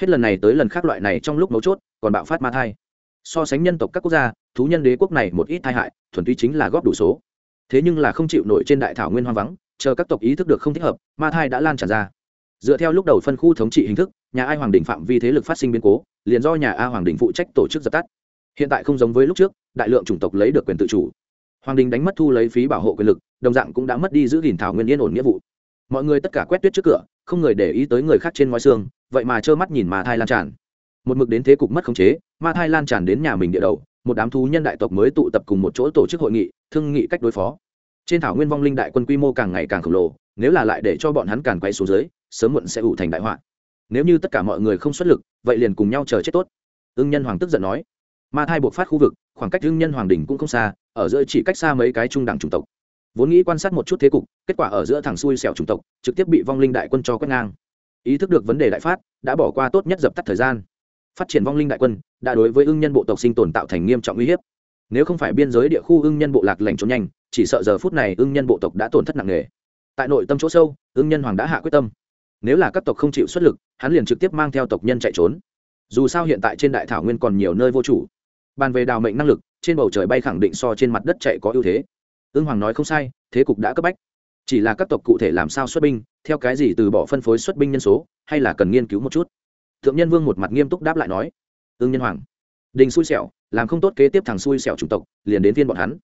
Hết lần này tới lần khác loại này trong lúc mấu chốt, còn bạo phát ma thai. So sánh nhân tộc các quốc gia, thú nhân đế quốc này một ít tai hại, thuần túy chính là góp đủ số. Thế nhưng là không chịu nổi trên đại thảo nguyên hoang vắng, chờ các tộc ý thức được không thích hợp, ma thai đã lan tràn ra. Dựa theo lúc đầu phân khu thống trị hình thức, nhà ai hoàng đình phạm vi thế lực phát sinh biến cố, liền do nhà a hoàng đình phụ trách tổ chức dập tắt. Hiện tại không giống với lúc trước đại lượng chủng tộc lấy được quyền tự chủ. Hoàng đình đánh mất thu lấy phí bảo hộ quyền lực, đồng dạng cũng đã mất đi giữ gìn thảo nguyên yên ổn nghĩa vụ. Mọi người tất cả quét tuyết trước cửa, không người để ý tới người khác trên ngoài xương, vậy mà trơ mắt nhìn mà thai lan tràn. Một mực đến thế cục mất khống chế, ma thai lan tràn đến nhà mình địa đầu, một đám thú nhân đại tộc mới tụ tập cùng một chỗ tổ chức hội nghị, thương nghị cách đối phó. Trên thảo nguyên vong linh đại quân quy mô càng ngày càng khổng lồ, nếu là lại để cho bọn hắn càng quay xuống dưới, sớm muộn sẽ ủ thành đại họa. Nếu như tất cả mọi người không xuất lực, vậy liền cùng nhau chờ chết tốt. Ưng nhân hoàng tức giận nói. Ma thai buộc phát khu vực khoảng cách hưng nhân hoàng đình cũng không xa, ở giữa chỉ cách xa mấy cái trung đẳng chủng tộc. Vốn nghĩ quan sát một chút thế cục, kết quả ở giữa thằng xui xẻo chủng tộc, trực tiếp bị vong linh đại quân cho quét ngang. Ý thức được vấn đề đại phát, đã bỏ qua tốt nhất dập tắt thời gian. Phát triển vong linh đại quân, đã đối với ưng nhân bộ tộc sinh tồn tạo thành nghiêm trọng uy hiếp. Nếu không phải biên giới địa khu ưng nhân bộ lạc lành trốn nhanh, chỉ sợ giờ phút này ưng nhân bộ tộc đã tổn thất nặng nề. Tại nội tâm chỗ sâu, ưng nhân hoàng đã hạ quyết tâm. Nếu là các tộc không chịu xuất lực, hắn liền trực tiếp mang theo tộc nhân chạy trốn. Dù sao hiện tại trên đại thảo nguyên còn nhiều nơi vô chủ bàn về đào mệnh năng lực, trên bầu trời bay khẳng định so trên mặt đất chạy có ưu thế. Ưng hoàng nói không sai, thế cục đã cấp bách. Chỉ là các tộc cụ thể làm sao xuất binh, theo cái gì từ bỏ phân phối xuất binh nhân số, hay là cần nghiên cứu một chút? Thượng nhân vương một mặt nghiêm túc đáp lại nói. Ưng nhân hoàng đình xui xẻo, làm không tốt kế tiếp thằng xui xẻo chủng tộc, liền đến viên bọn hắn.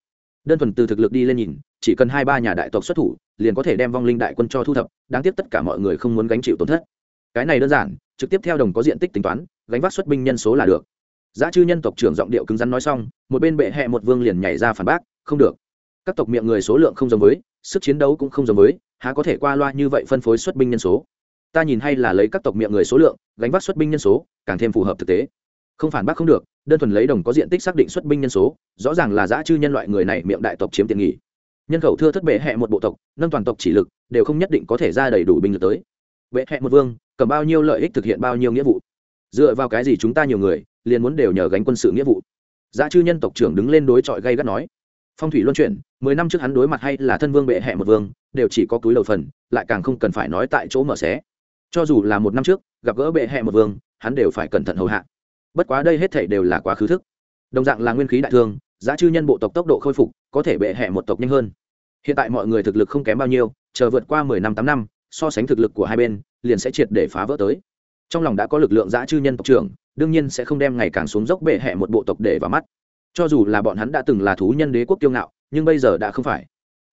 Đơn thuần từ thực lực đi lên nhìn, chỉ cần hai ba nhà đại tộc xuất thủ, liền có thể đem vong linh đại quân cho thu thập, đáng tiếc tất cả mọi người không muốn gánh chịu tổn thất. Cái này đơn giản, trực tiếp theo đồng có diện tích tính toán, gánh vác xuất binh nhân số là được giá chư nhân tộc trưởng giọng điệu cứng rắn nói xong, một bên bệ hẹ một vương liền nhảy ra phản bác, không được. Các tộc miệng người số lượng không giống với, sức chiến đấu cũng không giống với, há có thể qua loa như vậy phân phối xuất binh nhân số? Ta nhìn hay là lấy các tộc miệng người số lượng, gánh vác xuất binh nhân số, càng thêm phù hợp thực tế. Không phản bác không được, đơn thuần lấy đồng có diện tích xác định xuất binh nhân số, rõ ràng là giã chư nhân loại người này miệng đại tộc chiếm tiện nghỉ nhân khẩu thưa thất bệ hẹ một bộ tộc, nâng toàn tộc chỉ lực, đều không nhất định có thể ra đầy đủ binh lực tới. Bệ hẹ một vương, cầm bao nhiêu lợi ích thực hiện bao nhiêu nghĩa vụ? Dựa vào cái gì chúng ta nhiều người liền muốn đều nhờ gánh quân sự nghĩa vụ. Giá chư nhân tộc trưởng đứng lên đối chọi gây gắt nói, phong thủy luân chuyển, mười năm trước hắn đối mặt hay là thân vương bệ hẹ một vương, đều chỉ có túi lầu phần, lại càng không cần phải nói tại chỗ mở xé. Cho dù là một năm trước, gặp gỡ bệ hẹ một vương, hắn đều phải cẩn thận hầu hạ. Bất quá đây hết thể đều là quá khứ thức. Đồng dạng là nguyên khí đại thương, giá chư nhân bộ tộc tốc độ khôi phục, có thể bệ hẹ một tộc nhanh hơn. Hiện tại mọi người thực lực không kém bao nhiêu, chờ vượt qua mười năm tám năm, so sánh thực lực của hai bên, liền sẽ triệt để phá vỡ tới. Trong lòng đã có lực lượng giã chư nhân tộc trưởng đương nhiên sẽ không đem ngày càng xuống dốc bệ hẹ một bộ tộc để vào mắt. Cho dù là bọn hắn đã từng là thú nhân đế quốc kiêu ngạo, nhưng bây giờ đã không phải.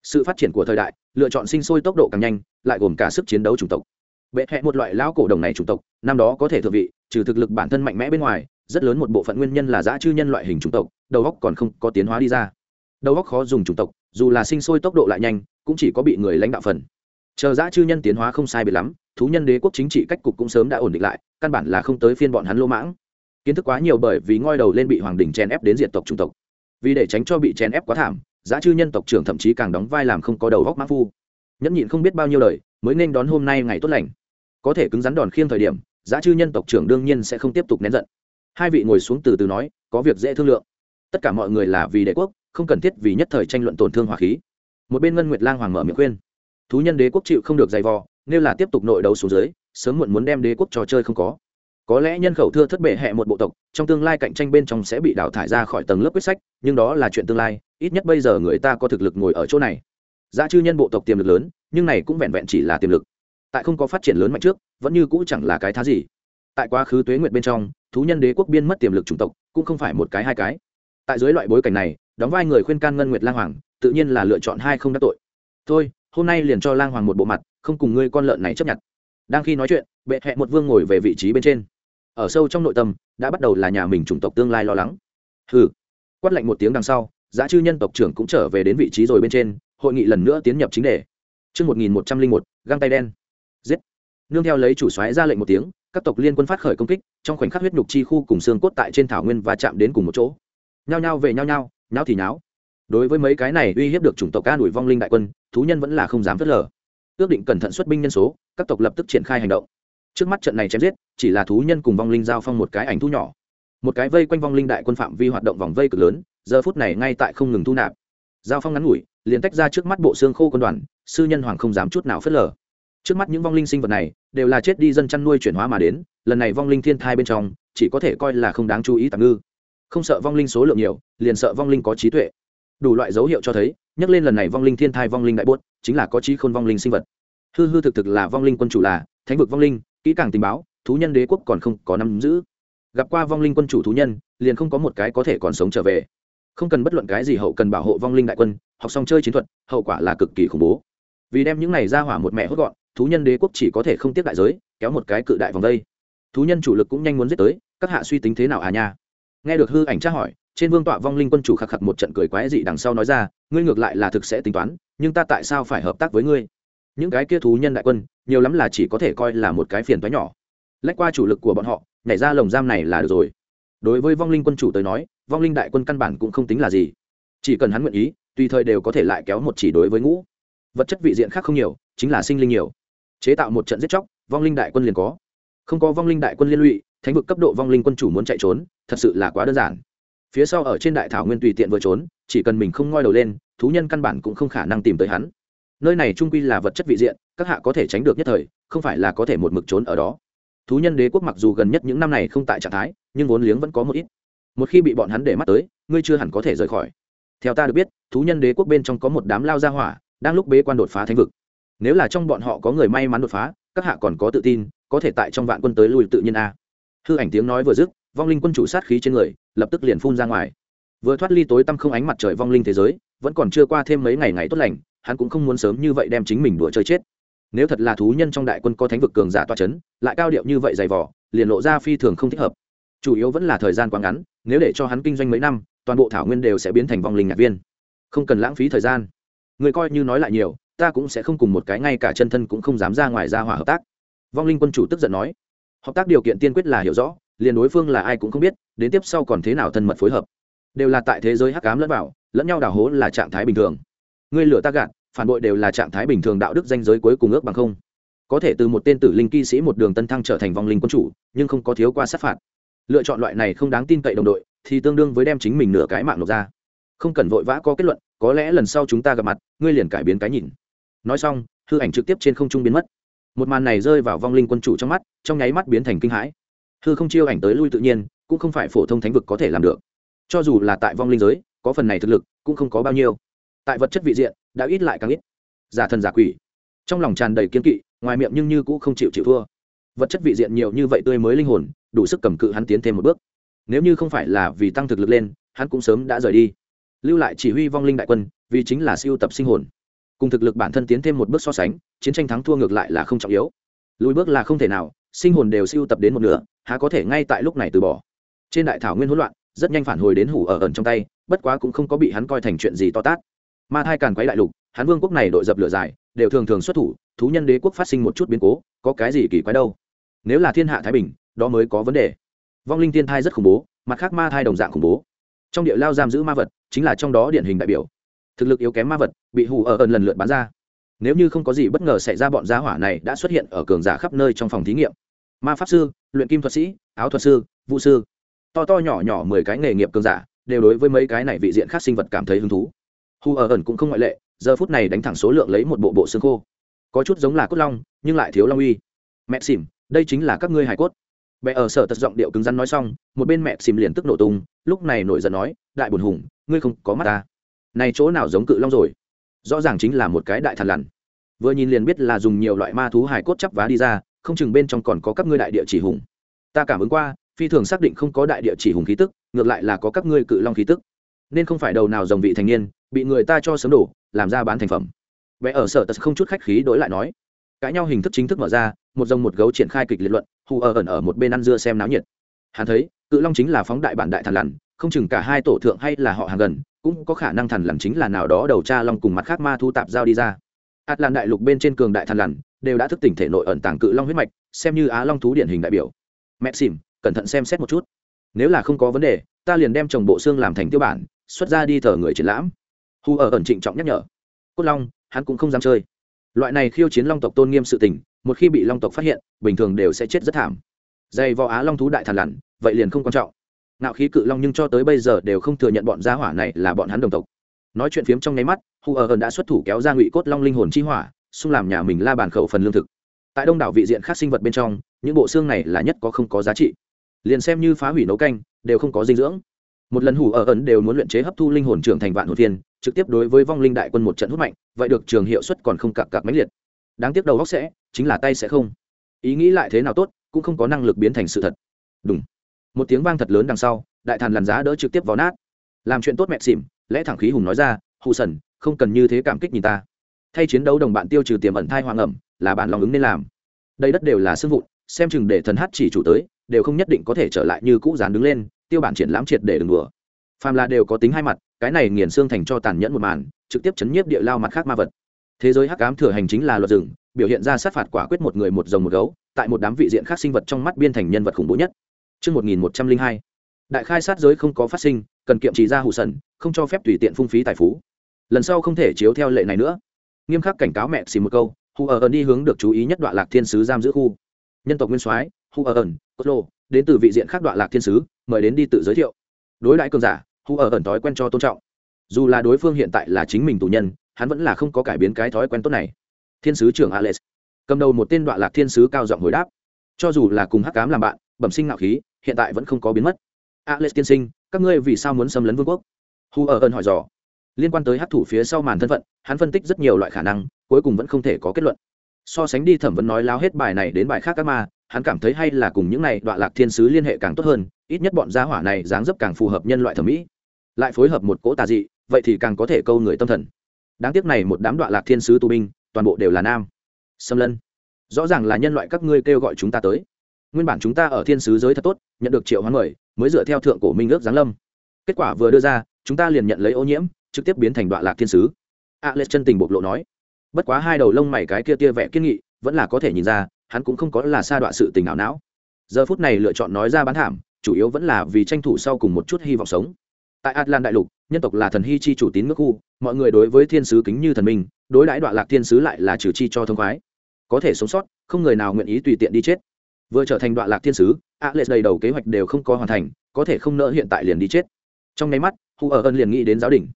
Sự phát triển của thời đại, lựa chọn sinh sôi tốc độ càng nhanh, lại gồm cả sức chiến đấu chủng tộc. Bệ hẹ một loại lão cổ đồng này chủng tộc, năm đó có thể thượng vị, trừ thực lực bản thân mạnh mẽ bên ngoài, rất lớn một bộ phận nguyên nhân là giã chư nhân loại hình chủng tộc, đầu góc còn không có tiến hóa đi ra. Đầu góc khó dùng chủng tộc, dù là sinh sôi tốc độ lại nhanh, cũng chỉ có bị người lãnh đạo phần. Chờ giã chư nhân tiến hóa không sai biệt lắm, thú nhân đế quốc chính trị cách cục cũng sớm đã ổn định lại căn bản là không tới phiên bọn hắn lô mãng. Kiến thức quá nhiều bởi vì ngoi đầu lên bị hoàng đình chèn ép đến diện tộc chủng tộc. Vì để tránh cho bị chèn ép quá thảm, giá chư nhân tộc trưởng thậm chí càng đóng vai làm không có đầu góc mã phu. Nhẫn nhịn không biết bao nhiêu lời mới nên đón hôm nay ngày tốt lành. Có thể cứng rắn đòn khiêng thời điểm, giá chư nhân tộc trưởng đương nhiên sẽ không tiếp tục nén giận. Hai vị ngồi xuống từ từ nói, có việc dễ thương lượng. Tất cả mọi người là vì đệ quốc, không cần thiết vì nhất thời tranh luận tổn thương hỏa khí. Một bên ngân nguyệt lang hoàng mở miệng khuyên. Thú nhân đế quốc chịu không được dày vò, nếu là tiếp tục nội đấu xuống dưới sớm muộn muốn đem đế quốc trò chơi không có. Có lẽ nhân khẩu thưa thất bệ hẹ một bộ tộc, trong tương lai cạnh tranh bên trong sẽ bị đào thải ra khỏi tầng lớp quyết sách, nhưng đó là chuyện tương lai, ít nhất bây giờ người ta có thực lực ngồi ở chỗ này. Giá chư nhân bộ tộc tiềm lực lớn, nhưng này cũng vẹn vẹn chỉ là tiềm lực. Tại không có phát triển lớn mạnh trước, vẫn như cũ chẳng là cái thá gì. Tại quá khứ tuế nguyệt bên trong, thú nhân đế quốc biên mất tiềm lực chủng tộc, cũng không phải một cái hai cái. Tại dưới loại bối cảnh này, đóng vai người khuyên can ngân nguyệt lang hoàng, tự nhiên là lựa chọn hai không đắc tội. Thôi, hôm nay liền cho lang hoàng một bộ mặt, không cùng ngươi con lợn này chấp nhận đang khi nói chuyện bệ hẹ một vương ngồi về vị trí bên trên ở sâu trong nội tâm đã bắt đầu là nhà mình chủng tộc tương lai lo lắng hừ quát lạnh một tiếng đằng sau giá chư nhân tộc trưởng cũng trở về đến vị trí rồi bên trên hội nghị lần nữa tiến nhập chính đề Trước 1101, găng tay đen. Giết. Nương theo lấy chủ soái ra lệnh một tiếng, các tộc liên quân phát khởi công kích, trong khoảnh khắc huyết nhục chi khu cùng xương cốt tại trên thảo nguyên và chạm đến cùng một chỗ. Nhao nhao về nhao nhao, nhao thì nháo. Đối với mấy cái này uy hiếp được chủng tộc ca đuổi vong linh đại quân, thú nhân vẫn là không dám phớt lờ. Ước định cẩn thận xuất binh nhân số, các tộc lập tức triển khai hành động. Trước mắt trận này chém giết chỉ là thú nhân cùng vong linh giao phong một cái ảnh thu nhỏ. Một cái vây quanh vong linh đại quân phạm vi hoạt động vòng vây cực lớn giờ phút này ngay tại không ngừng thu nạp. Giao phong ngắn ngủi liền tách ra trước mắt bộ xương khô quân đoàn sư nhân hoàng không dám chút nào phớt lờ. Trước mắt những vong linh sinh vật này đều là chết đi dân chăn nuôi chuyển hóa mà đến lần này vong linh thiên thai bên trong chỉ có thể coi là không đáng chú ý tạm ngư. Không sợ vong linh số lượng nhiều liền sợ vong linh có trí tuệ. Đủ loại dấu hiệu cho thấy nhắc lên lần này vong linh thiên thai vong linh đại bốt, chính là có trí khôn vong linh sinh vật. Hư hư thực thực là vong linh quân chủ là thánh vực vong linh, kỹ càng tình báo, thú nhân đế quốc còn không có nắm giữ. Gặp qua vong linh quân chủ thú nhân, liền không có một cái có thể còn sống trở về. Không cần bất luận cái gì hậu cần bảo hộ vong linh đại quân, học xong chơi chiến thuật, hậu quả là cực kỳ khủng bố. Vì đem những này ra hỏa một mẹ hốt gọn, thú nhân đế quốc chỉ có thể không tiếp đại giới, kéo một cái cự đại vòng đây. Thú nhân chủ lực cũng nhanh muốn giết tới, các hạ suy tính thế nào à nha? Nghe được hư ảnh tra hỏi trên vương tọa vong linh quân chủ khạc khạc một trận cười quái dị đằng sau nói ra, ngươi ngược lại là thực sẽ tính toán, nhưng ta tại sao phải hợp tác với ngươi? Những cái kia thú nhân đại quân, nhiều lắm là chỉ có thể coi là một cái phiền toái nhỏ. Lách qua chủ lực của bọn họ, nhảy ra lồng giam này là được rồi. Đối với vong linh quân chủ tới nói, vong linh đại quân căn bản cũng không tính là gì. Chỉ cần hắn nguyện ý, tùy thời đều có thể lại kéo một chỉ đối với ngũ. Vật chất vị diện khác không nhiều, chính là sinh linh nhiều. Chế tạo một trận giết chóc, vong linh đại quân liền có. Không có vong linh đại quân liên lụy, thánh vực cấp độ vong linh quân chủ muốn chạy trốn, thật sự là quá đơn giản phía sau ở trên đại thảo nguyên tùy tiện vừa trốn, chỉ cần mình không ngoi đầu lên, thú nhân căn bản cũng không khả năng tìm tới hắn. Nơi này trung quy là vật chất vị diện, các hạ có thể tránh được nhất thời, không phải là có thể một mực trốn ở đó. Thú nhân đế quốc mặc dù gần nhất những năm này không tại trạng thái, nhưng vốn liếng vẫn có một ít. Một khi bị bọn hắn để mắt tới, ngươi chưa hẳn có thể rời khỏi. Theo ta được biết, thú nhân đế quốc bên trong có một đám lao ra hỏa, đang lúc bế quan đột phá thánh vực. Nếu là trong bọn họ có người may mắn đột phá, các hạ còn có tự tin, có thể tại trong vạn quân tới lùi tự nhiên a. Hư ảnh tiếng nói vừa dứt, vong linh quân chủ sát khí trên người lập tức liền phun ra ngoài. Vừa thoát ly tối tăm không ánh mặt trời vong linh thế giới, vẫn còn chưa qua thêm mấy ngày ngày tốt lành, hắn cũng không muốn sớm như vậy đem chính mình đùa chơi chết. Nếu thật là thú nhân trong đại quân có thánh vực cường giả toa c h ấ n lại cao điệu như vậy dày vỏ liền lộ ra phi thường không thích hợp. Chủ yếu vẫn là thời gian quá ngắn, nếu để cho hắn kinh doanh mấy năm, toàn bộ thảo nguyên đều sẽ biến thành vong linh nhạc viên. Không cần lãng phí thời gian. Người coi như nói lại nhiều, ta cũng sẽ không cùng một cái ngay cả chân thân cũng không dám ra ngoài ra hỏa hợp tác. Vong linh quân chủ tức giận nói. Hợp tác điều kiện tiên quyết là hiểu rõ, liền đối phương là ai cũng không biết đến tiếp sau còn thế nào thân mật phối hợp. Đều là tại thế giới hắc cám lẫn vào, lẫn nhau đào hố là trạng thái bình thường. Ngươi lửa ta gạt, phản bội đều là trạng thái bình thường đạo đức danh giới cuối cùng ước bằng không. Có thể từ một tên tử linh kỵ sĩ một đường tân thăng trở thành vong linh quân chủ, nhưng không có thiếu qua sát phạt. Lựa chọn loại này không đáng tin cậy đồng đội, thì tương đương với đem chính mình nửa cái mạng nộp ra. Không cần vội vã có kết luận, có lẽ lần sau chúng ta gặp mặt, ngươi liền cải biến cái nhìn. Nói xong, hư ảnh trực tiếp trên không trung biến mất. Một màn này rơi vào vong linh quân chủ trong mắt, trong nháy mắt biến thành kinh hãi. Hư không chiêu ảnh tới lui tự nhiên cũng không phải phổ thông thánh vực có thể làm được. Cho dù là tại vong linh giới, có phần này thực lực, cũng không có bao nhiêu. Tại vật chất vị diện, đã ít lại càng ít. Giả thần giả quỷ. Trong lòng tràn đầy kiên kỵ, ngoài miệng nhưng như cũng không chịu chịu thua. Vật chất vị diện nhiều như vậy tươi mới linh hồn, đủ sức cầm cự hắn tiến thêm một bước. Nếu như không phải là vì tăng thực lực lên, hắn cũng sớm đã rời đi. Lưu lại chỉ huy vong linh đại quân, vì chính là siêu tập sinh hồn. Cùng thực lực bản thân tiến thêm một bước so sánh, chiến tranh thắng thua ngược lại là không trọng yếu. Lùi bước là không thể nào, sinh hồn đều siêu tập đến một nửa, há có thể ngay tại lúc này từ bỏ trên đại thảo nguyên hỗn loạn, rất nhanh phản hồi đến hủ ở ẩn trong tay, bất quá cũng không có bị hắn coi thành chuyện gì to tát. Ma thai càn quấy đại lục, hắn vương quốc này đội dập lửa dài, đều thường thường xuất thủ, thú nhân đế quốc phát sinh một chút biến cố, có cái gì kỳ quái đâu? Nếu là thiên hạ thái bình, đó mới có vấn đề. Vong linh thiên thai rất khủng bố, mặt khác ma thai đồng dạng khủng bố. Trong địa lao giam giữ ma vật, chính là trong đó điển hình đại biểu. Thực lực yếu kém ma vật, bị hủ ở ẩn lần lượt bán ra. Nếu như không có gì bất ngờ xảy ra, bọn gia hỏa này đã xuất hiện ở cường giả khắp nơi trong phòng thí nghiệm. Ma pháp sư, luyện kim thuật sĩ, áo thuật sư, vũ sư to to nhỏ nhỏ mười cái nghề nghiệp cường giả, đều đối với mấy cái này vị diện khác sinh vật cảm thấy hứng thú. Hu ở ẩn cũng không ngoại lệ, giờ phút này đánh thẳng số lượng lấy một bộ bộ xương khô. Có chút giống là cốt long, nhưng lại thiếu long uy. Mẹ xỉm, đây chính là các ngươi hải cốt. Mẹ ở sở tật giọng điệu cứng rắn nói xong, một bên mẹ xỉm liền tức nổ tung, lúc này nổi giận nói, đại bùn hùng, ngươi không có mắt ta. Này chỗ nào giống cự long rồi? Rõ ràng chính là một cái đại thần lằn. Vừa nhìn liền biết là dùng nhiều loại ma thú hải cốt chắp vá đi ra, không chừng bên trong còn có các ngươi đại địa chỉ hùng. Ta cảm ứng qua phi thường xác định không có đại địa chỉ hùng khí tức, ngược lại là có các ngươi cự long khí tức. Nên không phải đầu nào dòng vị thành niên, bị người ta cho sớm đổ, làm ra bán thành phẩm. Vẽ ở sở tật không chút khách khí đối lại nói. Cãi nhau hình thức chính thức mở ra, một dòng một gấu triển khai kịch liệt luận, hù ở ẩn ở một bên ăn dưa xem náo nhiệt. Hắn thấy, cự long chính là phóng đại bản đại thần lằn, không chừng cả hai tổ thượng hay là họ hàng gần, cũng có khả năng thần lằn chính là nào đó đầu cha long cùng mặt khác ma thu tạp giao đi ra. Ạt làn đại lục bên trên cường đại thần lằn, đều đã thức tỉnh thể nội ẩn tàng cự long huyết mạch, xem như á long thú điển hình đại biểu. Mẹ xỉm cẩn thận xem xét một chút. Nếu là không có vấn đề, ta liền đem chồng bộ xương làm thành tiêu bản, xuất ra đi thờ người triển lãm. Hù ở ẩn trịnh trọng nhắc nhở. Cốt long, hắn cũng không dám chơi. Loại này khiêu chiến long tộc tôn nghiêm sự tình, một khi bị long tộc phát hiện, bình thường đều sẽ chết rất thảm. Dày vò á long thú đại thàn lặn vậy liền không quan trọng. Nạo khí cự long nhưng cho tới bây giờ đều không thừa nhận bọn gia hỏa này là bọn hắn đồng tộc. Nói chuyện phiếm trong nháy mắt hù ở ẩn đã xuất thủ kéo ra ngụy cốt long linh hồn chi hỏa, xung làm nhà mình la bàn khẩu phần lương thực. Tại đông đảo vị diện khác sinh vật bên trong, những bộ xương này là nhất có không có giá trị liền xem như phá hủy nấu canh, đều không có dinh dưỡng. Một lần hủ ở ẩn đều muốn luyện chế hấp thu linh hồn trưởng thành vạn hồn thiên, trực tiếp đối với vong linh đại quân một trận hút mạnh, vậy được trường hiệu suất còn không cặp cặp mãnh liệt. Đáng tiếc đầu góc sẽ, chính là tay sẽ không. Ý nghĩ lại thế nào tốt, cũng không có năng lực biến thành sự thật. Đúng một tiếng vang thật lớn đằng sau, đại thần làn giá đỡ trực tiếp vào nát. Làm chuyện tốt mẹ xỉm, lẽ thẳng khí hùng nói ra hụ sần, không cần như thế cảm kích nhìn ta. Thay chiến đấu đồng bạn tiêu trừ tiềm ẩn thai hoàng ẩm, là bản lòng ứng nên làm. Đây đất đều là sưng vụn, xem chừng để thần hát chỉ chủ tới đều không nhất định có thể trở lại như cũ dán đứng lên tiêu bản triển lãm triệt để đừng đùa phàm là đều có tính hai mặt cái này nghiền xương thành cho tàn nhẫn một màn trực tiếp chấn nhiếp địa lao mặt khác ma vật thế giới hắc ám thừa hành chính là luật rừng biểu hiện ra sát phạt quả quyết một người một rồng một gấu tại một đám vị diện khác sinh vật trong mắt biên thành nhân vật khủng bố nhất Trước 1102, đại khai sát giới không có phát sinh, cần kiệm trì ra hủ sần, không cho phép tùy tiện phung phí tài phú. Lần sau không thể chiếu theo lệ này nữa. Nghiêm khắc cảnh cáo mẹ xì một câu, Hu ở ơn đi hướng được chú ý nhất đoạn lạc thiên sứ giam giữ khu. Nhân tộc nguyên soái, Hu ở ẩn, Cốt Lô, đến từ vị diện khác đoạn lạc thiên sứ, mời đến đi tự giới thiệu. Đối đãi cường giả, Hu ở ẩn thói quen cho tôn trọng. Dù là đối phương hiện tại là chính mình tù nhân, hắn vẫn là không có cải biến cái thói quen tốt này. Thiên sứ trưởng Alex, cầm đầu một tên đoạn lạc thiên sứ cao giọng hồi đáp cho dù là cùng hắc cám làm bạn bẩm sinh ngạo khí hiện tại vẫn không có biến mất alex tiên sinh các ngươi vì sao muốn xâm lấn vương quốc hu ở Ẩn hỏi dò liên quan tới hắc thủ phía sau màn thân phận hắn phân tích rất nhiều loại khả năng cuối cùng vẫn không thể có kết luận so sánh đi thẩm vấn nói láo hết bài này đến bài khác các ma, hắn cảm thấy hay là cùng những này đoạn lạc thiên sứ liên hệ càng tốt hơn, ít nhất bọn gia hỏa này dáng dấp càng phù hợp nhân loại thẩm mỹ. Lại phối hợp một cỗ tà dị, vậy thì càng có thể câu người tâm thần. Đáng tiếc này một đám đoạn lạc thiên sứ tù binh, toàn bộ đều là nam. Xâm lân rõ ràng là nhân loại các ngươi kêu gọi chúng ta tới. Nguyên bản chúng ta ở thiên sứ giới thật tốt, nhận được triệu hoán mời, mới dựa theo thượng cổ minh ước giáng lâm. Kết quả vừa đưa ra, chúng ta liền nhận lấy ô nhiễm, trực tiếp biến thành đoạn lạc thiên sứ. A lê chân tình bộc lộ nói bất quá hai đầu lông mày cái kia tia vẽ kiên nghị, vẫn là có thể nhìn ra, hắn cũng không có là xa đoạn sự tình ảo não. Giờ phút này lựa chọn nói ra bán thảm, chủ yếu vẫn là vì tranh thủ sau cùng một chút hy vọng sống. Tại atlan đại lục, nhân tộc là thần hy chi chủ tín ngưỡng khu, mọi người đối với thiên sứ kính như thần minh, đối đãi đoạn lạc thiên sứ lại là trừ chi cho thông khoái. Có thể sống sót, không người nào nguyện ý tùy tiện đi chết. Vừa trở thành đoạn lạc thiên sứ a lệ đầy đầu kế hoạch đều không có hoàn thành, có thể không nỡ hiện tại liền đi chết. Trong nháy mắt hu ở ân liền nghĩ đến giáo đình.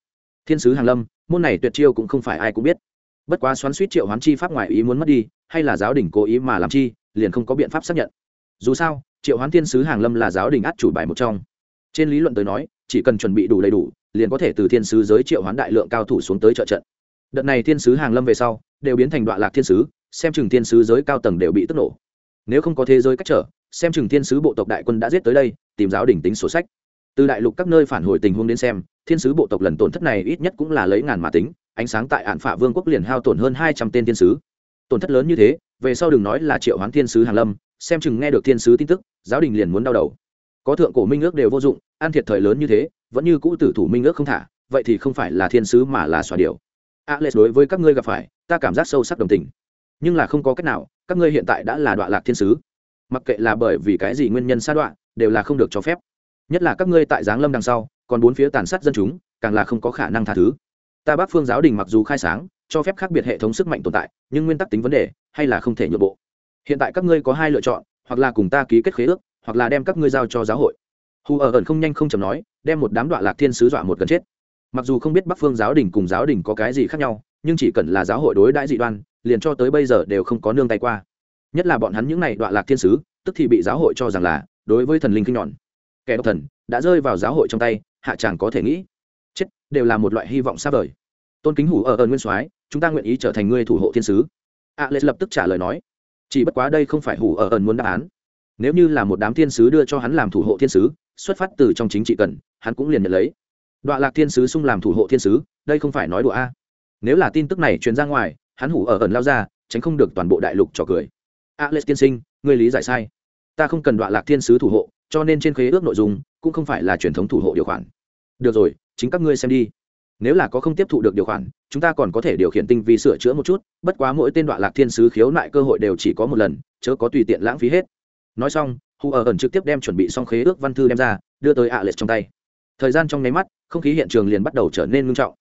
Thiên sứ hàng lâm, môn này tuyệt chiêu cũng không phải ai cũng biết bất quá xoắn suýt triệu hoán chi pháp ngoài ý muốn mất đi, hay là giáo đình cố ý mà làm chi, liền không có biện pháp xác nhận. Dù sao, triệu hoán thiên sứ hàng lâm là giáo đình át chủ bài một trong. Trên lý luận tới nói, chỉ cần chuẩn bị đủ đầy đủ, liền có thể từ thiên sứ giới triệu hoán đại lượng cao thủ xuống tới trợ trận. Đợt này thiên sứ hàng lâm về sau, đều biến thành đoạn lạc thiên sứ, xem chừng thiên sứ giới cao tầng đều bị tức nổ. Nếu không có thế giới cách trở, xem chừng thiên sứ bộ tộc đại quân đã giết tới đây, tìm giáo đình tính sổ sách. Từ đại lục các nơi phản hồi tình huống đến xem, thiên sứ bộ tộc lần tổn thất này ít nhất cũng là lấy ngàn mà tính ánh sáng tại hạn phả vương quốc liền hao tổn hơn hai trăm tên thiên sứ. Tổn thất lớn như thế, về sau đừng nói là triệu hoán thiên sứ hàn lâm, xem chừng nghe được thiên sứ tin tức, giáo đình liền muốn đau đầu. Có thượng cổ minh ước đều vô dụng ăn thiệt thời lớn như thế, vẫn như cũ tử thủ minh ước không thả, vậy thì không phải là thiên sứ mà là xòa điều. Alex đối với các ngươi gặp phải, ta cảm giác sâu sắc đồng tình. Nhưng là không có cách nào, các ngươi hiện tại đã là đoạn lạc thiên sứ. Mặc kệ là bởi vì cái gì nguyên nhân sa đoạn đều là không được cho phép. Nhất là các ngươi tại giáng lâm đằng sau, còn bốn phía tàn sát dân chúng, càng là không có khả năng tha thứ ta bắc phương giáo đình mặc dù khai sáng, cho phép khác biệt hệ thống sức mạnh tồn tại, nhưng nguyên tắc tính vấn đề, hay là không thể nhượng bộ. Hiện tại các ngươi có hai lựa chọn, hoặc là cùng ta ký kết khế ước, hoặc là đem các ngươi giao cho giáo hội. Hù ở ẩn không nhanh không chầm nói, đem một đám đoạn lạc thiên sứ dọa một gần chết. Mặc dù không biết bắc phương giáo đình cùng giáo đình có cái gì khác nhau, nhưng chỉ cần là giáo hội đối đãi dị đoan, liền cho tới bây giờ đều không có nương tay qua. Nhất là bọn hắn những n à y đoạn lạc thiên sứ, tức thì bị giáo hội cho rằng là đối với thần linh kinh nhọn. Kẻ độc thần, đã rơi vào giáo hội trong tay, hạ chàng có thể nghĩ chết, đều là một loại hy vọng xa vời. Tôn kính hủ ở ơn nguyên soái, chúng ta nguyện ý trở thành người thủ hộ thiên sứ. A Lệ lập tức trả lời nói, chỉ bất quá đây không phải hủ ở ơn muốn đáp án. Nếu như là một đám thiên sứ đưa cho hắn làm thủ hộ thiên sứ, xuất phát từ trong chính trị cần, hắn cũng liền nhận lấy. Đoạn lạc thiên sứ xung làm thủ hộ thiên sứ, đây không phải nói đùa a. Nếu là tin tức này truyền ra ngoài, hắn hủ ở ẩn lao ra, tránh không được toàn bộ đại lục trò cười. A Lệ tiên sinh, ngươi lý giải sai. Ta không cần đoạn lạc thiên sứ thủ hộ, cho nên trên khế ước nội dung, cũng không phải là truyền thống thủ hộ điều khoản. Được rồi chính các ngươi xem đi. Nếu là có không tiếp thụ được điều khoản, chúng ta còn có thể điều khiển tinh vi sửa chữa một chút, bất quá mỗi tên đoạn lạc thiên sứ khiếu nại cơ hội đều chỉ có một lần, chớ có tùy tiện lãng phí hết. Nói xong hù ở ẩn trực tiếp đem chuẩn bị xong khế ước văn thư đem ra, đưa tới ạ lệch trong tay. Thời gian trong nháy mắt, không khí hiện trường liền bắt đầu trở nên ngưng trọng.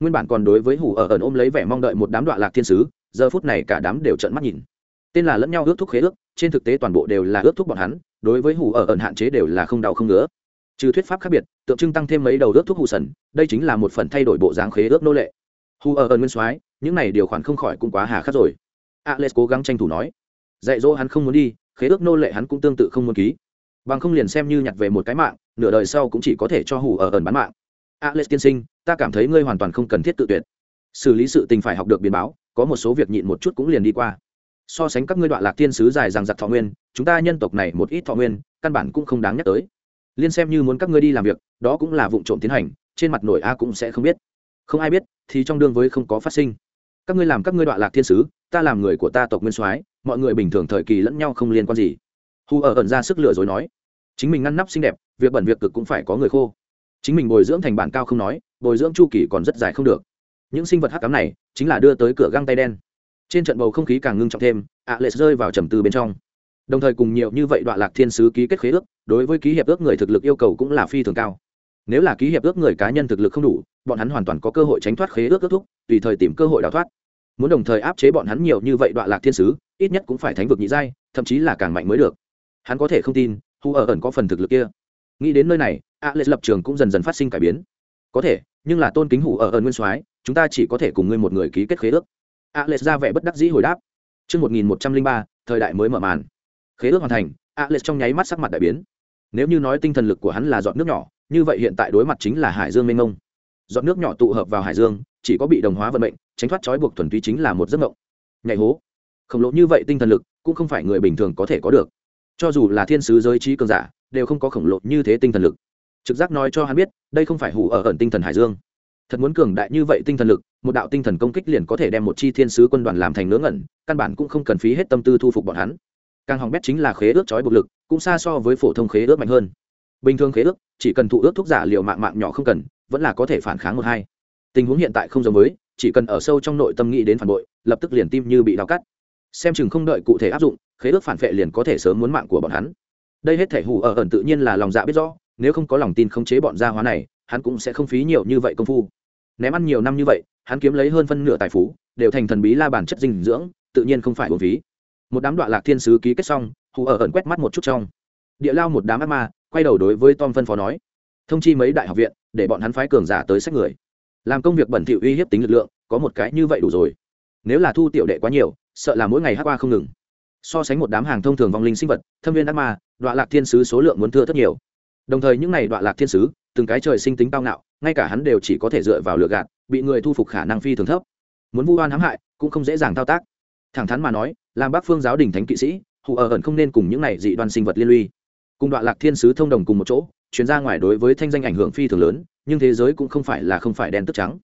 Nguyên bản còn đối với hủ ở ẩn ôm lấy vẻ mong đợi một đám đoạn lạc thiên sứ, giờ phút này cả đám đều trợn mắt nhìn. Tên là lẫn nhau ước thúc khế ước, trên thực tế toàn bộ đều là ước thúc bọn hắn, đối với hủ ở ẩn hạn chế đều là không đau không ngứa trừ thuyết pháp khác biệt, tượng trưng tăng thêm mấy đầu ước thuốc hủ sần, đây chính là một phần thay đổi bộ dáng khế ước nô lệ. Hù ở ẩn nguyên soái, những này điều khoản không khỏi cũng quá hà khắc rồi. Alex cố gắng tranh thủ nói, dạy dỗ hắn không muốn đi, khế ước nô lệ hắn cũng tương tự không muốn ký. Bằng không liền xem như nhặt về một cái mạng, nửa đời sau cũng chỉ có thể cho hù ở ẩn bán mạng. Alex tiên sinh, ta cảm thấy ngươi hoàn toàn không cần thiết tự tuyệt. Xử lý sự tình phải học được biến báo, có một số việc nhịn một chút cũng liền đi qua. So sánh các ngươi đoạn lạc thiên sứ dài rằng giặc thọ nguyên, chúng ta nhân tộc này một ít thọ nguyên, căn bản cũng không đáng nhắc tới liên xem như muốn các ngươi đi làm việc, đó cũng là vụ trộm tiến hành, trên mặt nổi a cũng sẽ không biết. Không ai biết, thì trong đương với không có phát sinh. Các ngươi làm các ngươi đoạn lạc thiên sứ, ta làm người của ta tộc nguyên soái, mọi người bình thường thời kỳ lẫn nhau không liên quan gì. Hù ở ẩn ra sức lừa dối nói, chính mình ngăn nắp xinh đẹp, việc bẩn việc cực cũng phải có người khô. Chính mình bồi dưỡng thành bản cao không nói, bồi dưỡng chu kỳ còn rất dài không được. Những sinh vật hắc cám này, chính là đưa tới cửa găng tay đen. Trên trận bầu không khí càng ngưng trọng thêm ạ lệ rơi vào trầm tư bên trong đồng thời cùng nhiều như vậy đoạn lạc thiên sứ ký kết khế ước đối với ký hiệp ước người thực lực yêu cầu cũng là phi thường cao. Nếu là ký hiệp ước người cá nhân thực lực không đủ bọn hắn hoàn toàn có cơ hội tránh thoát khế ước kết thúc tùy thời tìm cơ hội đào thoát. Muốn đồng thời áp chế bọn hắn nhiều như vậy đoạn lạc thiên sứ ít nhất cũng phải thánh vực nhị giai thậm chí là càng mạnh mới được. Hắn có thể không tin hu ở ẩn có phần thực lực kia. Nghĩ đến nơi này a lệ lập trường cũng dần dần phát sinh cải biến. Có thể nhưng là tôn kính hủ ở ẩn nguyên soái chúng ta chỉ có thể cùng ngươi một người ký kết khế ước. A lệ ra vẻ bất đắc dĩ hồi đáp. Trước 1103, thời đại mới mở màn. Khế ước hoàn thành, a lệ trong nháy mắt sắc mặt đại biến. Nếu như nói tinh thần lực của hắn là giọt nước nhỏ, như vậy hiện tại đối mặt chính là hải dương mênh mông. Giọt nước nhỏ tụ hợp vào hải dương, chỉ có bị đồng hóa vận mệnh, tránh thoát trói buộc thuần túy chính là một giấc mộng. Nhảy hố. Khổng lồ như vậy tinh thần lực, cũng không phải người bình thường có thể có được cho dù là thiên sứ giới trí cường giả đều không có khổng lồ như thế tinh thần lực trực giác nói cho hắn biết đây không phải hủ ở ẩn tinh thần hải dương thật muốn cường đại như vậy tinh thần lực một đạo tinh thần công kích liền có thể đem một chi thiên sứ quân đoàn làm thành ngớ ngẩn căn bản cũng không cần phí hết tâm tư thu phục bọn hắn càng hỏng bét chính là khế ước trói buộc lực, cũng xa so với phổ thông khế ước mạnh hơn. Bình thường khế ước, chỉ cần thụ ước thuốc giả liệu mạng mạng nhỏ không cần, vẫn là có thể phản kháng một hai. Tình huống hiện tại không giống với, chỉ cần ở sâu trong nội tâm nghĩ đến phản bội, lập tức liền tim như bị đau cắt. Xem chừng không đợi cụ thể áp dụng, khế ước phản vệ liền có thể sớm muốn mạng của bọn hắn. Đây hết thể hủ ở ẩn tự nhiên là lòng dạ biết rõ, nếu không có lòng tin khống chế bọn gia hóa này, hắn cũng sẽ không phí nhiều như vậy công phu. Ném ăn nhiều năm như vậy, hắn kiếm lấy hơn phân nửa tài phú, đều thành thần bí la bản chất dinh dưỡng, tự nhiên không phải hồn phí một đám đoạn lạc thiên sứ ký kết xong hủ ở ẩn quét mắt một chút trong. Địa lao một đám ác ma, quay đầu đối với tom phân phó nói, thông chi mấy đại học viện, để bọn hắn phái cường giả tới sách người. Làm công việc bẩn thỉu uy hiếp tính lực lượng, có một cái như vậy đủ rồi. Nếu là thu tiểu đệ quá nhiều, sợ là mỗi ngày hát qua không ngừng. So sánh một đám hàng thông thường vong linh sinh vật, thâm viên ác ma đoạn lạc thiên sứ số lượng muốn thưa rất nhiều. Đồng thời những n à y đoạn lạc thiên sứ, từng cái trời sinh tính cao ngạo, ngay cả hắn đều chỉ có thể dựa vào lựa gạt, bị người thu phục khả năng phi thường thấp. Muốn vu oan hãm hại, cũng không dễ dàng thao tác thẳng thắn mà nói, làm bác phương giáo đình thánh kỵ sĩ, hù ở ẩn không nên cùng những này dị đoan sinh vật liên lụy. Cùng đoạn lạc thiên sứ thông đồng cùng một chỗ chuyển ra ngoài đối với thanh danh ảnh hưởng phi thường lớn, nhưng thế giới cũng không phải là không phải đen tức trắng.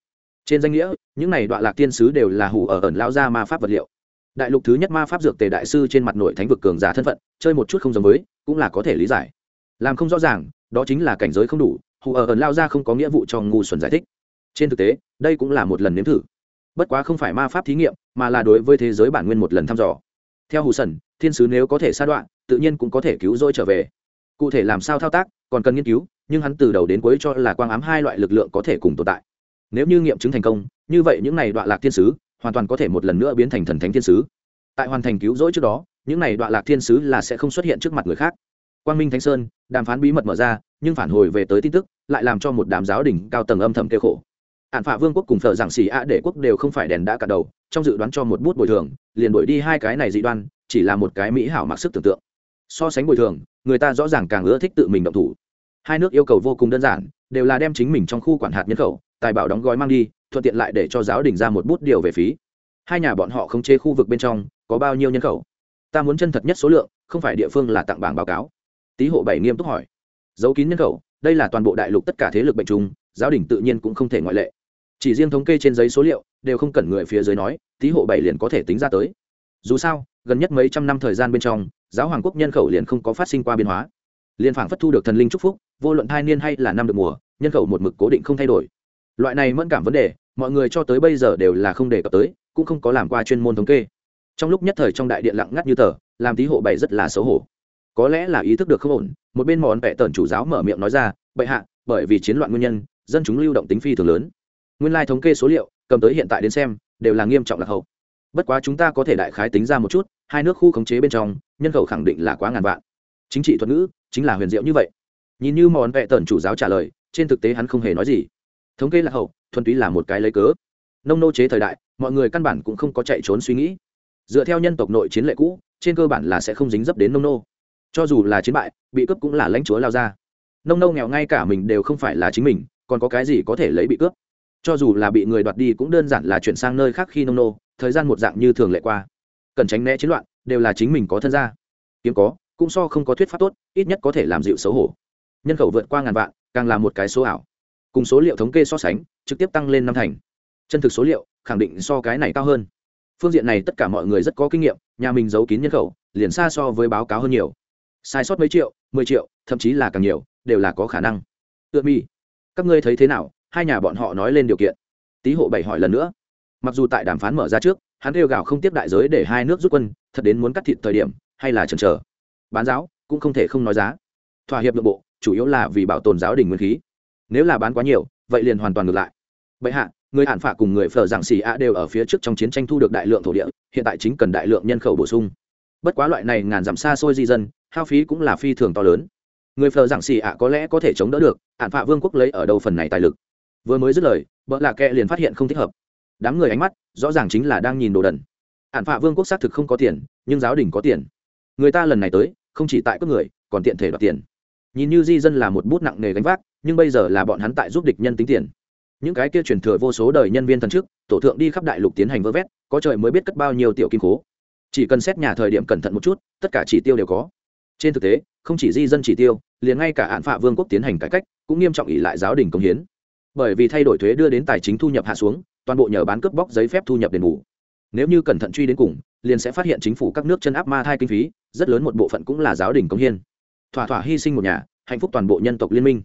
Trên danh nghĩa, những này đoạn lạc thiên sứ đều là hù ở ẩn lao ra ma pháp vật liệu. Đại lục thứ nhất ma pháp dược tề đại sư trên mặt nội thánh vực cường giả thân phận, chơi một chút không giống với, cũng là có thể lý giải. Làm không rõ ràng, đó chính là cảnh giới không đủ, hù ở ẩn lao ra không có nghĩa vụ cho ngu xuẩn giải thích. Trên thực tế, đây cũng là một lần nếm thử bất quá không phải ma pháp thí nghiệm, mà là đối với thế giới bản nguyên một lần thăm dò. Theo hù sần, thiên sứ nếu có thể sa đoạn, tự nhiên cũng có thể cứu rỗi trở về. Cụ thể làm sao thao tác, còn cần nghiên cứu, nhưng hắn từ đầu đến cuối cho là quang ám hai loại lực lượng có thể cùng tồn tại. Nếu như nghiệm chứng thành công, như vậy những này đoạn lạc thiên sứ, hoàn toàn có thể một lần nữa biến thành thần thánh thiên sứ. Tại hoàn thành cứu rỗi trước đó, những này đoạn lạc thiên sứ là sẽ không xuất hiện trước mặt người khác. Quang minh thánh sơn, đàm phán bí mật mở ra, nhưng phản hồi về tới tin tức, lại làm cho một đám giáo đình cao tầng âm thầm kêu khổ ạn phạ vương quốc cùng thợ giảng xỉ ạ để quốc đều không phải đèn đã cả đầu, trong dự đoán cho một bút bồi thường, liền đổi đi hai cái này dị đoan, chỉ là một cái mỹ hảo mặc sức tưởng tượng. So sánh bồi thường, người ta rõ ràng càng ưa thích tự mình động thủ. Hai nước yêu cầu vô cùng đơn giản, đều là đem chính mình trong khu quản hạt nhân khẩu, tài bảo đóng gói mang đi, thuận tiện lại để cho giáo đình ra một bút điều về phí. Hai nhà bọn họ không chế khu vực bên trong, có bao nhiêu nhân khẩu? Ta muốn chân thật nhất số lượng, không phải địa phương là tặng bảng báo cáo. Tý hộ bảy nghiêm túc hỏi. Giấu kín nhân khẩu, đây là toàn bộ đại lục tất cả thế lực bệnh trùng, giáo đình tự nhiên cũng không thể ngoại lệ chỉ riêng thống kê trên giấy số liệu, đều không cần người phía dưới nói tý hộ bảy liền có thể tính ra tới. Dù sao, gần nhất mấy trăm năm thời gian bên trong, giáo hoàng quốc nhân khẩu liền không có phát sinh qua biến hóa. Liền phảng phất thu được thần linh chúc phúc, vô luận thai niên hay là năm được mùa, nhân khẩu một mực cố định không thay đổi. Loại này mẫn cảm vấn đề, mọi người cho tới bây giờ đều là không đề cập tới, cũng không có làm qua chuyên môn thống kê. Trong lúc nhất thời trong đại điện lặng ngắt như tờ, làm tý hộ bảy rất là xấu hổ. Có lẽ là ý thức được không ổn, một bên mòn vẹ tần chủ giáo mở miệng nói ra, bệ hạ, bởi vì chiến loạn nguyên nhân, dân chúng lưu động tính phi thường lớn nguyên lai thống kê số liệu, cầm tới hiện tại đến xem, đều là nghiêm trọng lạc hậu. Bất quá chúng ta có thể đại khái tính ra một chút, hai nước khu khống chế bên trong, nhân khẩu khẳng định là quá ngàn vạn. Chính trị thuật ngữ, chính là huyền diệu như vậy. Nhìn như mòn vẹ tần chủ giáo trả lời, trên thực tế hắn không hề nói gì. Thống kê lạc hậu, thuần túy là một cái lấy cớ. Nông nô chế thời đại, mọi người căn bản cũng không có chạy trốn suy nghĩ. Dựa theo nhân tộc nội chiến lệ cũ, trên cơ bản là sẽ không dính dấp đến nông nô. Cho dù là chiến bại, bị cướp cũng là lãnh chúa lao ra. Nông nô nghèo ngay cả mình đều không phải là chính mình, còn có cái gì có thể lấy bị cướp? Cho dù là bị người đoạt đi cũng đơn giản là chuyển sang nơi khác khi nông nô, thời gian một dạng như thường lệ qua. Cần tránh né chiến loạn, đều là chính mình có thân gia. Kiếm có, cũng so không có thuyết pháp tốt, ít nhất có thể làm dịu xấu hổ. Nhân khẩu vượt qua ngàn vạn, càng là một cái số ảo. Cùng số liệu thống kê so sánh, trực tiếp tăng lên năm thành. Chân thực số liệu, khẳng định so cái này cao hơn. Phương diện này tất cả mọi người rất có kinh nghiệm, nhà mình giấu kín nhân khẩu, liền xa so với báo cáo hơn nhiều. Sai sót mấy triệu, mười triệu, thậm chí là càng nhiều, đều là có khả năng. Tựa mi, các ngươi thấy thế nào? Hai nhà bọn họ nói lên điều kiện. Tý hộ bảy hỏi lần nữa. Mặc dù tại đàm phán mở ra trước, hắn kêu gào không tiếp đại giới để hai nước rút quân, thật đến muốn cắt thịt thời điểm, hay là chần chờ? Bán giáo cũng không thể không nói giá. Thỏa hiệp nội bộ, chủ yếu là vì bảo tồn giáo đình nguyên khí. Nếu là bán quá nhiều, vậy liền hoàn toàn ngược lại. Bệ hạ, người hạn phả cùng người phở giảng xì a đều ở phía trước trong chiến tranh thu được đại lượng thổ địa, hiện tại chính cần đại lượng nhân khẩu bổ sung. Bất quá loại này ngàn dặm xa xôi di dân, hao phí cũng là phi thường to lớn. Người phờ giảng xì ạ có lẽ có thể chống đỡ được, hạn phạ vương quốc lấy ở đâu phần này tài lực? Vừa mới dứt lời vợ lạ kệ liền phát hiện không thích hợp. Đám người ánh mắt, rõ ràng chính là đang nhìn đồ đần. Hạn phạ vương quốc xác thực không có tiền, nhưng giáo đình có tiền. Người ta lần này tới, không chỉ tại các người, còn tiện thể đoạt tiền. Nhìn như di dân là một bút nặng nề gánh vác, nhưng bây giờ là bọn hắn tại giúp địch nhân tính tiền. Những cái kia truyền thừa vô số đời nhân viên thần chức, tổ thượng đi khắp đại lục tiến hành vơ vét, có trời mới biết cất bao nhiêu tiểu kim cố chỉ cần xét nhà thời điểm cẩn thận một chút, tất cả chỉ tiêu đều có. Trên thực tế, không chỉ di dân chỉ tiêu, liền ngay cả hạn phạ vương quốc tiến hành cải cách, cũng nghiêm trọng ỉ lại giáo đình công hiến bởi vì thay đổi thuế đưa đến tài chính thu nhập hạ xuống, toàn bộ nhờ bán cướp bóc giấy phép thu nhập đền bù. Nếu như cẩn thận truy đến cùng, liền sẽ phát hiện chính phủ các nước chân áp ma thai kinh phí, rất lớn một bộ phận cũng là giáo đình công hiên thỏa thỏa hy sinh một nhà, hạnh phúc toàn bộ nhân tộc liên minh.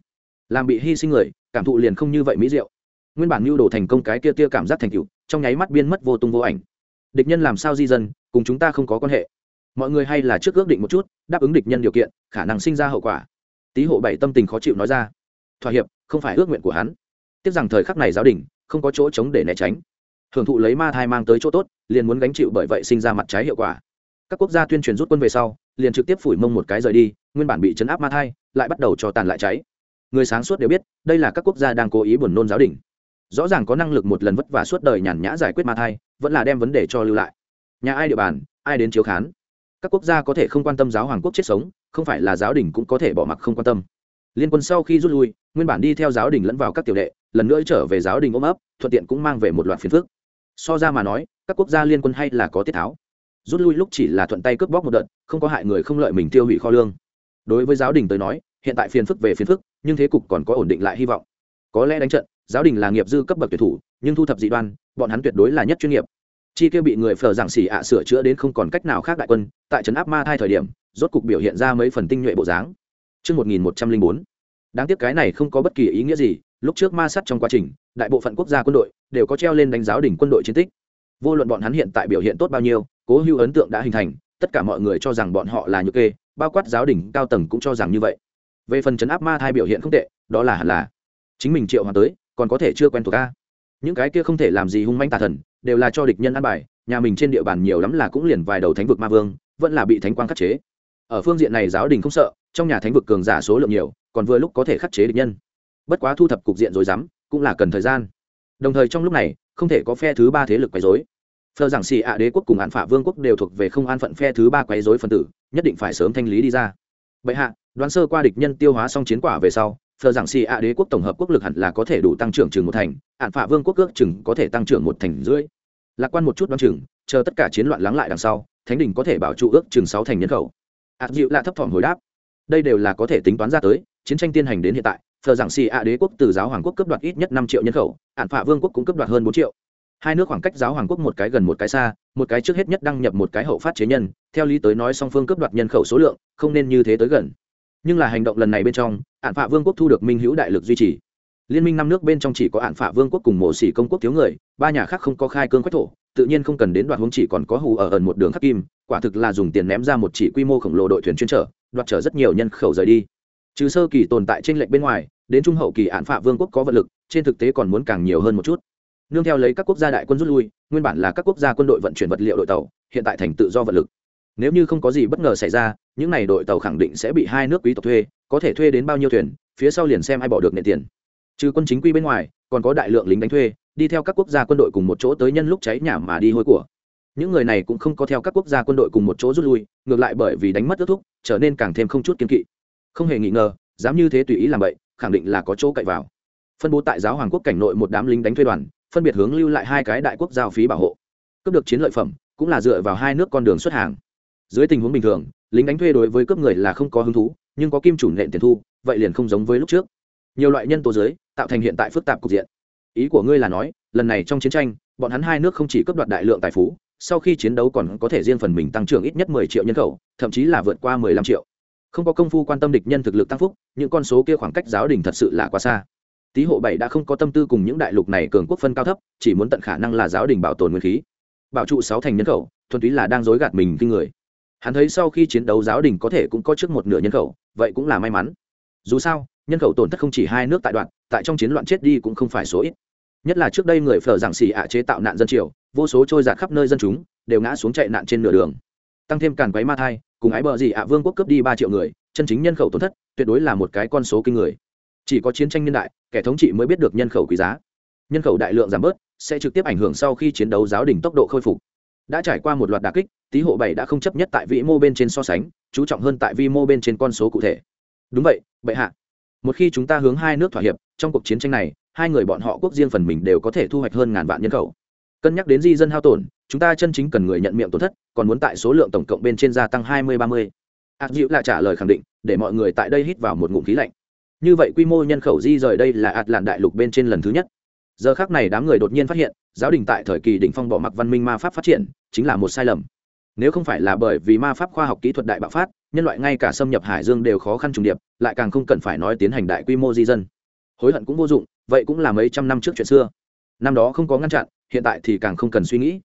Làm bị hy sinh người, cảm thụ liền không như vậy mỹ diệu. Nguyên bản mưu đồ thành công cái kia tia cảm giác thành tựu, trong nháy mắt biên mất vô tung vô ảnh. Địch nhân làm sao di dân, cùng chúng ta không có quan hệ. Mọi người hay là trước ước định một chút, đáp ứng địch nhân điều kiện, khả năng sinh ra hậu quả. Tý hộ bảy tâm tình khó chịu nói ra. Thỏa hiệp, không phải ước nguyện của hắn tiếc rằng thời khắc này giáo đình không có chỗ chống để né tránh. Hưởng thụ lấy ma thai mang tới chỗ tốt, liền muốn gánh chịu bởi vậy sinh ra mặt trái hiệu quả. Các quốc gia tuyên truyền rút quân về sau, liền trực tiếp phủi mông một cái rời đi, nguyên bản bị chấn áp ma thai, lại bắt đầu cho tàn lại cháy. Người sáng suốt đều biết, đây là các quốc gia đang cố ý buồn nôn giáo đình. Rõ ràng có năng lực một lần vất vả suốt đời nhàn nhã giải quyết ma thai, vẫn là đem vấn đề cho lưu lại. Nhà ai địa bàn, ai đến chiếu khán. Các quốc gia có thể không quan tâm giáo hoàng quốc chết sống, không phải là giáo đình cũng có thể bỏ mặc không quan tâm. Liên quân sau khi rút lui, nguyên bản đi theo giáo đình lẫn vào các tiểu đệ lần nữa trở về giáo đình ôm ấp thuận tiện cũng mang về một loạt phiền phức. So ra mà nói các quốc gia liên quân hay là có tiết tháo. Rút lui lúc chỉ là thuận tay cướp bóc một đợt không có hại người không lợi mình tiêu hủy kho lương. Đối với giáo đình tới nói hiện tại phiền phức về phiền phức nhưng thế cục còn có ổn định lại hy vọng. Có lẽ đánh trận giáo đình là nghiệp dư cấp bậc tuyệt thủ nhưng thu thập dị đoan bọn hắn tuyệt đối là nhất chuyên nghiệp. Chi kia bị người phờ giảng xỉ ạ sửa chữa đến không còn cách nào khác đại quân tại trấn áp ma thai thời điểm rốt cục biểu hiện ra mấy phần tinh nhuệ bộ dáng. Trước 1104, đáng tiếc cái này không có bất kỳ ý nghĩa gì lúc trước ma sát trong quá trình, đại bộ phận quốc gia quân đội đều có treo lên đánh giáo đỉnh quân đội chiến tích. Vô luận bọn hắn hiện tại biểu hiện tốt bao nhiêu, cố hữu ấn tượng đã hình thành, tất cả mọi người cho rằng bọn họ là nhược kê, bao quát giáo đỉnh cao tầng cũng cho rằng như vậy. Về phần chấn áp ma thai biểu hiện không tệ, đó là hẳn là. Chính mình triệu hòa tới, còn có thể chưa quen thuộc ca những cái kia không thể làm gì hung manh tà thần, đều là cho địch nhân ăn bài, nhà mình trên địa bàn nhiều lắm là cũng liền vài đầu thánh vực ma vương, vẫn là bị thánh quang khắc chế. Ở phương diện này giáo đình không sợ, trong nhà thánh vực cường giả số lượng nhiều, còn vừa lúc có thể khắc chế địch nhân bất quá thu thập cục diện rồi dám cũng là cần thời gian. Đồng thời trong lúc này, không thể có phe thứ ba thế lực quấy dối phờ giảng xì ạ đế quốc cùng hạn phả vương quốc đều thuộc về không an phận phe thứ ba quấy dối phần tử, nhất định phải sớm thanh lý đi ra. Bệ hạ, đoán sơ qua địch nhân tiêu hóa xong chiến quả về sau, phờ giảng xì ạ đế quốc tổng hợp quốc lực hẳn là có thể đủ tăng trưởng chừng một thành hạn phả vương quốc ước chừng có thể tăng trưởng một thành rưỡi. Lạc quan một chút đoán chừng, chờ tất cả chiến loạn lắng lại đằng sau, thánh đình có thể bảo trụ ước chừng sáu thành nhân khẩu. Ạt dịu lạ thấp thỏm hồi đáp, đây đều là có thể tính toán ra tới, chiến tranh tiên hành đến hiện tại thờ giảng xì ạ đế quốc từ giáo hoàng quốc cấp đoạt ít nhất năm triệu nhân khẩu ạn phạ vương quốc cũng cấp đoạt hơn bốn triệu. Hai nước khoảng cách giáo hoàng quốc một cái gần một cái xa, một cái trước hết nhất đăng nhập một cái hậu phát chế nhân, theo lý tới nói song phương cấp đoạt nhân khẩu số lượng, không nên như thế tới gần. Nhưng là hành động lần này bên trong ạn phạ vương quốc thu được minh hữu đại lực duy trì. Liên minh năm nước bên trong chỉ có ạn phạ vương quốc cùng mộ xỉ công quốc thiếu người, ba nhà khác không có khai cương quách thổ, tự nhiên không cần đến đoạt hướng chỉ còn có hù ở ẩn một đường khắc kim, quả thực là dùng tiền ném ra một chỉ quy mô khổng lồ đội thuyền chuyên trở đoạt trở rất nhiều nhân khẩu rời đi. Trừ sơ kỳ tồn tại trên lệnh bên ngoài đến trung hậu kỳ án phạ vương quốc có vật lực, trên thực tế còn muốn càng nhiều hơn một chút. Nương theo lấy các quốc gia đại quân rút lui, nguyên bản là các quốc gia quân đội vận chuyển vật liệu đội tàu, hiện tại thành tự do vật lực. Nếu như không có gì bất ngờ xảy ra, những n à y đội tàu khẳng định sẽ bị hai nước quý tộc thuê, có thể thuê đến bao nhiêu thuyền, phía sau liền xem ai bỏ được nệ tiền. Trừ quân chính quy bên ngoài, còn có đại lượng lính đánh thuê, đi theo các quốc gia quân đội cùng một chỗ tới nhân lúc cháy nhà mà đi hôi của. Những người này cũng không có theo các quốc gia quân đội cùng một chỗ rút lui, ngược lại bởi vì đánh mất ước thúc, trở nên càng thêm không chút kiên kỵ. Không hề nghi ngờ, dám như thế tùy ý làm vậy khẳng định là có chỗ cậy vào. Phân bố tại giáo hoàng quốc cảnh nội một đám lính đánh thuê đoàn, phân biệt hướng lưu lại hai cái đại quốc giao phí bảo hộ. Cướp được chiến lợi phẩm, cũng là dựa vào hai nước con đường xuất hàng. Dưới tình huống bình thường, lính đánh thuê đối với cướp người là không có hứng thú, nhưng có kim chủ nện tiền thu, vậy liền không giống với lúc trước. Nhiều loại nhân tố dưới tạo thành hiện tại phức tạp cục diện. Ý của ngươi là nói, lần này trong chiến tranh, bọn hắn hai nước không chỉ cấp đoạt đại lượng tài phú, sau khi chiến đấu còn có thể riêng phần mình tăng trưởng ít nhất mười triệu nhân khẩu, thậm chí là vượt qua mười lăm triệu không có công phu quan tâm địch nhân thực lực tăng phúc, những con số kia khoảng cách giáo đình thật sự là quá xa. Tý hộ bảy đã không có tâm tư cùng những đại lục này cường quốc phân cao thấp, chỉ muốn tận khả năng là giáo đình bảo tồn nguyên khí. Bảo trụ sáu thành nhân khẩu, thuần túy là đang dối gạt mình kinh người. Hắn thấy sau khi chiến đấu giáo đình có thể cũng có trước một nửa nhân khẩu, vậy cũng là may mắn. Dù sao, nhân khẩu tổn thất không chỉ hai nước tại đoạn, tại trong chiến loạn chết đi cũng không phải số ít. Nhất là trước đây người phở giảng xì ạ chế tạo nạn dân triều, vô số trôi giạt khắp nơi dân chúng, đều ngã xuống chạy nạn trên nửa đường. Tăng thêm càn quấy ma thai cùng ái bờ gì ạ, vương quốc cướp đi ba triệu người, chân chính nhân khẩu tổn thất, tuyệt đối là một cái con số kinh người. Chỉ có chiến tranh nhân đại, kẻ thống trị mới biết được nhân khẩu quý giá. Nhân khẩu đại lượng giảm bớt, sẽ trực tiếp ảnh hưởng sau khi chiến đấu giáo đình tốc độ khôi phục. Đã trải qua một loạt đà kích, tý hộ bảy đã không chấp nhất tại vĩ mô bên trên so sánh, chú trọng hơn tại vi mô bên trên con số cụ thể. Đúng vậy, bệ hạ. Một khi chúng ta hướng hai nước thỏa hiệp, trong cuộc chiến tranh này, hai người bọn họ quốc riêng phần mình đều có thể thu hoạch hơn ngàn vạn nhân khẩu. Cân nhắc đến di dân hao tổn, chúng ta chân chính cần người nhận miệng tổn thất còn muốn tại số lượng tổng cộng bên trên gia tăng hai mươi ba mươi. Ác dịu là trả lời khẳng định, để mọi người tại đây hít vào một ngụm khí lạnh. Như vậy quy mô nhân khẩu di rời đây là ạt làn đại lục bên trên lần thứ nhất. Giờ khác này đám người đột nhiên phát hiện, giáo đình tại thời kỳ đỉnh phong bỏ mặc văn minh ma pháp phát triển, chính là một sai lầm. Nếu không phải là bởi vì ma pháp khoa học kỹ thuật đại bạo phát, nhân loại ngay cả xâm nhập hải dương đều khó khăn trùng điệp, lại càng không cần phải nói tiến hành đại quy mô di dân. Hối hận cũng vô dụng, vậy cũng là mấy trăm năm trước chuyện xưa. Năm đó không có ngăn chặn, hiện tại thì càng không cần suy nghĩ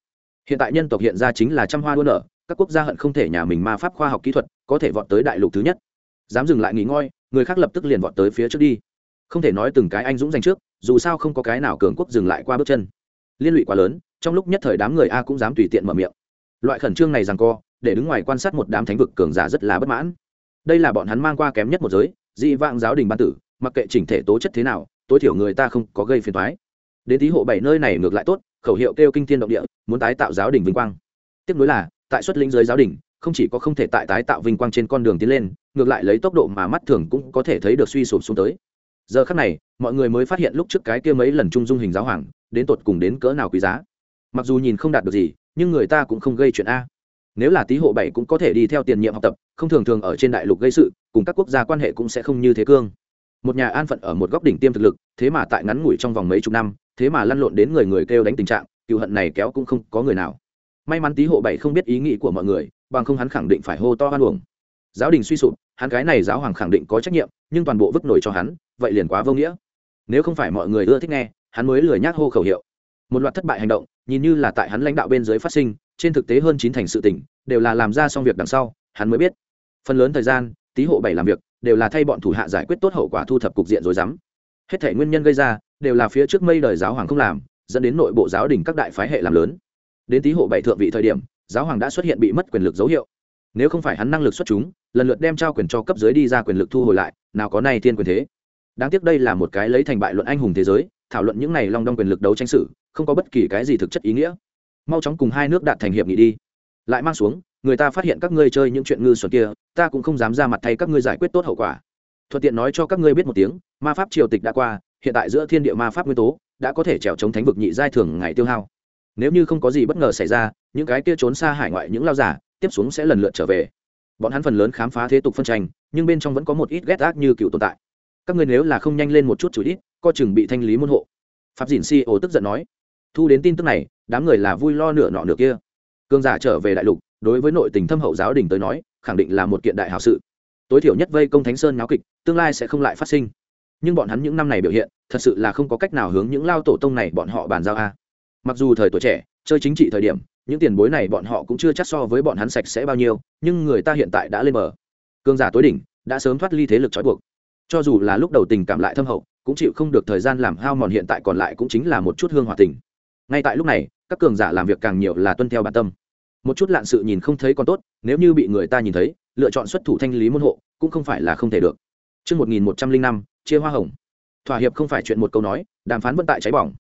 hiện tại nhân tộc hiện ra chính là trăm hoa đua nở, các quốc gia hận không thể nhà mình ma pháp khoa học kỹ thuật có thể vọt tới đại lục thứ nhất. Dám dừng lại nghỉ ngơi, người khác lập tức liền vọt tới phía trước đi. Không thể nói từng cái anh dũng giành trước, dù sao không có cái nào cường quốc dừng lại qua bước chân. Liên lụy quá lớn, trong lúc nhất thời đám người a cũng dám tùy tiện mở miệng. Loại khẩn trương này rằng co, để đứng ngoài quan sát một đám thánh vực cường giả rất là bất mãn. Đây là bọn hắn mang qua kém nhất một giới, dị vãng giáo đình ban tử, mặc kệ chỉnh thể tố chất thế nào, tối thiểu người ta không có gây phiền toái. đến tí hộ bảy nơi này ngược lại tốt khẩu hiệu kêu kinh thiên động địa, muốn tái tạo giáo đình vinh quang. Tiếp nối là, tại xuất lĩnh giới giáo đình, không chỉ có không thể tại tái tạo vinh quang trên con đường tiến lên, ngược lại lấy tốc độ mà mắt thường cũng có thể thấy được suy sụp xuống tới. Giờ khắc này, mọi người mới phát hiện lúc trước cái kia mấy lần trung dung hình giáo hoàng, đến tột cùng đến cỡ nào quý giá. Mặc dù nhìn không đạt được gì, nhưng người ta cũng không gây chuyện a. Nếu là tý hộ bảy cũng có thể đi theo tiền nhiệm học tập, không thường thường ở trên đại lục gây sự, cùng các quốc gia quan hệ cũng sẽ không như thế cương. Một nhà an phận ở một góc đỉnh tiêm thực lực, thế mà tại ngắn ngủi trong vòng mấy chục năm thế mà lăn lộn đến người người kêu đánh tình trạng cựu hận này kéo cũng không có người nào. May mắn tý hộ bảy không biết ý nghĩ của mọi người, bằng không hắn khẳng định phải hô to hoan uổng. Giáo đình suy sụp, hắn cái này giáo hoàng khẳng định có trách nhiệm, nhưng toàn bộ vứt nổi cho hắn, vậy liền quá vô nghĩa. Nếu không phải mọi người ưa thích nghe, hắn mới lười nhác hô khẩu hiệu. Một loạt thất bại hành động, nhìn như là tại hắn lãnh đạo bên dưới phát sinh, trên thực tế hơn chín thành sự tỉnh đều là làm ra xong việc đằng sau, hắn mới biết. Phần lớn thời gian tý hộ bảy làm việc, đều là thay bọn thủ hạ giải quyết tốt hậu quả thu thập cục diện rồi dám. Hết thể nguyên nhân gây ra đều là phía trước mây đời giáo hoàng không làm, dẫn đến nội bộ giáo đình các đại phái hệ làm lớn. Đến tý hộ bảy thượng vị thời điểm, giáo hoàng đã xuất hiện bị mất quyền lực dấu hiệu. Nếu không phải hắn năng lực xuất chúng, lần lượt đem trao quyền cho cấp dưới đi ra quyền lực thu hồi lại, nào có nay thiên quyền thế. Đáng tiếc đây là một cái lấy thành bại luận anh hùng thế giới, thảo luận những này long đong quyền lực đấu tranh sử không có bất kỳ cái gì thực chất ý nghĩa. Mau chóng cùng hai nước đạt thành hiệp nghị đi. Lại mang xuống, người ta phát hiện các ngươi chơi những chuyện ngư xuẩn kia, ta cũng không dám ra mặt thay các ngươi giải quyết tốt hậu quả. Thuận tiện nói cho các ngươi biết một tiếng, ma pháp triều tịch đã qua hiện tại giữa thiên địa ma pháp nguyên tố đã có thể trèo chống thánh vực nhị giai thường ngày tiêu hao. Nếu như không có gì bất ngờ xảy ra, những cái kia trốn xa hải ngoại những lao giả tiếp xuống sẽ lần lượt trở về. Bọn hắn phần lớn khám phá thế tục phân tranh, nhưng bên trong vẫn có một ít ghét ác như cựu tồn tại. Các ngươi nếu là không nhanh lên một chút chủ ít co chừng bị thanh lý môn hộ. Pháp dìn si ồ tức giận nói. Thu đến tin tức này, đám người là vui lo nửa nọ nửa kia. Cương giả trở về đại lục, đối với nội tình thâm hậu giáo đình tới nói, khẳng định là một kiện đại hào sự. Tối thiểu nhất vây công thánh sơn náo kịch, tương lai sẽ không lại phát sinh nhưng bọn hắn những năm này biểu hiện thật sự là không có cách nào hướng những lao tổ tông này bọn họ bàn giao a. Mặc dù thời tuổi trẻ chơi chính trị thời điểm những tiền bối này bọn họ cũng chưa chắc so với bọn hắn sạch sẽ bao nhiêu nhưng người ta hiện tại đã lên bờ. Cương giả tối đỉnh đã sớm thoát ly thế lực trói buộc. Cho dù là lúc đầu tình cảm lại thâm hậu cũng chịu không được thời gian làm hao mòn hiện tại còn lại cũng chính là một chút hương hòa tình. Ngay tại lúc này các cường giả làm việc càng nhiều là tuân theo bản tâm. Một chút lạn sự nhìn không thấy còn tốt nếu như bị người ta nhìn thấy lựa chọn xuất thủ thanh lý môn hộ cũng không phải là không thể được. Trước 1105, chia hoa hồng. Thỏa hiệp không phải chuyện một câu nói, đàm phán vẫn tại cháy bỏng.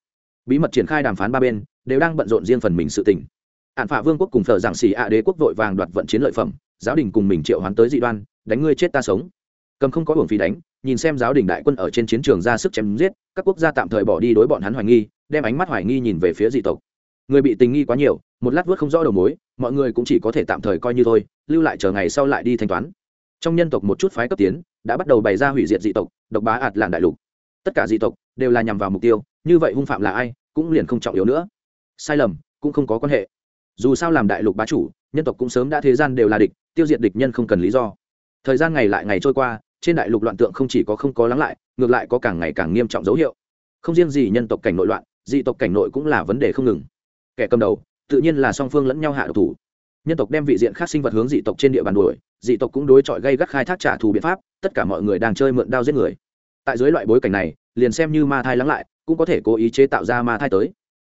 Bí mật triển khai đàm phán ba bên, đều đang bận rộn riêng phần mình sự tình. Ản phả Vương quốc cùng Phở Giảng xì ạ Đế quốc vội vàng đoạt vận chiến lợi phẩm, giáo đình cùng mình triệu hoán tới dị đoan, đánh ngươi chết ta sống. Cầm không có hưởng phí đánh, nhìn xem giáo đình đại quân ở trên chiến trường ra sức chém giết, các quốc gia tạm thời bỏ đi đối bọn hắn hoài nghi, đem ánh mắt hoài nghi nhìn về phía dị tộc. Người bị tình nghi quá nhiều, một lát vớt không rõ đầu mối, mọi người cũng chỉ có thể tạm thời coi như thôi, lưu lại chờ ngày sau lại đi thanh toán. Trong nhân tộc một chút phái cấp tiến, đã bắt đầu bày ra hủy diệt dị tộc, độc bá ạt lạn đại lục. Tất cả dị tộc đều là nhằm vào mục tiêu như vậy hung phạm là ai cũng liền không trọng yếu nữa. Sai lầm cũng không có quan hệ. Dù sao làm đại lục bá chủ nhân tộc cũng sớm đã thế gian đều là địch tiêu diệt địch nhân không cần lý do. Thời gian ngày lại ngày trôi qua trên đại lục loạn tượng không chỉ có không có lắng lại ngược lại có càng ngày càng nghiêm trọng dấu hiệu. Không riêng gì nhân tộc cảnh nội loạn dị tộc cảnh nội cũng là vấn đề không ngừng. Kẻ cầm đầu tự nhiên là song phương lẫn nhau hạ độc thủ nhân tộc đem vị diện khác sinh vật hướng dị tộc trên địa bàn đuổi, dị tộc cũng đối chọi gây gắt khai thác trả thù biện pháp, tất cả mọi người đang chơi mượn đao giết người. Tại dưới loại bối cảnh này, liền xem như ma thai lắng lại, cũng có thể cố ý chế tạo ra ma thai tới.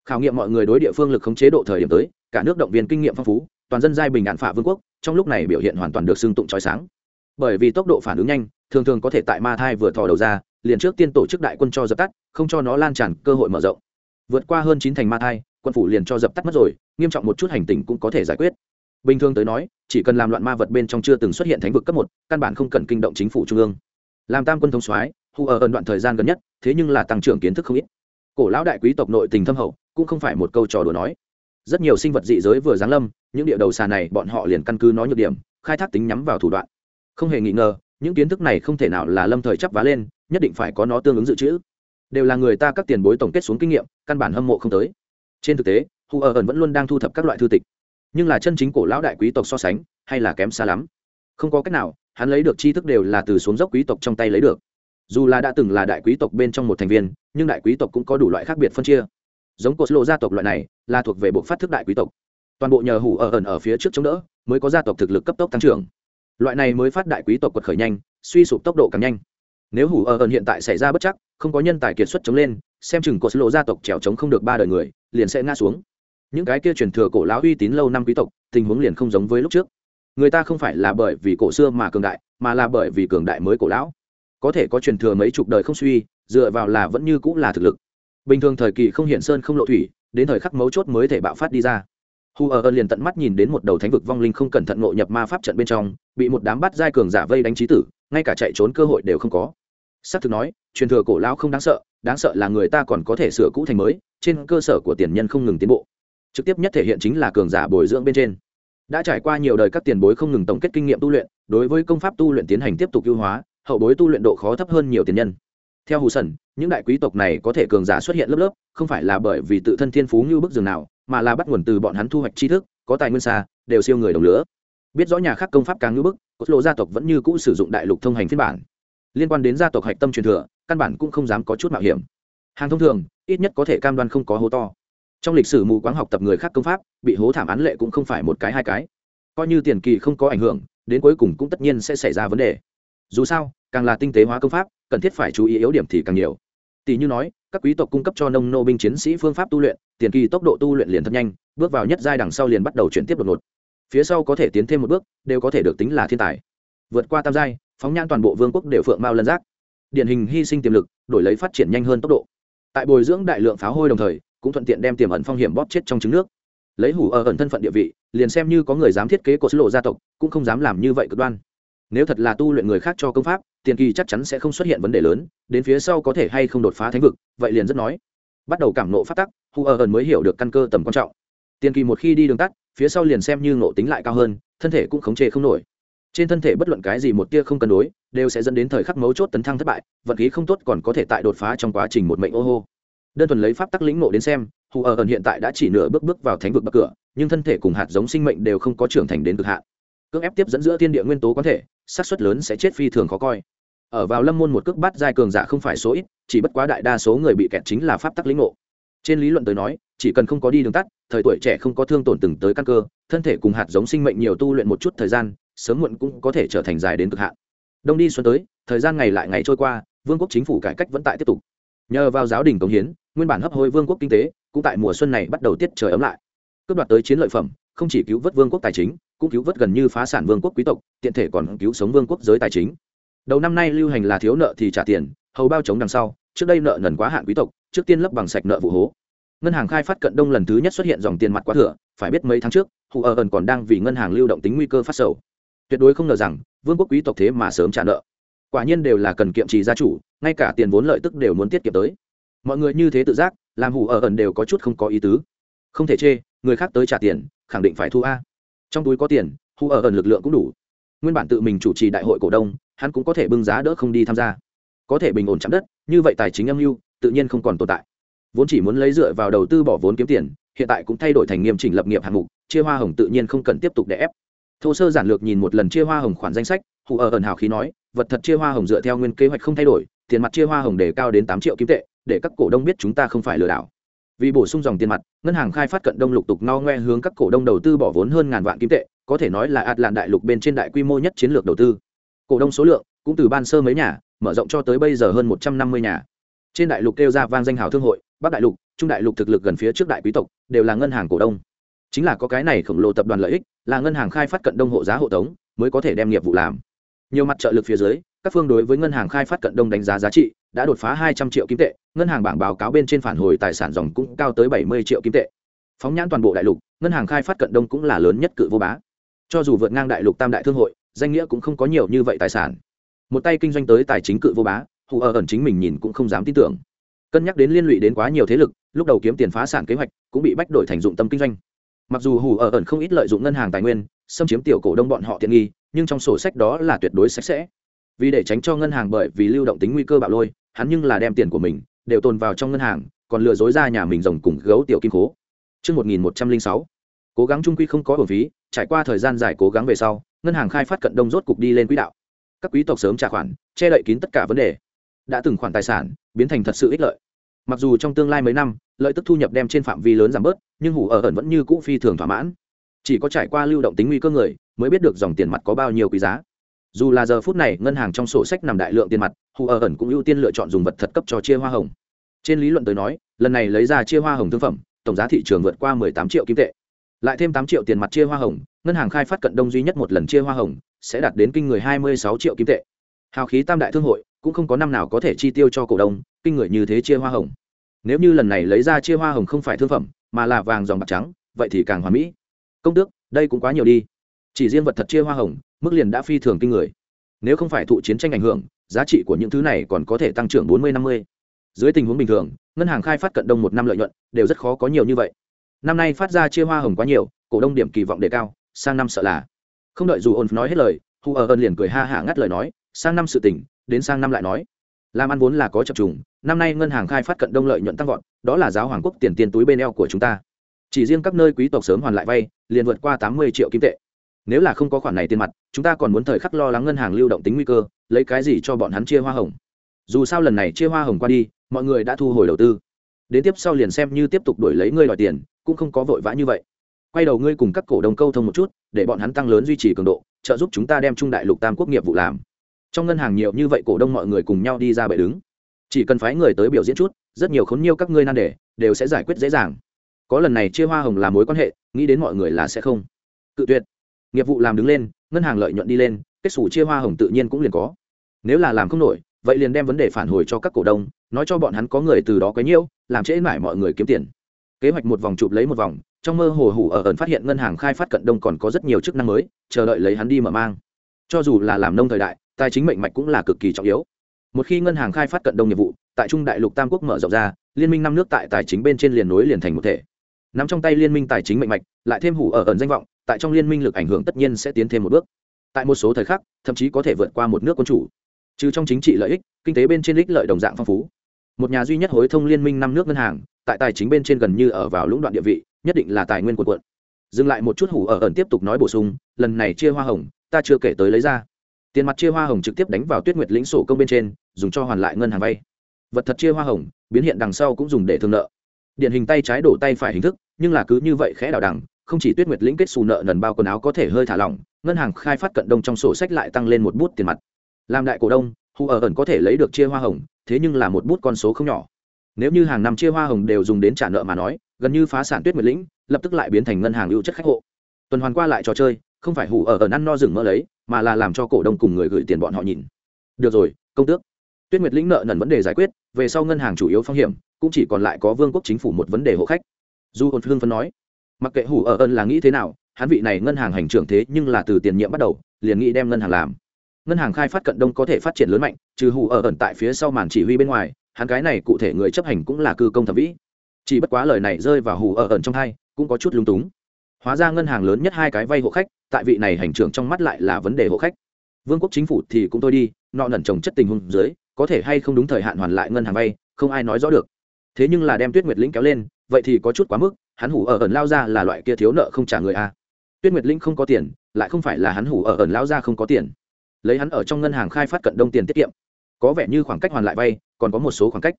Khảo nghiệm mọi người đối địa phương lực khống chế độ thời điểm tới, cả nước động viên kinh nghiệm phong phú, toàn dân giai bình đạn phả vương quốc, trong lúc này biểu hiện hoàn toàn được xưng tụng trói sáng. Bởi vì tốc độ phản ứng nhanh, thường thường có thể tại ma thai vừa thò đầu ra, liền trước tiên tổ chức đại quân cho dập tắt, không cho nó lan tràn cơ hội mở rộng. Vượt qua hơn chín thành ma thai, quân phủ liền cho dập tắt mất rồi, nghiêm trọng một chút hành tình cũng có thể giải quyết bình thường tới nói, chỉ cần làm loạn ma vật bên trong chưa từng xuất hiện thánh vực cấp một, căn bản không cần kinh động chính phủ trung ương. Làm tam quân thống soái, hù ở ẩn đoạn thời gian gần nhất, thế nhưng là tăng trưởng kiến thức không ít. Cổ lão đại quý tộc nội tình thâm hậu, cũng không phải một câu trò đùa nói. Rất nhiều sinh vật dị giới vừa giáng lâm, những địa đầu xà này bọn họ liền căn cứ nói nhược điểm, khai thác tính nhắm vào thủ đoạn. Không hề nghi ngờ, những kiến thức này không thể nào là lâm thời chấp vá lên, nhất định phải có nó tương ứng dự trữ. Đều là người ta các tiền bối tổng kết xuống kinh nghiệm, căn bản hâm mộ không tới. Trên thực tế, hù ở ẩn vẫn luôn đang thu thập các loại thư tịch nhưng là chân chính cổ lão đại quý tộc so sánh, hay là kém xa lắm. Không có cách nào, hắn lấy được tri thức đều là từ xuống dốc quý tộc trong tay lấy được. Dù là đã từng là đại quý tộc bên trong một thành viên, nhưng đại quý tộc cũng có đủ loại khác biệt phân chia. Giống cột lộ gia tộc loại này, là thuộc về bộ phát thức đại quý tộc. Toàn bộ nhờ hủ ở ẩn ở phía trước chống đỡ, mới có gia tộc thực lực cấp tốc tăng trưởng. Loại này mới phát đại quý tộc quật khởi nhanh, suy sụp tốc độ càng nhanh. Nếu hủ ở ẩn hiện tại xảy ra bất chắc, không có nhân tài kiệt xuất chống lên, xem chừng cột lộ gia tộc trèo chống không được ba đời người, liền sẽ ngã xuống những cái kia truyền thừa cổ lão uy tín lâu năm quý tộc, tình huống liền không giống với lúc trước. Người ta không phải là bởi vì cổ xưa mà cường đại, mà là bởi vì cường đại mới cổ lão. Có thể có truyền thừa mấy chục đời không suy, dựa vào là vẫn như cũng là thực lực. Bình thường thời kỳ không hiện sơn không lộ thủy, đến thời khắc mấu chốt mới thể bạo phát đi ra. Hu ở ơn liền tận mắt nhìn đến một đầu thánh vực vong linh không cẩn thận ngộ nhập ma pháp trận bên trong, bị một đám bắt giai cường giả vây đánh trí tử, ngay cả chạy trốn cơ hội đều không có. S c thực nói, truyền thừa cổ lão không đáng sợ đáng sợ là người ta còn có thể sửa cũ thành mới, trên cơ sở của tiền nhân không ngừng tiến bộ trực tiếp nhất thể hiện chính là cường giả bồi dưỡng bên trên. Đã trải qua nhiều đời các tiền bối không ngừng tổng kết kinh nghiệm tu luyện, đối với công pháp tu luyện tiến hành tiếp tục ưu hóa, hậu bối tu luyện độ khó thấp hơn nhiều tiền nhân. Theo hù sần những đại quý tộc này có thể cường giả xuất hiện lớp lớp, không phải là bởi vì tự thân thiên phú như bức giường nào, mà là bắt nguồn từ bọn hắn thu hoạch tri thức, có tài nguyên xa, đều siêu người đồng lứa biết rõ nhà khác công pháp càng ngữ bức, cốt lộ gia tộc vẫn như cũ sử dụng đại lục thông hành phiên bản. Liên quan đến gia tộc hạch tâm truyền thừa, căn bản cũng không dám có chút mạo hiểm. Hàng thông thường, ít nhất có thể cam đoan không có hố to trong lịch sử mù quáng học tập người khác công pháp, bị hố thảm án lệ cũng không phải một cái hai cái. Coi như tiền kỳ không có ảnh hưởng, đến cuối cùng cũng tất nhiên sẽ xảy ra vấn đề. Dù sao, càng là tinh tế hóa công pháp, cần thiết phải chú ý yếu điểm thì càng nhiều. Tỷ như nói, các quý tộc cung cấp cho nông nô binh chiến sĩ phương pháp tu luyện, tiền kỳ tốc độ tu luyện liền thật nhanh, bước vào nhất giai đằng sau liền bắt đầu chuyển tiếp đột ngột. Phía sau có thể tiến thêm một bước, đều có thể được tính là thiên tài. Vượt qua tam giai, phóng nhan toàn bộ vương quốc đều phượng mao lân giác. Điển hình hy sinh tiềm lực, đổi lấy phát triển nhanh hơn tốc độ. Tại bồi dưỡng đại lượng pháo hôi đồng thời cũng thuận tiện đem tiềm ẩn phong hiểm bóp chết trong trứng nước. Lấy hủ ở ẩn thân phận địa vị, liền xem như có người dám thiết kế cột lộ gia tộc, cũng không dám làm như vậy cực đoan. Nếu thật là tu luyện người khác cho công pháp, tiền kỳ chắc chắn sẽ không xuất hiện vấn đề lớn, đến phía sau có thể hay không đột phá thánh vực, vậy liền rất nói. Bắt đầu cảm nộ phát tắc, hủ ở ẩn mới hiểu được căn cơ tầm quan trọng. Tiền kỳ một khi đi đường tắt, phía sau liền xem như nộ tính lại cao hơn, thân thể cũng khống chế không nổi. Trên thân thể bất luận cái gì một tia không cân đối, đều sẽ dẫn đến thời khắc mấu chốt tấn thăng thất bại, vận khí không tốt còn có thể tại đột phá trong quá trình một mệnh ô hô đơn thuần lấy pháp tắc lĩnh nộ đến xem, hù ở ẩn hiện tại đã chỉ nửa bước bước vào thánh vực bậc cửa, nhưng thân thể cùng hạt giống sinh mệnh đều không có trưởng thành đến cực hạn. Cưỡng ép tiếp dẫn giữa thiên địa nguyên tố có thể, xác suất lớn sẽ chết phi thường khó coi. Ở vào lâm môn một cước bắt giai cường giả không phải số ít, chỉ bất quá đại đa số người bị kẹt chính là pháp tắc lĩnh ngộ. Trên lý luận tới nói, chỉ cần không có đi đường tắt, thời tuổi trẻ không có thương tổn từng tới căn cơ, thân thể cùng hạt giống sinh mệnh nhiều tu luyện một chút thời gian, sớm muộn cũng có thể trở thành dài đến cực hạn. Đông đi xuân tới, thời gian ngày lại ngày trôi qua, vương quốc chính phủ cải cách vẫn tại tiếp tục. Nhờ vào giáo đình cống hiến nguyên bản hấp hối vương quốc kinh tế, cũng tại mùa xuân này bắt đầu tiết trời ấm lại. Cướp đoạt tới chiến lợi phẩm, không chỉ cứu vớt vương quốc tài chính, cũng cứu vớt gần như phá sản vương quốc quý tộc, tiện thể còn cứu sống vương quốc giới tài chính. Đầu năm nay lưu hành là thiếu nợ thì trả tiền, hầu bao chống đằng sau, trước đây nợ nần quá hạn quý tộc, trước tiên lấp bằng sạch nợ vụ hố. Ngân hàng khai phát cận đông lần thứ nhất xuất hiện dòng tiền mặt quá thừa, phải biết mấy tháng trước, hù ở ẩn còn đang vì ngân hàng lưu động tính nguy cơ phát sầu. Tuyệt đối không ngờ rằng, vương quốc quý tộc thế mà sớm trả nợ. Quả nhiên đều là cần kiệm trì gia chủ, ngay cả tiền vốn lợi tức đều muốn tiết kiệm tới mọi người như thế tự giác, làm hủ ở ẩn đều có chút không có ý tứ. Không thể chê, người khác tới trả tiền, khẳng định phải thu a. Trong túi có tiền, hủ ở ẩn lực lượng cũng đủ. Nguyên bản tự mình chủ trì đại hội cổ đông, hắn cũng có thể bưng giá đỡ không đi tham gia. Có thể bình ổn chạm đất, như vậy tài chính âm mưu, tự nhiên không còn tồn tại. Vốn chỉ muốn lấy dựa vào đầu tư bỏ vốn kiếm tiền, hiện tại cũng thay đổi thành nghiêm chỉnh lập nghiệp hạng mục, chia hoa hồng tự nhiên không cần tiếp tục để ép. Thô sơ giản lược nhìn một lần chia hoa hồng khoản danh sách hù ở ẩn hào khí nói, vật thật chia hoa hồng dựa theo nguyên kế hoạch không thay đổi tiền mặt chia hoa hồng đề cao đến tám triệu kim tệ, để các cổ đông biết chúng ta không phải lừa đảo. Vì bổ sung dòng tiền mặt, ngân hàng khai phát cận đông lục tục no ngoe hướng các cổ đông đầu tư bỏ vốn hơn ngàn vạn kim tệ, có thể nói là ạt làn đại lục bên trên đại quy mô nhất chiến lược đầu tư. Cổ đông số lượng cũng từ ban sơ mấy nhà, mở rộng cho tới bây giờ hơn một trăm năm mươi nhà. Trên đại lục kêu ra vang danh hào thương hội, bắc đại lục, trung đại lục thực lực gần phía trước đại quý tộc, đều là ngân hàng cổ đông. Chính là có cái này khổng lồ tập đoàn lợi ích, là ngân hàng khai phát cận đông hộ giá hộ tống, mới có thể đem nghiệp vụ làm. Nhiều mặt trợ lực phía dưới các phương đối với ngân hàng khai phát cận đông đánh giá giá trị đã đột phá hai trăm triệu kim tệ, ngân hàng bảng báo cáo bên trên phản hồi tài sản dòng cũng cao tới bảy mươi triệu kim tệ. Phóng nhãn toàn bộ đại lục, ngân hàng khai phát cận đông cũng là lớn nhất cự vô bá. Cho dù vượt ngang đại lục tam đại thương hội, danh nghĩa cũng không có nhiều như vậy tài sản. Một tay kinh doanh tới tài chính cự vô bá, hù ở ẩn chính mình nhìn cũng không dám tin tưởng. Cân nhắc đến liên lụy đến quá nhiều thế lực, lúc đầu kiếm tiền phá sản kế hoạch cũng bị bách đổi thành dụng tâm kinh doanh. Mặc dù hù ở ẩn không ít lợi dụng ngân hàng tài nguyên, xâm chiếm tiểu cổ đông bọn họ tiện nghi, nhưng trong sổ sách đó là tuyệt đối sạch sẽ vì để tránh cho ngân hàng bởi vì lưu động tính nguy cơ bạo lôi hắn nhưng là đem tiền của mình đều tồn vào trong ngân hàng còn lừa dối ra nhà mình rồng cùng gấu tiểu kim cố Trước 1106, cố gắng trung quy không có hồn phí trải qua thời gian dài cố gắng về sau ngân hàng khai phát cận đông rốt cục đi lên quỹ đạo. Các quý tộc sớm trả khoản che đậy kín tất cả vấn đề. Đã từng khoản tài sản biến thành thật sự ích lợi. Mặc dù trong tương lai mấy năm lợi tức thu nhập đem trên phạm vi lớn giảm bớt nhưng hủ ở ẩn vẫn như cũ phi thường thỏa mãn. Chỉ có trải qua lưu động tính nguy cơ người mới biết được dòng tiền mặt có bao nhiêu quý giá dù là giờ phút này ngân hàng trong sổ sách nằm đại lượng tiền mặt, hù ở ẩn cũng ưu tiên lựa chọn dùng vật thật cấp cho chia hoa hồng. Trên lý luận tới nói, lần này lấy ra chia hoa hồng thương phẩm, tổng giá thị trường vượt qua 18 triệu kim tệ. Lại thêm 8 triệu tiền mặt chia hoa hồng, ngân hàng khai phát cận đông duy nhất một lần chia hoa hồng, sẽ đạt đến kinh người 26 triệu kim tệ. Hào khí tam đại thương hội, cũng không có năm nào có thể chi tiêu cho cổ đông, kinh người như thế chia hoa hồng. Nếu như lần này lấy ra chia hoa hồng không phải thương phẩm, mà là vàng dòng bạc trắng, vậy thì càng hoàn mỹ. Công tước, đây cũng quá nhiều đi. Chỉ riêng vật thật chia hoa hồng mức liền đã phi thường kinh người. Nếu không phải thụ chiến tranh ảnh hưởng, giá trị của những thứ này còn có thể tăng trưởng bốn mươi, năm mươi. Dưới tình huống bình thường, ngân hàng khai phát cận đông một năm lợi nhuận đều rất khó có nhiều như vậy. Năm nay phát ra chia hoa hồng quá nhiều, cổ đông điểm kỳ vọng đề cao, sang năm sợ là. Không đợi dù ôn nói hết lời, hu ở ơn liền cười ha hả ngắt lời nói, sang năm sự tỉnh, đến sang năm lại nói. Làm ăn vốn là có chập trùng, năm nay ngân hàng khai phát cận đông lợi nhuận tăng vọt, đó là giáo hoàng quốc tiền tiền túi bên eo của chúng ta. Chỉ riêng các nơi quý tộc sớm hoàn lại vay, liền vượt qua tám mươi triệu kim tệ nếu là không có khoản này tiền mặt, chúng ta còn muốn thời khắc lo lắng ngân hàng lưu động tính nguy cơ, lấy cái gì cho bọn hắn chia hoa hồng? Dù sao lần này chia hoa hồng qua đi, mọi người đã thu hồi đầu tư. Đến tiếp sau liền xem như tiếp tục đổi lấy ngươi đòi tiền, cũng không có vội vã như vậy. Quay đầu ngươi cùng các cổ đông câu thông một chút, để bọn hắn tăng lớn duy trì cường độ, trợ giúp chúng ta đem trung đại lục tam quốc nghiệp vụ làm. Trong ngân hàng nhiều như vậy cổ đông mọi người cùng nhau đi ra bệ đứng. Chỉ cần phái người tới biểu diễn chút, rất nhiều khốn nhiêu các ngươi nan đề, đều sẽ giải quyết dễ dàng. Có lần này chia hoa hồng là mối quan hệ, nghĩ đến mọi người là sẽ không. Cự tuyệt nghiệp vụ làm đứng lên, ngân hàng lợi nhuận đi lên, kết xù chia hoa hồng tự nhiên cũng liền có. Nếu là làm không nổi, vậy liền đem vấn đề phản hồi cho các cổ đông, nói cho bọn hắn có người từ đó quấy nhiễu, làm trễ mãi mọi người kiếm tiền. Kế hoạch một vòng chụp lấy một vòng, trong mơ hồ hủ ở ẩn phát hiện ngân hàng khai phát cận đông còn có rất nhiều chức năng mới, chờ đợi lấy hắn đi mở mang. Cho dù là làm nông thời đại, tài chính mệnh mạch cũng là cực kỳ trọng yếu. Một khi ngân hàng khai phát cận đông nghiệp vụ, tại trung đại lục tam quốc mở rộng ra, liên minh năm nước tại tài chính bên trên liền nối liền thành một thể. Nắm trong tay liên minh tài chính mệnh mạch, lại thêm hủ ở ẩn danh vọng tại trong liên minh lực ảnh hưởng tất nhiên sẽ tiến thêm một bước. Tại một số thời khắc, thậm chí có thể vượt qua một nước quân chủ. Trừ trong chính trị lợi ích, kinh tế bên trên ích lợi đồng dạng phong phú. Một nhà duy nhất hối thông liên minh năm nước ngân hàng, tại tài chính bên trên gần như ở vào lũng đoạn địa vị, nhất định là tài nguyên quần quận dừng lại một chút hủ ở ẩn tiếp tục nói bổ sung, lần này chia hoa hồng, ta chưa kể tới lấy ra. Tiền mặt chia hoa hồng trực tiếp đánh vào tuyết nguyệt lĩnh sổ công bên trên, dùng cho hoàn lại ngân hàng vay. Vật thật chia hoa hồng, biến hiện đằng sau cũng dùng để thương nợ. Điển hình tay trái đổ tay phải hình thức, nhưng là cứ như vậy khẽ đảo đằng không chỉ tuyết nguyệt lĩnh kết xù nợ nần bao quần áo có thể hơi thả lỏng, ngân hàng khai phát cận đông trong sổ sách lại tăng lên một bút tiền mặt. Làm đại cổ đông, hù ở ẩn có thể lấy được chia hoa hồng, thế nhưng là một bút con số không nhỏ. Nếu như hàng năm chia hoa hồng đều dùng đến trả nợ mà nói, gần như phá sản tuyết nguyệt lĩnh, lập tức lại biến thành ngân hàng ưu chất khách hộ. Tuần hoàn qua lại trò chơi, không phải hủ ở ẩn ăn no rừng mơ lấy, mà là làm cho cổ đông cùng người gửi tiền bọn họ nhìn. Được rồi, công tước. Tuyết nguyệt lĩnh nợ nần vấn đề giải quyết, về sau ngân hàng chủ yếu phong hiểm, cũng chỉ còn lại có vương quốc chính phủ một vấn đề hộ khách. Du hồn phương phân nói mặc kệ hủ ở ân là nghĩ thế nào, hắn vị này ngân hàng hành trưởng thế nhưng là từ tiền nhiệm bắt đầu, liền nghĩ đem ngân hàng làm. Ngân hàng khai phát cận đông có thể phát triển lớn mạnh, trừ hủ ở ẩn tại phía sau màn chỉ huy bên ngoài, hắn cái này cụ thể người chấp hành cũng là cư công thẩm vĩ. Chỉ bất quá lời này rơi vào hủ ở ẩn trong hai, cũng có chút lung túng. Hóa ra ngân hàng lớn nhất hai cái vay hộ khách, tại vị này hành trưởng trong mắt lại là vấn đề hộ khách. Vương quốc chính phủ thì cũng thôi đi, nọ nẩn trồng chất tình huống dưới có thể hay không đúng thời hạn hoàn lại ngân hàng vay, không ai nói rõ được. Thế nhưng là đem tuyết nguyệt lĩnh kéo lên vậy thì có chút quá mức, hắn hủ ở ẩn lao ra là loại kia thiếu nợ không trả người a. Tuyết nguyệt linh không có tiền, lại không phải là hắn hủ ở ẩn lao ra không có tiền. Lấy hắn ở trong ngân hàng khai phát cận đông tiền tiết kiệm. Có vẻ như khoảng cách hoàn lại vay, còn có một số khoảng cách.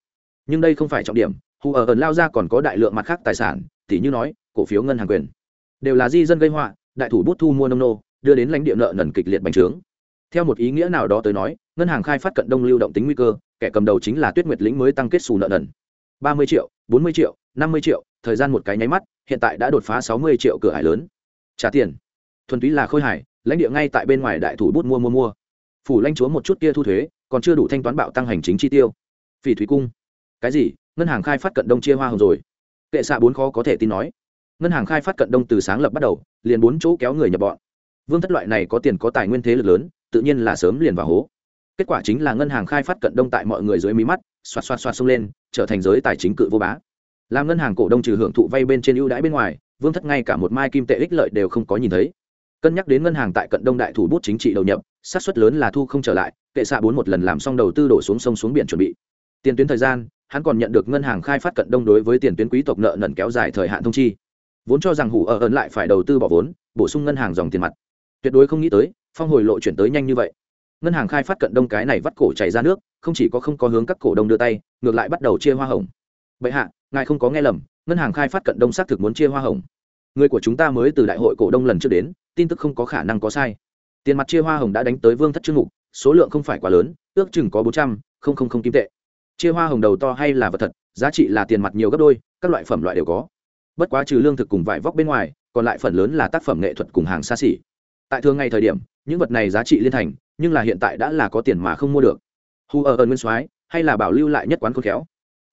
Nhưng đây không phải trọng điểm, hủ ở ẩn lao ra còn có đại lượng mặt khác tài sản t như nói, cổ phiếu ngân hàng quyền. Đều là di dân gây họa, đại thủ bút thu mua nông nô, đưa đến lãnh địa nợ nần kịch liệt bành trướng. Theo một ý nghĩa nào đó tới nói, ngân hàng khai phát cận đông lưu động tính nguy cơ, kẻ cầm đầu chính là tuyết nguyệt lĩnh mới tăng kết xù nợ nần. ba mươi triệu, bốn mươi triệu năm mươi triệu, thời gian một cái nháy mắt, hiện tại đã đột phá sáu mươi triệu cửa hải lớn. Trả tiền. Thuần túy là khôi hải, lãnh địa ngay tại bên ngoài đại thủ bút mua mua mua. Phủ lãnh chúa một chút kia thu thuế, còn chưa đủ thanh toán bạo tăng hành chính chi tiêu. Phỉ thúy cung. Cái gì? Ngân hàng khai phát cận đông chia hoa hồng rồi. Kệ xạ bốn khó có thể tin nói. Ngân hàng khai phát cận đông từ sáng lập bắt đầu, liền bốn chỗ kéo người nhập bọn. Vương thất loại này có tiền có tài nguyên thế lực lớn, tự nhiên là sớm liền vào hố. Kết quả chính là ngân hàng khai phát cận đông tại mọi người dưới mí mắt, xoạt xoạt xoạt xông lên, trở thành giới tài chính cự vô bá làm ngân hàng cổ đông trừ hưởng thụ vay bên trên ưu đãi bên ngoài, vương thất ngay cả một mai kim tệ ích lợi đều không có nhìn thấy. Cân nhắc đến ngân hàng tại cận đông đại thủ bút chính trị đầu nhập sát suất lớn là thu không trở lại, kệ xạ bốn một lần làm xong đầu tư đổ xuống sông xuống biển chuẩn bị. Tiền tuyến thời gian, hắn còn nhận được ngân hàng khai phát cận đông đối với tiền tuyến quý tộc nợ nần kéo dài thời hạn thông chi. Vốn cho rằng hủ ở ẩn lại phải đầu tư bỏ vốn, bổ sung ngân hàng dòng tiền mặt. Tuyệt đối không nghĩ tới, phong hồi lộ chuyển tới nhanh như vậy. Ngân hàng khai phát cận đông cái này vắt cổ chảy ra nước, không chỉ có không có hướng các cổ đông đưa tay, ngược lại bắt đầu chia hoa hồng. Bệ hạ ngài không có nghe lầm, ngân hàng khai phát cận đông xác thực muốn chia hoa hồng. Người của chúng ta mới từ đại hội cổ đông lần trước đến, tin tức không có khả năng có sai. Tiền mặt chia hoa hồng đã đánh tới vương thất chương mục số lượng không phải quá lớn, ước chừng có bốn trăm linh kim tệ. Chia hoa hồng đầu to hay là vật thật, giá trị là tiền mặt nhiều gấp đôi, các loại phẩm loại đều có. Bất quá trừ lương thực cùng vải vóc bên ngoài, còn lại phần lớn là tác phẩm nghệ thuật cùng hàng xa xỉ. Tại thường ngày thời điểm, những vật này giá trị liên thành, nhưng là hiện tại đã là có tiền mà không mua được. Hù ở ơn nguyên soái, hay là bảo lưu lại nhất quán khôn khéo.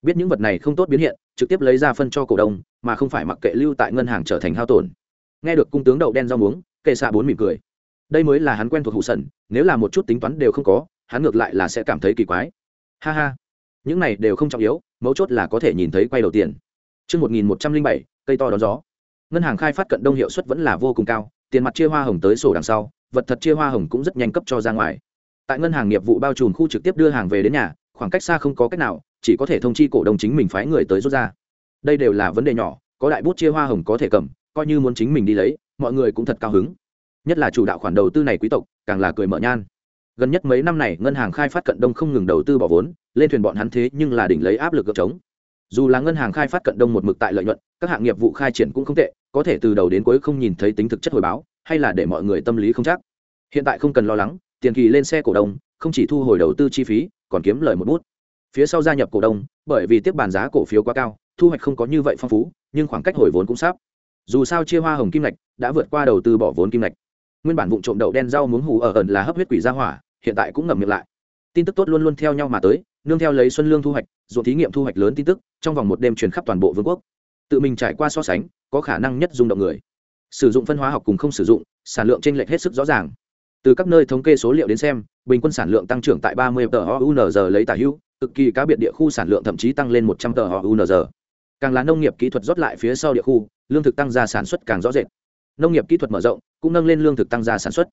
Biết những vật này không tốt biến hiện trực tiếp lấy ra phân cho cổ đông mà không phải mặc kệ lưu tại ngân hàng trở thành hao tổn. Nghe được cung tướng đậu đen rau muống kệ xạ bốn mỉm cười. Đây mới là hắn quen thuộc hụ sần nếu là một chút tính toán đều không có hắn ngược lại là sẽ cảm thấy kỳ quái. Ha ha. Những này đều không trọng yếu mấu chốt là có thể nhìn thấy quay đầu tiền. Trước 1107, cây to đón gió. Ngân hàng khai phát cận đông hiệu suất vẫn là vô cùng cao, tiền mặt chia hoa hồng tới sổ đằng sau, vật thật chia hoa hồng cũng rất nhanh cấp cho ra ngoài. Tại ngân hàng nghiệp vụ bao trùm khu trực tiếp đưa hàng về đến nhà, khoảng cách xa không có cách nào, chỉ có thể thông chi cổ đông chính mình phái người tới rút ra. Đây đều là vấn đề nhỏ, có đại bút chia hoa hồng có thể cầm, coi như muốn chính mình đi lấy, mọi người cũng thật cao hứng. Nhất là chủ đạo khoản đầu tư này quý tộc, càng là cười mở nhan. Gần nhất mấy năm này, ngân hàng khai phát cận đông không ngừng đầu tư bỏ vốn, lên thuyền bọn hắn thế nhưng là đỉnh lấy áp lực gượng chống dù là ngân hàng khai phát cận đông một mực tại lợi nhuận các hạng nghiệp vụ khai triển cũng không tệ có thể từ đầu đến cuối không nhìn thấy tính thực chất hồi báo hay là để mọi người tâm lý không chắc hiện tại không cần lo lắng tiền kỳ lên xe cổ đông không chỉ thu hồi đầu tư chi phí còn kiếm lời một bút phía sau gia nhập cổ đông, bởi vì tiếp bàn giá cổ phiếu quá cao, thu hoạch không có như vậy phong phú, nhưng khoảng cách hồi vốn cũng sắp. Dù sao chia hoa hồng kim lạch đã vượt qua đầu tư bỏ vốn kim lạch nguyên bản vụ trộm đậu đen rau muống hù ở ẩn là hấp huyết quỷ gia hỏa, hiện tại cũng ngậm miệng lại. Tin tức tốt luôn luôn theo nhau mà tới, nương theo lấy xuân lương thu hoạch, ruộng thí nghiệm thu hoạch lớn tin tức, trong vòng một đêm truyền khắp toàn bộ vương quốc. Tự mình trải qua so sánh, có khả năng nhất rung động người. Sử dụng phân hóa học cùng không sử dụng, sản lượng trên lệch hết sức rõ ràng. Từ các nơi thống kê số liệu đến xem, bình quân sản lượng tăng trưởng tại 30 tờ unz lấy tả hữu cực kỳ cá biệt địa khu sản lượng thậm chí tăng lên 100 tờ unz càng là nông nghiệp kỹ thuật rót lại phía sau địa khu, lương thực tăng gia sản xuất càng rõ rệt. Nông nghiệp kỹ thuật mở rộng, cũng nâng lên lương thực tăng gia sản xuất.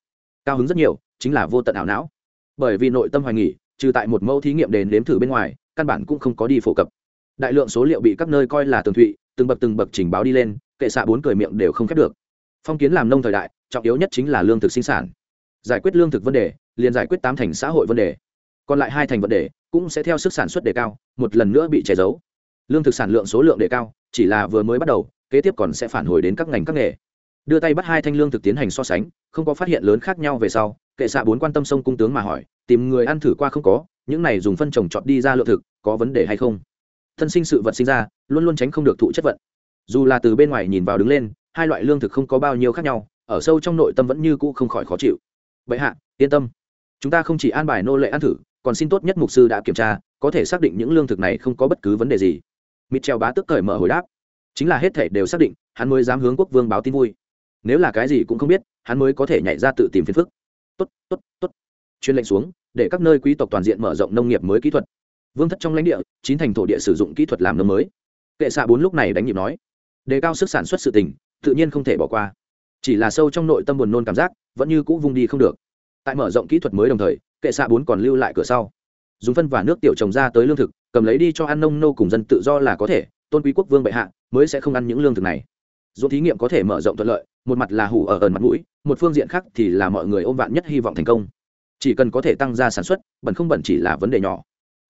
Cao hứng rất nhiều, chính là vô tận ảo não. Bởi vì nội tâm hoài nghỉ trừ tại một mẫu thí nghiệm đền đếm thử bên ngoài, căn bản cũng không có đi phổ cập. Đại lượng số liệu bị các nơi coi là tường thụy, từng bậc từng bậc trình báo đi lên, kệ xạ bốn cười miệng đều không khép được. Phong kiến làm nông thời đại, trọng yếu nhất chính là lương thực sinh sản. Giải quyết lương thực vấn đề, liền giải quyết tám thành xã hội vấn đề. Còn lại hai thành vấn đề cũng sẽ theo sức sản xuất đề cao, một lần nữa bị che giấu. Lương thực sản lượng số lượng đề cao, chỉ là vừa mới bắt đầu, kế tiếp còn sẽ phản hồi đến các ngành các nghề. Đưa tay bắt hai thanh lương thực tiến hành so sánh, không có phát hiện lớn khác nhau về sau, kệ xạ bốn quan tâm sông cung tướng mà hỏi, tìm người ăn thử qua không có, những này dùng phân trồng trọt đi ra lượng thực, có vấn đề hay không? Thân sinh sự vật sinh ra, luôn luôn tránh không được thụ chất vận. Dù là từ bên ngoài nhìn vào đứng lên, hai loại lương thực không có bao nhiêu khác nhau, ở sâu trong nội tâm vẫn như cũ không khỏi khó chịu. Vậy hạ, yên tâm. Chúng ta không chỉ an bài nô lệ ăn thử còn xin tốt nhất mục sư đã kiểm tra, có thể xác định những lương thực này không có bất cứ vấn đề gì. Mitchell bá tức cởi mở hồi đáp. Chính là hết thể đều xác định, hắn mới dám hướng quốc vương báo tin vui. Nếu là cái gì cũng không biết, hắn mới có thể nhảy ra tự tìm phiền phức. Tốt tốt tốt. Chuyên lệnh xuống, để các nơi quý tộc toàn diện mở rộng nông nghiệp mới kỹ thuật. Vương thất trong lãnh địa, chín thành thổ địa sử dụng kỹ thuật làm nấm mới. Kệ xạ bốn lúc này đánh nhịp nói, đề cao sức sản xuất sự tình, tự nhiên không thể bỏ qua. Chỉ là sâu trong nội tâm buồn nôn cảm giác, vẫn như cũ vung đi không được tại mở rộng kỹ thuật mới đồng thời, kệ xạ bốn còn lưu lại cửa sau. Dùng phân và nước tiểu trồng ra tới lương thực, cầm lấy đi cho ăn nông nô cùng dân tự do là có thể, tôn quý quốc vương bệ hạ, mới sẽ không ăn những lương thực này. Dù thí nghiệm có thể mở rộng thuận lợi, một mặt là hủ ở ẩn mặt mũi, một phương diện khác thì là mọi người ôm vạn nhất hy vọng thành công. Chỉ cần có thể tăng ra sản xuất, bẩn không bẩn chỉ là vấn đề nhỏ.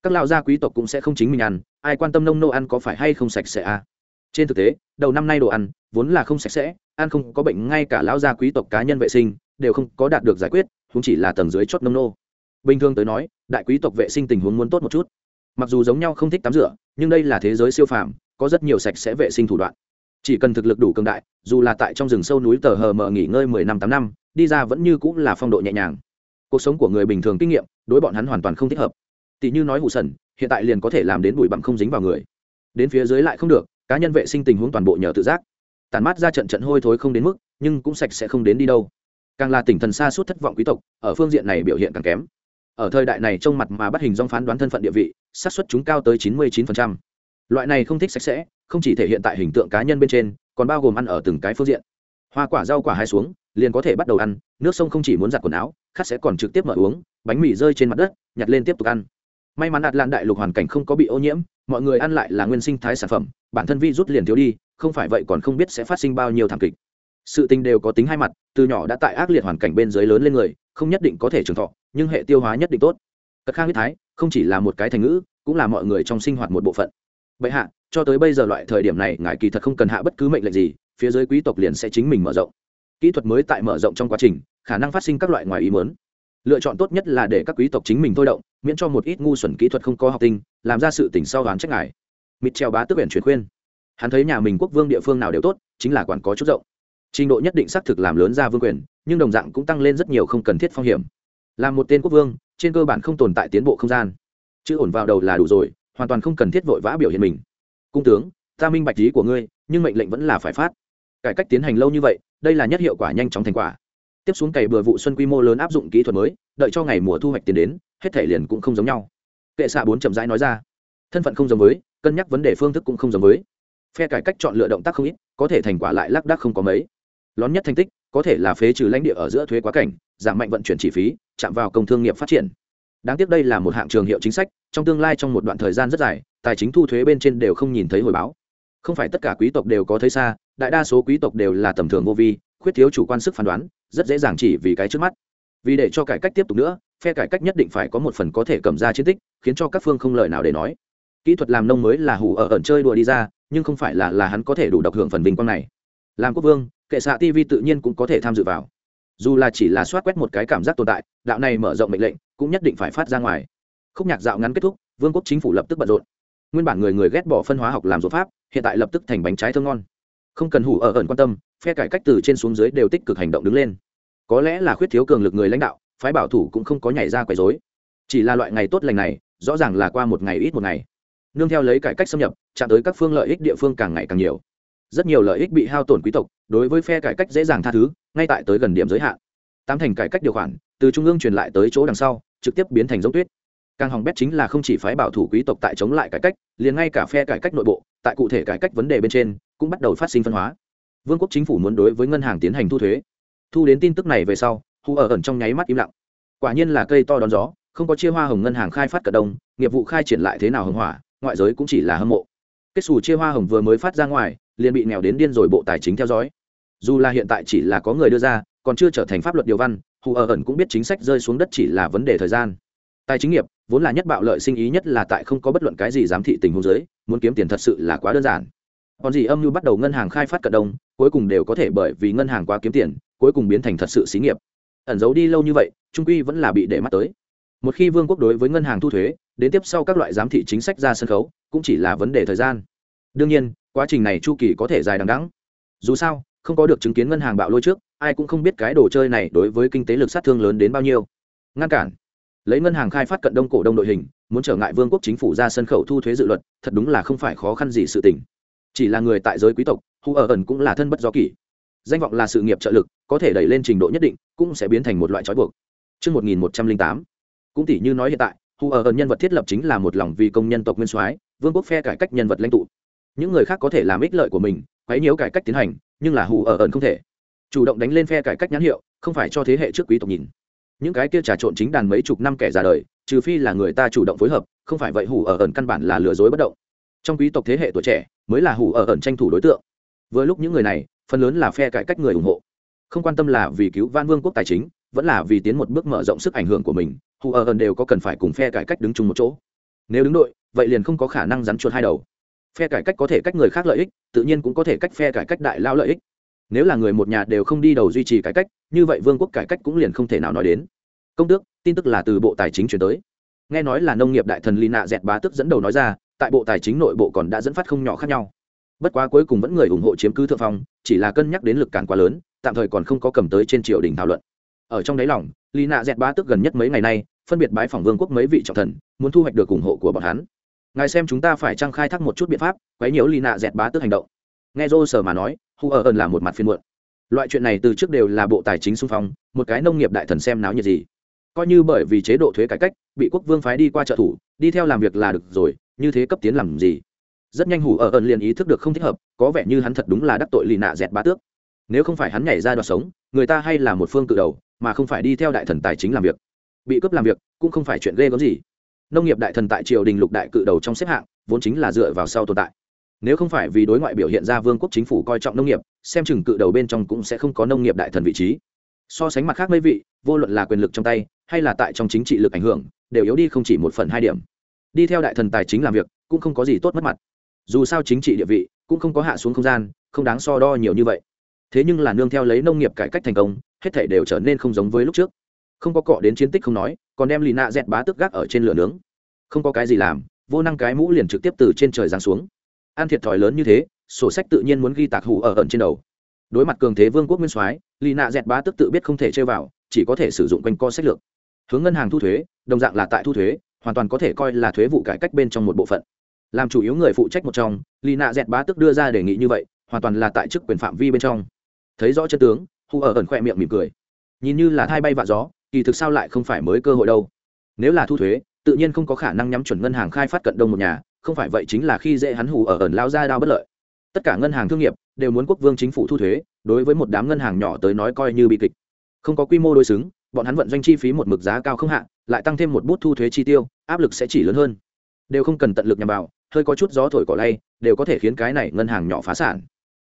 Các lao gia quý tộc cũng sẽ không chính mình ăn, ai quan tâm nông nô ăn có phải hay không sạch sẽ à. trên thực tế, đầu năm nay đồ ăn vốn là không sạch sẽ, ăn không có bệnh, ngay cả lão gia quý tộc cá nhân vệ sinh đều không có đạt được giải quyết cũng chỉ là tầng dưới chót nông nô. Bình thường tới nói, đại quý tộc vệ sinh tình huống muốn tốt một chút. Mặc dù giống nhau không thích tắm rửa, nhưng đây là thế giới siêu phàm, có rất nhiều sạch sẽ vệ sinh thủ đoạn. Chỉ cần thực lực đủ cường đại, dù là tại trong rừng sâu núi tờ hờ mờ nghỉ ngơi mười năm tám năm, đi ra vẫn như cũng là phong độ nhẹ nhàng. Cuộc sống của người bình thường kinh nghiệm, đối bọn hắn hoàn toàn không thích hợp. Tỷ như nói hụ sần, hiện tại liền có thể làm đến bụi bặm không dính vào người. Đến phía dưới lại không được, cá nhân vệ sinh tình huống toàn bộ nhờ tự giác. Tàn mát ra trận trận hôi thối không đến mức, nhưng cũng sạch sẽ không đến đi đâu càng là tỉnh thần xa suốt thất vọng quý tộc, ở phương diện này biểu hiện càng kém. Ở thời đại này trong mặt mà bắt hình dong phán đoán thân phận địa vị, xác suất chúng cao tới chín mươi 99%. loại này không thích sạch sẽ, không chỉ thể hiện tại hình tượng cá nhân bên trên, còn bao gồm ăn ở từng cái phương diện. Hoa quả rau quả hai xuống, liền có thể bắt đầu ăn, nước sông không chỉ muốn giặt quần áo khát sẽ còn trực tiếp mở uống, bánh mì rơi trên mặt đất, nhặt lên tiếp tục ăn. May mắn đạt lan đại lục hoàn cảnh không có bị ô nhiễm, mọi người ăn lại là nguyên sinh thái sản phẩm, bản thân vi rút liền thiếu đi, không phải vậy còn không biết sẽ phát sinh bao nhiêu thảm kịch sự tình đều có tính hai mặt, từ nhỏ đã tại ác liệt hoàn cảnh bên dưới lớn lên người, không nhất định có thể trường thọ, nhưng hệ tiêu hóa nhất định tốt. Cất khang huyết thái, không chỉ là một cái thành ngữ, cũng là mọi người trong sinh hoạt một bộ phận. Vậy hạ, cho tới bây giờ loại thời điểm này, ngài kỳ thật không cần hạ bất cứ mệnh lệnh gì, phía dưới quý tộc liền sẽ chính mình mở rộng. Kỹ thuật mới tại mở rộng trong quá trình, khả năng phát sinh các loại ngoài ý mớn lựa chọn tốt nhất là để các quý tộc chính mình thôi động, miễn cho một ít ngu xuẩn kỹ thuật không có học tinh, làm ra sự tỉnh sau đoán trách ngài. Mịt treo bá tức biển truyền khuyên. Hắn thấy nhà mình quốc vương địa phương nào đều tốt, chính là quản có chút rộng trình độ nhất định xác thực làm lớn ra vương quyền, nhưng đồng dạng cũng tăng lên rất nhiều không cần thiết phong hiểm. Làm một tên quốc vương, trên cơ bản không tồn tại tiến bộ không gian. Chứ ổn vào đầu là đủ rồi, hoàn toàn không cần thiết vội vã biểu hiện mình. Cung tướng, ta minh bạch lý của ngươi, nhưng mệnh lệnh vẫn là phải phát. Cải cách tiến hành lâu như vậy, đây là nhất hiệu quả nhanh chóng thành quả. Tiếp xuống cày bừa vụ xuân quy mô lớn áp dụng kỹ thuật mới, đợi cho ngày mùa thu hoạch tiền đến, hết thể liền cũng không giống nhau. Kệ xạ bốn chậm rãi nói ra. Thân phận không giống với, cân nhắc vấn đề phương thức cũng không giống với. Phe cải cách chọn lựa động tác không ít, có thể thành quả lại lác đác không có mấy lón nhất thành tích, có thể là phế trừ lãnh địa ở giữa thuế quá cảnh, giảm mạnh vận chuyển chi phí, chạm vào công thương nghiệp phát triển. Đáng tiếc đây là một hạng trường hiệu chính sách, trong tương lai trong một đoạn thời gian rất dài, tài chính thu thuế bên trên đều không nhìn thấy hồi báo. Không phải tất cả quý tộc đều có thấy xa, đại đa số quý tộc đều là tầm thường vô vi, khuyết thiếu chủ quan sức phán đoán, rất dễ dàng chỉ vì cái trước mắt. Vì để cho cải cách tiếp tục nữa, phe cải cách nhất định phải có một phần có thể cầm ra chiến tích, khiến cho các phương không lời nào để nói. Kỹ thuật làm nông mới là hủ ở ẩn chơi đùa đi ra, nhưng không phải là là hắn có thể đủ độc hưởng phần vinh quang này. Làm quốc vương kệ xạ tv tự nhiên cũng có thể tham dự vào. Dù là chỉ là soát quét một cái cảm giác tồn tại, đạo này mở rộng mệnh lệnh cũng nhất định phải phát ra ngoài. Khúc nhạc dạo ngắn kết thúc, vương quốc chính phủ lập tức bận rộn. Nguyên bản người người ghét bỏ phân hóa học làm dỗ pháp, hiện tại lập tức thành bánh trái thơm ngon. Không cần hủ ở ẩn quan tâm, phe cải cách từ trên xuống dưới đều tích cực hành động đứng lên. Có lẽ là khuyết thiếu cường lực người lãnh đạo, phái bảo thủ cũng không có nhảy ra quấy dối chỉ là loại ngày tốt lành này, rõ ràng là qua một ngày ít một ngày. Nương theo lấy cải cách xâm nhập, chạm tới các phương lợi ích địa phương càng ngày càng nhiều rất nhiều lợi ích bị hao tổn quý tộc, đối với phe cải cách dễ dàng tha thứ, ngay tại tới gần điểm giới hạn. Tám thành cải cách điều khoản, từ trung ương truyền lại tới chỗ đằng sau, trực tiếp biến thành giống tuyết. Càng hỏng bét chính là không chỉ phái bảo thủ quý tộc tại chống lại cải cách, liền ngay cả phe cải cách nội bộ, tại cụ thể cải cách vấn đề bên trên, cũng bắt đầu phát sinh phân hóa. Vương quốc chính phủ muốn đối với ngân hàng tiến hành thu thuế. Thu đến tin tức này về sau, hù ở ẩn trong nháy mắt im lặng. Quả nhiên là cây to đón gió, không có chia hoa hồng ngân hàng khai phát cả đông, nghiệp vụ khai triển lại thế nào hưng hỏa, ngoại giới cũng chỉ là hâm mộ. Kết xù chia hoa hồng vừa mới phát ra ngoài liền bị nghèo đến điên rồi bộ tài chính theo dõi. Dù là hiện tại chỉ là có người đưa ra, còn chưa trở thành pháp luật điều văn, hù ở ẩn cũng biết chính sách rơi xuống đất chỉ là vấn đề thời gian. Tài chính nghiệp, vốn là nhất bạo lợi sinh ý nhất là tại không có bất luận cái gì giám thị tình huống giới muốn kiếm tiền thật sự là quá đơn giản. Còn gì âm mưu bắt đầu ngân hàng khai phát cận đông, cuối cùng đều có thể bởi vì ngân hàng quá kiếm tiền, cuối cùng biến thành thật sự xí nghiệp. Ẩn giấu đi lâu như vậy, trung quy vẫn là bị để mắt tới. Một khi vương quốc đối với ngân hàng thu thuế, đến tiếp sau các loại giám thị chính sách ra sân khấu, cũng chỉ là vấn đề thời gian. Đương nhiên quá trình này chu kỳ có thể dài đằng đẵng. Dù sao không có được chứng kiến ngân hàng bạo lôi trước ai cũng không biết cái đồ chơi này đối với kinh tế lực sát thương lớn đến bao nhiêu. Ngăn cản. Lấy ngân hàng khai phát cận đông cổ đông đội hình muốn trở ngại vương quốc chính phủ ra sân khẩu thu thuế dự luật thật đúng là không phải khó khăn gì sự tình. Chỉ là người tại giới quý tộc hù ở ẩn cũng là thân bất do kỷ. Danh vọng là sự nghiệp trợ lực có thể đẩy lên trình độ nhất định cũng sẽ biến thành một loại trói buộc. Trước 1108, cũng tỷ như nói hiện tại hù ở ẩn nhân vật thiết lập chính là một lòng vì công nhân tộc nguyên soái vương quốc phe cải cách nhân vật lãnh tụ những người khác có thể làm ích lợi của mình, quấy nhiễu cải cách tiến hành, nhưng là hù ở ẩn không thể. Chủ động đánh lên phe cải cách nhãn hiệu, không phải cho thế hệ trước quý tộc nhìn. Những cái kia trà trộn chính đàn mấy chục năm kẻ già đời, trừ phi là người ta chủ động phối hợp, không phải vậy hủ ở ẩn căn bản là lừa dối bất động. Trong quý tộc thế hệ tuổi trẻ, mới là hủ ở ẩn tranh thủ đối tượng. Với lúc những người này, phần lớn là phe cải cách người ủng hộ. Không quan tâm là vì cứu van vương quốc tài chính, vẫn là vì tiến một bước mở rộng sức ảnh hưởng của mình, hù ở ẩn đều có cần phải cùng phe cải cách đứng chung một chỗ. Nếu đứng đội, vậy liền không có khả năng rắn chuột hai đầu phe cải cách có thể cách người khác lợi ích, tự nhiên cũng có thể cách phe cải cách đại lao lợi ích. Nếu là người một nhà đều không đi đầu duy trì cải cách, như vậy vương quốc cải cách cũng liền không thể nào nói đến. Công tước, tin tức là từ bộ tài chính chuyển tới. Nghe nói là nông nghiệp đại thần lina dẹt bá tức dẫn đầu nói ra, tại bộ tài chính nội bộ còn đã dẫn phát không nhỏ khác nhau. Bất quá cuối cùng vẫn người ủng hộ chiếm cứ thượng phong, chỉ là cân nhắc đến lực cản quá lớn, tạm thời còn không có cầm tới trên triều đình thảo luận. Ở trong đáy lòng, lina dẹt bá tức gần nhất mấy ngày nay, phân biệt bái phỏng vương quốc mấy vị trọng thần, muốn thu hoạch được ủng hộ của bọn hắn ngài xem chúng ta phải trang khai thác một chút biện pháp, quấy nhiễu lina dẹt bá tức hành động. Nghe rô sở mà nói, hu ở ơn là một mặt phiên muộn. Loại chuyện này từ trước đều là bộ tài chính xung phong, một cái nông nghiệp đại thần xem náo nhiệt gì. Coi như bởi vì chế độ thuế cải cách, bị quốc vương phái đi qua trợ thủ, đi theo làm việc là được rồi, như thế cấp tiến làm gì? Rất nhanh hủ ở ẩn liền ý thức được không thích hợp, có vẻ như hắn thật đúng là đắc tội lì nạ dẹt bá tước. Nếu không phải hắn nhảy ra đoạt sống, người ta hay là một phương cự đầu, mà không phải đi theo đại thần tài chính làm việc. Bị cướp làm việc, cũng không phải chuyện ghê gớm gì nông nghiệp đại thần tại triều đình lục đại cự đầu trong xếp hạng, vốn chính là dựa vào sau tồn tại. Nếu không phải vì đối ngoại biểu hiện ra vương quốc chính phủ coi trọng nông nghiệp, xem chừng cự đầu bên trong cũng sẽ không có nông nghiệp đại thần vị trí. So sánh mặt khác mấy vị, vô luận là quyền lực trong tay, hay là tại trong chính trị lực ảnh hưởng, đều yếu đi không chỉ một phần hai điểm. Đi theo đại thần tài chính làm việc, cũng không có gì tốt mất mặt. Dù sao chính trị địa vị, cũng không có hạ xuống không gian, không đáng so đo nhiều như vậy. Thế nhưng là nương theo lấy nông nghiệp cải cách thành công, hết thể đều trở nên không giống với lúc trước không có cọ đến chiến tích không nói, còn đem lì nạ dẹt bá tức gác ở trên lửa nướng. Không có cái gì làm, vô năng cái mũ liền trực tiếp từ trên trời giáng xuống. Ăn thiệt thòi lớn như thế, sổ sách tự nhiên muốn ghi tạc hủ ở ẩn trên đầu. Đối mặt cường thế vương quốc nguyên soái lì nạ dẹt bá tức tự biết không thể chơi vào, chỉ có thể sử dụng quanh co sách lược. Hướng ngân hàng thu thuế, đồng dạng là tại thu thuế, hoàn toàn có thể coi là thuế vụ cải cách bên trong một bộ phận. Làm chủ yếu người phụ trách một trong lì nạ dẹt bá tức đưa ra đề nghị như vậy, hoàn toàn là tại chức quyền phạm vi bên trong. Thấy rõ chân tướng hù ở ẩn khoe miệng mỉm cười. Nhìn như là thai bay vạ gió kỳ thực sao lại không phải mới cơ hội đâu. Nếu là thu thuế, tự nhiên không có khả năng nhắm chuẩn ngân hàng khai phát cận đông một nhà, không phải vậy chính là khi dễ hắn hù ở ẩn lao ra đao bất lợi. Tất cả ngân hàng thương nghiệp đều muốn quốc vương chính phủ thu thuế, đối với một đám ngân hàng nhỏ tới nói coi như bị kịch. Không có quy mô đối xứng, bọn hắn vận doanh chi phí một mực giá cao không hạ, lại tăng thêm một bút thu thuế chi tiêu, áp lực sẽ chỉ lớn hơn. Đều không cần tận lực nhằm vào, hơi có chút gió thổi cỏ lay, đều có thể khiến cái này ngân hàng nhỏ phá sản.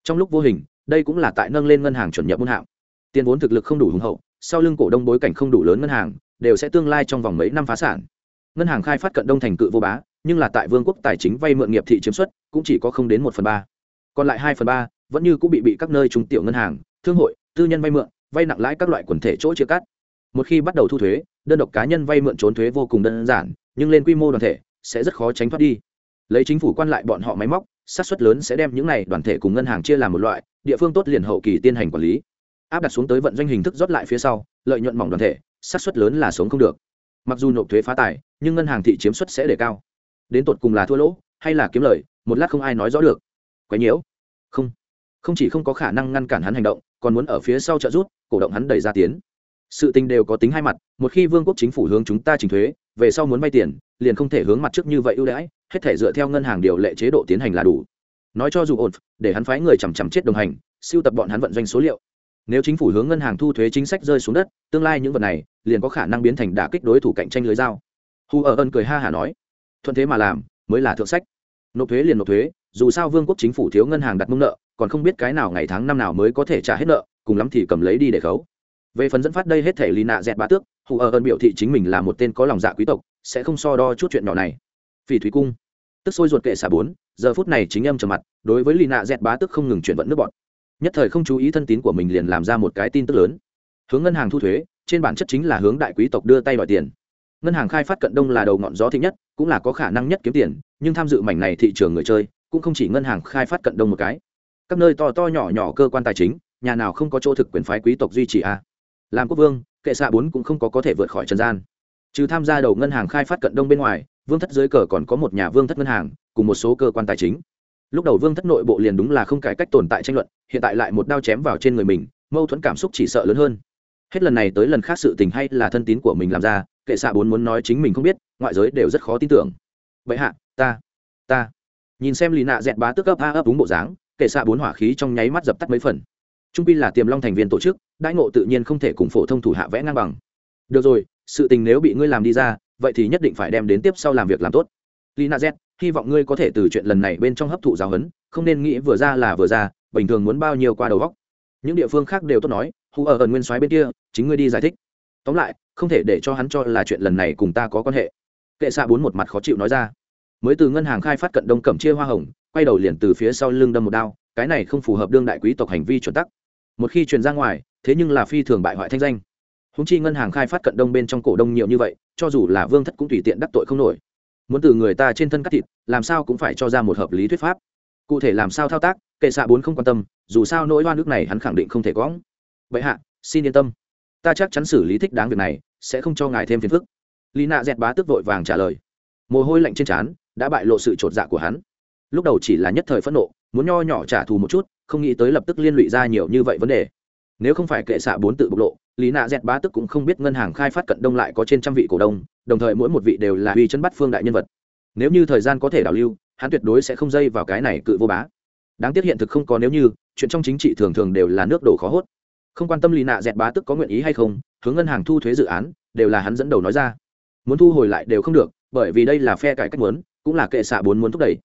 Trong lúc vô hình, đây cũng là tại nâng lên ngân hàng chuẩn nhập môn hạng. Tiền vốn thực lực không đủ hùng hậu sau lưng cổ đông bối cảnh không đủ lớn ngân hàng, đều sẽ tương lai trong vòng mấy năm phá sản. Ngân hàng khai phát cận đông thành cự vô bá, nhưng là tại vương quốc tài chính vay mượn nghiệp thị chiếm suất cũng chỉ có không đến một phần ba. Còn lại hai phần ba, vẫn như cũng bị bị các nơi trung tiểu ngân hàng, thương hội, tư nhân vay mượn, vay nặng lãi các loại quần thể chỗ chia cắt. Một khi bắt đầu thu thuế, đơn độc cá nhân vay mượn trốn thuế vô cùng đơn giản, nhưng lên quy mô đoàn thể, sẽ rất khó tránh thoát đi. Lấy chính phủ quan lại bọn họ máy móc sát suất lớn sẽ đem những này đoàn thể cùng ngân hàng chia làm một loại, địa phương tốt liền hậu kỳ tiên hành quản lý áp đặt xuống tới vận doanh hình thức rót lại phía sau, lợi nhuận mỏng đoàn thể sát suất lớn là sống không được. Mặc dù nộp thuế phá tài, nhưng ngân hàng thị chiếm suất sẽ đề cao. Đến tột cùng là thua lỗ hay là kiếm lời, một lát không ai nói rõ được. Quấy nhiễu. Không. Không chỉ không có khả năng ngăn cản hắn hành động, còn muốn ở phía sau trợ rút cổ động hắn đẩy ra tiến. Sự tình đều có tính hai mặt, một khi vương quốc chính phủ hướng chúng ta trình thuế, về sau muốn vay tiền, liền không thể hướng mặt trước như vậy ưu đãi, hết thể dựa theo ngân hàng điều lệ chế độ tiến hành là đủ. Nói cho dù ổn, để hắn phái người chằm chằm chết đồng hành, siêu tập bọn hắn vận doanh số liệu nếu chính phủ hướng ngân hàng thu thuế chính sách rơi xuống đất, tương lai những vật này liền có khả năng biến thành đả kích đối thủ cạnh tranh lưới dao. Hù ở ân cười ha hả nói, thuận thế mà làm, mới là thượng sách. Nộp thuế liền nộp thuế, dù sao vương quốc chính phủ thiếu ngân hàng đặt mông nợ, còn không biết cái nào ngày tháng năm nào mới có thể trả hết nợ, cùng lắm thì cầm lấy đi để khấu. Về phần dẫn phát đây hết thể lì nạ dẹt bá tước hù ở ân biểu thị chính mình là một tên có lòng dạ quý tộc, sẽ không so đo chút chuyện nhỏ này. Phỉ thủy cung. Tức sôi ruột kệ xả bốn, giờ phút này chính âm trầm mặt, đối với lì nạ dẹt bá Tước không ngừng chuyển vận nước bọn nhất thời không chú ý thân tín của mình liền làm ra một cái tin tức lớn. Hướng ngân hàng thu thuế, trên bản chất chính là hướng đại quý tộc đưa tay đòi tiền. Ngân hàng khai phát cận đông là đầu ngọn gió thích nhất, cũng là có khả năng nhất kiếm tiền, nhưng tham dự mảnh này thị trường người chơi, cũng không chỉ ngân hàng khai phát cận đông một cái. Các nơi to to nhỏ nhỏ cơ quan tài chính, nhà nào không có chỗ thực quyền phái quý tộc duy trì a? À? làm quốc vương, kệ xạ bốn cũng không có có thể vượt khỏi trần gian. Trừ tham gia đầu ngân hàng khai phát cận đông bên ngoài, vương thất dưới cờ còn có một nhà vương thất ngân hàng, cùng một số cơ quan tài chính lúc đầu vương thất nội bộ liền đúng là không cải cách tồn tại tranh luận, hiện tại lại một đao chém vào trên người mình, mâu thuẫn cảm xúc chỉ sợ lớn hơn. Hết lần này tới lần khác sự tình hay là thân tín của mình làm ra, kệ xạ bốn muốn nói chính mình không biết, ngoại giới đều rất khó tin tưởng. Vậy hạ, ta ta. Nhìn xem lì nạ dẹn bá tức ấp a ấp đúng bộ dáng, kệ xạ bốn hỏa khí trong nháy mắt dập tắt mấy phần. Trung pin là tiềm long thành viên tổ chức đãi ngộ tự nhiên không thể cùng phổ thông thủ hạ vẽ ngang bằng. Được rồi, sự tình nếu bị ngươi làm đi ra, vậy thì nhất định phải đem đến tiếp sau làm việc làm tốt lina z, hy vọng ngươi có thể từ chuyện lần này bên trong hấp thụ giáo huấn, không nên nghĩ vừa ra là vừa ra, bình thường muốn bao nhiêu qua đầu góc những địa phương khác đều tốt nói, hù ở ẩn nguyên soái bên kia, chính ngươi đi giải thích. Tóm lại, không thể để cho hắn cho là chuyện lần này cùng ta có quan hệ. Kệ xạ bốn một mặt khó chịu nói ra. Mới từ ngân hàng khai phát cận đông cẩm chia hoa hồng, quay đầu liền từ phía sau lưng đâm một đao, cái này không phù hợp đương đại quý tộc hành vi chuẩn tắc. Một khi truyền ra ngoài, thế nhưng là phi thường bại hoại thanh danh. Húng chi ngân hàng khai phát cận đông bên trong cổ đông nhiều như vậy, cho dù là vương thất cũng tùy tiện đắc tội không nổi muốn từ người ta trên thân cắt thịt, làm sao cũng phải cho ra một hợp lý thuyết pháp. Cụ thể làm sao thao tác, kệ xạ bốn không quan tâm, dù sao nỗi oan nước này hắn khẳng định không thể quõng. vậy hạ, xin yên tâm. Ta chắc chắn xử lý thích đáng việc này, sẽ không cho ngài thêm phiền phức. Lý nạ dẹt bá tức vội vàng trả lời. Mồ hôi lạnh trên trán, đã bại lộ sự t dạ của hắn. Lúc đầu chỉ là nhất thời phẫn nộ, muốn nho nhỏ trả thù một chút, không nghĩ tới lập tức liên lụy ra nhiều như vậy vấn đề. Nếu không phải kệ xạ bốn tự bộc lộ lý nạ dẹt bá tức cũng không biết ngân hàng khai phát cận đông lại có trên trăm vị cổ đông, đồng thời mỗi một vị đều là uy chân bắt phương đại nhân vật. Nếu như thời gian có thể đảo lưu, hắn tuyệt đối sẽ không dây vào cái này cự vô bá. Đáng tiếc hiện thực không có nếu như, chuyện trong chính trị thường thường đều là nước đổ khó hốt. Không quan tâm lý nạ dẹt bá tức có nguyện ý hay không, hướng ngân hàng thu thuế dự án, đều là hắn dẫn đầu nói ra. Muốn thu hồi lại đều không được, bởi vì đây là phe cải cách muốn, cũng là kệ xạ bốn muốn thúc đẩy.